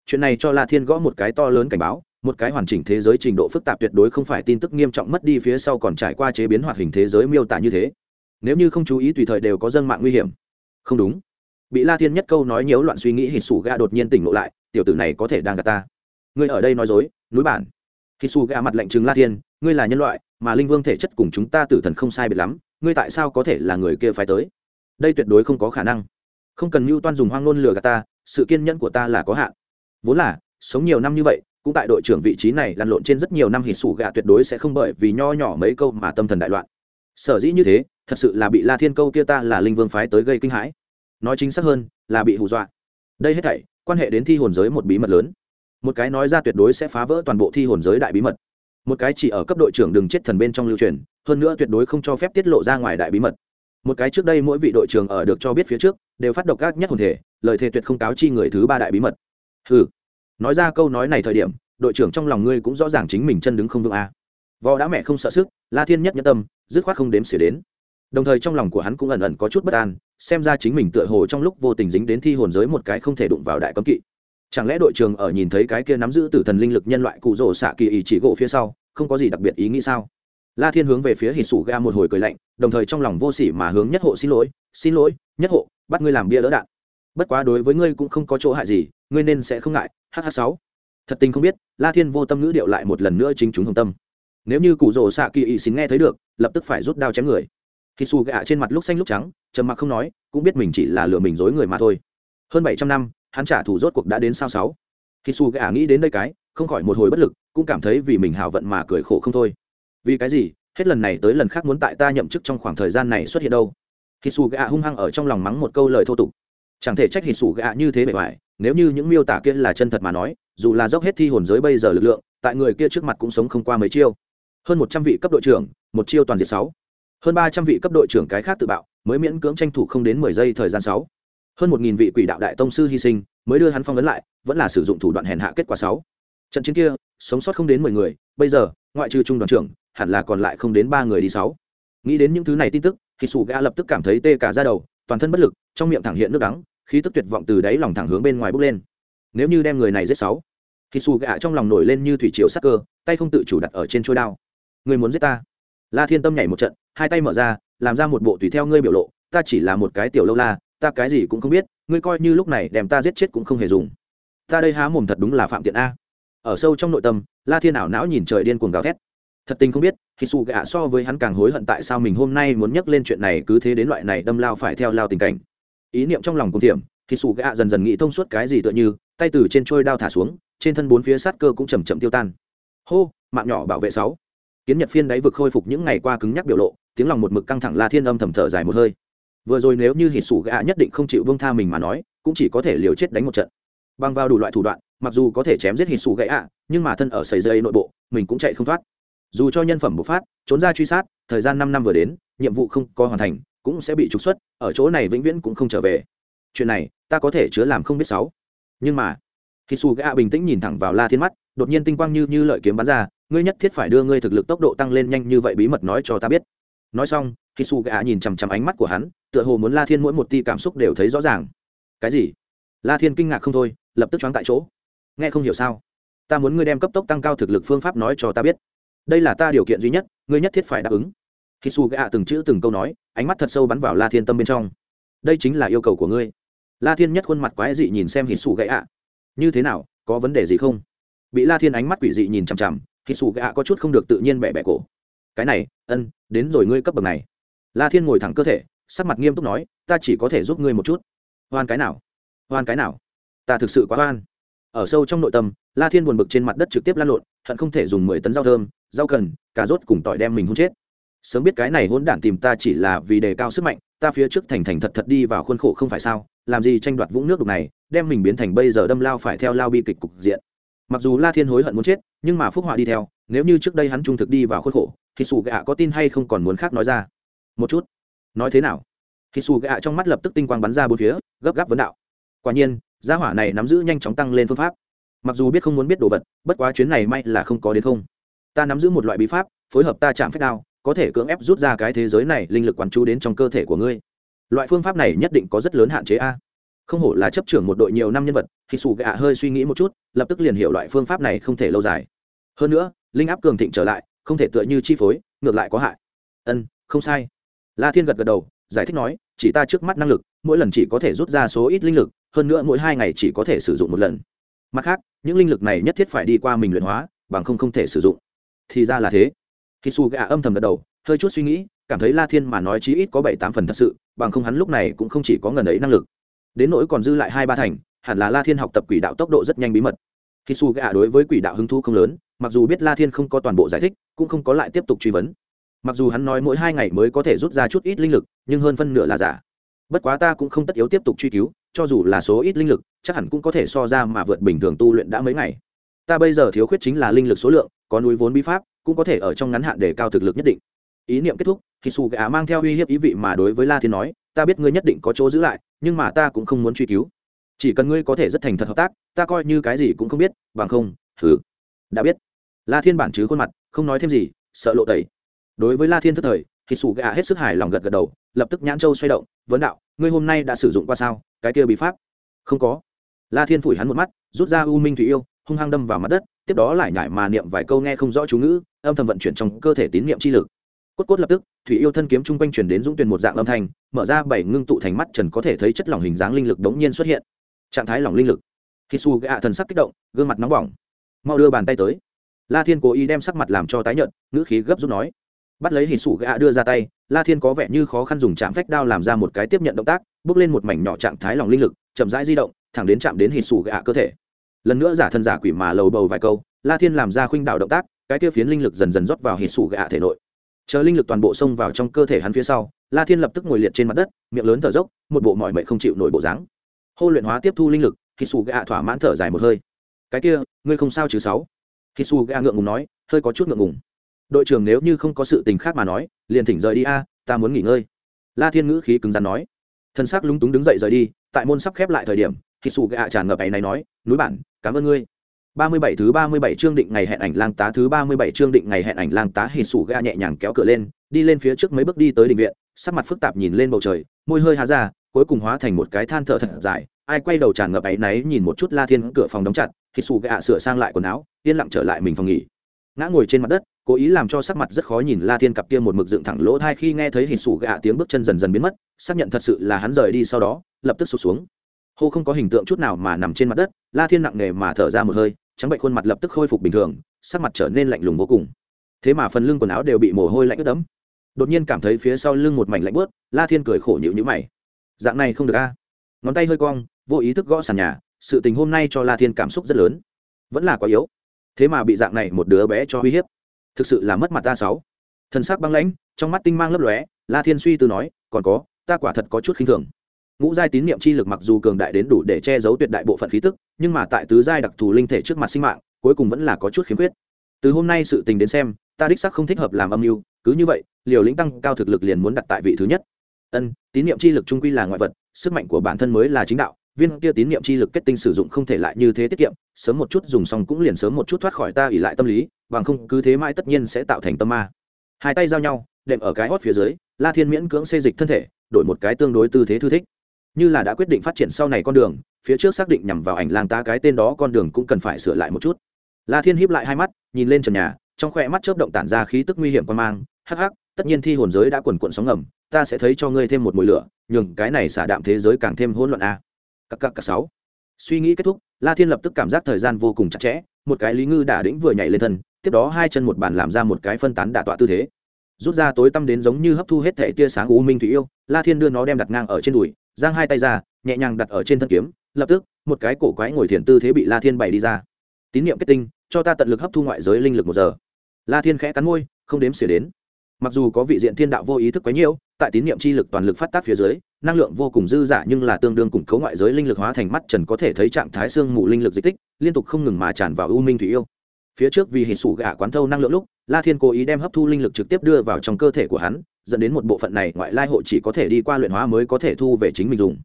[SPEAKER 1] chuyện này cho la thiên gõ một cái to lớn cảnh báo, một cái hoàn chỉnh thế giới trình độ phức tạp tuyệt đối không phải tin tức nghiêm trọng mất đi phía sau còn trải qua chế biến hoạt hình thế giới miêu tả như thế. Nếu như không chú ý tùy thời đều có dân mạng nguy hiểm. Không đúng bị la thiên nhất câu nói nhiễu loạn suy nghĩ hít xù gà đột nhiên tỉnh ngộ lại, tiểu tử này có thể đang gạt ta. Ngươi ở đây nói dối, núi bản. Hít xù gà mặt lạnh chừng la thiên, ngươi là nhân loại, mà linh vương thể chất cùng chúng ta tử thần không sai biệt lắm, ngươi tại sao có thể là người kia phải tới? Đây tuyệt đối không có khả năng. Không cần mưu toan dùng hoang ngôn lừa gạt ta, sự kiên nhẫn của ta là có hạn. Vốn là, sống nhiều năm như vậy, cũng tại đội trưởng vị trí này lăn lộn trên rất nhiều năm hít xù gà tuyệt đối sẽ không bởi vì nho nhỏ mấy câu mà tâm thần đại loạn. Sở dĩ như thế, thật sự là bị la thiên câu kia ta là linh vương phái tới gây kinh hãi nói chính xác hơn là bị hù dọa. Đây hết thảy, quan hệ đến thi hồn giới một bí mật lớn. Một cái nói ra tuyệt đối sẽ phá vỡ toàn bộ thi hồn giới đại bí mật. Một cái chỉ ở cấp đội trưởng đừng chết thần bên trong lưu truyền, hơn nữa tuyệt đối không cho phép tiết lộ ra ngoài đại bí mật. Một cái trước đây mỗi vị đội trưởng ở được cho biết phía trước, đều phát độc các nhất hồn thể, lời thề tuyệt không cáo chi người thứ ba đại bí mật. Ừ nói ra câu nói này thời điểm, đội trưởng trong lòng ngươi cũng rõ ràng chính mình chân đứng không vững a. À. vò đã mẹ không sợ sức, la thiên nhất nhất tâm, dứt khoát không đếm xỉa đến. Đồng thời trong lòng của hắn cũng ẩn ẩn có chút bất an xem ra chính mình tựa hồ trong lúc vô tình dính đến thi hồn giới một cái không thể đụng vào đại cấm kỵ. Chẳng lẽ đội trưởng ở nhìn thấy cái kia nắm giữ tử thần linh lực nhân loại cụ rồ xạ kỳ ý chỉ gỗ phía sau, không có gì đặc biệt ý nghĩ sao? La thiên hướng về phía hì sủ ga một hồi cười lạnh, đồng thời trong lòng vô sỉ mà hướng nhất hộ xin lỗi xin lỗi, nhất hộ, bắt ngươi làm bia đỡ đạn. Bất quá đối với ngươi cũng không có chỗ hại gì, ngươi nên sẽ không ngại. Hh sáu. Thật tình không biết, la thiên vô tâm ngữ điệu lại một lần nữa chính chúng hồng tâm. Nếu như cụ rồ xạ kỳ ý xin nghe thấy được, lập tức phải rút đao chém người khi su gạ trên mặt lúc xanh lúc trắng, trầm mặc không nói, cũng biết mình chỉ là lừa mình dối người mà thôi. Hơn bảy trăm năm, hắn trả thù rốt cuộc đã đến sao sáu. Khi su gạ nghĩ đến đây cái, không khỏi một hồi bất lực, cũng cảm thấy vì mình hào vận mà cười khổ không thôi. Vì cái gì? Hết lần này tới lần khác muốn tại ta nhậm chức trong khoảng thời gian này xuất hiện đâu? Khi su gạ hung hăng ở trong lòng mắng một câu lời thô tục. Chẳng thể trách hít sủ gạ như thế bề ngoài, nếu như những miêu tả kia là chân thật mà nói, dù là dốc hết thi hồn giới bây giờ lực lượng, tại người kia trước mặt cũng sống không qua mấy chiêu. Hơn một trăm vị cấp đội trưởng, một chiêu toàn diệt sáu hơn ba trăm vị cấp đội trưởng cái khác tự bạo, mới miễn cưỡng tranh thủ không đến mười giây thời gian sáu. Hơn một nghìn vị quỷ đạo đại tông sư hy sinh, mới đưa hắn phong vấn lại, vẫn là sử dụng thủ đoạn hèn hạ kết quả sáu. Trận chiến kia, sống sót không đến mười người, bây giờ, ngoại trừ trung đoàn trưởng, hẳn là còn lại không đến ba người đi sáu. Nghĩ đến những thứ này tin tức thì sủ gã lập tức cảm thấy tê cả ra đầu, toàn thân bất lực, trong miệng thẳng hiện nước đắng, khí tức tuyệt vọng từ đáy lòng thẳng hướng bên ngoài bốc lên. Nếu như đem người này giết sáu thì sủ gã trong lòng nổi lên như thủy triều sắc cơ, tay không tự chủ đặt ở trên trôi đao. Người muốn giết ta? La thiên tâm nhảy một trận, hai tay mở ra, làm ra một bộ tùy theo ngươi biểu lộ, ta chỉ là một cái tiểu lâu la, ta cái gì cũng không biết, ngươi coi như lúc này đem ta giết chết cũng không hề dùng. Ta đây há mồm thật đúng là phạm tiện a. Ở sâu trong nội tâm, la thiên ảo não nhìn trời điên cuồng gào thét. Thật tình không biết khi xù gạ so với hắn càng hối hận tại sao mình hôm nay muốn nhắc lên chuyện này cứ thế đến loại này đâm lao phải theo lao tình cảnh. Ý niệm trong lòng cùng thiểm khi xù gạ dần dần nghĩ thông suốt cái gì tựa như, tay từ trên trôi đao thả xuống, trên thân bốn phía sát cơ cũng chầm chậm tiêu tan. Hô, mạng nhỏ bảo vệ sáu kiến nhật phiên đáy vực khôi phục những ngày qua cứng nhắc biểu lộ, tiếng lòng một mực căng thẳng la thiên âm thầm thở dài một hơi. Vừa rồi nếu như hít sủ gạ nhất định không chịu bông tha mình mà nói, cũng chỉ có thể liều chết đánh một trận. Bằng vào đủ loại thủ đoạn, mặc dù có thể chém giết hít sủ gạ nhưng mà thân ở sầy dây nội bộ, mình cũng chạy không thoát. Dù cho nhân phẩm bộc phát, trốn ra truy sát, thời gian năm năm vừa đến, nhiệm vụ không có hoàn thành, cũng sẽ bị trục xuất, ở chỗ này vĩnh viễn cũng không trở về. Chuyện này, ta có thể chứa làm không biết sáu. Nhưng mà khi su gạ bình tĩnh nhìn thẳng vào la thiên mắt đột nhiên tinh quang như như lợi kiếm bắn ra, ngươi nhất thiết phải đưa ngươi thực lực tốc độ tăng lên nhanh như vậy bí mật nói cho ta biết. Nói xong khi su nhìn chằm chằm ánh mắt của hắn, tựa hồ muốn la thiên mỗi một ti cảm xúc đều thấy rõ ràng. Cái gì? La thiên kinh ngạc không thôi, lập tức choáng tại chỗ. Nghe không hiểu sao? Ta muốn ngươi đem cấp tốc tăng cao thực lực phương pháp nói cho ta biết. Đây là ta điều kiện duy nhất, ngươi nhất thiết phải đáp ứng. Khi su từng chữ từng câu nói, ánh mắt thật sâu bắn vào la thiên tâm bên trong. Đây chính là yêu cầu của ngươi. La thiên nhất khuôn mặt quái dị nhìn xem hít su như thế nào, có vấn đề gì không? Bị la thiên ánh mắt quỷ dị nhìn chằm chằm thì xù gạ có chút không được tự nhiên bẻ bẻ cổ. Cái này, ân, đến rồi ngươi cấp bậc này. La thiên ngồi thẳng cơ thể, sắc mặt nghiêm túc nói, ta chỉ có thể giúp ngươi một chút. Hoan cái nào? Hoan cái nào? Ta thực sự quá hoan. Ở sâu trong nội tâm, la thiên buồn bực trên mặt đất trực tiếp lan lộn, hận không thể dùng mười tấn rau thơm, rau cần, cà rốt cùng tỏi đem mình hôn chết. Sớm biết cái này hôn đản tìm ta chỉ là vì đề cao sức mạnh, ta phía trước thành thành thật thật đi vào khuôn khổ không phải sao, làm gì tranh đoạt vũng nước đục này, đem mình biến thành bây giờ đâm lao phải theo lao bi kịch cục diện mặc dù la thiên hối hận muốn chết, nhưng mà phúc họa đi theo, nếu như trước đây hắn trung thực đi vào khuôn khổ, thì sủ gạ có tin hay không còn muốn khác nói ra. Một chút. Nói thế nào? Thì sủ gạ trong mắt lập tức tinh quang bắn ra bốn phía, gấp gáp vấn đạo. Quả nhiên, gia hỏa này nắm giữ nhanh chóng tăng lên phương pháp. Mặc dù biết không muốn biết đồ vật, bất quá chuyến này may là không có đến không. Ta nắm giữ một loại bí pháp, phối hợp ta chạm phép đao, có thể cưỡng ép rút ra cái thế giới này linh lực quán chú đến trong cơ thể của ngươi. Loại phương pháp này nhất định có rất lớn hạn chế a không hổ là chấp trưởng một đội nhiều năm nhân vật thì sủ gạ hơi suy nghĩ một chút, lập tức liền hiểu loại phương pháp này không thể lâu dài. Hơn nữa, linh áp cường thịnh trở lại, không thể tựa như chi phối, ngược lại có hại. Ân, không sai. La thiên gật gật đầu, giải thích nói, chỉ ta trước mắt năng lực, mỗi lần chỉ có thể rút ra số ít linh lực, hơn nữa mỗi hai ngày chỉ có thể sử dụng một lần. Mặt khác, những linh lực này nhất thiết phải đi qua mình luyện hóa, bằng không không thể sử dụng. Thì ra là thế. Khi su gạ âm thầm gật đầu, hơi chút suy nghĩ, cảm thấy la thiên mà nói chí ít có bảy tám phần thật sự, bằng không hắn lúc này cũng không chỉ có ngần ấy năng lực đến nỗi còn dư lại hai ba thành, hẳn là la thiên học tập quỷ đạo tốc độ rất nhanh bí mật. Khi su gạ đối với quỷ đạo hứng thú không lớn, mặc dù biết la thiên không có toàn bộ giải thích, cũng không có lại tiếp tục truy vấn. Mặc dù hắn nói mỗi hai ngày mới có thể rút ra chút ít linh lực, nhưng hơn phân nửa là giả. Bất quá ta cũng không tất yếu tiếp tục truy cứu, cho dù là số ít linh lực, chắc hẳn cũng có thể so ra mà vượt bình thường tu luyện đã mấy ngày. Ta bây giờ thiếu khuyết chính là linh lực số lượng, có núi vốn bí pháp, cũng có thể ở trong ngắn hạn để cao thực lực nhất định ý niệm kết thúc khi xù gà mang theo uy hiếp ý vị mà đối với la thiên nói, ta biết ngươi nhất định có chỗ giữ lại, nhưng mà ta cũng không muốn truy cứu. Chỉ cần ngươi có thể rất thành thật hợp tác, ta coi như cái gì cũng không biết, bằng không thử đã biết. La thiên bản chứ khuôn mặt, không nói thêm gì, sợ lộ tẩy. Đối với la thiên thức thời thì sủ gạ hết sức hài lòng gật gật đầu, lập tức nhãn châu xoay động, vấn đạo, ngươi hôm nay đã sử dụng qua sao? Cái kia bí pháp? Không có. La thiên phủi hắn một mắt, rút ra u minh thủy yêu, hung hăng đâm vào mặt đất, tiếp đó lại nhải mà niệm vài câu nghe không rõ chú ngữ, âm thầm vận chuyển trong cơ thể tín niệm chi lực cốt cốt lập tức, thủy yêu thân kiếm chung quanh chuyển đến dũng tuyền một dạng âm thanh, mở ra bảy ngưng tụ thành mắt trần có thể thấy chất lỏng hình dáng linh lực đống nhiên xuất hiện. Trạng thái lỏng linh lực. Khi su gạ thần sắc kích động, gương mặt nóng bỏng. Mau đưa bàn tay tới. La thiên cố ý đem sắc mặt làm cho tái nhợt, ngữ khí gấp rút nói. Bắt lấy hít sủ gạ đưa ra tay, la thiên có vẻ như khó khăn dùng chạm phách đao làm ra một cái tiếp nhận động tác, bước lên một mảnh nhỏ trạng thái lòng linh lực, chậm rãi di động, thẳng đến chạm đến hít sủ gạ cơ thể. Lần nữa giả thân giả quỷ mà lầu bầu vài câu, la thiên làm ra khuynh đạo động tác, cái tiêu phiến linh lực dần dần rót vào hít sủ gạ thể nội chờ linh lực toàn bộ xông vào trong cơ thể hắn phía sau, la thiên lập tức ngồi liệt trên mặt đất, miệng lớn thở dốc, một bộ mọi mệnh không chịu nổi bộ dáng. Hô luyện hóa tiếp thu linh lực khi xù gạ thỏa mãn thở dài một hơi. Cái kia, ngươi không sao chứ sáu? Khi xù gạ ngượng ngùng nói, hơi có chút ngượng ngùng. Đội trưởng nếu như không có sự tình khác mà nói, liền thỉnh rời đi a, ta muốn nghỉ ngơi. La thiên ngữ khí cứng rắn nói. Thân xác lúng túng đứng dậy rời đi, tại môn sắp khép lại thời điểm khi xù gạ tràn ngập ấy này nói, núi bản, cảm ơn ngươi ba mươi bảy thứ ba mươi bảy chương định ngày hẹn ảnh lang tá, thứ ba mươi bảy chương định ngày hẹn ảnh lang tá hỉ sủ ga nhẹ nhàng kéo cửa lên, đi lên phía trước mấy bước đi tới đình viện, sắc mặt phức tạp nhìn lên bầu trời, môi hơi há ra, cuối cùng hóa thành một cái than thở thật dài, ai quay đầu tràn ngập ấy náy nhìn một chút la thiên cửa phòng đóng chặt hỉ sủ ga sửa sang lại quần áo, yên lặng trở lại mình phòng nghỉ. Ngã ngồi trên mặt đất, cố ý làm cho sắc mặt rất khó nhìn la thiên cặp kia một mực dựng thẳng lỗ tai khi nghe thấy hỉ sủ ga tiếng bước chân dần dần biến mất, xác nhận thật sự là hắn rời đi sau đó, lập tức sụt xuống. Hô không có hình tượng chút nào mà nằm trên mặt đất, la thiên nặng nề mà thở ra một hơi trắng bệnh khuôn mặt lập tức khôi phục bình thường, sắc mặt trở nên lạnh lùng vô cùng. Thế mà phần lưng quần áo đều bị mồ hôi lạnh ướt đẫm. Đột nhiên cảm thấy phía sau lưng một mảnh lạnh bớt la thiên cười khổ nhịu nhữ mày. Dạng này không được a. Ngón tay hơi cong, vô ý thức gõ sàn nhà, sự tình hôm nay cho la thiên cảm xúc rất lớn. Vẫn là quá yếu. Thế mà bị dạng này một đứa bé cho uy hiếp. Thực sự là mất mặt ta sáu. Thân xác băng lãnh, trong mắt tinh mang lấp lóe, la thiên suy tư nói, còn có, ta quả thật có chút khinh thường ngũ giai tín niệm chi lực mặc dù cường đại đến đủ để che giấu tuyệt đại bộ phận khí tức, nhưng mà tại tứ giai đặc thù linh thể trước mặt sinh mạng, cuối cùng vẫn là có chút khiếm khuyết. Từ hôm nay sự tình đến xem, ta đích sắc không thích hợp làm âm mưu, cứ như vậy, liều lĩnh tăng cao thực lực liền muốn đặt tại vị thứ nhất. Ân, tín niệm chi lực trung quy là ngoại vật, sức mạnh của bản thân mới là chính đạo, viên kia tín niệm chi lực kết tinh sử dụng không thể lại như thế tiết kiệm, sớm một chút dùng xong cũng liền sớm một chút thoát khỏi ta ỉ lại tâm lý, bằng không cứ thế mãi tất nhiên sẽ tạo thành tâm ma. Hai tay giao nhau, đệm ở cái hót phía dưới, la thiên miễn cưỡng xê dịch thân thể, đổi một cái tương đối tư thế thư thích như là đã quyết định phát triển sau này con đường, phía trước xác định nhằm vào ảnh lang tá cái tên đó con đường cũng cần phải sửa lại một chút. La thiên híp lại hai mắt, nhìn lên trần nhà, trong khoe mắt chớp động tản ra khí tức nguy hiểm quan mang, hắc hắc, tất nhiên thi hồn giới đã quần quận sóng ngầm, ta sẽ thấy cho ngươi thêm một mùi lửa, nhường cái này xả đạm thế giới càng thêm hỗn loạn a. Cặp cặp cặp sáu. Suy nghĩ kết thúc, la thiên lập tức cảm giác thời gian vô cùng chặt chẽ, một cái lý ngư đả đĩnh vừa nhảy lên thân, tiếp đó hai chân một bàn làm ra một cái phân tán đả tọa tư thế. Rút ra tối tăm đến giống như hấp thu hết thể tia sáng u minh thủy yêu, la thiên đưa nó đem đặt ngang ở trên đùi giang hai tay ra, nhẹ nhàng đặt ở trên thân kiếm, lập tức, một cái cổ quái ngồi thiền tư thế bị la thiên bày đi ra. Tín niệm kết tinh, cho ta tận lực hấp thu ngoại giới linh lực một giờ. La thiên khẽ cắn môi, không đếm xỉa đến. Mặc dù có vị diện thiên đạo vô ý thức quấy nhiễu tại tín niệm chi lực toàn lực phát tác phía dưới, năng lượng vô cùng dư dả nhưng là tương đương củng cố ngoại giới linh lực hóa thành mắt trần có thể thấy trạng thái xương mù linh lực dịch tích, liên tục không ngừng mà tràn vào u minh thủy yêu. Phía trước vì hình sủ gạ quán thâu năng lượng lúc la thiên cố ý đem hấp thu linh lực trực tiếp đưa vào trong cơ thể của hắn, dẫn đến một bộ phận này ngoại lai hộ chỉ có thể đi qua luyện hóa mới có thể thu về chính mình dùng.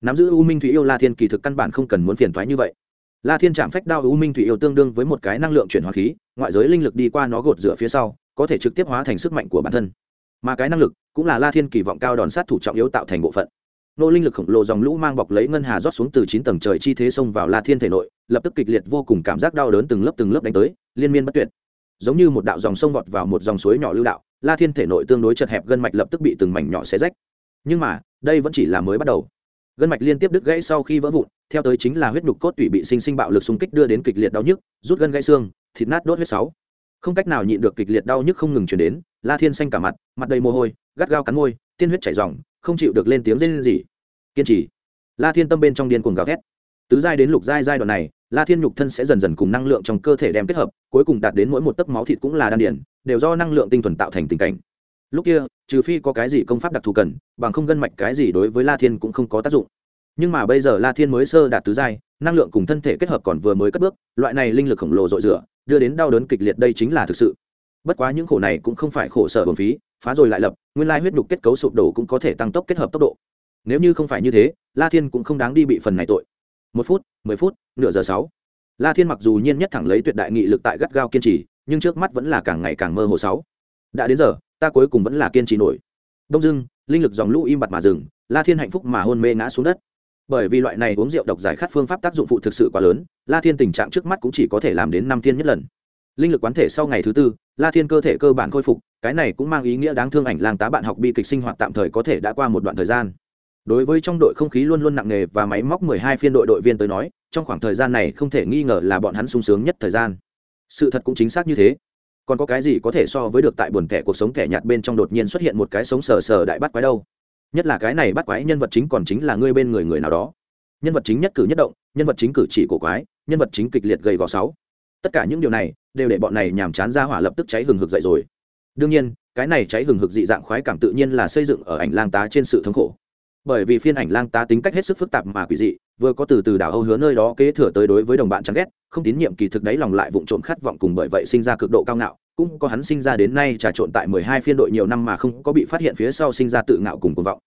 [SPEAKER 1] Nắm giữ u minh thủy yêu la thiên kỳ thực căn bản không cần muốn phiền thoái như vậy. La thiên chạm phách đao u minh thủy yêu tương đương với một cái năng lượng chuyển hóa khí, ngoại giới linh lực đi qua nó gột rửa phía sau, có thể trực tiếp hóa thành sức mạnh của bản thân. Mà cái năng lực cũng là la thiên kỳ vọng cao đòn sát thủ trọng yếu tạo thành bộ phận. Nô linh lực khổng lồ dòng lũ mang bọc lấy ngân hà rót xuống từ chín tầng trời chi thế xông vào la thiên thể nội, lập tức kịch liệt vô cùng cảm giác đau đớn từng lớp từng lớp đánh tới, liên miên bất tuyệt giống như một đạo dòng sông vọt vào một dòng suối nhỏ lưu đạo, la thiên thể nội tương đối chật hẹp gân mạch lập tức bị từng mảnh nhỏ xé rách. Nhưng mà, đây vẫn chỉ là mới bắt đầu. Gân mạch liên tiếp đứt gãy sau khi vỡ vụn, theo tới chính là huyết nhục cốt tủy bị sinh sinh bạo lực xung kích đưa đến kịch liệt đau nhức, rút gân gãy xương, thịt nát đốt huyết sáu. Không cách nào nhịn được kịch liệt đau nhức không ngừng chuyển đến, la thiên xanh cả mặt mặt đầy mồ hôi, gắt gao cắn môi, tiên huyết chảy ròng, không chịu được lên tiếng rên gì kiên trì. La thiên tâm bên trong điên cuồng gào thét. Tứ giai đến lục giai giai đoạn này la thiên nhục thân sẽ dần dần cùng năng lượng trong cơ thể đem kết hợp, cuối cùng đạt đến mỗi một tấc máu thịt cũng là đan điển đều do năng lượng tinh thuần tạo thành tình cảnh. Lúc kia, trừ phi có cái gì công pháp đặc thù cần, bằng không gân mạch cái gì đối với la thiên cũng không có tác dụng. Nhưng mà bây giờ la thiên mới sơ đạt tứ giai, năng lượng cùng thân thể kết hợp còn vừa mới cất bước, loại này linh lực khổng lồ dội rửa, đưa đến đau đớn kịch liệt đây chính là thực sự. Bất quá những khổ này cũng không phải khổ sở bổng phí, phá rồi lại lập, nguyên lai huyết nhục kết cấu sụp đổ cũng có thể tăng tốc kết hợp tốc độ. Nếu như không phải như thế, la thiên cũng không đáng đi bị phần này tội một phút, mười phút, nửa giờ sáu. La thiên mặc dù nhiên nhất thẳng lấy tuyệt đại nghị lực tại gắt gao kiên trì, nhưng trước mắt vẫn là càng ngày càng mơ hồ sáu. Đã đến giờ, ta cuối cùng vẫn là kiên trì nổi. Đông dưng linh lực dòng lũ im bặt mà dừng, la thiên hạnh phúc mà hôn mê ngã xuống đất. Bởi vì loại này uống rượu độc giải khát phương pháp tác dụng phụ thực sự quá lớn, la thiên tình trạng trước mắt cũng chỉ có thể làm đến năm thiên nhất lần. Linh lực quán thể sau ngày thứ tư, la thiên cơ thể cơ bản khôi phục, cái này cũng mang ý nghĩa đáng thương ảnh lang tá bạn học bi kịch sinh hoạt tạm thời có thể đã qua một đoạn thời gian đối với trong đội không khí luôn luôn nặng nề và máy móc mười hai phiên đội đội viên tới nói, trong khoảng thời gian này không thể nghi ngờ là bọn hắn sung sướng nhất thời gian. Sự thật cũng chính xác như thế. Còn có cái gì có thể so với được tại buồn thẻ cuộc sống thẻ nhạt bên trong đột nhiên xuất hiện một cái sống sờ sờ đại bắt quái đâu? Nhất là cái này bắt quái nhân vật chính còn chính là ngươi bên người người nào đó. Nhân vật chính nhất cử nhất động, nhân vật chính cử chỉ cổ quái, nhân vật chính kịch liệt gầy gò sáu. Tất cả những điều này đều để bọn này nhàm chán ra hỏa lập tức cháy hừng hực dậy rồi. Đương nhiên, cái này cháy hừng hực dị dạng khoái cảm tự nhiên là xây dựng ở ảnh lang tá trên sự thống khổ bởi vì phiên ảnh lang tá tính cách hết sức phức tạp mà quỷ dị, vừa có từ từ đảo âu hứa nơi đó kế thừa tới đối với đồng bạn chán ghét, không tín nhiệm kỳ thực đấy lòng lại vụng trộm khát vọng cùng bởi vậy sinh ra cực độ cao ngạo, cũng có hắn sinh ra đến nay trà trộn tại mười hai phiên đội nhiều năm mà không có bị phát hiện phía sau sinh ra tự ngạo cùng cuồng vọng.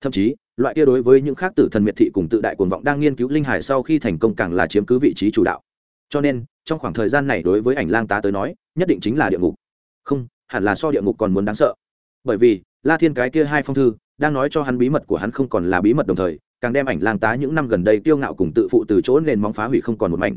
[SPEAKER 1] Thậm chí, loại kia đối với những khác tử thần miệt thị cùng tự đại cuồng vọng đang nghiên cứu linh hải sau khi thành công càng là chiếm cứ vị trí chủ đạo. Cho nên, trong khoảng thời gian này đối với ảnh lang tá tới nói, nhất định chính là địa ngục. Không, hẳn là so địa ngục còn muốn đáng sợ. Bởi vì, la thiên cái kia hai phong thư đang nói cho hắn bí mật của hắn không còn là bí mật đồng thời, càng đem ảnh lang tá những năm gần đây tiêu ngạo cùng tự phụ từ chỗ nền móng phá hủy không còn một mảnh.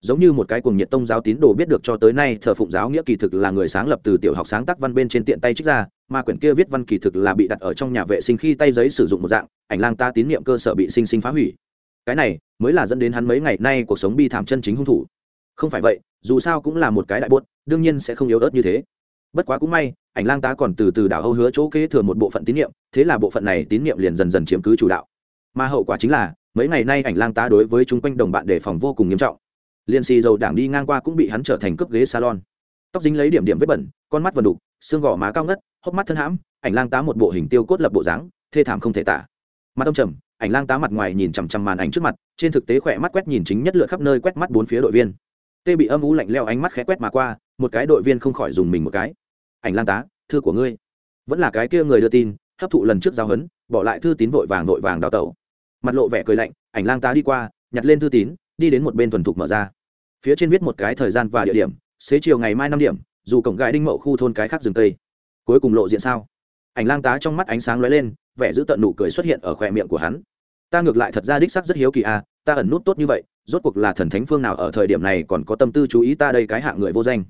[SPEAKER 1] Giống như một cái cuồng nhiệt tông giáo tín đồ biết được cho tới nay thờ phụng giáo nghĩa kỳ thực là người sáng lập từ tiểu học sáng tác văn bên trên tiện tay trích ra, mà quyển kia viết văn kỳ thực là bị đặt ở trong nhà vệ sinh khi tay giấy sử dụng một dạng, ảnh lang ta tín nhiệm cơ sở bị sinh sinh phá hủy. Cái này mới là dẫn đến hắn mấy ngày nay cuộc sống bi thảm chân chính hung thủ. Không phải vậy, dù sao cũng là một cái đại buốt, đương nhiên sẽ không yếu ớt như thế. Bất quá cũng may ảnh lang tá còn từ từ đảo hâu hứa chỗ kế thừa một bộ phận tín nhiệm, thế là bộ phận này tín nhiệm liền dần dần chiếm cứ chủ đạo. Mà hậu quả chính là, mấy ngày nay ảnh lang tá đối với chung quanh đồng bạn đề phòng vô cùng nghiêm trọng. Liên xì dầu đảng đi ngang qua cũng bị hắn trở thành cướp ghế salon. Tóc dính lấy điểm điểm vết bẩn, con mắt vần đục, xương gò má cao ngất, hốc mắt thân hãm, ảnh lang tá một bộ hình tiêu cốt lập bộ dáng, thê thảm không thể tả. Mặt ông trầm, ảnh lang tá mặt ngoài nhìn chằm chằm màn ảnh trước mặt, trên thực tế khỏe mắt quét nhìn chính nhất lượt khắp nơi quét mắt bốn phía đội viên. Tê bị âm ú lạnh leo ánh mắt khẽ quét mà qua, một cái đội viên không khỏi dùng mình một cái ảnh lang tá thư của ngươi. Vẫn là cái kia người đưa tin hấp thụ lần trước giao hấn bỏ lại thư tín vội vàng vội vàng đào tẩu. Mặt lộ vẻ cười lạnh ảnh lang tá đi qua nhặt lên thư tín đi đến một bên thuần thục mở ra. Phía trên viết một cái thời gian và địa điểm xế chiều ngày mai năm điểm dù cổng gái đinh mậu khu thôn cái khác rừng tây. Cuối cùng lộ diện sao? Ảnh lang tá trong mắt ánh sáng lóe lên vẻ giữ tận nụ cười xuất hiện ở khỏe miệng của hắn. Ta ngược lại thật ra đích sắc rất hiếu kỳ a à, ta ẩn nút tốt như vậy rốt cuộc là thần thánh phương nào ở thời điểm này còn có tâm tư chú ý ta đây cái hạng người vô danh.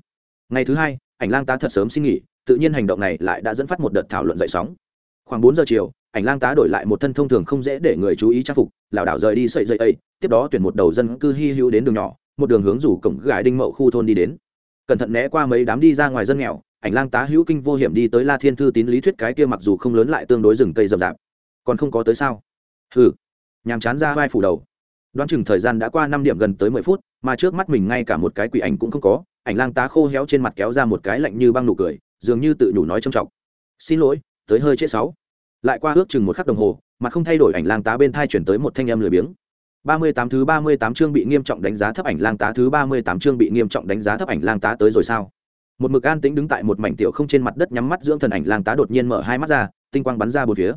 [SPEAKER 1] Ngày thứ hai ảnh lang tá thật sớm xin nghỉ, tự nhiên hành động này lại đã dẫn phát một đợt thảo luận dậy sóng. Khoảng bốn giờ chiều, ảnh lang tá đổi lại một thân thông thường không dễ để người chú ý trang phục, lảo đảo rời đi sậy dậy ấy, tiếp đó tuyển một đầu dân cư hy hữu đến đường nhỏ, một đường hướng rủ cổng gài đinh mậu khu thôn đi đến. Cẩn thận né qua mấy đám đi ra ngoài dân nghèo, ảnh lang tá hữu kinh vô hiểm đi tới la thiên thư tín lý thuyết cái kia mặc dù không lớn lại tương đối rừng cây rậm rạp, còn không có tới sao? Hừ, nhàm chán ra vai phủ đầu. Đoán chừng thời gian đã qua năm điểm gần tới mười phút, mà trước mắt mình ngay cả một cái quỷ ảnh cũng không có ảnh lang tá khô héo trên mặt kéo ra một cái lạnh như băng nụ cười, dường như tự nhủ nói trầm trọng. Xin lỗi, tới hơi trễ sáu. Lại qua ước chừng một khắc đồng hồ mà không thay đổi ảnh lang tá bên thai chuyển tới một thanh âm lười biếng. Ba mươi tám thứ ba mươi tám chương bị nghiêm trọng đánh giá thấp ảnh lang tá thứ ba mươi tám chương bị nghiêm trọng đánh giá thấp ảnh lang tá tới rồi sao? Một mực an tĩnh đứng tại một mảnh tiểu không trên mặt đất nhắm mắt dưỡng thần ảnh lang tá đột nhiên mở hai mắt ra, tinh quang bắn ra bốn phía.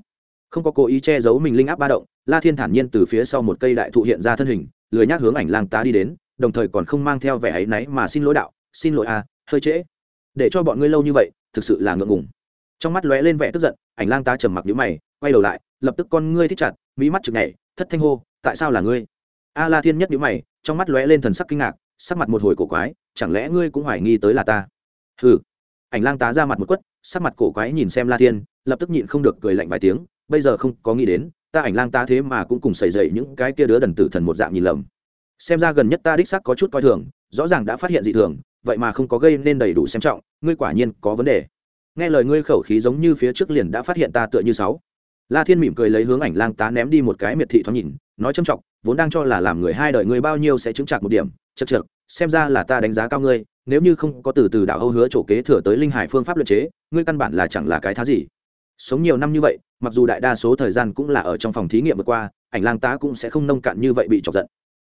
[SPEAKER 1] Không có cố ý che giấu mình linh áp ba động, la thiên thản nhiên từ phía sau một cây đại thụ hiện ra thân hình, lười nhác hướng ảnh lang tá đi đến, đồng thời còn không mang theo vẻ ấy náy mà xin lỗi đạo xin lỗi à hơi trễ. Để cho bọn ngươi lâu như vậy, thực sự là ngượng ngùng. Trong mắt lóe lên vẻ tức giận, ảnh lang ta trầm mặc nhíu mày, quay đầu lại, lập tức con ngươi thích chặt mỹ mắt chực nhảy, thất thanh hô, tại sao là ngươi? A la thiên nhất nhíu mày, trong mắt lóe lên thần sắc kinh ngạc, sắc mặt một hồi cổ quái, chẳng lẽ ngươi cũng hoài nghi tới là ta? Hừ. Ảnh lang tá ra mặt một quất, sắc mặt cổ quái nhìn xem la thiên, lập tức nhịn không được cười lạnh vài tiếng, bây giờ không có nghĩ đến, ta ảnh lang tá thế mà cũng cùng xảy dậy những cái kia đứa đần tử thần một dạng nhìn lầm. Xem ra gần nhất ta đích sắc có chút coi thường, rõ ràng đã phát hiện dị thường vậy mà không có gây nên đầy đủ xem trọng, ngươi quả nhiên có vấn đề. Nghe lời ngươi khẩu khí giống như phía trước liền đã phát hiện ta tựa như sáu. La thiên mỉm cười lấy hướng ảnh lang tá ném đi một cái miệt thị thoáng nhìn, nói châm trọng, vốn đang cho là làm người hai đời ngươi bao nhiêu sẽ chứng chặt một điểm, chật chật xem ra là ta đánh giá cao ngươi, nếu như không có từ từ đạo âu hứa chỗ kế thừa tới linh hải phương pháp luật chế, ngươi căn bản là chẳng là cái thá gì. Sống nhiều năm như vậy, mặc dù đại đa số thời gian cũng là ở trong phòng thí nghiệm vừa qua, ảnh lang tá cũng sẽ không nông cạn như vậy bị chọc giận.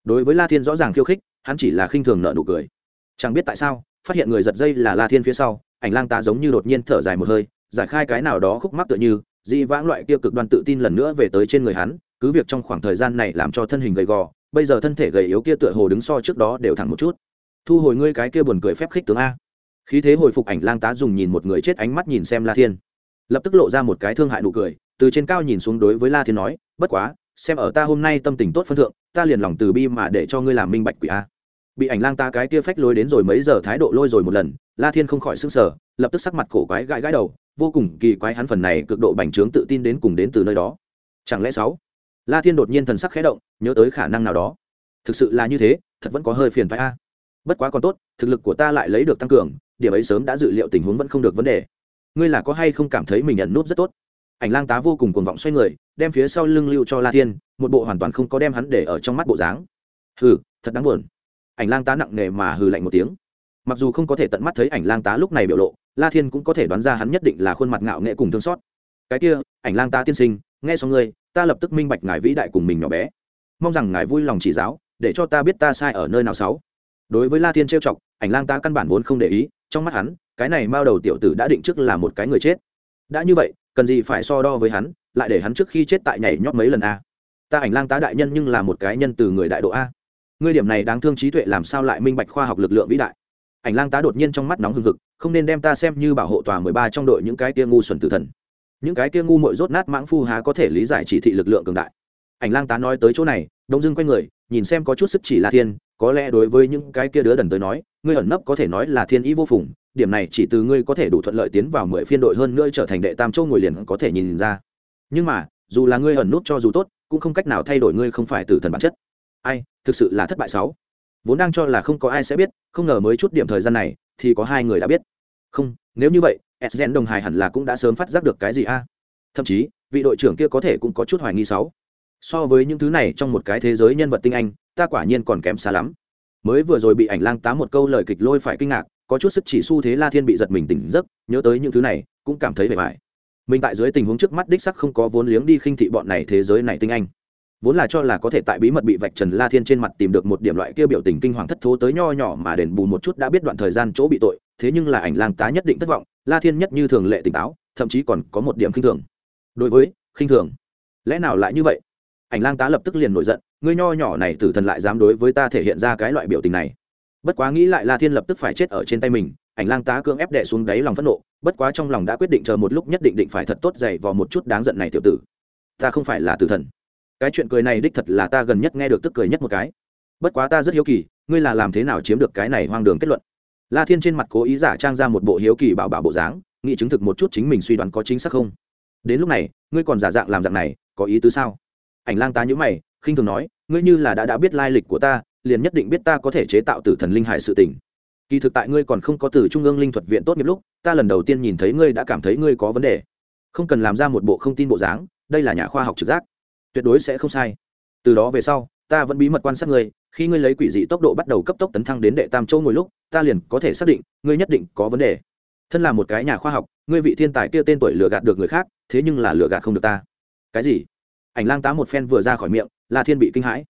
[SPEAKER 1] Đối với la thiên rõ ràng khiêu khích, hắn chỉ là khinh thường nợ nụ cười chẳng biết tại sao, phát hiện người giật dây là la thiên phía sau, ảnh lang tá giống như đột nhiên thở dài một hơi, giải khai cái nào đó khúc mắc tựa như, dị vãng loại kia cực đoan tự tin lần nữa về tới trên người hắn, cứ việc trong khoảng thời gian này làm cho thân hình gầy gò, bây giờ thân thể gầy yếu kia tựa hồ đứng so trước đó đều thẳng một chút. Thu hồi ngươi cái kia buồn cười phép khích tướng a. Khí thế hồi phục ảnh lang tá dùng nhìn một người chết ánh mắt nhìn xem la thiên. Lập tức lộ ra một cái thương hại nụ cười, từ trên cao nhìn xuống đối với la thiên nói, bất quá, xem ở ta hôm nay tâm tình tốt phân thượng, ta liền lòng từ bi mà để cho ngươi làm minh bạch quỷ a bị ảnh lang ta cái kia phách lối đến rồi mấy giờ thái độ lôi rồi một lần, la thiên không khỏi s ư n g sở lập tức sắc mặt cổ quái gãi gãi đầu, vô cùng kỳ quái hắn phần này cực độ bành trướng tự tin đến cùng đến từ nơi đó. Chẳng lẽ sáu? La thiên đột nhiên thần sắc khẽ động, nhớ tới khả năng nào đó. Thực sự là như thế, thật vẫn có hơi phiền phái a. Bất quá còn tốt, thực lực của ta lại lấy được tăng cường, điểm ấy sớm đã dự liệu tình huống vẫn không được vấn đề. Ngươi là có hay không cảm thấy mình nhận nút rất tốt? Ảnh lang tá vô cùng cuồng vọng xoay người, đem phía sau lưng lưu cho la thiên, một bộ hoàn toàn không có đem hắn để ở trong mắt bộ dáng. Hừ, thật đáng buồn ảnh lang tá nặng nề mà hừ lạnh một tiếng. Mặc dù không có thể tận mắt thấy ảnh lang tá lúc này biểu lộ, la thiên cũng có thể đoán ra hắn nhất định là khuôn mặt ngạo nghệ cùng thương xót. Cái kia, ảnh lang tá tiên sinh, nghe xong ngươi, ta lập tức minh bạch ngài vĩ đại cùng mình nhỏ bé. Mong rằng ngài vui lòng chỉ giáo, để cho ta biết ta sai ở nơi nào sáu. Đối với la thiên trêu chọc, ảnh lang tá căn bản vốn không để ý, trong mắt hắn, cái này mao đầu tiểu tử đã định trước là một cái người chết. Đã như vậy, cần gì phải so đo với hắn, lại để hắn trước khi chết tại nhảy nhót mấy lần a? Ta ảnh lang tá đại nhân nhưng là một cái nhân từ người đại độ a ngươi điểm này đáng thương trí tuệ làm sao lại minh bạch khoa học lực lượng vĩ đại? Ảnh lang tá đột nhiên trong mắt nóng hừng hực, không nên đem ta xem như bảo hộ tòa mười ba trong đội những cái tia ngu xuẩn tử thần. Những cái tia ngu mội rốt nát mãng phu há có thể lý giải chỉ thị lực lượng cường đại. Ảnh lang tá nói tới chỗ này, đông dưng quay người, nhìn xem có chút sức chỉ là thiên, có lẽ đối với những cái kia đứa đần tới nói, ngươi ẩn nấp có thể nói là thiên ý vô phùng, điểm này chỉ từ ngươi có thể đủ thuận lợi tiến vào mười phiên đội hơn nữa trở thành đệ tam châu ngồi liền có thể nhìn ra. Nhưng mà, dù là ngươi ẩn nút cho dù tốt, cũng không cách nào thay đổi ngươi không phải từ thần bản chất ai, thực sự là thất bại sáu. Vốn đang cho là không có ai sẽ biết, không ngờ mới chút điểm thời gian này, thì có hai người đã biết. Không, nếu như vậy sgen đồng hài hẳn là cũng đã sớm phát giác được cái gì a? Thậm chí, vị đội trưởng kia có thể cũng có chút hoài nghi sáu. So với những thứ này trong một cái thế giới nhân vật tinh anh, ta quả nhiên còn kém xa lắm. Mới vừa rồi bị ảnh lang tám một câu lời kịch lôi phải kinh ngạc, có chút sức chỉ xu thế la thiên bị giật mình tỉnh giấc, nhớ tới những thứ này, cũng cảm thấy vẻ vải. Mình tại dưới tình huống trước mắt đích sắc không có vốn liếng đi khinh thị bọn này thế giới này tinh anh vốn là cho là có thể tại bí mật bị vạch trần la thiên trên mặt tìm được một điểm loại kia biểu tình kinh hoàng thất thố tới nho nhỏ mà đền bù một chút đã biết đoạn thời gian chỗ bị tội, thế nhưng là ảnh lang tá nhất định thất vọng, la thiên nhất như thường lệ tỉnh táo, thậm chí còn có một điểm khinh thường. Đối với, khinh thường. Lẽ nào lại như vậy? Ảnh lang tá lập tức liền nổi giận, ngươi nho nhỏ này tử thần lại dám đối với ta thể hiện ra cái loại biểu tình này. Bất quá nghĩ lại la thiên lập tức phải chết ở trên tay mình, ảnh lang tá cưỡng ép đẻ xuống đáy lòng phẫn nộ, bất quá trong lòng đã quyết định chờ một lúc nhất định định phải thật tốt dày vào một chút đáng giận này tiểu tử. Ta không phải là tử thần cái chuyện cười này đích thật là ta gần nhất nghe được tức cười nhất một cái. Bất quá ta rất hiếu kỳ, ngươi là làm thế nào chiếm được cái này hoang đường kết luận? La thiên trên mặt cố ý giả trang ra một bộ hiếu kỳ bảo bảo bộ dáng, nghĩ chứng thực một chút chính mình suy đoán có chính xác không. Đến lúc này, ngươi còn giả dạng làm dạng này, có ý tứ sao? Ảnh lang tá nhữ mày, khinh thường nói, ngươi như là đã đã biết lai lịch của ta, liền nhất định biết ta có thể chế tạo tử thần linh hải sự tình. Kỳ thực tại ngươi còn không có từ trung ương linh thuật viện tốt nghiệp lúc, ta lần đầu tiên nhìn thấy ngươi đã cảm thấy ngươi có vấn đề. Không cần làm ra một bộ không tin bộ dáng, đây là nhà khoa học trực giác tuyệt đối sẽ không sai. Từ đó về sau, ta vẫn bí mật quan sát ngươi, khi ngươi lấy quỷ dị tốc độ bắt đầu cấp tốc tấn thăng đến đệ tam châu ngồi lúc, ta liền có thể xác định, ngươi nhất định có vấn đề. Thân là một cái nhà khoa học, ngươi vị thiên tài kia tên tuổi lừa gạt được người khác, thế nhưng là lừa gạt không được ta. Cái gì? Ảnh lang tá một phen vừa ra khỏi miệng, la thiên bị kinh hãi.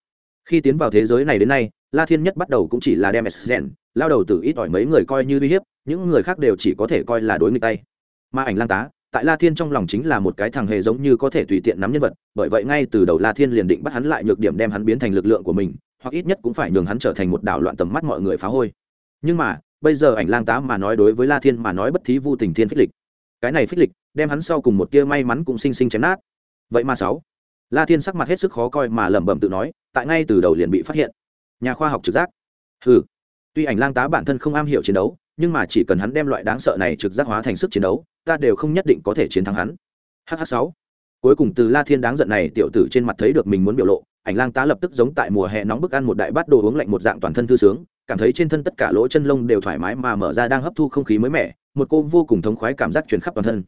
[SPEAKER 1] Khi tiến vào thế giới này đến nay, la thiên nhất bắt đầu cũng chỉ là đem s gen lao đầu từ ít ỏi mấy người coi như uy hiếp, những người khác đều chỉ có thể coi là đối nghịch tay. Mà ảnh lang tá tại la thiên trong lòng chính là một cái thằng hề giống như có thể tùy tiện nắm nhân vật, bởi vậy ngay từ đầu la thiên liền định bắt hắn lại nhược điểm đem hắn biến thành lực lượng của mình, hoặc ít nhất cũng phải nhường hắn trở thành một đảo loạn tầm mắt mọi người phá hôi. Nhưng mà, bây giờ ảnh lang tá mà nói đối với la thiên mà nói bất thí vu tình thiên phích lịch. Cái này phích lịch, đem hắn sau cùng một tia may mắn cũng xinh xinh chém nát. Vậy mà sáu, la thiên sắc mặt hết sức khó coi mà lẩm bẩm tự nói, tại ngay từ đầu liền bị phát hiện. Nhà khoa học trực giác. Ừ tuy ảnh lang tá bản thân không am hiểu chiến đấu, nhưng mà chỉ cần hắn đem loại đáng sợ này trực giác hóa thành sức chiến đấu ta đều không nhất định có thể chiến thắng hắn. Hh sáu. Cuối cùng từ la thiên đáng giận này, tiểu tử trên mặt thấy được mình muốn biểu lộ, ảnh lang tá lập tức giống tại mùa hè nóng bức ăn một đại bát đồ uống lạnh một dạng toàn thân thư sướng, cảm thấy trên thân tất cả lỗ chân lông đều thoải mái mà mở ra đang hấp thu không khí mới mẻ, một cô vô cùng thống khoái cảm giác truyền khắp toàn thân.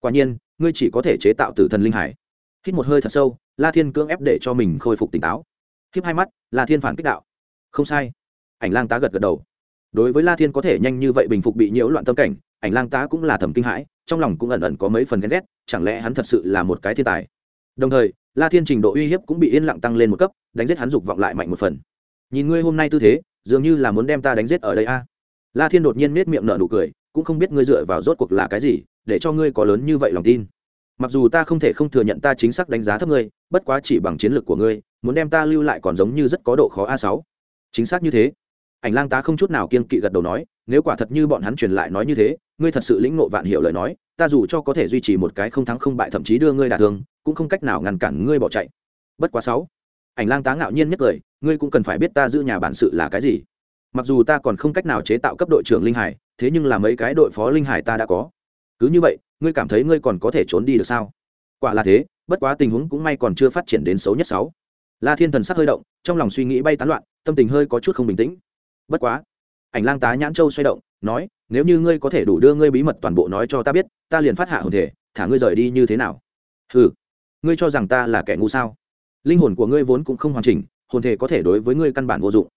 [SPEAKER 1] Quả nhiên, ngươi chỉ có thể chế tạo tử thần linh hải. Hít một hơi thật sâu, la thiên cưỡng ép để cho mình khôi phục tỉnh táo. Híp hai mắt, la thiên phản kích đạo. Không sai. Ảnh lang tá gật gật đầu. Đối với la thiên có thể nhanh như vậy bình phục bị nhiễu loạn tâm cảnh ảnh lang tá cũng là thầm kinh hãi, trong lòng cũng ẩn ẩn có mấy phần ghen ghét, chẳng lẽ hắn thật sự là một cái thiên tài? Đồng thời, la thiên trình độ uy hiếp cũng bị yên lặng tăng lên một cấp, đánh giết hắn dục vọng lại mạnh một phần. Nhìn ngươi hôm nay tư thế, dường như là muốn đem ta đánh giết ở đây a. La thiên đột nhiên nết miệng nở nụ cười, cũng không biết ngươi dựa vào rốt cuộc là cái gì, để cho ngươi có lớn như vậy lòng tin. Mặc dù ta không thể không thừa nhận ta chính xác đánh giá thấp ngươi, bất quá chỉ bằng chiến lược của ngươi, muốn đem ta lưu lại còn giống như rất có độ khó a sáu. Chính xác như thế. Ảnh lang tá không chút nào kiên kỵ gật đầu nói nếu quả thật như bọn hắn truyền lại nói như thế, ngươi thật sự lĩnh ngộ vạn hiểu lời nói, ta dù cho có thể duy trì một cái không thắng không bại thậm chí đưa ngươi đả thương, cũng không cách nào ngăn cản ngươi bỏ chạy. Bất quá sáu, ảnh lang tá ngạo nhiên nhất cười, ngươi cũng cần phải biết ta giữ nhà bản sự là cái gì. Mặc dù ta còn không cách nào chế tạo cấp đội trưởng linh hải, thế nhưng là mấy cái đội phó linh hải ta đã có. Cứ như vậy, ngươi cảm thấy ngươi còn có thể trốn đi được sao? Quả là thế, bất quá tình huống cũng may còn chưa phát triển đến xấu nhất sáu. La thiên thần sắc hơi động, trong lòng suy nghĩ bay tán loạn, tâm tình hơi có chút không bình tĩnh. Bất quá ảnh lang tá nhãn châu xoay động, nói, nếu như ngươi có thể đủ đưa ngươi bí mật toàn bộ nói cho ta biết, ta liền phát hạ hồn thể, thả ngươi rời đi như thế nào? Ừ ngươi cho rằng ta là kẻ ngu sao? Linh hồn của ngươi vốn cũng không hoàn chỉnh, hồn thể có thể đối với ngươi căn bản vô dụng.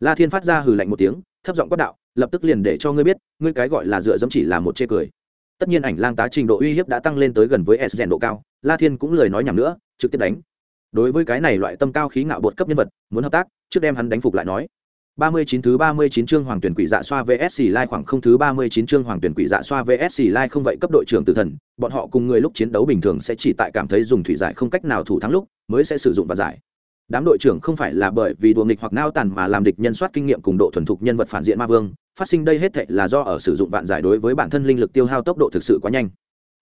[SPEAKER 1] La thiên phát ra hừ lạnh một tiếng, thấp giọng quát đạo, lập tức liền để cho ngươi biết, ngươi cái gọi là dựa dẫm chỉ là một chê cười. Tất nhiên ảnh lang tá trình độ uy hiếp đã tăng lên tới gần với s rèn độ cao, la thiên cũng lời nói nhầm nữa, trực tiếp đánh. Đối với cái này loại tâm cao khí ngạo bột cấp nhân vật, muốn hợp tác, trước đem hắn đánh phục lại nói. 39 thứ 39 chương Hoàng tuyển quỷ dạ xoa VSC Lai khoảng không thứ 39 chương Hoàng tuyển quỷ dạ xoa VSC Lai không vậy cấp đội trưởng tử thần, bọn họ cùng người lúc chiến đấu bình thường sẽ chỉ tại cảm thấy dùng thủy giải không cách nào thủ thắng lúc mới sẽ sử dụng và giải. Đám đội trưởng không phải là bởi vì đùa nghịch hoặc nao tàn mà làm địch nhân soát kinh nghiệm cùng độ thuần thục nhân vật phản diện ma vương, phát sinh đây hết thảy là do ở sử dụng vạn giải đối với bản thân linh lực tiêu hao tốc độ thực sự quá nhanh.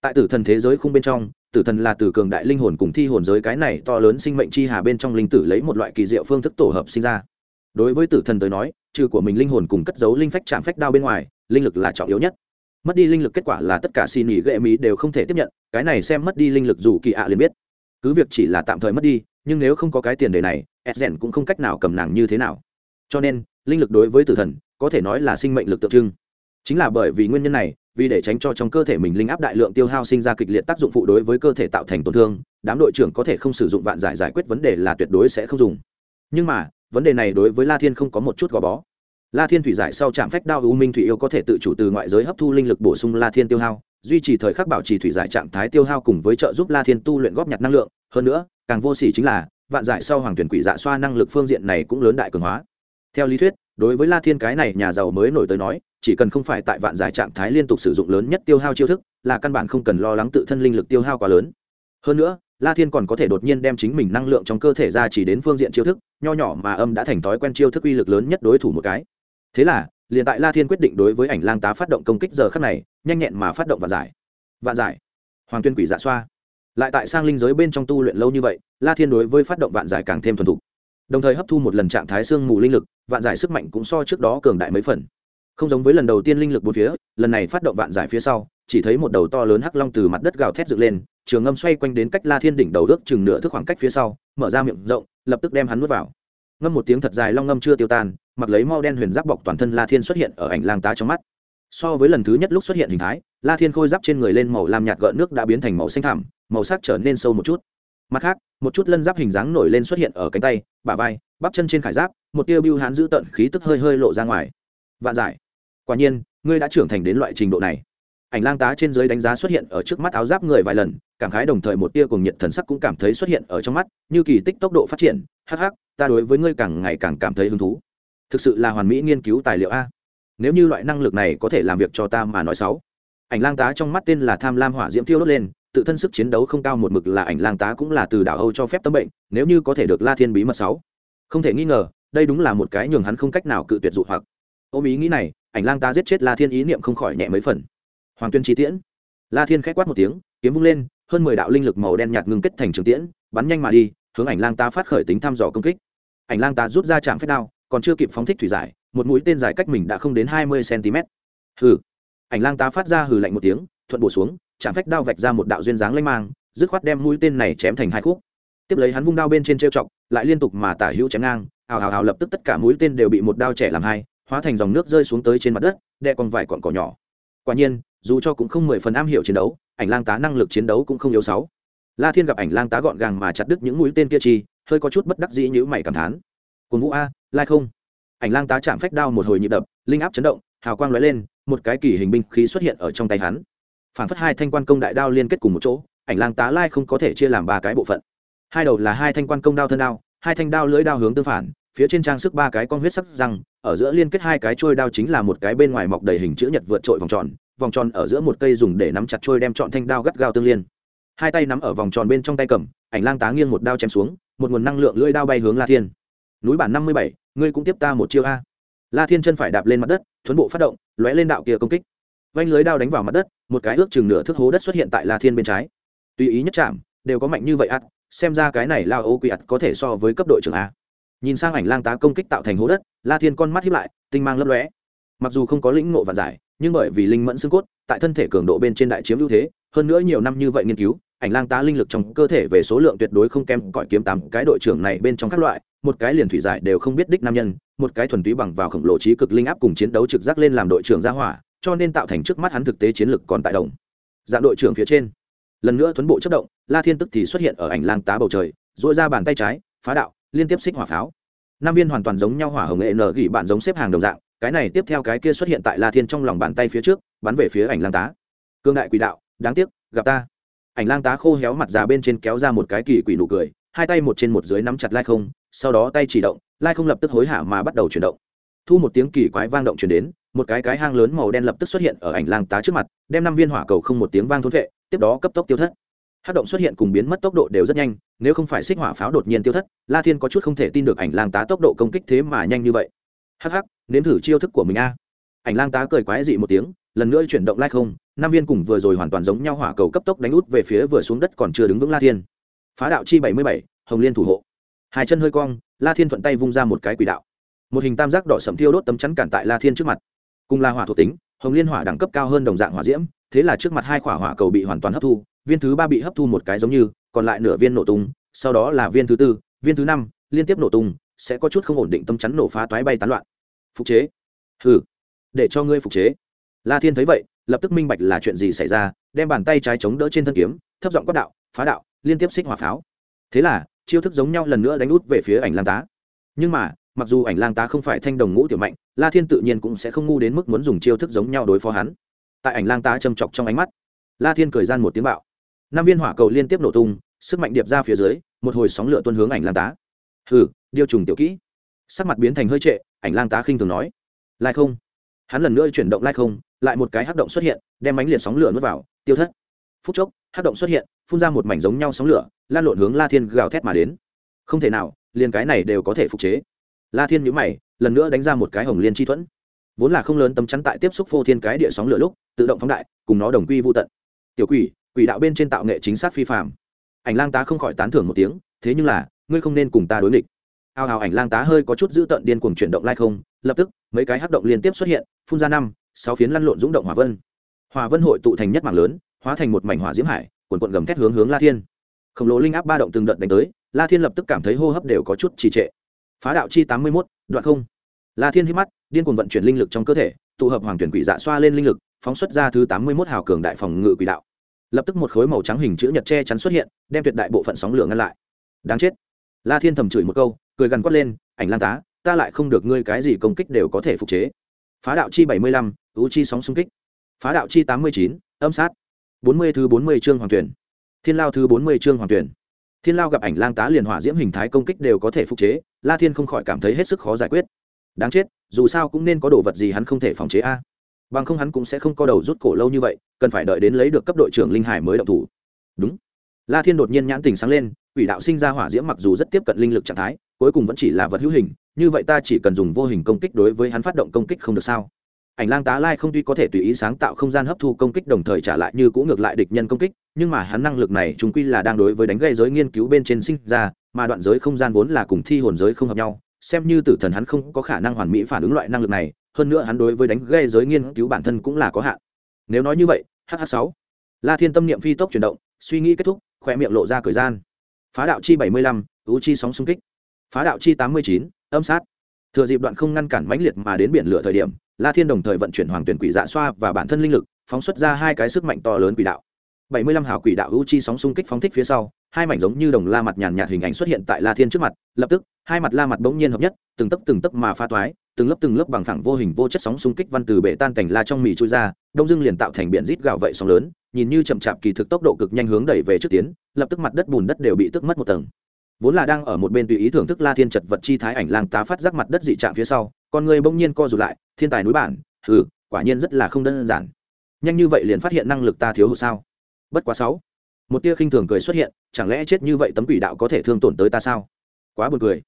[SPEAKER 1] Tại tử thần thế giới khung bên trong, tử thần là từ cường đại linh hồn cùng thi hồn giới cái này to lớn sinh mệnh chi hà bên trong linh tử lấy một loại kỳ diệu phương thức tổ hợp sinh ra đối với tử thần tới nói, trừ của mình linh hồn cùng cất giấu linh phách chạm phách đao bên ngoài, linh lực là trọng yếu nhất. Mất đi linh lực kết quả là tất cả xin nghỉ ghệ mỹ đều không thể tiếp nhận, cái này xem mất đi linh lực dù kỳ ạ liền biết. Cứ việc chỉ là tạm thời mất đi, nhưng nếu không có cái tiền đề này edgen cũng không cách nào cầm nàng như thế nào. Cho nên, linh lực đối với tử thần, có thể nói là sinh mệnh lực tượng trưng. Chính là bởi vì nguyên nhân này, vì để tránh cho trong cơ thể mình linh áp đại lượng tiêu hao sinh ra kịch liệt tác dụng phụ đối với cơ thể tạo thành tổn thương, đám đội trưởng có thể không sử dụng vạn giải giải quyết vấn đề là tuyệt đối sẽ không dùng. Nhưng mà vấn đề này đối với la thiên không có một chút gò bó. La thiên thủy giải sau trạm phách đao u minh thủy yêu có thể tự chủ từ ngoại giới hấp thu linh lực bổ sung la thiên tiêu hao, duy trì thời khắc bảo trì thủy giải trạng thái tiêu hao cùng với trợ giúp la thiên tu luyện góp nhặt năng lượng. Hơn nữa, càng vô s ỉ chính là, vạn giải sau hoàng tuyển quỷ dạ xoa năng lực phương diện này cũng lớn đại cường hóa. Theo lý thuyết, đối với la thiên cái này nhà giàu mới nổi tới nói, chỉ cần không phải tại vạn giải trạng thái liên tục sử dụng lớn nhất tiêu hao chiêu thức, là căn bản không cần lo lắng tự thân linh lực tiêu hao quá lớn. Hơn nữa la thiên còn có thể đột nhiên đem chính mình năng lượng trong cơ thể ra chỉ đến phương diện chiêu thức, nho nhỏ mà âm đã thành thói quen chiêu thức uy lực lớn nhất đối thủ một cái. Thế là, liền tại la thiên quyết định đối với ảnh lang tá phát động công kích giờ khắc này, nhanh nhẹn mà phát động và giải. Vạn giải. Hoàng tuyên quỷ dạ xoa. Lại tại sang linh giới bên trong tu luyện lâu như vậy, la thiên đối với phát động vạn giải càng thêm thuần thục. Đồng thời hấp thu một lần trạng thái xương mù linh lực, vạn giải sức mạnh cũng so trước đó cường đại mấy phần. Không giống với lần đầu tiên linh lực bốn phía, lần này phát động vạn giải phía sau, chỉ thấy một đầu to lớn hắc long từ mặt đất gào thét dựng lên trường ngâm xoay quanh đến cách la thiên đỉnh đầu ước chừng nửa thước khoảng cách phía sau, mở ra miệng rộng, lập tức đem hắn nuốt vào. Ngâm một tiếng thật dài long ngâm chưa tiêu tan, mặc lấy mau đen huyền giáp bọc toàn thân la thiên xuất hiện ở ảnh lang tá trong mắt. So với lần thứ nhất lúc xuất hiện hình thái, la thiên khôi giáp trên người lên màu làm nhạt gợn nước đã biến thành màu xanh thảm màu sắc trở nên sâu một chút. Mặt khác, một chút lân giáp hình dáng nổi lên xuất hiện ở cánh tay, bả vai, bắp chân trên khải giáp, một tia bưu hán giữ tận khí tức hơi hơi lộ ra ngoài. Vạn giải. Quả nhiên, ngươi đã trưởng thành đến loại trình độ này ảnh lang tá trên dưới đánh giá xuất hiện ở trước mắt áo giáp người vài lần, cảm khái đồng thời một tia cùng nhiệt thần sắc cũng cảm thấy xuất hiện ở trong mắt, như kỳ tích tốc độ phát triển. Hắc hắc, ta đối với ngươi càng ngày càng cảm thấy hứng thú. Thực sự là hoàn mỹ nghiên cứu tài liệu a. Nếu như loại năng lực này có thể làm việc cho ta mà nói xấu ảnh lang tá trong mắt tên là tham lam hỏa diễm tiêu đốt lên, tự thân sức chiến đấu không cao một mực là ảnh lang tá cũng là từ đảo âu cho phép tâm bệnh, nếu như có thể được la thiên bí mật sáu. Không thể nghi ngờ, đây đúng là một cái nhường hắn không cách nào cự tuyệt dụ hoặc. Ôm ý nghĩ này, ảnh lang tá giết chết la thiên ý niệm không khỏi nhẹ mấy phần hoàng tuyên chi tiễn. La thiên k h á c quát một tiếng, kiếm vung lên, hơn mười đạo linh lực màu đen nhạt ngưng kết thành trường tiễn, bắn nhanh mà đi, hướng ảnh lang ta phát khởi tính thăm dò công kích. Ảnh lang ta rút ra trạm phép đao, còn chưa kịp phóng thích thủy giải, một mũi tên dài cách mình đã không đến hai mươi cm. Hừ. Ảnh lang ta phát ra hừ lạnh một tiếng, thuận bổ xuống trạm phách đao vạch ra một đạo duyên dáng lanh mang, dứt khoát đem mũi tên này chém thành hai khúc. Tiếp lấy hắn vung đao bên trên trêu chọc, lại liên tục mà tả hữu chém ngang, hào hào hào lập tức tất cả mũi tên đều bị một đao trẻ làm hai, hóa thành dòng nước rơi xuống tới trên mặt đất đe còn vài còn cỏ nhỏ. Quả nhiên dù cho cũng không mười phần am hiểu chiến đấu, ảnh lang tá năng lực chiến đấu cũng không yếu sáu. La thiên gặp ảnh lang tá gọn gàng mà chặt đứt những mũi tên kia chi, hơi có chút bất đắc dĩ như mày cảm thán. Cồn vũ a, lai không. Ảnh lang tá chạm phách đao một hồi nhịp đập, linh áp chấn động, hào quang lóe lên, một cái kỳ hình binh khí xuất hiện ở trong tay hắn. Phản phất hai thanh quan công đại đao liên kết cùng một chỗ, ảnh lang tá lai không có thể chia làm ba cái bộ phận. Hai đầu là hai thanh quan công đao thân đao, hai thanh đao lưỡi đao hướng tương phản, phía trên trang sức ba cái con huyết sắc răng, ở giữa liên kết hai cái trôi đao chính là một cái bên ngoài mọc đầy hình chữ nhật vượt trội vòng tròn vòng tròn ở giữa một cây dùng để nắm chặt trôi đem chọn thanh đao gắt gao tương liên. Hai tay nắm ở vòng tròn bên trong tay cầm, ảnh lang tá nghiêng một đao chém xuống, một nguồn năng lượng lưỡi đao bay hướng la thiên. Núi bản năm mươi bảy, ngươi cũng tiếp ta một chiêu a. La thiên chân phải đạp lên mặt đất, thuấn bộ phát động, lóe lên đạo kia công kích. Vanh lưới đao đánh vào mặt đất, một cái ước chừng nửa thước hố đất xuất hiện tại la thiên bên trái. Tùy ý nhất chạm, đều có mạnh như vậy ắt xem ra cái này lao ô quỷ ặt có thể so với cấp đội trưởng a. Nhìn sang ảnh lang tá công kích tạo thành hố đất, la thiên con mắt hiếp lại, tinh mang lấp lóe. Mặc dù không có lĩnh ngộ vạn giải nhưng bởi vì linh mẫn xương cốt, tại thân thể cường độ bên trên đại chiếm ưu thế, hơn nữa nhiều năm như vậy nghiên cứu, ảnh lang tá linh lực trong cơ thể về số lượng tuyệt đối không kém cõi kiếm tám cái đội trưởng này bên trong các loại, một cái liền thủy giải đều không biết đích nam nhân, một cái thuần túy bằng vào khổng lồ trí cực linh áp cùng chiến đấu trực giác lên làm đội trưởng gia hỏa, cho nên tạo thành trước mắt hắn thực tế chiến lực còn tại đồng. Dạng đội trưởng phía trên, lần nữa thuấn bộ chất động, la thiên tức thì xuất hiện ở ảnh lang tá bầu trời dội ra bàn tay trái, phá đạo, liên tiếp xích hỏa pháo. Năm viên hoàn toàn giống nhau hỏa hồng nghệ nở gỉ bạn giống xếp hàng đồng dạng cái này tiếp theo cái kia xuất hiện tại la thiên trong lòng bàn tay phía trước, bắn về phía ảnh lang tá. Cương đại quỷ đạo, đáng tiếc, gặp ta. Ảnh lang tá khô héo mặt già bên trên kéo ra một cái kỳ quỷ nụ cười, hai tay một trên một dưới nắm chặt lai không, sau đó tay chỉ động, lai không lập tức hối hả mà bắt đầu chuyển động. Thu một tiếng kỳ quái vang động chuyển đến, một cái cái hang lớn màu đen lập tức xuất hiện ở ảnh lang tá trước mặt, đem năm viên hỏa cầu không một tiếng vang thốn vệ, tiếp đó cấp tốc tiêu thất. Hát động xuất hiện cùng biến mất tốc độ đều rất nhanh, nếu không phải xích hỏa pháo đột nhiên tiêu thất, la thiên có chút không thể tin được ảnh lang tá tốc độ công kích thế mà nhanh như vậy hắc hắc, nếm thử chiêu thức của mình a. Ảnh lang tá cười quái dị một tiếng, lần nữa chuyển động lai không, năm viên cùng vừa rồi hoàn toàn giống nhau hỏa cầu cấp tốc đánh út về phía vừa xuống đất còn chưa đứng vững la thiên. Phá đạo chi bảy mươi bảy, hồng liên thủ hộ. Hai chân hơi cong, la thiên thuận tay vung ra một cái quỷ đạo. Một hình tam giác đỏ sầm thiêu đốt tấm chắn cản tại la thiên trước mặt. Cùng la hỏa thuộc tính, hồng liên hỏa đẳng cấp cao hơn đồng dạng hỏa diễm, thế là trước mặt hai quả hỏa cầu bị hoàn toàn hấp thu, viên thứ ba bị hấp thu một cái giống như, còn lại nửa viên nổ tung, sau đó là viên thứ tư, viên thứ năm, liên tiếp nổ tung sẽ có chút không ổn định tâm chắn nổ phá toái bay tán loạn. Phục chế. Hừ. Để cho ngươi phục chế. La thiên thấy vậy, lập tức minh bạch là chuyện gì xảy ra, đem bàn tay trái chống đỡ trên thân kiếm, thấp giọng quát đạo, phá đạo, liên tiếp xích hỏa pháo. Thế là, chiêu thức giống nhau lần nữa đánh út về phía ảnh lang tá. Nhưng mà, mặc dù ảnh lang tá không phải thanh đồng ngũ tiểu mạnh, la thiên tự nhiên cũng sẽ không ngu đến mức muốn dùng chiêu thức giống nhau đối phó hắn. Tại ảnh lang tá châm chọc trong ánh mắt, la thiên cười gian một tiếng bạo. Năm viên hỏa cầu liên tiếp nổ tung, sức mạnh điệp ra phía dưới, một hồi sóng lửa tuôn hướng ảnh lang tá. Hừ điêu trùng tiểu kỹ. Sắc mặt biến thành hơi trệ, ảnh lang tá khinh thường nói, lai không. Hắn lần nữa chuyển động lai không, lại một cái hắc động xuất hiện, đem bánh liệt sóng lửa nuốt vào, tiêu thất. Phút chốc, hắc động xuất hiện, phun ra một mảnh giống nhau sóng lửa, lan lộn hướng la thiên gào thét mà đến. Không thể nào, liền cái này đều có thể phục chế. La thiên nhữ mày, lần nữa đánh ra một cái hồng liên chi thuẫn. Vốn là không lớn tấm chắn tại tiếp xúc phô thiên cái địa sóng lửa lúc, tự động phóng đại, cùng nó đồng quy vô tận. Tiểu quỷ quỷ đạo bên trên tạo nghệ chính xác phi phạm ảnh lang tá không khỏi tán thưởng một tiếng, thế nhưng là, ngươi không nên cùng ta đối nghịch ao ào ảnh lang tá hơi có chút giữ tận điên cuồng chuyển động lai không, lập tức, mấy cái hắc động liên tiếp xuất hiện, phun ra năm, sáu phiến lăn lộn rúng động hỏa vân. Hỏa vân hội tụ thành nhất mảng lớn, hóa thành một mảnh hỏa diễm hải cuộn cuộn gầm thét hướng hướng la thiên. Khổng lồ linh áp ba động từng đợt đánh tới, la thiên lập tức cảm thấy hô hấp đều có chút trì trệ. Phá đạo chi tám mươi mốt, đoạn không. La thiên hít mắt, điên cuồng vận chuyển linh lực trong cơ thể, tụ hợp hoàng tuyển quỷ dạ xoa lên linh lực, phóng xuất ra thứ tám mươi mốt hào cường đại phòng ngự quỷ đạo. Lập tức một khối màu trắng hình chữ nhật che chắn xuất hiện, đem tuyệt đại bộ phận sóng lửa ngăn lại. Đáng chết. La thiên thầm chửi một câu cười gằn quát lên, ảnh lan tá, ta lại không được ngươi cái gì công kích đều có thể phục chế. Phá đạo chi bảy mươi lăm ưu chi sóng xung kích. Phá đạo chi tám mươi chín, âm sát. bốn mươi thứ bốn mươi chương hoàng tuyển. Thiên lao thứ bốn mươi chương hoàng tuyển. Thiên lao gặp ảnh lang tá liền hỏa diễm hình thái công kích đều có thể phục chế, la thiên không khỏi cảm thấy hết sức khó giải quyết. Đáng chết, dù sao cũng nên có đồ vật gì hắn không thể phòng chế a. Bằng không hắn cũng sẽ không có đầu rút cổ lâu như vậy, cần phải đợi đến lấy được cấp đội trưởng linh hải mới động thủ. Đúng. La thiên đột nhiên nhãn tình sáng lên quỷ đạo sinh ra hỏa diễm mặc dù rất tiếp cận linh lực trạng thái, cuối cùng vẫn chỉ là vật hữu hình, như vậy ta chỉ cần dùng vô hình công kích đối với hắn phát động công kích không được sao? Ảnh lang tá lai không tuy có thể tùy ý sáng tạo không gian hấp thu công kích đồng thời trả lại như cũ ngược lại địch nhân công kích, nhưng mà hắn năng lực này chúng quy là đang đối với đánh gây giới nghiên cứu bên trên sinh ra, mà đoạn giới không gian vốn là cùng thi hồn giới không hợp nhau, xem như tử thần hắn không có khả năng hoàn mỹ phản ứng loại năng lực này, hơn nữa hắn đối với đánh gây giới nghiên cứu bản thân cũng là có hạn. Nếu nói như vậy hh sáu, la thiên tâm niệm phi tốc chuyển động, suy nghĩ kết thúc khoe miệng lộ ra thời gian phá đạo chi bảy mươi lăm, ưu chi sóng xung kích. Phá đạo chi tám mươi chín, âm sát. Thừa dịp đoạn không ngăn cản mãnh liệt mà đến biển lửa thời điểm, la thiên đồng thời vận chuyển hoàng tuyển quỷ dạ xoa và bản thân linh lực, phóng xuất ra hai cái sức mạnh to lớn quỷ đạo. bảy mươi lăm hào quỷ đạo ưu chi sóng xung kích phóng thích phía sau, hai mảnh giống như đồng la mặt nhàn nhạt hình ảnh xuất hiện tại la thiên trước mặt, lập tức, hai mặt la mặt bỗng nhiên hợp nhất, từng tấc từng tấc mà pha toái, từng lớp từng lớp bằng phẳng vô hình vô chất sóng xung kích văn từ bể tan cảnh la trong mì trôi ra, đông dưng liền tạo thành biển rít gạo vậy sóng lớn nhìn như chậm chạp kỳ thực tốc độ cực nhanh hướng đẩy về trước tiến, lập tức mặt đất bùn đất đều bị tức mất một tầng. Vốn là đang ở một bên tùy ý thưởng thức la thiên chật vật chi thái ảnh lang tá phát giác mặt đất dị trạng phía sau, con người bỗng nhiên co rụt lại, thiên tài núi bản ừ quả nhiên rất là không đơn giản. Nhanh như vậy liền phát hiện năng lực ta thiếu hụt sao? Bất quá sáu. Một tia khinh thường cười xuất hiện, chẳng lẽ chết như vậy tấm quỷ đạo có thể thương tổn tới ta sao? Quá buồn cười.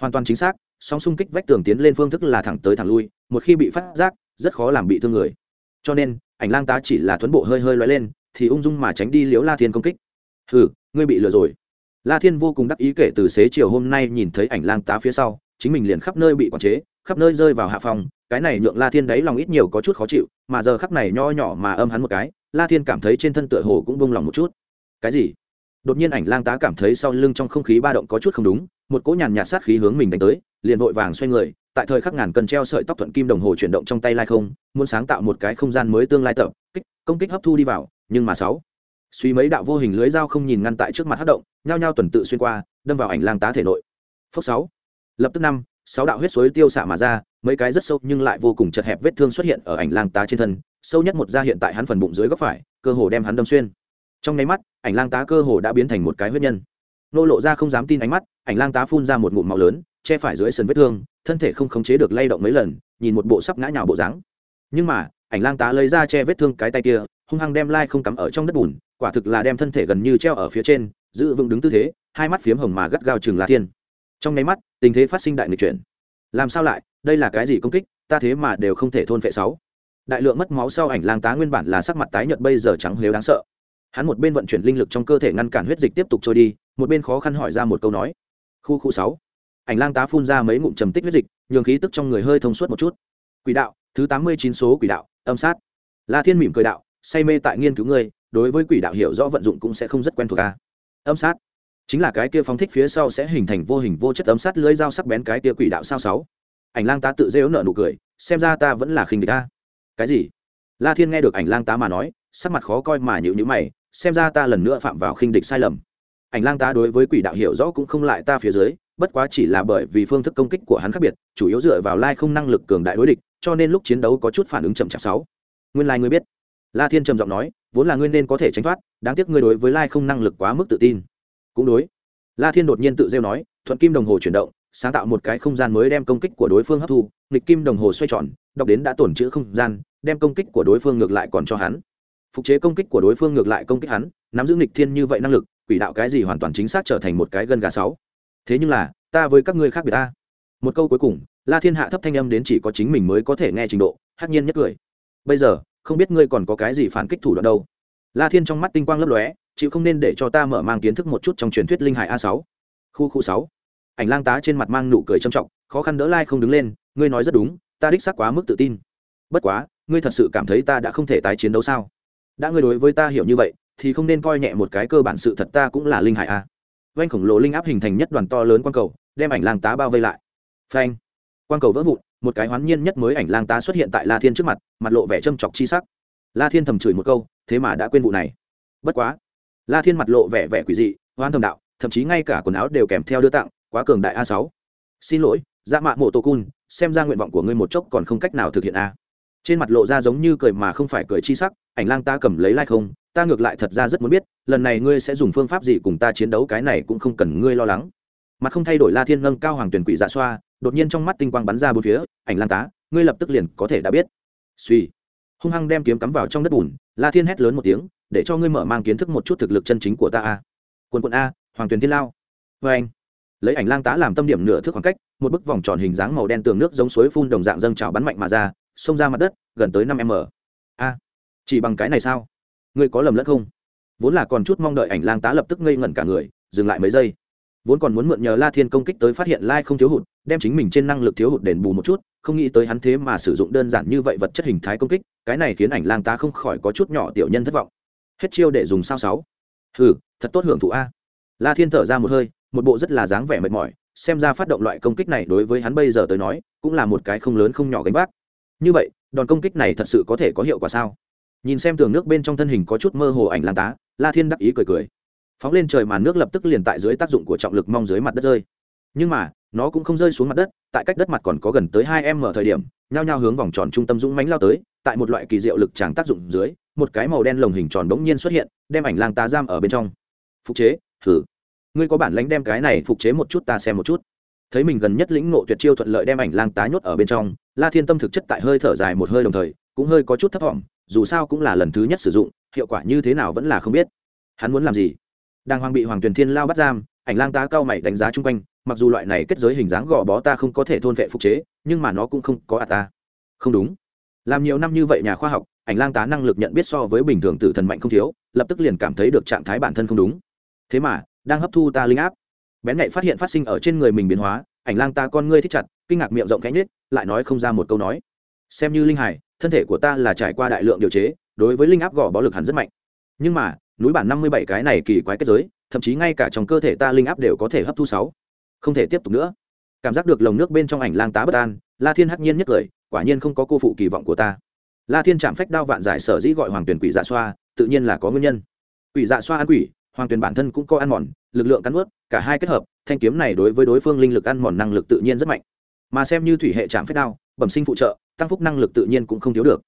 [SPEAKER 1] Hoàn toàn chính xác song xung kích vách tường tiến lên phương thức là thẳng tới thẳng lui, một khi bị phát giác, rất khó làm bị thương người. Cho nên ảnh lang tá chỉ là thuấn bộ hơi hơi loay lên, thì ung dung mà tránh đi liễu la thiên công kích. Hừ, ngươi bị lừa rồi. La thiên vô cùng đắc ý kể từ xế chiều hôm nay nhìn thấy ảnh lang tá phía sau, chính mình liền khắp nơi bị quản chế, khắp nơi rơi vào hạ phòng, cái này nhượng la thiên đấy lòng ít nhiều có chút khó chịu, mà giờ khắc này nho nhỏ mà âm hắn một cái, la thiên cảm thấy trên thân tựa hồ cũng bông lòng một chút. Cái gì? Đột nhiên ảnh lang tá cảm thấy sau lưng trong không khí ba động có chút không đúng, một cỗ nhàn nhạt sát khí hướng mình đánh tới, liền vội vàng xoay người tại thời khắc ngàn cần treo sợi tóc thuận kim đồng hồ chuyển động trong tay lai không, muốn sáng tạo một cái không gian mới tương lai tập, kích, công kích hấp thu đi vào, nhưng mà sáu. Suy mấy đạo vô hình lưới dao không nhìn ngăn tại trước mặt hát động, nhao nhao tuần tự xuyên qua, đâm vào ảnh lang tá thể nội. Phốc sáu. Lập tức năm, sáu đạo huyết suối tiêu xạ mà ra, mấy cái rất sâu nhưng lại vô cùng chật hẹp vết thương xuất hiện ở ảnh lang tá trên thân, sâu nhất một da hiện tại hắn phần bụng dưới góc phải, cơ hồ đem hắn đâm xuyên. Trong nháy mắt, ảnh lang tá cơ hồ đã biến thành một cái huyết nhân. Nô lộ ra không dám tin ánh mắt, ảnh lang tá phun ra một ngụm máu lớn che phải dưới sân vết thương, thân thể không khống chế được lay động mấy lần, nhìn một bộ sắp ngã nhào bộ dáng. Nhưng mà, ảnh lang tá lấy ra che vết thương cái tay kia, hung hăng đem lai không cắm ở trong đất bùn, quả thực là đem thân thể gần như treo ở phía trên, giữ vững đứng tư thế, hai mắt phiếm hồng mà gắt gao chừng là thiên. Trong nháy mắt, tình thế phát sinh đại nghịch chuyển. Làm sao lại, đây là cái gì công kích, ta thế mà đều không thể thôn phệ sáu. Đại lượng mất máu sau ảnh lang tá nguyên bản là sắc mặt tái nhợt bây giờ trắng lếu đáng sợ. Hắn một bên vận chuyển linh lực trong cơ thể ngăn cản huyết dịch tiếp tục trôi đi, một bên khó khăn hỏi ra một câu nói. Khu khu sáu ảnh lang tá phun ra mấy ngụm trầm tích huyết dịch, nhường khí tức trong người hơi thông suốt một chút. Quỷ đạo, thứ tám mươi chín số quỷ đạo, âm sát. La thiên mỉm cười đạo, say mê tại nghiên cứu ngươi, đối với quỷ đạo hiểu rõ vận dụng cũng sẽ không rất quen thuộc ca âm sát. Chính là cái kia phóng thích phía sau sẽ hình thành vô hình vô chất âm sát lưới dao sắc bén cái kia quỷ đạo sao sáu. Ảnh lang tá tự dễu nợ nụ cười, xem ra ta vẫn là khinh địch ta cái gì? La thiên nghe được ảnh lang tá mà nói, sắc mặt khó coi mà nhịu nhữ mày, xem ra ta lần nữa phạm vào khinh địch sai lầm. Ảnh lang tá đối với quỷ đạo hiểu rõ cũng không lại ta phía dưới bất quá chỉ là bởi vì phương thức công kích của hắn khác biệt, chủ yếu dựa vào lai không năng lực cường đại đối địch, cho nên lúc chiến đấu có chút phản ứng chậm chạp sáu. Nguyên lai ngươi biết. La thiên trầm giọng nói, vốn là ngươi nên có thể tránh thoát, đáng tiếc ngươi đối với lai không năng lực quá mức tự tin. Cũng đối. La thiên đột nhiên tự rêu nói, thuận kim đồng hồ chuyển động, sáng tạo một cái không gian mới đem công kích của đối phương hấp thu, nghịch kim đồng hồ xoay tròn, đọc đến đã tổn chữ không gian, đem công kích của đối phương ngược lại còn cho hắn. Phục chế công kích của đối phương ngược lại công kích hắn, nắm giữ nghịch thiên như vậy năng lực, quỷ đạo cái gì hoàn toàn chính xác trở thành một cái gân gà sáu thế nhưng là, ta với các ngươi khác biệt ta. Một câu cuối cùng, la thiên hạ thấp thanh âm đến chỉ có chính mình mới có thể nghe trình độ, hắc nhiên nhất cười. Bây giờ, không biết ngươi còn có cái gì phản kích thủ đoạn đâu. La thiên trong mắt tinh quang lấp lóe, chịu không nên để cho ta mở mang kiến thức một chút trong truyền thuyết linh hải a sáu. Khu khu sáu. Ảnh lang tá trên mặt mang nụ cười trầm trọng, khó khăn đỡ lai không đứng lên, ngươi nói rất đúng, ta đích xác quá mức tự tin. Bất quá, ngươi thật sự cảm thấy ta đã không thể tái chiến đấu sao? Đã ngươi đối với ta hiểu như vậy, thì không nên coi nhẹ một cái cơ bản sự thật ta cũng là linh hải a vanh khổng lồ linh áp hình thành nhất đoàn to lớn quang cầu, đem ảnh lang tá bao vây lại. Phanh! Quang cầu vỡ vụn, một cái hoán nhiên nhất mới ảnh lang tá xuất hiện tại la thiên trước mặt mặt lộ vẻ châm chọc chi sắc. La thiên thầm chửi một câu, thế mà đã quên vụ này. Bất quá, la thiên mặt lộ vẻ vẻ quỷ dị hoan thầm đạo, thậm chí ngay cả quần áo đều kèm theo đưa tặng, quá cường đại a sáu. Xin lỗi dạ mạ mộ tô cun, xem ra nguyện vọng của ngươi một chốc còn không cách nào thực hiện a. Trên mặt lộ ra giống như cười mà không phải cười chi sắc, ảnh lang ta cầm lấy lai không ta ngược lại thật ra rất muốn biết, lần này ngươi sẽ dùng phương pháp gì cùng ta chiến đấu, cái này cũng không cần ngươi lo lắng. Mặt không thay đổi la thiên nâng cao hoàng tuyển quỷ dạ xoa, đột nhiên trong mắt tinh quang bắn ra bốn phía, ảnh lang tá, ngươi lập tức liền có thể đã biết. Suy. Hung hăng đem kiếm cắm vào trong đất bùn, la thiên hét lớn một tiếng, để cho ngươi mở mang kiến thức một chút thực lực chân chính của ta a. Quân quận a, hoàng tuyển thiên lao. Vê anh. Lấy ảnh lang tá làm tâm điểm nửa thước khoảng cách, một bức vòng tròn hình dáng màu đen tường nước giống suối phun đồng dạng dâng trào bắn mạnh mà ra, xông ra mặt đất, gần tới năm m. A. Chỉ bằng cái này sao? Ngươi có lầm lẫn không? Vốn là còn chút mong đợi ảnh lang tá lập tức ngây ngẩn cả người, dừng lại mấy giây. Vốn còn muốn mượn nhờ la thiên công kích tới phát hiện lai không thiếu hụt, đem chính mình trên năng lực thiếu hụt đền bù một chút, không nghĩ tới hắn thế mà sử dụng đơn giản như vậy vật chất hình thái công kích, cái này khiến ảnh lang tá không khỏi có chút nhỏ tiểu nhân thất vọng. Hết chiêu để dùng sao sáu. Ừ thật tốt hưởng thụ a. La thiên thở ra một hơi, một bộ rất là dáng vẻ mệt mỏi, xem ra phát động loại công kích này đối với hắn bây giờ tới nói, cũng là một cái không lớn không nhỏ gánh vác. Như vậy, đòn công kích này thật sự có thể có hiệu quả sao? Nhìn xem tường nước bên trong thân hình có chút mơ hồ ảnh lang tá, la thiên đắc ý cười cười. Phóng lên trời màn nước lập tức liền tại dưới tác dụng của trọng lực mong dưới mặt đất rơi. Nhưng mà, nó cũng không rơi xuống mặt đất, tại cách đất mặt còn có gần tới hai m thời điểm, nhao nhao hướng vòng tròn trung tâm dũng mánh lao tới, tại một loại kỳ diệu lực tràng tác dụng dưới, một cái màu đen lồng hình tròn bỗng nhiên xuất hiện, đem ảnh lang tá giam ở bên trong. Phục chế, thử. Ngươi có bản lánh đem cái này phục chế một chút ta xem một chút. Thấy mình gần nhất lĩnh nộ tuyệt chiêu thuận lợi đem ảnh lang tá nhốt ở bên trong, la thiên tâm thực chất tại hơi thở dài một hơi đồng thời, cũng hơi có chút thấp thỏm dù sao cũng là lần thứ nhất sử dụng, hiệu quả như thế nào vẫn là không biết. Hắn muốn làm gì? Đang hoàng bị hoàng tuyền thiên lao bắt giam, ảnh lang tá cao mày đánh giá chung quanh, mặc dù loại này kết giới hình dáng gò bó ta không có thể thôn vệ phục chế, nhưng mà nó cũng không có à ta. Không đúng. Làm nhiều năm như vậy nhà khoa học, ảnh lang tá năng lực nhận biết so với bình thường tử thần mạnh không thiếu, lập tức liền cảm thấy được trạng thái bản thân không đúng. Thế mà, đang hấp thu ta linh áp. Bén nhạy phát hiện phát sinh ở trên người mình biến hóa, ảnh lang ta con ngươi thích chặt, kinh ngạc miệng rộng cánh nết lại nói không ra một câu nói. Xem như linh hải thân thể của ta là trải qua đại lượng điều chế, đối với linh áp gò bó lực hẳn rất mạnh. Nhưng mà, núi bản năm mươi bảy cái này kỳ quái kết giới, thậm chí ngay cả trong cơ thể ta linh áp đều có thể hấp thu sáu. Không thể tiếp tục nữa. Cảm giác được lồng nước bên trong ảnh lang tá bất an, la thiên hắc nhiên nhất cười, quả nhiên không có cô phụ kỳ vọng của ta. La thiên chạm phách đao vạn giải sở dĩ gọi hoàng tuyển quỷ dạ xoa, tự nhiên là có nguyên nhân. Quỷ dạ xoa ăn quỷ, hoàng tuyển bản thân cũng có ăn mòn, lực lượng cắn ướt cả hai kết hợp, thanh kiếm này đối với đối phương linh lực ăn mòn năng lực tự nhiên rất mạnh. Mà xem như thủy hệ chạm phách đao, bẩm sinh phụ trợ tăng phúc năng lực tự nhiên cũng không thiếu được.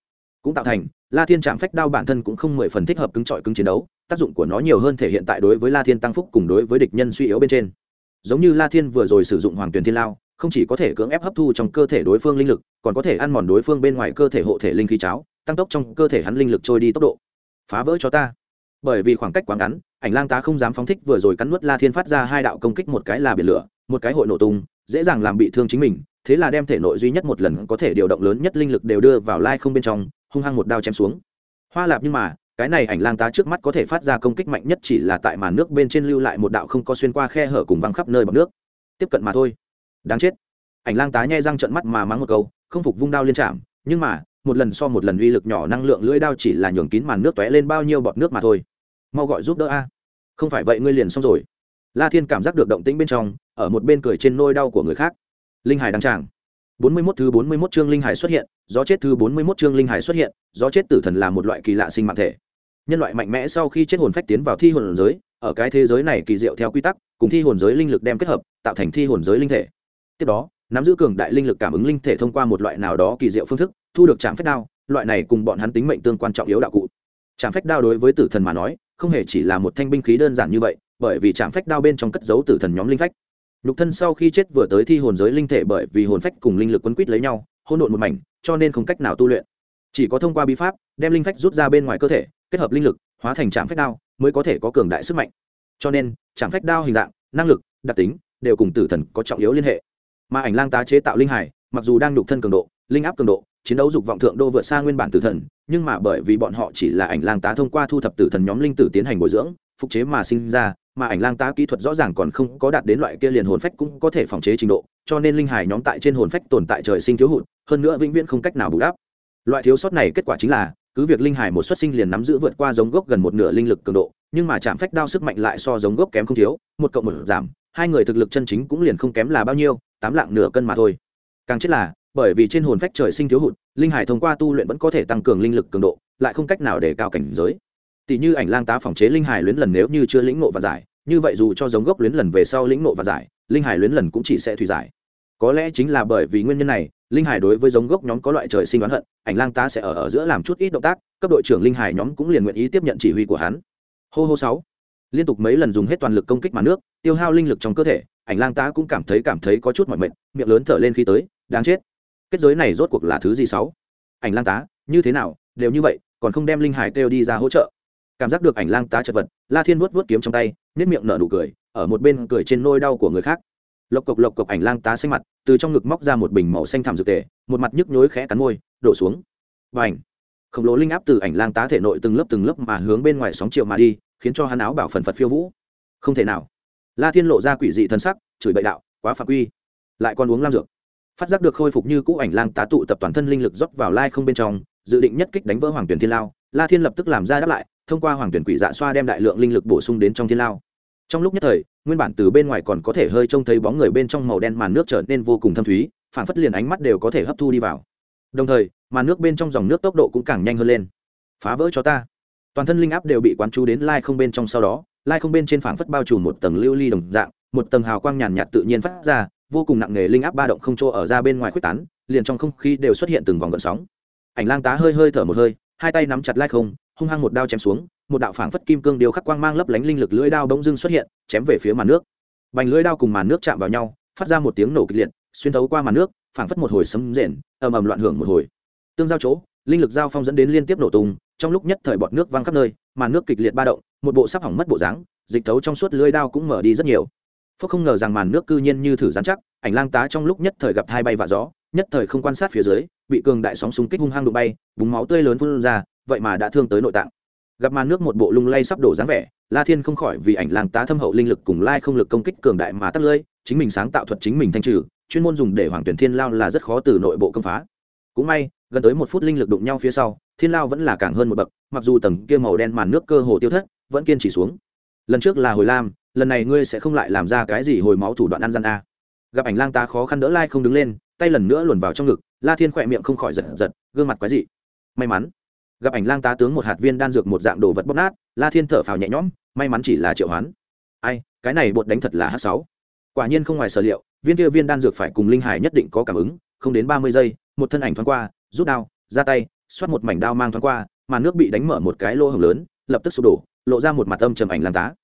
[SPEAKER 1] Cũng tạo thành, la thiên chạm phách đao bản thân cũng không mười phần thích hợp cứng trọi cứng chiến đấu, tác dụng của nó nhiều hơn thể hiện tại đối với la thiên tăng phúc cùng đối với địch nhân suy yếu bên trên. Giống như la thiên vừa rồi sử dụng hoàng tuyền thiên lao, không chỉ có thể cưỡng ép hấp thu trong cơ thể đối phương linh lực, còn có thể ăn mòn đối phương bên ngoài cơ thể hộ thể linh khí cháo, tăng tốc trong cơ thể hắn linh lực trôi đi tốc độ. Phá vỡ cho ta. Bởi vì khoảng cách quá ngắn, ảnh lang tá không dám phóng thích vừa rồi cắn nuốt la thiên phát ra hai đạo công kích một cái là biển lửa, một cái hội nổ tung, dễ dàng làm bị thương chính mình thế là đem thể nội duy nhất một lần có thể điều động lớn nhất linh lực đều đưa vào lai không bên trong, hung hăng một đao chém xuống. Hoa lạp nhưng mà, cái này ảnh lang tá trước mắt có thể phát ra công kích mạnh nhất chỉ là tại màn nước bên trên lưu lại một đạo không có xuyên qua khe hở cùng văng khắp nơi bằng nước. Tiếp cận mà thôi. Đáng chết. Ảnh lang tá nhai răng trận mắt mà mắng một câu, không phục vung đao liên chạm, nhưng mà, một lần so một lần uy lực nhỏ năng lượng lưỡi đao chỉ là nhường kín màn nước tóe lên bao nhiêu bọt nước mà thôi. Mau gọi giúp đỡ a. Không phải vậy ngươi liền xong rồi. La thiên cảm giác được động tĩnh bên trong, ở một bên cười trên nôi đau của người khác linh hải đăng tràng. Bốn mươi 41 thứ bốn mươi 41 chương linh hải xuất hiện, gió chết thứ bốn mươi 41 chương linh hải xuất hiện, gió chết tử thần là một loại kỳ lạ sinh mạng thể. Nhân loại mạnh mẽ sau khi chết hồn phách tiến vào thi hồn giới, ở cái thế giới này kỳ diệu theo quy tắc, cùng thi hồn giới linh lực đem kết hợp, tạo thành thi hồn giới linh thể. Tiếp đó, nắm giữ cường đại linh lực cảm ứng linh thể thông qua một loại nào đó kỳ diệu phương thức, thu được trạng phách đao, loại này cùng bọn hắn tính mệnh tương quan trọng yếu đạo cụ. Trạng phách đao đối với tử thần mà nói, không hề chỉ là một thanh binh khí đơn giản như vậy, bởi vì trạng phách đao bên trong cất giấu tử thần nhóm linh phách nhục thân sau khi chết vừa tới thi hồn giới linh thể bởi vì hồn phách cùng linh lực quấn quýt lấy nhau, hỗn độn một mảnh, cho nên không cách nào tu luyện. Chỉ có thông qua bí pháp, đem linh phách rút ra bên ngoài cơ thể, kết hợp linh lực, hóa thành trạm phách đao, mới có thể có cường đại sức mạnh. Cho nên, trạm phách đao hình dạng, năng lực, đặc tính, đều cùng tử thần có trọng yếu liên hệ. Mà ảnh lang tá chế tạo linh hải, mặc dù đang nhục thân cường độ, linh áp cường độ, chiến đấu dục vọng thượng đô vượt xa nguyên bản tử thần, nhưng mà bởi vì bọn họ chỉ là ảnh lang tá thông qua thu thập tử thần nhóm linh tử tiến hành bồi dưỡng, phục chế mà sinh ra mà ảnh lang tá kỹ thuật rõ ràng còn không có đạt đến loại kia liền hồn phách cũng có thể phòng chế trình độ, cho nên linh hải nhóm tại trên hồn phách tồn tại trời sinh thiếu hụt, hơn nữa vĩnh viễn không cách nào bù đắp. Loại thiếu sót này kết quả chính là, cứ việc linh hải một xuất sinh liền nắm giữ vượt qua giống gốc gần một nửa linh lực cường độ, nhưng mà chạm phách đao sức mạnh lại so giống gốc kém không thiếu, một cộng một giảm, hai người thực lực chân chính cũng liền không kém là bao nhiêu, tám lạng nửa cân mà thôi. Càng chết là, bởi vì trên hồn phách trời sinh thiếu hụt, linh hải thông qua tu luyện vẫn có thể tăng cường linh lực cường độ, lại không cách nào để cao cảnh giới tỷ như ảnh lang tá phòng chế linh hải luyến lần nếu như chưa lĩnh ngộ và giải, như vậy dù cho giống gốc luyến lần về sau lĩnh ngộ và giải, linh hải luyến lần cũng chỉ sẽ thủy giải. Có lẽ chính là bởi vì nguyên nhân này, linh hải đối với giống gốc nhóm có loại trời sinh oán hận, ảnh lang tá sẽ ở ở giữa làm chút ít động tác, cấp đội trưởng linh hải nhóm cũng liền nguyện ý tiếp nhận chỉ huy của hắn. Hô hô sáu. Liên tục mấy lần dùng hết toàn lực công kích mà nước, tiêu hao linh lực trong cơ thể, ảnh lang tá cũng cảm thấy cảm thấy có chút mỏi mệt, miệng lớn thở lên khi tới, đáng chết. Kết giới này rốt cuộc là thứ gì sáu? Ảnh lang tá, như thế nào, đều như vậy, còn không đem linh hải kêu đi ra hỗ trợ cảm giác được ảnh lang tá chật vật, la thiên vuốt vuốt kiếm trong tay nếp miệng nở nụ cười, ở một bên cười trên nôi đau của người khác. Lộc cộc lộc cộc ảnh lang tá xanh mặt, từ trong ngực móc ra một bình màu xanh thảm dược tề, một mặt nhức nhối khẽ cắn môi, đổ xuống. Và ảnh khổng lồ linh áp từ ảnh lang tá thể nội từng lớp từng lớp mà hướng bên ngoài sóng triệu mà đi, khiến cho hắn áo bảo phần phật phiêu vũ. Không thể nào! La thiên lộ ra quỷ dị thân sắc, chửi bậy đạo, quá phạm quy. Lại còn uống lam dược. Phát giác được khôi phục như cũ ảnh lang tá tụ tập toàn thân linh lực rót vào lai không bên trong, dự định nhất kích đánh vỡ hoàng tuyển thiên lao, la thiên lập tức làm ra đáp lại thông qua hoàng tuyển quỷ dạ xoa đem đại lượng linh lực bổ sung đến trong thiên lao. Trong lúc nhất thời, nguyên bản từ bên ngoài còn có thể hơi trông thấy bóng người bên trong màu đen màn nước trở nên vô cùng thâm thúy phản phất liền ánh mắt đều có thể hấp thu đi vào. Đồng thời, màn nước bên trong dòng nước tốc độ cũng càng nhanh hơn lên. Phá vỡ cho ta. Toàn thân linh áp đều bị quán chú đến lai không bên trong sau đó, lai không bên trên phảng phất bao trùm một tầng lưu ly đồng dạng, một tầng hào quang nhàn nhạt tự nhiên phát ra, vô cùng nặng nề linh áp ba động không chỗ ở ra bên ngoài quyết tán, liền trong không khí đều xuất hiện từng vòng gợn sóng. Ảnh lang tá hơi hơi thở một hơi, hai tay nắm chặt lai không hung hăng một đao chém xuống, một đạo phảng phất kim cương điều khắc quang mang lấp lánh linh lực lưỡi đao bỗng dưng xuất hiện, chém về phía màn nước. Bành lưỡi đao cùng màn nước chạm vào nhau, phát ra một tiếng nổ kịch liệt, xuyên thấu qua màn nước, phảng phất một hồi sấm rền, ầm ầm loạn hưởng một hồi. Tương giao chỗ, linh lực giao phong dẫn đến liên tiếp nổ tung, trong lúc nhất thời bọt nước văng khắp nơi, màn nước kịch liệt ba động, một bộ sắp hỏng mất bộ dáng, dịch thấu trong suốt lưỡi đao cũng mở đi rất nhiều. Phúc không ngờ rằng màn nước cư nhiên như thử dán chắc, ảnh lang tá trong lúc nhất thời gặp hai bay và gió, nhất thời không quan sát phía dưới, bị cường đại sóng súng kích hung hăng đụng bay vùng máu tươi lớn phun ra vậy mà đã thương tới nội tạng. Gặp màn nước một bộ lung lay sắp đổ dáng vẻ, la thiên không khỏi vì ảnh lang tá thâm hậu linh lực cùng lai không lực công kích cường đại mà tắt lơi, chính mình sáng tạo thuật chính mình thanh trừ, chuyên môn dùng để hoàng tuyển thiên lao là rất khó từ nội bộ công phá. Cũng may, gần tới một phút linh lực đụng nhau phía sau, thiên lao vẫn là càng hơn một bậc, mặc dù tầng kia màu đen màn nước cơ hồ tiêu thất, vẫn kiên trì xuống. Lần trước là hồi lam, lần này ngươi sẽ không lại làm ra cái gì hồi máu thủ đoạn ăn gian a. Gặp ảnh lang ta khó khăn đỡ lai không đứng lên, tay lần nữa luồn vào trong ngực, la thiên khỏe miệng không khỏi giật giật, gương mặt quái dị. May mắn gặp ảnh lang tá tướng một hạt viên đan dược một dạng đồ vật bóp nát, la thiên thở phào nhẹ nhõm, may mắn chỉ là triệu hoán. Ai, cái này bột đánh thật là h sáu. Quả nhiên không ngoài sở liệu, viên kia viên đan dược phải cùng linh hải nhất định có cảm ứng, không đến ba mươi giây, một thân ảnh thoáng qua, rút đao, ra tay, xoát một mảnh đao mang thoáng qua, mà nước bị đánh mở một cái lô hồng lớn, lập tức sụp đổ, lộ ra một mặt âm trầm ảnh lang tá.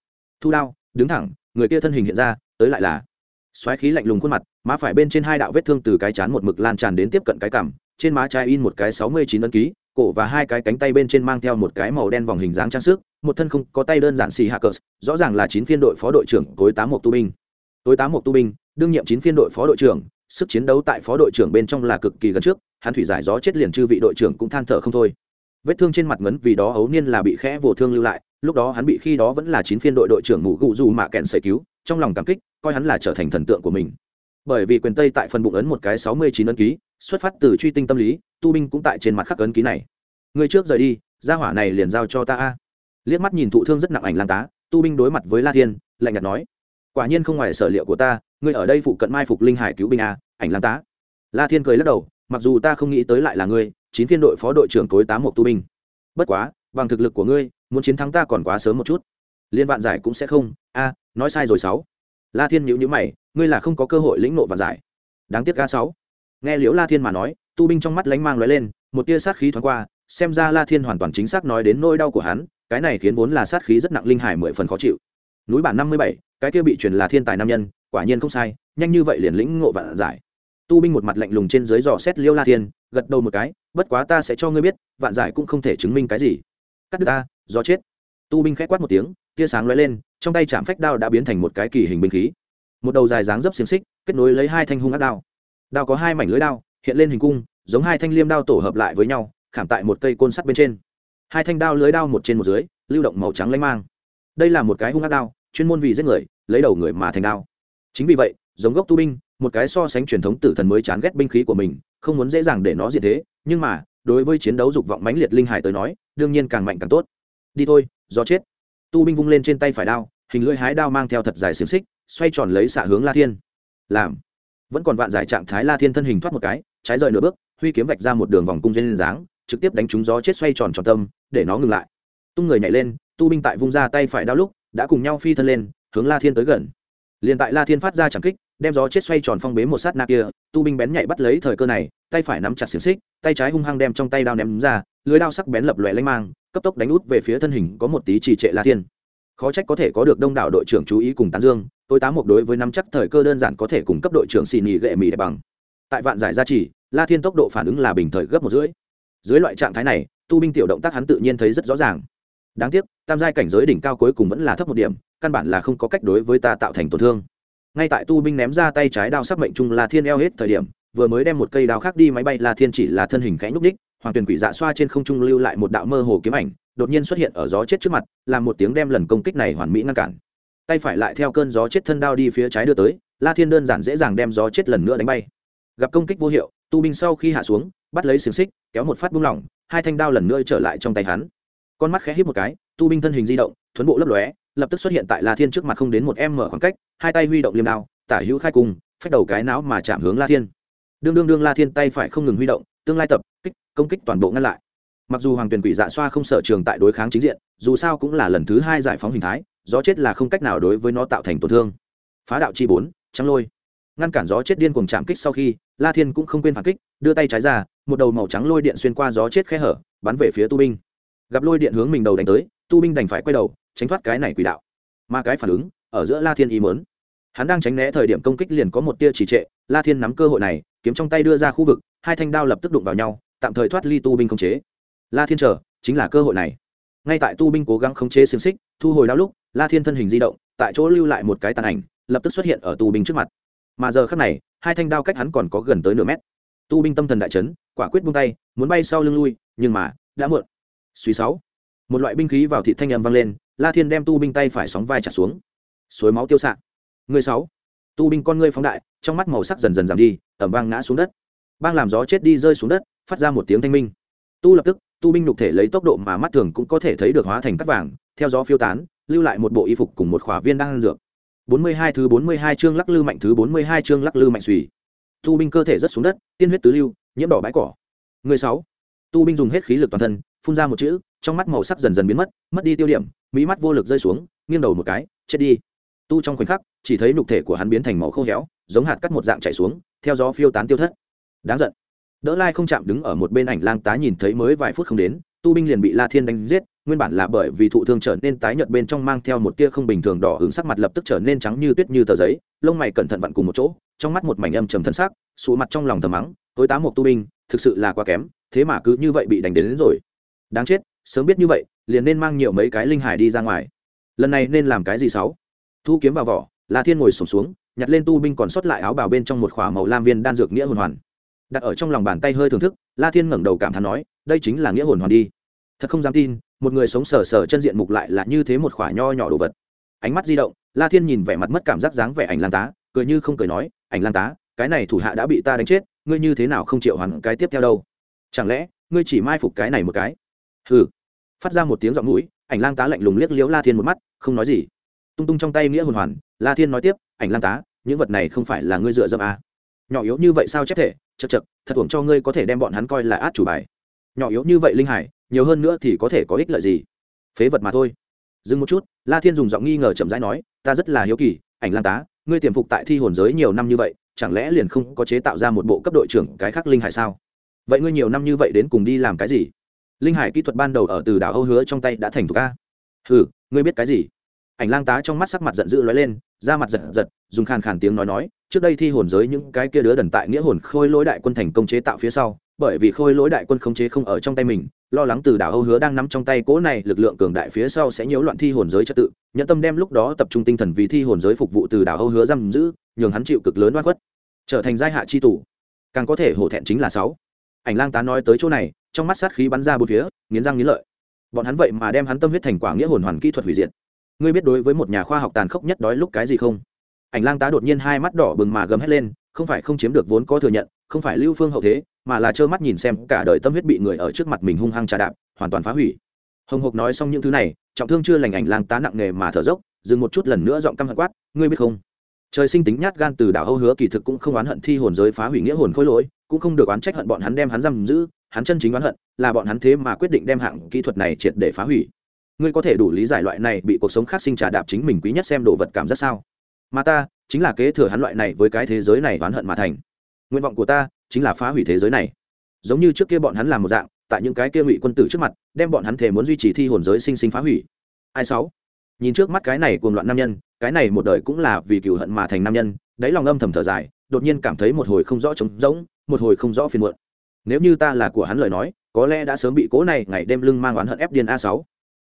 [SPEAKER 1] Thu đao, đứng thẳng, người kia thân hình hiện ra, tới lại là. Xoáy khí lạnh lùng khuôn mặt, má phải bên trên hai đạo vết thương từ cái chán một mực lan tràn đến tiếp cận cái cằm, trên má trái in một cái sáu mươi chín ấn ký cổ và hai cái cánh tay bên trên mang theo một cái màu đen vòng hình dáng trang sức, một thân không có tay đơn giản xì hạ cờ, rõ ràng là chín phiên đội phó đội trưởng tối tám một tu binh tối tám một tu binh đương nhiệm chín phiên đội phó đội trưởng, sức chiến đấu tại phó đội trưởng bên trong là cực kỳ gần trước, hắn thủy giải gió chết liền chư vị đội trưởng cũng than thở không thôi. Vết thương trên mặt ngấn vì đó ấu niên là bị khẽ vô thương lưu lại, lúc đó hắn bị khi đó vẫn là chín phiên đội đội trưởng ngủ gụ dù mạ kẹn sợi cứu, trong lòng cảm kích, coi hắn là trở thành thần tượng của mình bởi vì quyền tây tại phần bụng ấn một cái sáu mươi chín ấn ký, xuất phát từ truy tinh tâm lý, tu binh cũng tại trên mặt khắc ấn ký này. Người trước rời đi ra hỏa này liền giao cho ta a. Liếc mắt nhìn thụ thương rất nặng ảnh lang tá, tu binh đối mặt với la thiên, lạnh nhạt nói, quả nhiên không ngoài sở liệu của ta, ngươi ở đây phụ cận mai phục linh hải cứu binh a, ảnh lang tá. La thiên cười lắc đầu, mặc dù ta không nghĩ tới lại là ngươi, chín phiên đội phó đội trưởng tối tám một tu binh. Bất quá, bằng thực lực của ngươi, muốn chiến thắng ta còn quá sớm một chút. Liên vạn giải cũng sẽ không, a, nói sai rồi sáu la thiên nhữ nhữ mày, ngươi là không có cơ hội lĩnh nộ vạn giải. Đáng tiếc ga sáu. Nghe liễu la thiên mà nói, tu binh trong mắt lánh mang lóe lên, một tia sát khí thoáng qua, xem ra la thiên hoàn toàn chính xác nói đến nỗi đau của hắn, cái này khiến vốn là sát khí rất nặng linh hải mười phần khó chịu. Núi bản năm mươi bảy, cái kia bị truyền là thiên tài nam nhân, quả nhiên không sai, nhanh như vậy liền lĩnh ngộ vạn giải. Tu binh một mặt lạnh lùng trên dưới dò xét liêu la thiên, gật đầu một cái, bất quá ta sẽ cho ngươi biết, vạn giải cũng không thể chứng minh cái gì. Cắt đứt ta do chết tu binh k h quát một tiếng, tia sáng lóe lên, trong tay chạm phách đao đã biến thành một cái kỳ hình binh khí. Một đầu dài dáng dấp xiềng xích, kết nối lấy hai thanh hung ác đao. Đao có hai mảnh lưới đao, hiện lên hình cung, giống hai thanh liêm đao tổ hợp lại với nhau, khảm tại một cây côn sắt bên trên. Hai thanh đao lưới đao một trên một dưới, lưu động màu trắng lanh mang. Đây là một cái hung ác đao, chuyên môn vì giết người, lấy đầu người mà thành đao. Chính vì vậy, giống gốc tu binh, một cái so sánh truyền thống tử thần mới chán ghét binh khí của mình, không muốn dễ dàng để nó diệt thế, nhưng mà, đối với chiến đấu dục vọng mãnh liệt linh hải tới nói, đương nhiên càng mạnh càng tốt đi thôi do chết. Tu binh vung lên trên tay phải đao, hình lưỡi hái đao mang theo thật dài xiềng xích, xoay tròn lấy xạ hướng la thiên. Làm. Vẫn còn vạn giải trạng thái la thiên thân hình thoát một cái, trái rời nửa bước, huy kiếm vạch ra một đường vòng cung dây dáng, trực tiếp đánh trúng gió chết xoay tròn tròn tâm, để nó ngừng lại. Tung người nhảy lên, tu binh tại vung ra tay phải đao lúc, đã cùng nhau phi thân lên, hướng la thiên tới gần. Liền tại la thiên phát ra chẳng kích, đem gió chết xoay tròn phong bế một sát na kia, tu binh bén nhạy bắt lấy thời cơ này, tay phải nắm chặt xiềng xích, tay trái hung hăng đem trong tay đao ném ra lưới đao sắc bén lập lòe lanh mang, cấp tốc đánh út về phía thân hình có một tí trì trệ la thiên. Khó trách có thể có được đông đảo đội trưởng chú ý cùng tán dương, tôi tám một đối với nắm chắc thời cơ đơn giản có thể cùng cấp đội trưởng xì nhì gệ mì đẹp bằng. Tại vạn giải gia trì, la thiên tốc độ phản ứng là bình thời gấp một rưỡi. Dưới loại trạng thái này, tu binh tiểu động tác hắn tự nhiên thấy rất rõ ràng. Đáng tiếc, tam giai cảnh giới đỉnh cao cuối cùng vẫn là thấp một điểm, căn bản là không có cách đối với ta tạo thành tổn thương. Ngay tại tu binh ném ra tay trái đao sắc mệnh trung la thiên eo hết thời điểm, vừa mới đem một cây đao khác đi máy bay, la thiên chỉ là thân hình khẽ nhúc ních hoàng tuyền quỷ dạ xoa trên không trung lưu lại một đạo mơ hồ kiếm ảnh, đột nhiên xuất hiện ở gió chết trước mặt, làm một tiếng đem lần công kích này hoàn mỹ ngăn cản. Tay phải lại theo cơn gió chết thân đao đi phía trái đưa tới, la thiên đơn giản dễ dàng đem gió chết lần nữa đánh bay. Gặp công kích vô hiệu, tu binh sau khi hạ xuống, bắt lấy xiềng xích, kéo một phát buông lỏng, hai thanh đao lần nữa trở lại trong tay hắn. Con mắt khẽ hít một cái, tu binh thân hình di động, thuấn bộ lấp lóe, lập tức xuất hiện tại la thiên trước mặt không đến một em mở khoảng cách, hai tay huy động liêm đao, tả hữu khai cùng, phách đầu cái não mà chạm hướng la thiên. Đương đương đương la thiên tay phải không ngừng huy động tương lai tập, kích, công kích toàn bộ ngăn lại. Mặc dù hoàng tuyển quỷ dạ xoa không sở trường tại đối kháng chính diện, dù sao cũng là lần thứ hai giải phóng hình thái, gió chết là không cách nào đối với nó tạo thành tổn thương. Phá đạo chi bốn, trắng lôi. Ngăn cản gió chết điên cuồng chạm kích sau khi, la thiên cũng không quên phản kích, đưa tay trái ra, một đầu màu trắng lôi điện xuyên qua gió chết khe hở, bắn về phía tu binh. Gặp lôi điện hướng mình đầu đánh tới, tu binh đành phải quay đầu, tránh thoát cái này quỷ đạo. Mà cái phản ứng, ở giữa la thiên ý mớn hắn đang tránh né thời điểm công kích liền có một tia trì trệ, la thiên nắm cơ hội này, kiếm trong tay đưa ra khu vực, hai thanh đao lập tức đụng vào nhau, tạm thời thoát ly tu binh không chế. La thiên chờ, chính là cơ hội này. Ngay tại tu binh cố gắng khống chế xiềng xích, thu hồi đao lúc, la thiên thân hình di động, tại chỗ lưu lại một cái tàn ảnh, lập tức xuất hiện ở tu binh trước mặt. Mà giờ khắc này, hai thanh đao cách hắn còn có gần tới nửa mét. Tu binh tâm thần đại chấn, quả quyết buông tay, muốn bay sau lưng lui, nhưng mà, đã muộn. Suy sáu. Một loại binh khí vào thị thanh âm vang lên, la thiên đem tu binh tay phải sóng vai trả xuống. Suối máu tiêu sạc người sáu. Tu binh con ngươi phóng đại, trong mắt màu sắc dần dần giảm đi, ẩm vang ngã xuống đất. Bang làm gió chết đi rơi xuống đất, phát ra một tiếng thanh minh. Tu lập tức, tu binh nhục thể lấy tốc độ mà mắt thường cũng có thể thấy được hóa thành cắt vàng, theo gió phiêu tán, lưu lại một bộ y phục cùng một khỏa viên đang ăn dược 42 thứ 42 chương lắc lư mạnh thứ 42 chương lắc lư mạnh suy. Tu binh cơ thể rất xuống đất, tiên huyết tứ lưu, nhiễm đỏ bãi cỏ. Người sáu. Tu binh dùng hết khí lực toàn thân, phun ra một chữ, trong mắt màu sắc dần dần biến mất mất đi tiêu điểm, mỹ mắt vô lực rơi xuống, nghiêng đầu một cái, chết đi tu trong khoảnh khắc chỉ thấy nhục thể của hắn biến thành màu khô héo giống hạt cắt một dạng chảy xuống theo gió phiêu tán tiêu thất. Đáng giận. Đỡ lai không chạm đứng ở một bên ảnh lang tá nhìn thấy mới vài phút không đến tu binh liền bị la thiên đánh giết nguyên bản là bởi vì thụ thương trở nên tái nhợt bên trong mang theo một tia không bình thường đỏ hứng sắc mặt lập tức trở nên trắng như tuyết như tờ giấy lông mày cẩn thận vặn cùng một chỗ trong mắt một mảnh âm trầm thân sắc sụ mặt trong lòng thầm mắng tối tá một tu binh thực sự là quá kém thế mà cứ như vậy bị đánh đến, đến rồi. Đáng chết sớm biết như vậy liền nên mang nhiều mấy cái linh hải đi ra ngoài. Lần này nên làm cái gì sáu? Thu kiếm vào vỏ, la thiên ngồi sổm xuống, nhặt lên tu binh còn sót lại áo bào bên trong một khỏa màu lam viên đan dược nghĩa hồn hoàn. Đặt ở trong lòng bàn tay hơi thưởng thức, la thiên ngẩng đầu cảm thán nói, đây chính là nghĩa hồn hoàn đi. Thật không dám tin, một người sống sờ sờ chân diện mục lại là như thế một khỏa nho nhỏ đồ vật. Ánh mắt di động, la thiên nhìn vẻ mặt mất cảm giác dáng vẻ ảnh lan tá, cười như không cười nói, ảnh lan tá, cái này thủ hạ đã bị ta đánh chết, ngươi như thế nào không chịu hoàn cái tiếp theo đâu? Chẳng lẽ, ngươi chỉ mai phục cái này một cái? Hừ. Phát ra một tiếng giọng mũi, ảnh lang tá lạnh lùng liếc liếu la thiên một mắt, không nói gì tung tung trong tay nghĩa hồn hoàn, la thiên nói tiếp, ảnh Lan tá, những vật này không phải là ngươi dựa dẫm à. nhỏ yếu như vậy sao chép thể? Chật chật thật uổng cho ngươi có thể đem bọn hắn coi là át chủ bài. Nhỏ yếu như vậy linh hải, nhiều hơn nữa thì có thể có ích lợi gì? Phế vật mà thôi. Dừng một chút, la thiên dùng giọng nghi ngờ chậm rãi nói, ta rất là hiếu kỳ, ảnh Lan tá, ngươi tiềm phục tại thi hồn giới nhiều năm như vậy, chẳng lẽ liền không có chế tạo ra một bộ cấp đội trưởng cái khác linh hải sao? Vậy ngươi nhiều năm như vậy đến cùng đi làm cái gì? Linh hải kỹ thuật ban đầu ở từ đảo âu hứa trong tay đã thành thục a. Hừ, ngươi biết cái gì? Ảnh lang tá trong mắt sắc mặt giận dữ lóe lên ra mặt giật giật, dùng khàn khàn tiếng nói nói, trước đây thi hồn giới những cái kia đứa đần tại nghĩa hồn khôi lỗi đại quân thành công chế tạo phía sau, bởi vì khôi lỗi đại quân khống chế không ở trong tay mình, lo lắng từ đảo âu hứa đang nắm trong tay cỗ này, lực lượng cường đại phía sau sẽ nhiễu loạn thi hồn giới trật tự, nhẫn tâm đem lúc đó tập trung tinh thần vì thi hồn giới phục vụ từ đảo âu hứa giam giữ, nhường hắn chịu cực lớn oan khuất. Trở thành giai hạ chi tủ càng có thể hổ thẹn chính là sáu. Ảnh lang tá nói tới chỗ này, trong mắt sát khí bắn ra bốn phía, nghiến răng nghiến lợi. Bọn hắn vậy mà đem hắn tâm huyết thành quả nghĩa hồn hoàn kỹ thuật hủy diệt ngươi biết đối với một nhà khoa học tàn khốc nhất đói lúc cái gì không? Ảnh lang tá đột nhiên hai mắt đỏ bừng mà gầm hét lên, không phải không chiếm được vốn có thừa nhận, không phải lưu phương hậu thế, mà là trơ mắt nhìn xem cả đời tâm huyết bị người ở trước mặt mình hung hăng trà đạp, hoàn toàn phá hủy. Hồng hộc nói xong những thứ này, trọng thương chưa lành ảnh lang tá nặng nề mà thở dốc, dừng một chút lần nữa giọng căm hận quát, ngươi biết không? Trời sinh tính nhát gan từ đảo âu hứa kỳ thực cũng không oán hận thi hồn giới phá hủy nghĩa hồn khôi lỗi, cũng không được oán trách hận bọn hắn đem hắn giam giữ, hắn chân chính oán hận, là bọn hắn thế mà quyết định đem hạng kỹ thuật này triệt để phá hủy ngươi có thể đủ lý giải loại này bị cuộc sống khác sinh trà đạp chính mình quý nhất xem đồ vật cảm giác sao? Mà ta, chính là kế thừa hắn loại này với cái thế giới này oán hận mà thành. Nguyện vọng của ta, chính là phá hủy thế giới này. Giống như trước kia bọn hắn làm một dạng, tại những cái kia ngụy quân tử trước mặt, đem bọn hắn thể muốn duy trì thi hồn giới sinh sinh phá hủy. Ai sáu? Nhìn trước mắt cái này cuồng loạn nam nhân, cái này một đời cũng là vì cựu hận mà thành nam nhân, đáy lòng âm thầm thở dài, đột nhiên cảm thấy một hồi không rõ trống rỗng, một hồi không rõ phiền muộn. Nếu như ta là của hắn lời nói, có lẽ đã sớm bị cố này ngày đêm lưng mang oán hận ép điên a sáu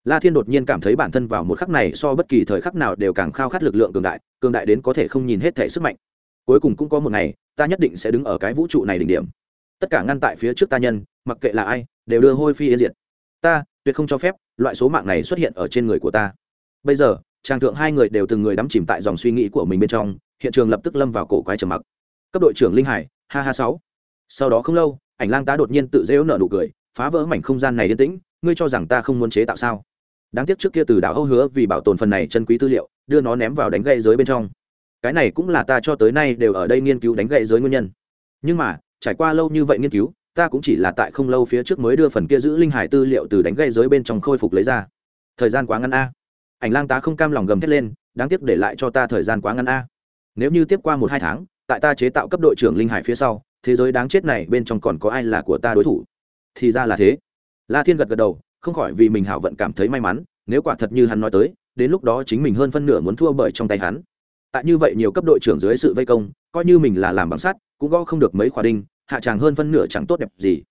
[SPEAKER 1] la thiên đột nhiên cảm thấy bản thân vào một khắc này so bất kỳ thời khắc nào đều càng khao khát lực lượng cường đại cường đại đến có thể không nhìn hết thể sức mạnh. Cuối cùng cũng có một ngày, ta nhất định sẽ đứng ở cái vũ trụ này đỉnh điểm. Tất cả ngăn tại phía trước ta nhân, mặc kệ là ai, đều đưa hôi phi yên diệt. Ta, tuyệt không cho phép, loại số mạng này xuất hiện ở trên người của ta. Bây giờ trang thượng hai người đều từng người đắm chìm tại dòng suy nghĩ của mình bên trong, hiện trường lập tức lâm vào cổ quái trầm mặc. Cấp đội trưởng linh hải, ha ha sáu. Sau đó không lâu, ảnh lang tá đột nhiên tự dễu nở nụ cười, phá vỡ mảnh không gian này yên tĩnh, ngươi cho rằng ta không muốn chế tạo sao? Đáng tiếc trước kia từ đảo âu hứa vì bảo tồn phần này chân quý tư liệu, đưa nó ném vào đánh gậy giới bên trong. Cái này cũng là ta cho tới nay đều ở đây nghiên cứu đánh gậy giới nguyên nhân. Nhưng mà, trải qua lâu như vậy nghiên cứu, ta cũng chỉ là tại không lâu phía trước mới đưa phần kia giữ linh hải tư liệu từ đánh gậy giới bên trong khôi phục lấy ra. Thời gian quá ngắn a. Ảnh lang tá không cam lòng gầm thét lên, đáng tiếc để lại cho ta thời gian quá ngắn a. Nếu như tiếp qua một hai tháng, tại ta chế tạo cấp đội trưởng linh hải phía sau, thế giới đáng chết này bên trong còn có ai là của ta đối thủ? Thì ra là thế. La thiên gật gật đầu không khỏi vì mình hảo vận cảm thấy may mắn, nếu quả thật như hắn nói tới, đến lúc đó chính mình hơn phân nửa muốn thua bởi trong tay hắn. Tại như vậy nhiều cấp đội trưởng dưới sự vây công, coi như mình là làm bằng sắt, cũng gõ không được mấy khóa đinh, hạ tràng hơn phân nửa chẳng tốt đẹp gì.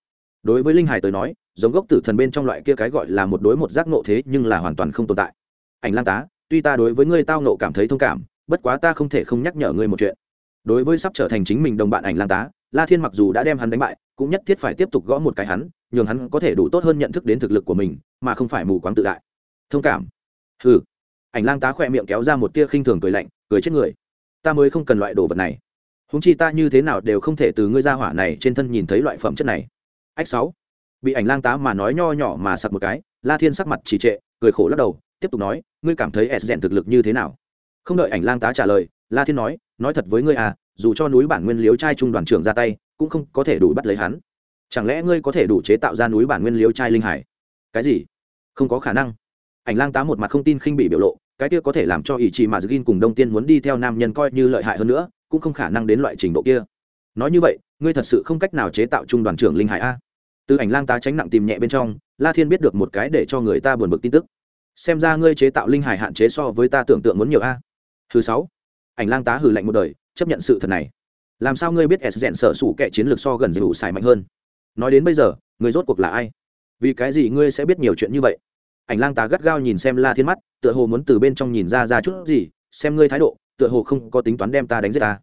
[SPEAKER 1] Đối với linh hải tới nói, giống gốc tử thần bên trong loại kia cái gọi là một đối một giác nộ thế nhưng là hoàn toàn không tồn tại. Ảnh lang tá, tuy ta đối với ngươi tao nộ cảm thấy thông cảm, bất quá ta không thể không nhắc nhở ngươi một chuyện. Đối với sắp trở thành chính mình đồng bạn ảnh lang tá, la thiên mặc dù đã đem hắn đánh bại, cũng nhất thiết phải tiếp tục gõ một cái hắn nhường hắn có thể đủ tốt hơn nhận thức đến thực lực của mình, mà không phải mù quáng tự đại. Thông cảm. Hừ. Ảnh lang tá khỏe miệng kéo ra một tia khinh thường cười lạnh, cười chết người. Ta mới không cần loại đồ vật này. Húng chi ta như thế nào đều không thể từ ngươi ra hỏa này trên thân nhìn thấy loại phẩm chất này. Ách sáu. Bị ảnh lang tá mà nói nho nhỏ mà sặc một cái, la thiên sắc mặt trì trệ, cười khổ lắc đầu, tiếp tục nói, ngươi cảm thấy s rèn thực lực như thế nào? Không đợi ảnh lang tá trả lời, la thiên nói nói thật với ngươi à dù cho núi bản nguyên liếu trai trung đoàn trưởng ra tay, cũng không có thể đủ bắt lấy hắn chẳng lẽ ngươi có thể đủ chế tạo ra núi bản nguyên liếu trai linh hải cái gì không có khả năng ảnh lang tá một mặt không tin khinh bị biểu lộ cái kia có thể làm cho ý chí mà gin cùng Đông Tiên muốn đi theo nam nhân coi như lợi hại hơn nữa, cũng không khả năng đến loại trình độ kia. Nói như vậy, ngươi thật sự không cách nào chế tạo trung đoàn trưởng linh hải a? Từ ảnh lang tá tránh nặng tìm nhẹ bên trong, La Thiên biết được một cái để cho người ta buồn bực tin tức. Xem ra ngươi chế tạo linh hải hạn chế so với ta tưởng tượng muốn nhiều a. Thứ sáu, ảnh lang tá hừ lạnh một đời, chấp nhận sự thật này. Làm sao ngươi biết S dẹn sở sủ kẻ chiến lược so gần dù xài mạnh hơn? Nói đến bây giờ, ngươi rốt cuộc là ai? Vì cái gì ngươi sẽ biết nhiều chuyện như vậy? ảnh lang tá gắt gao nhìn xem la thiên mắt tựa hồ muốn từ bên trong nhìn ra ra chút gì xem ngươi thái độ tựa hồ không có tính toán đem ta đánh giết ta.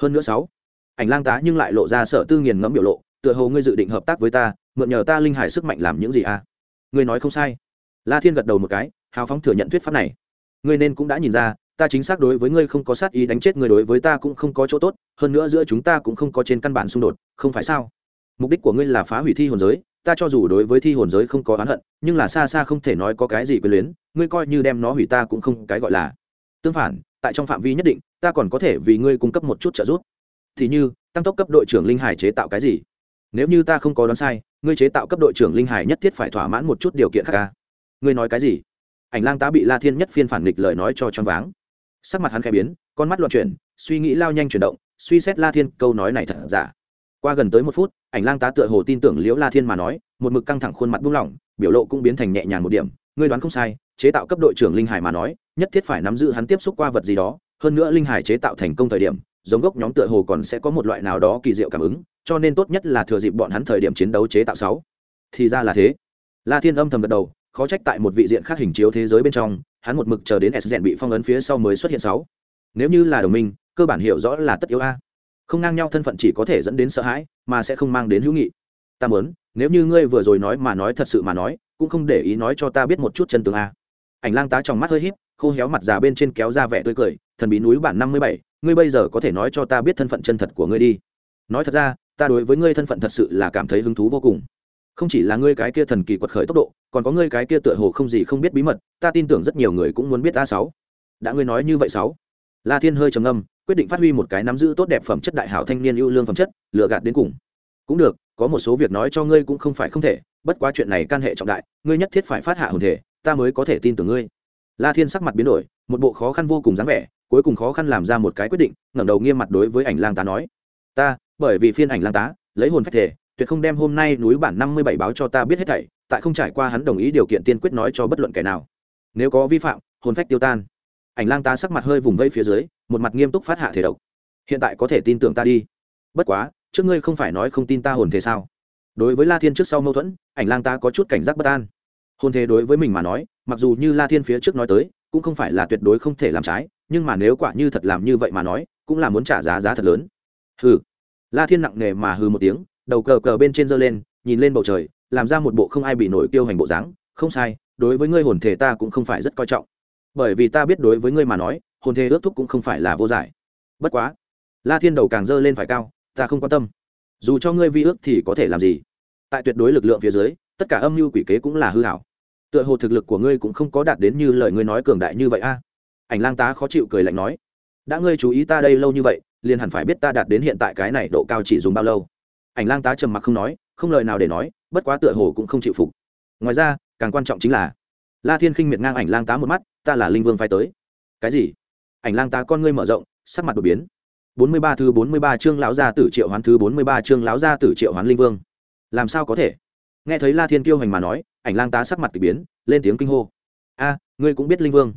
[SPEAKER 1] Hơn nữa sáu ảnh lang tá nhưng lại lộ ra sợ tư nghiền ngẫm biểu lộ tựa hồ ngươi dự định hợp tác với ta mượn nhờ ta linh hải sức mạnh làm những gì à? Ngươi nói không sai. La thiên gật đầu một cái hào phóng thừa nhận thuyết pháp này. Ngươi nên cũng đã nhìn ra ta chính xác đối với ngươi không có sát ý đánh chết ngươi đối với ta cũng không có chỗ tốt hơn nữa giữa chúng ta cũng không có trên căn bản xung đột không phải sao? Mục đích của ngươi là phá hủy thi hồn giới, ta cho dù đối với thi hồn giới không có oán hận, nhưng là xa xa không thể nói có cái gì quyền luyến, ngươi coi như đem nó hủy ta cũng không cái gọi là. Tương phản, tại trong phạm vi nhất định, ta còn có thể vì ngươi cung cấp một chút trợ giúp. Thì như, tăng tốc cấp đội trưởng linh hải chế tạo cái gì? Nếu như ta không có đoán sai, ngươi chế tạo cấp đội trưởng linh hải nhất thiết phải thỏa mãn một chút điều kiện khác ca ngươi nói cái gì? Ảnh lang tá bị la thiên nhất phiên phản nghịch lời nói cho choáng váng. Sắc mặt hắn khẽ biến, con mắt loạn chuyển, suy nghĩ lao nhanh chuyển động, suy xét la thiên, câu nói này thật giả qua gần tới một phút, ảnh lang tá tựa hồ tin tưởng liễu la thiên mà nói, một mực căng thẳng khuôn mặt buông lỏng, biểu lộ cũng biến thành nhẹ nhàng một điểm. Ngươi đoán không sai, chế tạo cấp đội trưởng linh hải mà nói, nhất thiết phải nắm giữ hắn tiếp xúc qua vật gì đó. Hơn nữa linh hải chế tạo thành công thời điểm, giống gốc nhóm tựa hồ còn sẽ có một loại nào đó kỳ diệu cảm ứng, cho nên tốt nhất là thừa dịp bọn hắn thời điểm chiến đấu chế tạo sáu. Thì ra là thế. La thiên âm thầm gật đầu, khó trách tại một vị diện khác hình chiếu thế giới bên trong, hắn một mực chờ đến s bị phong ấn phía sau mới xuất hiện sáu. Nếu như là đồng minh, cơ bản hiểu rõ là tất yếu a không ngang nhau thân phận chỉ có thể dẫn đến sợ hãi, mà sẽ không mang đến hữu nghị. Ta muốn, nếu như ngươi vừa rồi nói mà nói thật sự mà nói, cũng không để ý nói cho ta biết một chút chân tướng a. Ảnh lang tá trong mắt hơi híp, khô héo mặt già bên trên kéo ra vẻ tươi cười, thần bí núi bản năm mươi bảy, ngươi bây giờ có thể nói cho ta biết thân phận chân thật của ngươi đi. Nói thật ra, ta đối với ngươi thân phận thật sự là cảm thấy hứng thú vô cùng. Không chỉ là ngươi cái kia thần kỳ quật khởi tốc độ, còn có ngươi cái kia tựa hồ không gì không biết bí mật, ta tin tưởng rất nhiều người cũng muốn biết a sáu. Đã ngươi nói như vậy sáu la thiên hơi trầm ngâm, quyết định phát huy một cái nắm giữ tốt đẹp phẩm chất đại hảo thanh niên ưu lương phẩm chất lựa gạt đến cùng. Cũng được, có một số việc nói cho ngươi cũng không phải không thể, bất quá chuyện này can hệ trọng đại, ngươi nhất thiết phải phát hạ hồn thể, ta mới có thể tin tưởng ngươi. La thiên sắc mặt biến đổi, một bộ khó khăn vô cùng dáng vẻ, cuối cùng khó khăn làm ra một cái quyết định, ngẩng đầu nghiêm mặt đối với ảnh lang tá nói. Ta, bởi vì phiên ảnh lang tá, lấy hồn phách thể, tuyệt không đem hôm nay núi bản năm mươi bảy báo cho ta biết hết thảy, tại không trải qua hắn đồng ý điều kiện tiên quyết nói cho bất luận kẻ nào. Nếu có vi phạm, hồn phách tiêu tan ảnh lang ta sắc mặt hơi vùng vây phía dưới, một mặt nghiêm túc phát hạ thể độc. Hiện tại có thể tin tưởng ta đi. Bất quá, trước ngươi không phải nói không tin ta hồn thế sao? Đối với la thiên trước sau mâu thuẫn, ảnh lang ta có chút cảnh giác bất an. Hồn thế đối với mình mà nói, mặc dù như la thiên phía trước nói tới, cũng không phải là tuyệt đối không thể làm trái, nhưng mà nếu quả như thật làm như vậy mà nói, cũng là muốn trả giá giá thật lớn. Hừ. La thiên nặng nề mà hừ một tiếng, đầu cờ cờ bên trên giơ lên, nhìn lên bầu trời, làm ra một bộ không ai bị nổi tiêu hành bộ dáng. Không sai, đối với ngươi hồn thể ta cũng không phải rất coi trọng bởi vì ta biết đối với ngươi mà nói, hồn thể ước thúc cũng không phải là vô giải. Bất quá, la thiên đầu càng dơ lên phải cao, ta không quan tâm. Dù cho ngươi vi ước thì có thể làm gì? Tại tuyệt đối lực lượng phía dưới, tất cả âm mưu quỷ kế cũng là hư hảo. Tựa hồ thực lực của ngươi cũng không có đạt đến như lời ngươi nói cường đại như vậy a. Ảnh lang tá khó chịu cười lạnh nói, đã ngươi chú ý ta đây lâu như vậy, liền hẳn phải biết ta đạt đến hiện tại cái này độ cao chỉ dùng bao lâu. Ảnh lang tá trầm mặc không nói, không lời nào để nói, bất quá tựa hồ cũng không chịu phục. Ngoài ra, càng quan trọng chính là la thiên khinh miệt ngang ảnh lang tá một mắt, ta là linh vương phái tới. Cái gì? Ảnh lang tá con ngươi mở rộng, sắc mặt đột biến. Bốn mươi ba thứ bốn mươi ba chương lão gia tử triệu hoán thứ bốn mươi ba chương lão gia tử triệu hoán linh vương. Làm sao có thể? Nghe thấy la thiên kiêu hành mà nói, ảnh lang tá sắc mặt k ỳ biến, lên tiếng kinh hô. A, ngươi cũng biết linh vương.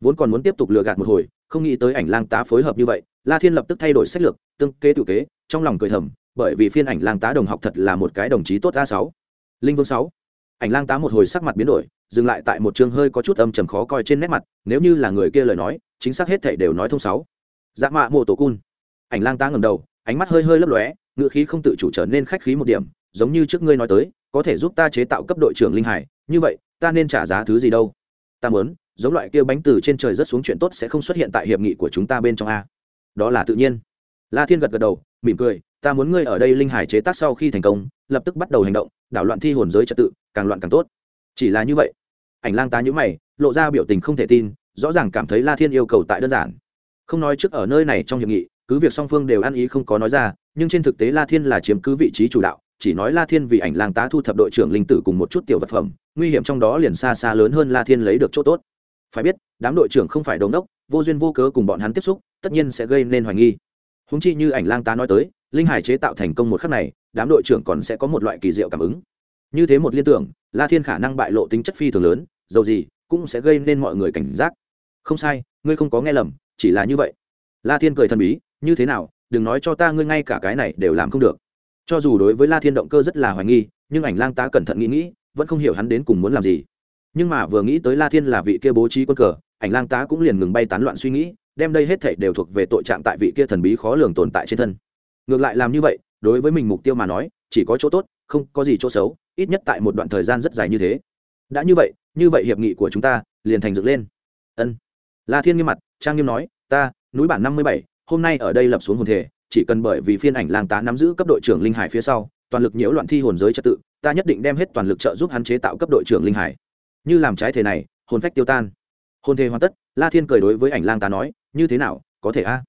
[SPEAKER 1] Vốn còn muốn tiếp tục lừa gạt một hồi, không nghĩ tới ảnh lang tá phối hợp như vậy, la thiên lập tức thay đổi sách lược, tương kế tự kế, trong lòng cười thầm, bởi vì phiên ảnh lang tá đồng học thật là một cái đồng chí tốt a sáu. Linh vương sáu ảnh lang tá một hồi sắc mặt biến đổi, dừng lại tại một chương hơi có chút âm trầm khó coi trên nét mặt, nếu như là người kia lời nói, chính xác hết thảy đều nói thông sáu. Dạ mạ mộ tổ cun. Ảnh lang tá ngầm đầu, ánh mắt hơi hơi lấp lóe ngựa khí không tự chủ trở nên khách khí một điểm, giống như trước ngươi nói tới, có thể giúp ta chế tạo cấp đội trưởng linh hải, như vậy, ta nên trả giá thứ gì đâu? Ta muốn, giống loại kia bánh từ trên trời rất xuống chuyện tốt sẽ không xuất hiện tại hiệp nghị của chúng ta bên trong a. Đó là tự nhiên. La thiên gật gật đầu, mỉm cười ta muốn ngươi ở đây linh hải chế tác sau khi thành công, lập tức bắt đầu hành động, đảo loạn thi hồn giới trật tự, càng loạn càng tốt. Chỉ là như vậy. Ảnh lang tá nhữ mày, lộ ra biểu tình không thể tin, rõ ràng cảm thấy la thiên yêu cầu tại đơn giản. Không nói trước ở nơi này trong hiệp nghị, cứ việc song phương đều ăn ý không có nói ra, nhưng trên thực tế la thiên là chiếm cứ vị trí chủ đạo, chỉ nói la thiên vì ảnh lang tá thu thập đội trưởng linh tử cùng một chút tiểu vật phẩm, nguy hiểm trong đó liền xa xa lớn hơn la thiên lấy được chỗ tốt. Phải biết, đám đội trưởng không phải đống đốc, vô duyên vô cớ cùng bọn hắn tiếp xúc, tất nhiên sẽ gây nên hoài nghi. Húng chi như ảnh lang tá nói tới linh hải chế tạo thành công một khắc này, đám đội trưởng còn sẽ có một loại kỳ diệu cảm ứng. Như thế một liên tưởng, la thiên khả năng bại lộ tính chất phi thường lớn, dầu gì cũng sẽ gây nên mọi người cảnh giác. Không sai, ngươi không có nghe lầm, chỉ là như vậy. La thiên cười thần bí, như thế nào, đừng nói cho ta ngươi ngay cả cái này đều làm không được. Cho dù đối với la thiên động cơ rất là hoài nghi, nhưng ảnh lang tá cẩn thận nghĩ nghĩ, vẫn không hiểu hắn đến cùng muốn làm gì. Nhưng mà vừa nghĩ tới la thiên là vị kia bố trí quân cờ, ảnh lang tá cũng liền ngừng bay tán loạn suy nghĩ, đem đây hết thảy đều thuộc về tội trạng tại vị kia thần bí khó lường tồn tại trên thân ngược lại làm như vậy, đối với mình mục tiêu mà nói, chỉ có chỗ tốt, không có gì chỗ xấu, ít nhất tại một đoạn thời gian rất dài như thế. Đã như vậy như vậy hiệp nghị của chúng ta liền thành dựng lên. Ân. La thiên nghiêm mặt, trang nghiêm nói, ta, núi bản năm mươi bảy, hôm nay ở đây lập xuống hồn thể, chỉ cần bởi vì phiên ảnh lang tá nắm giữ cấp đội trưởng linh hải phía sau, toàn lực nhiễu loạn thi hồn giới trật tự, ta nhất định đem hết toàn lực trợ giúp hắn chế tạo cấp đội trưởng linh hải. Như làm trái thể này, hồn phách tiêu tan. Hồn thể hoàn tất, la thiên cười đối với ảnh lang tá nói, như thế nào, có thể a?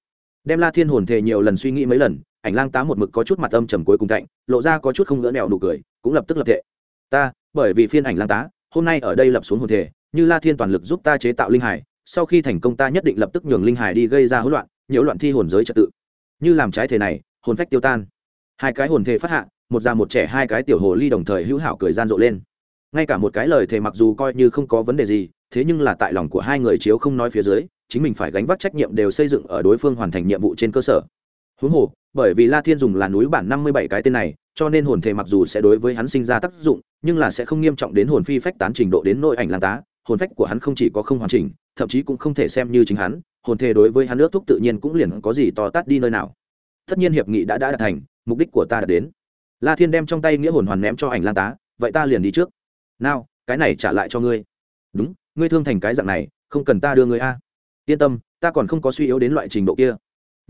[SPEAKER 1] Đem la thiên hồn thể nhiều lần suy nghĩ mấy lần ảnh lang tá một mực có chút mặt âm trầm cuối cùng cạnh, lộ ra có chút không ngỡ nẹo nụ cười, cũng lập tức lập thể. Ta, bởi vì phiên ảnh lang tá, hôm nay ở đây lập xuống hồn thể, như la thiên toàn lực giúp ta chế tạo linh hải sau khi thành công ta nhất định lập tức nhường linh hải đi gây ra hỗn loạn, nhiễu loạn thi hồn giới trật tự. Như làm trái thể này, hồn phách tiêu tan. Hai cái hồn thể phát hạ, một già một trẻ hai cái tiểu hồ ly đồng thời hữu hảo cười gian rộ lên. Ngay cả một cái lời thề mặc dù coi như không có vấn đề gì, thế nhưng là tại lòng của hai người chiếu không nói phía dưới, chính mình phải gánh vác trách nhiệm đều xây dựng ở đối phương hoàn thành nhiệm vụ trên cơ sở huống hồ, bởi vì la thiên dùng là núi bản năm mươi bảy cái tên này, cho nên hồn thể mặc dù sẽ đối với hắn sinh ra tác dụng, nhưng là sẽ không nghiêm trọng đến hồn phi phách tán trình độ đến nội ảnh lang tá, hồn phách của hắn không chỉ có không hoàn chỉnh, thậm chí cũng không thể xem như chính hắn, hồn thể đối với hắn ước thúc tự nhiên cũng liền có gì to tát đi nơi nào. Tất nhiên hiệp nghị đã đã đạt thành, mục đích của ta đã đến. La thiên đem trong tay nghĩa hồn hoàn ném cho ảnh lang tá, vậy ta liền đi trước. Nào, cái này trả lại cho ngươi. Đúng, ngươi thương thành cái dạng này, không cần ta đưa ngươi a. Yên tâm, ta còn không có suy yếu đến loại trình độ kia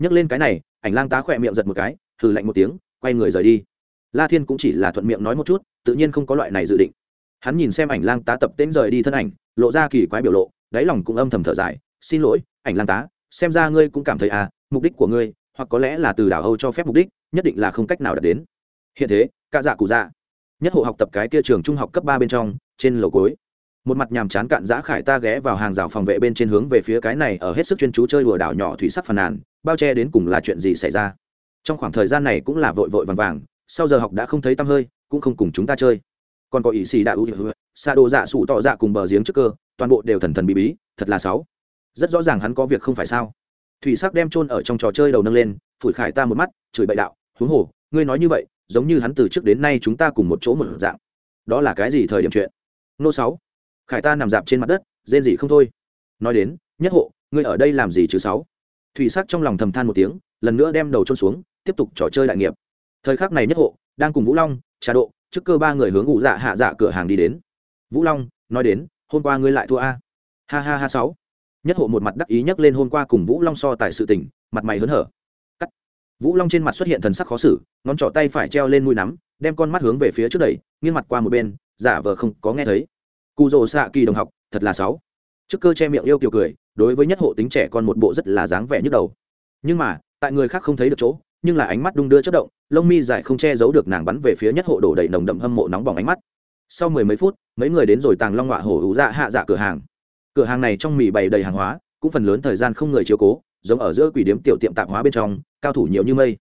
[SPEAKER 1] nhắc lên cái này, ảnh lang tá khỏe miệng giật một cái thử lạnh một tiếng, quay người rời đi. La thiên cũng chỉ là thuận miệng nói một chút, tự nhiên không có loại này dự định. Hắn nhìn xem ảnh lang tá tập tễnh rời đi thân ảnh, lộ ra kỳ quái biểu lộ, đáy lòng cũng âm thầm thở dài, xin lỗi, ảnh lang tá, xem ra ngươi cũng cảm thấy à mục đích của ngươi, hoặc có lẽ là từ đảo âu cho phép mục đích, nhất định là không cách nào đạt đến. Hiện thế cả dạ cụ dạ nhất hộ học tập cái kia trường trung học cấp ba bên trong, trên lầu cối một mặt nhàm chán cạn giã khải ta ghé vào hàng rào phòng vệ bên trên hướng về phía cái này ở hết sức chuyên chú chơi đùa đảo nhỏ thủy sắc phàn nàn, bao che đến cùng là chuyện gì xảy ra. Trong khoảng thời gian này cũng là vội vội vàng vàng, sau giờ học đã không thấy tăm hơi, cũng không cùng chúng ta chơi. Còn có ý xì đạo hữu xa đồ dạ sủ tỏ dạ cùng bờ giếng trước cơ, toàn bộ đều thần thần bí bí, thật là sáu rất rõ ràng hắn có việc không phải sao. Thủy sắc đem chôn ở trong trò chơi đầu nâng lên, phủi khải ta một mắt, chửi bậy đạo, huống hồ, ngươi nói như vậy, giống như hắn từ trước đến nay chúng ta cùng một chỗ một dạng. Đó là cái gì thời điểm chuyện? Nô sáu khải ta nằm dạp trên mặt đất, rên gì không thôi. Nói đến, nhất hộ, ngươi ở đây làm gì chứ sáu? Thủy sắc trong lòng thầm than một tiếng, lần nữa đem đầu trôn xuống, tiếp tục trò chơi đại nghiệp. Thời khắc này nhất hộ đang cùng vũ long, trà độ, trước cơ ba người hướng ngụ dạ hạ dạ cửa hàng đi đến. Vũ long, nói đến, hôm qua ngươi lại thua a. Ha ha ha sáu. Nhất hộ một mặt đắc ý nhắc lên hôm qua cùng vũ long so tài sự tình, mặt mày hớn hở. Cắt. Vũ long trên mặt xuất hiện thần sắc khó xử, ngón trỏ tay phải treo lên mũi nắm, đem con mắt hướng về phía trước đẩy, nghiêng mặt qua một bên, giả vờ không có nghe thấy cụ rồ xạ kỳ đồng học, thật là sáu. Trước cơ che miệng yêu kiều cười, đối với nhất hộ tính trẻ con một bộ rất là dáng vẻ nhức đầu. Nhưng mà, tại người khác không thấy được chỗ, nhưng là ánh mắt đung đưa chất động, lông mi dài không che giấu được nàng bắn về phía nhất hộ đổ đầy nồng đậm hâm mộ nóng bỏng ánh mắt. Sau mười mấy phút, mấy người đến rồi tàng long họa hổ hữu dạ hạ dạ cửa hàng. Cửa hàng này trong mì bày đầy hàng hóa, cũng phần lớn thời gian không người chiếu cố, giống ở giữa quỷ điếm tiểu tiệm tạp hóa bên trong, cao thủ nhiều như mây.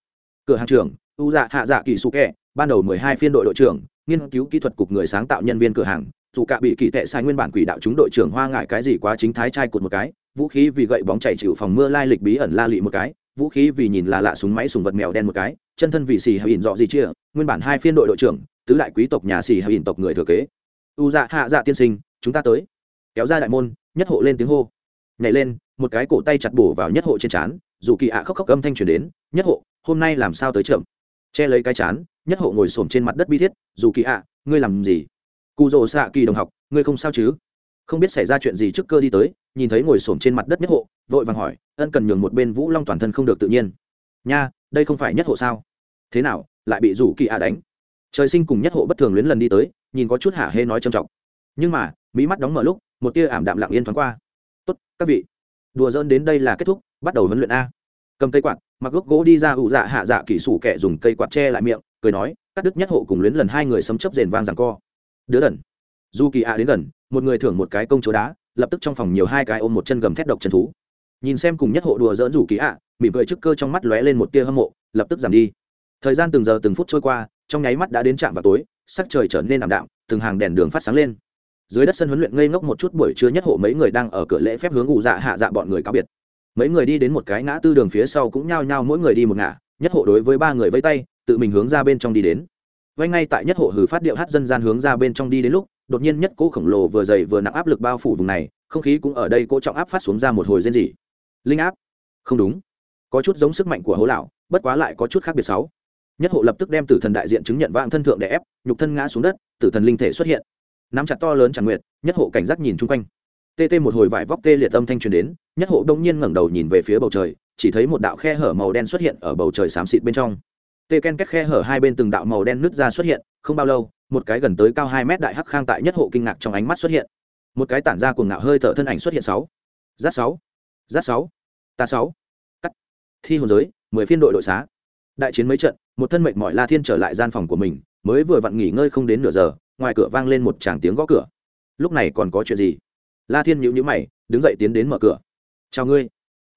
[SPEAKER 1] Cửa hàng trưởng u dạ hạ dạ kỳ su kẹ, ban đầu mười hai phiên đội đội trưởng, nghiên cứu kỹ thuật cục người sáng tạo nhân viên cửa hàng dù cả bị kỳ tệ sai nguyên bản quỷ đạo chúng đội trưởng hoa ngại cái gì quá chính thái trai cột một cái, vũ khí vì gậy bóng chạy chịu phòng mưa lai lịch bí ẩn la lị một cái, vũ khí vì nhìn là lạ súng máy súng vật mèo đen một cái, chân thân vì xì hay ỉn dọ gì chia nguyên bản hai phiên đội đội trưởng, tứ đại quý tộc nhà xì hay ỉn tộc người thừa kế. U dạ hạ dạ tiên sinh, chúng ta tới. Kéo ra đại môn, nhất hộ lên tiếng hô. Nhảy lên, một cái cổ tay chặt bổ vào nhất hộ trên trán, dù kỳ ạ khóc khóc âm thanh truyền đến, nhất hộ, hôm nay làm sao tới trưởng che lấy cái chán, nhất hộ ngồi xổm trên mặt đất bi thiết, dù kỳ ạ, ngươi làm gì? Cụ rồ xạ kỳ đồng học, ngươi không sao chứ? Không biết xảy ra chuyện gì trước cơ đi tới, nhìn thấy ngồi xổm trên mặt đất nhất hộ, vội vàng hỏi, ân cần nhường một bên vũ long toàn thân không được tự nhiên. Nha, đây không phải nhất hộ sao? Thế nào, lại bị rủ kỳ ạ đánh? Trời sinh cùng nhất hộ bất thường luyến lần đi tới, nhìn có chút hả hê nói trầm trọng. Nhưng mà, mỹ mắt đóng mở lúc, một tia ảm đạm lặng yên thoáng qua. Tốt, các vị, đùa dỡn đến đây là kết thúc, bắt đầu huấn luyện a. Cầm cây quạt, mặc gốc gỗ đi ra ụ dạ hạ dạ kỹ sủ kẻ dùng cây quạt che lại miệng, cười nói, cắt đứt nhất hộ cùng luyến lần hai người sấm chấp rền vang rằng co đứa đần. Dù kỳ ạ đến gần, một người thưởng một cái công chúa đá, lập tức trong phòng nhiều hai cái ôm một chân gầm thét độc chân thú. Nhìn xem cùng nhất hộ đùa dỡn rủ kỳ ạ, mỉm cười trước cơ trong mắt lóe lên một tia hâm mộ, lập tức giảm đi. Thời gian từng giờ từng phút trôi qua, trong nháy mắt đã đến trạm vào tối, sắc trời trở nên ảm đạm, từng hàng đèn đường phát sáng lên. Dưới đất sân huấn luyện ngây ngốc một chút buổi trưa nhất hộ mấy người đang ở cửa lễ phép hướng ủ dạ hạ dạ bọn người cáo biệt. Mấy người đi đến một cái ngã tư đường phía sau cũng nhao nhao mỗi người đi một ngã nhất hộ đối với ba người vây tay, tự mình hướng ra bên trong đi đến vay ngay tại nhất hộ hử phát điệu hát dân gian hướng ra bên trong đi đến lúc, đột nhiên nhất cỗ khổng lồ vừa dày vừa nặng áp lực bao phủ vùng này, không khí cũng ở đây cỗ trọng áp phát xuống ra một hồi rên rỉ. Linh áp? Không đúng. Có chút giống sức mạnh của hố lão, bất quá lại có chút khác biệt sáu. Nhất hộ lập tức đem tử thần đại diện chứng nhận vang thân thượng để ép, nhục thân ngã xuống đất, tử thần linh thể xuất hiện. Nắm chặt to lớn chẳng nguyệt, nhất hộ cảnh giác nhìn chung quanh. Tê tê một hồi vải vóc tê liệt âm thanh truyền đến, nhất hộ đông nhiên ngẩng đầu nhìn về phía bầu trời, chỉ thấy một đạo khe hở màu đen xuất hiện ở bầu trời xám xịt bên trong tê ken két khe hở hai bên từng đạo màu đen nứt ra xuất hiện, không bao lâu, một cái gần tới cao hai mét đại hắc khang tại nhất hộ kinh ngạc trong ánh mắt xuất hiện. Một cái tản ra cuồng ngạo hơi thở thân ảnh xuất hiện sáu. Giáp sáu. Giáp sáu. Ta sáu. Cắt. Thi hồn giới, mười phiên đội đội xá. Đại chiến mấy trận, một thân mệnh mọi la thiên trở lại gian phòng của mình, mới vừa vặn nghỉ ngơi không đến nửa giờ, ngoài cửa vang lên một tràng tiếng gõ cửa. Lúc này còn có chuyện gì? La thiên nhữ nhữ mày, đứng dậy tiến đến mở cửa. Chào ngươi.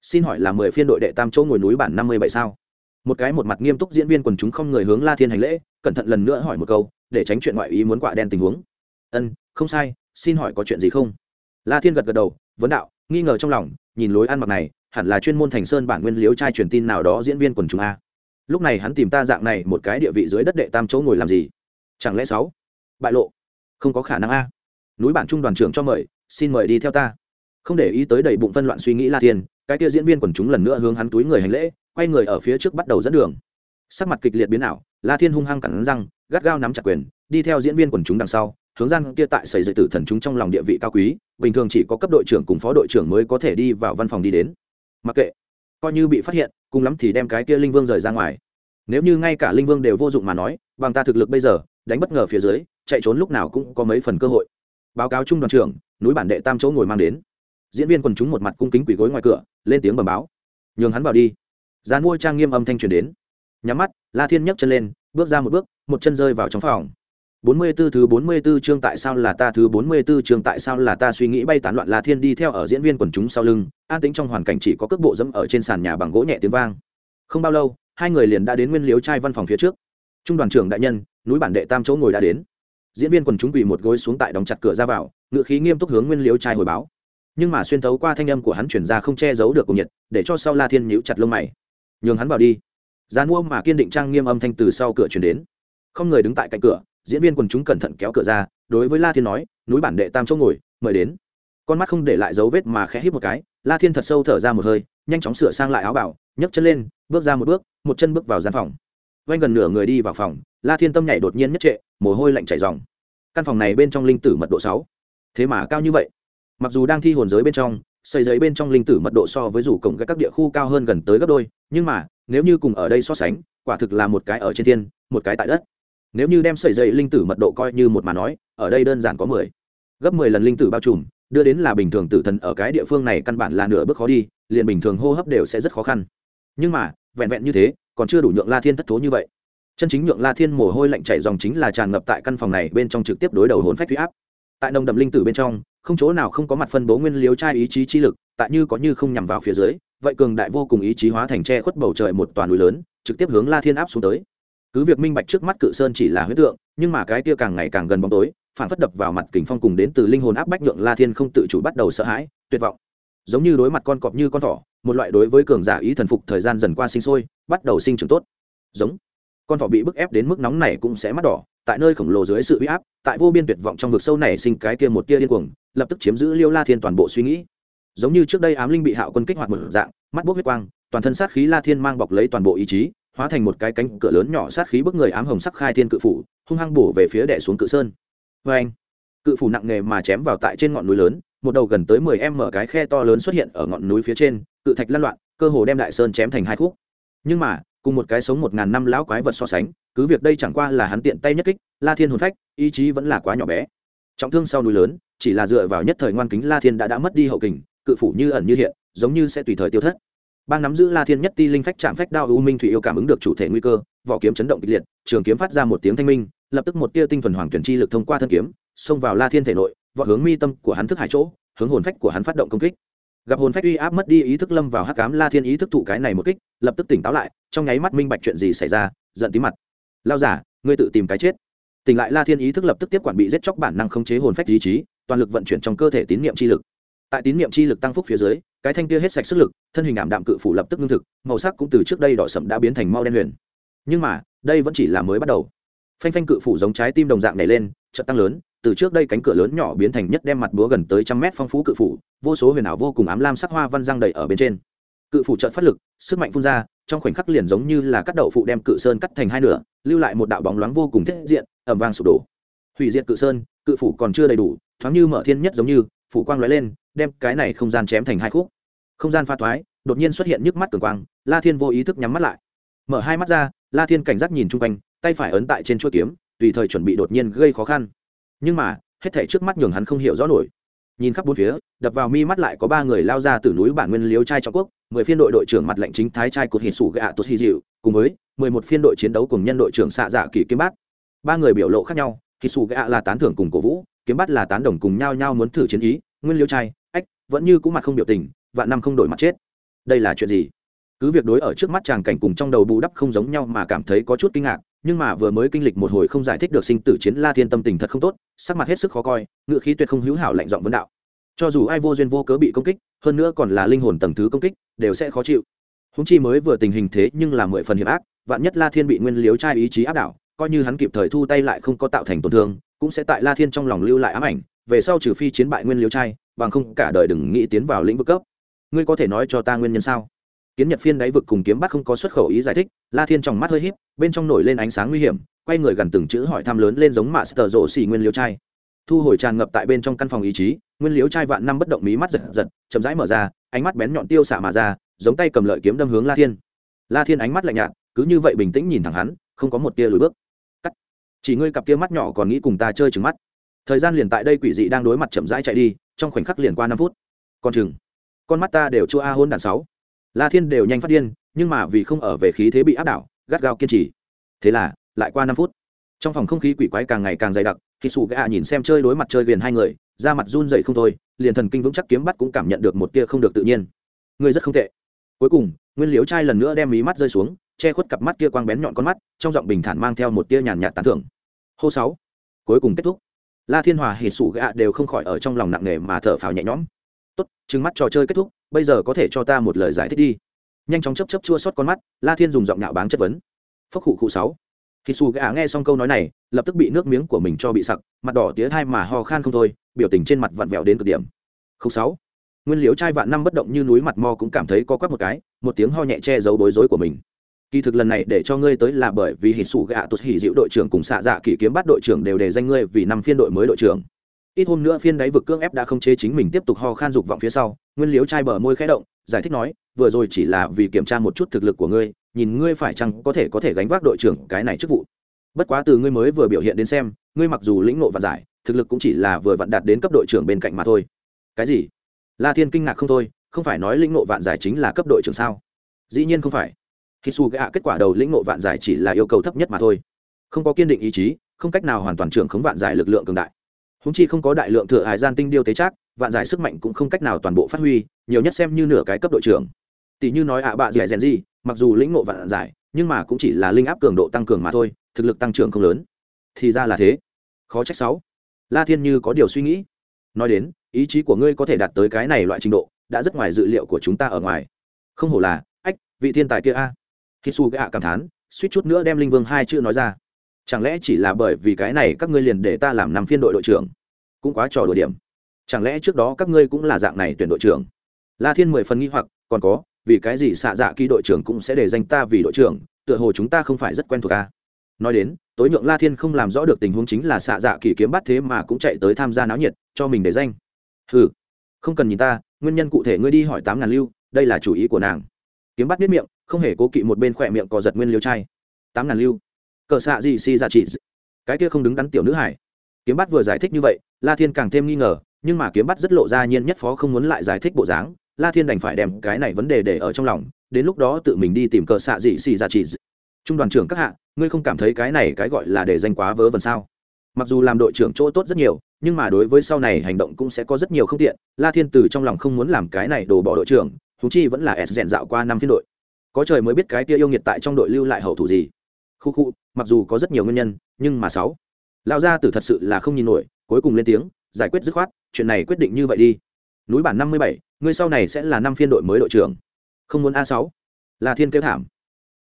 [SPEAKER 1] Xin hỏi là mười phiên đội đệ tam chỗ ngồi núi bản năm mươi bảy sao? Một cái một mặt nghiêm túc diễn viên quần chúng không người hướng la thiên hành lễ, cẩn thận lần nữa hỏi một câu, để tránh chuyện ngoại ý muốn quạ đen tình huống. Ân, không sai, xin hỏi có chuyện gì không? La thiên gật gật đầu, vấn đạo, nghi ngờ trong lòng, nhìn lối ăn mặc này, hẳn là chuyên môn thành sơn bản nguyên liếu trai truyền tin nào đó diễn viên quần chúng a. Lúc này hắn tìm ta dạng này một cái địa vị dưới đất đệ tam chỗ ngồi làm gì? Chẳng lẽ sáu? Bại lộ. Không có khả năng a. Núi bản trung đoàn trưởng cho mời, xin mời đi theo ta. Không để ý tới đầy bụng phân loạn suy nghĩ la thiên, cái kia diễn viên quần chúng lần nữa hướng hắn túi người hành lễ quay người ở phía trước bắt đầu dẫn đường. Sắc mặt kịch liệt biến ảo, la thiên hung hăng cắn răng, gắt gao nắm chặt quyền, đi theo diễn viên quần chúng đằng sau, hướng gian kia tại xảy dậy tử thần chúng trong lòng địa vị cao quý, bình thường chỉ có cấp đội trưởng cùng phó đội trưởng mới có thể đi vào văn phòng đi đến. Mặc kệ, coi như bị phát hiện, cùng lắm thì đem cái kia linh vương rời ra ngoài. Nếu như ngay cả linh vương đều vô dụng mà nói, bằng ta thực lực bây giờ, đánh bất ngờ phía dưới, chạy trốn lúc nào cũng có mấy phần cơ hội. Báo cáo trung đoàn trưởng, núi bản đệ tam chỗ ngồi mang đến. Diễn viên quần chúng một mặt cung kính quỷ gối ngoài cửa, lên tiếng bầm báo. Nhường hắn vào đi gián mua trang nghiêm âm thanh truyền đến nhắm mắt la thiên nhấc chân lên bước ra một bước một chân rơi vào trong phòng bốn mươi 44 thứ bốn mươi 44 chương tại sao là ta thứ bốn mươi 44 chương tại sao là ta suy nghĩ bay tán loạn La Thiên đi theo ở diễn viên quần chúng sau lưng, an tĩnh trong hoàn cảnh chỉ có cước bộ dẫm ở trên sàn nhà bằng gỗ nhẹ tiếng vang. Không bao lâu, hai người liền đã đến Nguyên Liếu trai văn phòng phía trước. Trung đoàn trưởng đại nhân, núi bản đệ tam chỗ ngồi đã đến. Diễn viên quần chúng quỳ một gối xuống tại đóng chặt cửa ra vào, ngựa khí nghiêm túc hướng Nguyên Liếu trai hồi báo. Nhưng mà xuyên thấu qua thanh âm của hắn truyền ra không che giấu được cùng nhiệt, để cho sau La Thiên nhíu chặt lông mày. Nhường hắn vào đi. gian mua mà kiên định trang nghiêm âm thanh từ sau cửa truyền đến. Không người đứng tại cạnh cửa, diễn viên quần chúng cẩn thận kéo cửa ra đối với la thiên nói núi bản đệ tam chỗ ngồi mời đến. Con mắt không để lại dấu vết mà khẽ hít một cái la thiên thật sâu thở ra một hơi nhanh chóng sửa sang lại áo bảo nhấc chân lên bước ra một bước một chân bước vào gian phòng. Vanh gần nửa người đi vào phòng la thiên tâm nhảy đột nhiên nhất trệ mồ hôi lạnh chảy dòng căn phòng này bên trong linh tử mật độ sáu. Thế mà cao như vậy. Mặc dù đang thi hồn giới bên trong xây giấy bên trong linh tử mật độ so với rủ cổng các địa khu cao hơn gần tới gấp đôi, nhưng mà, nếu như cùng ở đây so sánh, quả thực là một cái ở trên thiên, một cái tại đất. Nếu như đem sợi dây linh tử mật độ coi như một mà nói, ở đây đơn giản có mười. Gấp mười lần linh tử bao trùm, đưa đến là bình thường tử thần ở cái địa phương này căn bản là nửa bước khó đi, liền bình thường hô hấp đều sẽ rất khó khăn. Nhưng mà, vẹn vẹn như thế, còn chưa đủ nhượng la thiên thất thố như vậy. Chân chính nhượng la thiên mồ hôi lạnh chảy dòng chính là tràn ngập tại căn phòng này bên trong trực tiếp đối đầu hồn phách huy áp. Tại nồng đậm linh tử bên trong không chỗ nào không có mặt phân bố nguyên liếu trai ý chí chi lực, tại như có như không nhằm vào phía dưới, vậy cường đại vô cùng ý chí hóa thành tre khuất bầu trời một toàn núi lớn, trực tiếp hướng la thiên áp xuống tới. Cứ việc minh bạch trước mắt cự sơn chỉ là huyết tượng, nhưng mà cái kia càng ngày càng gần bóng tối, phản phất đập vào mặt kình phong cùng đến từ linh hồn áp bách nhượng la thiên không tự chủ bắt đầu sợ hãi, tuyệt vọng. Giống như đối mặt con cọp như con thỏ, một loại đối với cường giả ý thần phục thời gian dần qua sinh sôi, bắt đầu sinh trưởng tốt. Giống. Con thỏ bị bức ép đến mức nóng này cũng sẽ mắt đỏ tại nơi khổng lồ dưới sự uy áp, tại vô biên tuyệt vọng trong vực sâu này sinh cái kia một tia điên cuồng, lập tức chiếm giữ liêu la thiên toàn bộ suy nghĩ. Giống như trước đây ám linh bị hạo quân kích hoạt một dạng, mắt bốc huyết quang, toàn thân sát khí la thiên mang bọc lấy toàn bộ ý chí, hóa thành một cái cánh cửa lớn nhỏ sát khí bức người ám hồng sắc khai thiên cự phủ, hung hăng bổ về phía đẻ xuống cự sơn. Vê anh, cự phủ nặng nề mà chém vào tại trên ngọn núi lớn, một đầu gần tới mười em mở cái khe to lớn xuất hiện ở ngọn núi phía trên, cự thạch lăn loạn, cơ hồ đem đại sơn chém thành hai khúc. Nhưng mà cùng một cái sống một ngàn năm lão quái vật so sánh, cứ việc đây chẳng qua là hắn tiện tay nhất kích, la thiên hồn phách, ý chí vẫn là quá nhỏ bé. Trọng thương sau núi lớn, chỉ là dựa vào nhất thời ngoan kính la thiên đã đã mất đi hậu kình, cự phủ như ẩn như hiện, giống như sẽ tùy thời tiêu thất. Bang nắm giữ la thiên nhất ti linh phách chạm phách đao u minh thủy yêu cảm ứng được chủ thể nguy cơ, vỏ kiếm chấn động kịch liệt, trường kiếm phát ra một tiếng thanh minh, lập tức một tia tinh thuần hoàng tuyển chi lực thông qua thân kiếm, xông vào la thiên thể nội, vọt hướng mi tâm của hắn thức hải chỗ, hướng hồn phách của hắn phát động công kích gặp hồn phách uy áp mất đi ý thức lâm vào hắc cám la thiên ý thức thụ cái này một kích, lập tức tỉnh táo lại, trong nháy mắt minh bạch chuyện gì xảy ra, giận tí mặt. Lao giả, ngươi tự tìm cái chết. Tỉnh lại la thiên ý thức lập tức tiếp quản bị giết chóc bản năng khống chế hồn phách ý chí, toàn lực vận chuyển trong cơ thể tín niệm chi lực. Tại tín niệm chi lực tăng phúc phía dưới, cái thanh kia hết sạch sức lực, thân hình ảm đạm cự phủ lập tức ngưng thực, màu sắc cũng từ trước đây đỏ sậm đã biến thành mau đen huyền. Nhưng mà, đây vẫn chỉ là mới bắt đầu. Phanh phanh cự phủ giống trái tim đồng dạng này lên, chợt tăng lớn từ trước đây cánh cửa lớn nhỏ biến thành nhất đem mặt búa gần tới trăm mét phong phú cự phủ, vô số huyền ảo vô cùng ám lam sắc hoa văn răng đầy ở bên trên. Cự phủ trợn phát lực, sức mạnh phun ra, trong khoảnh khắc liền giống như là cắt đậu phụ đem cự sơn cắt thành hai nửa, lưu lại một đạo bóng loáng vô cùng thiết diện ẩm vang sụp đổ. Hủy diệt cự sơn, cự phủ còn chưa đầy đủ, thoáng như mở thiên nhất giống như, phủ quang lóe lên, đem cái này không gian chém thành hai khúc. Không gian pha thoái đột nhiên xuất hiện nhức mắt cường quang, la thiên vô ý thức nhắm mắt lại. Mở hai mắt ra, la thiên cảnh giác nhìn chung quanh, tay phải ấn tại trên chuỗi kiếm, tùy thời chuẩn bị đột nhiên gây khó khăn nhưng mà, hết thảy trước mắt nhường hắn không hiểu rõ nổi. Nhìn khắp bốn phía, đập vào mi mắt lại có ba người lao ra từ núi bản nguyên liếu trai trọng quốc, mười phiên đội đội trưởng mặt lệnh chính thái trai cột hì sủ gạ tốt hì dịu, cùng với mười một phiên đội chiến đấu cùng nhân đội trưởng xạ dạ kỳ kiếm bát. Ba người biểu lộ khác nhau hì sủ gạ là tán thưởng cùng cổ vũ, kiếm bát là tán đồng cùng nhau nhau muốn thử chiến ý, nguyên liêu trai, ách, vẫn như cũng mặt không biểu tình, vạn năm không đổi mặt chết. Đây là chuyện gì? Cứ việc đối ở trước mắt chàng cảnh cùng trong đầu bù đắp không giống nhau mà cảm thấy có chút kinh ngạc nhưng mà vừa mới kinh lịch một hồi không giải thích được sinh tử chiến la thiên tâm tình thật không tốt, sắc mặt hết sức khó coi, ngựa khí tuyệt không hữu hảo lạnh giọng vấn đạo. Cho dù ai vô duyên vô cớ bị công kích, hơn nữa còn là linh hồn tầng thứ công kích, đều sẽ khó chịu. Húng chi mới vừa tình hình thế nhưng là mười phần hiểm ác, vạn nhất la thiên bị nguyên liếu trai ý chí áp đảo, coi như hắn kịp thời thu tay lại không có tạo thành tổn thương, cũng sẽ tại la thiên trong lòng lưu lại ám ảnh, về sau trừ phi chiến bại nguyên liếu trai, bằng không cả đời đừng nghĩ tiến vào lĩnh vực cấp. Ngươi có thể nói cho ta nguyên nhân sao? Kiến nhật phiên đáy vực cùng kiếm bắt không có xuất khẩu ý giải thích, la thiên trong mắt hơi híp, bên trong nổi lên ánh sáng nguy hiểm, quay người gần từng chữ hỏi thăm lớn lên giống mạ sờ rộ xì nguyên liếu trai. Thu hồi tràn ngập tại bên trong căn phòng ý chí, nguyên liếu trai vạn năm bất động mí mắt giật giật, chậm rãi mở ra, ánh mắt bén nhọn tiêu xạ mà ra, giống tay cầm lợi kiếm đâm hướng la thiên. La thiên ánh mắt lạnh nhạt, cứ như vậy bình tĩnh nhìn thẳng hắn, không có một tia lùi bước. Cắt. Chỉ ngươi cặp kia mắt nhỏ còn nghĩ cùng ta chơi trừng mắt. Thời gian liền tại đây quỷ dị đang đối mặt chậm rãi chạy đi, trong khoảnh khắc liền qua năm phút. Còn chừng. Con mắt ta đều chua a hôn đàn sáu la thiên đều nhanh phát điên, nhưng mà vì không ở về khí thế bị áp đảo, gắt gao kiên trì. Thế là, lại qua năm phút, trong phòng không khí quỷ quái càng ngày càng dày đặc khi sủ gạ nhìn xem chơi đối mặt chơi liền hai người, da mặt run dậy không thôi, liền thần kinh vững chắc kiếm bắt cũng cảm nhận được một tia không được tự nhiên. Người rất không tệ. Cuối cùng, nguyên liếu trai lần nữa đem mí mắt rơi xuống, che khuất cặp mắt kia quang bén nhọn con mắt, trong giọng bình thản mang theo một tia nhàn nhạt tán thưởng. Hô sáu. Cuối cùng kết thúc. La thiên hòa hỉ sủ gạ đều không khỏi ở trong lòng nặng nề mà thở phào nhẹ nhõm. Tốt chứng mắt trò chơi kết thúc bây giờ có thể cho ta một lời giải thích đi. Nhanh chóng chấp chấp chua xót con mắt, la thiên dùng giọng nhạo báng chất vấn. Phốc khụ khụ sáu. Khi xù gã nghe xong câu nói này, lập tức bị nước miếng của mình cho bị sặc, mặt đỏ tía thai mà ho khan không thôi, biểu tình trên mặt vặn vẹo đến cực điểm. Khúc sáu. Nguyên liễu trai vạn năm bất động như núi mặt mo cũng cảm thấy có quắc một cái, một tiếng ho nhẹ che giấu bối rối của mình. Kỳ thực lần này để cho ngươi tới là bởi vì hít sủ gạ tụt hỉ dịu đội trưởng cùng xạ dạ kỷ kiếm bắt đội trưởng đều đề danh ngươi vì năm phiên đội mới đội trưởng ít hôm nữa phiên đáy vực cương ép đã không chế chính mình tiếp tục ho khan dục vọng phía sau, nguyên liếu trai bờ môi khẽ động, giải thích nói, vừa rồi chỉ là vì kiểm tra một chút thực lực của ngươi, nhìn ngươi phải chăng có thể có thể gánh vác đội trưởng cái này chức vụ. Bất quá từ ngươi mới vừa biểu hiện đến xem, ngươi mặc dù lĩnh nộ và giải, thực lực cũng chỉ là vừa vặn đạt đến cấp đội trưởng bên cạnh mà thôi. Cái gì? La thiên kinh ngạc không thôi, không phải nói lĩnh nộ vạn giải chính là cấp đội trưởng sao? Dĩ nhiên không phải. Khi su gạ kết quả đầu lĩnh nộ vạn giải chỉ là yêu cầu thấp nhất mà thôi. Không có kiên định ý chí, không cách nào hoàn toàn trưởng khống vạn giải lực lượng cường đại húng chi không có đại lượng thừa hải gian tinh điêu tế trác, vạn giải sức mạnh cũng không cách nào toàn bộ phát huy, nhiều nhất xem như nửa cái cấp đội trưởng. Tỷ như nói ạ bạ dẻ rèn gì, mặc dù lĩnh ngộ vạn giải, nhưng mà cũng chỉ là linh áp cường độ tăng cường mà thôi, thực lực tăng trưởng không lớn. Thì ra là thế. Khó trách sáu. La thiên như có điều suy nghĩ. Nói đến, ý chí của ngươi có thể đạt tới cái này loại trình độ, đã rất ngoài dự liệu của chúng ta ở ngoài. Không hổ là, ách, vị thiên tài kia a. Khi su gạ cảm thán, suýt chút nữa đem linh vương hai chữ nói ra chẳng lẽ chỉ là bởi vì cái này các ngươi liền để ta làm năm phiên đội đội trưởng? Cũng quá trò đội điểm. Chẳng lẽ trước đó các ngươi cũng là dạng này tuyển đội trưởng? La thiên mười phần nghi hoặc, còn có, vì cái gì xạ dạ kỳ đội trưởng cũng sẽ để danh ta vì đội trưởng, tựa hồ chúng ta không phải rất quen thuộc ta nói đến, tối nhượng la thiên không làm rõ được tình huống chính là xạ dạ kỳ kiếm bắt thế mà cũng chạy tới tham gia náo nhiệt, cho mình để danh. Ừ không cần nhìn ta, nguyên nhân cụ thể ngươi đi hỏi tám ngàn lưu, đây là chủ ý của nàng. Kiếm bắt biết miệng, không hề cố kỵ một bên khỏe miệng cò giật nguyên liêu trai. Tám ngàn lưu cờ xạ gì si giả trị cái kia không đứng đắn tiểu nữ hải kiếm bắt vừa giải thích như vậy, la thiên càng thêm nghi ngờ, nhưng mà kiếm bắt rất lộ ra nhiên nhất phó không muốn lại giải thích bộ dáng. La thiên đành phải đem cái này vấn đề để ở trong lòng, đến lúc đó tự mình đi tìm cờ xạ gì xì giả trị trung đoàn trưởng các hạ, ngươi không cảm thấy cái này cái gọi là để danh quá vớ vẩn sao? Mặc dù làm đội trưởng chỗ tốt rất nhiều, nhưng mà đối với sau này hành động cũng sẽ có rất nhiều không tiện. La thiên từ trong lòng không muốn làm cái này đổ bỏ đội trưởng thú chi vẫn là s rèn dạo qua năm phiên đội. Có trời mới biết cái kia yêu nghiệt tại trong đội lưu lại hậu thủ gì khu khu, mặc dù có rất nhiều nguyên nhân, nhưng mà sáu. Lão gia tử thật sự là không nhìn nổi, cuối cùng lên tiếng, giải quyết dứt khoát, chuyện này quyết định như vậy đi. Núi bản năm mươi bảy, ngươi sau này sẽ là năm phiên đội mới đội trưởng. Không muốn a sáu. Là thiên kêu thảm.